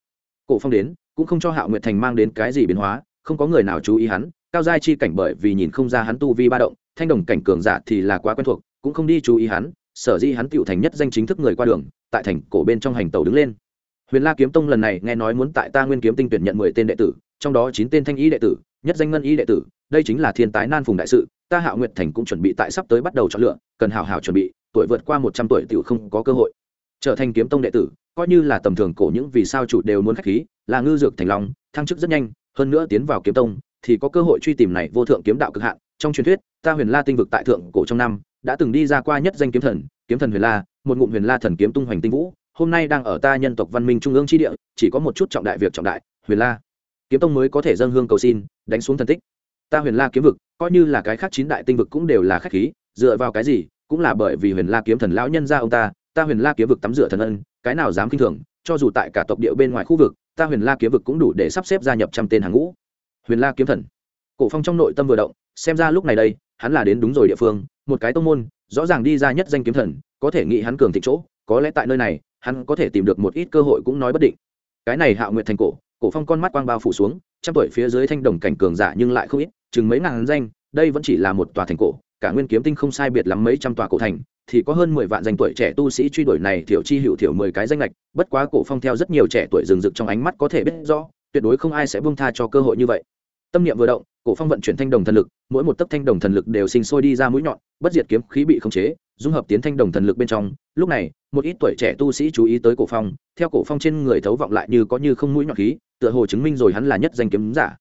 Cổ phong đến, cũng không cho hạo nguyệt thành mang đến cái gì biến hóa, không có người nào chú ý hắn, cao giai chi cảnh bởi vì nhìn không ra hắn tu vi ba động, thanh đồng cảnh cường giả thì là quá quen thuộc cũng không đi chú ý hắn, sở dĩ hắn tựu thành nhất danh chính thức người qua đường, tại thành cổ bên trong hành tàu đứng lên. Huyền la kiếm tông lần này nghe nói muốn tại ta nguyên kiếm tinh tuyển nhận mười tên đệ tử, trong đó chín tên thanh ý đệ tử, nhất danh ngân ý đệ tử, đây chính là thiên tái nan phùng đại sự, ta hạo nguyệt thành cũng chuẩn bị tại sắp tới bắt đầu chọn lựa, cần hào hào chuẩn bị, tuổi vượt qua một trăm tuổi tựu không có cơ hội. Trở thành kiếm tông đệ tử, coi như là tầm thường cổ những vì sao chủ đều muốn khách khí, là ngư dược thành long, thăng chức rất nhanh, hơn nữa tiến vào kiếm tông, thì có cơ hội truy tìm này vô thượng kiếm đạo cực hạn. Trong truyền thuyết, ta huyền la tinh vực tại thượng cổ trong năm đã từng đi ra qua nhất danh kiếm thần kiếm thần huyền la, một ngụm huyền la thần kiếm tung hoành tinh vũ, hôm nay đang ở ta nhân tộc văn minh trung ương tri địa, chỉ có một chút trọng đại việc trọng đại, huyền la. Kiếm tông mới có thể dâng hương cầu xin, đánh xuống thần tích. Ta huyền la kiếm vực, coi như là cái khác chín đại tinh vực cũng đều là khách khí, dựa vào cái gì, cũng là bởi vì huyền la kiếm thần lão nhân ra ông ta ta huyền la kiếm vực tắm rửa thần ân, cái nào dám kinh thường, cho dù tại cả tộc địa bên ngoài khu vực, ta huyền la kiếm vực cũng đủ để sắp xếp gia nhập trăm tên hàng ngũ. Huyền la kiếm thần. Cổ phong trong nội tâm vừa động, xem ra lúc này đây hắn là đến đúng rồi địa phương, một cái tông môn, rõ ràng đi ra nhất danh kiếm thần, có thể nghĩ hắn cường thịnh chỗ, có lẽ tại nơi này, hắn có thể tìm được một ít cơ hội cũng nói bất định. Cái này hạo nguyệt thành cổ cổ phong con mắt quang bao phủ xuống, trăm tuổi phía dưới thanh đồng cảnh cường giả nhưng lại không ít, chừng mấy ngàn danh, đây vẫn chỉ là một tòa thành cổ, cả nguyên kiếm tinh không sai biệt lắm mấy trăm tòa cổ thành, thì có hơn mười vạn danh tuổi trẻ tu sĩ truy đuổi này thiểu chi hữu thiểu mười cái danh lệch bất quá cổ phong theo rất nhiều trẻ tuổi rừng rực trong ánh mắt có thể biết rõ, tuyệt đối không ai sẽ buông tha cho cơ hội như vậy. Tâm niệm vừa động cổ phong vận chuyển thanh đồng thần lực, mỗi một tấc thanh đồng thần lực đều sinh sôi đi ra mũi nhọn, bất diệt kiếm khí bị khống chế, dung hợp tiến thanh đồng thần lực bên trong. Lúc này, một ít tuổi trẻ tu sĩ chú ý tới cổ phong, theo cổ phong trên người thấu vọng lại như có như không mũi nhọn khí, tựa hồ chứng minh rồi hắn là nhất danh kiếm giả.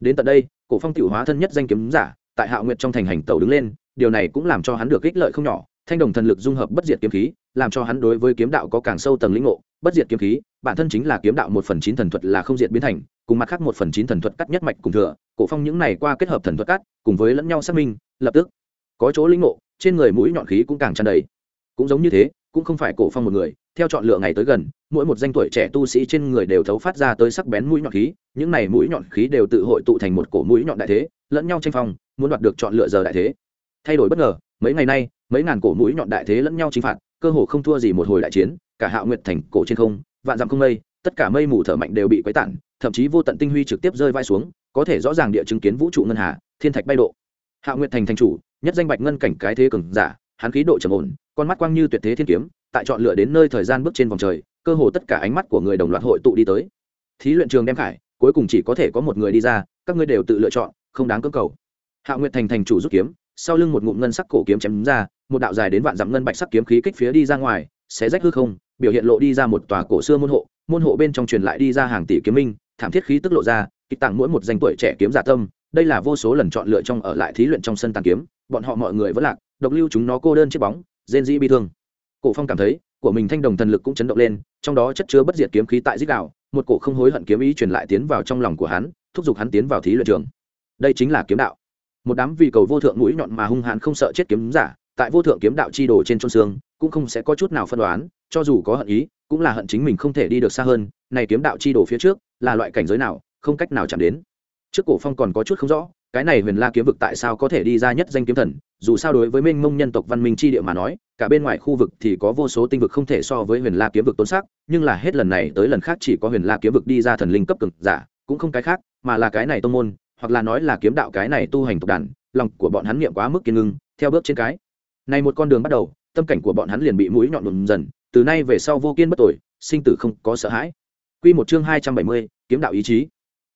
Đến tận đây, cổ phong tiểu hóa thân nhất danh kiếm giả, tại hạo nguyệt trong thành hành tẩu đứng lên, điều này cũng làm cho hắn được ích lợi không nhỏ. Thanh đồng thần lực dung hợp bất diệt kiếm khí, làm cho hắn đối với kiếm đạo có càng sâu tầng lĩnh ngộ, bất diệt kiếm khí bản thân chính là kiếm đạo một phần chín thần thuật là không diệt biến thành, cùng mặt khác một phần chín thần thuật cắt nhất mạch cùng thừa, cổ phong những này qua kết hợp thần thuật cắt, cùng với lẫn nhau xác minh, lập tức, có chỗ linh ngộ, trên người mũi nhọn khí cũng càng tràn đầy. Cũng giống như thế, cũng không phải cổ phong một người, theo chọn lựa ngày tới gần, mỗi một danh tuổi trẻ tu sĩ trên người đều thấu phát ra tới sắc bén mũi nhọn khí, những này mũi nhọn khí đều tự hội tụ thành một cổ mũi nhọn đại thế, lẫn nhau tranh phong, muốn đoạt được chọn lựa giờ đại thế. Thay đổi bất ngờ, mấy ngày nay, mấy ngàn cổ mũi nhọn đại thế lẫn nhau chinh phạt, cơ hồ không thua gì một hồi đại chiến, cả hạo nguyệt thành cổ trên không vạn dặm không mây, tất cả mây mù thở mạnh đều bị quấy tản, thậm chí vô tận tinh huy trực tiếp rơi vai xuống, có thể rõ ràng địa chứng kiến vũ trụ ngân hà, thiên thạch bay độ. Hạo nguyệt thành thành chủ, nhất danh bạch ngân cảnh cái thế cường giả, hắn khí độ trầm ổn, con mắt quang như tuyệt thế thiên kiếm, tại chọn lựa đến nơi thời gian bước trên vòng trời, cơ hồ tất cả ánh mắt của người đồng loạt hội tụ đi tới. Thí luyện trường đem khải, cuối cùng chỉ có thể có một người đi ra, các ngươi đều tự lựa chọn, không đáng cơ cầu. Hạ nguyệt thành thành chủ rút kiếm, sau lưng một ngụm ngân sắc cổ kiếm chém ra, một đạo dài đến vạn dặm ngân bạch sắc kiếm khí kích phía đi ra ngoài xé rách hư không, biểu hiện lộ đi ra một tòa cổ xưa môn hộ môn hộ bên trong truyền lại đi ra hàng tỷ kiếm minh, thảm thiết khí tức lộ ra, kịch tặng mỗi một danh tuổi trẻ kiếm giả tâm, đây là vô số lần chọn lựa trong ở lại thí luyện trong sân tàn kiếm, bọn họ mọi người vẫn lạc, độc lưu chúng nó cô đơn chiếc bóng, rên dĩ bi thương. Cổ phong cảm thấy, của mình thanh đồng thần lực cũng chấn động lên, trong đó chất chứa bất diệt kiếm khí tại dích đạo, một cổ không hối hận kiếm ý truyền lại tiến vào trong lòng của hắn, thúc giục hắn tiến vào thí luyện trường. Đây chính là kiếm đạo. Một đám vì cầu vô thượng mũi nhọn mà hung hãn không sợ chết kiếm giả, tại vô thượng kiếm đạo chi đồ trên trôn xương cũng không sẽ có chút nào phân đoán, cho dù có hận ý, cũng là hận chính mình không thể đi được xa hơn, này kiếm đạo chi đồ phía trước, là loại cảnh giới nào, không cách nào chạm đến. Trước cổ phong còn có chút không rõ, cái này huyền la kiếm vực tại sao có thể đi ra nhất danh kiếm thần, dù sao đối với minh mông nhân tộc văn minh chi địa mà nói, cả bên ngoài khu vực thì có vô số tinh vực không thể so với huyền la kiếm vực tốn sắc, nhưng là hết lần này tới lần khác chỉ có huyền la kiếm vực đi ra thần linh cấp cực giả, cũng không cái khác, mà là cái này tông môn, hoặc là nói là kiếm đạo cái này tu hành tộc đàn, lòng của bọn hắn niệm quá mức kiên ngưng, theo bước trên cái. Này một con đường bắt đầu tâm cảnh của bọn hắn liền bị mũi nhọn đùm dần, từ nay về sau vô kiên bất tội, sinh tử không có sợ hãi. Quy một chương hai trăm bảy mươi, kiếm đạo ý chí.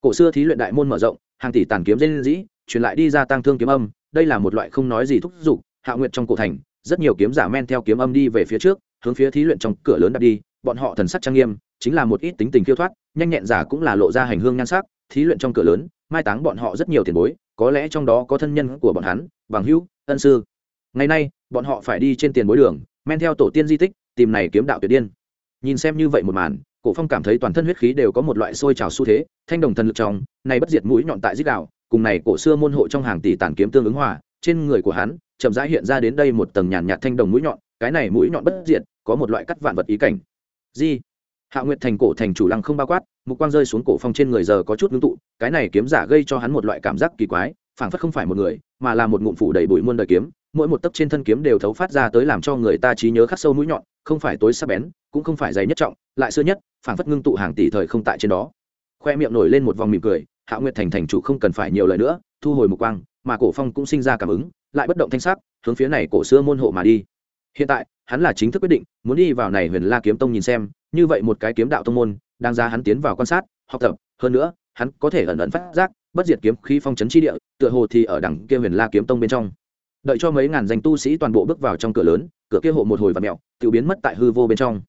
Cổ xưa thí luyện đại môn mở rộng, hàng tỷ tàn kiếm dên dĩ truyền lại đi ra tăng thương kiếm âm, đây là một loại không nói gì thúc giục, hạ nguyện trong cổ thành, rất nhiều kiếm giả men theo kiếm âm đi về phía trước, hướng phía thí luyện trong cửa lớn đặt đi, bọn họ thần sắc trang nghiêm, chính là một ít tính tình khiêu thoát, nhanh nhẹn giả cũng là lộ ra hành hương nhan sắc, thí luyện trong cửa lớn, mai táng bọn họ rất nhiều tiền bối, có lẽ trong đó có thân nhân của bọn hắn, bằng hữu, ân sư ngày nay, bọn họ phải đi trên tiền bối đường, men theo tổ tiên di tích, tìm này kiếm đạo tuyệt điên. Nhìn xem như vậy một màn, cổ phong cảm thấy toàn thân huyết khí đều có một loại sôi trào xu thế, thanh đồng thần lực trong, này bất diệt mũi nhọn tại dích đạo, cùng này cổ xưa môn hộ trong hàng tỷ tản kiếm tương ứng hòa, trên người của hắn, chậm rãi hiện ra đến đây một tầng nhàn nhạt thanh đồng mũi nhọn, cái này mũi nhọn bất diệt, có một loại cắt vạn vật ý cảnh. Di, hạ nguyệt thành cổ thành chủ lăng không bao quát, mục quang rơi xuống cổ phong trên người giờ có chút ngưng tụ, cái này kiếm giả gây cho hắn một loại cảm giác kỳ quái, phảng phất không phải một người, mà là một ngụm phủ đầy bụi muôn đời kiếm mỗi một tấc trên thân kiếm đều thấu phát ra tới làm cho người ta trí nhớ khắc sâu mũi nhọn, không phải tối sắc bén, cũng không phải dày nhất trọng, lại xưa nhất, phảng phất ngưng tụ hàng tỷ thời không tại trên đó. Khoe miệng nổi lên một vòng mỉm cười, hạ nguyệt thành thành chủ không cần phải nhiều lời nữa, thu hồi mục quang, mà cổ phong cũng sinh ra cảm ứng, lại bất động thanh sắc, hướng phía này cổ xưa môn hộ mà đi. Hiện tại, hắn là chính thức quyết định, muốn đi vào này huyền la kiếm tông nhìn xem, như vậy một cái kiếm đạo tông môn đang ra hắn tiến vào quan sát, học tập, hơn nữa, hắn có thể ẩn ẩn phát giác, bất diệt kiếm khí phong chấn chi địa, tựa hồ thì ở đằng kia huyền la kiếm tông bên trong đợi cho mấy ngàn danh tu sĩ toàn bộ bước vào trong cửa lớn, cửa kia hộ một hồi và mẹo tự biến mất tại hư vô bên trong.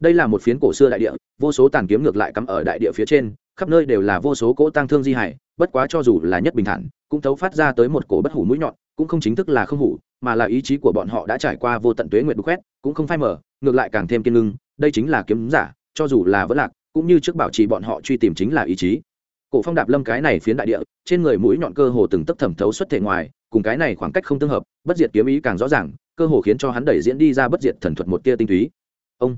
Đây là một phiến cổ xưa đại địa, vô số tàn kiếm ngược lại cắm ở đại địa phía trên, khắp nơi đều là vô số cỗ tang thương di hải, bất quá cho dù là nhất bình thản, cũng thấu phát ra tới một cổ bất hủ mũi nhọn, cũng không chính thức là không hủ, mà là ý chí của bọn họ đã trải qua vô tận tuế nguyện đục khoét, cũng không phai mở ngược lại càng thêm kiên ngưng, đây chính là kiếm giả, cho dù là vỡ lạc, cũng như trước bảo trì bọn họ truy tìm chính là ý chí cổ phong đạp lâm cái này phiến đại địa, trên người mũi nhọn cơ hồ từng tấc thẩm thấu xuất thể ngoài, cùng cái này khoảng cách không tương hợp, bất diệt kiếm ý càng rõ ràng, cơ hồ khiến cho hắn đẩy diễn đi ra bất diệt thần thuật một tia tinh túy. Ông!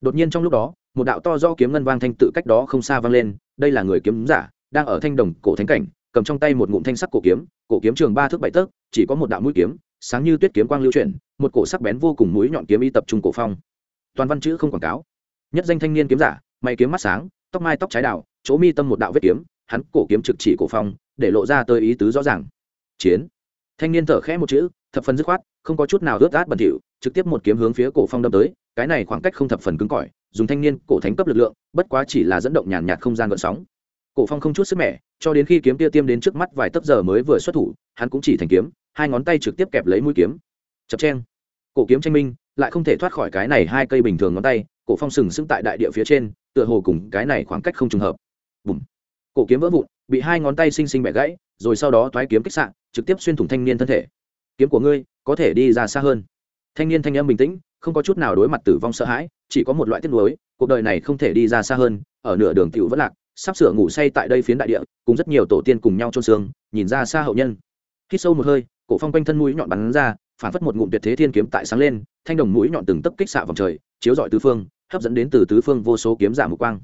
Đột nhiên trong lúc đó, một đạo to do kiếm ngân vang thanh tự cách đó không xa vang lên, đây là người kiếm giả, đang ở thanh đồng cổ thánh cảnh, cầm trong tay một ngụm thanh sắc cổ kiếm cổ kiếm trường ba thước bảy tấc, chỉ có một đạo mũi kiếm, sáng như tuyết kiếm quang lưu chuyển, một cổ sắc bén vô cùng mũi nhọn kiếm ý tập trung cổ phong. Toàn văn chữ không quảng cáo. Nhất danh thanh niên kiếm giả mày kiếm mắt sáng tóc mai tóc trái đảo, chỗ mi tâm một đạo vết kiếm hắn cổ kiếm trực chỉ cổ phong để lộ ra tới ý tứ rõ ràng. Chiến. Thanh niên thở khẽ một chữ thập phần dứt khoát không có chút nào ướt át bẩn thỉu trực tiếp một kiếm hướng phía cổ phong đâm tới cái này khoảng cách không thập phần cứng cỏi dùng thanh niên cổ thánh cấp lực lượng bất quá chỉ là dẫn động nhàn nhạt không gian gợn sóng. Cổ phong không chút sức mẻ cho đến khi kiếm tia tiêm đến trước mắt vài tấc giờ mới vừa xuất thủ hắn cũng chỉ thành kiếm hai ngón tay trực tiếp kẹp lấy mũi kiếm. Chập chen cổ kiếm tranh minh lại không thể thoát khỏi cái này hai cây bình thường ngón tay cổ phong sừng sững tại đại địa phía trên tựa hồ cùng cái này khoảng cách không trùng hợp. Bùm. Cổ kiếm vỡ vụn, bị hai ngón tay xinh xinh bẻ gãy, rồi sau đó toái kiếm kích sạn trực tiếp xuyên thủng thanh niên thân thể. Kiếm của ngươi có thể đi ra xa hơn. Thanh niên thanh âm bình tĩnh, không có chút nào đối mặt tử vong sợ hãi, chỉ có một loại tiếc nuối, cuộc đời này không thể đi ra xa hơn, ở nửa đường tiểu vẫn lạc, sắp sửa ngủ say tại đây phiến đại địa, cùng rất nhiều tổ tiên cùng nhau trôn xương, nhìn ra xa hậu nhân. Hít sâu một hơi, cổ phong quanh thân mũi nhọn bắn ra, phản phất một ngụm tuyệt thế thiên kiếm tại sáng lên, thanh đồng mũi nhọn từng tấc kích xạ vòng trời, chiếu rọi tứ phương hấp dẫn đến từ tứ phương vô số kiếm giả mục quang.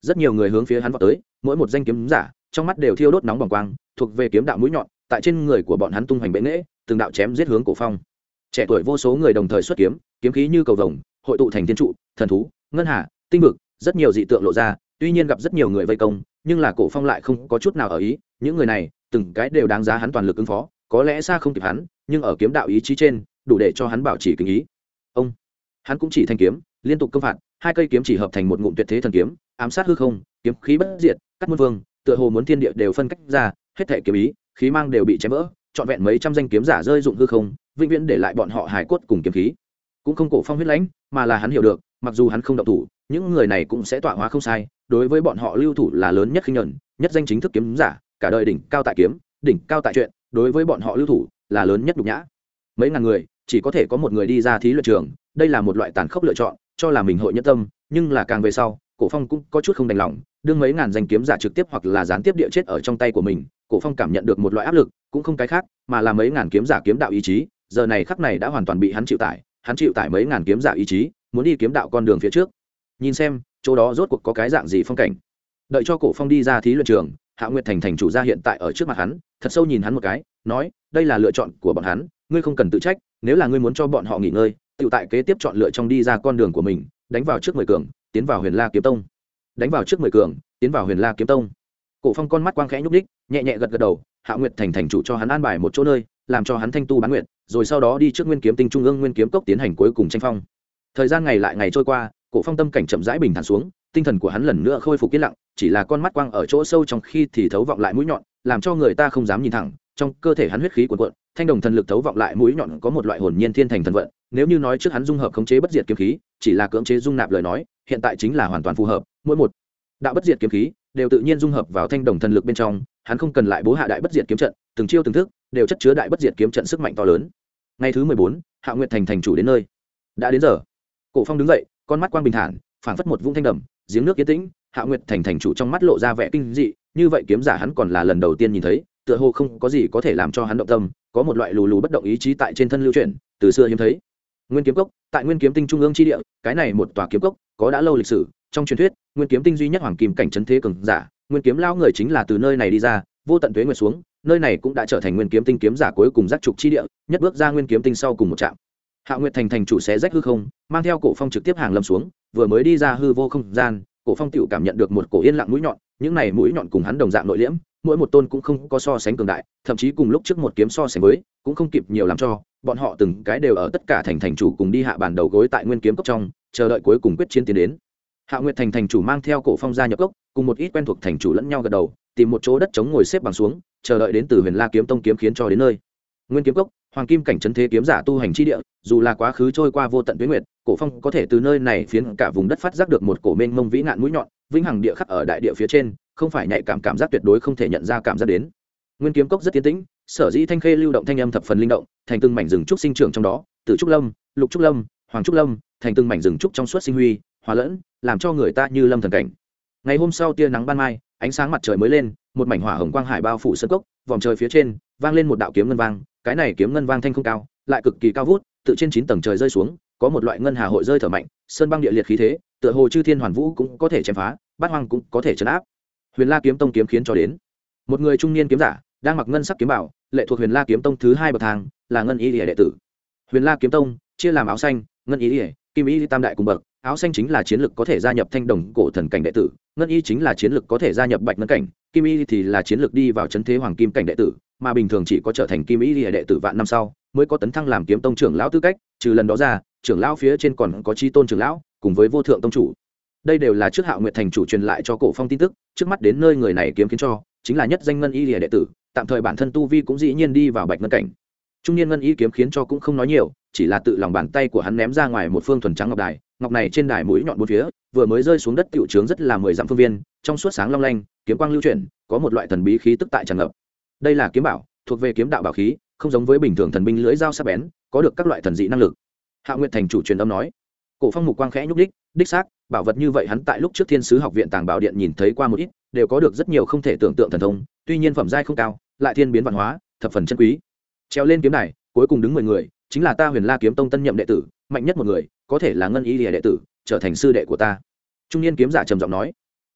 Rất nhiều người hướng phía hắn vào tới, mỗi một danh kiếm giả, trong mắt đều thiêu đốt nóng bỏng quang, thuộc về kiếm đạo mũi nhọn, tại trên người của bọn hắn tung hoành bệ nghễ, từng đạo chém giết hướng cổ phong. Trẻ tuổi vô số người đồng thời xuất kiếm kiếm khí như cầu vồng, hội tụ thành thiên trụ, thần thú, ngân hà, tinh vực, rất nhiều dị tượng lộ ra, tuy nhiên gặp rất nhiều người vây công, nhưng là cổ phong lại không có chút nào ở ý, những người này, từng cái đều đáng giá hắn toàn lực ứng phó, có lẽ xa không kịp hắn, nhưng ở kiếm đạo ý chí trên, đủ để cho hắn bảo trì kinh ý. Ông, hắn cũng chỉ thanh kiếm liên tục công phạt, hai cây kiếm chỉ hợp thành một ngụm tuyệt thế thần kiếm, ám sát hư không, kiếm khí bất diệt, cắt muôn vương, tựa hồ muốn thiên địa đều phân cách ra, hết thể kiếm ý, khí mang đều bị chém vỡ, trọn vẹn mấy trăm danh kiếm giả rơi dụng hư không, vĩnh viễn để lại bọn họ hài cốt cùng kiếm khí. Cũng không cổ phong huyết lãnh, mà là hắn hiểu được, mặc dù hắn không động thủ, những người này cũng sẽ tọa hóa không sai, đối với bọn họ lưu thủ là lớn nhất khinh nhuận, nhất danh chính thức kiếm giả, cả đời đỉnh cao tại kiếm, đỉnh cao tại chuyện đối với bọn họ lưu thủ là lớn nhất nhục nhã. Mấy ngàn người, chỉ có thể có một người đi ra thí luyện trường, đây là một loại tàn khốc lựa chọn cho là mình hội nhất tâm, nhưng là càng về sau, cổ phong cũng có chút không đành lòng đương mấy ngàn danh kiếm giả trực tiếp hoặc là gián tiếp địa chết ở trong tay của mình, cổ phong cảm nhận được một loại áp lực, cũng không cái khác, mà là mấy ngàn kiếm giả kiếm đạo ý chí, giờ này khắc này đã hoàn toàn bị hắn chịu tải, hắn chịu tải mấy ngàn kiếm giả ý chí, muốn đi kiếm đạo con đường phía trước. Nhìn xem, chỗ đó rốt cuộc có cái dạng gì phong cảnh. Đợi cho cổ phong đi ra thí luyện trường, hạ nguyệt thành thành chủ gia hiện tại ở trước mặt hắn, thật sâu nhìn hắn một cái, nói, đây là lựa chọn của bọn hắn, ngươi không cần tự trách, nếu là ngươi muốn cho bọn họ nghỉ ngơi tự tại kế tiếp chọn lựa trong đi ra con đường của mình đánh vào trước mười cường tiến vào huyền la kiếm tông. Đánh vào trước mười cường tiến vào huyền la kiếm tông. Cổ phong con mắt quang khẽ nhúc nhích, nhẹ nhẹ gật gật đầu hạ nguyệt thành thành chủ cho hắn an bài một chỗ nơi làm cho hắn thanh tu bán nguyện rồi sau đó đi trước nguyên kiếm tinh trung ương nguyên kiếm cốc tiến hành cuối cùng tranh phong. Thời gian ngày lại ngày trôi qua cổ phong tâm cảnh chậm rãi bình thản xuống tinh thần của hắn lần nữa khôi phục yên lặng chỉ là con mắt quang ở chỗ sâu trong khi thì thấu vọng lại mũi nhọn làm cho người ta không dám nhìn thẳng trong cơ thể hắn huyết khí cuộn cuộn thanh đồng thần lực thấu vọng lại mũi nhọn có một loại hồn nhiên thiên thành thần vận nếu như nói trước hắn dung hợp khống chế bất diệt kiếm khí, chỉ là cưỡng chế dung nạp lời nói, hiện tại chính là hoàn toàn phù hợp, mỗi một đạo bất diệt kiếm khí đều tự nhiên dung hợp vào thanh đồng thần lực bên trong, hắn không cần lại bố hạ đại bất diệt kiếm trận, từng chiêu từng thức, đều chất chứa đại bất diệt kiếm trận sức mạnh to lớn. Ngày thứ mười bốn, hạ nguyệt thành thành chủ đến nơi. Đã đến giờ. Cổ phong đứng dậy, con mắt quang bình thản, phảng phất một vũng thanh đầm, giếng nước yên tĩnh, hạ nguyệt thành thành chủ trong mắt lộ ra vẻ kinh dị, như vậy kiếm giả hắn còn là lần đầu tiên nhìn thấy, tựa hồ không có gì có thể làm cho hắn động tâm, có một loại lù lù bất động ý chí tại trên thân lưu chuyển, từ xưa hiếm thấy nguyên kiếm cốc, tại nguyên kiếm tinh trung ương tri địa, cái này một tòa kiếm cốc, có đã lâu lịch sử, trong truyền thuyết, nguyên kiếm tinh duy nhất hoàng kim cảnh trấn thế cường giả, nguyên kiếm lao người chính là từ nơi này đi ra, vô tận tuế nguyệt xuống, nơi này cũng đã trở thành nguyên kiếm tinh kiếm giả cuối cùng giác trục chi địa, nhất bước ra nguyên kiếm tinh sau cùng một trạm. Hạ nguyệt thành thành chủ xé rách hư không, mang theo cổ phong trực tiếp hàng lâm xuống, vừa mới đi ra hư vô không gian, cổ phong tựu cảm nhận được một cổ yên lặng mũi nhọn, những này mũi nhọn cùng hắn đồng dạng nội liễm, mỗi một tôn cũng không có so sánh cường đại, thậm chí cùng lúc trước một kiếm so sánh với, cũng không kịp nhiều làm cho bọn họ từng cái đều ở tất cả thành thành chủ cùng đi hạ bàn đầu gối tại nguyên kiếm cốc trong, chờ đợi cuối cùng quyết chiến tiến đến. Hạ nguyệt thành thành chủ mang theo cổ phong gia nhập cốc, cùng một ít quen thuộc thành chủ lẫn nhau gật đầu, tìm một chỗ đất trống ngồi xếp bằng xuống, chờ đợi đến từ huyền la kiếm tông kiếm khiến cho đến nơi. Nguyên kiếm cốc, hoàng kim cảnh trấn thế kiếm giả tu hành chi địa, dù là quá khứ trôi qua vô tận tuyến nguyệt, cổ phong có thể từ nơi này phiến cả vùng đất phát giác được một cổ mênh mông vĩ nạn mũi nhọn, vĩnh hằng địa khắc ở đại địa phía trên, không phải nhạy cảm cảm giác tuyệt đối không thể nhận ra cảm giác đến nguyên kiếm cốc rất tiến tĩnh, sở dĩ thanh khê lưu động thanh âm thập phần linh động, thành từng mảnh rừng trúc sinh trưởng trong đó từ trúc lâm, lục trúc lâm, hoàng trúc lâm, thành từng mảnh rừng trúc trong suốt sinh huy, hòa lẫn, làm cho người ta như lâm thần cảnh. Ngày hôm sau tia nắng ban mai, ánh sáng mặt trời mới lên, một mảnh hỏa hồng quang hải bao phủ sân cốc, vòng trời phía trên, vang lên một đạo kiếm ngân vang, cái này kiếm ngân vang thanh không cao, lại cực kỳ cao vút, tự trên chín tầng trời rơi xuống, có một loại ngân hà hội rơi thở mạnh, sơn băng địa liệt khí thế, tựa hồ chư thiên hoàn vũ cũng có thể chém phá, bát hoang cũng có thể chấn áp. Huyền la kiếm tông kiếm khiến cho đến. Một người trung niên kiếm giả đang mặc ngân sắc kiếm bảo, lệ thuộc huyền la kiếm tông thứ hai bậc thang, là ngân y lìa đệ tử. Huyền la kiếm tông, chia làm áo xanh, ngân y lìa, kim y tam đại cùng bậc. Áo xanh chính là chiến lực có thể gia nhập thanh đồng cổ thần cảnh đệ tử, ngân y chính là chiến lực có thể gia nhập bạch ngân cảnh, kim y thì là chiến lực đi vào chấn thế hoàng kim cảnh đệ tử, mà bình thường chỉ có trở thành kim y đệ tử vạn năm sau, mới có tấn thăng làm kiếm tông trưởng lão tư cách, trừ lần đó ra, trưởng lão phía trên còn có chi tôn trưởng lão, cùng với vô thượng tông chủ. Đây đều là trước hạo nguyệt thành chủ truyền lại cho cổ phong tin tức, trước mắt đến nơi người này kiếm kiến cho, chính là nhất danh ngân y lìa đệ tử tạm thời bản thân tu vi cũng dĩ nhiên đi vào bạch ngân cảnh. Trung niên ngân ý kiếm khiến cho cũng không nói nhiều, chỉ là tự lòng bàn tay của hắn ném ra ngoài một phương thuần trắng ngọc đài, ngọc này trên đài mũi nhọn bốn phía, vừa mới rơi xuống đất tiểu trướng rất là mười dặm phương viên, trong suốt sáng long lanh, kiếm quang lưu chuyển, có một loại thần bí khí tức tại tràn ngập. Đây là kiếm bảo, thuộc về kiếm đạo bảo khí, không giống với bình thường thần binh lưỡi dao sắc bén, có được các loại thần dị năng lực. Hạ nguyệt thành chủ truyền âm nói. Cổ phong mục quang khẽ nhúc đích đích xác, bảo vật như vậy hắn tại lúc trước thiên sứ học viện tàng bảo điện nhìn thấy qua một ít, đều có được rất nhiều không thể tưởng tượng thần thông tuy nhiên phẩm giai không cao, lại thiên biến văn hóa, thập phần chân quý. Treo lên kiếm này cuối cùng đứng mười người, chính là ta huyền la kiếm tông tân nhậm đệ tử, mạnh nhất một người, có thể là ngân y lìa đệ tử, trở thành sư đệ của ta. Trung niên kiếm giả trầm giọng nói.